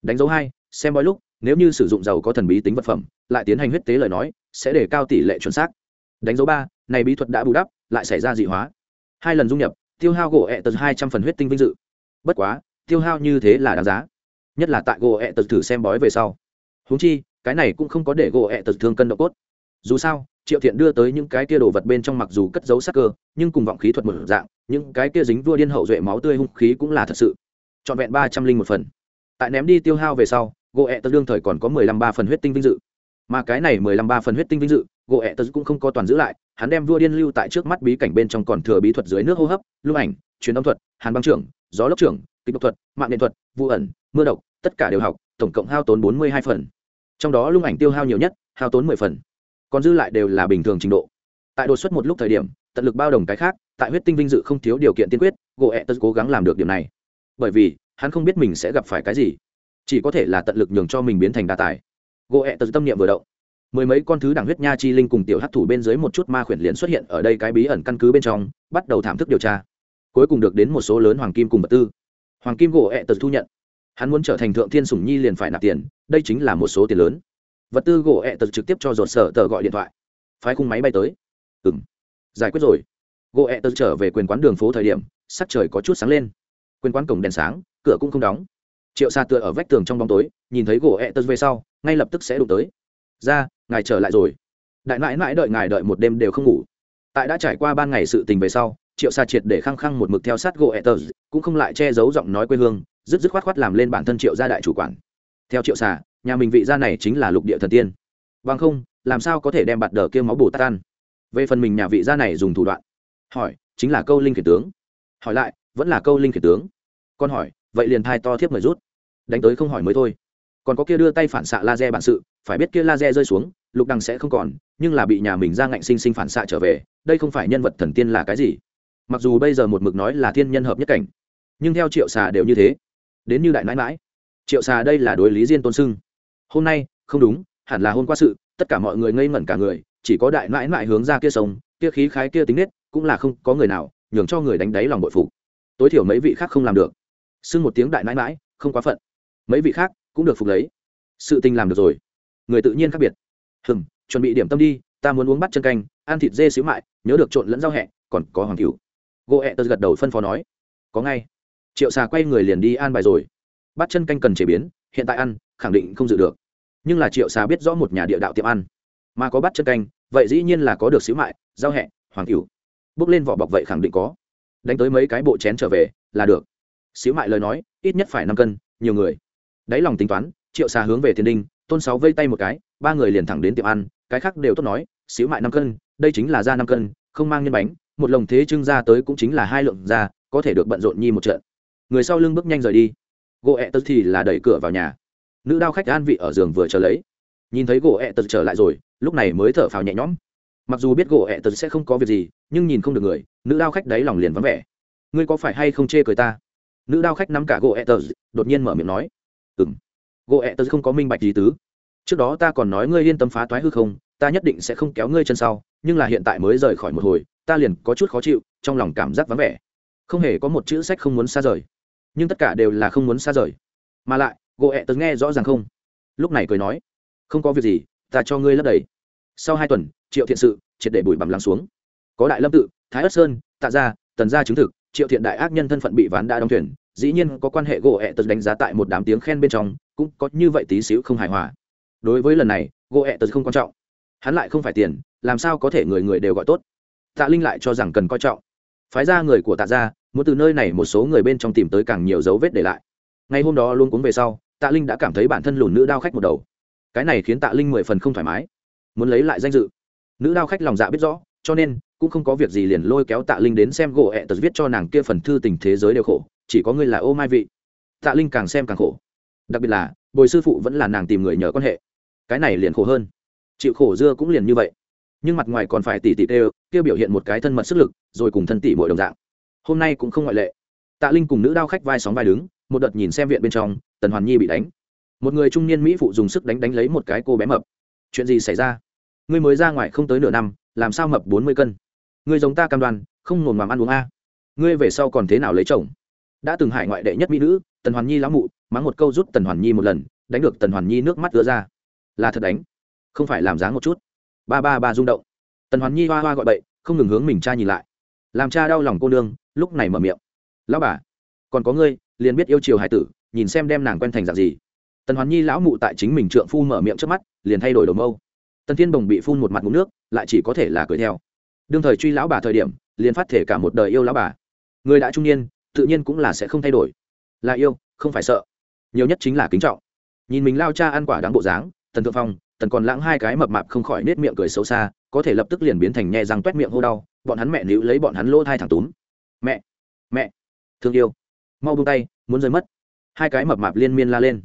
[SPEAKER 1] Đánh dấu hai, xem bói lúc, nếu như sử dụng dầu có thần bí tính vật phẩm, lại tiến hành huyết tế lời nói, sẽ để cao tỷ lệ chuẩn xác. Đánh dấu ba, này bí thuật đã bù đắp, lại xảy ra dị hóa. Hai lần dung nhập, tiêu hao gỗ ẹ tật hai trăm phần huyết tinh vinh dự. Bất quá, tiêu hao như thế là đáng giá nhất là tại gỗ ẹ tật thử xem bói về sau. Húng chi, cái này cũng không có để gỗ ẹ tật thương cân độ cốt. Dù sao, triệu thiện đưa tới những cái kia đồ vật bên trong mặc dù cất giấu sắc cơ, nhưng cùng vọng khí thuật một dạng, những cái kia dính vua điên hậu duệ máu tươi hung khí cũng là thật sự. Trọn vẹn ba trăm linh một phần. Tại ném đi tiêu hao về sau, gỗ ẹ tật đương thời còn có mười lăm ba phần huyết tinh vinh dự. Mà cái này mười lăm ba phần huyết tinh vinh dự, gỗ ẹ tật cũng không có toàn giữ lại, hắn đem vua điên lưu tại trước mắt bí cảnh bên trong còn thừa bí thuật dưới nước hô hấp lưu ảnh, truyền âm thuật, hàn băng trưởng, gió lốc trưởng, kịch độc thuật, mạng nghệ thuật vụ ẩn, mưa độc tất cả đều học, tổng cộng hao tốn bốn mươi hai phần. Trong đó lung ảnh tiêu hao nhiều nhất, hao tốn mười phần. Còn dư lại đều là bình thường trình độ. Tại đột xuất một lúc thời điểm, tận lực bao đồng cái khác, tại huyết tinh vinh dự không thiếu điều kiện tiên quyết, gỗ ẹ tật cố gắng làm được điều này. Bởi vì, hắn không biết mình sẽ gặp phải cái gì. Chỉ có thể là tận lực nhường cho mình biến thành đa tài. Gỗ ẹ tật tâm niệm vừa động. Mười mấy con thứ đẳng huyết nha chi linh cùng tiểu hát thủ bên dưới một chút ma khuyển liền xuất hiện ở đây cái bí ẩn căn cứ bên trong, bắt đầu thảm thức điều tra. Cuối cùng được đến một số lớn hoàng kim cùng vật tư. Hoàng kim gỗ ẹ tật thu nhận hắn muốn trở thành thượng thiên sủng nhi liền phải nạp tiền, đây chính là một số tiền lớn. Vật tư gỗ ẹ tật trực tiếp cho dột sở tờ gọi điện thoại. Phái khung máy bay tới. Ừ m giải quyết rồi. Gỗ ẹ tật trở về quyền quán đường phố thời điểm, sắc trời có chút sáng lên. Quyền quán cổng đèn sáng, cửa cũng không đóng. Triệu xa tựa ở vách tường trong bóng tối, nhìn thấy gỗ ẹ tật về sau, ngay lập tức sẽ đụng tới. Ra, ngài trở lại rồi. Đại mãi mãi đợi ngài đợi một đêm đều không ngủ. Tại đã trải qua ban ngày sự tình về sau, triệu xa triệt để khăng khăng một mực theo sát gỗ ẹ tật, cũng không lại che giấu giọng nói quê hương dứt dứt khoát khoát làm lên bản thân triệu gia đại chủ quản. Theo triệu xà, nhà mình vị gia này chính là lục địa thần tiên. Vâng không, làm sao có thể đem bạt đờ kia máu bồ tát ăn? Về phần mình nhà vị gia này dùng thủ đoạn. Hỏi, chính là câu linh khiển tướng. Hỏi lại, vẫn là câu linh khiển tướng. Con hỏi, vậy liền thai to thiếp mời rút. Đánh tới không hỏi mới thôi. Còn có kia đưa tay phản xạ laser bản sự, phải biết kia laser rơi xuống, lục đằng sẽ không còn, nhưng là bị nhà mình ra ngạnh sinh sinh phản xạ trở về, đây không phải nhân vật thần tiên là cái gì? Mặc dù bây giờ một mực nói là thiên nhân hợp nhất cảnh, nhưng theo triệu xà đều như thế đến như đại mãi mãi triệu xà đây là đối lý diên tôn sưng hôm nay, không đúng, hẳn là hôm qua sự, tất cả mọi người ngây ngẩn cả người, chỉ có đại mãi mãi hướng ra kia sông, kia khí khái kia tính nết, cũng là không có người nào, nhường cho người đánh đáy lòng bội phục. Tối thiểu mấy vị khác không làm được. Sưng một tiếng đại mãi mãi không quá phận. Mấy vị khác cũng được phục lấy. Sự tình làm được rồi. Người tự nhiên khác biệt. Hừng chuẩn bị điểm tâm đi, ta muốn uống bắt chân canh, ăn thịt dê xíu mại, nhớ được trộn lẫn rau hẹ, còn có hoàng cửu. Gỗ hẹ tớ gật đầu phân phó nói. Có ngay triệu xà quay người liền đi an bài rồi. Bắt chân canh cần chế biến, hiện tại ăn, khẳng định không dự được. Nhưng là triệu xà biết rõ một nhà địa đạo tiệm ăn. Mà có bắt chân canh, vậy dĩ nhiên là có được xíu mại, rau hẹ, hoàng cửu. Bước lên vỏ bọc vậy khẳng định có. Đánh tới mấy cái bộ chén trở về, là được. Xíu mại lời nói, ít nhất phải năm cân, nhiều người. Đáy lòng tính toán, triệu xà hướng về thiên đinh, tôn sáu vây tay một cái, ba người liền thẳng đến tiệm ăn, cái khác đều tốt nói, xíu mại năm cân, đây chính là da năm cân, không mang nhân bánh, một lồng thế trưng ra tới cũng chính là hai lượng da, có thể được bận rộn nhi một trận người sau lưng bước nhanh rời đi. Gỗ ẹ tật thì là đẩy cửa vào nhà. Nữ đao khách an vị ở giường vừa chờ lấy. Nhìn thấy gỗ ẹ tật trở lại rồi, lúc này mới thở phào nhẹ nhõm. Mặc dù biết gỗ ẹ tật sẽ không có việc gì, nhưng nhìn không được người, nữ đao khách đáy lòng liền vắng vẻ. Ngươi có phải hay không chê cười ta? Nữ đao khách nắm cả gỗ ẹ tật, đột nhiên mở miệng nói. Ừ m gỗ ẹ tật không có minh bạch gì tứ. Trước đó ta còn nói ngươi yên tâm phá toái hư không, ta nhất định sẽ không kéo ngươi chân sau, nhưng là hiện tại mới rời khỏi một hồi, ta liền có chút khó chịu, trong lòng cảm giác vắng vẻ. Không hề có một chữ sách không muốn xa rời nhưng tất cả đều là không muốn xa rời. Mà lại, gỗ ẹ tớ nghe rõ ràng không? Lúc này cười nói, không có việc gì, ta cho ngươi lấp đầy. Sau hai tuần, triệu thiện sự, triệt để bụi bằm lắng xuống. Có đại lâm tự, thái ất sơn, tạ gia, tần gia chứng thực, triệu thiện đại ác nhân thân phận bị ván đã đóng thuyền, dĩ nhiên có quan hệ gỗ ẹ tớ đánh giá tại một đám tiếng khen bên trong, cũng có như vậy tí xíu không hài hòa. Đối với lần này, gỗ ẹ tớ không quan trọng. Hắn lại không phải tiền, làm sao có thể người người đều gọi tốt? Tạ linh lại cho rằng cần coi trọng. Phái ra người của tạ gia muốn từ nơi này một số người bên trong tìm tới càng nhiều dấu vết để lại. Ngày hôm đó luôn cuống về sau, tạ linh đã cảm thấy bản thân lùn nữ đao khách một đầu. Cái này khiến tạ linh mười phần không thoải mái. Muốn lấy lại danh dự. Nữ đao khách lòng dạ biết rõ, cho nên cũng không có việc gì liền lôi kéo tạ linh đến xem gỗ ẹ tật viết cho nàng kia phần thư tình thế giới đều khổ. Chỉ có ngươi là ô mai vị. Tạ linh càng xem càng khổ. Đặc biệt là, bồi sư phụ vẫn là nàng tìm người nhờ quan hệ. Cái này liền khổ hơn. Chịu khổ dưa cũng liền như vậy. Nhưng mặt ngoài còn phải tỉ tỉ tê kia biểu hiện một cái thân mật sức lực, rồi cùng thân tỉ mỗi đồng dạng hôm nay cũng không ngoại lệ. Tạ linh cùng nữ đao khách vai sóng vai đứng, một đợt nhìn xem viện bên trong, tần hoàn nhi bị đánh. Một người trung niên mỹ phụ dùng sức đánh đánh lấy một cái cô bé mập. Chuyện gì xảy ra? Ngươi mới ra ngoài không tới nửa năm, làm sao mập bốn mươi cân? Ngươi giống ta cam đoan, không nồn màm ăn uống a. Ngươi về sau còn thế nào lấy chồng? Đã từng hải ngoại đệ nhất mỹ nữ, tần hoàn nhi lão mụ, mắng một câu rút tần hoàn nhi một lần, đánh được tần hoàn nhi nước mắt đưa ra. Là thật đánh. Không phải làm dáng một chút. Ba ba ba rung động. Tần hoàn nhi hoa hoa gọi bậy, không ngừng hướng mình cha nhìn lại. Làm cha đau lòng cô nương lúc này mở miệng. Lão bà, còn có ngươi, liền biết yêu chiều hải tử, nhìn xem đem nàng quen thành dạng gì. Tần hoàn nhi lão mụ tại chính mình trượng phu mở miệng trước mắt, liền thay đổi đầu mâu. Tần thiên bồng bị phun một mặt ngụm nước, lại chỉ có thể là cười theo. Đương thời truy lão bà thời điểm, liền phát thể cả một đời yêu lão bà. Người đã trung niên, tự nhiên cũng là sẽ không thay đổi. Là yêu, không phải sợ. Nhiều nhất chính là kính trọng. Nhìn mình lao cha ăn quả đáng bộ dáng, tần thượng phong, tần còn lãng hai cái mập mạp không khỏi nết miệng cười xấu xa, có thể lập tức liền biến thành nhẹ răng t miệng hô đau, bọn hắn mẹ níu lấy bọn hắn lỗ thai thẳng túm mẹ mẹ, thương yêu. Mau buông tay, muốn rơi mất. Hai cái mập mạp liên miên la lên.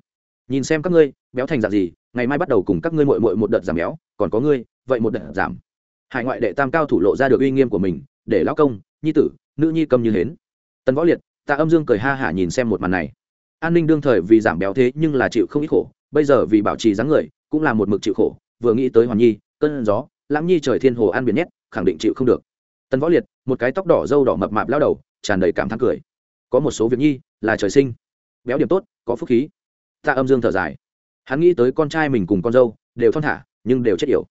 [SPEAKER 1] Nhìn xem các ngươi, béo thành dạng gì, ngày mai bắt đầu cùng các ngươi mội mội một đợt giảm béo, còn có ngươi, vậy một đợt giảm. Hải ngoại đệ tam cao thủ lộ ra được uy nghiêm của mình, để lão công, nhi tử, nữ nhi cầm như hến. Tần võ liệt, tạ âm dương cười ha hả nhìn xem một màn này. An ninh đương thời vì giảm béo thế nhưng là chịu không ít khổ, bây giờ vì bảo trì dáng người, cũng là một mực chịu khổ, vừa nghĩ tới hoàn nhi, cơn gió, lãng nhi trời thiên hồ an biển nhét, khẳng định chịu không được tần võ liệt, một cái tóc đỏ dâu đỏ mập mạp lao đầu, tràn đầy cảm thán cười. Có một số việc nhi, là trời sinh. Béo điểm tốt, có phúc khí. Tạ âm dương thở dài. Hắn nghĩ tới con trai mình cùng con dâu, đều thon thả, nhưng đều chết yểu.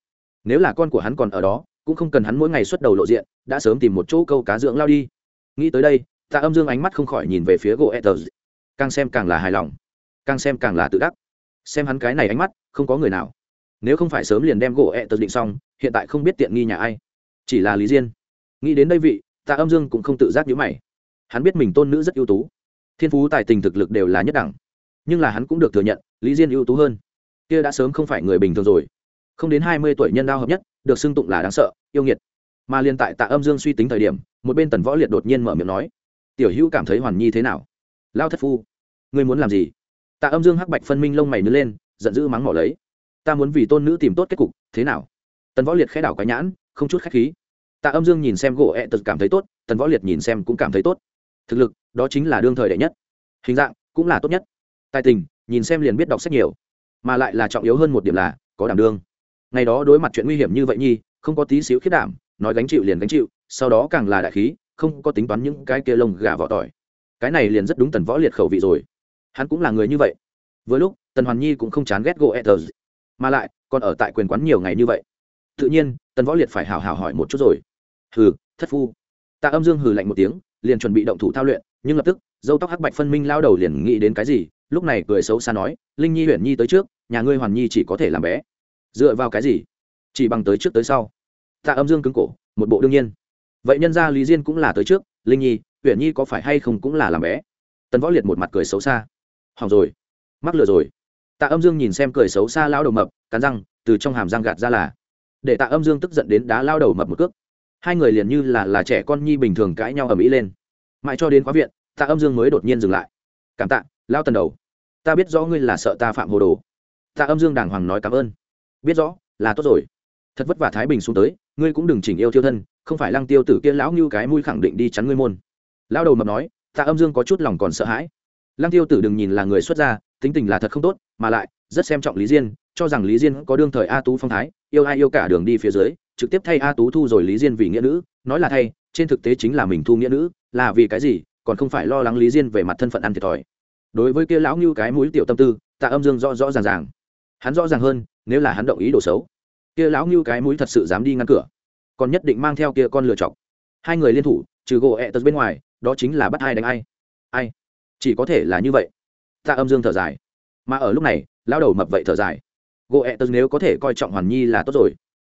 [SPEAKER 1] Nếu là con của hắn còn ở đó, cũng không cần hắn mỗi ngày xuất đầu lộ diện, đã sớm tìm một chỗ câu cá dưỡng lao đi. Nghĩ tới đây, tạ âm dương ánh mắt không khỏi nhìn về phía gỗ etters. Càng xem càng là hài lòng. Càng xem càng là tự đắc. Xem hắn cái này ánh mắt, không có người nào. Nếu không phải sớm liền đem gỗ etters định xong, hiện tại không biết tiện nghi nhà ai. Chỉ là lý diên nghĩ đến đây vị, tạ âm dương cũng không tự giác nhữ mày. Hắn biết mình tôn nữ rất ưu tú. Thiên phú, tài tình, thực lực đều là nhất đẳng. Nhưng là hắn cũng được thừa nhận, lý diên ưu tú hơn. Kia đã sớm không phải người bình thường rồi. Không đến hai mươi tuổi nhân đao hợp nhất, được xưng tụng là đáng sợ, yêu nghiệt. Mà liên tại tạ âm dương suy tính thời điểm, một bên tần võ liệt đột nhiên mở miệng nói, tiểu hữu cảm thấy hoàn nhi thế nào? Lao thất phu, ngươi muốn làm gì? Tạ âm dương hắc bạch phân minh lông mày nứa lên, giận dữ mắng mỏ lấy, ta muốn vì tôn nữ tìm tốt kết cục, thế nào? Tần võ liệt khẽ đảo cái nhãn, không chút khách khí tạ âm dương nhìn xem gỗ ẹ tật cảm thấy tốt, tần võ liệt nhìn xem cũng cảm thấy tốt. Thực lực, đó chính là đương thời đệ nhất. Hình dạng, cũng là tốt nhất. Tài tình, nhìn xem liền biết đọc sách nhiều. Mà lại là trọng yếu hơn một điểm là, có đảm đương. Ngày đó đối mặt chuyện nguy hiểm như vậy nhi, không có tí xíu khiết đảm, nói gánh chịu liền gánh chịu, sau đó càng là đại khí, không có tính toán những cái kia lông gà vỏ tỏi. Cái này liền rất đúng tần võ liệt khẩu vị rồi. Hắn cũng là người như vậy. Với lúc, tần hoàn nhi cũng không chán ghét gỗ ethers mà lại, còn ở tại quyền quán nhiều ngày như vậy. Tự nhiên, tần võ liệt phải hào hào hỏi một chút rồi hừ, thất phu. Tạ âm dương hừ lạnh một tiếng, liền chuẩn bị động thủ thao luyện, nhưng lập tức, dâu tóc hắc bạch phân minh lao đầu liền nghĩ đến cái gì, lúc này cười xấu xa nói, linh nhi, huyền nhi tới trước, nhà ngươi hoàn nhi chỉ có thể làm bé. Dựa vào cái gì? Chỉ bằng tới trước tới sau. Tạ âm dương cứng cổ, một bộ đương nhiên. Vậy nhân gia lý diên cũng là tới trước, linh nhi, huyền nhi có phải hay không cũng là làm bé? Tần võ liệt một mặt cười xấu xa. Hỏng rồi, mắc lừa rồi. Tạ âm dương nhìn xem cười xấu xa lao đầu mập, cắn răng, từ trong hàm răng gạt ra là. Để tạ âm dương tức giận đến đá lao đầu mập một cước hai người liền như là là trẻ con nhi bình thường cãi nhau ở mỹ lên. Mãi cho đến khóa viện, tạ âm dương mới đột nhiên dừng lại. Cảm tạ lao tần đầu. Ta biết rõ ngươi là sợ ta phạm hồ đồ. Tạ âm dương đàng hoàng nói cảm ơn. Biết rõ, là tốt rồi. Thật vất vả thái bình xuống tới, ngươi cũng đừng chỉnh yêu thiêu thân, không phải lăng tiêu tử kia lão như cái mũi khẳng định đi chắn ngươi môn. Lão đầu mập nói, tạ âm dương có chút lòng còn sợ hãi. Lăng tiêu tử đừng nhìn là người xuất gia, tính tình là thật không tốt, mà lại rất xem trọng lý diên, cho rằng lý diên có đương thời a tú phong thái, yêu ai yêu cả đường đi phía dưới trực tiếp thay a tú thu rồi lý diên vì nghĩa nữ, nói là thay, trên thực tế chính là mình thu nghĩa nữ, là vì cái gì, còn không phải lo lắng lý diên về mặt thân phận ăn thiệt thòi. Đối với kia lão như cái mũi tiểu tâm tư, tạ âm dương rõ rõ ràng ràng. Hắn rõ ràng hơn, nếu là hắn động ý đồ xấu, kia lão như cái mũi thật sự dám đi ngăn cửa, còn nhất định mang theo kia con lựa chọc. Hai người liên thủ, trừ gỗ ẹ tật bên ngoài, đó chính là bắt ai đánh ai. Ai? Chỉ có thể là như vậy. Tạ âm dương thở dài. Mà ở lúc này, lão đầu mập vậy thở dài. Gỗ ẹ tật nếu có thể coi trọng hoàn nhi là tốt rồi.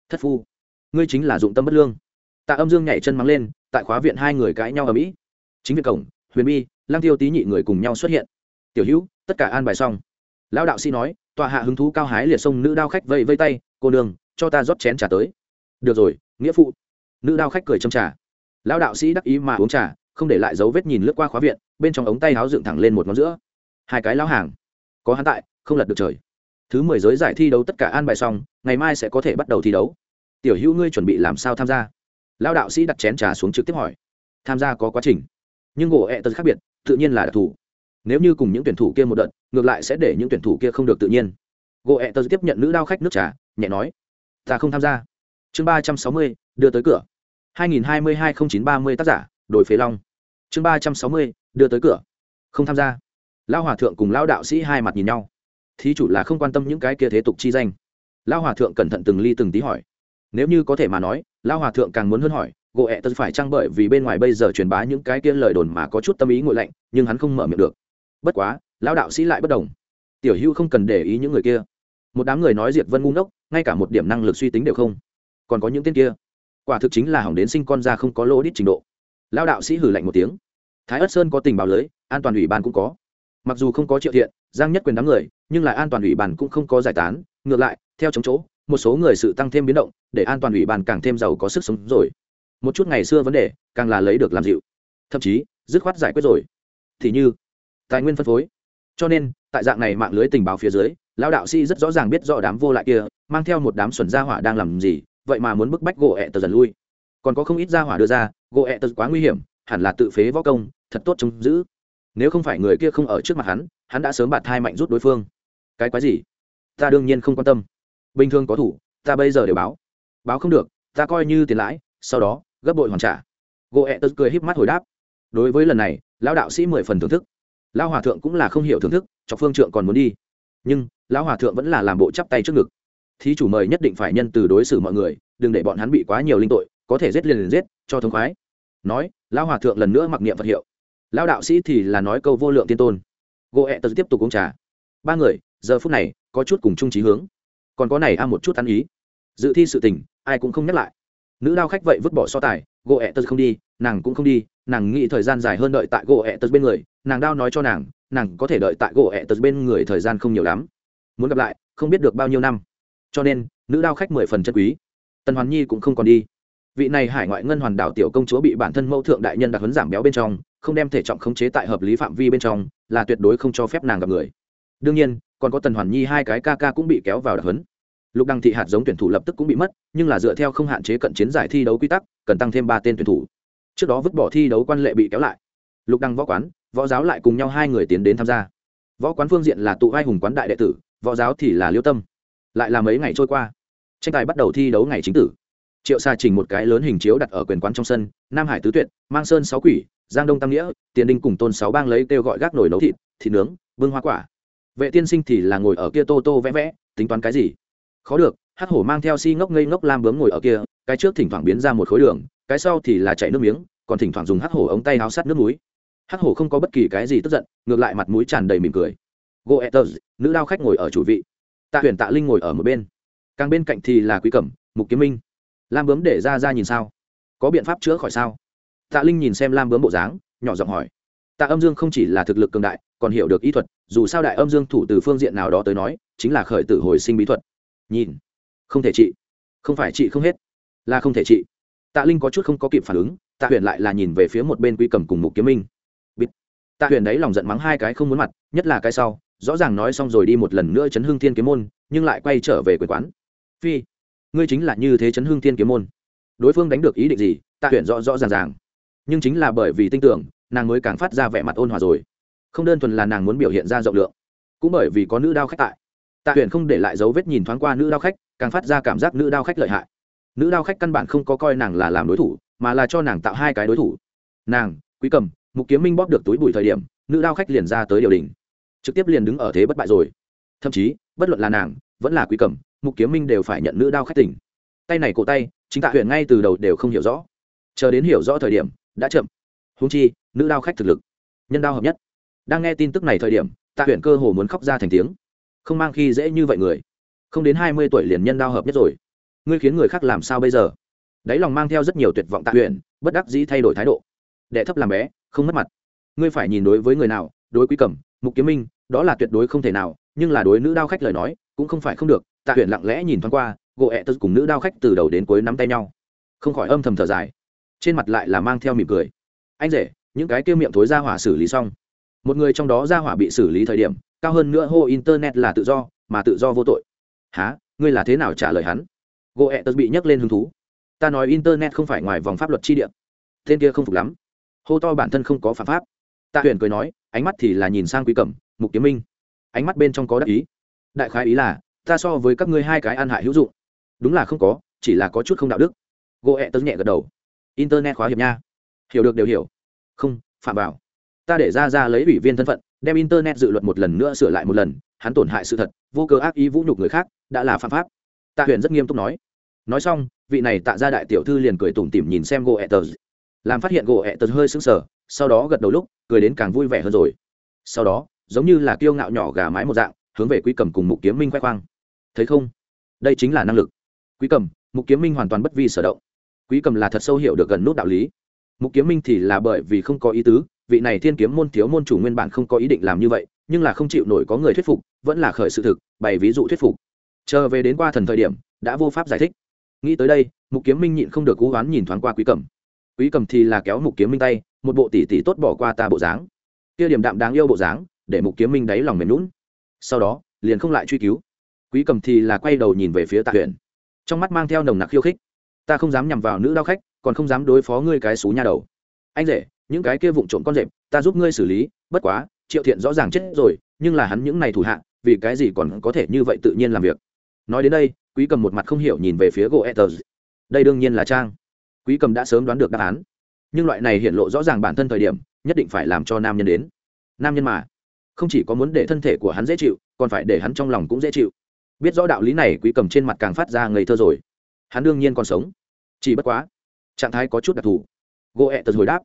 [SPEAKER 1] Thất phu ngươi chính là dụng tâm bất lương. Tạ âm dương nhảy chân mắng lên, tại khóa viện hai người cãi nhau ở mỹ. Chính việc cổng, huyền bi lang tiêu tý nhị người cùng nhau xuất hiện. Tiểu hữu, tất cả an bài xong. Lão đạo sĩ nói tọa hạ hứng thú cao hái liệt sông nữ đao khách vây vây tay, cô đường cho ta rót chén trà tới. Được rồi, nghĩa phụ. Nữ đao khách cười châm trà. Lão đạo sĩ đắc ý mà uống trà, không để lại dấu vết nhìn lướt qua khóa viện, bên trong ống tay áo dựng thẳng lên một ngón giữa. Hai cái lão hàng. Có hắn tại, không lật được trời. Thứ mười giới giải thi đấu tất cả an bài xong, ngày mai sẽ có thể bắt đầu thi đấu tiểu hữu ngươi chuẩn bị làm sao tham gia? Lão đạo sĩ đặt chén trà xuống trực tiếp hỏi. Tham gia có quá trình, nhưng gỗ ẹ tật khác biệt, tự nhiên là đặc thù. Nếu như cùng những tuyển thủ kia một đợt, ngược lại sẽ để những tuyển thủ kia không được tự nhiên. Gỗ ẹ tật tiếp nhận nữ đao khách nước trà, nhẹ nói, ta không tham gia. Chương ba trăm sáu mươi, đưa tới cửa. Hai nghìn hai mươi hai không chín ba mươi tác giả đổi phế long. Chương ba trăm sáu mươi, đưa tới cửa. Không tham gia. Lão hòa thượng cùng lão đạo sĩ hai mặt nhìn nhau. Thí chủ là không quan tâm những cái kia thế tục chi danh. Lão hòa thượng cẩn thận từng ly từng tí hỏi nếu như có thể mà nói, lão hòa thượng càng muốn hơn hỏi, gỗ ẹ tật phải trang bởi vì bên ngoài bây giờ truyền bá những cái kia lời đồn mà có chút tâm ý ngội lạnh, nhưng hắn không mở miệng được. Bất quá, lão đạo sĩ lại bất đồng. Tiểu hưu không cần để ý những người kia. Một đám người nói diệt vân ngu ngốc, ngay cả một điểm năng lực suy tính đều không. Còn có những tên kia. Quả thực chính là hỏng đến sinh con ra không có lỗ đít trình độ. Lão đạo sĩ hử lạnh một tiếng. Thái ất sơn có tình báo lưới, an toàn ủy ban cũng có. Mặc dù không có triệu thiện, giang nhất quyền đám người, nhưng lại an toàn ủy ban cũng không có giải tán, ngược lại, theo chống chỗ một số người sự tăng thêm biến động, để an toàn ủy ban càng thêm giàu có sức sống rồi. Một chút ngày xưa vấn đề, càng là lấy được làm dịu. Thậm chí, dứt khoát giải quyết rồi. Thì như, tài nguyên phân phối. Cho nên, tại dạng này mạng lưới tình báo phía dưới, lão đạo sĩ rất rõ ràng biết rõ đám vô lại kia, mang theo một đám xuẩn gia hỏa đang làm gì, vậy mà muốn bức bách gỗ ẹ tờ dần lui. Còn có không ít gia hỏa đưa ra, gỗ ẹ tờ quá nguy hiểm, hẳn là tự phế võ công, thật tốt chống giữ. Nếu không phải người kia không ở trước mặt hắn hắn đã sớm bạt thai mạnh rút đối phương. Cái quái gì? Ta đương nhiên không quan tâm bình thường có thủ, ta bây giờ đều báo. Báo không được, ta coi như tiền lãi, sau đó, gấp bội hoàn trả. Gỗ ẹ tật cười híp mắt hồi đáp. Đối với lần này, lão đạo sĩ mười phần thưởng thức. Lão hòa thượng cũng là không hiểu thưởng thức, cho phương trượng còn muốn đi. Nhưng, lão hòa thượng vẫn là làm bộ chắp tay trước ngực. Thí chủ mời nhất định phải nhân từ đối xử mọi người, đừng để bọn hắn bị quá nhiều linh tội, có thể giết liền liền giết, cho thống khoái. Nói, lão hòa thượng lần nữa mặc niệm vật hiệu. Lão đạo sĩ thì là nói câu vô lượng tiên tôn. Gỗ ẹ tật tiếp tục uống trà. Ba người, giờ phút này, có chút cùng chung trí hướng còn có này a một chút ăn ý. Dự thi sự tình, ai cũng không nhắc lại. Nữ đao khách vậy vứt bỏ so tài, gỗ ẹ tật không đi, nàng cũng không đi, nàng nghĩ thời gian dài hơn đợi tại gỗ ẹ tật bên người, nàng đao nói cho nàng nàng có thể đợi tại gỗ ẹ tật bên người thời gian không nhiều lắm. Muốn gặp lại, không biết được bao nhiêu năm. Cho nên, nữ đao khách mười phần chân quý. Tần hoàn nhi cũng không còn đi. Vị này hải ngoại ngân hoàn đảo tiểu công chúa bị bản thân mẫu thượng đại nhân đặc huấn giảm béo bên trong, không đem thể trọng khống chế tại hợp lý phạm vi bên trong, là tuyệt đối không cho phép nàng gặp người đương nhiên còn có tần hoàn nhi hai cái ca ca cũng bị kéo vào đặc hấn, lục đăng thị hạt giống tuyển thủ lập tức cũng bị mất nhưng là dựa theo không hạn chế cận chiến giải thi đấu quy tắc cần tăng thêm ba tên tuyển thủ. Trước đó vứt bỏ thi đấu quan lệ bị kéo lại. Lục đăng võ quán võ giáo lại cùng nhau hai người tiến đến tham gia. Võ quán phương diện là tụ hai hùng quán đại đệ tử võ giáo thì là liêu tâm. Lại là mấy ngày trôi qua. Tranh tài bắt đầu thi đấu ngày chính tử. Triệu xa trình một cái lớn hình chiếu đặt ở quyền quán trong sân nam hải tứ tuyệt mang sơn sáu quỷ giang đông tam nghĩa tiền đinh cùng tôn sáu bang lấy kêu gọi gác nổi nấu thịt thịt nướng vương hoa quả vệ tiên sinh thì là ngồi ở kia tô tô vẽ vẽ, tính toán cái gì? Khó được, hắc hổ mang theo si ngốc ngây ngốc lam bướm ngồi ở kia, cái trước thỉnh thoảng biến ra một khối đường, cái sau thì là chạy nước miếng, còn thỉnh thoảng dùng hắc hổ ống tay áo sát nước núi hắc hổ không có bất kỳ cái gì tức giận, ngược lại mặt mũi tràn đầy mỉm cười. Goethers nữ đao khách ngồi ở chủ vị. Tạ huyền tạ linh ngồi ở một bên. Càng bên cạnh thì là quý cẩm, mục kiếm minh. Lam bướm để ra ra nhìn sao? Có biện pháp chữa khỏi sao? Tạ linh nhìn xem lam bướm bộ dáng, nhỏ giọng hỏi. Tạ âm dương không chỉ là thực lực cường đại, còn hiểu được ý thuật dù sao đại âm dương thủ từ phương diện nào đó tới nói, chính là khởi tử hồi sinh bí thuật. Nhìn. Không thể trị. Không phải trị không hết. Là không thể trị. Tạ linh có chút không có kịp phản ứng, tạ huyền lại là nhìn về phía một bên quy cầm cùng mục kiếm minh. Bịt. tạ huyền đấy lòng giận mắng hai cái không muốn mặt, nhất là cái sau, rõ ràng nói xong rồi đi một lần nữa chấn hương thiên kiếm môn, nhưng lại quay trở về quyền quán. Phi, ngươi chính là như thế chấn hương thiên kiếm môn. Đối phương đánh được ý định gì, tạ huyền rõ rõ ràng ràng. Nhưng chính là bởi vì tin tưởng, nàng mới càng phát ra vẻ mặt ôn hòa rồi không đơn thuần là nàng muốn biểu hiện ra rộng lượng, cũng bởi vì có nữ đao khách tại. Tạ huyền không để lại dấu vết nhìn thoáng qua nữ đao khách, càng phát ra cảm giác nữ đao khách lợi hại. Nữ đao khách căn bản không có coi nàng là làm đối thủ, mà là cho nàng tạo hai cái đối thủ. Nàng, quý cầm, mục kiếm minh bóp được túi bụi thời điểm, nữ đao khách liền ra tới điều đình. Trực tiếp liền đứng ở thế bất bại rồi. Thậm chí, bất luận là nàng, vẫn là quý cầm, mục kiếm minh đều phải nhận nữ đao khách tỉnh. Tay này cổ tay, chính tạ huyền ngay từ đầu đều không hiểu rõ. Chờ đến hiểu rõ thời điểm, đã chậm. Húng chi, nữ đao khách thực lực, nhân đao hợp nhất đang nghe tin tức này thời điểm, tạ huyện cơ hồ muốn khóc ra thành tiếng. Không mang khi dễ như vậy người. Không đến hai mươi tuổi liền nhân đao hợp nhất rồi. Ngươi khiến người khác làm sao bây giờ? Đáy lòng mang theo rất nhiều tuyệt vọng tạ huyện bất đắc dĩ thay đổi thái độ. Đệ thấp làm bé, không mất mặt. Ngươi phải nhìn đối với người nào, đối quý cẩm mục kiếm minh, đó là tuyệt đối không thể nào, nhưng là đối nữ đao khách lời nói, cũng không phải không được. Tạ huyện lặng lẽ nhìn thoáng qua gộ ẹ tớ cùng nữ đao khách từ đầu đến cuối nắm tay nhau. Không khỏi âm thầm thở dài. Trên mặt lại là mang theo mỉm cười. Anh rể, những cái kêu miệng thối ra hỏa xử lý xong một người trong đó ra hỏa bị xử lý thời điểm, cao hơn nữa hô internet là tự do, mà tự do vô tội. Há ngươi là thế nào trả lời hắn? Gỗ ẹ tớ bị nhấc lên hứng thú. Ta nói internet không phải ngoài vòng pháp luật chi địa. Tên kia không phục lắm. Hô to bản thân không có phạm pháp. Tạ huyền cười nói, ánh mắt thì là nhìn sang quý cẩm, mục kiếm minh. Ánh mắt bên trong có đắc ý. Đại khái ý là, ta so với các ngươi hai cái ăn hại hữu dụng. Đúng là không có, chỉ là có chút không đạo đức. Gỗ ẹ tớ nhẹ gật đầu. Internet khóa hiệp nha. Hiểu được đều hiểu. Không, phạm vào ta để ra ra lấy ủy viên thân phận, đem internet dự luật một lần nữa sửa lại một lần, hắn tổn hại sự thật, vô cớ ác ý vũ nhục người khác, đã là phạm pháp. Tạ huyền rất nghiêm túc nói. Nói xong, vị này tạ ra đại tiểu thư liền cười tủm tỉm nhìn xem gỗ ẹ tờ làm phát hiện gỗ ẹ tờ hơi sững sờ, sau đó gật đầu lúc, cười đến càng vui vẻ hơn rồi. Sau đó, giống như là kiêu ngạo nhỏ gà mái một dạng, hướng về quý cầm cùng mục kiếm minh khoe khoang. Thấy không? Đây chính là năng lực. Quý cầm mục kiếm minh hoàn toàn bất vi sở động. Quý cầm là thật sâu hiểu được gần nút đạo lý. Mục kiếm minh thì là bởi vì không có ý tứ vị này thiên kiếm môn thiếu môn chủ nguyên bản không có ý định làm như vậy, nhưng là không chịu nổi có người thuyết phục, vẫn là khởi sự thực, bày ví dụ thuyết phục. Chờ về đến qua thần thời điểm, đã vô pháp giải thích. Nghĩ tới đây, mục kiếm minh nhịn không được cố gắng nhìn thoáng qua quý cầm quý cầm thì là kéo mục kiếm minh tay, một bộ tỷ tỷ tốt bỏ qua ta bộ dáng. Kia điểm đạm đáng yêu bộ dáng, để mục kiếm minh đáy lòng mềm lún sau đó, liền không lại truy cứu. Quý cầm thì là quay đầu nhìn về phía tạ huyện trong mắt mang theo nồng nặc khiêu khích. Ta không dám nhằm vào nữ đao khách, còn không dám đối phó ngươi cái xú nhà đầu. Anh rể những cái kia vụng trộm con rệp, ta giúp ngươi xử lý, bất quá, triệu thiện rõ ràng chết rồi, nhưng là hắn những này thủ hạ, vì cái gì còn có thể như vậy tự nhiên làm việc? Nói đến đây, quý cầm một mặt không hiểu nhìn về phía gỗ etters đây đương nhiên là trang. Quý cầm đã sớm đoán được đáp án. Nhưng loại này hiện lộ rõ ràng bản thân thời điểm, nhất định phải làm cho nam nhân đến. Nam nhân mà. Không chỉ có muốn để thân thể của hắn dễ chịu, còn phải để hắn trong lòng cũng dễ chịu. Biết rõ đạo lý này, quý cầm trên mặt càng phát ra ngây thơ rồi. Hắn đương nhiên còn sống. Chỉ bất quá, trạng thái có chút đặc thù. Gỗ ẹ hồi đáp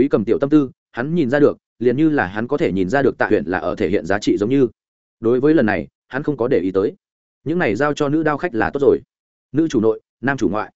[SPEAKER 1] quý cầm tiểu tâm tư, hắn nhìn ra được, liền như là hắn có thể nhìn ra được tạ huyện là ở thể hiện giá trị giống như. Đối với lần này, hắn không có để ý tới. Những này giao cho nữ đao khách là tốt rồi. Nữ chủ nội, nam chủ ngoại.